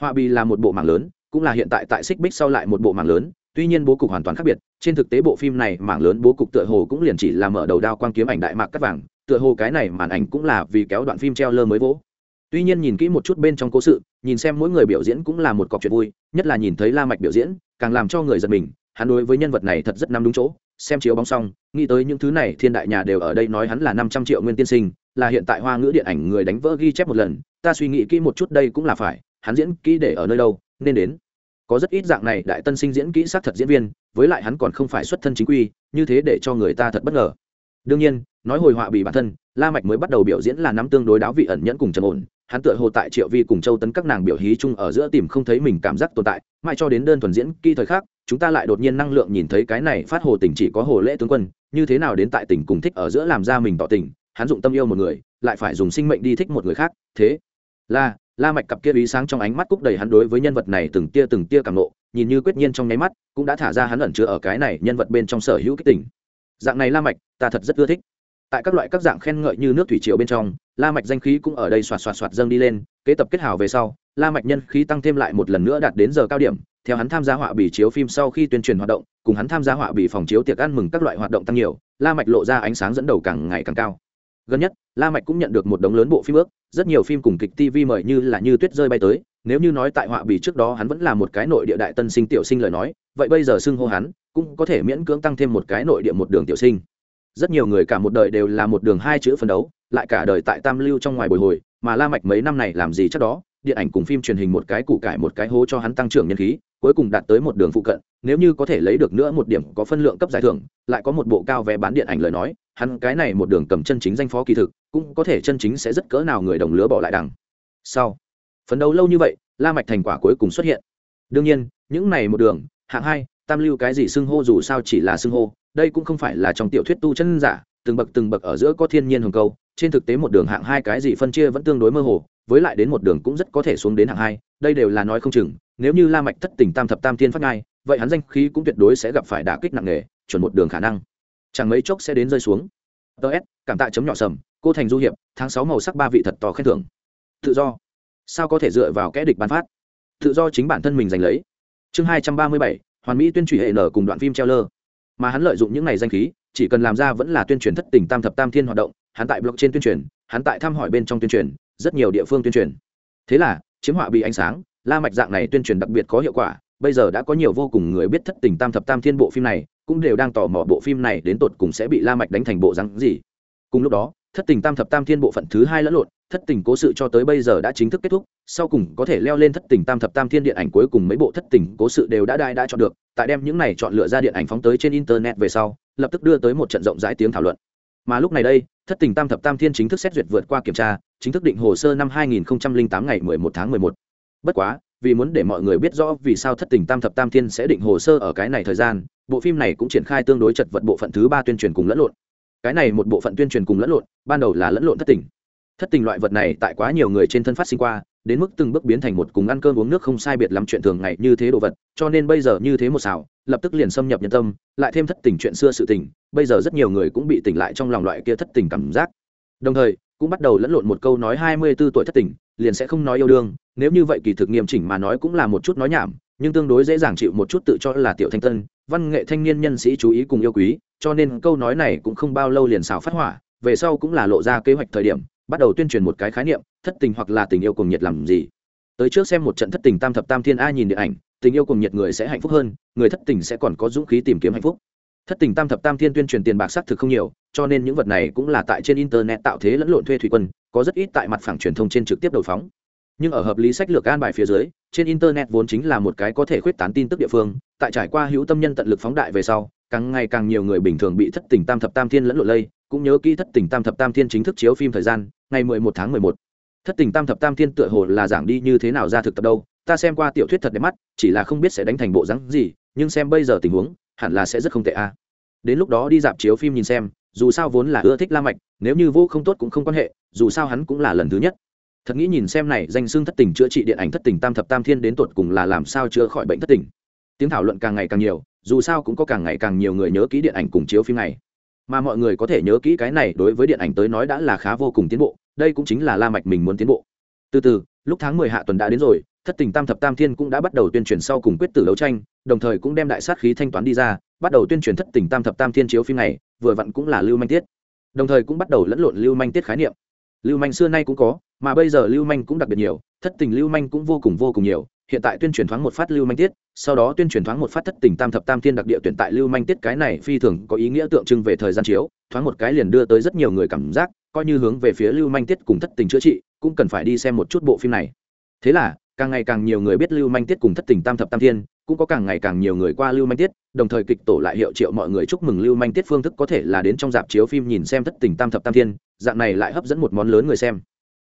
Họa bì là một bộ mảng lớn, cũng là hiện tại tại xích bích sau lại một bộ mảng lớn tuy nhiên bố cục hoàn toàn khác biệt, trên thực tế bộ phim này mảng lớn bố cục tựa hồ cũng liền chỉ là mở đầu đao quang kiếm ảnh đại mạc cắt vàng, tựa hồ cái này màn ảnh cũng là vì kéo đoạn phim treo lơ mới vỗ. Tuy nhiên nhìn kỹ một chút bên trong cố sự, nhìn xem mỗi người biểu diễn cũng là một cọc chuyện vui, nhất là nhìn thấy la mạch biểu diễn, càng làm cho người giật mình, hắn đối với nhân vật này thật rất nắm đúng chỗ, xem chiếu bóng xong, nghĩ tới những thứ này, thiên đại nhà đều ở đây nói hắn là năm trăm triệu nguyên tiên sinh, là hiện tại hoa ngữ điện ảnh người đánh vỡ ghi chép một lần, ta suy nghĩ kỹ một chút đây cũng là phải, hắn diễn kỹ để ở nơi đâu, nên đến có rất ít dạng này đại tân sinh diễn kỹ sát thật diễn viên, với lại hắn còn không phải xuất thân chính quy, như thế để cho người ta thật bất ngờ. Đương nhiên, nói hồi họa bị bản thân, la mạch mới bắt đầu biểu diễn là nắm tương đối đáo vị ẩn nhẫn cùng trầm ổn, hắn tựa hồ tại triệu vi cùng châu tấn các nàng biểu hí chung ở giữa tìm không thấy mình cảm giác tồn tại, mãi cho đến đơn thuần diễn kỹ thời khác chúng ta lại đột nhiên năng lượng nhìn thấy cái này phát hồ tình chỉ có hồ lễ tướng quân, như thế nào đến tại tình cùng thích ở giữa làm ra mình tỏ tình, hắn dụng tâm yêu một người, lại phải dùng sinh mệnh đi thích một người khác, thế là la mạch cặp kia ý sáng trong ánh mắt cúc đầy hắn đối với nhân vật này từng tia từng tia cảm nộ, nhìn như quyết nhiên trong nháy mắt, cũng đã thả ra hắn ẩn chứa ở cái này nhân vật bên trong sở hữu kích tỉnh dạng này la mạch, ta thật rất ưa thích. Tại các loại các dạng khen ngợi như nước thủy triều bên trong, la mạch danh khí cũng ở đây xoạt xoạt xoạt dâng đi lên, kế tập kết hào về sau, la mạch nhân khí tăng thêm lại một lần nữa đạt đến giờ cao điểm, theo hắn tham gia họa bì chiếu phim sau khi tuyên truyền hoạt động, cùng hắn tham gia họa bì phòng chiếu tiệc ăn mừng các loại hoạt động tăng nhiều, la mạch lộ ra ánh sáng dẫn đầu càng ngày càng cao gần nhất, la mạch cũng nhận được một đống lớn bộ phim ước, rất nhiều phim cùng kịch tv mời như là như tuyết rơi bay tới, nếu như nói tại họa bì trước đó hắn vẫn là một cái nội địa đại tân sinh tiểu sinh lời nói, vậy bây giờ xưng hô hắn, cũng có thể miễn cưỡng tăng thêm một cái nội địa một đường tiểu sinh. Rất nhiều người cả một đời đều là một đường hai chữ phân đấu, lại cả đời tại tam lưu trong ngoài bồi hồi, mà la mạch mấy năm này làm gì chắc đó? Điện ảnh cùng phim truyền hình một cái củ cải một cái hố cho hắn tăng trưởng nhân khí, cuối cùng đạt tới một đường phụ cận, nếu như có thể lấy được nữa một điểm có phân lượng cấp giải thưởng, lại có một bộ cao vé bán điện ảnh lời nói, hắn cái này một đường cầm chân chính danh phó kỳ thực, cũng có thể chân chính sẽ rất cỡ nào người đồng lứa bỏ lại đằng. Sau, phấn đấu lâu như vậy, la mạch thành quả cuối cùng xuất hiện. Đương nhiên, những này một đường, hạng hai, tam lưu cái gì xưng hô dù sao chỉ là xưng hô, đây cũng không phải là trong tiểu thuyết tu chân giả, từng bậc từng bậc ở giữa có thiên nhiên hồng câu, trên thực tế một đường hạng hai cái gì phân chia vẫn tương đối mơ hồ với lại đến một đường cũng rất có thể xuống đến hạng hai, đây đều là nói không chừng, nếu như la mạch thất tình tam thập tam thiên phát ngai vậy hắn danh khí cũng tuyệt đối sẽ gặp phải đả kích nặng nề, chuẩn một đường khả năng. Chẳng mấy chốc sẽ đến rơi xuống. Ts cảm tạ chấm nhỏ sầm, cô thành du hiệp, tháng sáu màu sắc ba vị thật to khen thưởng. Tự do. Sao có thể dựa vào kẽ địch ban phát? Tự do chính bản thân mình giành lấy. Chương hai trăm ba mươi bảy, hoàn mỹ tuyên truyền hệ nở cùng đoạn phim treo lơ mà hắn lợi dụng những này danh khí, chỉ cần làm ra vẫn là tuyên truyền thất tình tam thập tam thiên hoạt động, hắn tại blog trên tuyên truyền, hắn tại thăm hỏi bên trong tuyên truyền rất nhiều địa phương tuyên truyền. Thế là, chiếm họa bị ánh sáng, la mạch dạng này tuyên truyền đặc biệt có hiệu quả, bây giờ đã có nhiều vô cùng người biết thất tình tam thập tam thiên bộ phim này, cũng đều đang tò mò bộ phim này đến tột cùng sẽ bị la mạch đánh thành bộ rắn gì. Cùng lúc đó, thất tình tam thập tam thiên bộ phận thứ hai lẫn lộn, thất tình cố sự cho tới bây giờ đã chính thức kết thúc, sau cùng có thể leo lên thất tình tam thập tam thiên điện ảnh cuối cùng mấy bộ thất tình cố sự đều đã đai đã chọn được, tại đem những này chọn lựa ra điện ảnh phóng tới trên internet về sau, lập tức đưa tới một trận rộng rãi tiếng thảo luận mà lúc này đây, thất tình tam thập tam thiên chính thức xét duyệt vượt qua kiểm tra, chính thức định hồ sơ năm 2008 ngày 11 tháng 11. bất quá, vì muốn để mọi người biết rõ vì sao thất tình tam thập tam thiên sẽ định hồ sơ ở cái này thời gian, bộ phim này cũng triển khai tương đối chật vật bộ phận thứ ba tuyên truyền cùng lẫn lộn cái này một bộ phận tuyên truyền cùng lẫn lộn, ban đầu là lẫn lộn thất tình thất tình loại vật này tại quá nhiều người trên thân phát sinh qua đến mức từng bước biến thành một cùng ăn cơm uống nước không sai biệt lắm chuyện thường ngày như thế đồ vật, cho nên bây giờ như thế một xào, lập tức liền xâm nhập nhân tâm, lại thêm thất tình chuyện xưa sự tình, bây giờ rất nhiều người cũng bị tỉnh lại trong lòng loại kia thất tình cảm giác. Đồng thời, cũng bắt đầu lẫn lộn một câu nói hai mươi 24 tuổi thất tình, liền sẽ không nói yêu đương, nếu như vậy kỳ thực nghiêm chỉnh mà nói cũng là một chút nói nhảm, nhưng tương đối dễ dàng chịu một chút tự cho là tiểu thanh tân, văn nghệ thanh niên nhân sĩ chú ý cùng yêu quý, cho nên câu nói này cũng không bao lâu liền xào phát hỏa, về sau cũng là lộ ra kế hoạch thời điểm bắt đầu tuyên truyền một cái khái niệm, thất tình hoặc là tình yêu cùng nhiệt làm gì. Tới trước xem một trận thất tình tam thập tam thiên a nhìn điện ảnh, tình yêu cùng nhiệt người sẽ hạnh phúc hơn, người thất tình sẽ còn có dũng khí tìm kiếm hạnh phúc. Thất tình tam thập tam thiên tuyên truyền tiền bạc xác thực không nhiều, cho nên những vật này cũng là tại trên internet tạo thế lẫn lộn thuê thủy quân, có rất ít tại mặt phẳng truyền thông trên trực tiếp đầu phóng. Nhưng ở hợp lý sách lược an bài phía dưới trên internet vốn chính là một cái có thể khuyết tán tin tức địa phương, tại trải qua hữu tâm nhân tận lực phóng đại về sau, càng ngày càng nhiều người bình thường bị thất tình tam thập tam thiên lẫn lộn lây, cũng nhớ kỹ thất tình tam thập tam thiên chính thức chiếu phim thời gian, ngày mười một tháng mười một. Thất tình tam thập tam thiên tựa hồ là giảng đi như thế nào ra thực tập đâu, ta xem qua tiểu thuyết thật đẹp mắt, chỉ là không biết sẽ đánh thành bộ rắn gì, nhưng xem bây giờ tình huống, hẳn là sẽ rất không tệ a. Đến lúc đó đi dạp chiếu phim nhìn xem, dù sao vốn là ưa thích la mạch, nếu như vô không tốt cũng không quan hệ, dù sao hắn cũng là lần thứ nhất thật nghĩ nhìn xem này danh xương thất tình chữa trị điện ảnh thất tình tam thập tam thiên đến tột cùng là làm sao chữa khỏi bệnh thất tình. Tiếng thảo luận càng ngày càng nhiều, dù sao cũng có càng ngày càng nhiều người nhớ kỹ điện ảnh cùng chiếu phim này. Mà mọi người có thể nhớ kỹ cái này đối với điện ảnh tới nói đã là khá vô cùng tiến bộ, đây cũng chính là la mạch mình muốn tiến bộ. Từ từ, lúc tháng mười hạ tuần đã đến rồi, thất tình tam thập tam thiên cũng đã bắt đầu tuyên truyền sau cùng quyết tử đấu tranh, đồng thời cũng đem đại sát khí thanh toán đi ra, bắt đầu tuyên truyền thất tình tam thập tam thiên chiếu phim này, vừa vặn cũng là lưu manh tiết. Đồng thời cũng bắt đầu lẫn lộn lưu manh tiết khái niệm lưu manh xưa nay cũng có, mà bây giờ lưu manh cũng đặc biệt nhiều, thất tình lưu manh cũng vô cùng vô cùng nhiều. Hiện tại tuyên truyền thoáng một phát lưu manh tiết, sau đó tuyên truyền thoáng một phát thất tình tam thập tam thiên đặc địa tuyển tại lưu manh tiết, cái này phi thường có ý nghĩa tượng trưng về thời gian chiếu, thoáng một cái liền đưa tới rất nhiều người cảm giác, coi như hướng về phía lưu manh tiết cùng thất tình chữa trị, cũng cần phải đi xem một chút bộ phim này. Thế là càng ngày càng nhiều người biết lưu manh tiết cùng thất tình tam thập tam thiên, cũng có càng ngày càng nhiều người qua lưu manh tiết, đồng thời kịch tổ lại hiệu triệu mọi người chúc mừng lưu manh tiết phương thức có thể là đến trong dạp chiếu phim nhìn xem thất tình tam thập tam thiên, dạng này lại hấp dẫn một món lớn người xem.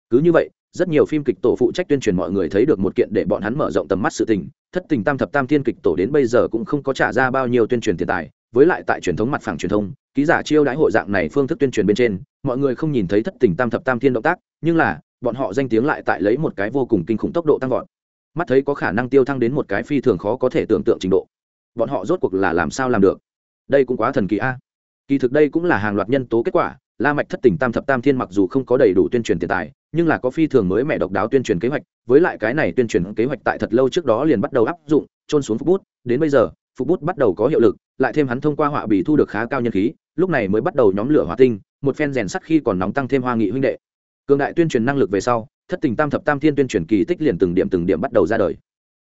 Cứ như vậy, rất nhiều phim kịch tổ phụ trách tuyên truyền mọi người thấy được một kiện để bọn hắn mở rộng tầm mắt sự tình, thất tình tam thập tam thiên kịch tổ đến bây giờ cũng không có trả ra bao nhiêu tuyên truyền tiền tài, với lại tại truyền thống mặt phẳng truyền thông, ký giả chiêu đãi hội dạng này phương thức tuyên truyền bên trên, mọi người không nhìn thấy thất tình tam thập tam thiên động tác, nhưng là bọn họ danh tiếng lại tại lấy một cái vô cùng kinh khủng tốc độ tăng vọt. Mắt thấy có khả năng tiêu thăng đến một cái phi thường khó có thể tưởng tượng trình độ. Bọn họ rốt cuộc là làm sao làm được? Đây cũng quá thần kỳ a. Kỳ thực đây cũng là hàng loạt nhân tố kết quả, la mạch thất tình tam thập tam thiên mặc dù không có đầy đủ tuyên truyền tiền tài, nhưng là có phi thường mới mẹ độc đáo tuyên truyền kế hoạch, với lại cái này tuyên truyền kế hoạch tại thật lâu trước đó liền bắt đầu áp dụng trôn xuống phục bút, đến bây giờ, phục bút bắt đầu có hiệu lực, lại thêm hắn thông qua họa bì thu được khá cao nhân khí, lúc này mới bắt đầu nhóm lửa hỏa tinh, một phen rèn sắt khi còn nóng tăng thêm hoa nghị huynh đệ cường đại tuyên truyền năng lực về sau, thất tình tam thập tam thiên tuyên truyền kỳ tích liền từng điểm từng điểm bắt đầu ra đời.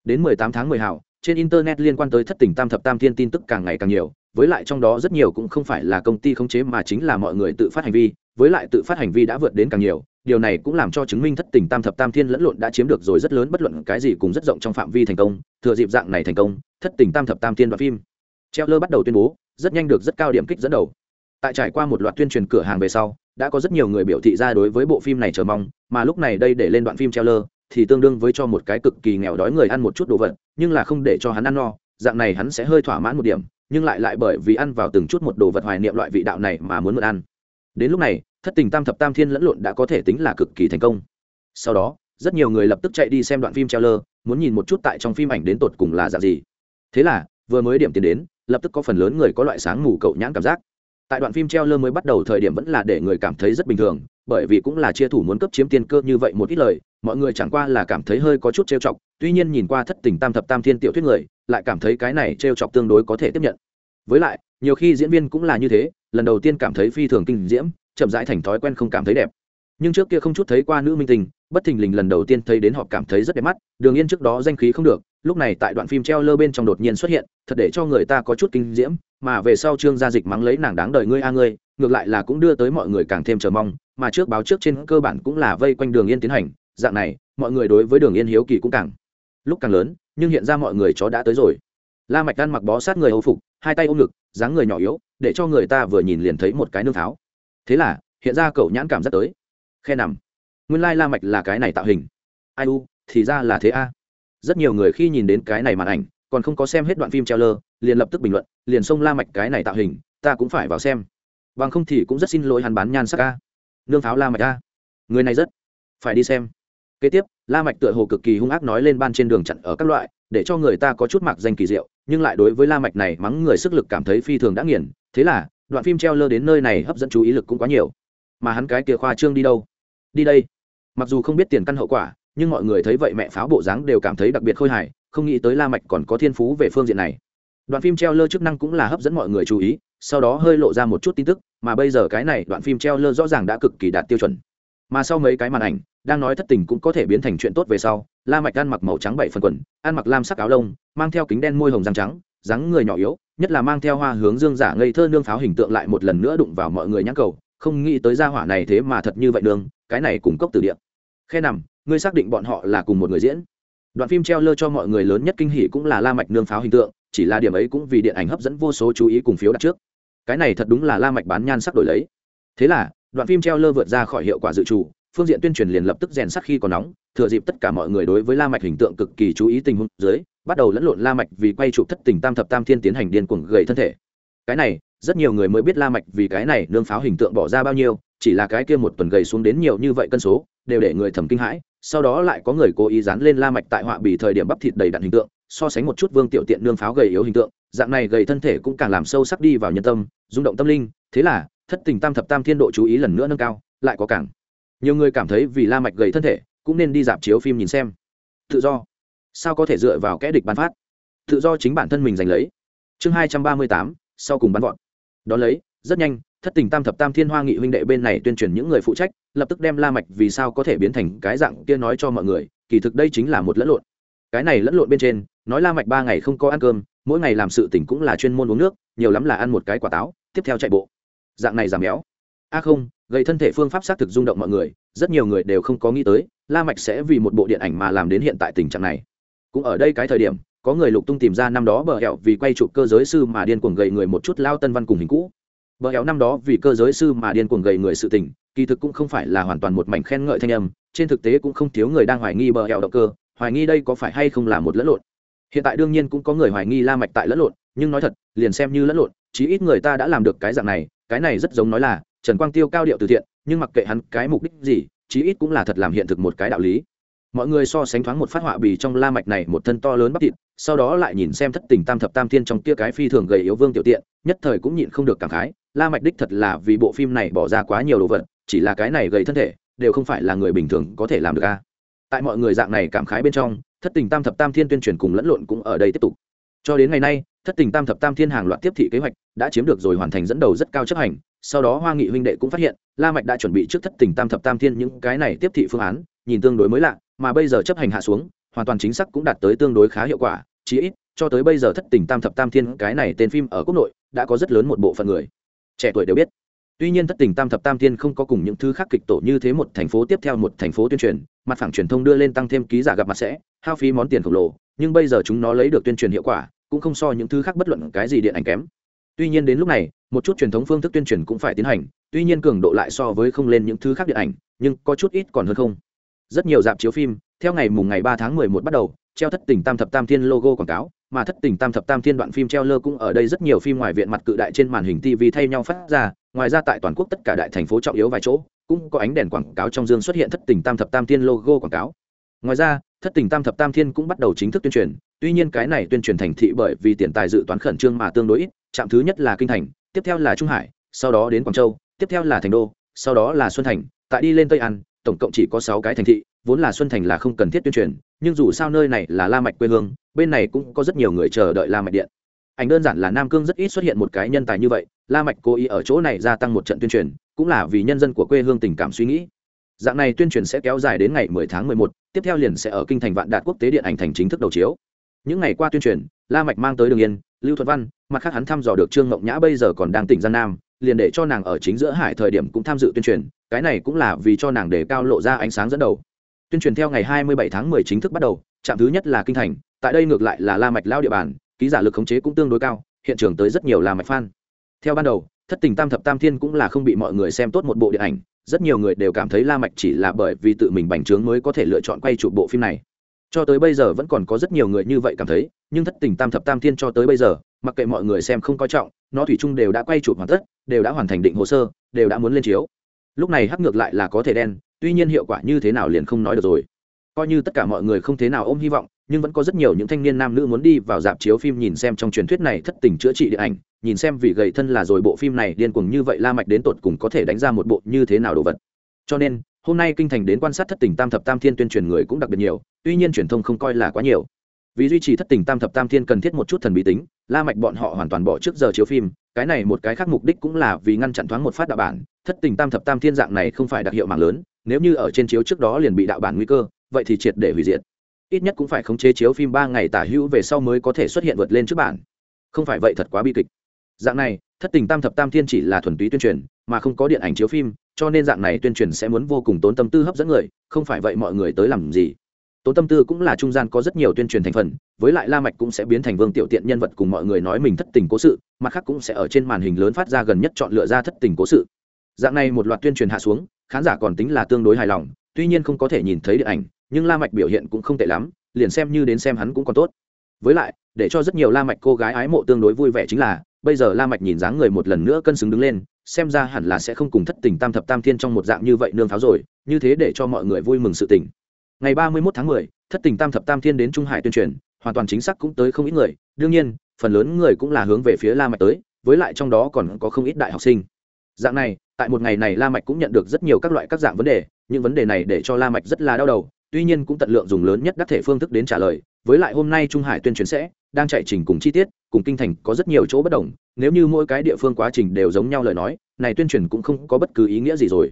Đến 18 tháng 10 hào trên internet liên quan tới thất tình tam thập tam thiên tin tức càng ngày càng nhiều, với lại trong đó rất nhiều cũng không phải là công ty khống chế mà chính là mọi người tự phát hành vi, với lại tự phát hành vi đã vượt đến càng nhiều, điều này cũng làm cho chứng minh thất tình tam thập tam thiên lẫn lộn đã chiếm được rồi rất lớn bất luận cái gì cùng rất rộng trong phạm vi thành công, thừa dịp dạng này thành công, thất tình tam thập tam thiên đoạn phim. Treo lơ bắt đầu tuyên bố, rất nhanh được rất cao điểm kích dẫn đầu. Tại trải qua một loạt tuyên truyền cửa hàng về sau đã có rất nhiều người biểu thị ra đối với bộ phim này chờ mong, mà lúc này đây để lên đoạn phim treo lơ thì tương đương với cho một cái cực kỳ nghèo đói người ăn một chút đồ vật, nhưng là không để cho hắn ăn no, dạng này hắn sẽ hơi thỏa mãn một điểm, nhưng lại lại bởi vì ăn vào từng chút một đồ vật hoài niệm loại vị đạo này mà muốn mượn ăn. Đến lúc này, thất tình tam thập tam thiên lẫn lộn đã có thể tính là cực kỳ thành công. Sau đó, rất nhiều người lập tức chạy đi xem đoạn phim treo lơ muốn nhìn một chút tại trong phim ảnh đến tột cùng là dạng gì. Thế là, vừa mới điểm tiền đến, lập tức có phần lớn người có loại sáng ngủ cậu nhãn cảm giác tại đoạn phim treo lơ mới bắt đầu thời điểm vẫn là để người cảm thấy rất bình thường, bởi vì cũng là chia thủ muốn cấp chiếm tiền cơ như vậy một ít lời, mọi người chẳng qua là cảm thấy hơi có chút trêu chọc, tuy nhiên nhìn qua thất tình tam thập tam thiên tiểu thuyết người, lại cảm thấy cái này trêu chọc tương đối có thể tiếp nhận. Với lại, nhiều khi diễn viên cũng là như thế, lần đầu tiên cảm thấy phi thường kinh diễm, chậm rãi thành thói quen không cảm thấy đẹp. Nhưng trước kia không chút thấy qua nữ minh tình bất thình lình lần đầu tiên thấy đến họ cảm thấy rất đẹp mắt, đường yên trước đó danh khí không được lúc này tại đoạn phim treo lơ bên trong đột nhiên xuất hiện, thật để cho người ta có chút kinh diễm, mà về sau trương gia dịch mắng lấy nàng đáng đời ngươi a ngươi, ngược lại là cũng đưa tới mọi người càng thêm chờ mong, mà trước báo trước trên cơ bản cũng là vây quanh đường yên tiến hành, dạng này, mọi người đối với đường yên hiếu kỳ cũng càng, lúc càng lớn, nhưng hiện ra mọi người chó đã tới rồi. La mạch đan mặc bó sát người hầu phục, hai tay ôm ngực, dáng người nhỏ yếu, để cho người ta vừa nhìn liền thấy một cái nương tháo. Thế là, hiện ra cậu nhãn cảm giác tới. Khe nằm. Nguyên lai la mạch là cái này tạo hình. Ai u, thì ra là thế a rất nhiều người khi nhìn đến cái này màn ảnh, còn không có xem hết đoạn phim treo lơ liền lập tức bình luận, liền xông la mạch cái này tạo hình, ta cũng phải vào xem. Bằng không thì cũng rất xin lỗi hắn bán nhan sắc a. Nương pháo la mạch a. Người này rất phải đi xem. Kế tiếp, la mạch tựa hồ cực kỳ hung ác nói lên ban trên đường chặn ở các loại, để cho người ta có chút mặc danh kỳ diệu, nhưng lại đối với la mạch này mắng người sức lực cảm thấy phi thường đã nghiền. Thế là, đoạn phim treo lơ đến nơi này hấp dẫn chú ý lực cũng quá nhiều. Mà hắn cái kia khoa trương đi đâu? Đi đây. Mặc dù không biết tiền căn hậu quả nhưng mọi người thấy vậy mẹ pháo bộ dáng đều cảm thấy đặc biệt khôi hài, không nghĩ tới la mạch còn có thiên phú về phương diện này. Đoạn phim treo lơ chức năng cũng là hấp dẫn mọi người chú ý, sau đó hơi lộ ra một chút tin tức, mà bây giờ cái này đoạn phim treo lơ rõ ràng đã cực kỳ đạt tiêu chuẩn. Mà sau mấy cái màn ảnh, đang nói thất tình cũng có thể biến thành chuyện tốt về sau, la mạch ăn mặc màu trắng bảy phần quần, ăn mặc lam sắc áo lông, mang theo kính đen môi hồng răng trắng, dáng người nhỏ yếu, nhất là mang theo hoa hướng dương giả ngây thơ nương pháo hình tượng lại một lần nữa đụng vào mọi người nhãn cầu, không nghĩ tới gia hỏa này thế mà thật như vậy nương, cái này cùng cốc từ điện khe nằm ngươi xác định bọn họ là cùng một người diễn. Đoạn phim treo lơ cho mọi người lớn nhất kinh hỉ cũng là la mạch nương pháo hình tượng, chỉ là điểm ấy cũng vì điện ảnh hấp dẫn vô số chú ý cùng phiếu đặt trước. Cái này thật đúng là la mạch bán nhan sắc đổi lấy. Thế là, đoạn phim treo lơ vượt ra khỏi hiệu quả dự trù, phương diện tuyên truyền liền lập tức rèn sắc khi còn nóng, thừa dịp tất cả mọi người đối với la mạch hình tượng cực kỳ chú ý tình huống dưới, bắt đầu lẫn lộn la mạch vì quay chụp thất tình tam thập tam thiên tiến hành điên cuồng gầy thân thể. Cái này, rất nhiều người mới biết la mạch vì cái này nương pháo hình tượng bỏ ra bao nhiêu, chỉ là cái kia một tuần gầy xuống đến nhiều như vậy cân số đều để người thầm kinh hãi, sau đó lại có người cố ý dán lên la mạch tại họa bì thời điểm bắp thịt đầy đặn hình tượng, so sánh một chút vương tiểu tiện nương pháo gầy yếu hình tượng, dạng này gầy thân thể cũng càng làm sâu sắc đi vào nhân tâm, rung động tâm linh, thế là, thất tình tam thập tam thiên độ chú ý lần nữa nâng cao, lại có càng. Nhiều người cảm thấy vì la mạch gầy thân thể, cũng nên đi dạp chiếu phim nhìn xem. Tự do. Sao có thể dựa vào kẽ địch bắn phát? Tự do chính bản thân mình giành lấy. Chương hai trăm ba mươi tám, sau cùng bắn vọt. Đón lấy, rất nhanh thất tình tam thập tam thiên hoa nghị huynh đệ bên này tuyên truyền những người phụ trách, lập tức đem la mạch vì sao có thể biến thành cái dạng kia nói cho mọi người, kỳ thực đây chính là một lẫn lộn. Cái này lẫn lộn bên trên, nói la mạch ba ngày không có ăn cơm, mỗi ngày làm sự tỉnh cũng là chuyên môn uống nước, nhiều lắm là ăn một cái quả táo, tiếp theo chạy bộ. Dạng này giảm béo. A không, gây thân thể phương pháp xác thực rung động mọi người, rất nhiều người đều không có nghĩ tới, la mạch sẽ vì một bộ điện ảnh mà làm đến hiện tại tình trạng này. Cũng ở đây cái thời điểm, có người lục tung tìm ra năm đó bờ hẹo vì quay chụp cơ giới sư mà điên cuồng gầy người một chút lao tân văn cùng hình cũ bờ hẹo năm đó vì cơ giới sư mà điên cuồng gầy người sự tình, kỳ thực cũng không phải là hoàn toàn một mảnh khen ngợi thanh âm, trên thực tế cũng không thiếu người đang hoài nghi bờ hẹo động cơ, hoài nghi đây có phải hay không là một lẫn lộn. Hiện tại đương nhiên cũng có người hoài nghi la mạch tại lẫn lộn, nhưng nói thật, liền xem như lẫn lộn, chí ít người ta đã làm được cái dạng này, cái này rất giống nói là, trần quang tiêu cao điệu từ thiện, nhưng mặc kệ hắn cái mục đích gì, chí ít cũng là thật làm hiện thực một cái đạo lý. Mọi người so sánh thoáng một phát họa bì trong la mạch này một thân to lớn bắp thịt, sau đó lại nhìn xem thất tình tam thập tam thiên trong kia cái phi thường gầy yếu vương tiểu tiện, nhất thời cũng nhịn không được cảm khái la mạch đích thật là vì bộ phim này bỏ ra quá nhiều đồ vật, chỉ là cái này gầy thân thể, đều không phải là người bình thường có thể làm được a. Tại mọi người dạng này cảm khái bên trong, thất tình tam thập tam thiên tuyên truyền cùng lẫn lộn cũng ở đây tiếp tục. Cho đến ngày nay, thất tình tam thập tam thiên hàng loạt tiếp thị kế hoạch đã chiếm được rồi hoàn thành dẫn đầu rất cao chấp hành. Sau đó hoa nghị huynh đệ cũng phát hiện, la mạch đã chuẩn bị trước thất tình tam thập tam thiên những cái này tiếp thị phương án, nhìn tương đối mới lạ, mà bây giờ chấp hành hạ xuống, hoàn toàn chính xác cũng đạt tới tương đối khá hiệu quả, chí ít cho tới bây giờ thất tình tam thập tam thiên cái này tên phim ở quốc nội đã có rất lớn một bộ phận người trẻ tuổi đều biết. Tuy nhiên thất tình tam thập tam thiên không có cùng những thứ khác kịch tổ như thế một thành phố tiếp theo một thành phố tuyên truyền, mặt phẳng truyền thông đưa lên tăng thêm ký giả gặp mặt sẽ, hao phí món tiền khổng lồ, nhưng bây giờ chúng nó lấy được tuyên truyền hiệu quả, cũng không so những thứ khác bất luận cái gì điện ảnh kém. Tuy nhiên đến lúc này, một chút truyền thống phương thức tuyên truyền cũng phải tiến hành, tuy nhiên cường độ lại so với không lên những thứ khác điện ảnh, nhưng có chút ít còn hơn không. Rất nhiều dạp chiếu phim, theo ngày mùng ngày ba tháng mười một bắt đầu, treo thất tình tam thập tam thiên logo quảng cáo mà thất tình tam thập tam thiên đoạn phim treo lơ cũng ở đây rất nhiều phim ngoài viện mặt cự đại trên màn hình tv thay nhau phát ra. Ngoài ra tại toàn quốc tất cả đại thành phố trọng yếu vài chỗ, cũng có ánh đèn quảng cáo trong dương xuất hiện thất tình tam thập tam thiên logo quảng cáo. Ngoài ra, thất tình tam thập tam thiên cũng bắt đầu chính thức tuyên truyền. Tuy nhiên cái này tuyên truyền thành thị bởi vì tiền tài dự toán khẩn trương mà tương đối ít, trạm thứ nhất là kinh thành, tiếp theo là trung hải, sau đó đến quảng châu, tiếp theo là thành đô, sau đó là xuân thành. Tại đi lên tây an, tổng cộng chỉ có sáu cái thành thị, vốn là xuân thành là không cần thiết tuyên truyền nhưng dù sao nơi này là la mạch quê hương bên này cũng có rất nhiều người chờ đợi la mạch điện. Ảnh đơn giản là nam cương rất ít xuất hiện một cái nhân tài như vậy la mạch cố ý ở chỗ này gia tăng một trận tuyên truyền cũng là vì nhân dân của quê hương tình cảm suy nghĩ. Dạng này tuyên truyền sẽ kéo dài đến ngày 10 tháng 11, tiếp theo liền sẽ ở kinh thành vạn đạt quốc tế điện ảnh thành chính thức đầu chiếu. Những ngày qua tuyên truyền la mạch mang tới đường yên lưu thuận văn mặt khác hắn thăm dò được trương ngọc nhã bây giờ còn đang tỉnh giang nam liền để cho nàng ở chính giữa hải thời điểm cũng tham dự tuyên truyền cái này cũng là vì cho nàng để cao lộ ra ánh sáng dẫn đầu tuyên truyền theo ngày 27 tháng 10 chính thức bắt đầu, trạm thứ nhất là kinh thành, tại đây ngược lại là la mạch lao địa bàn, ký giả lực khống chế cũng tương đối cao, hiện trường tới rất nhiều la mạch fan. Theo ban đầu, thất tình tam thập tam thiên cũng là không bị mọi người xem tốt một bộ điện ảnh, rất nhiều người đều cảm thấy la mạch chỉ là bởi vì tự mình bành trướng mới có thể lựa chọn quay chụp bộ phim này. Cho tới bây giờ vẫn còn có rất nhiều người như vậy cảm thấy, nhưng thất tình tam thập tam thiên cho tới bây giờ, mặc kệ mọi người xem không coi trọng, nó thủy chung đều đã quay chụp hoàn tất, đều đã hoàn thành định hồ sơ, đều đã muốn lên chiếu lúc này hắc ngược lại là có thể đen, tuy nhiên hiệu quả như thế nào liền không nói được rồi. Coi như tất cả mọi người không thế nào ôm hy vọng, nhưng vẫn có rất nhiều những thanh niên nam nữ muốn đi vào dạp chiếu phim nhìn xem trong truyền thuyết này thất tình chữa trị điện ảnh, nhìn xem vì gầy thân là rồi bộ phim này điên cuồng như vậy la mạch đến tột cùng có thể đánh ra một bộ như thế nào đồ vật. Cho nên, hôm nay kinh thành đến quan sát thất tình tam thập tam thiên tuyên truyền người cũng đặc biệt nhiều, tuy nhiên truyền thông không coi là quá nhiều vì duy trì thất tình tam thập tam thiên cần thiết một chút thần bí tính, la mạch bọn họ hoàn toàn bỏ trước giờ chiếu phim, cái này một cái khác mục đích cũng là vì ngăn chặn thoáng một phát đạo bản, thất tình tam thập tam thiên dạng này không phải đặc hiệu mạng lớn, nếu như ở trên chiếu trước đó liền bị đạo bản nguy cơ, vậy thì triệt để hủy diệt. Ít nhất cũng phải khống chế chiếu phim ba ngày tả hữu về sau mới có thể xuất hiện vượt lên trước bản. Không phải vậy thật quá bi kịch. Dạng này, thất tình tam thập tam thiên chỉ là thuần túy tuyên truyền, mà không có điện ảnh chiếu phim, cho nên dạng này tuyên truyền sẽ muốn vô cùng tốn tâm tư hấp dẫn người, không phải vậy mọi người tới làm gì tốn tâm tư cũng là trung gian có rất nhiều tuyên truyền thành phần, với lại la mạch cũng sẽ biến thành vương tiểu tiện nhân vật cùng mọi người nói mình thất tình cố sự, mặt khác cũng sẽ ở trên màn hình lớn phát ra gần nhất chọn lựa ra thất tình cố sự. Dạng này một loạt tuyên truyền hạ xuống, khán giả còn tính là tương đối hài lòng, tuy nhiên không có thể nhìn thấy được ảnh, nhưng la mạch biểu hiện cũng không tệ lắm, liền xem như đến xem hắn cũng còn tốt. Với lại, để cho rất nhiều la mạch cô gái ái mộ tương đối vui vẻ chính là, bây giờ la mạch nhìn dáng người một lần nữa cân xứng đứng lên, xem ra hẳn là sẽ không cùng thất tình tam thập tam thiên trong một dạng như vậy nương pháo rồi, như thế để cho mọi người vui mừng sự tình ngày ba mươi 31 tháng 10, thất tình tam thập tam thiên đến trung hải tuyên truyền hoàn toàn chính xác cũng tới không ít người. Đương nhiên phần lớn người cũng là hướng về phía la mạch tới với lại trong đó còn có không ít đại học sinh. Dạng này tại một ngày này la mạch cũng nhận được rất nhiều các loại các dạng vấn đề những vấn đề này để cho la mạch rất là đau đầu tuy nhiên cũng tận lượng dùng lớn nhất đắc thể phương thức đến trả lời. Với lại hôm nay trung hải tuyên truyền sẽ đang chạy trình cùng chi tiết cùng kinh thành có rất nhiều chỗ bất đồng nếu như mỗi cái địa phương quá trình đều giống nhau lời nói này tuyên truyền cũng không có bất cứ ý nghĩa gì rồi.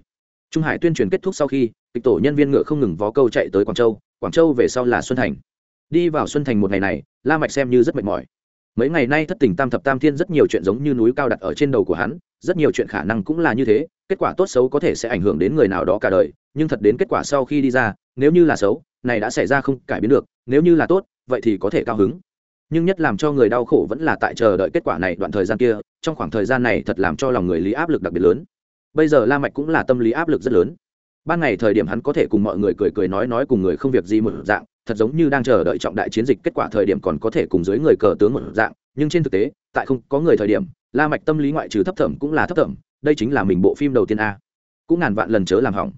Trung hải tuyên truyền kết thúc sau khi kịch tổ nhân viên ngựa không ngừng vó câu chạy tới quảng châu quảng châu về sau là xuân thành. Đi vào xuân thành một ngày này, la mạch xem như rất mệt mỏi. Mấy ngày nay thất tình tam thập tam thiên rất nhiều chuyện giống như núi cao đặt ở trên đầu của hắn, rất nhiều chuyện khả năng cũng là như thế, kết quả tốt xấu có thể sẽ ảnh hưởng đến người nào đó cả đời, nhưng thật đến kết quả sau khi đi ra, nếu như là xấu, này đã xảy ra không cải biến được, nếu như là tốt, vậy thì có thể cao hứng. Nhưng nhất làm cho người đau khổ vẫn là tại chờ đợi kết quả này đoạn thời gian kia, trong khoảng thời gian này thật làm cho lòng người lý áp lực đặc biệt lớn. Bây giờ la mạch cũng là tâm lý áp lực rất lớn ban ngày thời điểm hắn có thể cùng mọi người cười cười nói nói cùng người không việc gì một dạng, thật giống như đang chờ đợi trọng đại chiến dịch, kết quả thời điểm còn có thể cùng dưới người cờ tướng một dạng, nhưng trên thực tế, tại không có người thời điểm, la mạch tâm lý ngoại trừ thấp thẩm cũng là thấp thẩm, đây chính là mình bộ phim đầu tiên a. Cũng ngàn vạn lần chớ làm hỏng.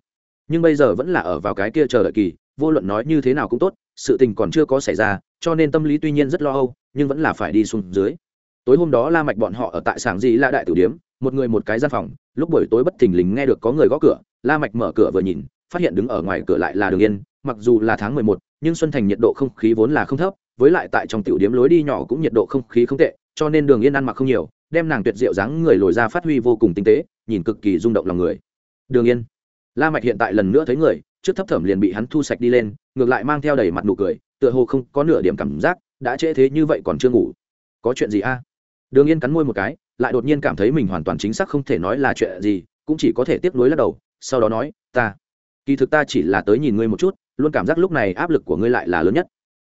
Nhưng bây giờ vẫn là ở vào cái kia chờ đợi kỳ, vô luận nói như thế nào cũng tốt, sự tình còn chưa có xảy ra, cho nên tâm lý tuy nhiên rất lo âu, nhưng vẫn là phải đi xuống dưới. Tối hôm đó la mạch bọn họ ở tại sảng gì là đại tử điếm một người một cái gian phòng lúc buổi tối bất thình lình nghe được có người gõ cửa la mạch mở cửa vừa nhìn phát hiện đứng ở ngoài cửa lại là đường yên mặc dù là tháng mười một, nhưng xuân thành nhiệt độ không khí vốn là không thấp với lại tại trong tiểu điếm lối đi nhỏ cũng nhiệt độ không khí không tệ cho nên đường yên ăn mặc không nhiều đem nàng tuyệt diệu dáng người lồi ra phát huy vô cùng tinh tế nhìn cực kỳ rung động lòng người. Đường yên. La mạch hiện tại lần nữa thấy người trước thấp thẩm liền bị hắn thu sạch đi lên ngược lại mang theo đầy mặt nụ cười tựa hồ không có nửa điểm cảm giác đã trễ thế như vậy còn chưa ngủ. Có chuyện gì a? Đường yên cắn môi một cái lại đột nhiên cảm thấy mình hoàn toàn chính xác không thể nói là chuyện gì, cũng chỉ có thể tiếp nối lắc đầu, sau đó nói, ta, kỳ thực ta chỉ là tới nhìn ngươi một chút, luôn cảm giác lúc này áp lực của ngươi lại là lớn nhất.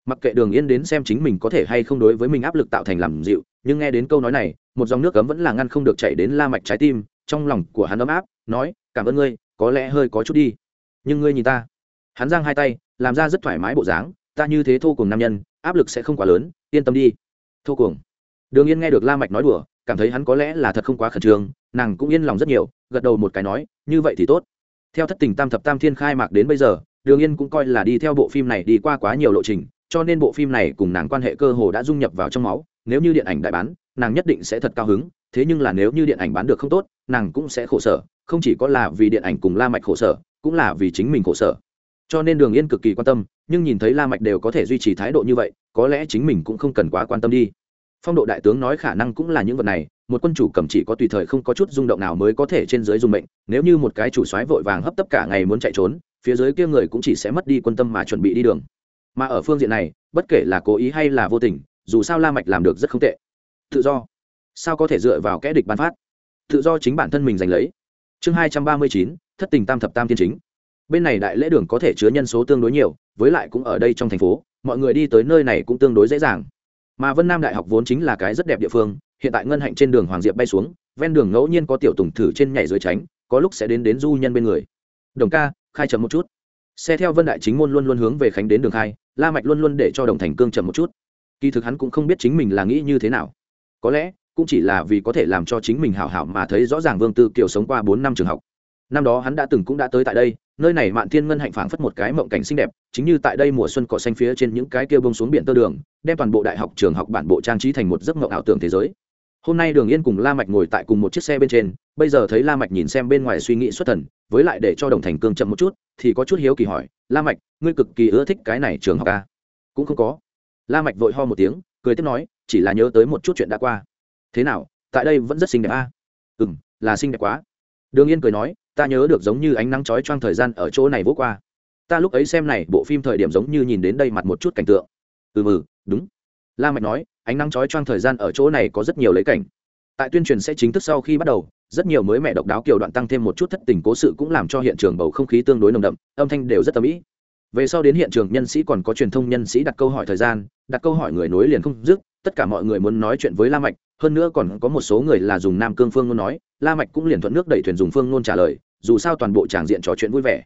Mặc kệ đường yên đến xem chính mình có thể hay không đối với mình áp lực tạo thành làm dịu, nhưng nghe đến câu nói này, một dòng nước cấm vẫn là ngăn không được chảy đến la mạch trái tim, trong lòng của hắn ấm áp, nói, cảm ơn ngươi, có lẽ hơi có chút đi. Nhưng ngươi nhìn ta. Hắn giang hai tay, làm ra rất thoải mái bộ dáng, ta như thế thô cùng nam nhân, áp lực sẽ không quá lớn, yên tâm đi. Thô cùng. Đường yên nghe được la mạch nói đùa cảm thấy hắn có lẽ là thật không quá khẩn trương, nàng cũng yên lòng rất nhiều, gật đầu một cái nói, như vậy thì tốt. Theo thất tình tam thập tam thiên khai mạc đến bây giờ, đường yên cũng coi là đi theo bộ phim này đi qua quá nhiều lộ trình, cho nên bộ phim này cùng nàng quan hệ cơ hồ đã dung nhập vào trong máu, nếu như điện ảnh đại bán, nàng nhất định sẽ thật cao hứng, thế nhưng là nếu như điện ảnh bán được không tốt, nàng cũng sẽ khổ sở, không chỉ có là vì điện ảnh cùng la mạch khổ sở, cũng là vì chính mình khổ sở. Cho nên đường yên cực kỳ quan tâm, nhưng nhìn thấy la mạch đều có thể duy trì thái độ như vậy, có lẽ chính mình cũng không cần quá quan tâm đi phong độ đại tướng nói khả năng cũng là những vật này, một quân chủ cầm chỉ có tùy thời không có chút rung động nào mới có thể trên dưới dùng mệnh, nếu như một cái chủ soái vội vàng hấp tấp cả ngày muốn chạy trốn, phía dưới kia người cũng chỉ sẽ mất đi quân tâm mà chuẩn bị đi đường. Mà ở phương diện này, bất kể là cố ý hay là vô tình, dù sao la mạch làm được rất không tệ. Tự do. Sao có thể dựa vào kẻ địch ban phát? Tự do chính bản thân mình giành lấy. Chương hai trăm ba mươi chín, thất tình tam thập tam thiên chính. Bên này đại lễ đường có thể chứa nhân số tương đối nhiều, với lại cũng ở đây trong thành phố, mọi người đi tới nơi này cũng tương đối dễ dàng mà vân nam đại học vốn chính là cái rất đẹp địa phương hiện tại ngân hạnh trên đường hoàng diệp bay xuống ven đường ngẫu nhiên có tiểu tùng thử trên nhảy dưới tránh có lúc sẽ đến đến du nhân bên người đồng ca khai chậm một chút xe theo vân đại chính môn luôn luôn hướng về khánh đến đường khai la mạch luôn luôn để cho đồng thành cương chậm một chút kỳ thực hắn cũng không biết chính mình là nghĩ như thế nào có lẽ cũng chỉ là vì có thể làm cho chính mình hảo hảo mà thấy rõ ràng vương tư kiều sống qua bốn năm trường học năm đó hắn đã từng cũng đã tới tại đây nơi này mạn thiên ngân hạnh phảng phất một cái mộng cảnh xinh đẹp, chính như tại đây mùa xuân cỏ xanh phía trên những cái kia bông xuống biển tơ đường, đem toàn bộ đại học, trường học, bản bộ trang trí thành một giấc mộng ảo tưởng thế giới. Hôm nay đường yên cùng la mạch ngồi tại cùng một chiếc xe bên trên, bây giờ thấy la mạch nhìn xem bên ngoài suy nghĩ xuất thần, với lại để cho đồng thành cương chậm một chút, thì có chút hiếu kỳ hỏi, la mạch, ngươi cực kỳ ưa thích cái này trường học à? cũng không có. La mạch vội ho một tiếng, cười tiếp nói, chỉ là nhớ tới một chút chuyện đã qua. Thế nào? Tại đây vẫn rất xinh đẹp a ừm, là xinh đẹp quá. Đường yên cười nói ta nhớ được giống như ánh nắng chói choang thời gian ở chỗ này vỗ qua. Ta lúc ấy xem này, bộ phim thời điểm giống như nhìn đến đây mặt một chút cảnh tượng. Ừ mừ đúng. La mạch nói, ánh nắng chói choang thời gian ở chỗ này có rất nhiều lấy cảnh. Tại tuyên truyền sẽ chính thức sau khi bắt đầu, rất nhiều mới mẹ độc đáo kiểu đoạn tăng thêm một chút thất tình cố sự cũng làm cho hiện trường bầu không khí tương đối nồng đậm, âm thanh đều rất tầm ý về sau đến hiện trường nhân sĩ còn có truyền thông nhân sĩ đặt câu hỏi thời gian, đặt câu hỏi người nối liền không dứt, tất cả mọi người muốn nói chuyện với la mạch, hơn nữa còn có một số người là dùng nam cương phương ngôn nói la mạch cũng liền thuận nước đẩy thuyền dùng phương ngôn trả lời, dù sao toàn bộ tràng diện trò chuyện vui vẻ.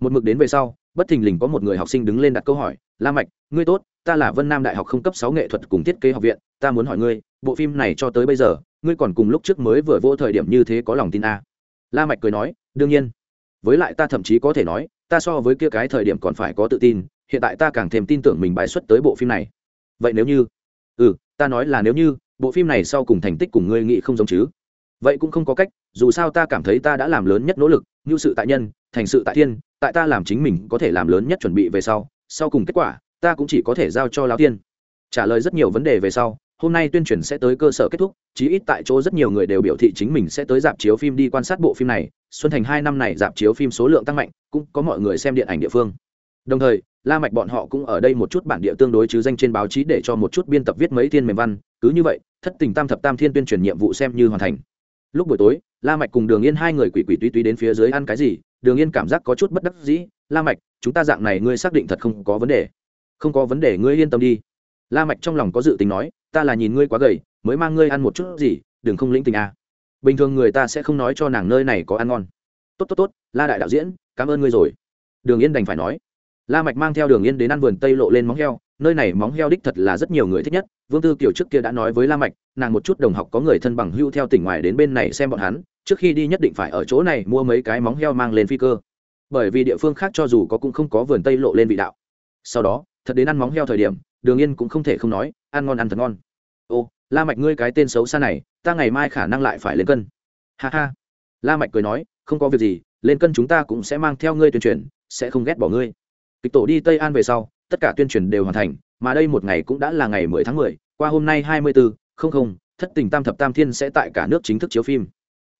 Một mực đến về sau, bất thình lình có một người học sinh đứng lên đặt câu hỏi, la mạch, ngươi tốt, ta là vân nam đại học không cấp sáu nghệ thuật cùng thiết kế học viện, ta muốn hỏi ngươi, bộ phim này cho tới bây giờ, ngươi còn cùng lúc trước mới vừa vô thời điểm như thế có lòng tin à? la mạch cười nói, đương nhiên. Với lại ta thậm chí có thể nói, ta so với kia cái thời điểm còn phải có tự tin, hiện tại ta càng thêm tin tưởng mình bài xuất tới bộ phim này. Vậy nếu như? Ừ ta nói là nếu như, bộ phim này sau cùng thành tích cùng ngươi nghĩ không giống chứ vậy cũng không có cách, dù sao ta cảm thấy ta đã làm lớn nhất nỗ lực, như sự tại nhân, thành sự tại thiên, tại ta làm chính mình có thể làm lớn nhất chuẩn bị về sau sau cùng kết quả, ta cũng chỉ có thể giao cho lão tiên. Trả lời rất nhiều vấn đề về sau, hôm nay tuyên truyền sẽ tới cơ sở kết thúc, chí ít tại chỗ rất nhiều người đều biểu thị chính mình sẽ tới dạp chiếu phim đi quan sát bộ phim này. Xuân thành hai năm này dạp chiếu phim số lượng tăng mạnh, cũng có mọi người xem điện ảnh địa phương. Đồng thời, la mạch bọn họ cũng ở đây một chút bản địa tương đối chứ danh trên báo chí để cho một chút biên tập viết mấy thiên mềm văn, cứ như vậy, thất tình tam thập tam thiên tuyên truyền nhiệm vụ xem như hoàn thành lúc buổi tối, la mạch cùng đường yên hai người quỷ quỷ túy túy đến phía dưới ăn cái gì, đường yên cảm giác có chút bất đắc dĩ, la mạch, chúng ta dạng này ngươi xác định thật không có vấn đề. Không có vấn đề, ngươi yên tâm đi. La mạch trong lòng có dự tính nói, ta là nhìn ngươi quá gầy, mới mang ngươi ăn một chút gì, đừng không lĩnh tình à. bình thường người ta sẽ không nói cho nàng nơi này có ăn ngon. Tốt tốt tốt, la đại đạo diễn, cảm ơn ngươi rồi. Đường yên đành phải nói. La mạch mang theo đường yên đến ăn vườn tây lộ lên móng heo nơi này móng heo đích thật là rất nhiều người thích nhất, vương tư kiều trước kia đã nói với la mạch, nàng một chút đồng học có người thân bằng hưu theo tỉnh ngoài đến bên này xem bọn hắn, trước khi đi nhất định phải ở chỗ này mua mấy cái móng heo mang lên phi cơ. Bởi vì địa phương khác cho dù có cũng không có vườn tây lộ lên vị đạo. Sau đó, thật đến ăn móng heo thời điểm, đường yên cũng không thể không nói, ăn ngon ăn thật ngon. Ô, la mạch ngươi cái tên xấu xa này, ta ngày mai khả năng lại phải lên cân. Ha ha. La mạch cười nói, không có việc gì, lên cân chúng ta cũng sẽ mang theo ngươi tuyên truyền, sẽ không ghét bỏ ngươi. Kịch tổ đi tây an về sau tất cả tuyên truyền đều hoàn thành mà đây một ngày cũng đã là ngày 10 tháng 10, qua hôm nay 24, không không, thất tình tam thập tam thiên sẽ tại cả nước chính thức chiếu phim.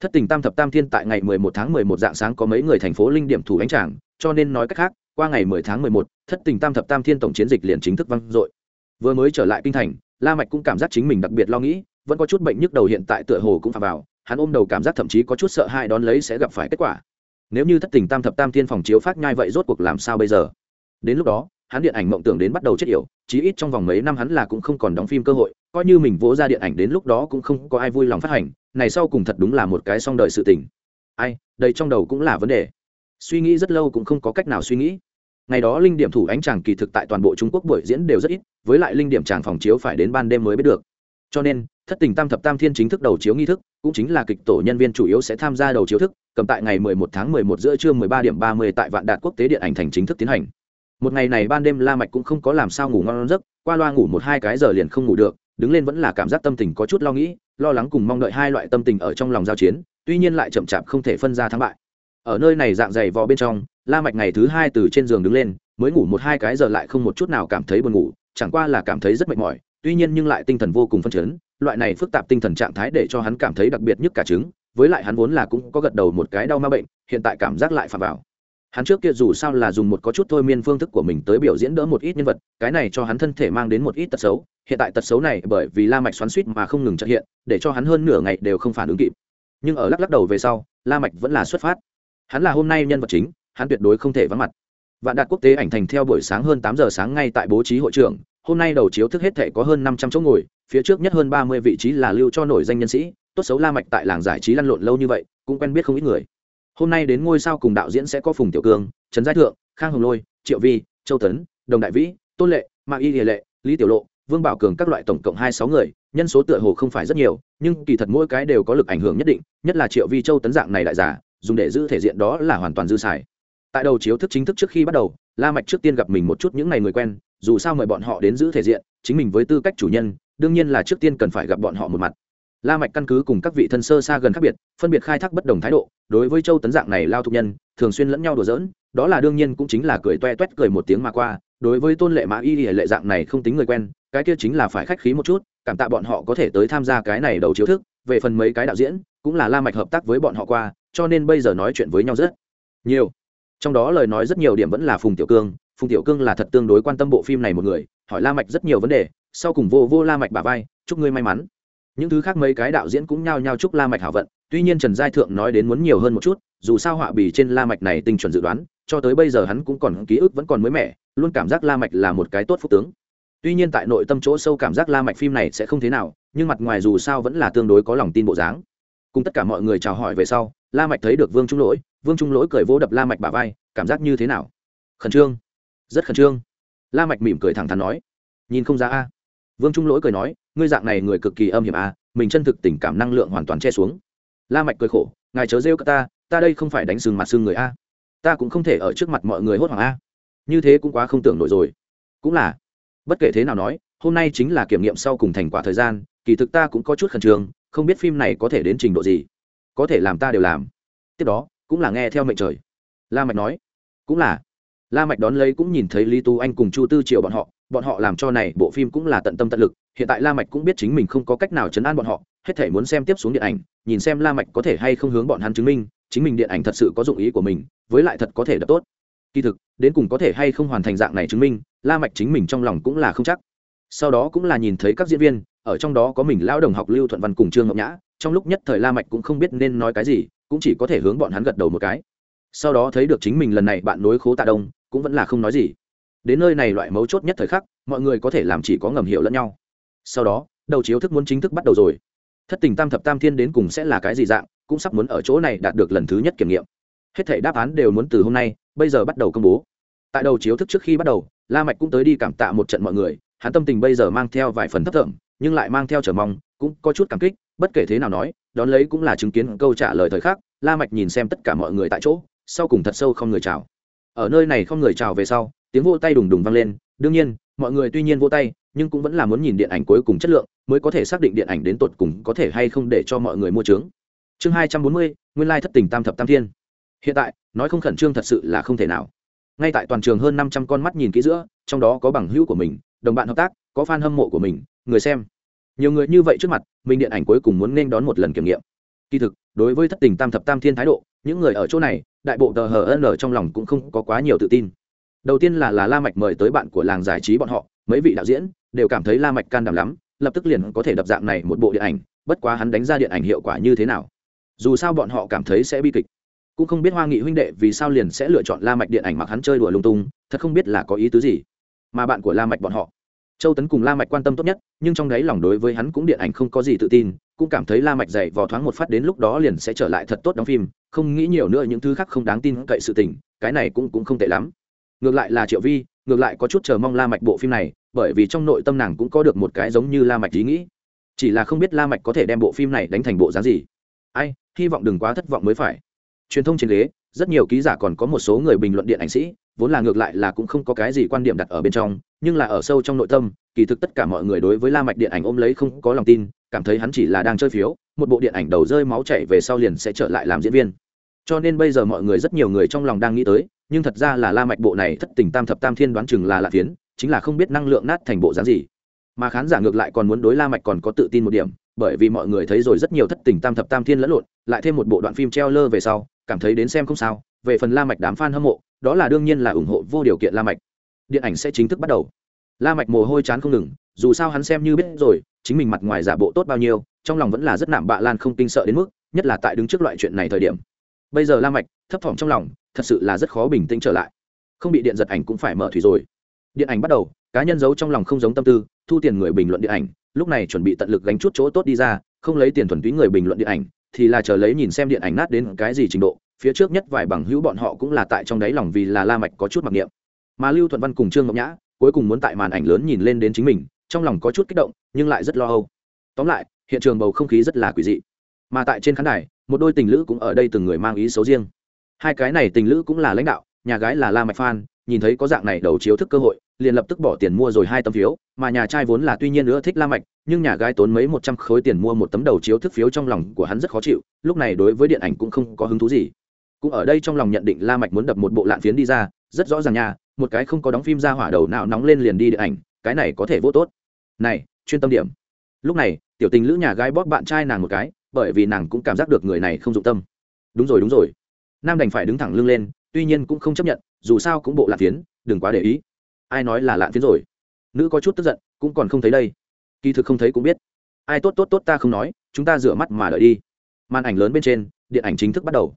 Thất tình tam thập tam thiên tại ngày 11 tháng 11 dạng sáng có mấy người thành phố linh điểm thủ ánh tràng, cho nên nói cách khác, qua ngày 10 tháng 11, thất tình tam thập tam thiên tổng chiến dịch liền chính thức vang dội. Vừa mới trở lại kinh thành, La Mạch cũng cảm giác chính mình đặc biệt lo nghĩ, vẫn có chút bệnh nhức đầu hiện tại tựa hồ cũng phạm vào, hắn ôm đầu cảm giác thậm chí có chút sợ hãi đón lấy sẽ gặp phải kết quả. Nếu như thất tình tam thập tam thiên phòng chiếu phát nhai vậy rốt cuộc làm sao bây giờ? Đến lúc đó, hắn điện ảnh mộng tưởng đến bắt đầu chết yểu, chí ít trong vòng mấy năm hắn là cũng không còn đóng phim cơ hội, coi như mình vỗ ra điện ảnh đến lúc đó cũng không có ai vui lòng phát hành, này sau cùng thật đúng là một cái song đời sự tình. Ai, đây trong đầu cũng là vấn đề. Suy nghĩ rất lâu cũng không có cách nào suy nghĩ. Ngày đó linh điểm thủ ánh chàng kỳ thực tại toàn bộ trung quốc buổi diễn đều rất ít, với lại linh điểm chàng phòng chiếu phải đến ban đêm mới biết được. Cho nên, thất tình tam thập tam thiên chính thức đầu chiếu nghi thức, cũng chính là kịch tổ nhân viên chủ yếu sẽ tham gia đầu chiếu thức, cầm tại ngày 11 tháng 11 giữa trưa 13 điểm 30 tại vạn đạt quốc tế điện ảnh thành chính thức tiến hành một ngày này ban đêm la mạch cũng không có làm sao ngủ ngon giấc, qua loa ngủ một hai cái giờ liền không ngủ được, đứng lên vẫn là cảm giác tâm tình có chút lo nghĩ, lo lắng cùng mong đợi hai loại tâm tình ở trong lòng giao chiến, tuy nhiên lại chậm chạp không thể phân ra thắng bại. Ở nơi này dạng dày vò bên trong, la mạch ngày thứ hai từ trên giường đứng lên, mới ngủ một hai cái giờ lại không một chút nào cảm thấy buồn ngủ, chẳng qua là cảm thấy rất mệt mỏi, tuy nhiên nhưng lại tinh thần vô cùng phân chấn, loại này phức tạp tinh thần trạng thái để cho hắn cảm thấy đặc biệt nhất cả trứng, với lại hắn vốn là cũng có gật đầu một cái đau ma bệnh, hiện tại cảm giác lại phạm vào hắn trước kia dù sao là dùng một có chút thôi miên phương thức của mình tới biểu diễn đỡ một ít nhân vật cái này cho hắn thân thể mang đến một ít tật xấu. Hiện tại tật xấu này bởi vì la mạch xoắn suýt mà không ngừng trợ hiện để cho hắn hơn nửa ngày đều không phản ứng kịp. Nhưng ở lắc lắc đầu về sau la mạch vẫn là xuất phát. Hắn là hôm nay nhân vật chính hắn tuyệt đối không thể vắng mặt. Vạn đạt quốc tế ảnh thành theo buổi sáng hơn tám giờ sáng ngay tại bố trí hội trường, hôm nay đầu chiếu thức hết thể có hơn năm trăm chỗ ngồi phía trước nhất hơn ba mươi vị trí là lưu cho nổi danh nhân sĩ. Tốt xấu la mạch tại làng giải trí lăn lộn lâu như vậy cũng quen biết không ít người hôm nay đến ngôi sao cùng đạo diễn sẽ có phùng tiểu cương, trần giai thượng, khang hồng lôi, triệu vi, châu tấn, đồng đại vĩ, tôn lệ mạ y địa lệ, lý tiểu lộ, vương bảo cường các loại tổng cộng hai sáu người, nhân số tựa hồ không phải rất nhiều, nhưng kỳ thật mỗi cái đều có lực ảnh hưởng nhất định, nhất là triệu vi, châu tấn dạng này đại giả, dùng để giữ thể diện đó là hoàn toàn dư xài. Tại đầu chiếu thức chính thức trước khi bắt đầu, la mạch trước tiên gặp mình một chút những ngày người quen, dù sao mời bọn họ đến giữ thể diện, chính mình với tư cách chủ nhân, đương nhiên là trước tiên cần phải gặp bọn họ một mặt. La mạch căn cứ cùng các vị thân sơ xa gần khác biệt, phân biệt khai thác bất đồng thái độ đối với châu tấn dạng này lao thục nhân, thường xuyên lẫn nhau đùa giỡn, đó là đương nhiên cũng chính là cười toe toét cười một tiếng mà qua, đối với tôn lệ mã y lệ dạng này không tính người quen, cái kia chính là phải khách khí một chút, cảm tạ bọn họ có thể tới tham gia cái này đầu chiếu thức, về phần mấy cái đạo diễn, cũng là la mạch hợp tác với bọn họ qua, cho nên bây giờ nói chuyện với nhau rất nhiều. Trong đó lời nói rất nhiều điểm vẫn là phùng tiểu cương, phùng tiểu cương là thật tương đối quan tâm bộ phim này một người, hỏi la mạch rất nhiều vấn đề, sau cùng vô vô la mạch bả vai, chúc ngươi may mắn những thứ khác mấy cái đạo diễn cũng nhao nhao chúc la mạch hảo vận, tuy nhiên trần giai thượng nói đến muốn nhiều hơn một chút, dù sao họa bì trên la mạch này tinh chuẩn dự đoán, cho tới bây giờ hắn cũng còn ký ức vẫn còn mới mẻ, luôn cảm giác la mạch là một cái tốt phúc tướng. Tuy nhiên tại nội tâm chỗ sâu cảm giác la mạch phim này sẽ không thế nào, nhưng mặt ngoài dù sao vẫn là tương đối có lòng tin bộ dáng. Cùng tất cả mọi người chào hỏi về sau, la mạch thấy được vương trung lỗi, vương trung lỗi cười vỗ đập la mạch bả vai, cảm giác như thế nào? Khẩn trương. Rất khẩn trương. La mạch mỉm cười thẳng thắn nói. Nhìn không ra a. Vương trung lỗi cười nói ngươi dạng này người cực kỳ âm hiểm a mình chân thực tình cảm năng lượng hoàn toàn che xuống. La mạch cười khổ, ngài chớ rêu ta ta đây không phải đánh sừng mặt sưng người a. Ta cũng không thể ở trước mặt mọi người hốt hoảng a. Như thế cũng quá không tưởng nổi rồi. Cũng là. Bất kể thế nào nói, hôm nay chính là kiểm nghiệm sau cùng thành quả thời gian, kỳ thực ta cũng có chút khẩn trương, không biết phim này có thể đến trình độ gì. Có thể làm ta đều làm. Tiếp đó, cũng là nghe theo mệnh trời. La mạch nói. Cũng là. La mạch đón lấy cũng nhìn thấy lý tú anh cùng chu tư triều bọn họ bọn họ làm cho này bộ phim cũng là tận tâm tận lực, hiện tại la mạch cũng biết chính mình không có cách nào chấn an bọn họ, hết thể muốn xem tiếp xuống điện ảnh, nhìn xem la mạch có thể hay không hướng bọn hắn chứng minh, chính mình điện ảnh thật sự có dụng ý của mình, với lại thật có thể đập tốt. Kỳ thực, đến cùng có thể hay không hoàn thành dạng này chứng minh, la mạch chính mình trong lòng cũng là không chắc. Sau đó cũng là nhìn thấy các diễn viên, ở trong đó có mình lão đồng học lưu thuận văn cùng trương ngọc nhã, trong lúc nhất thời la mạch cũng không biết nên nói cái gì, cũng chỉ có thể hướng bọn hắn gật đầu một cái. Sau đó thấy được chính mình lần này bạn nối khố tạ đông, cũng vẫn là không nói gì đến nơi này loại mấu chốt nhất thời khắc, mọi người có thể làm chỉ có ngầm hiểu lẫn nhau. Sau đó, đầu chiếu thức muốn chính thức bắt đầu rồi. Thất tình tam thập tam thiên đến cùng sẽ là cái gì dạng, cũng sắp muốn ở chỗ này đạt được lần thứ nhất kiểm nghiệm. Hết thể đáp án đều muốn từ hôm nay, bây giờ bắt đầu công bố. Tại đầu chiếu thức trước khi bắt đầu, la mạch cũng tới đi cảm tạ một trận mọi người, hắn tâm tình bây giờ mang theo vài phần thấp thỏm, nhưng lại mang theo chờ mong, cũng có chút cảm kích, bất kể thế nào nói, đón lấy cũng là chứng kiến câu trả lời thời khắc, la mạch nhìn xem tất cả mọi người tại chỗ, sau cùng thật sâu không người chào. Ở nơi này không người chào về sau tiếng vỗ tay đùng đùng vang lên, đương nhiên, mọi người tuy nhiên vỗ tay, nhưng cũng vẫn là muốn nhìn điện ảnh cuối cùng chất lượng, mới có thể xác định điện ảnh đến tột cùng có thể hay không để cho mọi người mua trướng chương hai trăm bốn mươi, nguyên lai thất tình tam thập tam thiên. Hiện tại, nói không khẩn trương thật sự là không thể nào. Ngay tại toàn trường hơn năm trăm con mắt nhìn kỹ giữa, trong đó có bằng hữu của mình, đồng bạn hợp tác, có fan hâm mộ của mình, người xem. Nhiều người như vậy trước mặt, mình điện ảnh cuối cùng muốn nên đón một lần kiểm nghiệm. Kỳ thực, đối với thất tình tam thập tam thiên thái độ, những người ở chỗ này, đại bộ tờ hờ n trong lòng cũng không có quá nhiều tự tin đầu tiên là là la mạch mời tới bạn của làng giải trí bọn họ, mấy vị đạo diễn đều cảm thấy la mạch can đảm lắm, lập tức liền có thể đập dạng này một bộ điện ảnh, bất quá hắn đánh ra điện ảnh hiệu quả như thế nào? Dù sao bọn họ cảm thấy sẽ bi kịch. Cũng không biết hoa nghị huynh đệ vì sao liền sẽ lựa chọn la mạch điện ảnh mặc hắn chơi đùa lung tung, thật không biết là có ý tứ gì. Mà bạn của la mạch bọn họ, châu tấn cùng la mạch quan tâm tốt nhất, nhưng trong đấy lòng đối với hắn cũng điện ảnh không có gì tự tin, cũng cảm thấy la mạch dày vò thoáng một phát đến lúc đó liền sẽ trở lại thật tốt đóng phim, không nghĩ nhiều nữa những thứ khác không đáng tin cậy sự tình, cái này cũng cũng không tệ lắm ngược lại là triệu vi, ngược lại có chút chờ mong la mạch bộ phim này, bởi vì trong nội tâm nàng cũng có được một cái giống như la mạch ý nghĩ. Chỉ là không biết la mạch có thể đem bộ phim này đánh thành bộ dáng gì. Ai, hy vọng đừng quá thất vọng mới phải. Truyền thông trên ghế, rất nhiều ký giả còn có một số người bình luận điện ảnh sĩ, vốn là ngược lại là cũng không có cái gì quan điểm đặt ở bên trong, nhưng là ở sâu trong nội tâm, kỳ thực tất cả mọi người đối với la mạch điện ảnh ôm lấy không có lòng tin, cảm thấy hắn chỉ là đang chơi phiếu, một bộ điện ảnh đầu rơi máu chảy về sau liền sẽ trở lại làm diễn viên. Cho nên bây giờ mọi người rất nhiều người trong lòng đang nghĩ tới nhưng thật ra là la mạch bộ này thất tình tam thập tam thiên đoán chừng là lạ phiến, chính là không biết năng lượng nát thành bộ dáng gì. Mà khán giả ngược lại còn muốn đối la mạch còn có tự tin một điểm, bởi vì mọi người thấy rồi rất nhiều thất tình tam thập tam thiên lẫn lộn, lại thêm một bộ đoạn phim treo lơ về sau, cảm thấy đến xem không sao. Về phần la mạch đám fan hâm mộ, đó là đương nhiên là ủng hộ vô điều kiện la mạch. Điện ảnh sẽ chính thức bắt đầu. La mạch mồ hôi chán không ngừng, dù sao hắn xem như biết rồi, chính mình mặt ngoài giả bộ tốt bao nhiêu, trong lòng vẫn là rất nạm bạ lan không kinh sợ đến mức, nhất là tại đứng trước loại chuyện này thời điểm. Bây giờ la mạch, thấp thỏm trong lòng thật sự là rất khó bình tĩnh trở lại. Không bị điện giật ảnh cũng phải mở thủy rồi. Điện ảnh bắt đầu, cá nhân giấu trong lòng không giống tâm tư, thu tiền người bình luận điện ảnh, lúc này chuẩn bị tận lực gánh chút chỗ tốt đi ra, không lấy tiền thuần túy người bình luận điện ảnh, thì là chờ lấy nhìn xem điện ảnh nát đến cái gì trình độ, phía trước nhất vài bằng hữu bọn họ cũng là tại trong đáy lòng vì là la mạch có chút mặc niệm. Mà lưu thuận văn cùng trương ngọc nhã, cuối cùng muốn tại màn ảnh lớn nhìn lên đến chính mình, trong lòng có chút kích động, nhưng lại rất lo âu. Tóm lại, hiện trường bầu không khí rất là quỷ dị. Mà tại trên khán đài, một đôi tình lữ cũng ở đây từng người mang ý xấu riêng hai cái này tình lữ cũng là lãnh đạo, nhà gái là la mạch phan, nhìn thấy có dạng này đầu chiếu thức cơ hội, liền lập tức bỏ tiền mua rồi hai tấm phiếu, mà nhà trai vốn là tuy nhiên nữa thích la mạch, nhưng nhà gái tốn mấy một trăm khối tiền mua một tấm đầu chiếu thức phiếu trong lòng của hắn rất khó chịu, lúc này đối với điện ảnh cũng không có hứng thú gì. Cũng ở đây trong lòng nhận định la mạch muốn đập một bộ lạn phiến đi ra, rất rõ ràng nha, một cái không có đóng phim ra hỏa đầu nào nóng lên liền đi điện ảnh, cái này có thể vô tốt. Này, chuyên tâm điểm. Lúc này, tiểu tình lữ nhà gái bóp bạn trai nàng một cái, bởi vì nàng cũng cảm giác được người này không dụng tâm. Đúng rồi đúng rồi nam đành phải đứng thẳng lưng lên, tuy nhiên cũng không chấp nhận, dù sao cũng bộ lạ phiến, đừng quá để ý. Ai nói là lạ phiến rồi? Nữ có chút tức giận, cũng còn không thấy đây. Kỳ thực không thấy cũng biết. Ai tốt tốt tốt ta không nói, chúng ta rửa mắt mà đợi đi. Màn ảnh lớn bên trên, điện ảnh chính thức bắt đầu.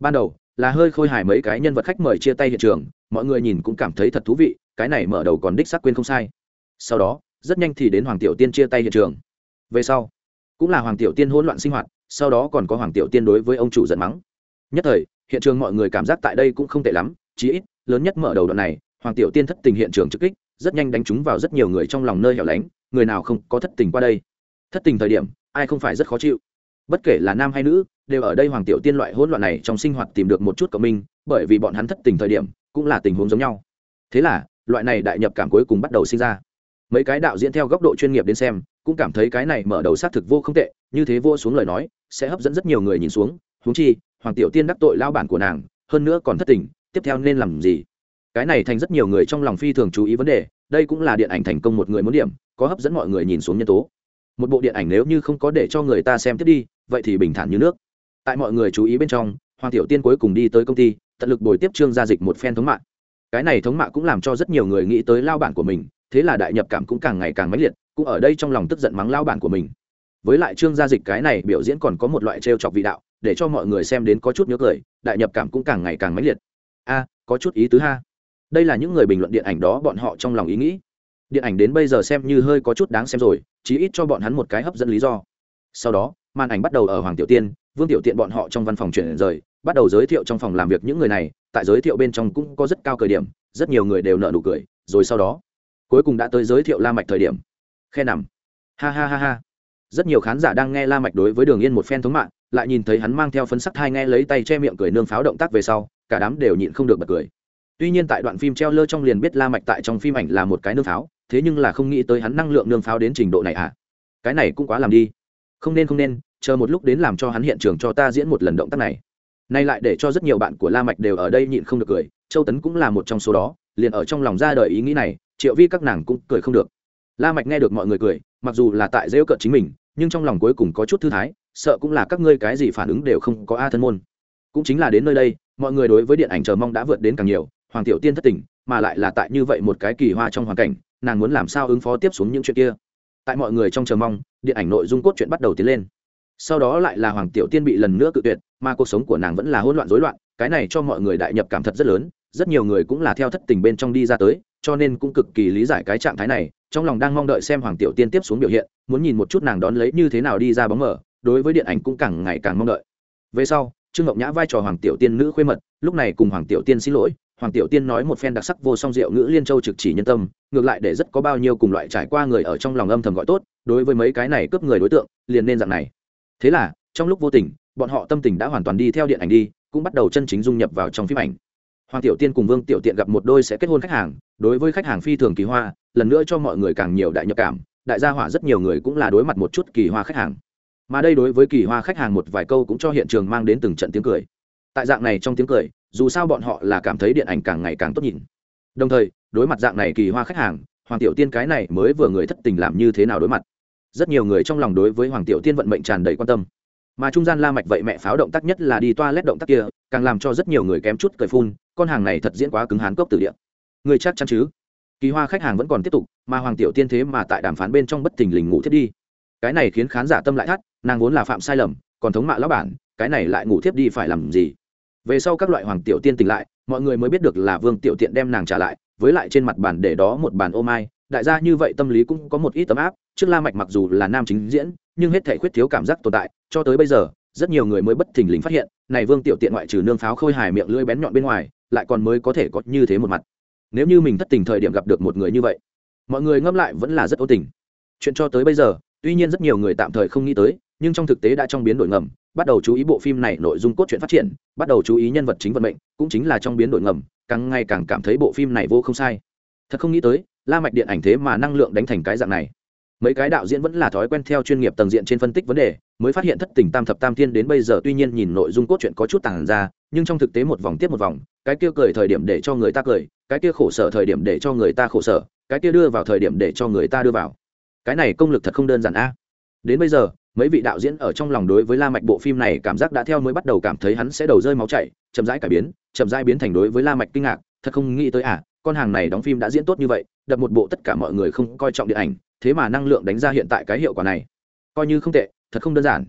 Ban đầu, là hơi khôi hài mấy cái nhân vật khách mời chia tay hiện trường, mọi người nhìn cũng cảm thấy thật thú vị, cái này mở đầu còn đích xác quên không sai. Sau đó, rất nhanh thì đến hoàng tiểu tiên chia tay hiện trường. Về sau, cũng là hoàng tiểu tiên hỗn loạn sinh hoạt, sau đó còn có hoàng tiểu tiên đối với ông chủ giận mắng nhất thời, hiện trường mọi người cảm giác tại đây cũng không tệ lắm, chí ít, lớn nhất mở đầu đoạn này, hoàng tiểu tiên thất tình hiện trường trực kích, rất nhanh đánh trúng vào rất nhiều người trong lòng nơi hẻo lánh, người nào không có thất tình qua đây? Thất tình thời điểm, ai không phải rất khó chịu? Bất kể là nam hay nữ, đều ở đây hoàng tiểu tiên loại hỗn loạn này trong sinh hoạt tìm được một chút cộng minh, bởi vì bọn hắn thất tình thời điểm, cũng là tình huống giống nhau. Thế là, loại này đại nhập cảm cuối cùng bắt đầu sinh ra. Mấy cái đạo diễn theo góc độ chuyên nghiệp đến xem, cũng cảm thấy cái này mở đầu xác thực vô không tệ, như thế vô xuống lời nói, sẽ hấp dẫn rất nhiều người nhìn xuống. Húng chi hoàng tiểu tiên đắc tội lao bản của nàng, hơn nữa còn thất tình, tiếp theo nên làm gì? Cái này thành rất nhiều người trong lòng phi thường chú ý vấn đề, đây cũng là điện ảnh thành công một người muốn điểm, có hấp dẫn mọi người nhìn xuống nhân tố. Một bộ điện ảnh nếu như không có để cho người ta xem tiếp đi, vậy thì bình thản như nước. Tại mọi người chú ý bên trong, hoàng tiểu tiên cuối cùng đi tới công ty, tận lực bồi tiếp trương gia dịch một phen thống mạng cái này thống mạ cũng làm cho rất nhiều người nghĩ tới lao bản của mình, thế là đại nhập cảm cũng càng ngày càng mãnh liệt, cũng ở đây trong lòng tức giận mắng lao bản của mình. Với lại trương gia dịch cái này biểu diễn còn có một loại trêu chọc vị đạo để cho mọi người xem đến có chút nhớ cười, đại nhập cảm cũng càng ngày càng mãnh liệt. A, có chút ý tứ ha. Đây là những người bình luận điện ảnh đó bọn họ trong lòng ý nghĩ. Điện ảnh đến bây giờ xem như hơi có chút đáng xem rồi, chí ít cho bọn hắn một cái hấp dẫn lý do. Sau đó, màn ảnh bắt đầu ở hoàng tiểu tiên, vương tiểu tiện bọn họ trong văn phòng chuyển rời, bắt đầu giới thiệu trong phòng làm việc những người này, tại giới thiệu bên trong cũng có rất cao cờ điểm, rất nhiều người đều nợ nụ cười, rồi sau đó, cuối cùng đã tới giới thiệu la mạch thời điểm. Khe nằm. Ha ha ha ha. Rất nhiều khán giả đang nghe la mạch đối với đường yên một phen thống mạng lại nhìn thấy hắn mang theo phấn sắc thai nghe lấy tay che miệng cười nương pháo động tác về sau, cả đám đều nhịn không được bật cười. Tuy nhiên tại đoạn phim treo lơ trong liền biết la mạch tại trong phim ảnh là một cái nương pháo, thế nhưng là không nghĩ tới hắn năng lượng nương pháo đến trình độ này à. Cái này cũng quá làm đi. Không nên không nên, chờ một lúc đến làm cho hắn hiện trường cho ta diễn một lần động tác này. Nay lại để cho rất nhiều bạn của la mạch đều ở đây nhịn không được cười, châu tấn cũng là một trong số đó, liền ở trong lòng ra đời ý nghĩ này, triệu vi các nàng cũng cười không được. La mạch nghe được mọi người cười, mặc dù là tại dễ cợt chính mình, nhưng trong lòng cuối cùng có chút thư thái sợ cũng là các ngươi cái gì phản ứng đều không có a thân môn. Cũng chính là đến nơi đây, mọi người đối với điện ảnh chờ mong đã vượt đến càng nhiều, hoàng tiểu tiên thất tình, mà lại là tại như vậy một cái kỳ hoa trong hoàn cảnh, nàng muốn làm sao ứng phó tiếp xuống những chuyện kia. Tại mọi người trong chờ mong, điện ảnh nội dung cốt truyện bắt đầu tiến lên. Sau đó lại là hoàng tiểu tiên bị lần nữa cự tuyệt, mà cuộc sống của nàng vẫn là hỗn loạn rối loạn, cái này cho mọi người đại nhập cảm thật rất lớn, rất nhiều người cũng là theo thất tình bên trong đi ra tới, cho nên cũng cực kỳ lý giải cái trạng thái này, trong lòng đang mong đợi xem hoàng tiểu tiên tiếp xuống biểu hiện, muốn nhìn một chút nàng đón lấy như thế nào đi ra bóng mở đối với điện ảnh cũng càng ngày càng mong đợi. Về sau, trương ngọc nhã vai trò hoàng tiểu tiên nữ khuê mật, lúc này cùng hoàng tiểu tiên xin lỗi, hoàng tiểu tiên nói một phen đặc sắc vô song diệu ngữ liên châu trực chỉ nhân tâm, ngược lại để rất có bao nhiêu cùng loại trải qua người ở trong lòng âm thầm gọi tốt, đối với mấy cái này cướp người đối tượng, liền nên dạng này. Thế là, trong lúc vô tình, bọn họ tâm tình đã hoàn toàn đi theo điện ảnh đi, cũng bắt đầu chân chính dung nhập vào trong phim ảnh. Hoàng tiểu tiên cùng vương tiểu tiện gặp một đôi sẽ kết hôn khách hàng, đối với khách hàng phi thường kỳ hoa, lần nữa cho mọi người càng nhiều đại nhập cảm, đại gia hỏa rất nhiều người cũng là đối mặt một chút kỳ hoa khách hàng mà đây đối với kỳ hoa khách hàng một vài câu cũng cho hiện trường mang đến từng trận tiếng cười. Tại dạng này trong tiếng cười, dù sao bọn họ là cảm thấy điện ảnh càng ngày càng tốt nhìn. Đồng thời, đối mặt dạng này kỳ hoa khách hàng, hoàng tiểu tiên cái này mới vừa người thất tình làm như thế nào đối mặt? Rất nhiều người trong lòng đối với hoàng tiểu tiên vận mệnh tràn đầy quan tâm. Mà trung gian la mạch vậy mẹ pháo động tác nhất là đi toa lét động tác kia, càng làm cho rất nhiều người kém chút cười phun, con hàng này thật diễn quá cứng hán cốc tử địa. Người chắc chắn chứ? Kỳ hoa khách hàng vẫn còn tiếp tục, mà hoàng tiểu tiên thế mà tại đàm phán bên trong bất thình lình ngủ thiết đi. Cái này khiến khán giả tâm lại thắt nàng vốn là phạm sai lầm, còn thống mạ lão bản, cái này lại ngủ thiếp đi phải làm gì? Về sau các loại hoàng tiểu tiên tỉnh lại, mọi người mới biết được là vương tiểu tiện đem nàng trả lại, với lại trên mặt bàn để đó một bàn ô mai. Đại gia như vậy tâm lý cũng có một ít tấm áp, trước la mạch mặc dù là nam chính diễn, nhưng hết thể khuyết thiếu cảm giác tồn tại, cho tới bây giờ, rất nhiều người mới bất thình lình phát hiện, này vương tiểu tiện ngoại trừ nương pháo khôi hài miệng lưỡi bén nhọn bên ngoài, lại còn mới có thể có như thế một mặt. Nếu như mình thất tình thời điểm gặp được một người như vậy, mọi người ngâm lại vẫn là rất ôn tình. Chuyện cho tới bây giờ, tuy nhiên rất nhiều người tạm thời không nghĩ tới nhưng trong thực tế đã trong biến đổi ngầm, bắt đầu chú ý bộ phim này nội dung cốt truyện phát triển, bắt đầu chú ý nhân vật chính vận mệnh, cũng chính là trong biến đổi ngầm, càng ngày càng cảm thấy bộ phim này vô không sai. Thật không nghĩ tới, la mạch điện ảnh thế mà năng lượng đánh thành cái dạng này. Mấy cái đạo diễn vẫn là thói quen theo chuyên nghiệp tầng diện trên phân tích vấn đề, mới phát hiện thất tình tam thập tam thiên đến bây giờ tuy nhiên nhìn nội dung cốt truyện có chút tàng ra, nhưng trong thực tế một vòng tiếp một vòng, cái kia cười thời điểm để cho người ta cười, cái kia khổ sở thời điểm để cho người ta khổ sở, cái kia đưa vào thời điểm để cho người ta đưa vào. Cái này công lực thật không đơn giản a. Đến bây giờ mấy vị đạo diễn ở trong lòng đối với la mạch bộ phim này cảm giác đã theo mới bắt đầu cảm thấy hắn sẽ đầu rơi máu chảy, chậm rãi cải biến, chậm rãi biến thành đối với la mạch kinh ngạc, thật không nghĩ tới à con hàng này đóng phim đã diễn tốt như vậy, đập một bộ tất cả mọi người không coi trọng điện ảnh, thế mà năng lượng đánh ra hiện tại cái hiệu quả này, coi như không tệ, thật không đơn giản.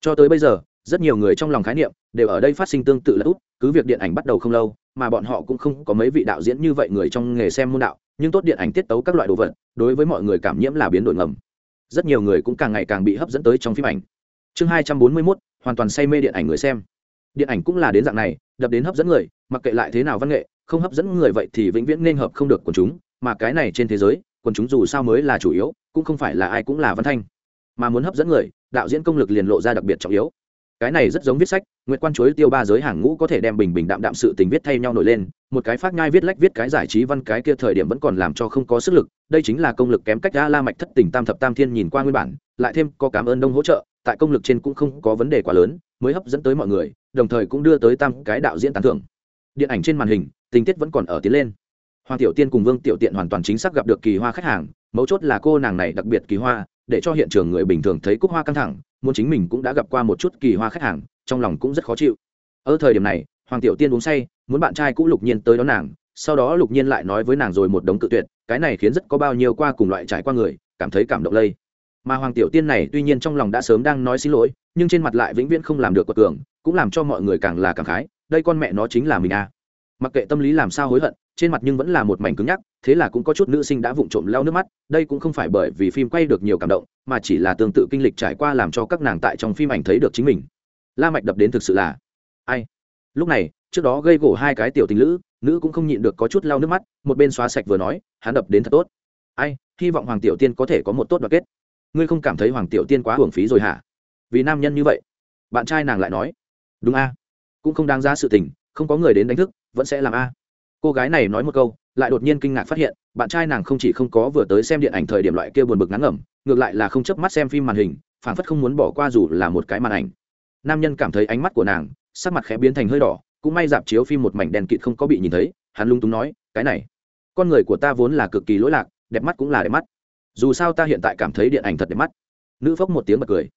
Cho tới bây giờ, rất nhiều người trong lòng khái niệm đều ở đây phát sinh tương tự là út, cứ việc điện ảnh bắt đầu không lâu, mà bọn họ cũng không có mấy vị đạo diễn như vậy người trong nghề xem môn đạo, nhưng tốt điện ảnh tiết tấu các loại đồ vật, đối với mọi người cảm nhiễm là biến đổi ngầm rất nhiều người cũng càng ngày càng bị hấp dẫn tới trong phim ảnh. Chương hai trăm bốn mươi mốt, hoàn toàn say mê điện ảnh người xem. Điện ảnh cũng là đến dạng này, đập đến hấp dẫn người, mặc kệ lại thế nào văn nghệ, không hấp dẫn người vậy thì vĩnh viễn nên hợp không được quần chúng, mà cái này trên thế giới, quần chúng dù sao mới là chủ yếu, cũng không phải là ai cũng là văn thanh. Mà muốn hấp dẫn người, đạo diễn công lực liền lộ ra đặc biệt trọng yếu cái này rất giống viết sách nguyễn quan chuối tiêu ba giới hàng ngũ có thể đem bình bình đạm đạm sự tình viết thay nhau nổi lên, một cái phát nhai viết lách viết cái giải trí văn cái kia thời điểm vẫn còn làm cho không có sức lực, đây chính là công lực kém cách ra la mạch thất tình tam thập tam thiên nhìn qua nguyên bản, lại thêm có cảm ơn đông hỗ trợ, tại công lực trên cũng không có vấn đề quá lớn, mới hấp dẫn tới mọi người, đồng thời cũng đưa tới tam cái đạo diễn tán thưởng. Điện ảnh trên màn hình, tình tiết vẫn còn ở tiến lên. Hoàng tiểu tiên cùng vương tiểu tiện hoàn toàn chính xác gặp được kỳ hoa khách hàng, mấu chốt là cô nàng này đặc biệt kỳ hoa để cho hiện trường người bình thường thấy cúc hoa căng thẳng, muốn chính mình cũng đã gặp qua một chút kỳ hoa khách hàng, trong lòng cũng rất khó chịu. Ở thời điểm này, hoàng tiểu tiên uống say, muốn bạn trai cũ lục nhiên tới đón nàng, sau đó lục nhiên lại nói với nàng rồi một đống tự tuyệt, cái này khiến rất có bao nhiêu qua cùng loại trải qua người, cảm thấy cảm động lây. Mà hoàng tiểu tiên này tuy nhiên trong lòng đã sớm đang nói xin lỗi, nhưng trên mặt lại vĩnh viễn không làm được quật cường, cũng làm cho mọi người càng là cảm khái, đây con mẹ nó chính là mình à. Mặc kệ tâm lý làm sao hối hận trên mặt nhưng vẫn là một mảnh cứng nhắc thế là cũng có chút nữ sinh đã vụng trộm lau nước mắt đây cũng không phải bởi vì phim quay được nhiều cảm động mà chỉ là tương tự kinh lịch trải qua làm cho các nàng tại trong phim ảnh thấy được chính mình. La mạch đập đến thực sự là ai? Lúc này trước đó gây gỗ hai cái tiểu tình nữ, nữ cũng không nhịn được có chút lau nước mắt một bên xóa sạch vừa nói hắn đập đến thật tốt. Ai hy vọng hoàng tiểu tiên có thể có một tốt đoạt kết. Ngươi không cảm thấy hoàng tiểu tiên quá hưởng phí rồi hả? Vì nam nhân như vậy. Bạn trai nàng lại nói. Đúng a. Cũng không đáng ra sự tình không có người đến đánh thức vẫn sẽ làm a cô gái này nói một câu, lại đột nhiên kinh ngạc phát hiện, bạn trai nàng không chỉ không có vừa tới xem điện ảnh thời điểm loại kia buồn bực ngắn ngẩm, ngược lại là không chớp mắt xem phim màn hình, phảng phất không muốn bỏ qua dù là một cái màn ảnh. Nam nhân cảm thấy ánh mắt của nàng, sắc mặt khẽ biến thành hơi đỏ, cũng may dạp chiếu phim một mảnh đèn kịt không có bị nhìn thấy, hắn lung túng nói, cái này, con người của ta vốn là cực kỳ lỗi lạc, đẹp mắt cũng là đẹp mắt. Dù sao ta hiện tại cảm thấy điện ảnh thật đẹp mắt. Nữ phốc một tiếng bật cười.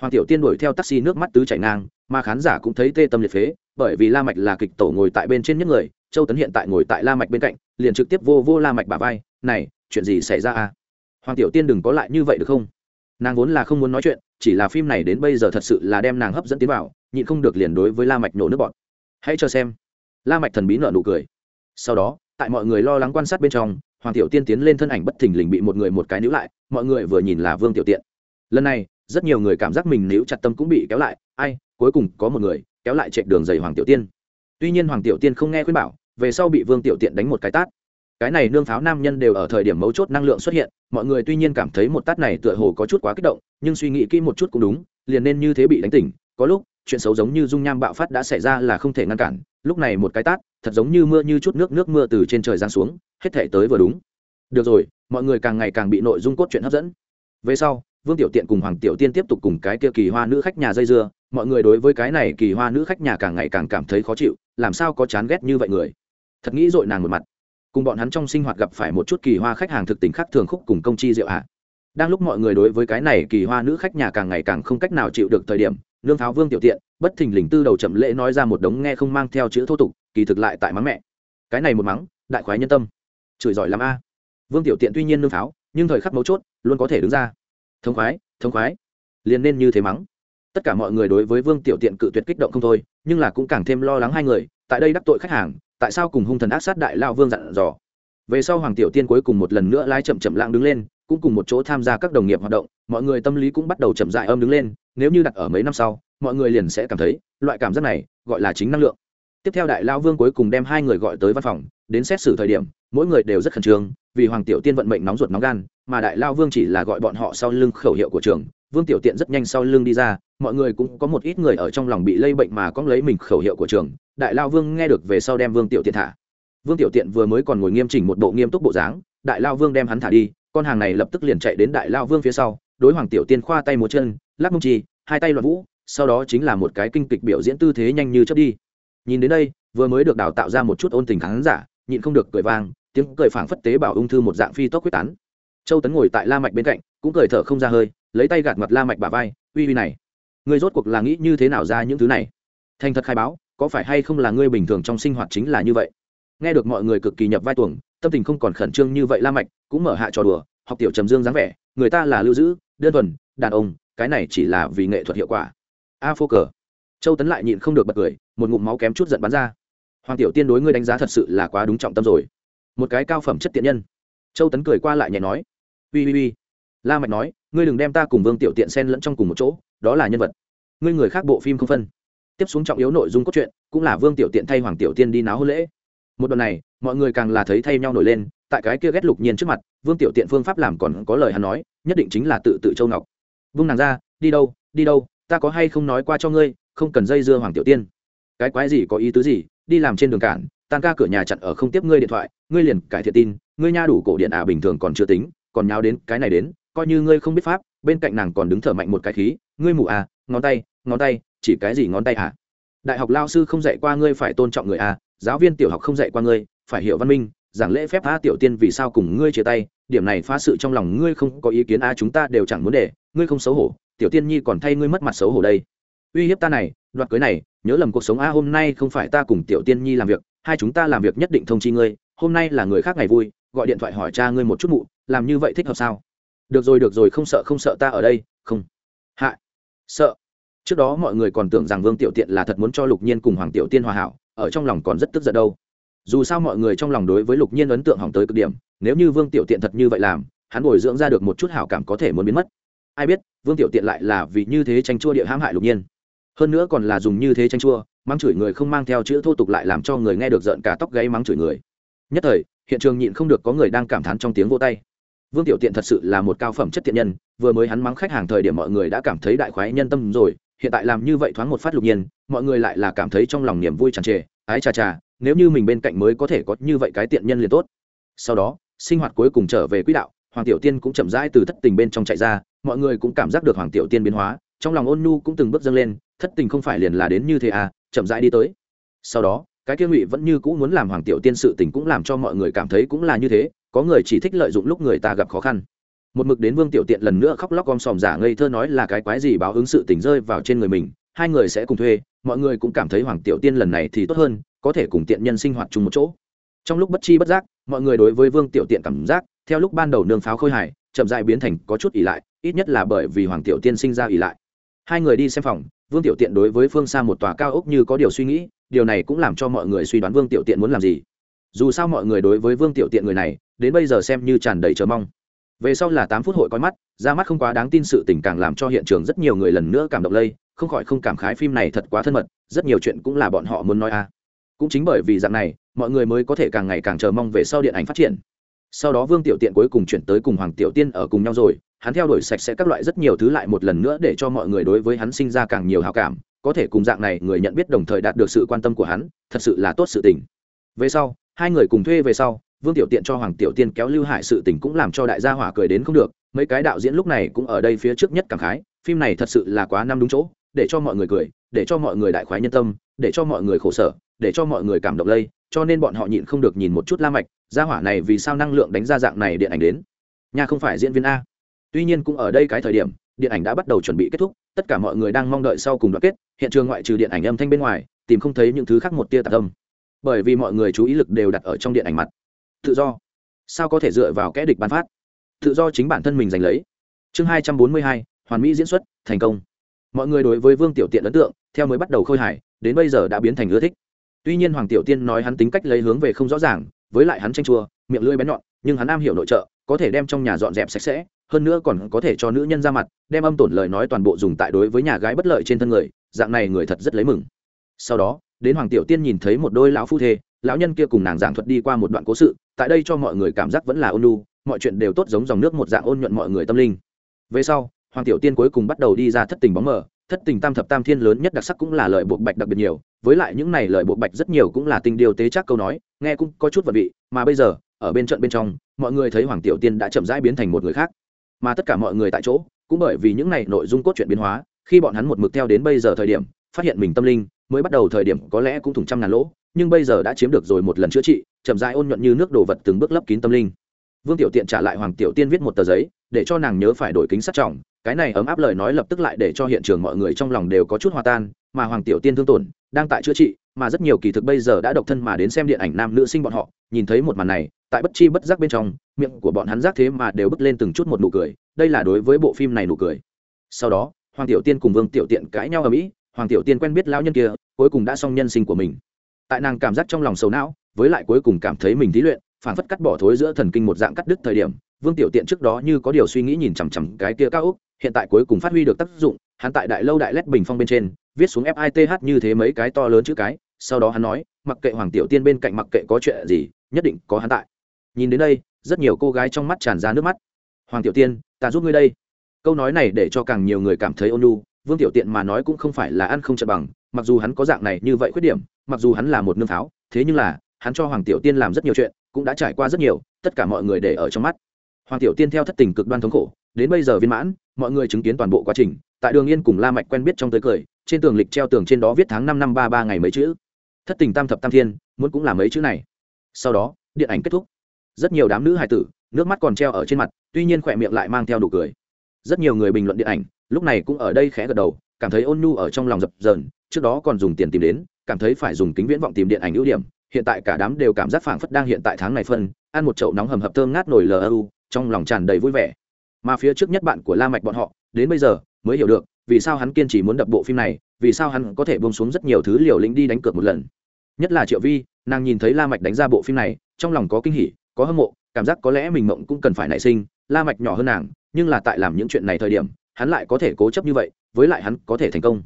Hoàng tiểu tiên đuổi theo taxi nước mắt tứ chảy ngang, mà khán giả cũng thấy tê tâm liệt phế, bởi vì la mạch là kịch tổ ngồi tại bên trên nhất người châu tấn hiện tại ngồi tại la mạch bên cạnh, liền trực tiếp vô vô la mạch bả vai, này, chuyện gì xảy ra à? Hoàng tiểu tiên đừng có lại như vậy được không? Nàng vốn là không muốn nói chuyện, chỉ là phim này đến bây giờ thật sự là đem nàng hấp dẫn tiến vào, nhịn không được liền đối với la mạch nổ nước bọt. Hãy cho xem. La mạch thần bí nở nụ cười. Sau đó, tại mọi người lo lắng quan sát bên trong, hoàng tiểu tiên tiến lên thân ảnh bất thình lình bị một người một cái níu lại, mọi người vừa nhìn là vương tiểu tiện. Lần này, rất nhiều người cảm giác mình níu chặt tâm cũng bị kéo lại, ai, cuối cùng có một người, kéo lại chạy đường dày hoàng tiểu tiên tuy nhiên hoàng tiểu tiên không nghe khuyên bảo, về sau bị vương tiểu tiện đánh một cái tát. Cái này nương pháo nam nhân đều ở thời điểm mấu chốt năng lượng xuất hiện, mọi người tuy nhiên cảm thấy một tát này tựa hồ có chút quá kích động, nhưng suy nghĩ kỹ một chút cũng đúng, liền nên như thế bị đánh tỉnh. Có lúc, chuyện xấu giống như dung nham bạo phát đã xảy ra là không thể ngăn cản, lúc này một cái tát, thật giống như mưa như chút nước nước mưa từ trên trời giáng xuống, hết thể tới vừa đúng. Được rồi, mọi người càng ngày càng bị nội dung cốt truyện hấp dẫn. Về sau, vương tiểu tiện cùng hoàng tiểu tiên tiếp tục cùng cái kia kỳ hoa nữ khách nhà dây dưa, mọi người đối với cái này kỳ hoa nữ khách nhà càng ngày càng cảm thấy khó chịu làm sao có chán ghét như vậy người? Thật nghĩ dội nàng một mặt. Cùng bọn hắn trong sinh hoạt gặp phải một chút kỳ hoa khách hàng thực tình khác thường khúc cùng công chi rượu hạ đang lúc mọi người đối với cái này kỳ hoa nữ khách nhà càng ngày càng không cách nào chịu được thời điểm, nương pháo vương tiểu tiện, bất thình lình tư đầu chậm lễ nói ra một đống nghe không mang theo chữ thô tục, kỳ thực lại tại mắng mẹ. Cái này một mắng, đại khoái nhân tâm. Chửi giỏi lắm a. Vương tiểu tiện tuy nhiên nương pháo nhưng thời khắc mấu chốt, luôn có thể đứng ra. Thống khoái thống khoái. Liền nên như thế mắng. Tất cả mọi người đối với vương tiểu tiện cự tuyệt kích động không thôi nhưng là cũng càng thêm lo lắng hai người, tại đây đắc tội khách hàng, tại sao cùng hung thần ác sát đại lao vương dặn dò. Về sau hoàng tiểu tiên cuối cùng một lần nữa lái chậm chậm lạng đứng lên, cũng cùng một chỗ tham gia các đồng nghiệp hoạt động, mọi người tâm lý cũng bắt đầu chậm dại âm đứng lên, nếu như đặt ở mấy năm sau, mọi người liền sẽ cảm thấy, loại cảm giác này, gọi là chính năng lượng. Tiếp theo đại lao vương cuối cùng đem hai người gọi tới văn phòng, đến xét xử thời điểm, mỗi người đều rất khẩn trương, vì hoàng tiểu tiên vận mệnh nóng ruột nóng gan, mà đại lao vương chỉ là gọi bọn họ sau lưng khẩu hiệu của trường vương tiểu tiện rất nhanh sau lưng đi ra, mọi người cũng có một ít người ở trong lòng bị lây bệnh mà có lấy mình khẩu hiệu của trường. Đại lao vương nghe được về sau đem vương tiểu tiện thả. Vương tiểu tiện vừa mới còn ngồi nghiêm chỉnh một bộ nghiêm túc bộ dáng, đại lao vương đem hắn thả đi, con hàng này lập tức liền chạy đến đại lao vương phía sau, đối hoàng tiểu tiên khoa tay một chân, lắc mông chi, hai tay loạn vũ, sau đó chính là một cái kinh kịch biểu diễn tư thế nhanh như chớp đi. Nhìn đến đây, vừa mới được đào tạo ra một chút ôn tình khán giả, nhịn không được cười vang, tiếng cười phảng phất tế bảo ung thư một dạng phi tốc quyết tán. Châu tấn ngồi tại la mạch bên cạnh, cũng cười thở không ra hơi lấy tay gạt mặt la mạch bả vai, uy uy này, ngươi rốt cuộc là nghĩ như thế nào ra những thứ này? Thành thật khai báo, có phải hay không là ngươi bình thường trong sinh hoạt chính là như vậy? Nghe được mọi người cực kỳ nhập vai tuồng, tâm tình không còn khẩn trương như vậy la mạch cũng mở hạ trò đùa, học tiểu trầm dương dáng vẻ, người ta là lưu giữ đơn thuần, đàn ông, cái này chỉ là vì nghệ thuật hiệu quả. A phô cờ. Châu tấn lại nhịn không được bật cười, một ngụm máu kém chút giận bắn ra. Hoàng tiểu tiên đối ngươi đánh giá thật sự là quá đúng trọng tâm rồi. Một cái cao phẩm chất tiện nhân. Châu tấn cười qua lại nhẹ nói. Uy uy uy. La mạch nói ngươi đừng đem ta cùng vương tiểu tiện xen lẫn trong cùng một chỗ, đó là nhân vật. Ngươi người khác bộ phim không phân. Tiếp xuống trọng yếu nội dung cốt truyện, cũng là vương tiểu tiện thay hoàng tiểu tiên đi náo hôn lễ. Một đoạn này, mọi người càng là thấy thay nhau nổi lên, tại cái kia ghét lục nhiên trước mặt, vương tiểu tiện phương pháp làm còn có lời hắn nói, nhất định chính là tự tự châu ngọc. Vung nàng ra, đi đâu đi đâu, ta có hay không nói qua cho ngươi, không cần dây dưa hoàng tiểu tiên. Cái quái gì có ý tứ gì, đi làm trên đường cản, tan ca cửa nhà chặn ở không tiếp ngươi điện thoại, ngươi liền cải thiện tin, ngươi nha đủ cổ điện à bình thường còn chưa tính, còn nháo đến cái này đến coi như ngươi không biết pháp, bên cạnh nàng còn đứng thở mạnh một cái khí, ngươi mù à ngón tay ngón tay, chỉ cái gì ngón tay à? Đại học lao sư không dạy qua ngươi phải tôn trọng người à giáo viên tiểu học không dạy qua ngươi, phải hiểu văn minh, giảng lễ phép a tiểu tiên vì sao cùng ngươi chia tay, điểm này phá sự trong lòng ngươi không có ý kiến a chúng ta đều chẳng muốn để, ngươi không xấu hổ, tiểu tiên nhi còn thay ngươi mất mặt xấu hổ đây. Uy hiếp ta này, đoạt cưới này, nhớ lầm cuộc sống a hôm nay không phải ta cùng tiểu tiên nhi làm việc, hai chúng ta làm việc nhất định thông chi ngươi, hôm nay là người khác ngày vui, gọi điện thoại hỏi cha ngươi một chút mụ, làm như vậy thích hợp sao? Được rồi được rồi, không sợ không sợ ta ở đây, không. Hạ. Sợ. Trước đó mọi người còn tưởng rằng vương tiểu tiện là thật muốn cho lục nhiên cùng hoàng tiểu tiên hòa hảo, ở trong lòng còn rất tức giận đâu. Dù sao mọi người trong lòng đối với lục nhiên ấn tượng hỏng tới cực điểm, nếu như vương tiểu tiện thật như vậy làm, hắn bồi dưỡng ra được một chút hảo cảm có thể muốn biến mất. Ai biết, vương tiểu tiện lại là vì như thế tranh chua địa hãm hại lục nhiên. Hơn nữa còn là dùng như thế tranh chua, mắng chửi người không mang theo chữ thô tục lại làm cho người nghe được giận cả tóc gáy mắng chửi người. Nhất thời, hiện trường nhịn không được có người đang cảm thán trong tiếng vô tay vương tiểu tiện thật sự là một cao phẩm chất thiện nhân, vừa mới hắn mắng khách hàng thời điểm mọi người đã cảm thấy đại khoái nhân tâm rồi, hiện tại làm như vậy thoáng một phát lục nhiên, mọi người lại là cảm thấy trong lòng niềm vui tràn trề, ái chà chà, nếu như mình bên cạnh mới có thể có như vậy cái tiện nhân liền tốt. Sau đó, sinh hoạt cuối cùng trở về quỹ đạo, hoàng tiểu tiên cũng chậm rãi từ thất tình bên trong chạy ra, mọi người cũng cảm giác được hoàng tiểu tiên biến hóa, trong lòng ôn nhu cũng từng bước dâng lên, thất tình không phải liền là đến như thế à chậm rãi đi tới. Sau đó, cái kia ngụy vẫn như cũ muốn làm hoàng tiểu tiên sự tình cũng làm cho mọi người cảm thấy cũng là như thế có người chỉ thích lợi dụng lúc người ta gặp khó khăn. Một mực đến vương tiểu tiện lần nữa khóc lóc gom sòm giả ngây thơ nói là cái quái gì báo ứng sự tình rơi vào trên người mình, hai người sẽ cùng thuê, mọi người cũng cảm thấy hoàng tiểu tiên lần này thì tốt hơn, có thể cùng tiện nhân sinh hoạt chung một chỗ. Trong lúc bất chi bất giác, mọi người đối với vương tiểu tiện cảm giác, theo lúc ban đầu nương pháo khôi hài, chậm dại biến thành có chút ỉ lại, ít nhất là bởi vì hoàng tiểu tiên sinh ra ỉ lại. Hai người đi xem phòng, vương tiểu tiện đối với phương xa một tòa cao ốc như có điều suy nghĩ, điều này cũng làm cho mọi người suy đoán vương tiểu tiện muốn làm gì dù sao mọi người đối với vương tiểu tiện người này, đến bây giờ xem như tràn đầy chờ mong. Về sau là tám phút hội coi mắt, ra mắt không quá đáng tin sự tình càng làm cho hiện trường rất nhiều người lần nữa cảm động lây, không khỏi không cảm khái phim này thật quá thân mật, rất nhiều chuyện cũng là bọn họ muốn nói a. Cũng chính bởi vì dạng này, mọi người mới có thể càng ngày càng chờ mong về sau điện ảnh phát triển. Sau đó vương tiểu tiện cuối cùng chuyển tới cùng hoàng tiểu tiên ở cùng nhau rồi, hắn theo đuổi sạch sẽ các loại rất nhiều thứ lại một lần nữa để cho mọi người đối với hắn sinh ra càng nhiều hào cảm, có thể cùng dạng này người nhận biết đồng thời đạt được sự quan tâm của hắn, thật sự là tốt sự tình. Về sau hai người cùng thuê về sau, vương tiểu tiện cho hoàng tiểu tiên kéo lưu hải sự tình cũng làm cho đại gia hỏa cười đến không được, mấy cái đạo diễn lúc này cũng ở đây phía trước nhất cảm khái, phim này thật sự là quá năm đúng chỗ, để cho mọi người cười, để cho mọi người đại khoái nhân tâm, để cho mọi người khổ sở, để cho mọi người cảm động lây, cho nên bọn họ nhịn không được nhìn một chút la mạch, gia hỏa này vì sao năng lượng đánh ra dạng này điện ảnh đến? Nhà không phải diễn viên a. Tuy nhiên cũng ở đây cái thời điểm, điện ảnh đã bắt đầu chuẩn bị kết thúc, tất cả mọi người đang mong đợi sau cùng đoạn kết, hiện trường ngoại trừ điện ảnh âm thanh bên ngoài, tìm không thấy những thứ khác một tia tạc âm bởi vì mọi người chú ý lực đều đặt ở trong điện ảnh mặt. Tự do. Sao có thể dựa vào kẽ địch bán phát? Tự do chính bản thân mình giành lấy. Chương hai trăm bốn mươi hai, hoàn mỹ diễn xuất, thành công. Mọi người đối với vương tiểu tiện ấn tượng, theo mới bắt đầu khôi hài, đến bây giờ đã biến thành ưa thích. Tuy nhiên hoàng tiểu tiên nói hắn tính cách lấy hướng về không rõ ràng, với lại hắn tranh chua, miệng lưỡi bén nhọn, nhưng hắn am hiểu nội trợ, có thể đem trong nhà dọn dẹp sạch sẽ, hơn nữa còn có thể cho nữ nhân ra mặt, đem âm tổn lời nói toàn bộ dùng tại đối với nhà gái bất lợi trên thân người, dạng này người thật rất lấy mừng. Sau đó đến hoàng tiểu tiên nhìn thấy một đôi lão phu thê, lão nhân kia cùng nàng giảng thuật đi qua một đoạn cố sự, tại đây cho mọi người cảm giác vẫn là ôn lu mọi chuyện đều tốt giống dòng nước một dạng ôn nhuận mọi người tâm linh. Về sau, hoàng tiểu tiên cuối cùng bắt đầu đi ra thất tình bóng mờ, thất tình tam thập tam thiên lớn nhất đặc sắc cũng là lời buộc bạch đặc biệt nhiều, với lại những này lời buộc bạch rất nhiều cũng là tình điều tế chắc câu nói, nghe cũng có chút vật vị, mà bây giờ, ở bên trận bên trong, mọi người thấy hoàng tiểu tiên đã chậm rãi biến thành một người khác. Mà tất cả mọi người tại chỗ, cũng bởi vì những này nội dung cốt truyện biến hóa, khi bọn hắn một mực theo đến bây giờ thời điểm, phát hiện mình tâm linh mới bắt đầu thời điểm có lẽ cũng thủng trăm ngàn lỗ, nhưng bây giờ đã chiếm được rồi một lần chữa trị, chậm dại ôn nhuận như nước đồ vật từng bước lấp kín tâm linh. Vương tiểu tiện trả lại hoàng tiểu tiên viết một tờ giấy, để cho nàng nhớ phải đổi kính sát trọng, cái này ấm áp lời nói lập tức lại để cho hiện trường mọi người trong lòng đều có chút hòa tan, mà hoàng tiểu tiên thương tổn, đang tại chữa trị, mà rất nhiều kỳ thực bây giờ đã độc thân mà đến xem điện ảnh nam nữ sinh bọn họ, nhìn thấy một màn này, tại bất chi bất giác bên trong, miệng của bọn hắn giác thế mà đều bứt lên từng chút một nụ cười, đây là đối với bộ phim này nụ cười. Sau đó, hoàng tiểu tiên cùng vương tiểu tiện cãi nhau ở mỹ hoàng tiểu tiên quen biết lão nhân kia, cuối cùng đã xong nhân sinh của mình. Tại nàng cảm giác trong lòng sầu não, với lại cuối cùng cảm thấy mình thí luyện, phản phất cắt bỏ thối giữa thần kinh một dạng cắt đứt thời điểm, vương tiểu tiện trước đó như có điều suy nghĩ nhìn chằm chằm cái kia cao úc hiện tại cuối cùng phát huy được tác dụng, hắn tại đại lâu đại lét bình phong bên trên, viết xuống fith như thế mấy cái to lớn chữ cái, sau đó hắn nói, mặc kệ hoàng tiểu tiên bên cạnh mặc kệ có chuyện gì, nhất định có hắn tại. Nhìn đến đây, rất nhiều cô gái trong mắt tràn ra nước mắt. Hoàng tiểu tiên, ta giúp ngươi đây. Câu nói này để cho càng nhiều người cảm thấy ôn nhu vương tiểu tiện mà nói cũng không phải là ăn không chật bằng, mặc dù hắn có dạng này như vậy khuyết điểm, mặc dù hắn là một nương pháo, thế nhưng là, hắn cho hoàng tiểu tiên làm rất nhiều chuyện, cũng đã trải qua rất nhiều, tất cả mọi người để ở trong mắt. Hoàng tiểu tiên theo thất tình cực đoan thống khổ, đến bây giờ viên mãn, mọi người chứng kiến toàn bộ quá trình, tại đường yên cùng la mạch quen biết trong tới cười, trên tường lịch treo tường trên đó viết tháng năm năm ba ba ngày mấy chữ. Thất tình tam thập tam thiên, muốn cũng là mấy chữ này. Sau đó, điện ảnh kết thúc. Rất nhiều đám nữ hài tử, nước mắt còn treo ở trên mặt, tuy nhiên khỏe miệng lại mang theo đủ cười rất nhiều người bình luận điện ảnh, lúc này cũng ở đây khẽ gật đầu, cảm thấy ôn nhu ở trong lòng dập dờn, trước đó còn dùng tiền tìm đến, cảm thấy phải dùng kính viễn vọng tìm điện ảnh ưu điểm, hiện tại cả đám đều cảm giác phảng phất đang hiện tại tháng này phân, ăn một chậu nóng hầm hập thơm ngát nổi lu trong lòng tràn đầy vui vẻ. Mà phía trước nhất bạn của la mạch bọn họ, đến bây giờ, mới hiểu được, vì sao hắn kiên trì muốn đập bộ phim này, vì sao hắn có thể buông xuống rất nhiều thứ liều lĩnh đi đánh cược một lần. Nhất là triệu vi, nàng nhìn thấy la mạch đánh ra bộ phim này, trong lòng có kinh hỉ, có hâm mộ, cảm giác có lẽ mình mộng cũng cần phải nảy sinh, la mạch nhỏ hơn nàng nhưng là tại làm những chuyện này thời điểm, hắn lại có thể cố chấp như vậy, với lại hắn có thể thành công.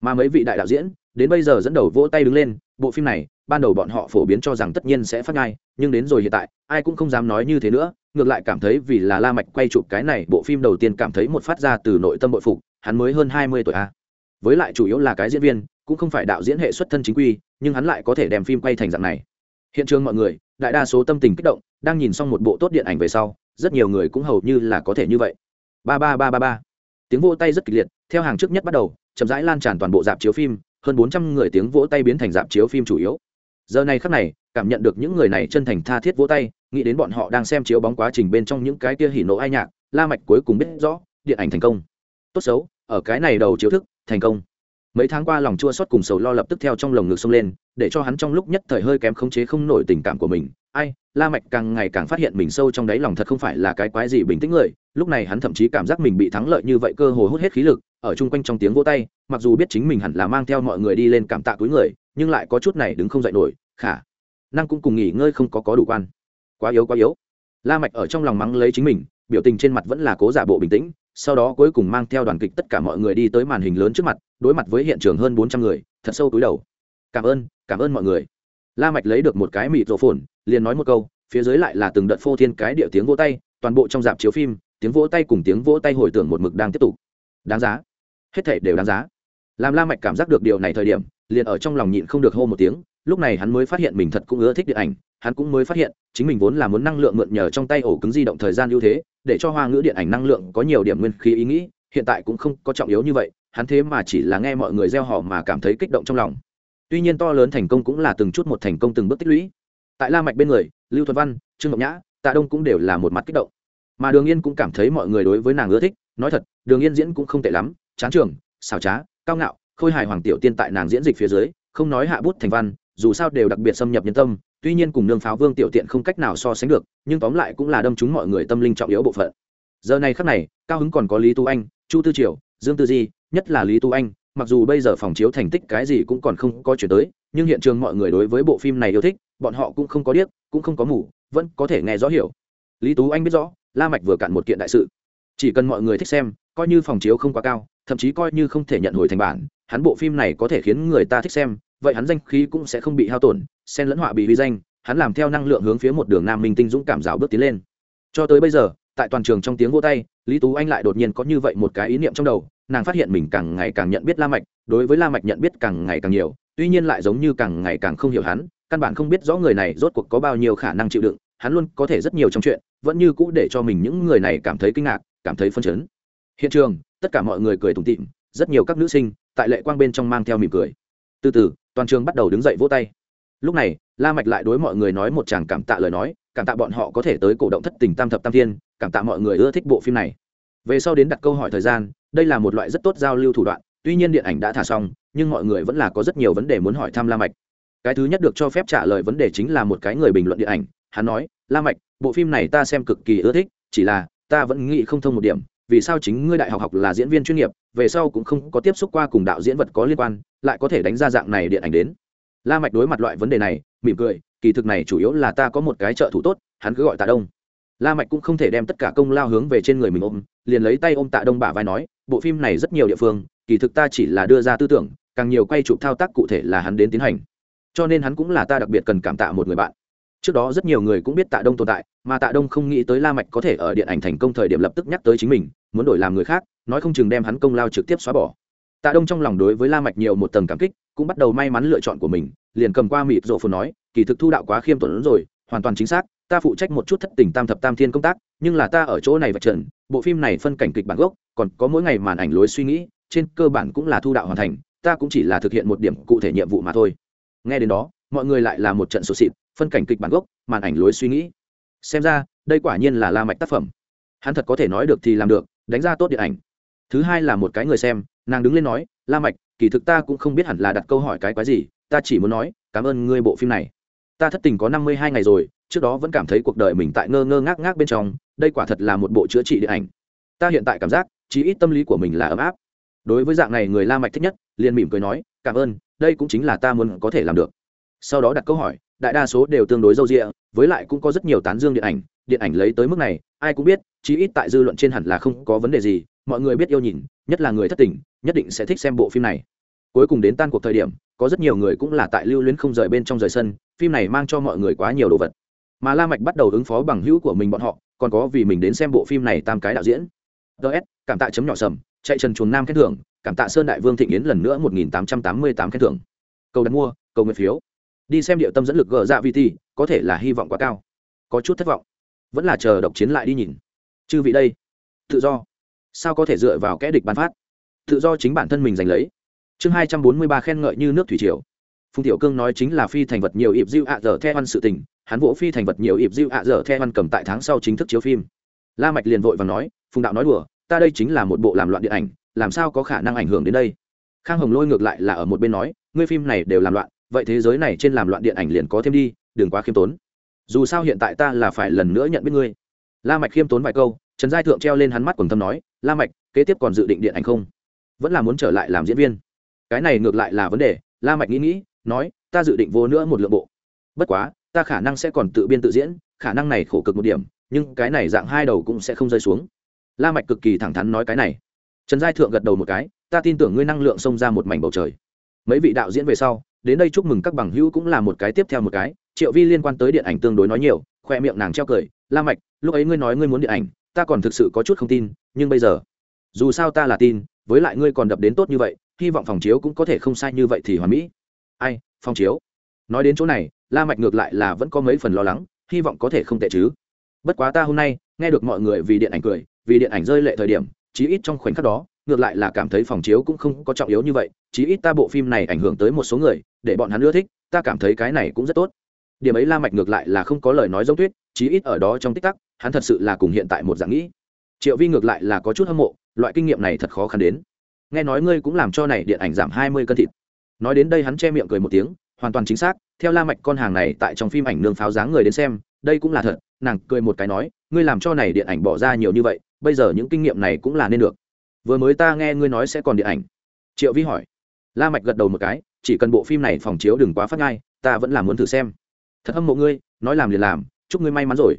Mà mấy vị đại đạo diễn, đến bây giờ dẫn đầu vỗ tay đứng lên, bộ phim này, ban đầu bọn họ phổ biến cho rằng tất nhiên sẽ phát ngay, nhưng đến rồi hiện tại, ai cũng không dám nói như thế nữa, ngược lại cảm thấy vì là la mạch quay chụp cái này, bộ phim đầu tiên cảm thấy một phát ra từ nội tâm bội phục, hắn mới hơn hai mươi tuổi a. Với lại chủ yếu là cái diễn viên, cũng không phải đạo diễn hệ xuất thân chính quy, nhưng hắn lại có thể đem phim quay thành dạng này. Hiện trường mọi người, đại đa số tâm tình kích động đang nhìn xong một bộ tốt điện ảnh về sau, rất nhiều người cũng hầu như là có thể như vậy. Ba ba ba ba ba. Tiếng vỗ tay rất kịch liệt, theo hàng trước nhất bắt đầu, chậm rãi lan tràn toàn bộ dạp chiếu phim, hơn bốn trăm người tiếng vỗ tay biến thành dạp chiếu phim chủ yếu. Giờ này khắc này, cảm nhận được những người này chân thành tha thiết vỗ tay, nghĩ đến bọn họ đang xem chiếu bóng quá trình bên trong những cái kia hỉ nộ ai nhạc, la mạch cuối cùng biết rõ, điện ảnh thành công. Tốt xấu, ở cái này đầu chiếu thức, thành công. Mấy tháng qua lòng chua xót cùng sầu lo lập tức theo trong lồng ngực xông lên, để cho hắn trong lúc nhất thời hơi kém khống chế không nổi tình cảm của mình ai, la mạch càng ngày càng phát hiện mình sâu trong đáy lòng thật không phải là cái quái gì bình tĩnh người, lúc này hắn thậm chí cảm giác mình bị thắng lợi như vậy cơ hồ hút hết khí lực, ở chung quanh trong tiếng vỗ tay, mặc dù biết chính mình hẳn là mang theo mọi người đi lên cảm tạ túi người, nhưng lại có chút này đứng không dậy nổi, khả năng cũng cùng nghỉ ngơi không có có đủ quan. Quá yếu quá yếu. La mạch ở trong lòng mắng lấy chính mình, biểu tình trên mặt vẫn là cố giả bộ bình tĩnh, sau đó cuối cùng mang theo đoàn kịch tất cả mọi người đi tới màn hình lớn trước mặt, đối mặt với hiện trường hơn bốn trăm người, thật sâu túi đầu. Cảm ơn cảm ơn mọi người la mạch lấy được một cái mịt rổ phồn, liền nói một câu, phía dưới lại là từng đợt phô thiên cái địa tiếng vỗ tay, toàn bộ trong dạp chiếu phim, tiếng vỗ tay cùng tiếng vỗ tay hồi tưởng một mực đang tiếp tục. Đáng giá. Hết thảy đều đáng giá. Làm la mạch cảm giác được điều này thời điểm, liền ở trong lòng nhịn không được hô một tiếng, lúc này hắn mới phát hiện mình thật cũng ưa thích điện ảnh, hắn cũng mới phát hiện, chính mình vốn là muốn năng lượng mượn nhờ trong tay ổ cứng di động thời gian ưu thế, để cho hoa ngữ điện ảnh năng lượng có nhiều điểm nguyên khí ý nghĩ, hiện tại cũng không có trọng yếu như vậy, hắn thế mà chỉ là nghe mọi người gieo họ mà cảm thấy kích động trong lòng tuy nhiên to lớn thành công cũng là từng chút một thành công từng bước tích lũy. Tại la mạch bên người, lưu thuật văn, trương ngọc nhã, tạ đông cũng đều là một mặt kích động. Mà đường yên cũng cảm thấy mọi người đối với nàng ưa thích. Nói thật, đường yên diễn cũng không tệ lắm. Chán trường, xảo trá, cao ngạo, khôi hài hoàng tiểu tiên tại nàng diễn dịch phía dưới, không nói hạ bút thành văn, dù sao đều đặc biệt xâm nhập nhân tâm. Tuy nhiên cùng nương pháo vương tiểu tiện không cách nào so sánh được, nhưng tóm lại cũng là đâm trúng mọi người tâm linh trọng yếu bộ phận. Giờ này khắc này, cao hứng còn có lý tu anh, chu tư triều, dương tư di, nhất là lý tu anh mặc dù bây giờ phòng chiếu thành tích cái gì cũng còn không có chuyển tới, nhưng hiện trường mọi người đối với bộ phim này yêu thích, bọn họ cũng không có điếc, cũng không có mủ vẫn có thể nghe rõ hiểu. Lý tú anh biết rõ, la mạch vừa cạn một kiện đại sự. Chỉ cần mọi người thích xem, coi như phòng chiếu không quá cao, thậm chí coi như không thể nhận hồi thành bản, hắn bộ phim này có thể khiến người ta thích xem, vậy hắn danh khí cũng sẽ không bị hao tổn, xen lẫn họa bị vi danh, hắn làm theo năng lượng hướng phía một đường nam minh tinh dũng cảm rào bước tiến lên. Cho tới bây giờ, tại toàn trường trong tiếng vô tay, lý tú anh lại đột nhiên có như vậy một cái ý niệm trong đầu nàng phát hiện mình càng ngày càng nhận biết la mạch, đối với la mạch nhận biết càng ngày càng nhiều, tuy nhiên lại giống như càng ngày càng không hiểu hắn, căn bản không biết rõ người này rốt cuộc có bao nhiêu khả năng chịu đựng, hắn luôn có thể rất nhiều trong chuyện, vẫn như cũ để cho mình những người này cảm thấy kinh ngạc, cảm thấy phân chấn. Hiện trường, tất cả mọi người cười tủm tỉm, rất nhiều các nữ sinh, tại lệ quang bên trong mang theo mỉm cười. Từ từ, toàn trường bắt đầu đứng dậy vỗ tay. Lúc này, la mạch lại đối mọi người nói một tràng cảm tạ lời nói, cảm tạ bọn họ có thể tới cổ động thất tình tam thập tam thiên, cảm tạ mọi người ưa thích bộ phim này. Về sau đến đặt câu hỏi thời gian đây là một loại rất tốt giao lưu thủ đoạn, tuy nhiên điện ảnh đã thả xong, nhưng mọi người vẫn là có rất nhiều vấn đề muốn hỏi thăm la mạch. Cái thứ nhất được cho phép trả lời vấn đề chính là một cái người bình luận điện ảnh, hắn nói, la mạch, bộ phim này ta xem cực kỳ ưa thích, chỉ là, ta vẫn nghĩ không thông một điểm, vì sao chính ngươi đại học học là diễn viên chuyên nghiệp, về sau cũng không có tiếp xúc qua cùng đạo diễn vật có liên quan, lại có thể đánh ra dạng này điện ảnh đến? La mạch đối mặt loại vấn đề này, mỉm cười, kỳ thực này chủ yếu là ta có một cái trợ thủ tốt, hắn cứ gọi tạ đông. La mạch cũng không thể đem tất cả công lao hướng về trên người mình ôm, liền lấy tay ôm tạ đông bả vai nói bộ phim này rất nhiều địa phương, kỳ thực ta chỉ là đưa ra tư tưởng, càng nhiều quay chụp thao tác cụ thể là hắn đến tiến hành. Cho nên hắn cũng là ta đặc biệt cần cảm tạ một người bạn. Trước đó rất nhiều người cũng biết tạ đông tồn tại, mà tạ đông không nghĩ tới la mạch có thể ở điện ảnh thành công thời điểm lập tức nhắc tới chính mình, muốn đổi làm người khác, nói không chừng đem hắn công lao trực tiếp xóa bỏ. Tạ đông trong lòng đối với la mạch nhiều một tầng cảm kích, cũng bắt đầu may mắn lựa chọn của mình, liền cầm qua mịt rộ phồn nói, kỳ thực thu đạo quá khiêm tốn rồi, hoàn toàn chính xác ta phụ trách một chút thất tình tam thập tam thiên công tác, nhưng là ta ở chỗ này và trần, bộ phim này phân cảnh kịch bản gốc, còn có mỗi ngày màn ảnh lối suy nghĩ, trên cơ bản cũng là thu đạo hoàn thành, ta cũng chỉ là thực hiện một điểm cụ thể nhiệm vụ mà thôi. Nghe đến đó, mọi người lại là một trận sổ xịt, phân cảnh kịch bản gốc, màn ảnh lối suy nghĩ. Xem ra, đây quả nhiên là la mạch tác phẩm. Hắn thật có thể nói được thì làm được, đánh ra tốt điện ảnh. Thứ hai là một cái người xem, nàng đứng lên nói, la mạch, kỳ thực ta cũng không biết hẳn là đặt câu hỏi cái quái gì, ta chỉ muốn nói, cảm ơn ngươi bộ phim này. Ta thất tình có năm mươi hai ngày rồi trước đó vẫn cảm thấy cuộc đời mình tại ngơ ngơ ngác ngác bên trong, đây quả thật là một bộ chữa trị điện ảnh. Ta hiện tại cảm giác, chí ít tâm lý của mình là ấm áp. Đối với dạng này người la mạch thích nhất, liền mỉm cười nói, cảm ơn, đây cũng chính là ta muốn có thể làm được. Sau đó đặt câu hỏi, đại đa số đều tương đối dâu dịa với lại cũng có rất nhiều tán dương điện ảnh. Điện ảnh lấy tới mức này, ai cũng biết, chí ít tại dư luận trên hẳn là không có vấn đề gì, mọi người biết yêu nhìn, nhất là người thất tình, nhất định sẽ thích xem bộ phim này. Cuối cùng đến tan cuộc thời điểm, có rất nhiều người cũng là tại lưu luyến không rời bên trong rời sân, phim này mang cho mọi người quá nhiều đồ vật mà la mạch bắt đầu ứng phó bằng hữu của mình bọn họ, còn có vì mình đến xem bộ phim này tam cái đạo diễn. Ts cảm tạ chấm nhỏ sầm, chạy trần chuồn nam khen thưởng, cảm tạ sơn đại vương thịnh yến lần nữa một nghìn tám trăm tám mươi tám khen thưởng. Cầu đặt mua, cầu nguyện phiếu. Đi xem điệu tâm dẫn lực gờ dạ vi thi có thể là hy vọng quá cao. Có chút thất vọng, vẫn là chờ độc chiến lại đi nhìn. Chư vị đây, tự do. Sao có thể dựa vào kẽ địch bán phát? Tự do chính bản thân mình giành lấy. Chương hai trăm bốn mươi ba khen ngợi như nước thủy triều. Phùng tiểu cương nói chính là phi thành vật nhiều ịp diệu ạ dở theo ăn sự tình hắn vỗ phi thành vật nhiều ịp dịu ạ dở theo ăn cầm tại tháng sau chính thức chiếu phim. La mạch liền vội và nói, phùng đạo nói đùa, ta đây chính là một bộ làm loạn điện ảnh, làm sao có khả năng ảnh hưởng đến đây? Khang hồng lôi ngược lại là ở một bên nói, ngươi phim này đều làm loạn, vậy thế giới này trên làm loạn điện ảnh liền có thêm đi, đừng quá khiêm tốn. Dù sao hiện tại ta là phải lần nữa nhận biết ngươi. La mạch khiêm tốn vài câu, trần giai thượng treo lên hắn mắt quần tâm nói, la mạch, kế tiếp còn dự định điện ảnh không? Vẫn là muốn trở lại làm diễn viên. Cái này ngược lại là vấn đề, la mạch nghĩ nghĩ, nói, ta dự định vô nữa một lượng bộ. Bất quá ta khả năng sẽ còn tự biên tự diễn, khả năng này khổ cực một điểm, nhưng cái này dạng hai đầu cũng sẽ không rơi xuống. La mạch cực kỳ thẳng thắn nói cái này. Trần giai thượng gật đầu một cái, ta tin tưởng ngươi năng lượng xông ra một mảnh bầu trời. Mấy vị đạo diễn về sau, đến đây chúc mừng các bằng hữu cũng là một cái tiếp theo một cái, triệu vi liên quan tới điện ảnh tương đối nói nhiều, khoe miệng nàng treo cười, la mạch, lúc ấy ngươi nói ngươi muốn điện ảnh, ta còn thực sự có chút không tin, nhưng bây giờ, dù sao ta là tin, với lại ngươi còn đập đến tốt như vậy, hy vọng phòng chiếu cũng có thể không sai như vậy thì hoàn mỹ. Ai, phòng chiếu? Nói đến chỗ này, la mạch ngược lại là vẫn có mấy phần lo lắng, hy vọng có thể không tệ chứ. Bất quá ta hôm nay, nghe được mọi người vì điện ảnh cười, vì điện ảnh rơi lệ thời điểm, chí ít trong khoảnh khắc đó, ngược lại là cảm thấy phòng chiếu cũng không có trọng yếu như vậy, chí ít ta bộ phim này ảnh hưởng tới một số người, để bọn hắn ưa thích, ta cảm thấy cái này cũng rất tốt. Điểm ấy la mạch ngược lại là không có lời nói giống tuyết, chí ít ở đó trong tích tắc, hắn thật sự là cùng hiện tại một dạng nghĩ. Triệu vi ngược lại là có chút hâm mộ, loại kinh nghiệm này thật khó khăn đến. Nghe nói ngươi cũng làm cho này điện ảnh giảm hai mươi cân thịt. Nói đến đây hắn che miệng cười một tiếng hoàn toàn chính xác, theo la mạch con hàng này tại trong phim ảnh nương pháo dáng người đến xem, đây cũng là thật, nàng cười một cái nói, ngươi làm cho này điện ảnh bỏ ra nhiều như vậy, bây giờ những kinh nghiệm này cũng là nên được. Vừa mới ta nghe ngươi nói sẽ còn điện ảnh. Triệu vi hỏi. La mạch gật đầu một cái, chỉ cần bộ phim này phòng chiếu đừng quá phát ngay ta vẫn là muốn thử xem. Thật âm mộ ngươi, nói làm liền làm, chúc ngươi may mắn rồi.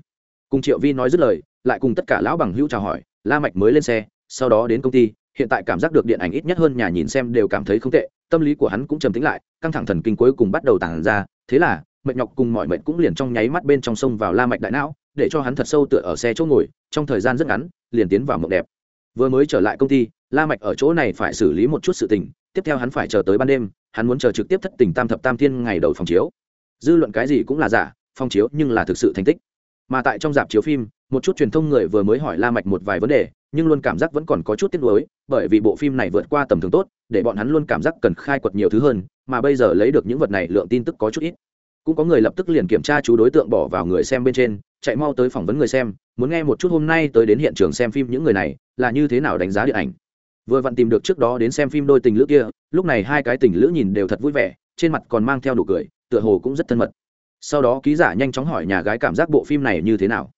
Cùng triệu vi nói dứt lời, lại cùng tất cả lão bằng hữu chào hỏi, la mạch mới lên xe, sau đó đến công ty hiện tại cảm giác được điện ảnh ít nhất hơn nhà nhìn xem đều cảm thấy không tệ, tâm lý của hắn cũng trầm tĩnh lại, căng thẳng thần kinh cuối cùng bắt đầu tàng ra, thế là, mệt nhọc cùng mọi mệt cũng liền trong nháy mắt bên trong sông vào la mạch đại não, để cho hắn thật sâu tựa ở xe chỗ ngồi, trong thời gian rất ngắn, liền tiến vào mộng đẹp. Vừa mới trở lại công ty, la mạch ở chỗ này phải xử lý một chút sự tình, tiếp theo hắn phải chờ tới ban đêm, hắn muốn chờ trực tiếp thất tình tam thập tam thiên ngày đầu phòng chiếu. Dư luận cái gì cũng là giả, phòng chiếu nhưng là thực sự thành tích. Mà tại trong dạp chiếu phim một chút truyền thông người vừa mới hỏi la mạch một vài vấn đề, nhưng luôn cảm giác vẫn còn có chút tiếc nuối, bởi vì bộ phim này vượt qua tầm thường tốt, để bọn hắn luôn cảm giác cần khai quật nhiều thứ hơn, mà bây giờ lấy được những vật này lượng tin tức có chút ít. Cũng có người lập tức liền kiểm tra chú đối tượng bỏ vào người xem bên trên, chạy mau tới phỏng vấn người xem, muốn nghe một chút hôm nay tới đến hiện trường xem phim những người này, là như thế nào đánh giá điện ảnh. Vừa vặn tìm được trước đó đến xem phim đôi tình lữ kia, lúc này hai cái tình lữ nhìn đều thật vui vẻ, trên mặt còn mang theo nụ cười, tựa hồ cũng rất thân mật. Sau đó ký giả nhanh chóng hỏi nhà gái cảm giác bộ phim này như thế nào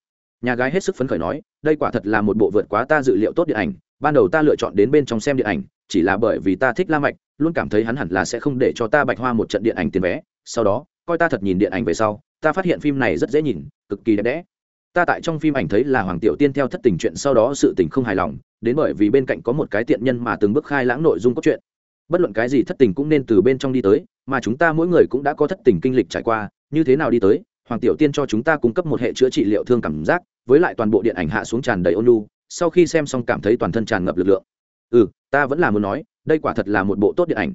nhà gái hết sức phấn khởi nói, đây quả thật là một bộ vượt quá ta dự liệu tốt điện ảnh. Ban đầu ta lựa chọn đến bên trong xem điện ảnh, chỉ là bởi vì ta thích la mạch, luôn cảm thấy hắn hẳn là sẽ không để cho ta bạch hoa một trận điện ảnh tiền vé. Sau đó, coi ta thật nhìn điện ảnh về sau, ta phát hiện phim này rất dễ nhìn, cực kỳ đẹp đẽ. Ta tại trong phim ảnh thấy là hoàng tiểu tiên theo thất tình chuyện sau đó sự tình không hài lòng, đến bởi vì bên cạnh có một cái tiện nhân mà từng bước khai lãng nội dung cốt truyện. Bất luận cái gì thất tình cũng nên từ bên trong đi tới, mà chúng ta mỗi người cũng đã có thất tình kinh lịch trải qua, như thế nào đi tới hoàng tiểu tiên cho chúng ta cung cấp một hệ chữa trị liệu thương cảm giác, với lại toàn bộ điện ảnh hạ xuống tràn đầy ôn lu sau khi xem xong cảm thấy toàn thân tràn ngập lực lượng. Ừ ta vẫn là muốn nói, đây quả thật là một bộ tốt điện ảnh.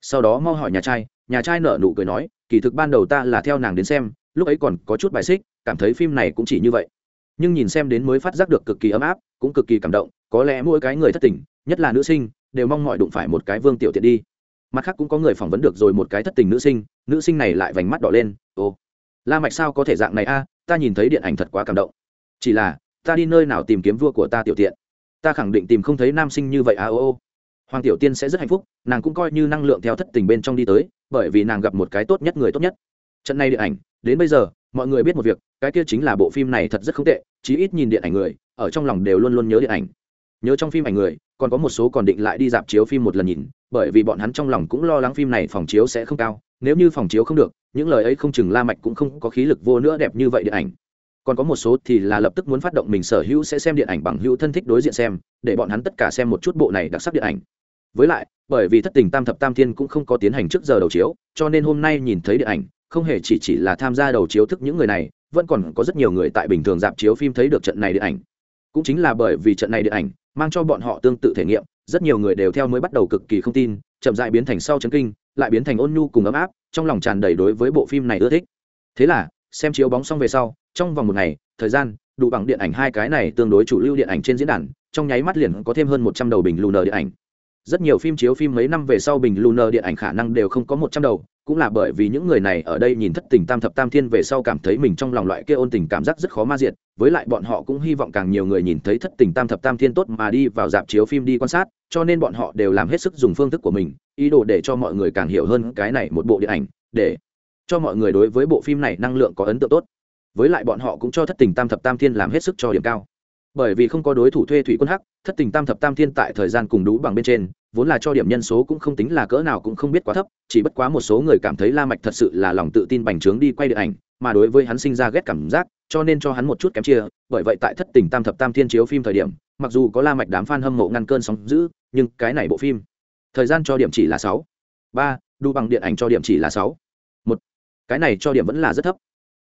Sau đó mau hỏi nhà trai nhà trai nở nụ cười nói, kỳ thực ban đầu ta là theo nàng đến xem, lúc ấy còn có chút bài xích, cảm thấy phim này cũng chỉ như vậy. Nhưng nhìn xem đến mới phát giác được cực kỳ ấm áp, cũng cực kỳ cảm động, có lẽ mỗi cái người thất tình, nhất là nữ sinh, đều mong mọi đụng phải một cái vương tiểu tiện đi. Mặt khác cũng có người phỏng vấn được rồi một cái thất tình nữ sinh nữ sinh này lại vành mắt đỏ lên ô la mạch sao có thể dạng này a? Ta nhìn thấy điện ảnh thật quá cảm động. Chỉ là, ta đi nơi nào tìm kiếm vua của ta tiểu tiện? Ta khẳng định tìm không thấy nam sinh như vậy a, ô ô. Hoàng tiểu tiên sẽ rất hạnh phúc, nàng cũng coi như năng lượng theo thất tình bên trong đi tới, bởi vì nàng gặp một cái tốt nhất người tốt nhất. Trận này điện ảnh, đến bây giờ, mọi người biết một việc, cái kia chính là bộ phim này thật rất không tệ, chí ít nhìn điện ảnh người, ở trong lòng đều luôn luôn nhớ điện ảnh. Nhớ trong phim ảnh người, còn có một số còn định lại đi dạp chiếu phim một lần nhìn, bởi vì bọn hắn trong lòng cũng lo lắng phim này phòng chiếu sẽ không cao, nếu như phòng chiếu không được những lời ấy không chừng la mạch cũng không có khí lực vô nữa đẹp như vậy điện ảnh. Còn có một số thì là lập tức muốn phát động mình sở hữu sẽ xem điện ảnh bằng hữu thân thích đối diện xem, để bọn hắn tất cả xem một chút bộ này đặc sắc điện ảnh. Với lại, bởi vì thất tình tam thập tam thiên cũng không có tiến hành trước giờ đầu chiếu, cho nên hôm nay nhìn thấy điện ảnh, không hề chỉ chỉ là tham gia đầu chiếu thức những người này, vẫn còn có rất nhiều người tại bình thường dạp chiếu phim thấy được trận này điện ảnh. Cũng chính là bởi vì trận này điện ảnh, mang cho bọn họ tương tự thể nghiệm, rất nhiều người đều theo mới bắt đầu cực kỳ không tin, chậm dại biến thành sau chấn kinh, lại biến thành ôn nhu cùng ấm áp trong lòng tràn đầy đối với bộ phim này ưa thích. Thế là, xem chiếu bóng xong về sau, trong vòng một ngày, thời gian, đủ bằng điện ảnh hai cái này tương đối chủ lưu điện ảnh trên diễn đàn, trong nháy mắt liền có thêm hơn một trăm đầu bình lù nờ điện ảnh rất nhiều phim chiếu phim mấy năm về sau bình lunar điện ảnh khả năng đều không có một trăm đầu, cũng là bởi vì những người này ở đây nhìn thất tình tam thập tam thiên về sau cảm thấy mình trong lòng loại kia ôn tình cảm giác rất khó ma diệt, với lại bọn họ cũng hy vọng càng nhiều người nhìn thấy thất tình tam thập tam thiên tốt mà đi vào dạp chiếu phim đi quan sát, cho nên bọn họ đều làm hết sức dùng phương thức của mình, ý đồ để cho mọi người càng hiểu hơn cái này một bộ điện ảnh, để cho mọi người đối với bộ phim này năng lượng có ấn tượng tốt. Với lại bọn họ cũng cho thất tình tam thập tam thiên làm hết sức cho điểm cao bởi vì không có đối thủ thuê thủy quân hắc, thất tình tam thập tam thiên tại thời gian cùng đủ bằng bên trên, vốn là cho điểm nhân số cũng không tính là cỡ nào cũng không biết quá thấp, chỉ bất quá một số người cảm thấy la mạch thật sự là lòng tự tin bành trướng đi quay điện ảnh, mà đối với hắn sinh ra ghét cảm giác, cho nên cho hắn một chút kém chia, bởi vậy tại thất tình tam thập tam thiên chiếu phim thời điểm, mặc dù có la mạch đám fan hâm mộ ngăn cơn sóng dữ, nhưng cái này bộ phim, thời gian cho điểm chỉ là sáu, ba, đủ bằng điện ảnh cho điểm chỉ là sáu, một, cái này cho điểm vẫn là rất thấp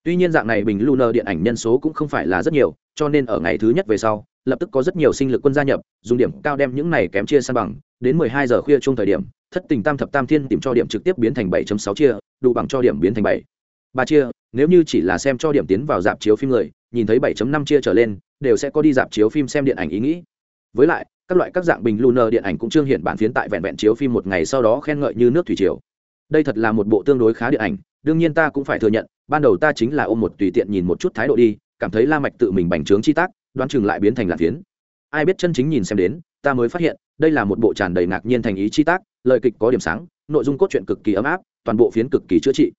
tuy nhiên dạng này bình lunar điện ảnh nhân số cũng không phải là rất nhiều, cho nên ở ngày thứ nhất về sau, lập tức có rất nhiều sinh lực quân gia nhập, dùng điểm cao đem những này kém chia san bằng, đến 12 giờ khuya chung thời điểm, thất tình tam thập tam thiên tìm cho điểm trực tiếp biến thành 7.6 chia, đủ bằng cho điểm biến thành 7. ba chia, nếu như chỉ là xem cho điểm tiến vào dạp chiếu phim người, nhìn thấy 7.5 chia trở lên, đều sẽ có đi dạp chiếu phim xem điện ảnh ý nghĩ với lại, các loại các dạng bình lunar điện ảnh cũng trương hiện bản phiến tại vẹn vẹn chiếu phim một ngày sau đó khen ngợi như nước thủy triều đây thật là một bộ tương đối khá điện ảnh, đương nhiên ta cũng phải thừa nhận, ban đầu ta chính là ôm một tùy tiện nhìn một chút thái độ đi, cảm thấy la mạch tự mình bành trướng chi tác, đoán chừng lại biến thành lạc phiến. Ai biết chân chính nhìn xem đến, ta mới phát hiện, đây là một bộ tràn đầy ngạc nhiên thành ý chi tác, lời kịch có điểm sáng, nội dung cốt truyện cực kỳ ấm áp, toàn bộ phiến cực kỳ chữa trị.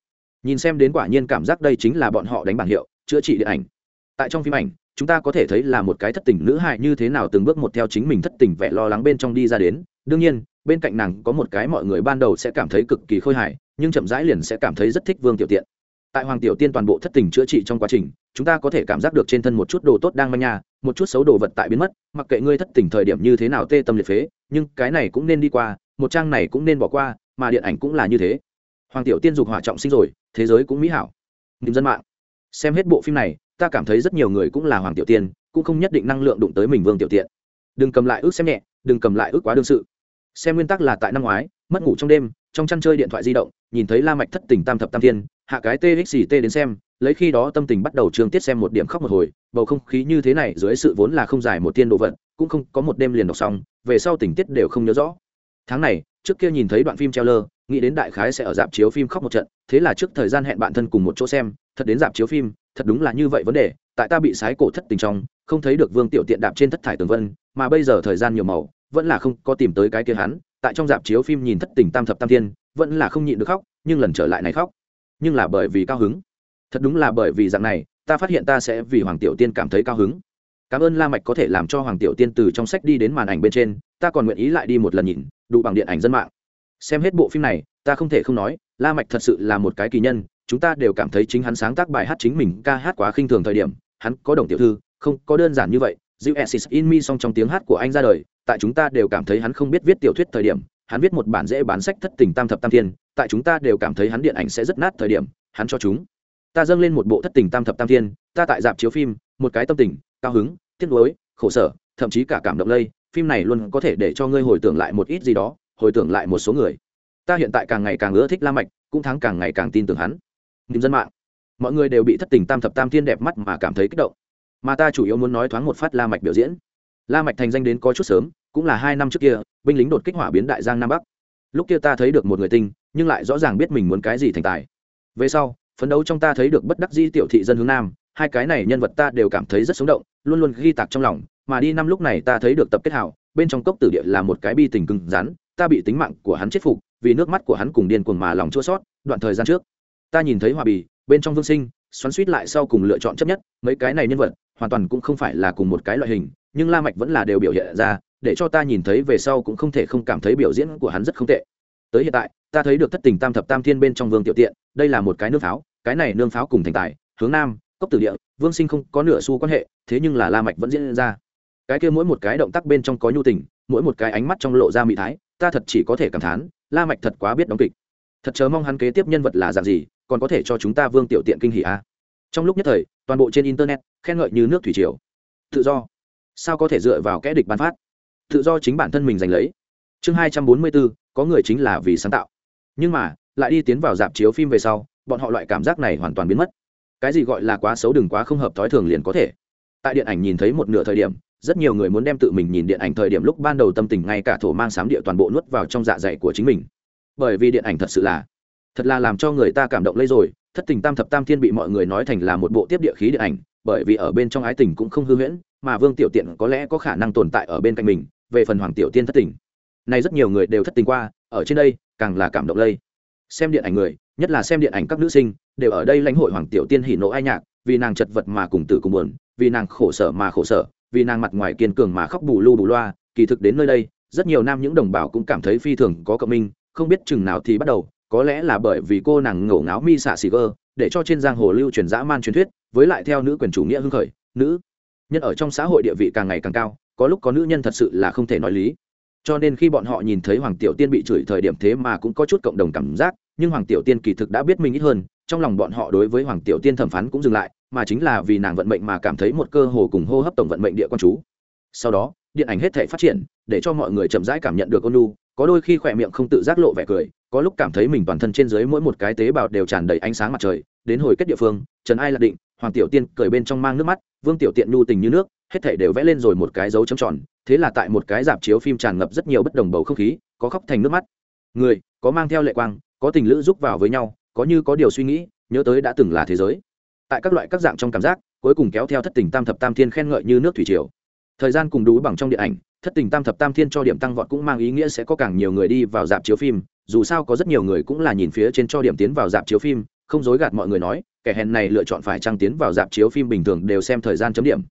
Nhìn xem đến quả nhiên cảm giác đây chính là bọn họ đánh bảng hiệu, chữa trị điện ảnh. Tại trong phim ảnh, chúng ta có thể thấy là một cái thất tình nữ hài như thế nào từng bước một theo chính mình thất tình vẻ lo lắng bên trong đi ra đến đương nhiên, bên cạnh nàng có một cái mọi người ban đầu sẽ cảm thấy cực kỳ khôi hài, nhưng chậm rãi liền sẽ cảm thấy rất thích vương tiểu tiện. Tại hoàng tiểu tiên toàn bộ thất tình chữa trị trong quá trình, chúng ta có thể cảm giác được trên thân một chút đồ tốt đang manh nha, một chút xấu đồ vật tại biến mất, mặc kệ ngươi thất tình thời điểm như thế nào tê tâm liệt phế, nhưng cái này cũng nên đi qua, một trang này cũng nên bỏ qua, mà điện ảnh cũng là như thế. Hoàng tiểu tiên dục hỏa trọng sinh rồi, thế giới cũng mỹ hảo. Nhìn dân mạng. Xem hết bộ phim này, ta cảm thấy rất nhiều người cũng là hoàng tiểu tiên, cũng không nhất định năng lượng đụng tới mình vương tiểu tiện. Đừng cầm lại ước xem nhẹ, đừng cầm lại ước quá đương sự xem nguyên tắc là tại năm ngoái, mất ngủ trong đêm, trong chăn chơi điện thoại di động, nhìn thấy la mạch thất tình tam thập tam thiên, hạ cái txt đến xem, lấy khi đó tâm tình bắt đầu trường tiết xem một điểm khóc một hồi, bầu không khí như thế này dưới sự vốn là không dài một tiên độ vận cũng không có một đêm liền đọc xong, về sau tình tiết đều không nhớ rõ. Tháng này, trước kia nhìn thấy đoạn phim treo lơ nghĩ đến đại khái sẽ ở dạp chiếu phim khóc một trận, thế là trước thời gian hẹn bạn thân cùng một chỗ xem, thật đến dạp chiếu phim, thật đúng là như vậy vấn đề, tại ta bị sái cổ thất tình trong, không thấy được vương tiểu tiện đạp trên thất thải tường vân, mà bây giờ thời gian nhiều màu vẫn là không có tìm tới cái kia hắn, tại trong dạp chiếu phim nhìn thất tình tam thập tam thiên, vẫn là không nhịn được khóc, nhưng lần trở lại này khóc. Nhưng là bởi vì cao hứng. Thật đúng là bởi vì dạng này, ta phát hiện ta sẽ vì hoàng tiểu tiên cảm thấy cao hứng. Cảm ơn la mạch có thể làm cho hoàng tiểu tiên từ trong sách đi đến màn ảnh bên trên, ta còn nguyện ý lại đi một lần nhìn, đủ bằng điện ảnh dân mạng. Xem hết bộ phim này, ta không thể không nói, la mạch thật sự là một cái kỳ nhân, chúng ta đều cảm thấy chính hắn sáng tác bài hát chính mình ca hát quá khinh thường thời điểm, hắn có đồng tiểu thư, không có đơn giản như vậy Dịu Assis in me song trong tiếng hát của anh ra đời, tại chúng ta đều cảm thấy hắn không biết viết tiểu thuyết thời điểm, hắn viết một bản dễ bán sách thất tình tam thập tam thiên, tại chúng ta đều cảm thấy hắn điện ảnh sẽ rất nát thời điểm, hắn cho chúng ta dâng lên một bộ thất tình tam thập tam thiên, ta tại dạp chiếu phim, một cái tâm tình, cao hứng, tiếc nuối, khổ sở, thậm chí cả cảm động lây, phim này luôn có thể để cho ngươi hồi tưởng lại một ít gì đó, hồi tưởng lại một số người. Ta hiện tại càng ngày càng ưa thích la mạch, cũng thắng càng ngày càng tin tưởng hắn. Niềm dân mạng. Mọi người đều bị thất tình tam thập tam thiên đẹp mắt mà cảm thấy kích động mà ta chủ yếu muốn nói thoáng một phát la mạch biểu diễn. La mạch thành danh đến có chút sớm, cũng là hai năm trước kia, binh lính đột kích hỏa biến đại giang nam bắc. Lúc kia ta thấy được một người tinh, nhưng lại rõ ràng biết mình muốn cái gì thành tài. Về sau, phấn đấu trong ta thấy được bất đắc di tiểu thị dân hướng nam, hai cái này nhân vật ta đều cảm thấy rất sống động, luôn luôn ghi tạc trong lòng, mà đi năm lúc này ta thấy được tập kết hảo bên trong cốc tử địa là một cái bi tình cứng rắn, ta bị tính mạng của hắn chết phục, vì nước mắt của hắn cùng điên cuồng mà lòng chua sót đoạn thời gian trước, ta nhìn thấy hòa bì, bên trong vương sinh, xoắn suýt lại sau cùng lựa chọn chấp nhất, mấy cái này nhân vật hoàn toàn cũng không phải là cùng một cái loại hình, nhưng la mạch vẫn là đều biểu hiện ra, để cho ta nhìn thấy về sau cũng không thể không cảm thấy biểu diễn của hắn rất không tệ. Tới hiện tại, ta thấy được thất tình tam thập tam thiên bên trong vương tiểu tiện, đây là một cái nương pháo, cái này nương pháo cùng thành tài, hướng nam, cốc tử địa, vương sinh không có nửa xu quan hệ, thế nhưng là la mạch vẫn diễn ra. Cái kia mỗi một cái động tác bên trong có nhu tình, mỗi một cái ánh mắt trong lộ ra mỹ thái, ta thật chỉ có thể cảm thán, la mạch thật quá biết đóng kịch. Thật chớ mong hắn kế tiếp nhân vật là dạng gì, còn có thể cho chúng ta vương tiểu tiện kinh hỉ a à trong lúc nhất thời, toàn bộ trên internet, khen ngợi như nước thủy triều. Tự do. Sao có thể dựa vào kẽ địch bán phát? Tự do chính bản thân mình giành lấy. Chương hai trăm bốn mươi bốn, có người chính là vì sáng tạo. Nhưng mà, lại đi tiến vào dạp chiếu phim về sau, bọn họ loại cảm giác này hoàn toàn biến mất. Cái gì gọi là quá xấu đừng quá không hợp thói thường liền có thể. Tại điện ảnh nhìn thấy một nửa thời điểm, rất nhiều người muốn đem tự mình nhìn điện ảnh thời điểm lúc ban đầu tâm tình ngay cả thổ mang sám địa toàn bộ nuốt vào trong dạ dày của chính mình. Bởi vì điện ảnh thật sự là, thật là làm cho người ta cảm động lây rồi thất tình tam thập tam thiên bị mọi người nói thành là một bộ tiếp địa khí điện ảnh, bởi vì ở bên trong ái tình cũng không hư huyễn, mà vương tiểu tiện có lẽ có khả năng tồn tại ở bên cạnh mình, về phần hoàng tiểu tiên thất tình. Này rất nhiều người đều thất tình qua, ở trên đây, càng là cảm động lây. Xem điện ảnh người, nhất là xem điện ảnh các nữ sinh, đều ở đây lãnh hội hoàng tiểu tiên hỉ nộ ai nhạc, vì nàng chật vật mà cùng tử cùng buồn, vì nàng khổ sở mà khổ sở, vì nàng mặt ngoài kiên cường mà khóc bù lu bù loa, kỳ thực đến nơi đây, rất nhiều nam những đồng bào cũng cảm thấy phi thường có cộng minh, không biết chừng nào thì bắt đầu có lẽ là bởi vì cô nàng ngổ ngáo mi xạ xì gơ, để cho trên giang hồ lưu truyền dã man truyền thuyết, với lại theo nữ quyền chủ nghĩa hưng khởi, nữ nhân ở trong xã hội địa vị càng ngày càng cao, có lúc có nữ nhân thật sự là không thể nói lý. Cho nên khi bọn họ nhìn thấy hoàng tiểu tiên bị chửi thời điểm thế mà cũng có chút cộng đồng cảm giác, nhưng hoàng tiểu tiên kỳ thực đã biết mình ít hơn, trong lòng bọn họ đối với hoàng tiểu tiên thẩm phán cũng dừng lại, mà chính là vì nàng vận mệnh mà cảm thấy một cơ hồ cùng hô hấp tổng vận mệnh địa quan chú. Sau đó, điện ảnh hết thể phát triển, để cho mọi người chậm rãi cảm nhận được ôn lu có đôi khi khỏe miệng không tự giác lộ vẻ cười, có lúc cảm thấy mình toàn thân trên dưới mỗi một cái tế bào đều tràn đầy ánh sáng mặt trời. Đến hồi kết địa phương, trần ai lạc định, hoàng tiểu tiên cười bên trong mang nước mắt, vương tiểu tiện nhu tình như nước, hết thể đều vẽ lên rồi một cái dấu chấm tròn. Thế là tại một cái dạp chiếu phim tràn ngập rất nhiều bất đồng bầu không khí, có khóc thành nước mắt. Người, có mang theo lệ quang, có tình lữ giúp vào với nhau, có như có điều suy nghĩ, nhớ tới đã từng là thế giới. Tại các loại các dạng trong cảm giác, cuối cùng kéo theo thất tình tam thập tam thiên khen ngợi như nước thủy triều. Thời gian cùng đủ bằng trong điện ảnh thất tình tam thập tam thiên cho điểm tăng vọt cũng mang ý nghĩa sẽ có càng nhiều người đi vào dạp chiếu phim, dù sao có rất nhiều người cũng là nhìn phía trên cho điểm tiến vào dạp chiếu phim, không dối gạt mọi người nói, kẻ hèn này lựa chọn phải trăng tiến vào dạp chiếu phim bình thường đều xem thời gian chấm điểm.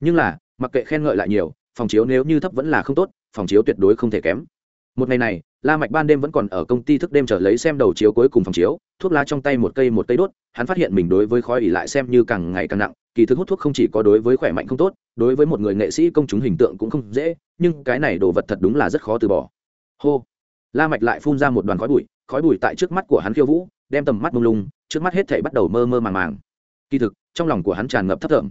Nhưng là, mặc kệ khen ngợi lại nhiều, phòng chiếu nếu như thấp vẫn là không tốt, phòng chiếu tuyệt đối không thể kém. Một ngày này, la mạch ban đêm vẫn còn ở công ty thức đêm chờ lấy xem đầu chiếu cuối cùng phòng chiếu, thuốc lá trong tay một cây một cây đốt, hắn phát hiện mình đối với khói ỉ lại xem như càng ngày càng nặng kỳ thực hút thuốc không chỉ có đối với khỏe mạnh không tốt, đối với một người nghệ sĩ công chúng hình tượng cũng không dễ, nhưng cái này đồ vật thật đúng là rất khó từ bỏ. Hô. La mạch lại phun ra một đoàn khói bụi khói bụi tại trước mắt của hắn khiêu vũ, đem tầm mắt mông lung, trước mắt hết thảy bắt đầu mơ mơ màng màng. Kỳ thực, trong lòng của hắn tràn ngập thất vọng.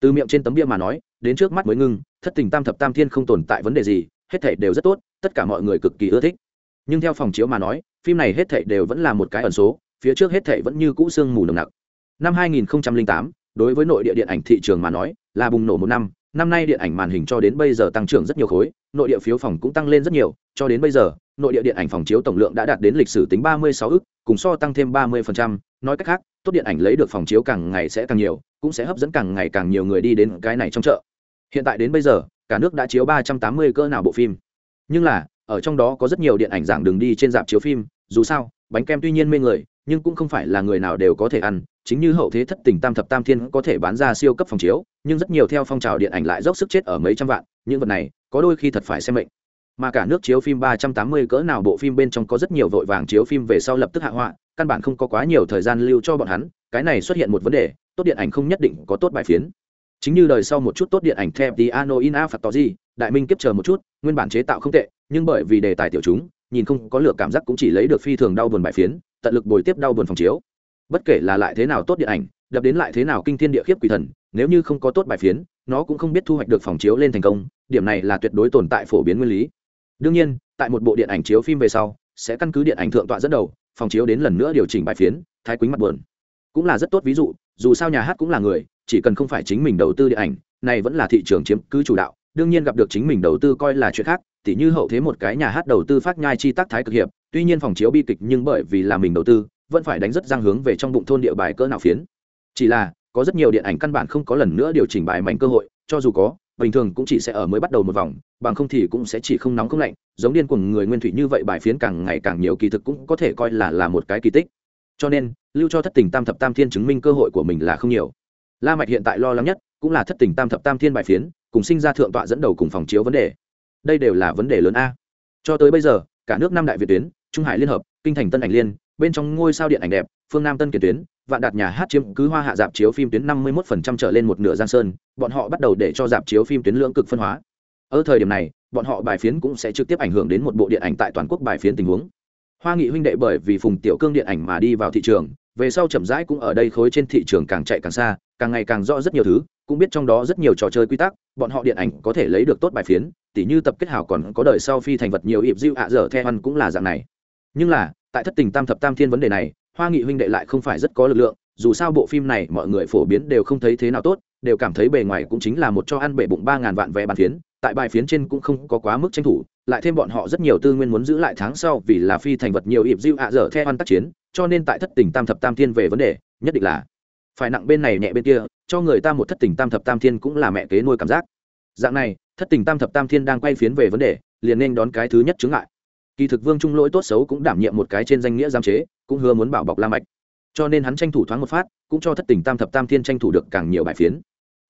từ miệng trên tấm bia mà nói, đến trước mắt mới ngưng, thất tình tam thập tam thiên không tồn tại vấn đề gì, hết thảy đều rất tốt, tất cả mọi người cực kỳ ưa thích. Nhưng theo phòng chiếu mà nói, phim này hết thảy đều vẫn là một cái ẩn số, phía trước hết thảy vẫn như cũ sương mù nồng nặc. Năm 2008 đối với nội địa điện ảnh thị trường mà nói là bùng nổ một năm năm nay điện ảnh màn hình cho đến bây giờ tăng trưởng rất nhiều khối nội địa phiếu phòng cũng tăng lên rất nhiều cho đến bây giờ nội địa điện ảnh phòng chiếu tổng lượng đã đạt đến lịch sử tính 36 ức cùng so tăng thêm 30%, nói cách khác tốt điện ảnh lấy được phòng chiếu càng ngày sẽ càng nhiều cũng sẽ hấp dẫn càng ngày càng nhiều người đi đến cái này trong chợ. Hiện tại đến bây giờ cả nước đã chiếu 380 cỡ nào bộ phim. Nhưng là ở trong đó có rất nhiều điện ảnh giảng đường đi trên dạp chiếu phim dù sao bánh kem tuy nhiên mê người nhưng cũng không phải là người nào đều có thể ăn chính như hậu thế thất tình tam thập tam thiên có thể bán ra siêu cấp phòng chiếu nhưng rất nhiều theo phong trào điện ảnh lại dốc sức chết ở mấy trăm vạn những vật này có đôi khi thật phải xem mệnh mà cả nước chiếu phim ba trăm tám mươi cỡ nào bộ phim bên trong có rất nhiều vội vàng chiếu phim về sau lập tức hạ họa căn bản không có quá nhiều thời gian lưu cho bọn hắn cái này xuất hiện một vấn đề tốt điện ảnh không nhất định có tốt bài phiến. Chính như đời sau một chút tốt điện ảnh theo Piano in A Phật gì, đại minh kiếp chờ một chút, nguyên bản chế tạo không tệ, nhưng bởi vì đề tài tiểu chúng, nhìn không có lựa cảm giác cũng chỉ lấy được phi thường đau buồn bài phiến, tận lực bồi tiếp đau buồn phòng chiếu. Bất kể là lại thế nào tốt điện ảnh, đập đến lại thế nào kinh thiên địa khiếp quỷ thần, nếu như không có tốt bài phiến, nó cũng không biết thu hoạch được phòng chiếu lên thành công, điểm này là tuyệt đối tồn tại phổ biến nguyên lý. Đương nhiên, tại một bộ điện ảnh chiếu phim về sau, sẽ căn cứ điện ảnh thượng tọa dẫn đầu, phòng chiếu đến lần nữa điều chỉnh bài phiến, thái quýnh mặt buồn. Cũng là rất tốt ví dụ, dù sao nhà hát cũng là người, chỉ cần không phải chính mình đầu tư điện ảnh này vẫn là thị trường chiếm cứ chủ đạo đương nhiên gặp được chính mình đầu tư coi là chuyện khác tỉ như hậu thế một cái nhà hát đầu tư phát nhai chi tác thái cực hiệp, tuy nhiên phòng chiếu bi kịch nhưng bởi vì là mình đầu tư, vẫn phải đánh rất giang hướng về trong bụng thôn địa bài cỡ nào phiến. Chỉ là, có rất nhiều điện ảnh căn bản không có lần nữa điều chỉnh bài mảnh cơ hội, cho dù có, bình thường cũng chỉ sẽ ở mới bắt đầu một vòng, bằng không thì cũng sẽ chỉ không nóng không lạnh, giống điên cuồng người nguyên thủy như vậy bài phiến càng ngày càng nhiều kỳ thực cũng có thể coi là là một cái kỳ tích. Cho nên, lưu cho thất tình tam thập tam thiên chứng minh cơ hội của mình là không nhiều. La mạch hiện tại lo lắng nhất cũng là thất tình tam thập tam thiên bài phiến, cùng sinh ra thượng tọa dẫn đầu cùng phòng chiếu vấn đề đây đều là vấn đề lớn a. Cho tới bây giờ, cả nước năm đại việt tuyến, trung hải liên hợp, kinh thành tân ảnh liên, bên trong ngôi sao điện ảnh đẹp, phương nam tân kiệt tuyến, vạn đạt nhà hát chiếm cứ hoa hạ dạp chiếu phim tuyến năm mươi 51% trở lên một nửa giang sơn, bọn họ bắt đầu để cho dạp chiếu phim tuyến lưỡng cực phân hóa. Ở thời điểm này, bọn họ bài phiến cũng sẽ trực tiếp ảnh hưởng đến một bộ điện ảnh tại toàn quốc bài phiến tình huống. Hoa nghị huynh đệ bởi vì phùng tiểu cương điện ảnh mà đi vào thị trường, về sau chậm rãi cũng ở đây khối trên thị trường càng chạy càng xa, càng ngày càng rõ rất nhiều thứ, cũng biết trong đó rất nhiều trò chơi quy tắc, bọn họ điện ảnh có thể lấy được tốt bài phiến tỉ như tập kết hảo còn có đời sau phi thành vật nhiều ịp diệu ạ dở theo ăn cũng là dạng này. Nhưng là, tại thất tình tam thập tam thiên vấn đề này, hoa nghị huynh đệ lại không phải rất có lực lượng, dù sao bộ phim này mọi người phổ biến đều không thấy thế nào tốt, đều cảm thấy bề ngoài cũng chính là một cho ăn bể bụng ba ngàn vạn vé bàn phiến, tại bài phiến trên cũng không có quá mức tranh thủ, lại thêm bọn họ rất nhiều tư nguyên muốn giữ lại tháng sau vì là phi thành vật nhiều ịp diệu ạ dở theo ăn tác chiến, cho nên tại thất tình tam thập tam thiên về vấn đề, nhất định là phải nặng bên này nhẹ bên kia, cho người ta một thất tình tam thập tam thiên cũng là mẹ kế nuôi cảm giác. Dạng này thất tình tam thập tam thiên đang quay phiến về vấn đề, liền nên đón cái thứ nhất chứng ngại. Kỳ thực vương trung lỗi tốt xấu cũng đảm nhiệm một cái trên danh nghĩa giam chế, cũng hứa muốn bảo bọc la mạch. Cho nên hắn tranh thủ thoáng một phát, cũng cho thất tình tam thập tam thiên tranh thủ được càng nhiều bài phiến.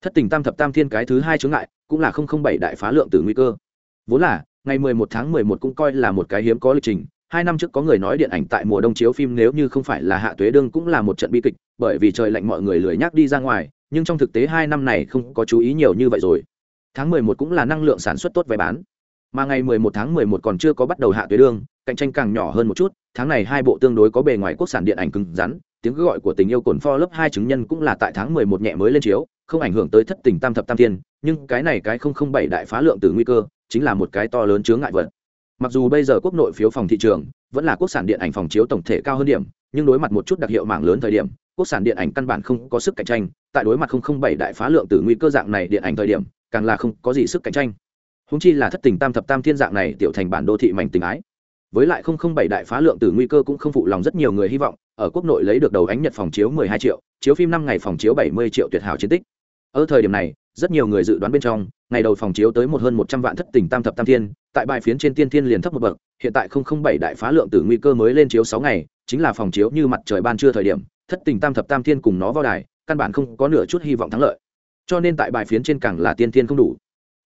Thất tình tam thập tam thiên cái thứ hai chướng ngại, cũng là không không bảy đại phá lượng từ nguy cơ. Vốn là, ngày mười một tháng mười một cũng coi là một cái hiếm có lịch trình, hai năm trước có người nói điện ảnh tại mùa đông chiếu phim nếu như không phải là hạ tuế đương cũng là một trận bi kịch, bởi vì trời lạnh mọi người lười nhác đi ra ngoài, nhưng trong thực tế hai năm này không có chú ý nhiều như vậy rồi tháng mười một cũng là năng lượng sản xuất tốt vé bán. Mà ngày mười một tháng mười một còn chưa có bắt đầu hạ tuyến đường cạnh tranh càng nhỏ hơn một chút, tháng này hai bộ tương đối có bề ngoài quốc sản điện ảnh cứng rắn, tiếng gọi của tình yêu cồn for lớp hai chứng nhân cũng là tại tháng mười một nhẹ mới lên chiếu, không ảnh hưởng tới thất tình tam thập tam thiên, nhưng cái này cái không không bảy đại phá lượng từ nguy cơ, chính là một cái to lớn chướng ngại vật. Mặc dù bây giờ quốc nội phiếu phòng thị trường vẫn là quốc sản điện ảnh phòng chiếu tổng thể cao hơn điểm, nhưng đối mặt một chút đặc hiệu mạng lớn thời điểm, quốc sản điện ảnh căn bản không có sức cạnh tranh, tại đối mặt không không bảy đại phá lượng từ nguy cơ dạng này điện ảnh thời điểm càng là không có gì sức cạnh tranh. Húng chi là thất tình tam thập tam thiên dạng này tiểu thành bản đô thị mảnh tình ái. Với lại không không bảy đại phá lượng từ nguy cơ cũng không phụ lòng rất nhiều người hy vọng, ở quốc nội lấy được đầu ánh nhật phòng chiếu 12 triệu, chiếu phim năm ngày phòng chiếu 70 triệu tuyệt hảo chiến tích. Ở thời điểm này, rất nhiều người dự đoán bên trong, ngày đầu phòng chiếu tới một hơn một trăm vạn thất tình tam thập tam thiên, tại bài phiến trên tiên thiên liền thấp một bậc, hiện tại không không bảy đại phá lượng từ nguy cơ mới lên chiếu sáu ngày, chính là phòng chiếu như mặt trời ban trưa thời điểm, thất tình tam thập tam thiên cùng nó vào đài, căn bản không có nửa chút hy vọng thắng lợi cho nên tại bài phiến trên càng là tiên thiên không đủ.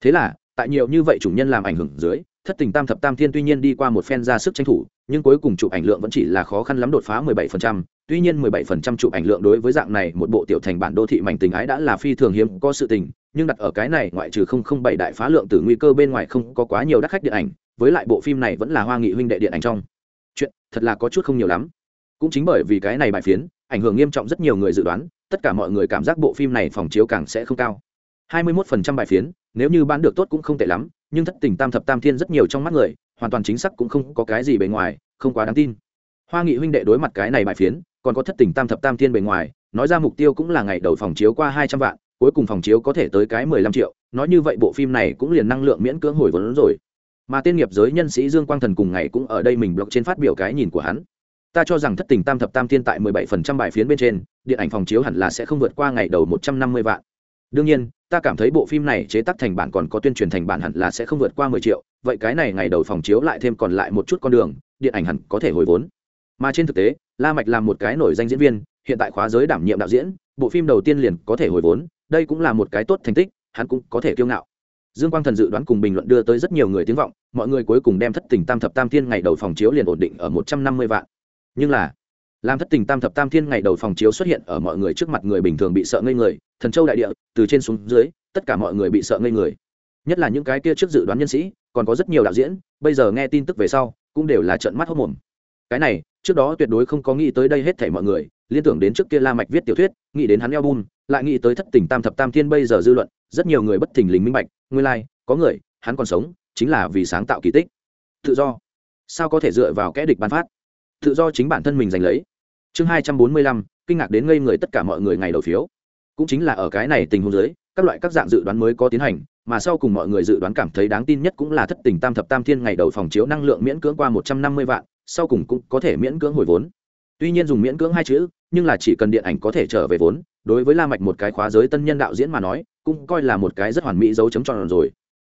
Thế là tại nhiều như vậy chủ nhân làm ảnh hưởng dưới thất tình tam thập tam thiên tuy nhiên đi qua một phen ra sức tranh thủ nhưng cuối cùng chụp ảnh lượng vẫn chỉ là khó khăn lắm đột phá 17%, tuy nhiên 17% chụp ảnh lượng đối với dạng này một bộ tiểu thành bản đô thị mảnh tình ái đã là phi thường hiếm có sự tình nhưng đặt ở cái này ngoại trừ 007 đại phá lượng từ nguy cơ bên ngoài không có quá nhiều đắt khách điện ảnh với lại bộ phim này vẫn là hoa nghị huynh đệ điện ảnh trong. Chuyện thật là có chút không nhiều lắm. Cũng chính bởi vì cái này bài phiến ảnh hưởng nghiêm trọng rất nhiều người dự đoán, tất cả mọi người cảm giác bộ phim này phòng chiếu càng sẽ không cao. 21% bài phiến, nếu như bán được tốt cũng không tệ lắm, nhưng thất tình tam thập tam thiên rất nhiều trong mắt người, hoàn toàn chính xác cũng không có cái gì bề ngoài, không quá đáng tin. Hoa nghị huynh đệ đối mặt cái này bài phiến, còn có thất tình tam thập tam thiên bề ngoài, nói ra mục tiêu cũng là ngày đầu phòng chiếu qua hai trăm vạn, cuối cùng phòng chiếu có thể tới cái mười lăm triệu, nói như vậy bộ phim này cũng liền năng lượng miễn cưỡng hồi vốn rồi. Mà tên nghiệp giới nhân sĩ dương quang thần cùng ngày cũng ở đây mình blog trên phát biểu cái nhìn của hắn ta cho rằng thất tình tam thập tam thiên tại mười bảy phần trăm bài phiến bên trên, điện ảnh phòng chiếu hẳn là sẽ không vượt qua ngày đầu một trăm năm mươi vạn. Đương nhiên, ta cảm thấy bộ phim này chế tác thành bản còn có tuyên truyền thành bản hẳn là sẽ không vượt qua mười triệu, vậy cái này ngày đầu phòng chiếu lại thêm còn lại một chút con đường, điện ảnh hẳn có thể hồi vốn. Mà trên thực tế, la mạch làm một cái nổi danh diễn viên, hiện tại khóa giới đảm nhiệm đạo diễn, bộ phim đầu tiên liền có thể hồi vốn, đây cũng là một cái tốt thành tích, hắn cũng có thể kiêu ngạo. Dương quang thần dự đoán cùng bình luận đưa tới rất nhiều người tiếng vọng, mọi người cuối cùng đem thất tình tam thập tam thiên ngày đầu phòng chiếu liền ổn định ở một trăm năm mươi vạn nhưng là làm thất tình tam thập tam thiên ngày đầu phòng chiếu xuất hiện ở mọi người trước mặt người bình thường bị sợ ngây người thần châu đại địa từ trên xuống dưới tất cả mọi người bị sợ ngây người. Nhất là những cái kia trước dự đoán nhân sĩ còn có rất nhiều đạo diễn bây giờ nghe tin tức về sau cũng đều là trận mắt hốc mồm. Cái này trước đó tuyệt đối không có nghĩ tới đây hết thảy mọi người liên tưởng đến trước kia la mạch viết tiểu thuyết nghĩ đến hắn album lại nghĩ tới thất tình tam thập tam thiên bây giờ dư luận rất nhiều người bất thình lình minh bạch nguyên lai like, có người hắn còn sống chính là vì sáng tạo kỳ tích. Tự do. Sao có thể dựa vào kẽ địch ban phát? Tự do chính bản thân mình giành lấy. Chương hai trăm bốn mươi lăm, kinh ngạc đến ngây người tất cả mọi người ngày đầu phiếu. Cũng chính là ở cái này tình huống dưới, các loại các dạng dự đoán mới có tiến hành, mà sau cùng mọi người dự đoán cảm thấy đáng tin nhất cũng là thất tình tam thập tam thiên ngày đầu phòng chiếu năng lượng miễn cưỡng qua một trăm năm mươi vạn, sau cùng cũng có thể miễn cưỡng hồi vốn. Tuy nhiên dùng miễn cưỡng hai chữ, nhưng là chỉ cần điện ảnh có thể trở về vốn, đối với la mạch một cái khóa giới tân nhân đạo diễn mà nói, cũng coi là một cái rất hoàn mỹ dấu chấm tròn rồi.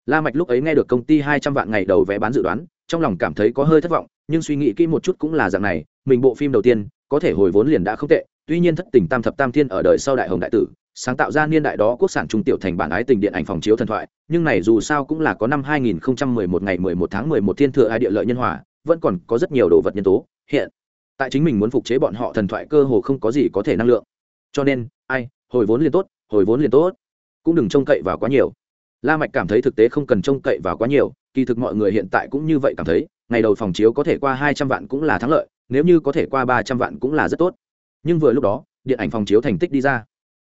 La mạch lúc ấy nghe được công ty hai trăm vạn ngày đầu vé bán dự đoán trong lòng cảm thấy có hơi thất vọng, nhưng suy nghĩ kỹ một chút cũng là dạng này, mình bộ phim đầu tiên, có thể hồi vốn liền đã không tệ, tuy nhiên thất tình tam thập tam thiên ở đời sau đại hồng đại tử, sáng tạo ra niên đại đó quốc sản trung tiểu thành bản ái tình điện ảnh phòng chiếu thần thoại, nhưng này dù sao cũng là có năm 2011 ngày 11 tháng 11 thiên thừa ai địa lợi nhân hòa, vẫn còn có rất nhiều đồ vật nhân tố, hiện tại chính mình muốn phục chế bọn họ thần thoại cơ hồ không có gì có thể năng lượng. Cho nên, ai, hồi vốn liền tốt, hồi vốn liền tốt. Cũng đừng trông cậy vào quá nhiều. La mạch cảm thấy thực tế không cần trông cậy vào quá nhiều kỳ thực mọi người hiện tại cũng như vậy cảm thấy, ngày đầu phòng chiếu có thể qua 200 vạn cũng là thắng lợi, nếu như có thể qua 300 vạn cũng là rất tốt. Nhưng vừa lúc đó, điện ảnh phòng chiếu thành tích đi ra.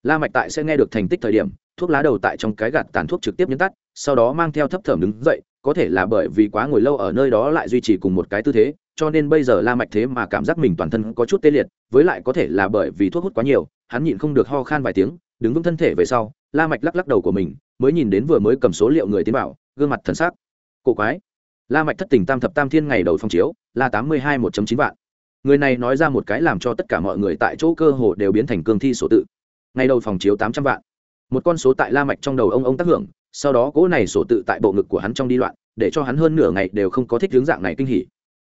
La mạch tại sẽ nghe được thành tích thời điểm, thuốc lá đầu tại trong cái gạt tàn thuốc trực tiếp nhấn tắt, sau đó mang theo thấp thởm đứng dậy, có thể là bởi vì quá ngồi lâu ở nơi đó lại duy trì cùng một cái tư thế, cho nên bây giờ la mạch thế mà cảm giác mình toàn thân có chút tê liệt, với lại có thể là bởi vì thuốc hút quá nhiều, hắn nhịn không được ho khan vài tiếng, đứng vững thân thể về sau, la mạch lắc lắc đầu của mình, mới nhìn đến vừa mới cầm số liệu người tiến vào, gương mặt thần sắc cổ quái. La mạch thất tình tam thập tam thiên ngày đầu phong chiếu là tám mươi hai 82 1.9 vạn. Người này nói ra một cái làm cho tất cả mọi người tại chỗ cơ hồ đều biến thành cương thi số tự. Ngày đầu phòng chiếu tám trăm vạn. Một con số tại la mạch trong đầu ông ông tác hưởng, sau đó cỗ này sổ tự tại bộ ngực của hắn trong đi loạn, để cho hắn hơn nửa ngày đều không có thích hướng dạng này kinh hỉ.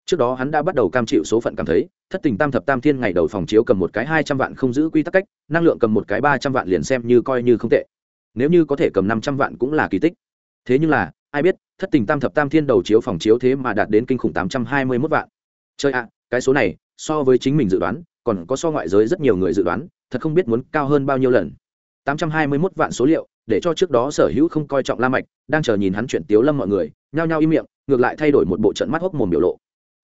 Trước đó hắn đã bắt đầu cam chịu số phận cảm thấy, thất tình tam thập tam thiên ngày đầu phòng chiếu cầm một cái hai trăm vạn không giữ quy tắc cách, năng lượng cầm một cái ba trăm vạn liền xem như coi như không tệ. Nếu như có thể cầm năm trăm vạn cũng là kỳ tích. Thế nhưng là ai biết, thất tình tam thập tam thiên đầu chiếu phòng chiếu thế mà đạt đến kinh khủng tám trăm hai mươi mốt vạn. Chơi ạ, cái số này, so với chính mình dự đoán, còn có so ngoại giới rất nhiều người dự đoán, thật không biết muốn cao hơn bao nhiêu lần. tám trăm hai mươi mốt vạn số liệu, để cho trước đó sở hữu không coi trọng la mạch, đang chờ nhìn hắn chuyện tiếu lâm mọi người, nhao nhao im miệng, ngược lại thay đổi một bộ trận mắt hốc mồm biểu lộ.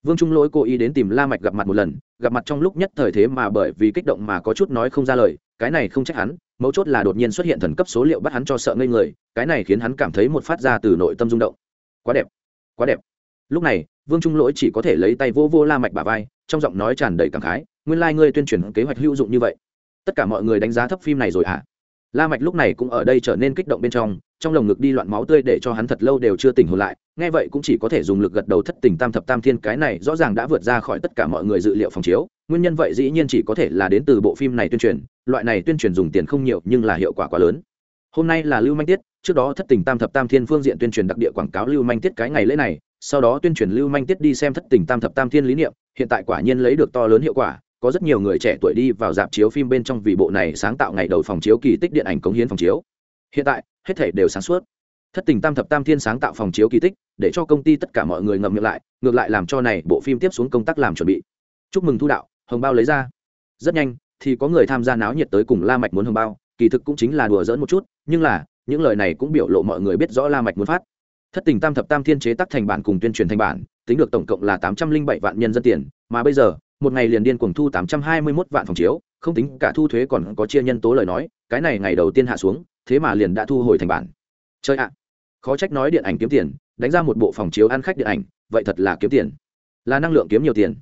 Vương trung lỗi cố ý đến tìm la mạch gặp mặt một lần, gặp mặt trong lúc nhất thời thế mà bởi vì kích động mà có chút nói không ra lời, cái này không trách hắn mấu chốt là đột nhiên xuất hiện thần cấp số liệu bắt hắn cho sợ ngây người, cái này khiến hắn cảm thấy một phát ra từ nội tâm rung động. Quá đẹp quá đẹp. Lúc này, vương trung lỗi chỉ có thể lấy tay vô vô la mạch bả vai, trong giọng nói tràn đầy cảm khái, nguyên lai ngươi tuyên truyền kế hoạch hữu dụng như vậy. Tất cả mọi người đánh giá thấp phim này rồi à la mạch lúc này cũng ở đây trở nên kích động bên trong trong lồng ngực đi loạn máu tươi để cho hắn thật lâu đều chưa tỉnh hồn lại, nghe vậy cũng chỉ có thể dùng lực gật đầu thất tình tam thập tam thiên, cái này rõ ràng đã vượt ra khỏi tất cả mọi người dự liệu phòng chiếu, nguyên nhân vậy dĩ nhiên chỉ có thể là đến từ bộ phim này tuyên truyền loại này tuyên truyền dùng tiền không nhiều nhưng là hiệu quả quá lớn. Hôm nay là lưu manh tiết, trước đó thất tình tam thập tam thiên phương diện tuyên truyền đặc địa quảng cáo lưu manh tiết cái ngày lễ này, sau đó tuyên truyền lưu manh tiết đi xem thất tình tam thập tam thiên lý niệm, hiện tại quả nhiên lấy được to lớn hiệu quả, có rất nhiều người trẻ tuổi đi vào dạp chiếu phim bên trong vì bộ này sáng tạo ngày đầu phòng chiếu kỳ tích điện ảnh cống hiến phòng chiếu. Hiện tại, hết thể đều sáng suốt. Thất tình tam thập tam thiên sáng tạo phòng chiếu kỳ tích, để cho công ty tất cả mọi người ngậm miệng lại, ngược lại làm cho này bộ phim tiếp xuống công tác làm chuẩn bị. Chúc mừng thu đạo, hồng bao lấy ra. Rất nhanh thì có người tham gia náo nhiệt tới cùng la mạch muốn hồng bao kỳ thực cũng chính là đùa giỡn một chút nhưng là những lời này cũng biểu lộ mọi người biết rõ la mạch muốn phát thất tình tam thập tam thiên chế tác thành bản cùng tuyên truyền thành bản tính được tổng cộng là tám trăm linh bảy vạn nhân dân tiền mà bây giờ một ngày liền điên cuồng thu tám trăm hai mươi 821 vạn phòng chiếu, không tính cả thu thuế còn có chia nhân tố lời nói, cái này ngày đầu tiên hạ xuống, thế mà liền đã thu hồi thành bản. Chơi ạ. Khó trách nói điện ảnh kiếm tiền, đánh ra một bộ phòng chiếu ăn khách điện ảnh, vậy thật là kiếm tiền. Là năng lượng kiếm nhiều tiền.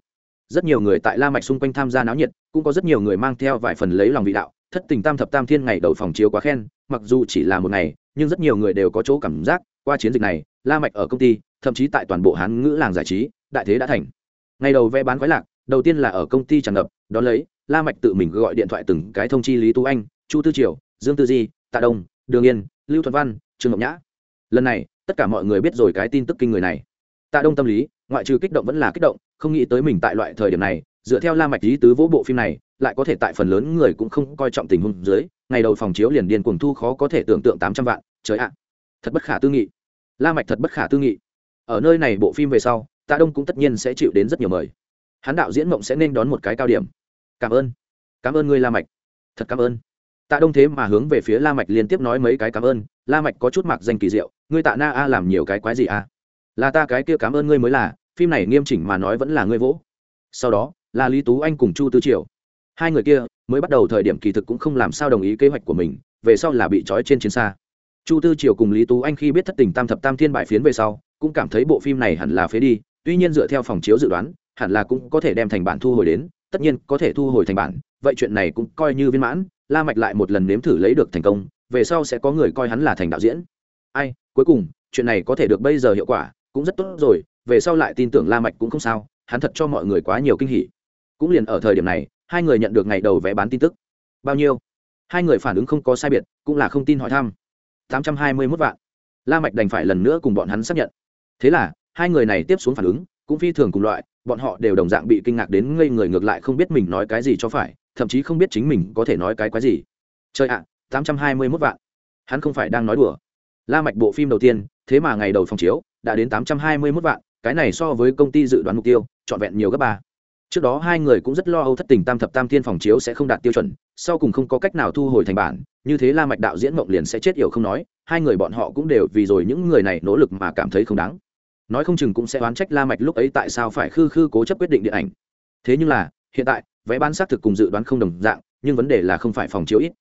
Rất nhiều người tại La Mạch xung quanh tham gia náo nhiệt, cũng có rất nhiều người mang theo vài phần lấy lòng vị đạo, thất tình tam thập tam thiên ngày đầu phòng chiếu quá khen, mặc dù chỉ là một ngày, nhưng rất nhiều người đều có chỗ cảm giác, qua chiến dịch này, La Mạch ở công ty, thậm chí tại toàn bộ Hán ngữ làng giải trí, đại thế đã thành. Ngày đầu vé bán quái lạc, đầu tiên là ở công ty tràn ngập đón lấy la mạch tự mình gọi điện thoại từng cái thông chi lý tú anh chu tư triều dương tư di tạ đông đường yên lưu thuận văn trương ngọc nhã. Lần này tất cả mọi người biết rồi cái tin tức kinh người này. Tạ đông tâm lý ngoại trừ kích động vẫn là kích động, không nghĩ tới mình tại loại thời điểm này, dựa theo la mạch lý tứ vỗ bộ phim này, lại có thể tại phần lớn người cũng không coi trọng tình huống dưới, ngày đầu phòng chiếu liền điên cuồng thu khó có thể tưởng tượng tám trăm vạn, trời ạ. Thật bất khả tư nghị. La mạch thật bất khả tư nghị. Ở nơi này bộ phim về sau, tạ đông cũng tất nhiên sẽ chịu đến rất nhiều mời. Hắn đạo diễn mộng sẽ nên đón một cái cao điểm. Cảm ơn. Cảm ơn ngươi, la mạch. Thật cảm ơn. Tạ đông thế mà hướng về phía la mạch liên tiếp nói mấy cái cảm ơn. La mạch có chút mặc danh kỳ diệu. Ngươi tạ na a làm nhiều cái quái gì a là ta cái kia cảm ơn ngươi mới là, phim này nghiêm chỉnh mà nói vẫn là ngươi vỗ. Sau đó, là lý tú anh cùng chu tư triều. Hai người kia mới bắt đầu thời điểm kỳ thực cũng không làm sao đồng ý kế hoạch của mình, về sau là bị trói trên chiến xa. Chu tư triều cùng lý tú anh khi biết thất tình tam thập tam thiên bại phiến về sau, cũng cảm thấy bộ phim này hẳn là phế đi, tuy nhiên dựa theo phòng chiếu dự đoán, hẳn là cũng có thể đem thành bản thu hồi đến, tất nhiên có thể thu hồi thành bản, vậy chuyện này cũng coi như viên mãn, la mạch lại một lần nếm thử lấy được thành công, về sau sẽ có người coi hắn là thành đạo diễn. Ai, cuối cùng, chuyện này có thể được bây giờ hiệu quả cũng rất tốt rồi, về sau lại tin tưởng la mạch cũng không sao, hắn thật cho mọi người quá nhiều kinh hỉ. Cũng liền ở thời điểm này, hai người nhận được ngày đầu vé bán tin tức. Bao nhiêu? Hai người phản ứng không có sai biệt, cũng là không tin hỏi thăm. Tám trăm hai mươi mốt vạn. La mạch đành phải lần nữa cùng bọn hắn xác nhận. Thế là, hai người này tiếp xuống phản ứng, cũng phi thường cùng loại, bọn họ đều đồng dạng bị kinh ngạc đến ngây người ngược lại không biết mình nói cái gì cho phải, thậm chí không biết chính mình có thể nói cái quái gì. Trời ạ, tám trăm hai mươi mốt vạn. Hắn không phải đang nói đùa. La mạch bộ phim đầu tiên, thế mà ngày đầu phòng chiếu đã đến tám trăm hai mươi mốt vạn, cái này so với công ty dự đoán mục tiêu, trọn vẹn nhiều gấp ba. Trước đó hai người cũng rất lo âu thất tình tam thập tam thiên phòng chiếu sẽ không đạt tiêu chuẩn, sau cùng không có cách nào thu hồi thành bản, như thế la mạch đạo diễn mộng liền sẽ chết yểu không nói, hai người bọn họ cũng đều vì rồi những người này nỗ lực mà cảm thấy không đáng. Nói không chừng cũng sẽ oán trách la mạch lúc ấy tại sao phải khư khư cố chấp quyết định điện ảnh. Thế nhưng là, hiện tại, vé bán xác thực cùng dự đoán không đồng dạng, nhưng vấn đề là không phải phòng chiếu ít,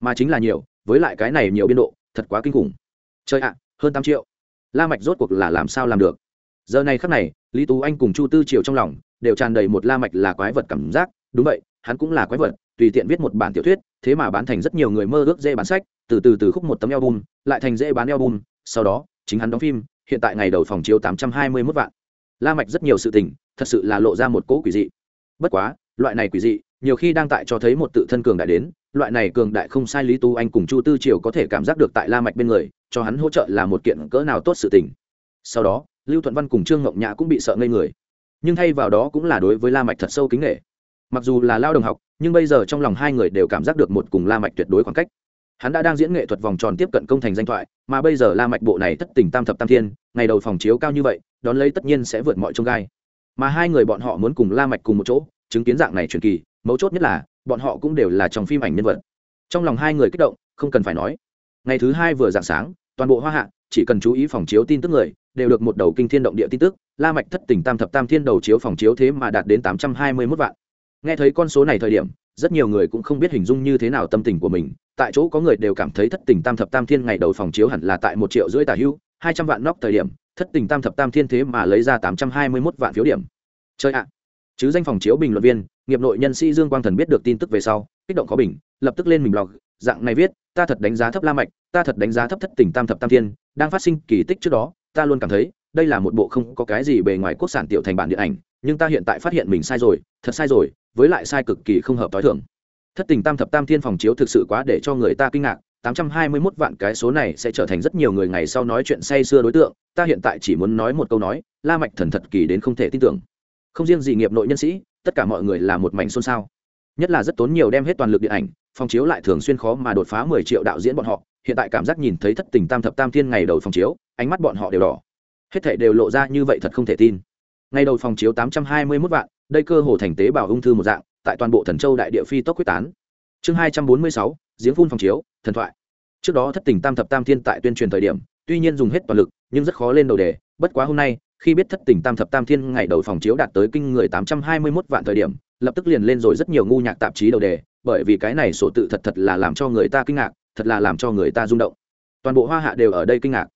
mà chính là nhiều, với lại cái này nhiều biên độ, thật quá kinh khủng. Chơi ạ, hơn tám triệu la mạch rốt cuộc là làm sao làm được? Giờ này khắc này, lý tú anh cùng chu tư triều trong lòng đều tràn đầy một la mạch là quái vật cảm giác. Đúng vậy, hắn cũng là quái vật, tùy tiện viết một bản tiểu thuyết, thế mà bán thành rất nhiều người mơ ước dễ bán sách, từ từ từ khúc một tấm album, lại thành dễ bán album, sau đó, chính hắn đóng phim, hiện tại ngày đầu phòng chiếu tám trăm hai mươi 821 vạn. La mạch rất nhiều sự tình, thật sự là lộ ra một cỗ quỷ dị. Bất quá, loại này quỷ dị, nhiều khi đang tại cho thấy một tự thân cường đại đến loại này cường đại không sai lý tu anh cùng chu tư triều có thể cảm giác được tại la mạch bên người, cho hắn hỗ trợ là một kiện cỡ nào tốt sự tình. Sau đó, lưu thuận văn cùng trương ngọc nhã cũng bị sợ ngây người. Nhưng thay vào đó cũng là đối với la mạch thật sâu kính nghệ mặc dù là lao đồng học, nhưng bây giờ trong lòng hai người đều cảm giác được một cùng la mạch tuyệt đối khoảng cách. Hắn đã đang diễn nghệ thuật vòng tròn tiếp cận công thành danh thoại, mà bây giờ la mạch bộ này thất tình tam thập tam thiên, ngày đầu phòng chiếu cao như vậy, đón lấy tất nhiên sẽ vượt mọi trông gai. Mà hai người bọn họ muốn cùng la mạch cùng một chỗ, chứng kiến dạng này truyền kỳ, mấu chốt nhất là bọn họ cũng đều là trong phim ảnh nhân vật. Trong lòng hai người kích động, không cần phải nói. Ngày thứ hai vừa dạng sáng, toàn bộ hoa hạ, chỉ cần chú ý phòng chiếu tin tức người, đều được một đầu kinh thiên động địa tin tức, la mạch thất tình tam thập tam thiên đầu chiếu phòng chiếu thế mà đạt đến tám trăm hai mươi 821 vạn. Nghe thấy con số này thời điểm, rất nhiều người cũng không biết hình dung như thế nào tâm tình của mình, tại chỗ có người đều cảm thấy thất tình tam thập tam thiên ngày đầu phòng chiếu hẳn là tại một triệu rưỡi tả hưu, hai trăm vạn nóc thời điểm, thất tình tam thập tam thiên thế mà lấy ra tám trăm hai mươi 821 vạn phiếu điểm. Chơi ạ chứ danh phòng chiếu bình luận viên, nghiệp nội nhân sĩ dương quang thần biết được tin tức về sau, kích động có bình, lập tức lên mình blog, dạng này viết, ta thật đánh giá thấp la mạch, ta thật đánh giá thấp thất tình tam thập tam thiên, đang phát sinh kỳ tích trước đó, ta luôn cảm thấy, đây là một bộ không có cái gì bề ngoài quốc sản tiểu thành bản điện ảnh, nhưng ta hiện tại phát hiện mình sai rồi, thật sai rồi, với lại sai cực kỳ không hợp t h i thất tình tam thập tam thiên phòng chiếu thực sự quá để cho người ta kinh ngạc, tám trăm hai mươi 821 vạn cái số này sẽ trở thành rất nhiều người ngày sau nói chuyện say xưa đối tượng, ta hiện tại chỉ muốn nói một câu nói, la mạch thần thật kỳ đến không thể tin tưởng không riêng gì nghiệp nội nhân sĩ, tất cả mọi người là một mảnh xôn xao. Nhất là rất tốn nhiều đem hết toàn lực điện ảnh, phòng chiếu lại thường xuyên khó mà đột phá mười triệu đạo diễn bọn họ, hiện tại cảm giác nhìn thấy thất tình tam thập tam thiên ngày đầu phòng chiếu, ánh mắt bọn họ đều đỏ. Hết thảy đều lộ ra như vậy thật không thể tin. Ngày đầu phòng chiếu tám trăm hai mươi 821 vạn, đây cơ hồ thành tế bào ung thư một dạng, tại toàn bộ thần châu đại địa phi tốc quyết tán. Chương hai trăm bốn mươi sáu, giếng phun phòng chiếu, thần thoại. Trước đó thất tình tam thập tam thiên tại tuyên truyền thời điểm, tuy nhiên dùng hết toàn lực, nhưng rất khó lên đầu đề, bất quá hôm nay khi biết thất tình tam thập tam thiên ngày đầu phòng chiếu đạt tới kinh người tám trăm hai mươi 821 vạn thời điểm, lập tức liền lên rồi rất nhiều ngu nhạc tạp chí đầu đề, bởi vì cái này sổ tự thật thật là làm cho người ta kinh ngạc, thật là làm cho người ta rung động. Toàn bộ hoa hạ đều ở đây kinh ngạc.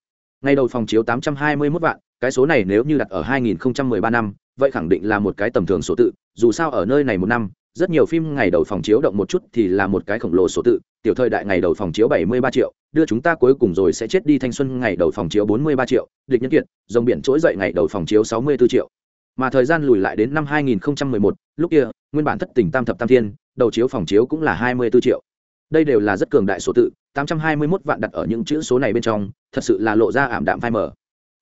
Ngày đầu phòng chiếu tám trăm hai mươi 821 vạn, cái số này nếu như đặt ở 2013 năm, vậy khẳng định là một cái tầm thường số tự, dù sao ở nơi này một năm rất nhiều phim ngày đầu phòng chiếu động một chút thì là một cái khổng lồ số tự tiểu thời đại ngày đầu phòng chiếu 73 triệu đưa chúng ta cuối cùng rồi sẽ chết đi thanh xuân ngày đầu phòng chiếu 43 triệu địch nhân kiệt dòng biển trỗi dậy ngày đầu phòng chiếu 64 triệu. Mà thời gian lùi lại đến năm 2011, lúc kia nguyên bản thất tình tam thập tam thiên đầu chiếu phòng chiếu cũng là 24 triệu. Đây đều là rất cường đại số tự 821 vạn đặt ở những chữ số này bên trong thật sự là lộ ra ảm đạm phai mờ.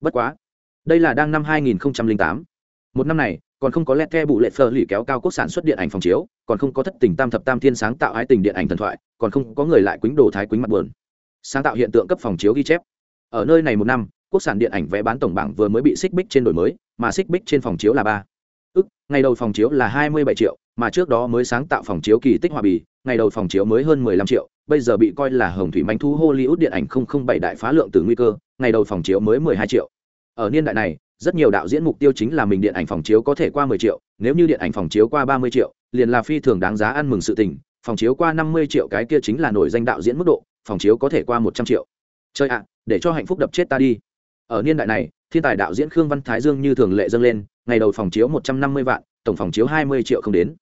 Bất quá đây là đang năm 2008 một năm này, còn không có lẹt the bụ lệ phơ lì kéo cao quốc sản xuất điện ảnh phòng chiếu, còn không có thất tình tam thập tam thiên sáng tạo ái tình điện ảnh thần thoại, còn không có người lại quýnh đồ thái quýnh mặt buồn. Sáng tạo hiện tượng cấp phòng chiếu ghi chép. Ở nơi này một năm, quốc sản điện ảnh vé bán tổng bảng vừa mới bị xích bích trên đổi mới, mà xích bích trên phòng chiếu là ba. Ức, ngày đầu phòng chiếu là hai mươi bảy triệu, mà trước đó mới sáng tạo phòng chiếu kỳ tích hòa bì, ngày đầu phòng chiếu mới hơn mười lăm triệu, bây giờ bị coi là hồng thủy manh thu hollywood điện ảnh không không bảy đại phá lượng từ nguy cơ, ngày đầu phòng chiếu mới mười hai triệu. Ở niên đại này rất nhiều đạo diễn mục tiêu chính là mình điện ảnh phòng chiếu có thể qua mười triệu, nếu như điện ảnh phòng chiếu qua ba mươi triệu, liền là phi thường đáng giá ăn mừng sự tình. Phòng chiếu qua năm mươi triệu cái kia chính là nổi danh đạo diễn mức độ, phòng chiếu có thể qua một trăm triệu. Chơi ạ à, để cho hạnh phúc đập chết ta đi. Ở niên đại này, thiên tài đạo diễn khương văn thái dương như thường lệ dâng lên, ngày đầu phòng chiếu một trăm năm mươi vạn, tổng phòng chiếu hai mươi triệu không đến.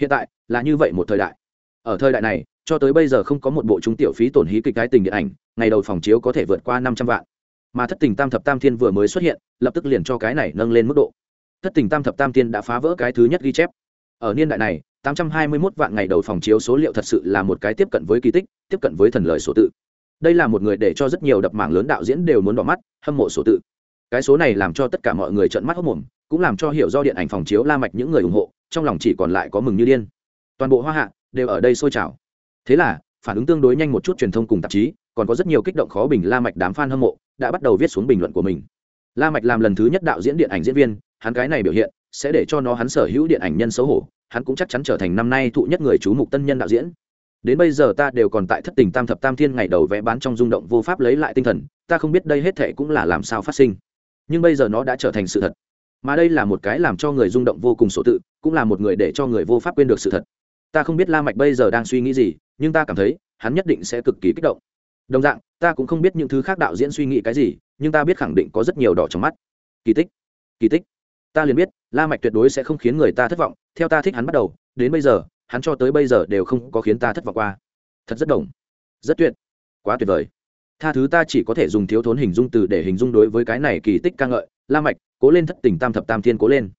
Hiện tại, là như vậy một thời đại. Ở thời đại này, cho tới bây giờ không có một bộ trung tiểu phí tổn hí kịch cái tình điện ảnh, ngày đầu phòng chiếu có thể vượt qua năm trăm vạn mà thất tình tam thập tam thiên vừa mới xuất hiện, lập tức liền cho cái này nâng lên mức độ. Thất tình tam thập tam thiên đã phá vỡ cái thứ nhất ghi chép. Ở niên đại này 821 vạn ngày đầu phòng chiếu số liệu thật sự là một cái tiếp cận với kỳ tích, tiếp cận với thần lời số tự. Đây là một người để cho rất nhiều đập mảng lớn đạo diễn đều muốn đỏ mắt, hâm mộ số tự. Cái số này làm cho tất cả mọi người trợn mắt hốc mồm cũng làm cho hiểu do điện ảnh phòng chiếu la mạch những người ủng hộ, trong lòng chỉ còn lại có mừng như điên. Toàn bộ hoa hạ đều ở đây sôi trào. Thế là, phản ứng tương đối nhanh một chút truyền thông cùng tạp chí, còn có rất nhiều kích động khó bình la mạch đám fan hâm mộ đã bắt đầu viết xuống bình luận của mình. La mạch làm lần thứ nhất đạo diễn điện ảnh diễn viên, hắn cái này biểu hiện sẽ để cho nó hắn sở hữu điện ảnh nhân xấu hổ, hắn cũng chắc chắn trở thành năm nay thụ nhất người chú mục tân nhân đạo diễn. Đến bây giờ ta đều còn tại thất tình tam thập tam thiên ngày đầu vẽ bán trong rung động vô pháp lấy lại tinh thần, ta không biết đây hết thệ cũng là làm sao phát sinh. Nhưng bây giờ nó đã trở thành sự thật. Mà đây là một cái làm cho người rung động vô cùng sổ tự, cũng là một người để cho người vô pháp quên được sự thật. Ta không biết la mạch bây giờ đang suy nghĩ gì, nhưng ta cảm thấy, hắn nhất định sẽ cực kỳ kích động. Đồng dạng ta cũng không biết những thứ khác đạo diễn suy nghĩ cái gì, nhưng ta biết khẳng định có rất nhiều đỏ trong mắt. Kỳ tích kỳ tích. Ta liền biết, la mạch tuyệt đối sẽ không khiến người ta thất vọng, theo ta thích hắn bắt đầu, đến bây giờ, hắn cho tới bây giờ đều không có khiến ta thất vọng qua. Thật rất đồng. Rất tuyệt. Quá tuyệt vời. Tha thứ ta chỉ có thể dùng thiếu thốn hình dung từ để hình dung đối với cái này kỳ tích ca ngợi. La mạch, cố lên thất tình tam thập tam thiên cố lên.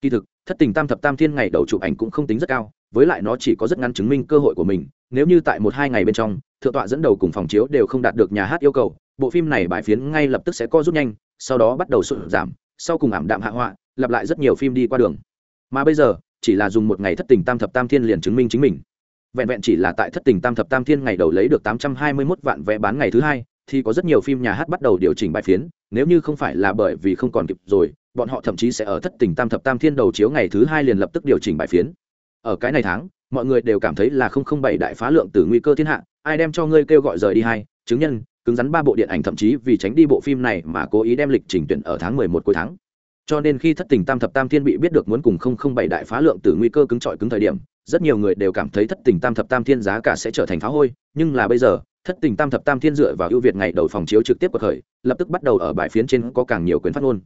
Kỳ thực, thất tình tam thập tam thiên ngày đầu chụp ảnh cũng không tính rất cao, với lại nó chỉ có rất ngắn chứng minh cơ hội của mình. Nếu như tại một hai ngày bên trong thượng tọa dẫn đầu cùng phòng chiếu đều không đạt được nhà hát yêu cầu, bộ phim này bài phiến ngay lập tức sẽ co rút nhanh, sau đó bắt đầu sụt giảm, sau cùng ảm đạm hạ họa, lặp lại rất nhiều phim đi qua đường. Mà bây giờ, chỉ là dùng một ngày thất tình tam thập tam thiên liền chứng minh chính mình. Vẹn vẹn chỉ là tại thất tình tam thập tam thiên ngày đầu lấy được tám trăm hai mươi 821 vạn vé bán ngày thứ hai, thì có rất nhiều phim nhà hát bắt đầu điều chỉnh bài phiến, nếu như không phải là bởi vì không còn kịp rồi, bọn họ thậm chí sẽ ở thất tình tam thập tam thiên đầu chiếu ngày thứ hai liền lập tức điều chỉnh bài phiến. Ở cái này tháng, mọi người đều cảm thấy là không không bảy đại phá lượng từ nguy cơ thiên hạ ai đem cho ngươi kêu gọi rời đi hai chứng nhân, cứng rắn ba bộ điện ảnh thậm chí vì tránh đi bộ phim này mà cố ý đem lịch trình tuyển ở tháng mười một cuối tháng. Cho nên khi thất tình tam thập tam thiên bị biết được muốn cùng không không bảy đại phá lượng từ nguy cơ cứng trọi cứng thời điểm, rất nhiều người đều cảm thấy thất tình tam thập tam thiên giá cả sẽ trở thành phá hôi. Nhưng là bây giờ, thất tình tam thập tam thiên dựa vào ưu việt ngày đầu phòng chiếu trực tiếp cuộc khởi lập tức bắt đầu ở bài phiến trên có càng nhiều quyền phát ngôn.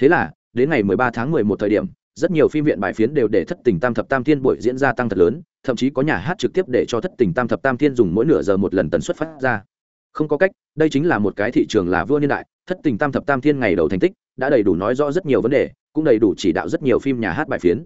Thế là, đến ngày 13 tháng 11 thời điểm rất nhiều phim viện bài phiến đều để thất tình tam thập tam thiên buổi diễn ra tăng thật lớn thậm chí có nhà hát trực tiếp để cho thất tình tam thập tam thiên dùng mỗi nửa giờ một lần tần suất phát ra. Không có cách đây chính là một cái thị trường là vua niên đại thất tình tam thập tam thiên ngày đầu thành tích đã đầy đủ nói rõ rất nhiều vấn đề cũng đầy đủ chỉ đạo rất nhiều phim nhà hát bài phiến.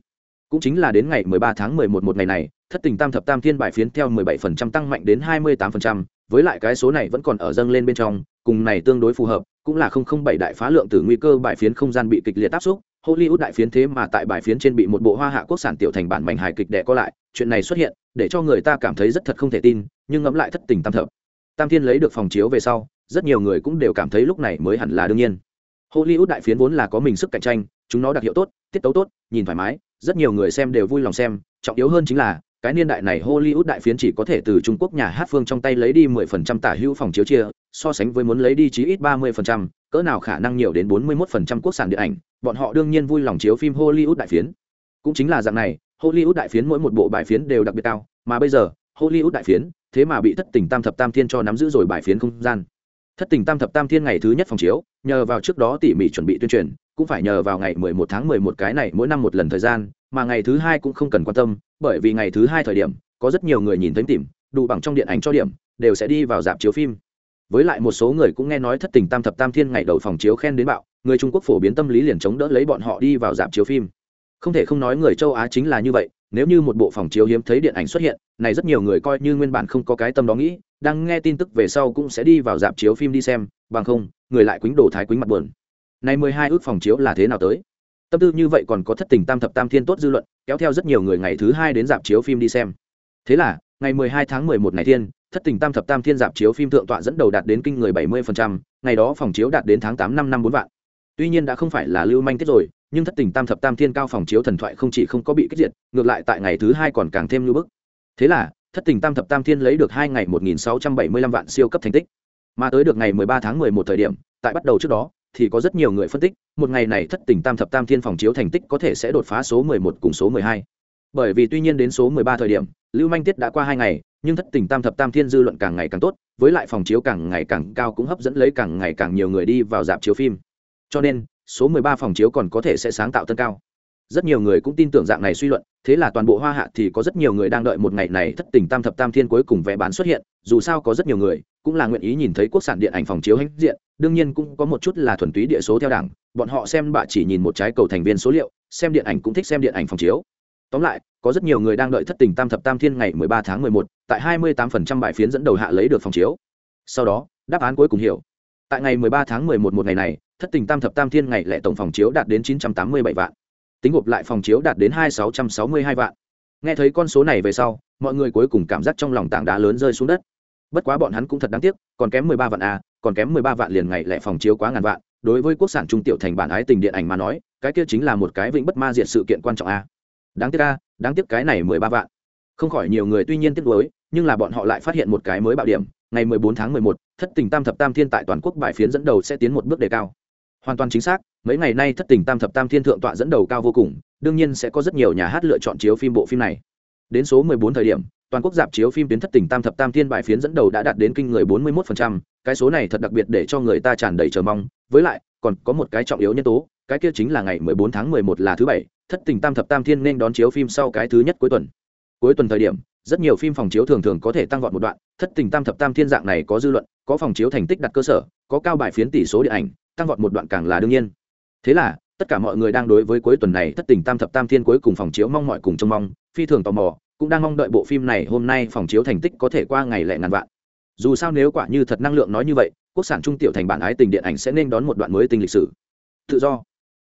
Cũng chính là đến ngày 13 tháng 11 một ngày này thất tình tam thập tam thiên bài phiến theo 17% tăng mạnh đến 28%, với lại cái số này vẫn còn ở dâng lên bên trong cùng này tương đối phù hợp cũng là không không bảy đại phá lượng từ nguy cơ bài phiến không gian bị kịch liệt áp xúc hollywood đại phiến thế mà tại bài phiến trên bị một bộ hoa hạ quốc sản tiểu thành bản mảnh hài kịch đẻ có lại chuyện này xuất hiện để cho người ta cảm thấy rất thật không thể tin nhưng ngẫm lại thất tình tam thập. Tam thiên lấy được phòng chiếu về sau rất nhiều người cũng đều cảm thấy lúc này mới hẳn là đương nhiên. Hollywood đại phiến vốn là có mình sức cạnh tranh chúng nó đặc hiệu tốt tiết tấu tốt nhìn thoải mái rất nhiều người xem đều vui lòng xem trọng yếu hơn chính là cái niên đại này Hollywood đại phiến chỉ có thể từ Trung Quốc nhà hát phương trong tay lấy đi 10% tả hữu phòng chiếu chia, so sánh với muốn lấy đi chí ít 30%, cỡ nào khả năng nhiều đến 41% quốc sản điện ảnh, bọn họ đương nhiên vui lòng chiếu phim Hollywood đại phiến. Cũng chính là dạng này, Hollywood đại phiến mỗi một bộ bài phiến đều đặc biệt cao, mà bây giờ, Hollywood đại phiến, thế mà bị thất tình tam thập tam thiên cho nắm giữ rồi bài phiến không gian. Thất tình tam thập tam thiên ngày thứ nhất phòng chiếu, nhờ vào trước đó tỉ mỉ chuẩn bị tuyên truyền, cũng phải nhờ vào ngày 11 tháng 11 cái này mỗi năm một lần thời gian, mà ngày thứ hai cũng không cần quan tâm, bởi vì ngày thứ hai thời điểm có rất nhiều người nhìn thấy tìm đủ bằng trong điện ảnh cho điểm đều sẽ đi vào dạp chiếu phim với lại một số người cũng nghe nói thất tình tam thập tam thiên ngày đầu phòng chiếu khen đến bạo người trung quốc phổ biến tâm lý liền chống đỡ lấy bọn họ đi vào dạp chiếu phim. Không thể không nói người châu á chính là như vậy nếu như một bộ phòng chiếu hiếm thấy điện ảnh xuất hiện này rất nhiều người coi như nguyên bản không có cái tâm đó nghĩ đang nghe tin tức về sau cũng sẽ đi vào dạp chiếu phim đi xem bằng không người lại quýnh đồ thái quýnh mặt buồn. Này mười hai ước phòng chiếu là thế nào tới? Tâm tư như vậy còn có thất tình tam thập tam thiên tốt dư luận kéo theo rất nhiều người ngày thứ hai đến dạp chiếu phim đi xem. Thế là ngày 12 tháng 11 ngày thiên thất tình tam thập tam thiên dạp chiếu phim thượng tọa dẫn đầu đạt đến kinh người 70%, ngày đó phòng chiếu đạt đến tháng tám năm năm bốn vạn tuy nhiên đã không phải là lưu manh tiết rồi nhưng thất tình tam thập tam thiên cao phòng chiếu thần thoại không chỉ không có bị kích diệt ngược lại tại ngày thứ hai còn càng thêm lưu bức thế là thất tình tam thập tam thiên lấy được hai ngày 1.675 vạn siêu cấp thành tích mà tới được ngày 13 tháng 11 thời điểm tại bắt đầu trước đó thì có rất nhiều người phân tích, một ngày này thất tình tam thập tam thiên phòng chiếu thành tích có thể sẽ đột phá số 11 cùng số 12. Bởi vì tuy nhiên đến số 13 thời điểm, Lưu Minh Tiết đã qua hai ngày, nhưng thất tình tam thập tam thiên dư luận càng ngày càng tốt, với lại phòng chiếu càng ngày càng cao cũng hấp dẫn lấy càng ngày càng nhiều người đi vào dạp chiếu phim. Cho nên, số 13 phòng chiếu còn có thể sẽ sáng tạo tân cao. Rất nhiều người cũng tin tưởng dạng này suy luận, thế là toàn bộ Hoa Hạ thì có rất nhiều người đang đợi một ngày này thất tình tam thập tam thiên cuối cùng vé bán xuất hiện, dù sao có rất nhiều người cũng là nguyện ý nhìn thấy quốc sản điện ảnh phòng chiếu hãnh diện, đương nhiên cũng có một chút là thuần túy địa số theo đảng bọn họ xem bạ chỉ nhìn một trái cầu thành viên số liệu xem điện ảnh cũng thích xem điện ảnh phòng chiếu. Tóm lại có rất nhiều người đang đợi thất tình tam thập tam thiên ngày 13 tháng 11, tại 28% bài phiến dẫn đầu hạ lấy được phòng chiếu. Sau đó đáp án cuối cùng hiểu. Tại ngày 13 tháng 11 một ngày này thất tình tam thập tam thiên ngày lẻ tổng phòng chiếu đạt đến 987 vạn. Tính gộp lại phòng chiếu đạt đến 2662 vạn. Nghe thấy con số này về sau mọi người cuối cùng cảm giác trong lòng tảng đá lớn rơi xuống đất. Bất quá bọn hắn cũng thật đáng tiếc còn kém 13 vạn a còn kém 13 vạn liền ngày lẻ phòng chiếu quá ngàn vạn. Đối với quốc sản trung tiểu thành bản ái tình điện ảnh mà nói cái kia chính là một cái vĩnh bất ma diệt sự kiện quan trọng a đáng tiếc a đáng tiếc cái này 13 vạn. Không khỏi nhiều người tuy nhiên tiếc nuối nhưng là bọn họ lại phát hiện một cái mới bạo điểm. Ngày 14 tháng 11, thất tình tam thập tam thiên tại toàn quốc bài phiến dẫn đầu sẽ tiến một bước đề cao hoàn toàn chính xác mấy ngày nay thất tình tam thập tam thiên thượng tọa dẫn đầu cao vô cùng đương nhiên sẽ có rất nhiều nhà hát lựa chọn chiếu phim bộ phim này. Đến số 14 thời điểm toàn quốc dạp chiếu phim tuyến thất tình tam thập tam thiên bài phiến dẫn đầu đã đạt đến kinh người 41%, cái số này thật đặc biệt để cho người ta tràn đầy chờ mong. Với lại còn có một cái trọng yếu nhân tố cái kia chính là ngày 14 tháng 11 là thứ bảy thất tình tam thập tam thiên nên đón chiếu phim sau cái thứ nhất cuối tuần. Cuối tuần thời điểm rất nhiều phim phòng chiếu thường thường có thể tăng vọt một đoạn thất tình tam thập tam thiên dạng này có dư luận có phòng chiếu thành tích đặt cơ sở có cao bài phiến tỷ số điện ảnh tăng vọt một đoạn càng là đương nhiên. Thế là, tất cả mọi người đang đối với cuối tuần này thất tình tam thập tam thiên cuối cùng phòng chiếu mong mọi cùng trông mong, phi thường tò mò, cũng đang mong đợi bộ phim này hôm nay phòng chiếu thành tích có thể qua ngày lẻ ngàn vạn. Dù sao nếu quả như thật năng lượng nói như vậy, quốc sản trung tiểu thành bản ái tình điện ảnh sẽ nên đón một đoạn mới tình lịch sử. Tự do.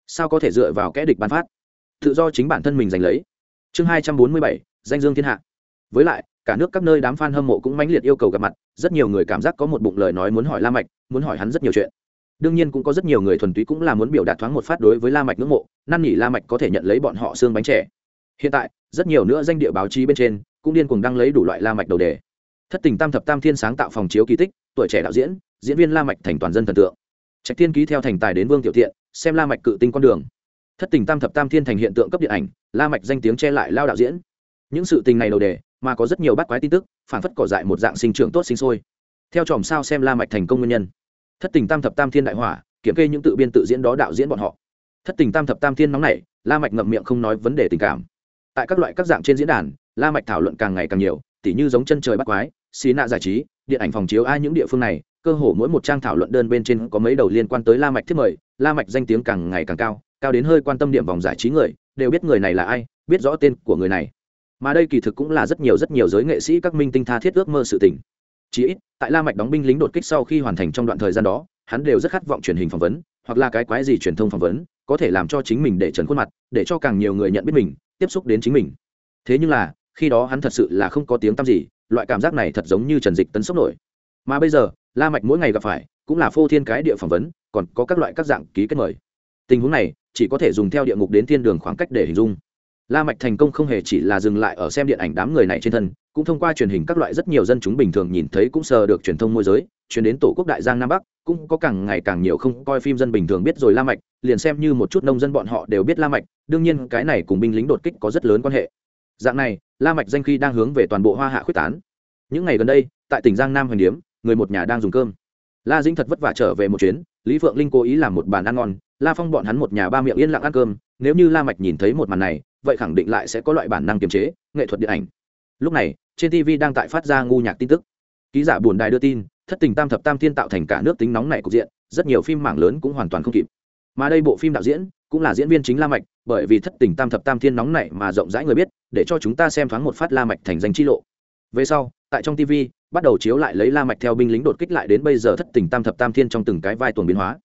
Sao có thể dựa vào kẽ địch bán phát? Tự do chính bản thân mình giành lấy. Chương hai trăm bốn mươi bảy, danh dương thiên hạ. Với lại, cả nước các nơi đám f a n hâm mộ cũng mãnh liệt yêu cầu gặp mặt, rất nhiều người cảm giác có một bụng lời nói muốn hỏi la mạch, muốn hỏi hắn rất nhiều chuyện đương nhiên cũng có rất nhiều người thuần túy cũng là muốn biểu đạt thoáng một phát đối với la mạch ngưỡng mộ, năn nỉ la mạch có thể nhận lấy bọn họ xương bánh trẻ hiện tại, rất nhiều nữa danh địa báo chí bên trên cũng điên cuồng đăng lấy đủ loại la mạch đầu đề. Thất tình tam thập tam thiên sáng tạo phòng chiếu kỳ tích, tuổi trẻ đạo diễn diễn viên la mạch thành toàn dân thần tượng. Trạch thiên ký theo thành tài đến vương tiểu thiện, xem la mạch cự tinh con đường. Thất tình tam thập tam thiên thành hiện tượng cấp điện ảnh, la mạch danh tiếng che lại lao đạo diễn. Những sự tình này đầu đề, mà có rất nhiều bắt quái tin tức, phản phất cỏ dại một dạng sinh trưởng tốt sinh sôi. Theo chòm sao xem la mạch thành công nguyên nhân thất tình tam thập tam thiên đại hỏa, kiểm kê những tự biên tự diễn đó đạo diễn bọn họ. Thất tình tam thập tam thiên nóng nảy, la mạch ngậm miệng không nói vấn đề tình cảm. Tại các loại các dạng trên diễn đàn, la mạch thảo luận càng ngày càng nhiều, tỉ như giống chân trời bắt quái, xí nạ giải trí, điện ảnh phòng chiếu ai những địa phương này, cơ hồ mỗi một trang thảo luận đơn bên trên có mấy đầu liên quan tới la mạch thiết mời, la mạch danh tiếng càng ngày càng cao cao đến hơi quan tâm điểm vòng giải trí người, đều biết người này là ai, biết rõ tên của người này. Mà đây kỳ thực cũng là rất nhiều rất nhiều giới nghệ sĩ các minh tinh tha thiết ước mơ sự tình chỉ ít, tại la mạch đóng binh lính đột kích sau khi hoàn thành trong đoạn thời gian đó, hắn đều rất khát vọng truyền hình phỏng vấn, hoặc là cái quái gì truyền thông phỏng vấn, có thể làm cho chính mình để trần khuôn mặt, để cho càng nhiều người nhận biết mình, tiếp xúc đến chính mình. Thế nhưng là, khi đó hắn thật sự là không có tiếng tăm gì, loại cảm giác này thật giống như trần dịch tấn sốc nổi. Mà bây giờ, la mạch mỗi ngày gặp phải, cũng là phô thiên cái địa phỏng vấn, còn có các loại các dạng ký kết mời. Tình huống này, chỉ có thể dùng theo địa ngục đến thiên đường khoảng cách để hình dung. La mạch thành công không hề chỉ là dừng lại ở xem điện ảnh đám người này trên thân cũng thông qua truyền hình các loại rất nhiều dân chúng bình thường nhìn thấy cũng sờ được truyền thông môi giới, truyền đến tổ quốc đại giang nam bắc, cũng có càng ngày càng nhiều không coi phim dân bình thường biết rồi la mạch, liền xem như một chút nông dân bọn họ đều biết la mạch, đương nhiên cái này cùng binh lính đột kích có rất lớn quan hệ. Dạng này, la mạch danh khi đang hướng về toàn bộ hoa hạ khuyết tán. Những ngày gần đây, tại tỉnh giang nam hoành điếm, người một nhà đang dùng cơm. La dĩnh thật vất vả trở về một chuyến, lý phượng linh cố ý làm một bàn ăn ngon, la phong bọn hắn một nhà ba miệng yên lặng ăn cơm, nếu như la mạch nhìn thấy một màn này, vậy khẳng định lại sẽ có loại bản năng kiềm chế, nghệ thuật điện ảnh. Lúc này trên tv đang tại phát ra ngu nhạc tin tức. Ký giả buồn đài đưa tin, thất tình tam thập tam thiên tạo thành cả nước tính nóng này cục diện, rất nhiều phim mảng lớn cũng hoàn toàn không kịp. Mà đây bộ phim đạo diễn cũng là diễn viên chính la mạch, bởi vì thất tình tam thập tam thiên nóng này mà rộng rãi người biết, để cho chúng ta xem thoáng một phát la mạch thành danh chi lộ. Về sau, tại trong tv, bắt đầu chiếu lại lấy la mạch theo binh lính đột kích lại đến bây giờ thất tình tam thập tam thiên trong từng cái vai tuần biến hóa.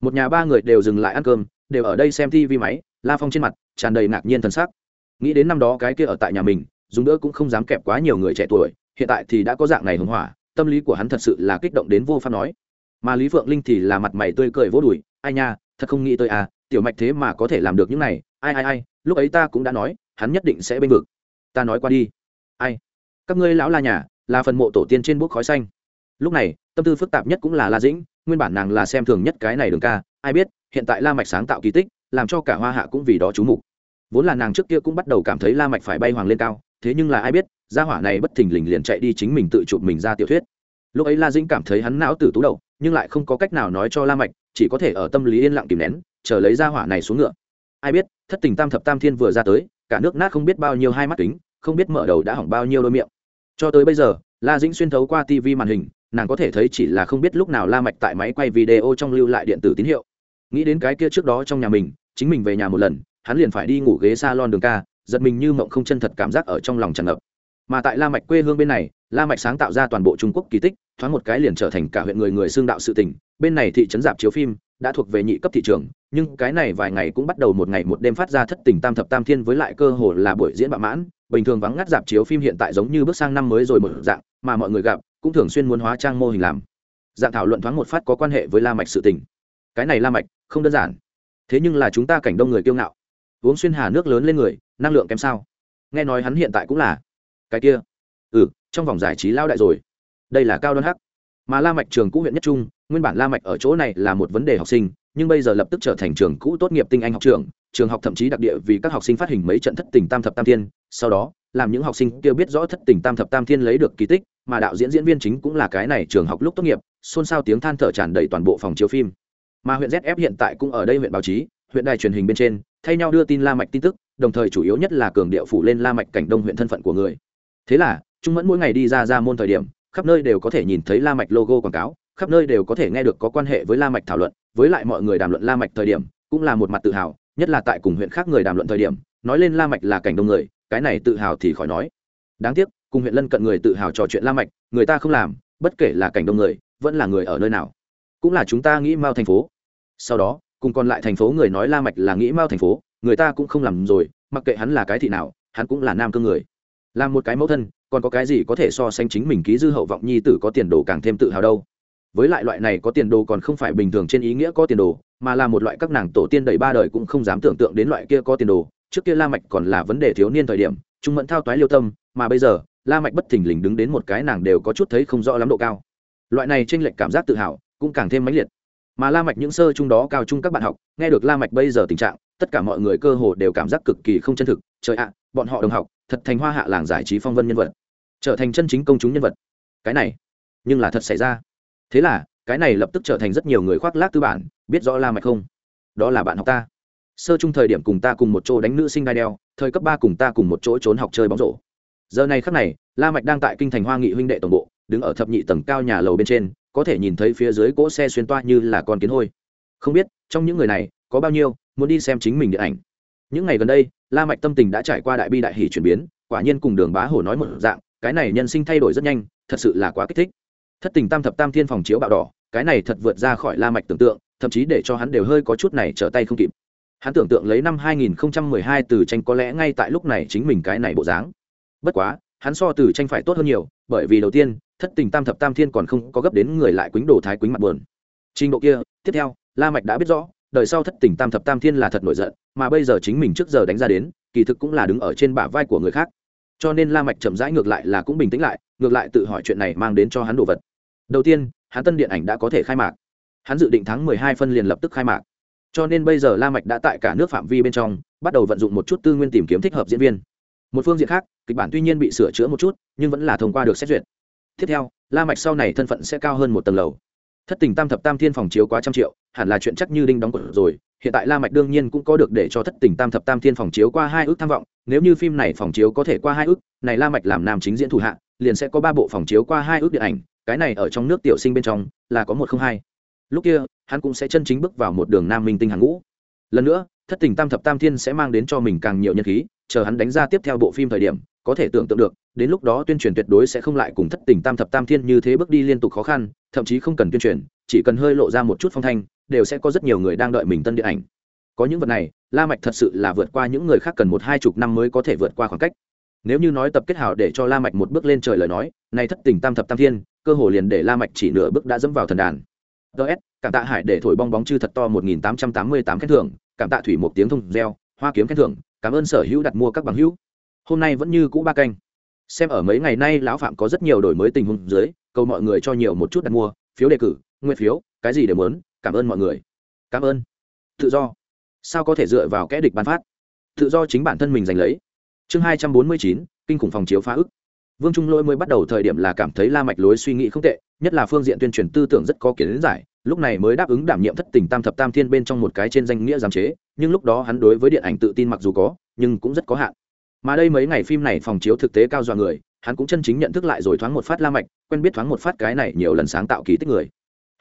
Một nhà ba người đều dừng lại ăn cơm, đều ở đây xem tv máy, la phong trên mặt tràn đầy ngạc nhiên thần sắc nghĩ đến năm đó cái kia ở tại nhà mình dùng nữa cũng không dám kẹp quá nhiều người trẻ tuổi, hiện tại thì đã có dạng này hưng hỏa, tâm lý của hắn thật sự là kích động đến vô pháp nói. Mà lý phượng linh thì là mặt mày tươi cười vỗ đùi, ai nha, thật không nghĩ tới à tiểu mạch thế mà có thể làm được những này, ai ai ai, lúc ấy ta cũng đã nói, hắn nhất định sẽ bên vực. Ta nói qua đi. Ai? Các ngươi lão la nhà, là phần mộ tổ tiên trên bút khói xanh. Lúc này, tâm tư phức tạp nhất cũng là la dĩnh, nguyên bản nàng là xem thường nhất cái này đường ca, ai biết, hiện tại la mạch sáng tạo kỳ tích, làm cho cả hoa hạ cũng vì đó chú mục vốn là nàng trước kia cũng bắt đầu cảm thấy la mạch phải bay hoàng lên cao, thế nhưng là ai biết, gia hỏa này bất thình lình liền chạy đi chính mình tự chụp mình ra tiểu thuyết. Lúc ấy la dĩnh cảm thấy hắn não tử tú đầu nhưng lại không có cách nào nói cho la mạch, chỉ có thể ở tâm lý yên lặng kìm nén, chờ lấy gia hỏa này xuống ngựa. Ai biết, thất tình tam thập tam thiên vừa ra tới, cả nước nát không biết bao nhiêu hai mắt kính, không biết mở đầu đã hỏng bao nhiêu đôi miệng. Cho tới bây giờ, la dĩnh xuyên thấu qua tv màn hình, nàng có thể thấy chỉ là không biết lúc nào la mạch tại máy quay video trong lưu lại điện tử tín hiệu. Nghĩ đến cái kia trước đó trong nhà mình, chính mình về nhà một lần hắn liền phải đi ngủ ghế salon đường ca, giật mình như mộng không chân thật cảm giác ở trong lòng tràn ngập. Mà tại la mạch quê hương bên này, la mạch sáng tạo ra toàn bộ trung quốc kỳ tích, thoáng một cái liền trở thành cả huyện người người xương đạo sự tình. Bên này thị trấn dạp chiếu phim đã thuộc về nhị cấp thị trường, nhưng cái này vài ngày cũng bắt đầu một ngày một đêm phát ra thất tình tam thập tam thiên với lại cơ hồ là buổi diễn bạo mãn. Bình thường vắng ngắt dạp chiếu phim hiện tại giống như bước sang năm mới rồi một dạng, mà mọi người gặp cũng thường xuyên muốn hóa trang mô hình làm. Dạng thảo luận thoáng một phát có quan hệ với la mạch sự tình. Cái này la mạch không đơn giản. Thế nhưng là chúng ta cảnh đông người kiêu ngạo uống xuyên hà nước lớn lên người, năng lượng kém sao? Nghe nói hắn hiện tại cũng là. Cái kia. Ừ trong vòng giải trí lao đại rồi. Đây là cao đoan hắc. Mà la mạch trường cũ huyện nhất trung, nguyên bản la mạch ở chỗ này là một vấn đề học sinh, nhưng bây giờ lập tức trở thành trường cũ tốt nghiệp tinh anh học trường trường học thậm chí đặc địa vì các học sinh phát hình mấy trận thất tình tam thập tam thiên, sau đó, làm những học sinh kia biết rõ thất tình tam thập tam thiên lấy được kỳ tích, mà đạo diễn diễn viên chính cũng là cái này trường học lúc tốt nghiệp, xôn xao tiếng than thở tràn đầy toàn bộ phòng chiếu phim. Mà huyện zf hiện tại cũng ở đây huyện báo chí huyện đài truyền hình bên trên, thay nhau đưa tin la mạch tin tức, đồng thời chủ yếu nhất là cường điệu phủ lên la mạch cảnh đông huyện thân phận của người. Thế là, trung mẫn mỗi ngày đi ra ra môn thời điểm, khắp nơi đều có thể nhìn thấy la mạch logo quảng cáo, khắp nơi đều có thể nghe được có quan hệ với la mạch thảo luận, với lại mọi người đàm luận la mạch thời điểm, cũng là một mặt tự hào, nhất là tại cùng huyện khác người đàm luận thời điểm, nói lên la mạch là cảnh đông người, cái này tự hào thì khỏi nói. Đáng tiếc, cùng huyện lân cận người tự hào trò chuyện la mạch, người ta không làm, bất kể là cảnh đông người, vẫn là người ở nơi nào. Cũng là chúng ta nghĩ mao thành phố. Sau đó cùng còn lại thành phố người nói la mạch là nghĩ mao thành phố, người ta cũng không làm rồi, mặc kệ hắn là cái thị nào, hắn cũng là nam cương người. Làm một cái mẫu thân, còn có cái gì có thể so sánh chính mình ký dư hậu vọng nhi tử có tiền đồ càng thêm tự hào đâu. Với lại loại này có tiền đồ còn không phải bình thường trên ý nghĩa có tiền đồ, mà là một loại các nàng tổ tiên đầy ba đời cũng không dám tưởng tượng đến loại kia có tiền đồ. Trước kia la mạch còn là vấn đề thiếu niên thời điểm, trung mẫn thao toái liêu tâm, mà bây giờ, la mạch bất thình lình đứng đến một cái nàng đều có chút thấy không rõ lắm độ cao. Loại này trên lệch cảm giác tự hào cũng càng thêm mãnh liệt mà la mạch những sơ trung đó cao trung các bạn học, nghe được la mạch bây giờ tình trạng, tất cả mọi người cơ hồ đều cảm giác cực kỳ không chân thực. Trời ạ, bọn họ đồng học, thật thành hoa hạ làng giải trí phong vân nhân vật, trở thành chân chính công chúng nhân vật. Cái này, nhưng là thật xảy ra. Thế là, cái này lập tức trở thành rất nhiều người khoác lác tư bản, biết rõ la mạch không? Đó là bạn học ta. Sơ trung thời điểm cùng ta cùng một chỗ đánh nữ sinh đai đeo, thời cấp ba cùng ta cùng một chỗ trốn học chơi bóng rổ. Giờ này khắc này, la mạch đang tại kinh thành hoa nghị huynh đệ tổng bộ, đứng ở thập nhị tầng cao nhà lầu bên trên có thể nhìn thấy phía dưới cỗ xe xuyên toa như là con kiến hôi. Không biết, trong những người này, có bao nhiêu, muốn đi xem chính mình điện ảnh. Những ngày gần đây, la mạch tâm tình đã trải qua đại bi đại hỉ chuyển biến, quả nhiên cùng đường bá hổ nói một dạng, cái này nhân sinh thay đổi rất nhanh, thật sự là quá kích thích. Thất tình tam thập tam thiên phòng chiếu bạo đỏ, cái này thật vượt ra khỏi la mạch tưởng tượng, thậm chí để cho hắn đều hơi có chút này trở tay không kịp. Hắn tưởng tượng lấy năm 2012 từ tranh có lẽ ngay tại lúc này chính mình cái này bộ dáng. Bất quá hắn so từ tranh phải tốt hơn nhiều, bởi vì đầu tiên, thất tình tam thập tam thiên còn không có gấp đến người lại quýnh đồ thái quýnh mặt buồn. Trình độ kia, tiếp theo, la mạch đã biết rõ, đời sau thất tình tam thập tam thiên là thật nổi giận, mà bây giờ chính mình trước giờ đánh ra đến, kỳ thực cũng là đứng ở trên bả vai của người khác. Cho nên la mạch chậm rãi ngược lại là cũng bình tĩnh lại, ngược lại tự hỏi chuyện này mang đến cho hắn đồ vật. Đầu tiên, hắn tân điện ảnh đã có thể khai mạc. Hắn dự định tháng 12 phân liền lập tức khai mạc. Cho nên bây giờ la mạch đã tại cả nước phạm vi bên trong, bắt đầu vận dụng một chút tư nguyên tìm kiếm thích hợp diễn viên một phương diện khác, kịch bản tuy nhiên bị sửa chữa một chút, nhưng vẫn là thông qua được xét duyệt. Tiếp theo, la mạch sau này thân phận sẽ cao hơn một tầng lầu. Thất tình tam thập tam thiên phòng chiếu quá trăm triệu, hẳn là chuyện chắc như đinh đóng cột rồi. Hiện tại la mạch đương nhiên cũng có được để cho thất tình tam thập tam thiên phòng chiếu qua hai ước tham vọng. Nếu như phim này phòng chiếu có thể qua hai ước, này la mạch làm nam chính diễn thủ hạ, liền sẽ có ba bộ phòng chiếu qua hai ước điện ảnh, cái này ở trong nước tiểu sinh bên trong, là có một không hai. Lúc kia, hắn cũng sẽ chân chính bước vào một đường nam minh tinh hàng ngũ. Lần nữa, thất tình tam thập tam thiên sẽ mang đến cho mình càng nhiều nhân khí chờ hắn đánh ra tiếp theo bộ phim thời điểm, có thể tưởng tượng được, đến lúc đó tuyên truyền tuyệt đối sẽ không lại cùng thất tình tam thập tam thiên như thế bước đi liên tục khó khăn, thậm chí không cần tuyên truyền, chỉ cần hơi lộ ra một chút phong thanh, đều sẽ có rất nhiều người đang đợi mình tân điện ảnh. Có những vật này, la mạch thật sự là vượt qua những người khác cần một hai chục năm mới có thể vượt qua khoảng cách. Nếu như nói tập kết hảo để cho la mạch một bước lên trời lời nói này thất tình tam thập tam thiên, cơ hồ liền để la mạch chỉ nửa bước đã dẫm vào thần đàn. Ts cảm tạ hải để thổi bong bóng chư thật to một nghìn tám trăm tám mươi tám khen thưởng, cảm tạ thủy một tiếng thông reo, hoa kiếm khen thưởng cảm ơn sở hữu đặt mua các bằng hữu. Hôm nay vẫn như cũ ba canh. Xem ở mấy ngày nay lão phạm có rất nhiều đổi mới tình huống dưới, cầu mọi người cho nhiều một chút đặt mua, phiếu đề cử nguyên phiếu, cái gì đều muốn, cảm ơn mọi người. Cảm ơn. Tự do. Sao có thể dựa vào kẽ địch ban phát? Tự do chính bản thân mình giành lấy. Chương hai trăm bốn mươi chín, kinh khủng phòng chiếu phá ức. Vương trung lỗi mới bắt đầu thời điểm là cảm thấy la mạch lối suy nghĩ không tệ, nhất là phương diện tuyên truyền tư tưởng rất có kiến giải lúc này mới đáp ứng đảm nhiệm thất tình tam thập tam thiên bên trong một cái trên danh nghĩa giám chế, nhưng lúc đó hắn đối với điện ảnh tự tin mặc dù có, nhưng cũng rất có hạn. Mà đây mấy ngày phim này phòng chiếu thực tế cao dọa người, hắn cũng chân chính nhận thức lại rồi thoáng một phát la mạch, quen biết thoáng một phát cái này nhiều lần sáng tạo kỳ tích người.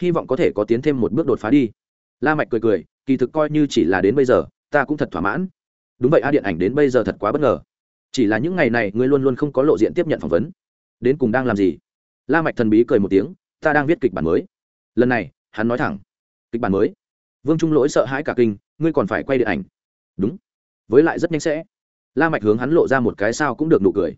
Hy vọng có thể có tiến thêm một bước đột phá đi. La mạch cười cười, kỳ thực coi như chỉ là đến bây giờ, ta cũng thật thỏa mãn. Đúng vậy a, điện ảnh đến bây giờ thật quá bất ngờ. Chỉ là những ngày này, ngươi luôn luôn không có lộ diện tiếp nhận phỏng vấn. Đến cùng đang làm gì? La mạch thần bí cười một tiếng, ta đang viết kịch bản mới. Lần này hắn nói thẳng, kịch bản mới. Vương trung lỗi sợ hãi cả kinh, ngươi còn phải quay điện ảnh. Đúng, với lại rất nhanh sẽ. La mạch hướng hắn lộ ra một cái sao cũng được nụ cười.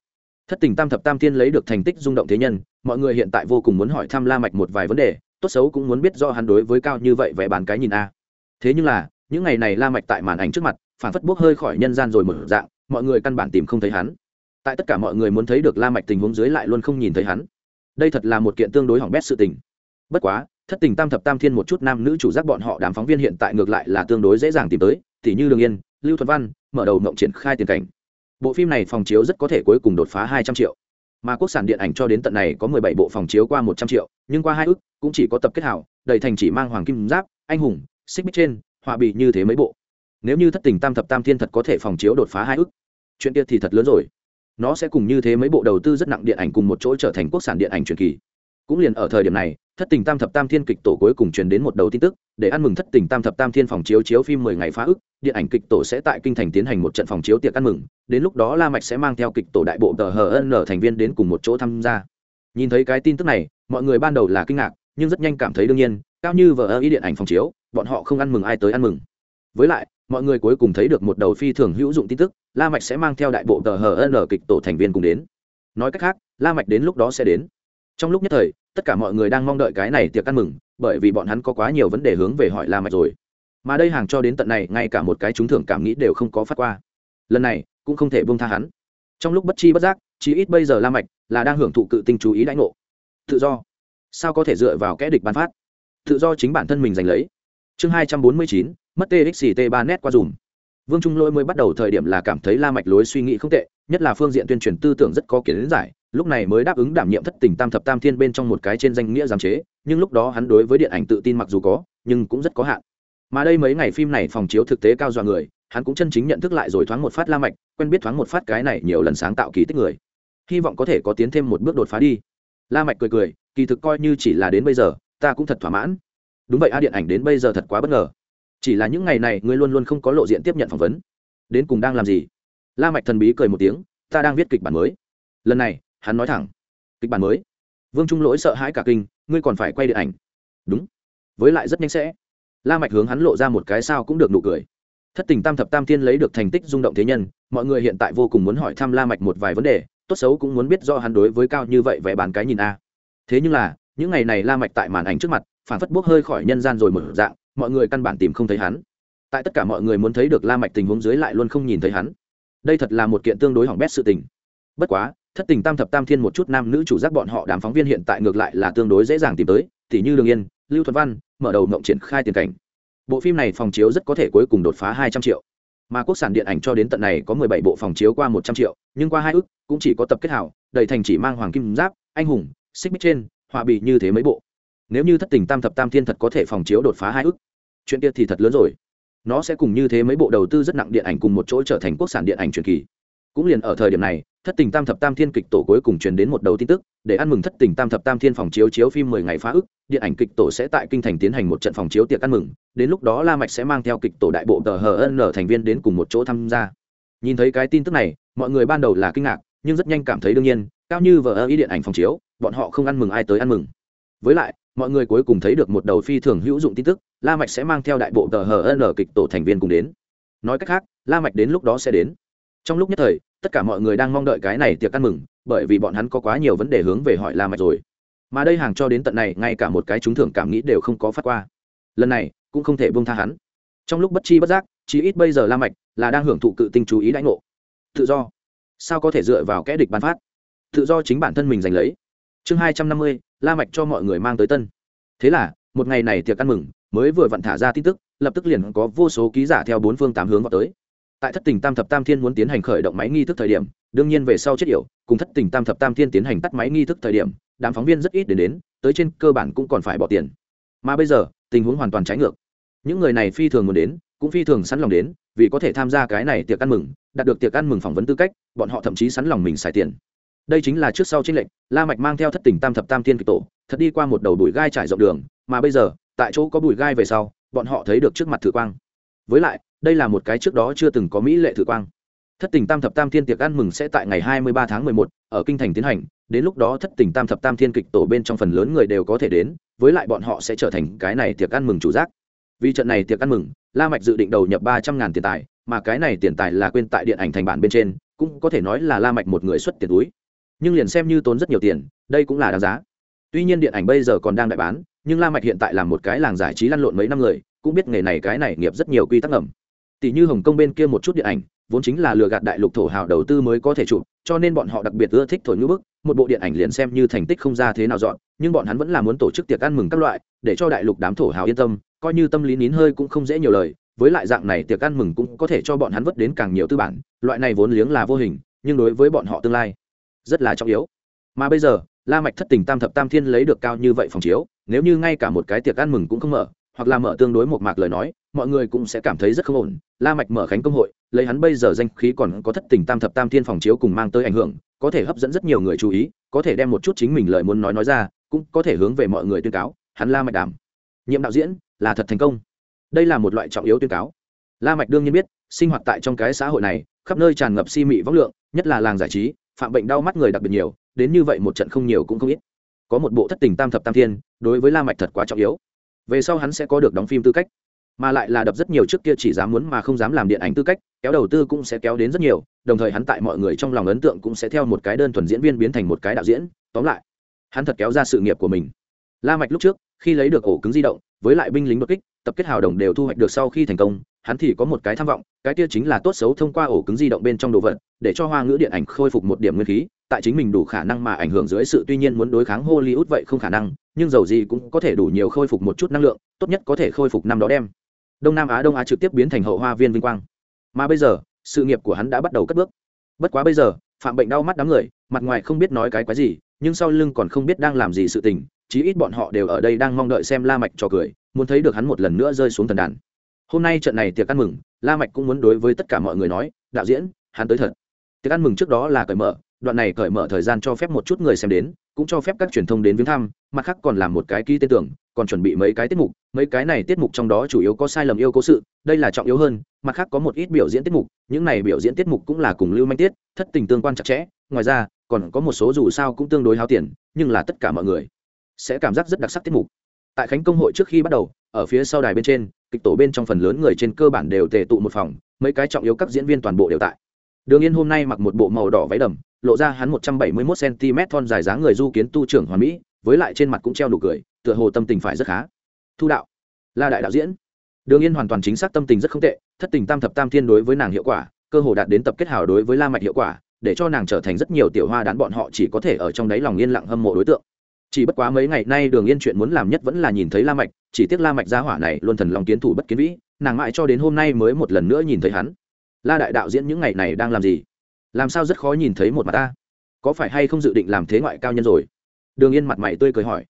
Thất tình tam thập tam thiên lấy được thành tích rung động thế nhân, mọi người hiện tại vô cùng muốn hỏi thăm la mạch một vài vấn đề, tốt xấu cũng muốn biết do hắn đối với cao như vậy vẽ bán cái nhìn a. Thế nhưng là, những ngày này la mạch tại màn ảnh trước mặt, phản phất bước hơi khỏi nhân gian rồi mở dạng, mọi người căn bản tìm không thấy hắn. Tại tất cả mọi người muốn thấy được la mạch tình huống dưới lại luôn không nhìn thấy hắn. Đây thật là một kiện tương đối hỏng bét sự tình. Bất quá thất tình tam thập tam thiên một chút nam nữ chủ giác bọn họ đám phóng viên hiện tại ngược lại là tương đối dễ dàng tìm tới thì như đường yên, lưu thuận văn, mở đầu mộng triển khai tiền cảnh. Bộ phim này phòng chiếu rất có thể cuối cùng đột phá hai trăm triệu. Mà quốc sản điện ảnh cho đến tận này có mười bảy bộ phòng chiếu qua một trăm triệu, nhưng qua hai ước cũng chỉ có tập kết hảo, đầy thành chỉ mang hoàng kim giáp, anh hùng, xích bích trên, họa bị như thế mấy bộ. Nếu như thất tình tam thập tam thiên thật có thể phòng chiếu đột phá hai ước, chuyện kia thì thật lớn rồi. Nó sẽ cùng như thế mấy bộ đầu tư rất nặng điện ảnh cùng một chỗ trở thành quốc sản điện ảnh truyền kỳ. Cũng liền ở thời điểm này thất tình tam thập tam thiên kịch tổ cuối cùng truyền đến một đầu tin tức, để ăn mừng thất tình tam thập tam thiên phòng chiếu chiếu phim mười ngày phá ức, điện ảnh kịch tổ sẽ tại kinh thành tiến hành một trận phòng chiếu tiệc ăn mừng, đến lúc đó la mạch sẽ mang theo kịch tổ đại bộ tờ hn thành viên đến cùng một chỗ tham gia. Nhìn thấy cái tin tức này, mọi người ban đầu là kinh ngạc, nhưng rất nhanh cảm thấy đương nhiên, cao như vợ ý điện ảnh phòng chiếu, bọn họ không ăn mừng ai tới ăn mừng. Với lại, mọi người cuối cùng thấy được một đầu phi thường hữu dụng tin tức, la mạch sẽ mang theo đại bộ tờ hn kịch tổ thành viên cùng đến. Nói cách khác, la mạch đến lúc đó sẽ đến. Trong lúc nhất thời tất cả mọi người đang mong đợi cái này tiệc ăn mừng, bởi vì bọn hắn có quá nhiều vấn đề hướng về hỏi la mạch rồi. Mà đây hàng cho đến tận này, ngay cả một cái chúng thưởng cảm nghĩ đều không có phát qua. Lần này, cũng không thể buông tha hắn. Trong lúc bất chi bất giác chỉ ít bây giờ la mạch là đang hưởng thụ cự tinh chú ý đãi ngộ. Tự do. Sao có thể dựa vào kẻ địch ban phát? Tự do chính bản thân mình giành lấy. Chương hai trăm bốn mươi chín, mất txt ba net qua dùm. Vương trung lôi mới bắt đầu thời điểm là cảm thấy la mạch lối suy nghĩ không tệ, nhất là phương diện tuyên truyền tư tưởng rất có kiến giải lúc này mới đáp ứng đảm nhiệm thất tình tam thập tam thiên bên trong một cái trên danh nghĩa giám chế, nhưng lúc đó hắn đối với điện ảnh tự tin mặc dù có, nhưng cũng rất có hạn. Mà đây mấy ngày phim này phòng chiếu thực tế cao dọa người, hắn cũng chân chính nhận thức lại rồi thoáng một phát la mạch, quen biết thoáng một phát cái này nhiều lần sáng tạo kỳ tích người. Hy vọng có thể có tiến thêm một bước đột phá đi. La mạch cười cười, kỳ thực coi như chỉ là đến bây giờ, ta cũng thật thỏa mãn. Đúng vậy a, điện ảnh đến bây giờ thật quá bất ngờ. Chỉ là những ngày này, ngươi luôn luôn không có lộ diện tiếp nhận phỏng vấn. Đến cùng đang làm gì? La mạch thần bí cười một tiếng, ta đang viết kịch bản mới. Lần này hắn nói thẳng. Kịch bản mới. Vương trung lỗi sợ hãi cả kinh, ngươi còn phải quay điện ảnh. Đúng. Với lại rất nhanh sẽ. La mạch hướng hắn lộ ra một cái sao cũng được nụ cười. Thất tình tam thập tam thiên lấy được thành tích rung động thế nhân, mọi người hiện tại vô cùng muốn hỏi thăm la mạch một vài vấn đề, tốt xấu cũng muốn biết do hắn đối với cao như vậy vẽ bán cái nhìn a. Thế nhưng là, những ngày này la mạch tại màn ảnh trước mặt, phản phất bước hơi khỏi nhân gian rồi mở dạng, mọi người căn bản tìm không thấy hắn. Tại tất cả mọi người muốn thấy được la mạch tình huống dưới lại luôn không nhìn thấy hắn. Đây thật là một kiện tương đối hỏng bét sự tình. Bất quá thất tình tam thập tam thiên một chút nam nữ chủ giác bọn họ đám phóng viên hiện tại ngược lại là tương đối dễ dàng tìm tới Tỷ như đường yên, lưu thuận văn, mở đầu mộng triển khai tiền cảnh. Bộ phim này phòng chiếu rất có thể cuối cùng đột phá hai trăm triệu. Mà quốc sản điện ảnh cho đến tận này có mười bảy bộ phòng chiếu qua một trăm triệu, nhưng qua hai ước cũng chỉ có tập kết hảo, đầy thành chỉ mang hoàng kim giáp, anh hùng, xích bích trên, họa bị như thế mấy bộ. Nếu như thất tình tam thập tam thiên thật có thể phòng chiếu đột phá hai ước, chuyện kia thì thật lớn rồi. Nó sẽ cùng như thế mấy bộ đầu tư rất nặng điện ảnh cùng một chỗ trở thành quốc sản điện ảnh truyền kỳ. Cũng liền ở thời điểm này thất tình tam thập tam thiên kịch tổ cuối cùng truyền đến một đầu tin tức, để ăn mừng thất tình tam thập tam thiên phòng chiếu chiếu phim mười ngày phá ức, điện ảnh kịch tổ sẽ tại kinh thành tiến hành một trận phòng chiếu tiệc ăn mừng, đến lúc đó la mạch sẽ mang theo kịch tổ đại bộ tờ hn thành viên đến cùng một chỗ tham gia. Nhìn thấy cái tin tức này, mọi người ban đầu là kinh ngạc, nhưng rất nhanh cảm thấy đương nhiên, cao như vợ ý điện ảnh phòng chiếu, bọn họ không ăn mừng ai tới ăn mừng. Với lại, mọi người cuối cùng thấy được một đầu phi thường hữu dụng tin tức, la mạch sẽ mang theo đại bộ tờ hn kịch tổ thành viên cùng đến. Nói cách khác, la mạch đến lúc đó sẽ đến. Trong lúc nhất thời tất cả mọi người đang mong đợi cái này tiệc ăn mừng, bởi vì bọn hắn có quá nhiều vấn đề hướng về hỏi la mạch rồi. Mà đây hàng cho đến tận này, ngay cả một cái chúng thưởng cảm nghĩ đều không có phát qua. Lần này, cũng không thể buông tha hắn. Trong lúc bất chi bất giác chỉ ít bây giờ la mạch là đang hưởng thụ cự tinh chú ý đãi ngộ. Tự do. Sao có thể dựa vào kẻ địch ban phát? Tự do chính bản thân mình giành lấy. Chương hai trăm năm mươi, la mạch cho mọi người mang tới tân. Thế là, một ngày này tiệc ăn mừng, mới vừa vặn thả ra tin tức, lập tức liền có vô số ký giả theo bốn phương tám hướng vào tới tại thất tình tam thập tam thiên muốn tiến hành khởi động máy nghi thức thời điểm, đương nhiên về sau chết yểu, cùng thất tình tam thập tam thiên tiến hành tắt máy nghi thức thời điểm, đám phóng viên rất ít đến đến, tới trên cơ bản cũng còn phải bỏ tiền. Mà bây giờ, tình huống hoàn toàn trái ngược. Những người này phi thường muốn đến, cũng phi thường sẵn lòng đến, vì có thể tham gia cái này tiệc ăn mừng, đạt được tiệc ăn mừng phỏng vấn tư cách, bọn họ thậm chí sẵn lòng mình xài tiền. Đây chính là trước sau tranh lệnh la mạch mang theo thất tình tam thập tam thiên kịch tổ, thật đi qua một đầu bụi gai trải rộng đường, mà bây giờ, tại chỗ có bụi gai về sau, bọn họ thấy được trước mặt thử quang. Với lại đây là một cái trước đó chưa từng có mỹ lệ thử quang. Thất tình tam thập tam thiên tiệc ăn mừng sẽ tại ngày hai mươi ba tháng mười một ở kinh thành tiến hành, đến lúc đó thất tình tam thập tam thiên kịch tổ bên trong phần lớn người đều có thể đến, với lại bọn họ sẽ trở thành cái này tiệc ăn mừng chủ giác. Vì trận này tiệc ăn mừng, la mạch dự định đầu nhập ba trăm ngàn tiền tài, mà cái này tiền tài là quên tại điện ảnh thành bản bên trên, cũng có thể nói là la mạch một người xuất tiền túi. Nhưng liền xem như tốn rất nhiều tiền, đây cũng là đáng giá. Tuy nhiên điện ảnh bây giờ còn đang đại bán, nhưng la mạch hiện tại là một cái làng giải trí lăn lộn mấy năm người, cũng biết nghề này cái này nghiệp rất nhiều quy tắc ngầm tỷ như hồng kông bên kia một chút điện ảnh, vốn chính là lừa gạt đại lục thổ hào đầu tư mới có thể chụp, cho nên bọn họ đặc biệt ưa thích thổi ngữ bức, một bộ điện ảnh liền xem như thành tích không ra thế nào dọn, nhưng bọn hắn vẫn là muốn tổ chức tiệc ăn mừng các loại, để cho đại lục đám thổ hào yên tâm, coi như tâm lý nín hơi cũng không dễ nhiều lời, với lại dạng này tiệc ăn mừng cũng có thể cho bọn hắn vất đến càng nhiều tư bản, loại này vốn liếng là vô hình, nhưng đối với bọn họ tương lai rất là trọng yếu. Mà bây giờ, la mạch thất tình tam thập tam thiên lấy được cao như vậy phòng chiếu, nếu như ngay cả một cái tiệc ăn mừng cũng không mở, hoặc là mở tương đối một mạc lời nói mọi người cũng sẽ cảm thấy rất không ổn. La mạch mở khánh công hội, lấy hắn bây giờ danh khí còn có thất tình tam thập tam thiên phòng chiếu cùng mang tới ảnh hưởng, có thể hấp dẫn rất nhiều người chú ý, có thể đem một chút chính mình lời muốn nói nói ra, cũng có thể hướng về mọi người tuyên cáo, hắn la mạch đảm. Nhiệm đạo diễn, là thật thành công. Đây là một loại trọng yếu tuyên cáo. La mạch đương nhiên biết, sinh hoạt tại trong cái xã hội này, khắp nơi tràn ngập si mị vóc lượng, nhất là làng giải trí, phạm bệnh đau mắt người đặc biệt nhiều, đến như vậy một trận không nhiều cũng không ít. Có một bộ thất tình tam thập tam thiên, đối với la mạch thật quá trọng yếu. Về sau hắn sẽ có được đóng phim tư cách mà lại là đập rất nhiều trước kia chỉ dám muốn mà không dám làm điện ảnh tư cách, kéo đầu tư cũng sẽ kéo đến rất nhiều, đồng thời hắn tại mọi người trong lòng ấn tượng cũng sẽ theo một cái đơn thuần diễn viên biến thành một cái đạo diễn, tóm lại, hắn thật kéo ra sự nghiệp của mình. La mạch lúc trước, khi lấy được ổ cứng di động, với lại binh lính đột kích, tập kết hào đồng đều thu hoạch được sau khi thành công, hắn thì có một cái tham vọng, cái kia chính là tốt xấu thông qua ổ cứng di động bên trong đồ vật, để cho hoa ngữ điện ảnh khôi phục một điểm nguyên khí, tại chính mình đủ khả năng mà ảnh hưởng dưới sự tuy nhiên muốn đối kháng hollywood vậy không khả năng, nhưng dầu gì cũng có thể đủ nhiều khôi phục một chút năng lượng, tốt nhất có thể khôi phục năm đó đem đông nam á đông á trực tiếp biến thành hậu hoa viên vinh quang mà bây giờ sự nghiệp của hắn đã bắt đầu cất bước bất quá bây giờ phạm bệnh đau mắt đám người mặt ngoài không biết nói cái quái gì nhưng sau lưng còn không biết đang làm gì sự tình chí ít bọn họ đều ở đây đang mong đợi xem la mạch trò cười muốn thấy được hắn một lần nữa rơi xuống thần đàn hôm nay trận này tiệc ăn mừng la mạch cũng muốn đối với tất cả mọi người nói đạo diễn hắn tới thật tiệc ăn mừng trước đó là cởi mở đoạn này cởi mở thời gian cho phép một chút người xem đến cũng cho phép các truyền thông đến viếng thăm mặt khác còn làm một cái ký tên tưởng còn chuẩn bị mấy cái tiết mục, mấy cái này tiết mục trong đó chủ yếu có sai lầm yêu cố sự, đây là trọng yếu hơn, mặt khác có một ít biểu diễn tiết mục, những này biểu diễn tiết mục cũng là cùng lưu manh tiết, thất tình tương quan chặt chẽ, ngoài ra, còn có một số dù sao cũng tương đối hao tiền, nhưng là tất cả mọi người sẽ cảm giác rất đặc sắc tiết mục. Tại khánh công hội trước khi bắt đầu, ở phía sau đài bên trên, kịch tổ bên trong phần lớn người trên cơ bản đều tề tụ một phòng, mấy cái trọng yếu các diễn viên toàn bộ đều tại. Đường yên hôm nay mặc một bộ màu đỏ váy đầm, lộ ra hắn một trăm bảy mươi 171 cm thon dài dáng người du kiến tu trưởng hoàn mỹ, với lại trên mặt cũng treo nụ cười tựa hồ tâm tình phải rất khá. Thu đạo. La đại đạo diễn. Đường yên hoàn toàn chính xác tâm tình rất không tệ, thất tình tam thập tam thiên đối với nàng hiệu quả, cơ hồ đạt đến tập kết hào đối với la mạch hiệu quả, để cho nàng trở thành rất nhiều tiểu hoa đán bọn họ chỉ có thể ở trong đáy lòng yên lặng hâm mộ đối tượng. Chỉ bất quá mấy ngày nay đường yên chuyện muốn làm nhất vẫn là nhìn thấy la mạch, chỉ tiếc la mạch gia hỏa này luôn thần lòng kiến thủ bất kiến vĩ, nàng mãi cho đến hôm nay mới một lần nữa nhìn thấy hắn. La đại đạo diễn những ngày này đang làm gì? Làm sao rất khó nhìn thấy một mặt ta? Có phải hay không dự định làm thế ngoại cao nhân rồi? Đường yên mặt mày tươi cười hỏi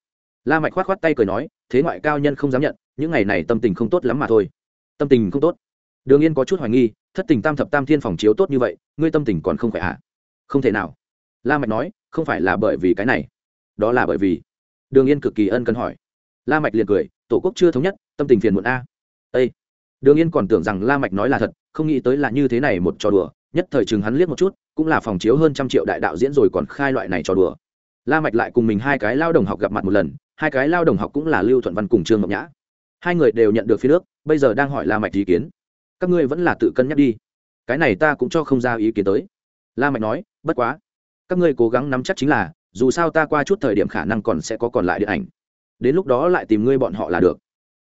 la mạch khoát khoát tay cười nói, thế ngoại cao nhân không dám nhận, những ngày này tâm tình không tốt lắm mà thôi. Tâm tình không tốt? Đường yên có chút hoài nghi, thất tình tam thập tam thiên phòng chiếu tốt như vậy, ngươi tâm tình còn không khỏe à? Không thể nào. La mạch nói, không phải là bởi vì cái này, đó là bởi vì. Đường yên cực kỳ ân cần hỏi. La mạch liền cười, tổ quốc chưa thống nhất, tâm tình phiền muộn a. Ê! đường yên còn tưởng rằng la mạch nói là thật, không nghĩ tới là như thế này một trò đùa, nhất thời chừng hắn liếc một chút, cũng là phòng chiếu hơn trăm triệu đại đạo diễn rồi còn khai loại này trò đùa. La mạch lại cùng mình hai cái lao đồng học gặp mặt một lần hai cái lao đồng học cũng là lưu thuận văn cùng trương ngọc nhã. Hai người đều nhận được phía nước, bây giờ đang hỏi la mạch ý kiến. Các ngươi vẫn là tự cân nhắc đi. Cái này ta cũng cho không ra ý kiến tới. La mạch nói, bất quá, các ngươi cố gắng nắm chắc chính là, dù sao ta qua chút thời điểm khả năng còn sẽ có còn lại điện ảnh. Đến lúc đó lại tìm ngươi bọn họ là được.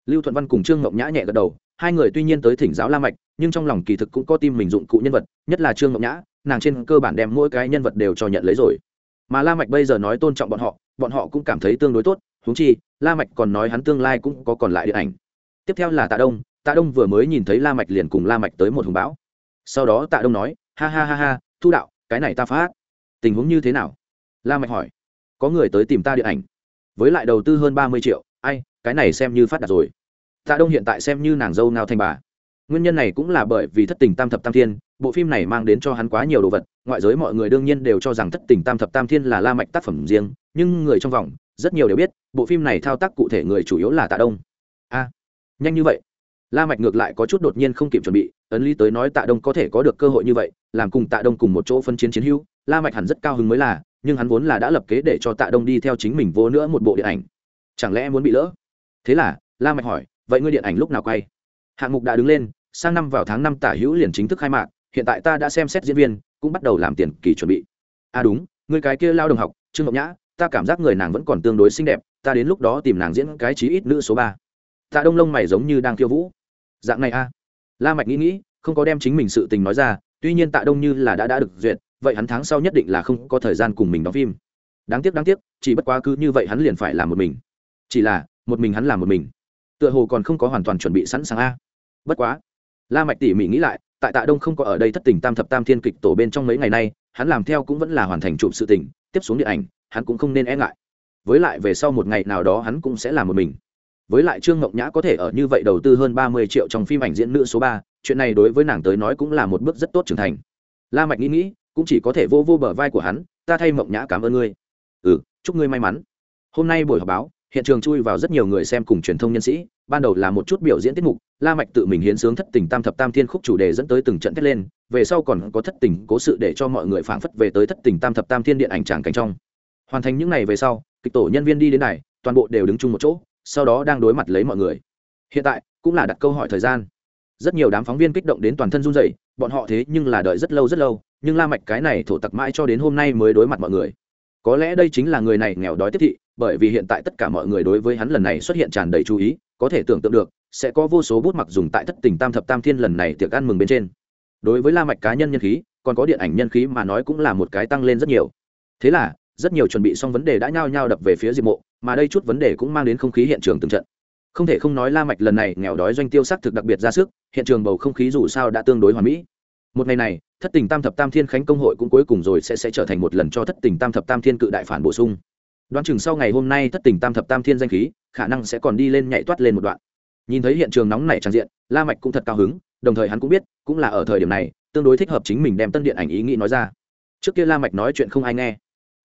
Lưu thuận văn cùng trương ngọc nhã nhẹ gật đầu. Hai người tuy nhiên tới thỉnh giáo la mạch, nhưng trong lòng kỳ thực cũng có tim mình dụng cụ nhân vật, nhất là trương ngọc nhã, nàng trên cơ bản đem mỗi cái nhân vật đều cho nhận lấy rồi. Mà la mạch bây giờ nói tôn trọng bọn họ bọn họ cũng cảm thấy tương đối tốt huống chi, la mạch còn nói hắn tương lai cũng có còn lại điện ảnh. Tiếp theo là tạ đông tạ đông vừa mới nhìn thấy la mạch liền cùng la mạch tới một hùng bão. Sau đó tạ đông nói, ha ha ha ha, thu đạo, cái này ta phát. Tình huống như thế nào? La mạch hỏi. Có người tới tìm ta điện ảnh. Với lại đầu tư hơn ba mươi triệu, ai, cái này xem như phát đạt rồi. Tạ đông hiện tại xem như nàng dâu nào thành bà. Nguyên nhân này cũng là bởi vì thất tình tam thập tam thiên bộ phim này mang đến cho hắn quá nhiều đồ vật, ngoại giới mọi người đương nhiên đều cho rằng thất tình tam thập tam thiên là la mạch tác phẩm riêng, nhưng người trong vòng, rất nhiều đều biết, bộ phim này thao tác cụ thể người chủ yếu là tạ đông. A, nhanh như vậy. La mạch ngược lại có chút đột nhiên không kịp chuẩn bị, ấn lý tới nói tạ đông có thể có được cơ hội như vậy, làm cùng tạ đông cùng một chỗ phân chiến chiến hữu, la mạch hẳn rất cao hứng mới là, nhưng hắn vốn là đã lập kế để cho tạ đông đi theo chính mình vô nữa một bộ điện ảnh. Chẳng lẽ muốn bị lỡ? Thế là, la mạch hỏi, vậy ngươi điện ảnh lúc nào quay? Hạng mục đã đứng lên, sang năm vào tháng năm tả hữu liền chính thức khai mạc hiện tại ta đã xem xét diễn viên, cũng bắt đầu làm tiền kỳ chuẩn bị. À đúng, người cái kia lao đồng học, trương ngọc nhã, ta cảm giác người nàng vẫn còn tương đối xinh đẹp, ta đến lúc đó tìm nàng diễn cái chí ít nữ số ba. Tạ đông lông mày giống như đang khiêu vũ. Dạng này a à. la mạch nghĩ nghĩ, không có đem chính mình sự tình nói ra, tuy nhiên tạ đông như là đã đã được duyệt, vậy hắn tháng sau nhất định là không có thời gian cùng mình đóng phim. Đáng tiếc đáng tiếc, chỉ bất quá cứ như vậy hắn liền phải làm một mình. Chỉ là, một mình hắn làm một mình. Tựa hồ còn không có hoàn toàn chuẩn bị sẵn sàng a. Bất quá, la mạch tỉ mỉ nghĩ lại tại tạ đông không có ở đây thất tình tam thập tam thiên kịch tổ bên trong mấy ngày nay, hắn làm theo cũng vẫn là hoàn thành chụp sự tình, tiếp xuống điện ảnh, hắn cũng không nên e ngại. Với lại về sau một ngày nào đó hắn cũng sẽ làm một mình. Với lại trương ngọc nhã có thể ở như vậy đầu tư hơn ba mươi triệu trong phim ảnh diễn nữ số ba, chuyện này đối với nàng tới nói cũng là một bước rất tốt trưởng thành. La mạch nghĩ nghĩ, cũng chỉ có thể vô vô bờ vai của hắn, ta thay mộng nhã cảm ơn ngươi. Ừ chúc ngươi may mắn. Hôm nay buổi họp báo hiện trường chui vào rất nhiều người xem cùng truyền thông nhân sĩ, ban đầu là một chút biểu diễn tiết mục, la mạch tự mình hiến sướng thất tình tam thập tam thiên khúc chủ đề dẫn tới từng trận thét lên, về sau còn có thất tình cố sự để cho mọi người phảng phất về tới thất tình tam thập tam thiên điện ảnh tràng cảnh trong. Hoàn thành những này về sau, kịch tổ nhân viên đi đến này, toàn bộ đều đứng chung một chỗ, sau đó đang đối mặt lấy mọi người. Hiện tại, cũng là đặt câu hỏi thời gian. Rất nhiều đám phóng viên kích động đến toàn thân run rẩy, bọn họ thế nhưng là đợi rất lâu rất lâu, nhưng la mạch cái này thổ tặc mãi cho đến hôm nay mới đối mặt mọi người có lẽ đây chính là người này nghèo đói tiếp thị, bởi vì hiện tại tất cả mọi người đối với hắn lần này xuất hiện tràn đầy chú ý, có thể tưởng tượng được, sẽ có vô số bút mặc dùng tại thất tình tam thập tam thiên lần này tiệc ăn mừng bên trên. Đối với la mạch cá nhân nhân khí, còn có điện ảnh nhân khí mà nói cũng là một cái tăng lên rất nhiều. Thế là, rất nhiều chuẩn bị xong vấn đề đã nhao nhao đập về phía diệp mộ, mà đây chút vấn đề cũng mang đến không khí hiện trường từng trận. Không thể không nói la mạch lần này nghèo đói doanh tiêu sắc thực đặc biệt ra sức, hiện trường bầu không khí dù sao đã tương đối hoàn mỹ một ngày này, thất tình tam thập tam thiên khánh công hội cũng cuối cùng rồi sẽ sẽ trở thành một lần cho thất tình tam thập tam thiên cự đại phản bổ sung. Đoán chừng sau ngày hôm nay thất tình tam thập tam thiên danh khí, khả năng sẽ còn đi lên nhảy toát lên một đoạn. Nhìn thấy hiện trường nóng nảy tràn diện, la mạch cũng thật cao hứng, đồng thời hắn cũng biết, cũng là ở thời điểm này, tương đối thích hợp chính mình đem tân điện ảnh ý nghĩ nói ra. Trước kia la mạch nói chuyện không ai nghe.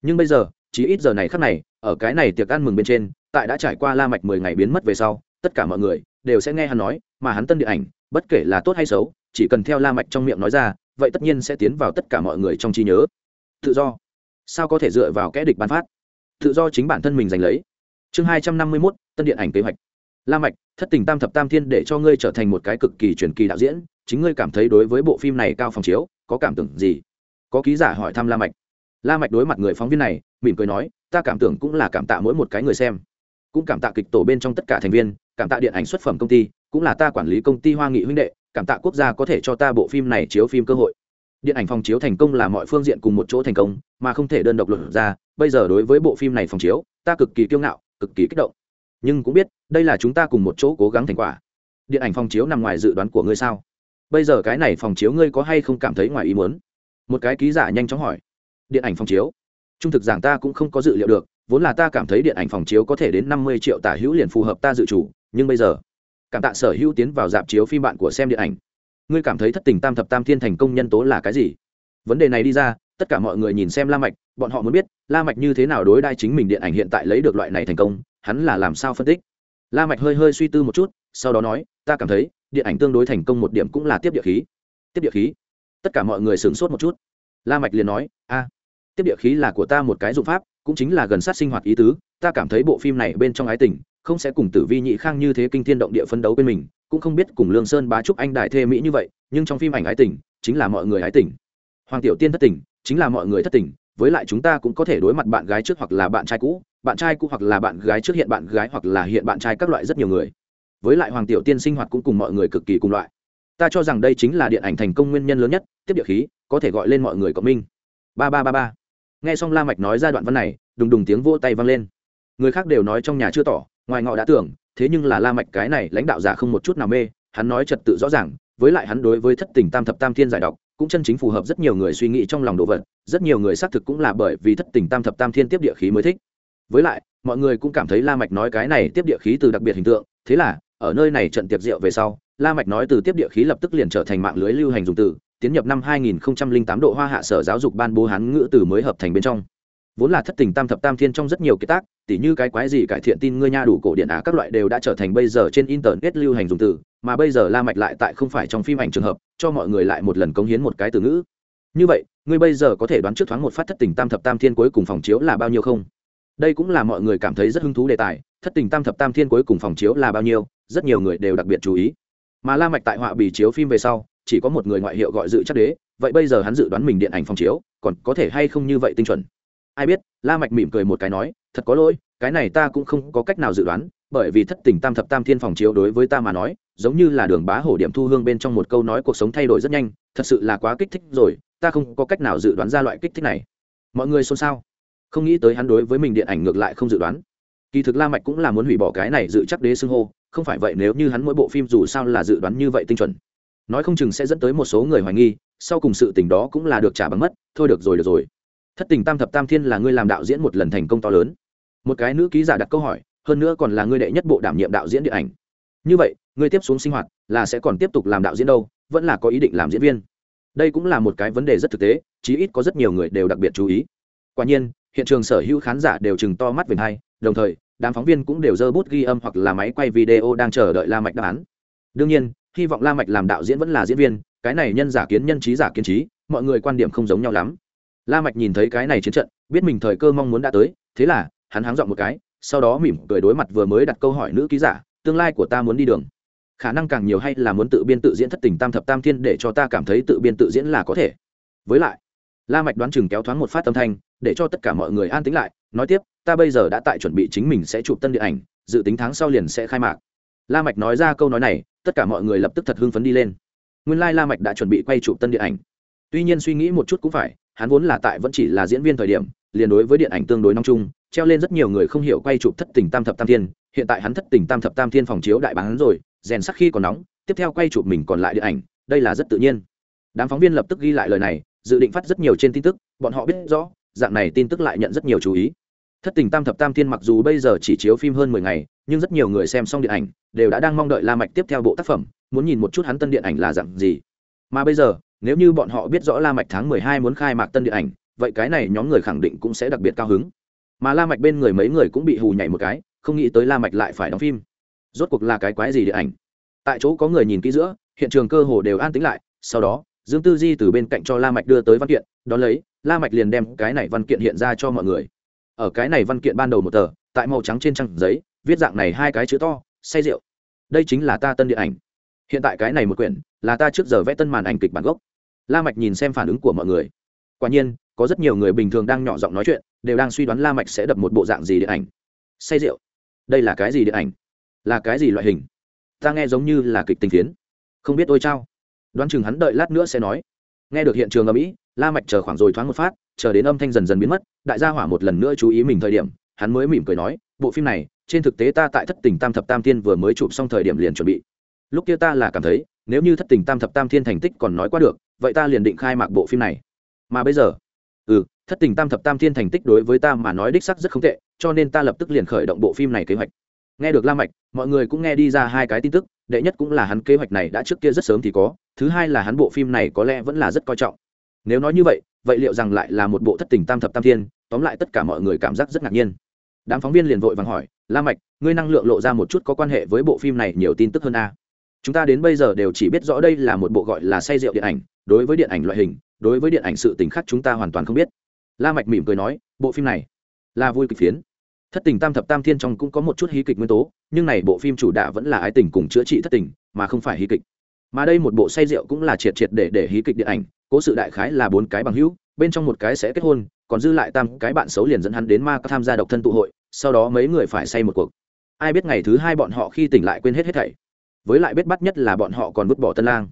Nhưng bây giờ chỉ ít giờ này khắc này, ở cái này tiệc ăn mừng bên trên, tại đã trải qua la mạch mười ngày biến mất về sau, tất cả mọi người đều sẽ nghe hắn nói, mà hắn tân điện ảnh, bất kể là tốt hay xấu chỉ cần theo la mạch trong miệng nói ra vậy tất nhiên sẽ tiến vào tất cả mọi người trong trí nhớ. Tự do. Sao có thể dựa vào kẽ địch ban phát? Tự do chính bản thân mình giành lấy. Chương hai trăm năm mươi 251, tân điện ảnh kế hoạch. La mạch thất tình tam thập tam thiên để cho ngươi trở thành một cái cực kỳ truyền kỳ đạo diễn chính ngươi cảm thấy đối với bộ phim này cao phòng chiếu có cảm tưởng gì? Có ký giả hỏi thăm la mạch. La mạch đối mặt người phóng viên này mỉm cười nói ta cảm tưởng cũng là cảm tạ mỗi một cái người xem. Cũng cảm tạ kịch tổ bên trong tất cả thành viên cảm tạ điện ảnh xuất phẩm công ty cũng là ta quản lý công ty hoa nghị huynh đệ cảm tạ quốc gia có thể cho ta bộ phim này chiếu phim cơ hội. Điện ảnh phòng chiếu thành công là mọi phương diện cùng một chỗ thành công, mà không thể đơn độc luận ra. Bây giờ đối với bộ phim này phòng chiếu, ta cực kỳ kiêu ngạo, cực kỳ kích động. Nhưng cũng biết, đây là chúng ta cùng một chỗ cố gắng thành quả. Điện ảnh phòng chiếu nằm ngoài dự đoán của ngươi sao? Bây giờ cái này phòng chiếu ngươi có hay không cảm thấy ngoài ý muốn? Một cái ký giả nhanh chóng hỏi. Điện ảnh phòng chiếu? Trung thực giảng ta cũng không có dự liệu được, vốn là ta cảm thấy điện ảnh phòng chiếu có thể đến năm mươi triệu tả hữu liền phù hợp ta dự chủ nhưng bây giờ cảm tạ sở hữu tiến vào dạp chiếu phim bạn của xem điện ảnh. Ngươi cảm thấy thất tình tam thập tam thiên thành công nhân tố là cái gì? Vấn đề này đi ra, tất cả mọi người nhìn xem la mạch, bọn họ muốn biết, la mạch như thế nào đối đai chính mình điện ảnh hiện tại lấy được loại này thành công, hắn là làm sao phân tích? La mạch hơi hơi suy tư một chút, sau đó nói, ta cảm thấy, điện ảnh tương đối thành công một điểm cũng là tiếp địa khí. Tiếp địa khí? Tất cả mọi người sửng sốt một chút. La mạch liền nói, a, tiếp địa khí là của ta một cái dụng pháp, cũng chính là gần sát sinh hoạt ý tứ, ta cảm thấy bộ phim này bên trong ái tình không sẽ cùng tử vi nhị khang như thế kinh thiên động địa phân đấu bên mình, cũng không biết cùng lương sơn bá trúc anh đại thê mỹ như vậy, nhưng trong phim ảnh ái tình, chính là mọi người ái tình. Hoàng tiểu tiên thất tình, chính là mọi người thất tình, với lại chúng ta cũng có thể đối mặt bạn gái trước hoặc là bạn trai cũ, bạn trai cũ hoặc là bạn gái trước hiện bạn gái hoặc là hiện bạn trai các loại rất nhiều người. Với lại hoàng tiểu tiên sinh hoạt cũng cùng mọi người cực kỳ cùng loại. Ta cho rằng đây chính là điện ảnh thành công nguyên nhân lớn nhất, tiếp địa khí, có thể gọi lên mọi người cộng minh. Ba ba ba ba. Nghe xong la mạch nói ra đoạn văn này, đùng đùng tiếng vỗ tay vang lên. Người khác đều nói trong nhà chưa tỏ ngoài ngọ đã tưởng, thế nhưng là la mạch cái này lãnh đạo giả không một chút nào mê, hắn nói trật tự rõ ràng, với lại hắn đối với thất tình tam thập tam thiên giải độc, cũng chân chính phù hợp rất nhiều người suy nghĩ trong lòng đồ vật, rất nhiều người xác thực cũng là bởi vì thất tình tam thập tam thiên tiếp địa khí mới thích. Với lại, mọi người cũng cảm thấy la mạch nói cái này tiếp địa khí từ đặc biệt hình tượng, thế là, ở nơi này trận tiệc rượu về sau, la mạch nói từ tiếp địa khí lập tức liền trở thành mạng lưới lưu hành dùng từ, tiến nhập năm 2008 độ hoa hạ sở giáo dục ban bố hán ngữ từ mới hợp thành bên trong vốn là thất tình tam thập tam thiên trong rất nhiều kiệt tác, tỉ như cái quái gì cải thiện tin ngươi nha đủ cổ điện á các loại đều đã trở thành bây giờ trên internet lưu hành dùng từ, mà bây giờ la mạch lại tại không phải trong phim ảnh trường hợp, cho mọi người lại một lần cống hiến một cái từ ngữ. Như vậy, ngươi bây giờ có thể đoán trước thoáng một phát thất tình tam thập tam thiên cuối cùng phòng chiếu là bao nhiêu không? Đây cũng là mọi người cảm thấy rất hứng thú đề tài, thất tình tam thập tam thiên cuối cùng phòng chiếu là bao nhiêu, rất nhiều người đều đặc biệt chú ý. Mà la mạch tại họa bì chiếu phim về sau, chỉ có một người ngoại hiệu gọi dự chắc đế, vậy bây giờ hắn dự đoán mình điện ảnh phòng chiếu, còn có thể hay không như vậy tinh chuẩn? Ai biết, la mạch mỉm cười một cái nói, thật có lỗi, cái này ta cũng không có cách nào dự đoán, bởi vì thất tình tam thập tam thiên phòng chiếu đối với ta mà nói, giống như là đường bá hổ điểm thu hương bên trong một câu nói cuộc sống thay đổi rất nhanh, thật sự là quá kích thích rồi, ta không có cách nào dự đoán ra loại kích thích này. Mọi người xôn xao. Không nghĩ tới hắn đối với mình điện ảnh ngược lại không dự đoán. Kỳ thực la mạch cũng là muốn hủy bỏ cái này dự chắc đế xưng hô, không phải vậy nếu như hắn mỗi bộ phim dù sao là dự đoán như vậy tinh chuẩn. Nói không chừng sẽ dẫn tới một số người hoài nghi, sau cùng sự tình đó cũng là được trả bằng mất, thôi được rồi được rồi thất tình tam thập tam thiên là ngươi làm đạo diễn một lần thành công to lớn. Một cái nữ ký giả đặt câu hỏi, hơn nữa còn là ngươi đệ nhất bộ đảm nhiệm đạo diễn điện ảnh. Như vậy, ngươi tiếp xuống sinh hoạt là sẽ còn tiếp tục làm đạo diễn đâu, vẫn là có ý định làm diễn viên? Đây cũng là một cái vấn đề rất thực tế, chí ít có rất nhiều người đều đặc biệt chú ý. Quả nhiên, hiện trường sở hữu khán giả đều chừng to mắt về hai, đồng thời, đám phóng viên cũng đều dơ bút ghi âm hoặc là máy quay video đang chờ đợi la mạch đáp án. Đương nhiên, hy vọng la mạch làm đạo diễn vẫn là diễn viên, cái này nhân giả kiến nhân trí giả kiến trí, mọi người quan điểm không giống nhau lắm la mạch nhìn thấy cái này chiến trận, biết mình thời cơ mong muốn đã tới, thế là, hắn háng dọn một cái, sau đó mỉm cười đối mặt vừa mới đặt câu hỏi nữ ký giả, tương lai của ta muốn đi đường. Khả năng càng nhiều hay là muốn tự biên tự diễn thất tình tam thập tam thiên để cho ta cảm thấy tự biên tự diễn là có thể. Với lại, la mạch đoán chừng kéo thoáng một phát âm thanh, để cho tất cả mọi người an tĩnh lại, nói tiếp, ta bây giờ đã tại chuẩn bị chính mình sẽ chụp tân điện ảnh, dự tính tháng sau liền sẽ khai mạc. La mạch nói ra câu nói này, tất cả mọi người lập tức thật hưng phấn đi lên. Nguyên lai like la mạch đã chuẩn bị quay chụp tân điện ảnh. Tuy nhiên suy nghĩ một chút cũng phải hắn vốn là tại vẫn chỉ là diễn viên thời điểm, liền đối với điện ảnh tương đối nong chung, treo lên rất nhiều người không hiểu quay chụp thất tình tam thập tam thiên. Hiện tại hắn thất tình tam thập tam thiên phòng chiếu đại bán rồi, rèn sắc khi còn nóng, tiếp theo quay chụp mình còn lại điện ảnh, đây là rất tự nhiên. Đám phóng viên lập tức ghi lại lời này, dự định phát rất nhiều trên tin tức, bọn họ biết rõ, dạng này tin tức lại nhận rất nhiều chú ý. Thất tình tam thập tam thiên mặc dù bây giờ chỉ chiếu phim hơn mười ngày, nhưng rất nhiều người xem xong điện ảnh, đều đã đang mong đợi la mạch tiếp theo bộ tác phẩm, muốn nhìn một chút hắn tân điện ảnh là dạng gì. Mà bây giờ nếu như bọn họ biết rõ la mạch tháng mười hai muốn khai mạc tân điện ảnh, vậy cái này nhóm người khẳng định cũng sẽ đặc biệt cao hứng. Mà la mạch bên người mấy người cũng bị hù nhảy một cái, không nghĩ tới la mạch lại phải đóng phim. Rốt cuộc là cái quái gì điện ảnh? Tại chỗ có người nhìn kỹ giữa, hiện trường cơ hồ đều an tĩnh lại, sau đó, dương tư di từ bên cạnh cho la mạch đưa tới văn kiện, Đó lấy, la mạch liền đem cái này văn kiện hiện ra cho mọi người. Ở cái này văn kiện ban đầu một tờ, tại màu trắng trên trang giấy, viết dạng này hai cái chữ to, say rượu. Đây chính là ta tân điện ảnh hiện tại cái này một quyển, là ta trước giờ vẽ tân màn ảnh kịch bản gốc. La mạch nhìn xem phản ứng của mọi người. Quả nhiên, có rất nhiều người bình thường đang nhỏ giọng nói chuyện, đều đang suy đoán la mạch sẽ đập một bộ dạng gì điện ảnh. Say rượu. Đây là cái gì điện ảnh? Là cái gì loại hình? Ta nghe giống như là kịch tình phiến. Không biết ôi trao đoán chừng hắn đợi lát nữa sẽ nói. Nghe được hiện trường ở mỹ la mạch chờ khoảng rồi thoáng một phát, chờ đến âm thanh dần dần biến mất, đại gia hỏa một lần nữa chú ý mình thời điểm, hắn mới mỉm cười nói, bộ phim này, trên thực tế ta tại thất tình tam thập tam tiên vừa mới chụp xong thời điểm liền chuẩn bị lúc kia ta là cảm thấy, nếu như thất tình tam thập tam thiên thành tích còn nói qua được, vậy ta liền định khai mạc bộ phim này. Mà bây giờ ừ thất tình tam thập tam thiên thành tích đối với ta mà nói đích sắc rất không tệ, cho nên ta lập tức liền khởi động bộ phim này kế hoạch. Nghe được la mạch, mọi người cũng nghe đi ra hai cái tin tức, đệ nhất cũng là hắn kế hoạch này đã trước kia rất sớm thì có, thứ hai là hắn bộ phim này có lẽ vẫn là rất coi trọng. Nếu nói như vậy vậy liệu rằng lại là một bộ thất tình tam thập tam thiên, tóm lại tất cả mọi người cảm giác rất ngạc nhiên. Đám phóng viên liền vội vàng hỏi, la mạch, ngươi năng lượng lộ ra một chút có quan hệ với bộ phim này nhiều tin tức hơn a chúng ta đến bây giờ đều chỉ biết rõ đây là một bộ gọi là say rượu điện ảnh, đối với điện ảnh loại hình, đối với điện ảnh sự tình khác chúng ta hoàn toàn không biết. La mạch mỉm cười nói, bộ phim này là vui kịch phiến. Thất tình tam thập tam thiên trong cũng có một chút hí kịch nguyên tố, nhưng này bộ phim chủ đạo vẫn là ái tình cùng chữa trị thất tình, mà không phải hí kịch. Mà đây một bộ say rượu cũng là triệt triệt để để hí kịch điện ảnh, cố sự đại khái là bốn cái bằng hữu, bên trong một cái sẽ kết hôn, còn dư lại tam cái bạn xấu liền dẫn hắn đến ma tham gia độc thân tụ hội, sau đó mấy người phải say một cuộc. Ai biết ngày thứ hai bọn họ khi tỉnh lại quên hết hết thảy với lại biết bắt nhất là bọn họ còn vứt bỏ tân lang.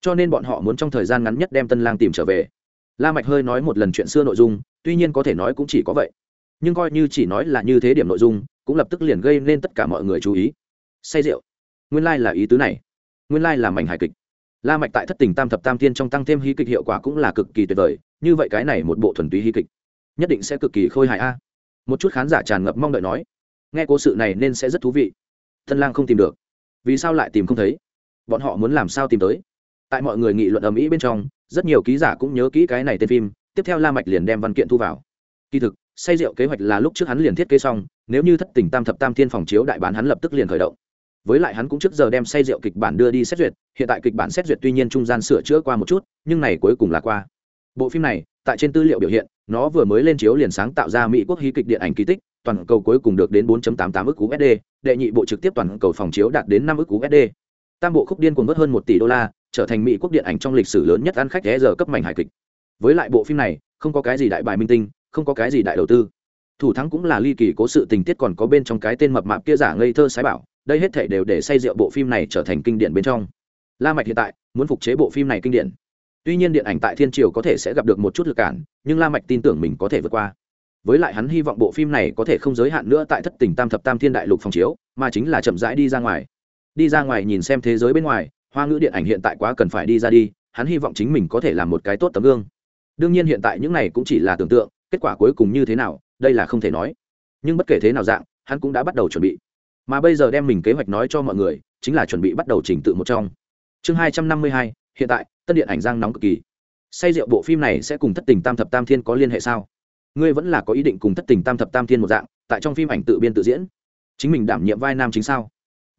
Cho nên bọn họ muốn trong thời gian ngắn nhất đem tân lang tìm trở về. La mạch hơi nói một lần chuyện xưa nội dung, tuy nhiên có thể nói cũng chỉ có vậy. Nhưng coi như chỉ nói là như thế điểm nội dung, cũng lập tức liền gây nên tất cả mọi người chú ý. Say rượu. Nguyên lai like là ý tứ này. Nguyên lai like là mảnh hài kịch. La mạch tại thất tình tam thập tam thiên trong tăng thêm hí kịch hiệu quả cũng là cực kỳ tuyệt vời, như vậy cái này một bộ thuần túy hí kịch, nhất định sẽ cực kỳ khôi hài a. Một chút khán giả tràn ngập mong đợi nói, nghe cố sự này nên sẽ rất thú vị. Thân lang không tìm được vì sao lại tìm không thấy? Bọn họ muốn làm sao tìm tới? Tại mọi người nghị luận ầm ĩ bên trong, rất nhiều ký giả cũng nhớ kỹ cái này tên phim, tiếp theo la mạch liền đem văn kiện thu vào. Kỳ thực, say rượu kế hoạch là lúc trước hắn liền thiết kế xong, nếu như thất tình tam thập tam thiên phòng chiếu đại bán hắn lập tức liền khởi động. Với lại hắn cũng trước giờ đem say rượu kịch bản đưa đi xét duyệt, hiện tại kịch bản xét duyệt tuy nhiên trung gian sửa chữa qua một chút, nhưng này cuối cùng là qua. Bộ phim này, tại trên tư liệu biểu hiện, nó vừa mới lên chiếu liền sáng tạo ra mỹ quốc hí kịch điện ảnh kỳ tích toàn cầu cuối cùng được đến 4.88 ức USD, đệ nhị bộ trực tiếp toàn cầu phòng chiếu đạt đến 5 ức USD. Tam bộ khúc điên cuồng vớt hơn 1 tỷ đô la, trở thành mỹ quốc điện ảnh trong lịch sử lớn nhất ăn khách giờ cấp mảnh hài kịch. Với lại bộ phim này, không có cái gì đại bài minh tinh, không có cái gì đại đầu tư. Thủ thắng cũng là ly kỳ cố sự tình tiết còn có bên trong cái tên mập mạp kia giả ngây thơ sái bảo, đây hết thảy đều để xây rượu bộ phim này trở thành kinh điển bên trong. La Mạch hiện tại muốn phục chế bộ phim này kinh điển. Tuy nhiên điện ảnh tại Thiên Triều có thể sẽ gặp được một chút lực cản, nhưng La Mạch tin tưởng mình có thể vượt qua với lại hắn hy vọng bộ phim này có thể không giới hạn nữa tại thất tình tam thập tam thiên đại lục phòng chiếu, mà chính là chậm rãi đi ra ngoài. Đi ra ngoài nhìn xem thế giới bên ngoài, hoa ngữ điện ảnh hiện tại quá cần phải đi ra đi, hắn hy vọng chính mình có thể làm một cái tốt tấm gương. Đương nhiên hiện tại những này cũng chỉ là tưởng tượng, kết quả cuối cùng như thế nào, đây là không thể nói. Nhưng bất kể thế nào dạng, hắn cũng đã bắt đầu chuẩn bị. Mà bây giờ đem mình kế hoạch nói cho mọi người, chính là chuẩn bị bắt đầu chỉnh tự một trong. Chương hai trăm năm mươi hai, hiện tại, tân điện ảnh giang nóng cực kỳ. Say rượu bộ phim này sẽ cùng thất tình tam thập tam thiên có liên hệ sao? Ngươi vẫn là có ý định cùng thất tình tam thập tam thiên một dạng, tại trong phim ảnh tự biên tự diễn. Chính mình đảm nhiệm vai nam chính sao?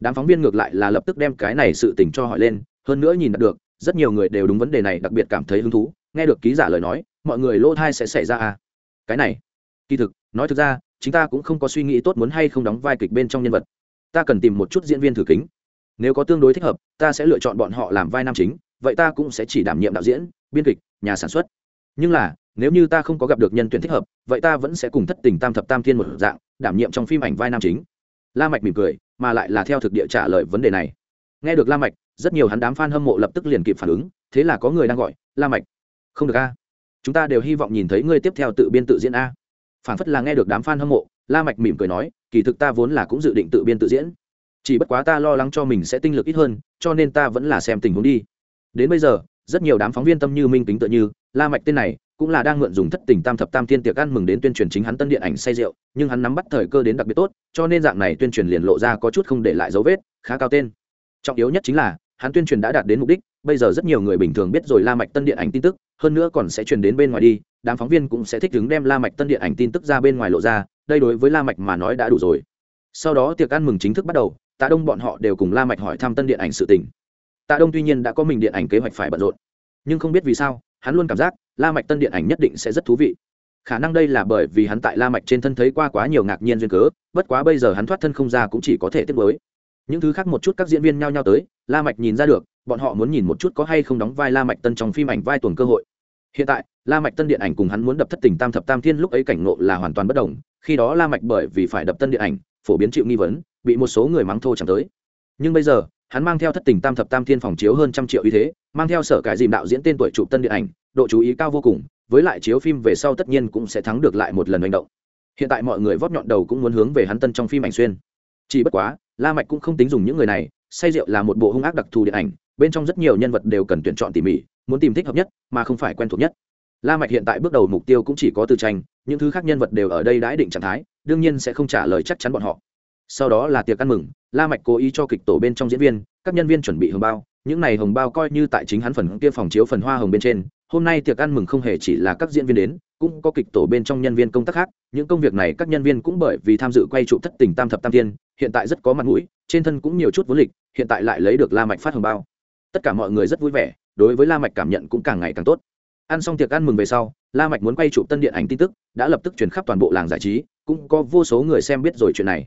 Đám phóng viên ngược lại là lập tức đem cái này sự tình cho hỏi lên, hơn nữa nhìn được, rất nhiều người đều đúng vấn đề này đặc biệt cảm thấy hứng thú, nghe được ký giả lời nói, mọi người lỗ thai sẽ xảy ra à? Cái này, kỳ thực, nói thực ra, chúng ta cũng không có suy nghĩ tốt muốn hay không đóng vai kịch bên trong nhân vật. Ta cần tìm một chút diễn viên thử kính. Nếu có tương đối thích hợp, ta sẽ lựa chọn bọn họ làm vai nam chính, vậy ta cũng sẽ chỉ đảm nhiệm đạo diễn, biên kịch, nhà sản xuất. Nhưng là nếu như ta không có gặp được nhân tuyển thích hợp, vậy ta vẫn sẽ cùng thất tình tam thập tam thiên một dạng, đảm nhiệm trong phim ảnh vai nam chính. La mạch mỉm cười, mà lại là theo thực địa trả lời vấn đề này. Nghe được la mạch, rất nhiều hắn đám fan hâm mộ lập tức liền kịp phản ứng, thế là có người đang gọi, la mạch, không được a. Chúng ta đều hy vọng nhìn thấy ngươi tiếp theo tự biên tự diễn a. Phản phất là nghe được đám fan hâm mộ, la mạch mỉm cười nói, kỳ thực ta vốn là cũng dự định tự biên tự diễn. Chỉ bất quá ta lo lắng cho mình sẽ tinh lực ít hơn, cho nên ta vẫn là xem tình huống đi. Đến bây giờ, rất nhiều đám phóng viên tâm như minh tính tự như, la mạch tên này cũng là đang mượn dùng thất tình tam thập tam thiên tiệc ăn mừng đến tuyên truyền chính hắn tân điện ảnh say rượu, nhưng hắn nắm bắt thời cơ đến đặc biệt tốt, cho nên dạng này tuyên truyền liền lộ ra có chút không để lại dấu vết, khá cao tên. Trọng yếu nhất chính là, hắn tuyên truyền đã đạt đến mục đích, bây giờ rất nhiều người bình thường biết rồi la mạch tân điện ảnh tin tức, hơn nữa còn sẽ truyền đến bên ngoài đi, đám phóng viên cũng sẽ thích ứng đem la mạch tân điện ảnh tin tức ra bên ngoài lộ ra, đây đối với la mạch mà nói đã đủ rồi. Sau đó tiệc ăn mừng chính thức bắt đầu, tạ đông bọn họ đều cùng la mạch hỏi thăm tân điện ảnh sự tình. Tạ đông tuy nhiên đã có mình điện ảnh kế hoạch phải bận rộn, nhưng không biết vì sao hắn luôn cảm giác la mạch tân điện ảnh nhất định sẽ rất thú vị. Khả năng đây là bởi vì hắn tại la mạch trên thân thấy qua quá nhiều ngạc nhiên duyên cớ, bất quá bây giờ hắn thoát thân không ra cũng chỉ có thể tiếp với những thứ khác một chút các diễn viên nhao nhao tới, la mạch nhìn ra được, bọn họ muốn nhìn một chút có hay không đóng vai la mạch tân trong phim ảnh vai tuần cơ hội. Hiện tại, la mạch tân điện ảnh cùng hắn muốn đập thất tình tam thập tam thiên lúc ấy cảnh ngộ là hoàn toàn bất đồng, khi đó la mạch bởi vì phải đập tân điện ảnh, phổ biến chịu nghi vấn, bị một số người mắng thô chẳng tới. Nhưng bây giờ hắn mang theo thất tình tam thập tam thiên phòng chiếu hơn trăm triệu ý thế, mang theo sở cải dìm đạo diễn tên tuổi chụp tân điện ảnh, độ chú ý cao vô cùng, với lại chiếu phim về sau tất nhiên cũng sẽ thắng được lại một lần hành động. Hiện tại mọi người vót nhọn đầu cũng muốn hướng về hắn tân trong phim ảnh xuyên. Chỉ bất quá, la mạch cũng không tính dùng những người này, say rượu là một bộ hung ác đặc thù điện ảnh, bên trong rất nhiều nhân vật đều cần tuyển chọn tỉ mỉ, muốn tìm thích hợp nhất, mà không phải quen thuộc nhất. La mạch hiện tại bước đầu mục tiêu cũng chỉ có từ tranh, những thứ khác nhân vật đều ở đây đã định trạng thái, đương nhiên sẽ không trả lời chắc chắn bọn họ. Sau đó là tiệc ăn mừng la mạch cố ý cho kịch tổ bên trong diễn viên, các nhân viên chuẩn bị hồng bao, những này hồng bao coi như tại chính hắn phần kia phòng chiếu phần hoa hồng bên trên, hôm nay tiệc ăn mừng không hề chỉ là các diễn viên đến, cũng có kịch tổ bên trong nhân viên công tác khác, những công việc này các nhân viên cũng bởi vì tham dự quay trụ thất tình tam thập tam tiên hiện tại rất có mặt mũi, trên thân cũng nhiều chút vốn lịch, hiện tại lại lấy được la mạch phát hồng bao. Tất cả mọi người rất vui vẻ, đối với la mạch cảm nhận cũng càng ngày càng tốt. Ăn xong tiệc ăn mừng về sau, la mạch muốn quay trụ tân điện ảnh tin tức, đã lập tức truyền khắp toàn bộ làng giải trí, cũng có vô số người xem biết rồi chuyện này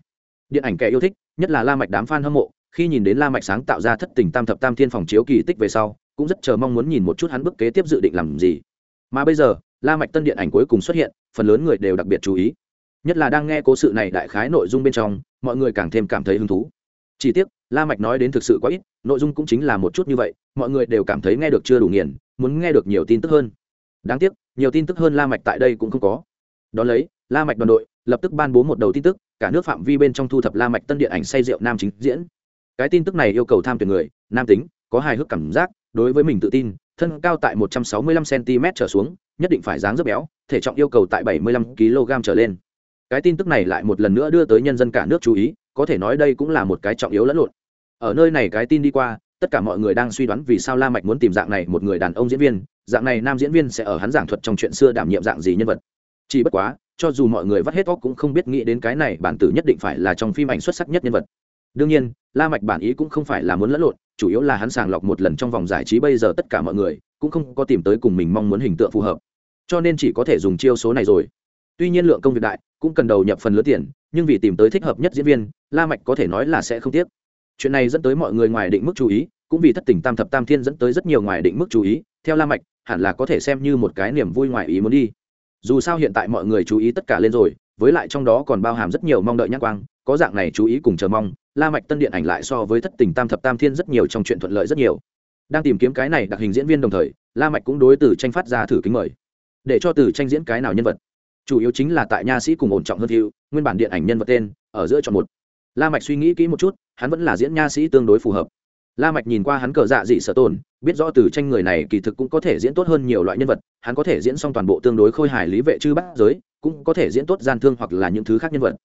điện ảnh kẻ yêu thích, nhất là la mạch đám fan hâm mộ, khi nhìn đến la mạch sáng tạo ra thất tình tam thập tam thiên phòng chiếu kỳ tích về sau, cũng rất chờ mong muốn nhìn một chút hắn bước kế tiếp dự định làm gì. Mà bây giờ, la mạch tân điện ảnh cuối cùng xuất hiện, phần lớn người đều đặc biệt chú ý. Nhất là đang nghe cố sự này đại khái nội dung bên trong, mọi người càng thêm cảm thấy hứng thú. Chỉ tiếc, la mạch nói đến thực sự quá ít, nội dung cũng chính là một chút như vậy, mọi người đều cảm thấy nghe được chưa đủ nghiền, muốn nghe được nhiều tin tức hơn. Đáng tiếc, nhiều tin tức hơn la mạch tại đây cũng không có. Đó lấy, la mạch đoàn đội lập tức ban bố một đầu tin tức, cả nước phạm vi bên trong thu thập la mạch tân điện ảnh say rượu nam chính diễn. Cái tin tức này yêu cầu tham tuyển người, nam tính, có hài hước cảm giác, đối với mình tự tin, thân cao tại 165 cm trở xuống, nhất định phải dáng rất béo, thể trọng yêu cầu tại 75 kg trở lên. Cái tin tức này lại một lần nữa đưa tới nhân dân cả nước chú ý, có thể nói đây cũng là một cái trọng yếu lẫn lộn. Ở nơi này cái tin đi qua, tất cả mọi người đang suy đoán vì sao la mạch muốn tìm dạng này một người đàn ông diễn viên, dạng này nam diễn viên sẽ ở hắn giảng thuật trong chuyện xưa đảm nhiệm dạng gì nhân vật. Chỉ bất quá cho dù mọi người vắt hết óc cũng không biết nghĩ đến cái này, bản tử nhất định phải là trong phim ảnh xuất sắc nhất nhân vật. Đương nhiên, la mạch bản ý cũng không phải là muốn lẫn lộn, chủ yếu là hắn sàng lọc một lần trong vòng giải trí bây giờ tất cả mọi người cũng không có tìm tới cùng mình mong muốn hình tượng phù hợp. Cho nên chỉ có thể dùng chiêu số này rồi. Tuy nhiên lượng công việc đại, cũng cần đầu nhập phần lớn tiền, nhưng vì tìm tới thích hợp nhất diễn viên, la mạch có thể nói là sẽ không tiếc. Chuyện này dẫn tới mọi người ngoài định mức chú ý, cũng vì thất tình tam thập tam thiên dẫn tới rất nhiều ngoài định mức chú ý. Theo la mạch, hẳn là có thể xem như một cái niềm vui ngoài ý muốn đi dù sao hiện tại mọi người chú ý tất cả lên rồi, với lại trong đó còn bao hàm rất nhiều mong đợi nhãn quang, có dạng này chú ý cùng chờ mong, la mạch tân điện ảnh lại so với thất tình tam thập tam thiên rất nhiều trong chuyện thuận lợi rất nhiều. Đang tìm kiếm cái này đặc hình diễn viên đồng thời, la mạch cũng đối từ tranh phát ra thử kính mời. Để cho từ tranh diễn cái nào nhân vật? Chủ yếu chính là tại nha sĩ cùng ổn trọng hơn thiệu nguyên bản điện ảnh nhân vật tên, ở giữa chọn một. La mạch suy nghĩ kỹ một chút, hắn vẫn là diễn nha sĩ tương đối phù hợp la mạch nhìn qua hắn cờ dạ dị sở tồn, biết rõ từ tranh người này kỳ thực cũng có thể diễn tốt hơn nhiều loại nhân vật, hắn có thể diễn xong toàn bộ tương đối khôi hài lý vệ chư bát giới, cũng có thể diễn tốt gian thương hoặc là những thứ khác nhân vật.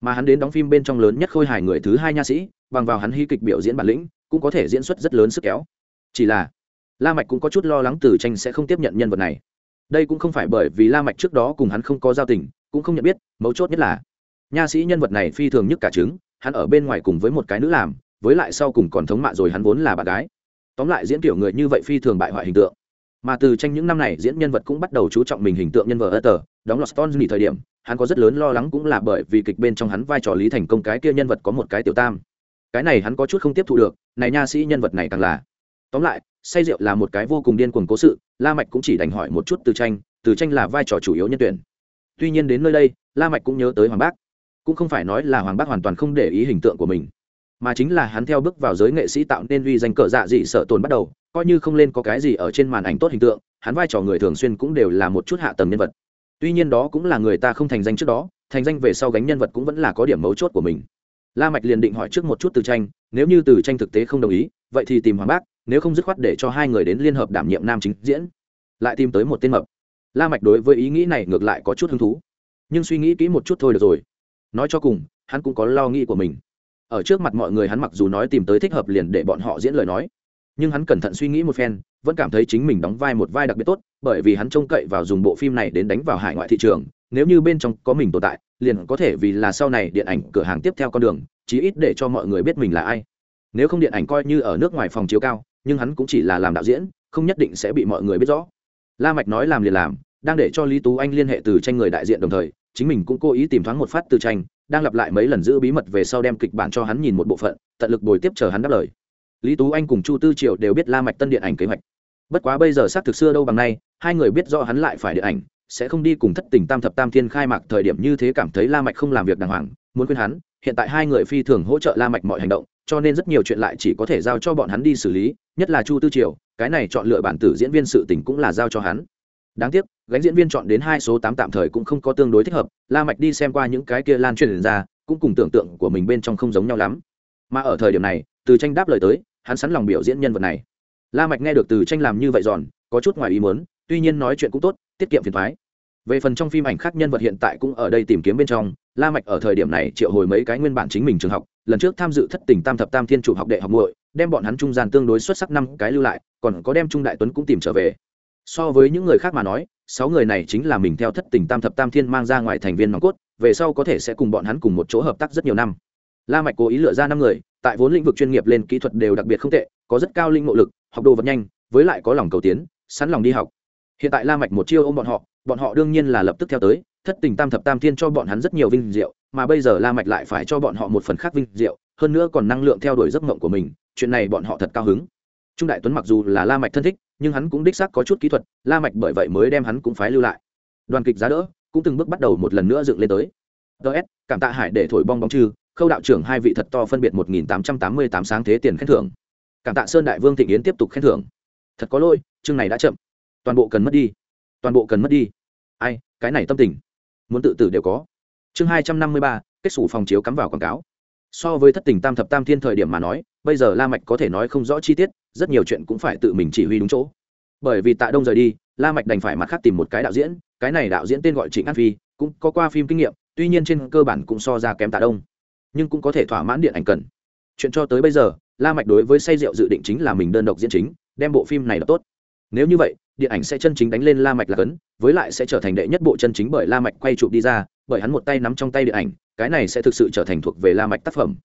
Mà hắn đến đóng phim bên trong lớn nhất khôi hài người thứ hai nha sĩ, bằng vào hắn hy kịch biểu diễn bản lĩnh, cũng có thể diễn xuất rất lớn sức kéo. Chỉ là, la mạch cũng có chút lo lắng từ tranh sẽ không tiếp nhận nhân vật này. Đây cũng không phải bởi vì la mạch trước đó cùng hắn không có giao tình, cũng không nhận biết, mấu chốt nhất là, nha sĩ nhân vật này phi thường nhất cả trứng, hắn ở bên ngoài cùng với một cái nữ làm với lại sau cùng còn thống mạ rồi hắn vốn là bạn gái. Tóm lại diễn tiểu người như vậy phi thường bại hoại hình tượng. Mà từ tranh những năm này, diễn nhân vật cũng bắt đầu chú trọng mình hình tượng nhân vật ơ tờ, đóng lọt stone nghỉ thời điểm, hắn có rất lớn lo lắng cũng là bởi vì kịch bên trong hắn vai trò lý thành công cái kia nhân vật có một cái tiểu tam. Cái này hắn có chút không tiếp thu được, này nha sĩ nhân vật này càng là. Tóm lại, say rượu là một cái vô cùng điên cuồng cố sự, la mạch cũng chỉ đành hỏi một chút từ tranh từ tranh là vai trò chủ yếu nhân tuyển. Tuy nhiên đến nơi đây, la mạch cũng nhớ tới hoàng bác. Cũng không phải nói là hoàng bác hoàn toàn không để ý hình tượng của mình mà chính là hắn theo bước vào giới nghệ sĩ tạo nên uy danh cờ dạ dị sợ tồn bắt đầu, coi như không lên có cái gì ở trên màn ảnh tốt hình tượng, hắn vai trò người thường xuyên cũng đều là một chút hạ tầng nhân vật. Tuy nhiên đó cũng là người ta không thành danh trước đó, thành danh về sau gánh nhân vật cũng vẫn là có điểm mấu chốt của mình. La mạch liền định hỏi trước một chút từ tranh, nếu như từ tranh thực tế không đồng ý, vậy thì tìm hoàng bác, nếu không dứt khoát để cho hai người đến liên hợp đảm nhiệm nam chính diễn. Lại tìm tới một tên mập. La mạch đối với ý nghĩ này ngược lại có chút hứng thú. Nhưng suy nghĩ kỹ một chút thôi được rồi. Nói cho cùng, hắn cũng có lo nghĩ của mình ở trước mặt mọi người hắn mặc dù nói tìm tới thích hợp liền để bọn họ diễn lời nói, nhưng hắn cẩn thận suy nghĩ một phen, vẫn cảm thấy chính mình đóng vai một vai đặc biệt tốt, bởi vì hắn trông cậy vào dùng bộ phim này đến đánh vào hải ngoại thị trường, nếu như bên trong có mình tồn tại, liền có thể vì là sau này điện ảnh cửa hàng tiếp theo con đường, chí ít để cho mọi người biết mình là ai. Nếu không điện ảnh coi như ở nước ngoài phòng chiếu cao, nhưng hắn cũng chỉ là làm đạo diễn, không nhất định sẽ bị mọi người biết rõ. La mạch nói làm liền làm, đang để cho lý tú anh liên hệ từ tranh người đại diện đồng thời chính mình cũng cố ý tìm thoáng một phát từ tranh, đang lặp lại mấy lần giữ bí mật về sau đem kịch bản cho hắn nhìn một bộ phận, tận lực bồi tiếp chờ hắn đáp lời. Lý tú anh cùng chu tư triệu đều biết la mạch tân điện ảnh kế hoạch. Bất quá bây giờ xác thực xưa đâu bằng nay, hai người biết rõ hắn lại phải điện ảnh, sẽ không đi cùng thất tình tam thập tam thiên khai mạc thời điểm như thế cảm thấy la mạch không làm việc đàng hoàng, muốn khuyên hắn, hiện tại hai người phi thường hỗ trợ la mạch mọi hành động, cho nên rất nhiều chuyện lại chỉ có thể giao cho bọn hắn đi xử lý, nhất là chu tư triều, cái này chọn lựa bản tử diễn viên sự tình cũng là giao cho hắn đáng tiếc, gánh diễn viên chọn đến hai số tám tạm thời cũng không có tương đối thích hợp, la mạch đi xem qua những cái kia lan truyền ra, cũng cùng tưởng tượng của mình bên trong không giống nhau lắm. Mà ở thời điểm này, từ tranh đáp lời tới, hắn sẵn lòng biểu diễn nhân vật này. La mạch nghe được từ tranh làm như vậy giòn, có chút ngoài ý muốn, tuy nhiên nói chuyện cũng tốt, tiết kiệm phiền toái. Về phần trong phim ảnh khác nhân vật hiện tại cũng ở đây tìm kiếm bên trong, la mạch ở thời điểm này triệu hồi mấy cái nguyên bản chính mình trường học, lần trước tham dự thất tình tam thập tam thiên chủ học đệ học muội, đem bọn hắn trung gian tương đối xuất sắc năm cái lưu lại, còn có đem trung đại tuấn cũng tìm trở về so với những người khác mà nói, sáu người này chính là mình theo thất tình tam thập tam thiên mang ra ngoài thành viên nòng cốt, về sau có thể sẽ cùng bọn hắn cùng một chỗ hợp tác rất nhiều năm. La mạch cố ý lựa ra năm người, tại vốn lĩnh vực chuyên nghiệp lên kỹ thuật đều đặc biệt không tệ, có rất cao linh ngộ lực, học đồ vật nhanh, với lại có lòng cầu tiến, sẵn lòng đi học. Hiện tại la mạch một chiêu ôm bọn họ bọn họ đương nhiên là lập tức theo tới, thất tình tam thập tam thiên cho bọn hắn rất nhiều vinh diệu, mà bây giờ la mạch lại phải cho bọn họ một phần khác vinh diệu, hơn nữa còn năng lượng theo đuổi giấc mộng của mình, chuyện này bọn họ thật cao hứng. Trung đại tuấn mặc dù là la mạch thân thích nhưng hắn cũng đích xác có chút kỹ thuật, la mạch bởi vậy mới đem hắn cũng phái lưu lại. Đoàn kịch giá đỡ cũng từng bước bắt đầu một lần nữa dựng lên tới. Ts cảm tạ hải để thổi bong bóng trừ, khâu đạo trưởng hai vị thật to phân biệt một nghìn tám trăm tám mươi tám sáng thế tiền khen thưởng. Cảm tạ sơn đại vương thịnh yến tiếp tục khen thưởng. Thật có lỗi, chương này đã chậm. Toàn bộ cần mất đi. Toàn bộ cần mất đi. Ai, cái này tâm tình. Muốn tự tử đều có. Chương hai trăm năm mươi ba, kết xù phòng chiếu cắm vào quảng cáo. So với thất tình tam thập tam thiên thời điểm mà nói bây giờ la mạch có thể nói không rõ chi tiết, rất nhiều chuyện cũng phải tự mình chỉ huy đúng chỗ. Bởi vì tạ đông rời đi, la mạch đành phải mặt khác tìm một cái đạo diễn, cái này đạo diễn tên gọi trịnh an phi, cũng có qua phim kinh nghiệm, tuy nhiên trên cơ bản cũng so ra kém tạ đông, nhưng cũng có thể thỏa mãn điện ảnh cần. Chuyện cho tới bây giờ, la mạch đối với say rượu dự định chính là mình đơn độc diễn chính, đem bộ phim này là tốt. Nếu như vậy, điện ảnh sẽ chân chính đánh lên la mạch là cấn, với lại sẽ trở thành đệ nhất bộ chân chính bởi la mạch quay chụp đi ra, bởi hắn một tay nắm trong tay điện ảnh, cái này sẽ thực sự trở thành thuộc về la mạch tác phẩm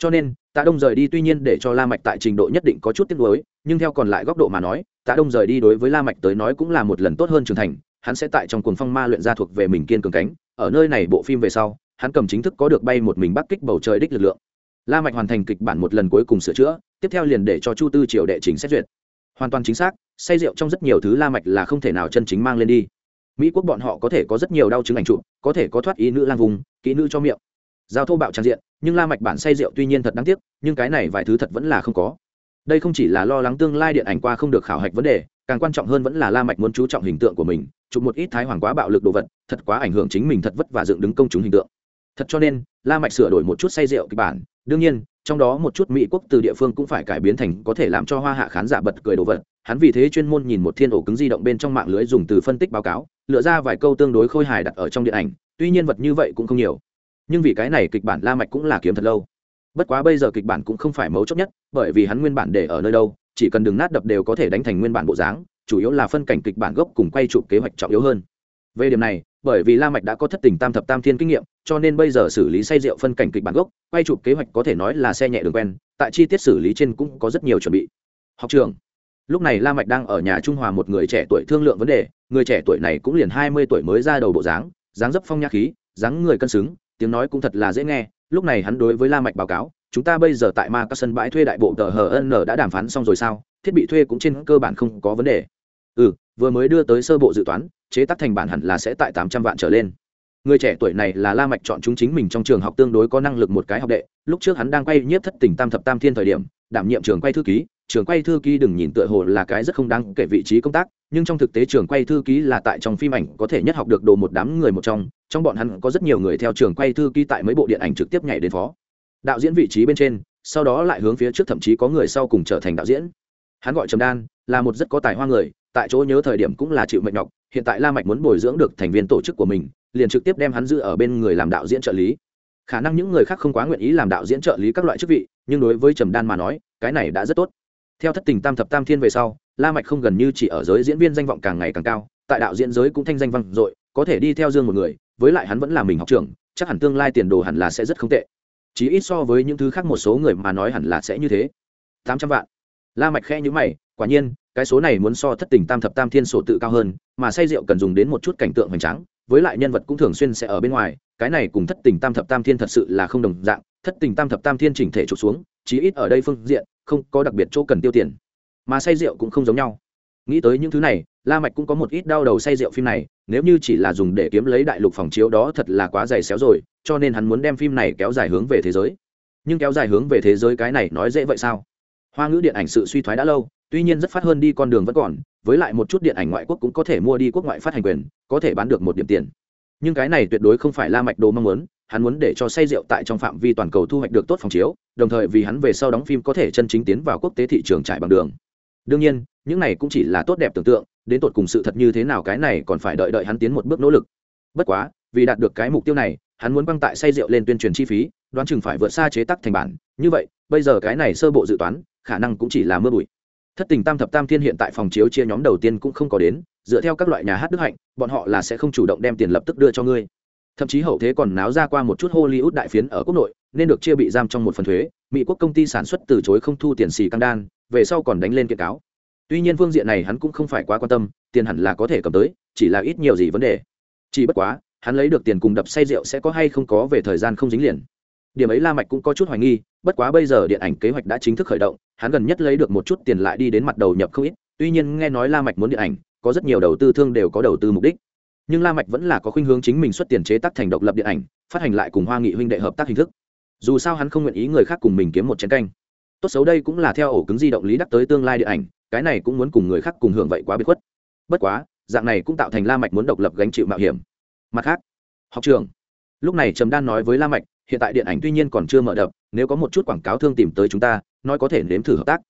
cho nên, tạ đông rời đi tuy nhiên để cho la mạch tại trình độ nhất định có chút tiếc nuối, nhưng theo còn lại góc độ mà nói, tạ đông rời đi đối với la mạch tới nói cũng là một lần tốt hơn trưởng thành. Hắn sẽ tại trong cuồng phong ma luyện ra thuộc về mình kiên cường cánh. Ở nơi này bộ phim về sau, hắn cầm chính thức có được bay một mình bắc kích bầu trời đích lực lượng. La mạch hoàn thành kịch bản một lần cuối cùng sửa chữa, tiếp theo liền để cho chu tư triều đệ trình xét duyệt. Hoàn toàn chính xác, say rượu trong rất nhiều thứ la mạch là không thể nào chân chính mang lên đi. Mỹ quốc bọn họ có thể có rất nhiều đau chứng ảnh trụ, có thể có thoát ý nữ lang vùng, kỹ nữ cho miệng. Giao thô bạo trang diện nhưng la mạch bản say rượu tuy nhiên thật đáng tiếc, nhưng cái này vài thứ thật vẫn là không có. Đây không chỉ là lo lắng tương lai điện ảnh qua không được khảo hạch vấn đề, càng quan trọng hơn vẫn là la mạch muốn chú trọng hình tượng của mình, chụp một ít thái hoàng quá bạo lực đồ vật, thật quá ảnh hưởng chính mình thật vất vả dựng đứng công chúng hình tượng. Thật cho nên, la mạch sửa đổi một chút say rượu kịch bản. Đương nhiên, trong đó một chút mỹ quốc từ địa phương cũng phải cải biến thành có thể làm cho hoa hạ khán giả bật cười đồ vật. Hắn vì thế chuyên môn nhìn một thiên ổ cứng di động bên trong mạng lưới dùng từ phân tích báo cáo, lựa ra vài câu tương đối khôi hài đặt ở trong điện ảnh. Tuy nhiên vật như vậy cũng không nhiều nhưng vì cái này kịch bản la mạch cũng là kiếm thật lâu. Bất quá bây giờ kịch bản cũng không phải mấu chốt nhất, bởi vì hắn nguyên bản để ở nơi đâu, chỉ cần đừng nát đập đều có thể đánh thành nguyên bản bộ dáng, chủ yếu là phân cảnh kịch bản gốc cùng quay chụp kế hoạch trọng yếu hơn. Về điểm này, bởi vì la mạch đã có thất tình tam thập tam thiên kinh nghiệm, cho nên bây giờ xử lý say rượu phân cảnh kịch bản gốc, quay chụp kế hoạch có thể nói là xe nhẹ đường quen, tại chi tiết xử lý trên cũng có rất nhiều chuẩn bị. Học trường. Lúc này la mạch đang ở nhà trung hòa một người trẻ tuổi thương lượng vấn đề, người trẻ tuổi này cũng liền hai mươi tuổi mới ra đầu bộ dáng dáng dấp phong nhã khí, dáng người cân xứng tiếng nói cũng thật là dễ nghe, lúc này hắn đối với la mạch báo cáo, chúng ta bây giờ tại ma các sân bãi thuê đại bộ tờ hn đã đàm phán xong rồi sao? Thiết bị thuê cũng trên cơ bản không có vấn đề. Ừ vừa mới đưa tới sơ bộ dự toán, chế tác thành bản hẳn là sẽ tại tám trăm vạn trở lên. Người trẻ tuổi này là la mạch chọn chúng chính mình trong trường học tương đối có năng lực một cái học đệ, lúc trước hắn đang quay nhiếp thất tình tam thập tam thiên thời điểm, đảm nhiệm trường quay thư ký, trường quay thư ký đừng nhìn tựa hồ là cái rất không đáng kể vị trí công tác, nhưng trong thực tế trường quay thư ký là tại trong phim ảnh có thể nhất học được đồ một đám người một trong trong bọn hắn có rất nhiều người theo trường quay thư ký tại mấy bộ điện ảnh trực tiếp nhảy đến phó. Đạo diễn vị trí bên trên, sau đó lại hướng phía trước thậm chí có người sau cùng trở thành đạo diễn. Hắn gọi trầm đan, là một rất có tài hoa người, tại chỗ nhớ thời điểm cũng là chịu mệnh nhọc, hiện tại la mạch muốn bồi dưỡng được thành viên tổ chức của mình, liền trực tiếp đem hắn giữ ở bên người làm đạo diễn trợ lý. Khả năng những người khác không quá nguyện ý làm đạo diễn trợ lý các loại chức vị, nhưng đối với trầm đan mà nói, cái này đã rất tốt. Theo thất tình tam thập tam thiên về sau, la mạch không gần như chỉ ở giới diễn viên danh vọng càng ngày càng cao, tại đạo diễn giới cũng thanh danh vang dội có thể đi theo dương một người, với lại hắn vẫn là mình học trưởng, chắc hẳn tương lai tiền đồ hẳn là sẽ rất không tệ. Chỉ ít so với những thứ khác một số người mà nói hẳn là sẽ như thế. Tám trăm vạn. La mạch khẽ nhíu mày, quả nhiên, cái số này muốn so thất tình tam thập tam thiên sổ tự cao hơn, mà say rượu cần dùng đến một chút cảnh tượng hoành tráng, với lại nhân vật cũng thường xuyên sẽ ở bên ngoài, cái này cùng thất tình tam thập tam thiên thật sự là không đồng dạng, thất tình tam thập tam thiên chỉnh thể trục xuống, chí ít ở đây phương diện, không có đặc biệt chỗ cần tiêu tiền. Mà say rượu cũng không giống nhau. Nghĩ tới những thứ này la mạch cũng có một ít đau đầu say rượu phim này, nếu như chỉ là dùng để kiếm lấy đại lục phòng chiếu đó thật là quá dày xéo rồi, cho nên hắn muốn đem phim này kéo dài hướng về thế giới. Nhưng kéo dài hướng về thế giới cái này nói dễ vậy sao? Hoa ngữ điện ảnh sự suy thoái đã lâu, tuy nhiên rất phát hơn đi con đường vẫn còn, với lại một chút điện ảnh ngoại quốc cũng có thể mua đi quốc ngoại phát hành quyền, có thể bán được một điểm tiền. Nhưng cái này tuyệt đối không phải la mạch đồ mong muốn, hắn muốn để cho say rượu tại trong phạm vi toàn cầu thu hoạch được tốt phòng chiếu, đồng thời vì hắn về sau đóng phim có thể chân chính tiến vào quốc tế thị trường trải bằng đường. Đương nhiên, những này cũng chỉ là tốt đẹp tưởng tượng đến tột cùng sự thật như thế nào cái này còn phải đợi đợi hắn tiến một bước nỗ lực. Bất quá, vì đạt được cái mục tiêu này, hắn muốn băng tại say rượu lên tuyên truyền chi phí, đoán chừng phải vượt xa chế tác thành bản. Như vậy, bây giờ cái này sơ bộ dự toán, khả năng cũng chỉ là mưa bụi. Thất tình tam thập tam thiên hiện tại phòng chiếu chia nhóm đầu tiên cũng không có đến, dựa theo các loại nhà hát đức hạnh, bọn họ là sẽ không chủ động đem tiền lập tức đưa cho ngươi. Thậm chí hậu thế còn náo ra qua một chút hollywood đại phiến ở quốc nội, nên được chia bị giam trong một phần thuế, mỹ quốc công ty sản xuất từ chối không thu tiền xì căng đan, về sau còn đánh lên kiện cáo tuy nhiên phương diện này hắn cũng không phải quá quan tâm, tiền hẳn là có thể cầm tới, chỉ là ít nhiều gì vấn đề. Chỉ bất quá, hắn lấy được tiền cùng đập say rượu sẽ có hay không có về thời gian không dính liền. Điểm ấy la mạch cũng có chút hoài nghi, bất quá bây giờ điện ảnh kế hoạch đã chính thức khởi động, hắn gần nhất lấy được một chút tiền lại đi đến mặt đầu nhập không ít, tuy nhiên nghe nói la mạch muốn điện ảnh, có rất nhiều đầu tư thương đều có đầu tư mục đích. Nhưng la mạch vẫn là có khuynh hướng chính mình xuất tiền chế tác thành độc lập điện ảnh, phát hành lại cùng hoa nghị huynh đệ hợp tác hình thức. Dù sao hắn không nguyện ý người khác cùng mình kiếm một chén canh. Tốt xấu đây cũng là theo ổ cứng di động lý đắc tới tương lai điện ảnh cái này cũng muốn cùng người khác cùng hưởng vậy quá biệt khuất. Bất quá, dạng này cũng tạo thành la mạch muốn độc lập gánh chịu mạo hiểm. Mặt khác, học trường. Lúc này trầm đan nói với la mạch, hiện tại điện ảnh tuy nhiên còn chưa mở đập, nếu có một chút quảng cáo thương tìm tới chúng ta, nói có thể nếm thử hợp tác.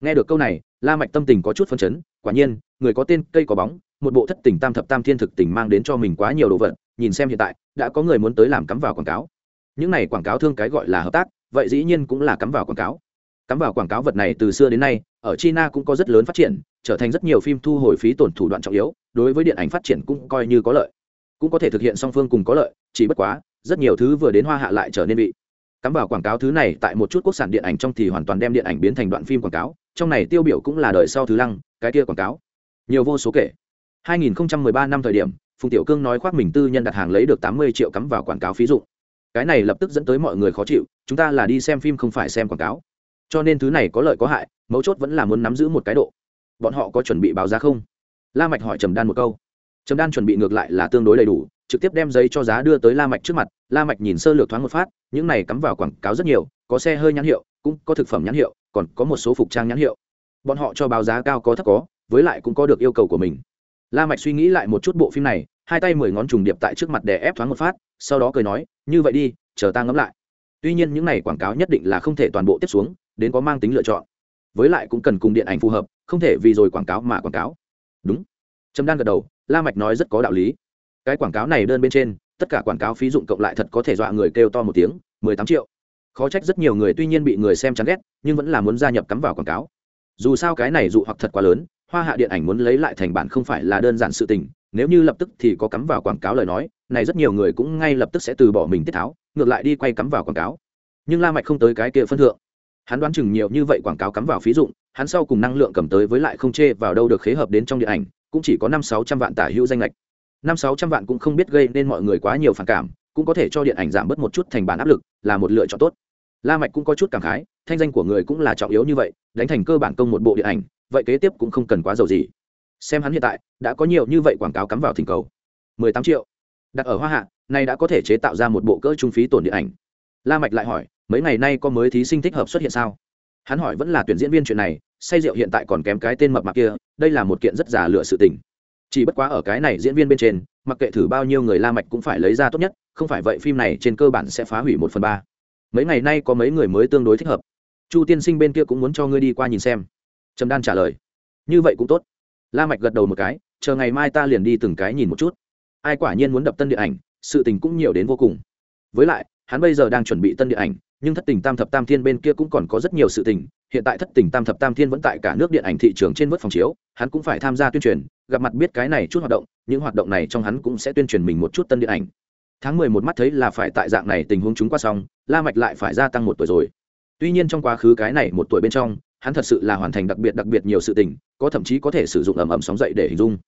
Nghe được câu này, la mạch tâm tình có chút phân chấn, quả nhiên, người có tên cây có bóng, một bộ thất tình tam thập tam thiên thực tình mang đến cho mình quá nhiều đồ vật, nhìn xem hiện tại, đã có người muốn tới làm cắm vào quảng cáo. Những này quảng cáo thương cái gọi là hợp tác, vậy dĩ nhiên cũng là cắm vào quảng cáo cắm vào quảng cáo vật này từ xưa đến nay, ở china cũng có rất lớn phát triển, trở thành rất nhiều phim thu hồi phí tổn thủ đoạn trọng yếu, đối với điện ảnh phát triển cũng coi như có lợi. Cũng có thể thực hiện song phương cùng có lợi, chỉ bất quá, rất nhiều thứ vừa đến hoa hạ lại trở nên bị cắm vào quảng cáo thứ này tại một chút quốc sản điện ảnh trong thì hoàn toàn đem điện ảnh biến thành đoạn phim quảng cáo, trong này tiêu biểu cũng là đời sau thứ lăng, cái kia quảng cáo. Nhiều vô số kể. 2013 năm thời điểm, phùng tiểu cương nói khoác mình tư nhân đặt hàng lấy được 80 triệu cắm vào quảng cáo phí dụ cái này lập tức dẫn tới mọi người khó chịu, chúng ta là đi xem phim không phải xem quảng cáo cho nên thứ này có lợi có hại, mấu chốt vẫn là muốn nắm giữ một cái độ. Bọn họ có chuẩn bị báo giá không? La mạch hỏi trầm đan một câu. Trầm đan chuẩn bị ngược lại là tương đối đầy đủ, trực tiếp đem giấy cho giá đưa tới la mạch trước mặt. La mạch nhìn sơ lược thoáng một phát, những này cắm vào quảng cáo rất nhiều, có xe hơi nhãn hiệu, cũng có thực phẩm nhãn hiệu, còn có một số phục trang nhãn hiệu. Bọn họ cho báo giá cao có thấp có, với lại cũng có được yêu cầu của mình. La mạch suy nghĩ lại một chút bộ phim này, hai tay mười ngón trùng điệp tại trước mặt để ép thoáng một phát, sau đó cười nói, như vậy đi, chờ ta ngẫm lại. Tuy nhiên những này quảng cáo nhất định là không thể toàn bộ tiếp xuống đến có mang tính lựa chọn. Với lại cũng cần cùng điện ảnh phù hợp, không thể vì rồi quảng cáo mà quảng cáo. Đúng. Trầm đan gật đầu, la mạch nói rất có đạo lý. Cái quảng cáo này đơn bên trên, tất cả quảng cáo phí dụng cộng lại thật có thể dọa người kêu to một tiếng, mười tám triệu. Khó trách rất nhiều người tuy nhiên bị người xem chán ghét, nhưng vẫn là muốn gia nhập cắm vào quảng cáo. Dù sao cái này dụ hoặc thật quá lớn, hoa hạ điện ảnh muốn lấy lại thành bản không phải là đơn giản sự tình, nếu như lập tức thì có cắm vào quảng cáo lời nói, này rất nhiều người cũng ngay lập tức sẽ từ bỏ mình tiết tháo, ngược lại đi quay cắm vào quảng cáo. Nhưng la mạch không tới cái kia phân thượng hắn đoán chừng nhiều như vậy quảng cáo cắm vào phí dụng, hắn sau cùng năng lượng cầm tới với lại không chê vào đâu được khế hợp đến trong điện ảnh, cũng chỉ có năm sáu trăm vạn tả hữu danh lệch. Năm sáu trăm vạn cũng không biết gây nên mọi người quá nhiều phản cảm, cũng có thể cho điện ảnh giảm bớt một chút thành bản áp lực, là một lựa chọn tốt. La mạch cũng có chút cảm khái, thanh danh của người cũng là trọng yếu như vậy, đánh thành cơ bản công một bộ điện ảnh, vậy kế tiếp cũng không cần quá giàu gì. Xem hắn hiện tại, đã có nhiều như vậy quảng cáo cắm vào thỉnh cầu. 18 triệu. Đặt ở hoa hạ này đã có thể chế tạo ra một bộ cỡ trung phí tổn điện ảnh. La mạch lại hỏi mấy ngày nay có mới thí sinh thích hợp xuất hiện sao? Hắn hỏi vẫn là tuyển diễn viên chuyện này, say rượu hiện tại còn kém cái tên mập mạp kia, đây là một kiện rất giả lựa sự tình. Chỉ bất quá ở cái này diễn viên bên trên, mặc kệ thử bao nhiêu người la mạch cũng phải lấy ra tốt nhất, không phải vậy phim này trên cơ bản sẽ phá hủy một phần ba. Mấy ngày nay có mấy người mới tương đối thích hợp. Chu tiên sinh bên kia cũng muốn cho ngươi đi qua nhìn xem. Trầm đan trả lời. Như vậy cũng tốt. La mạch gật đầu một cái, chờ ngày mai ta liền đi từng cái nhìn một chút. Ai quả nhiên muốn đập tân điện ảnh, sự tình cũng nhiều đến vô cùng. Với lại, hắn bây giờ đang chuẩn bị tân điện ảnh nhưng thất tình tam thập tam thiên bên kia cũng còn có rất nhiều sự tình, hiện tại thất tình tam thập tam thiên vẫn tại cả nước điện ảnh thị trường trên vớt phòng chiếu, hắn cũng phải tham gia tuyên truyền, gặp mặt biết cái này chút hoạt động, những hoạt động này trong hắn cũng sẽ tuyên truyền mình một chút tân điện ảnh. Tháng mười một mắt thấy là phải tại dạng này tình huống chúng qua xong, la mạch lại phải gia tăng một tuổi rồi. Tuy nhiên trong quá khứ cái này một tuổi bên trong, hắn thật sự là hoàn thành đặc biệt đặc biệt nhiều sự tình, có thậm chí có thể sử dụng ầm ầm sóng dậy để hình dung.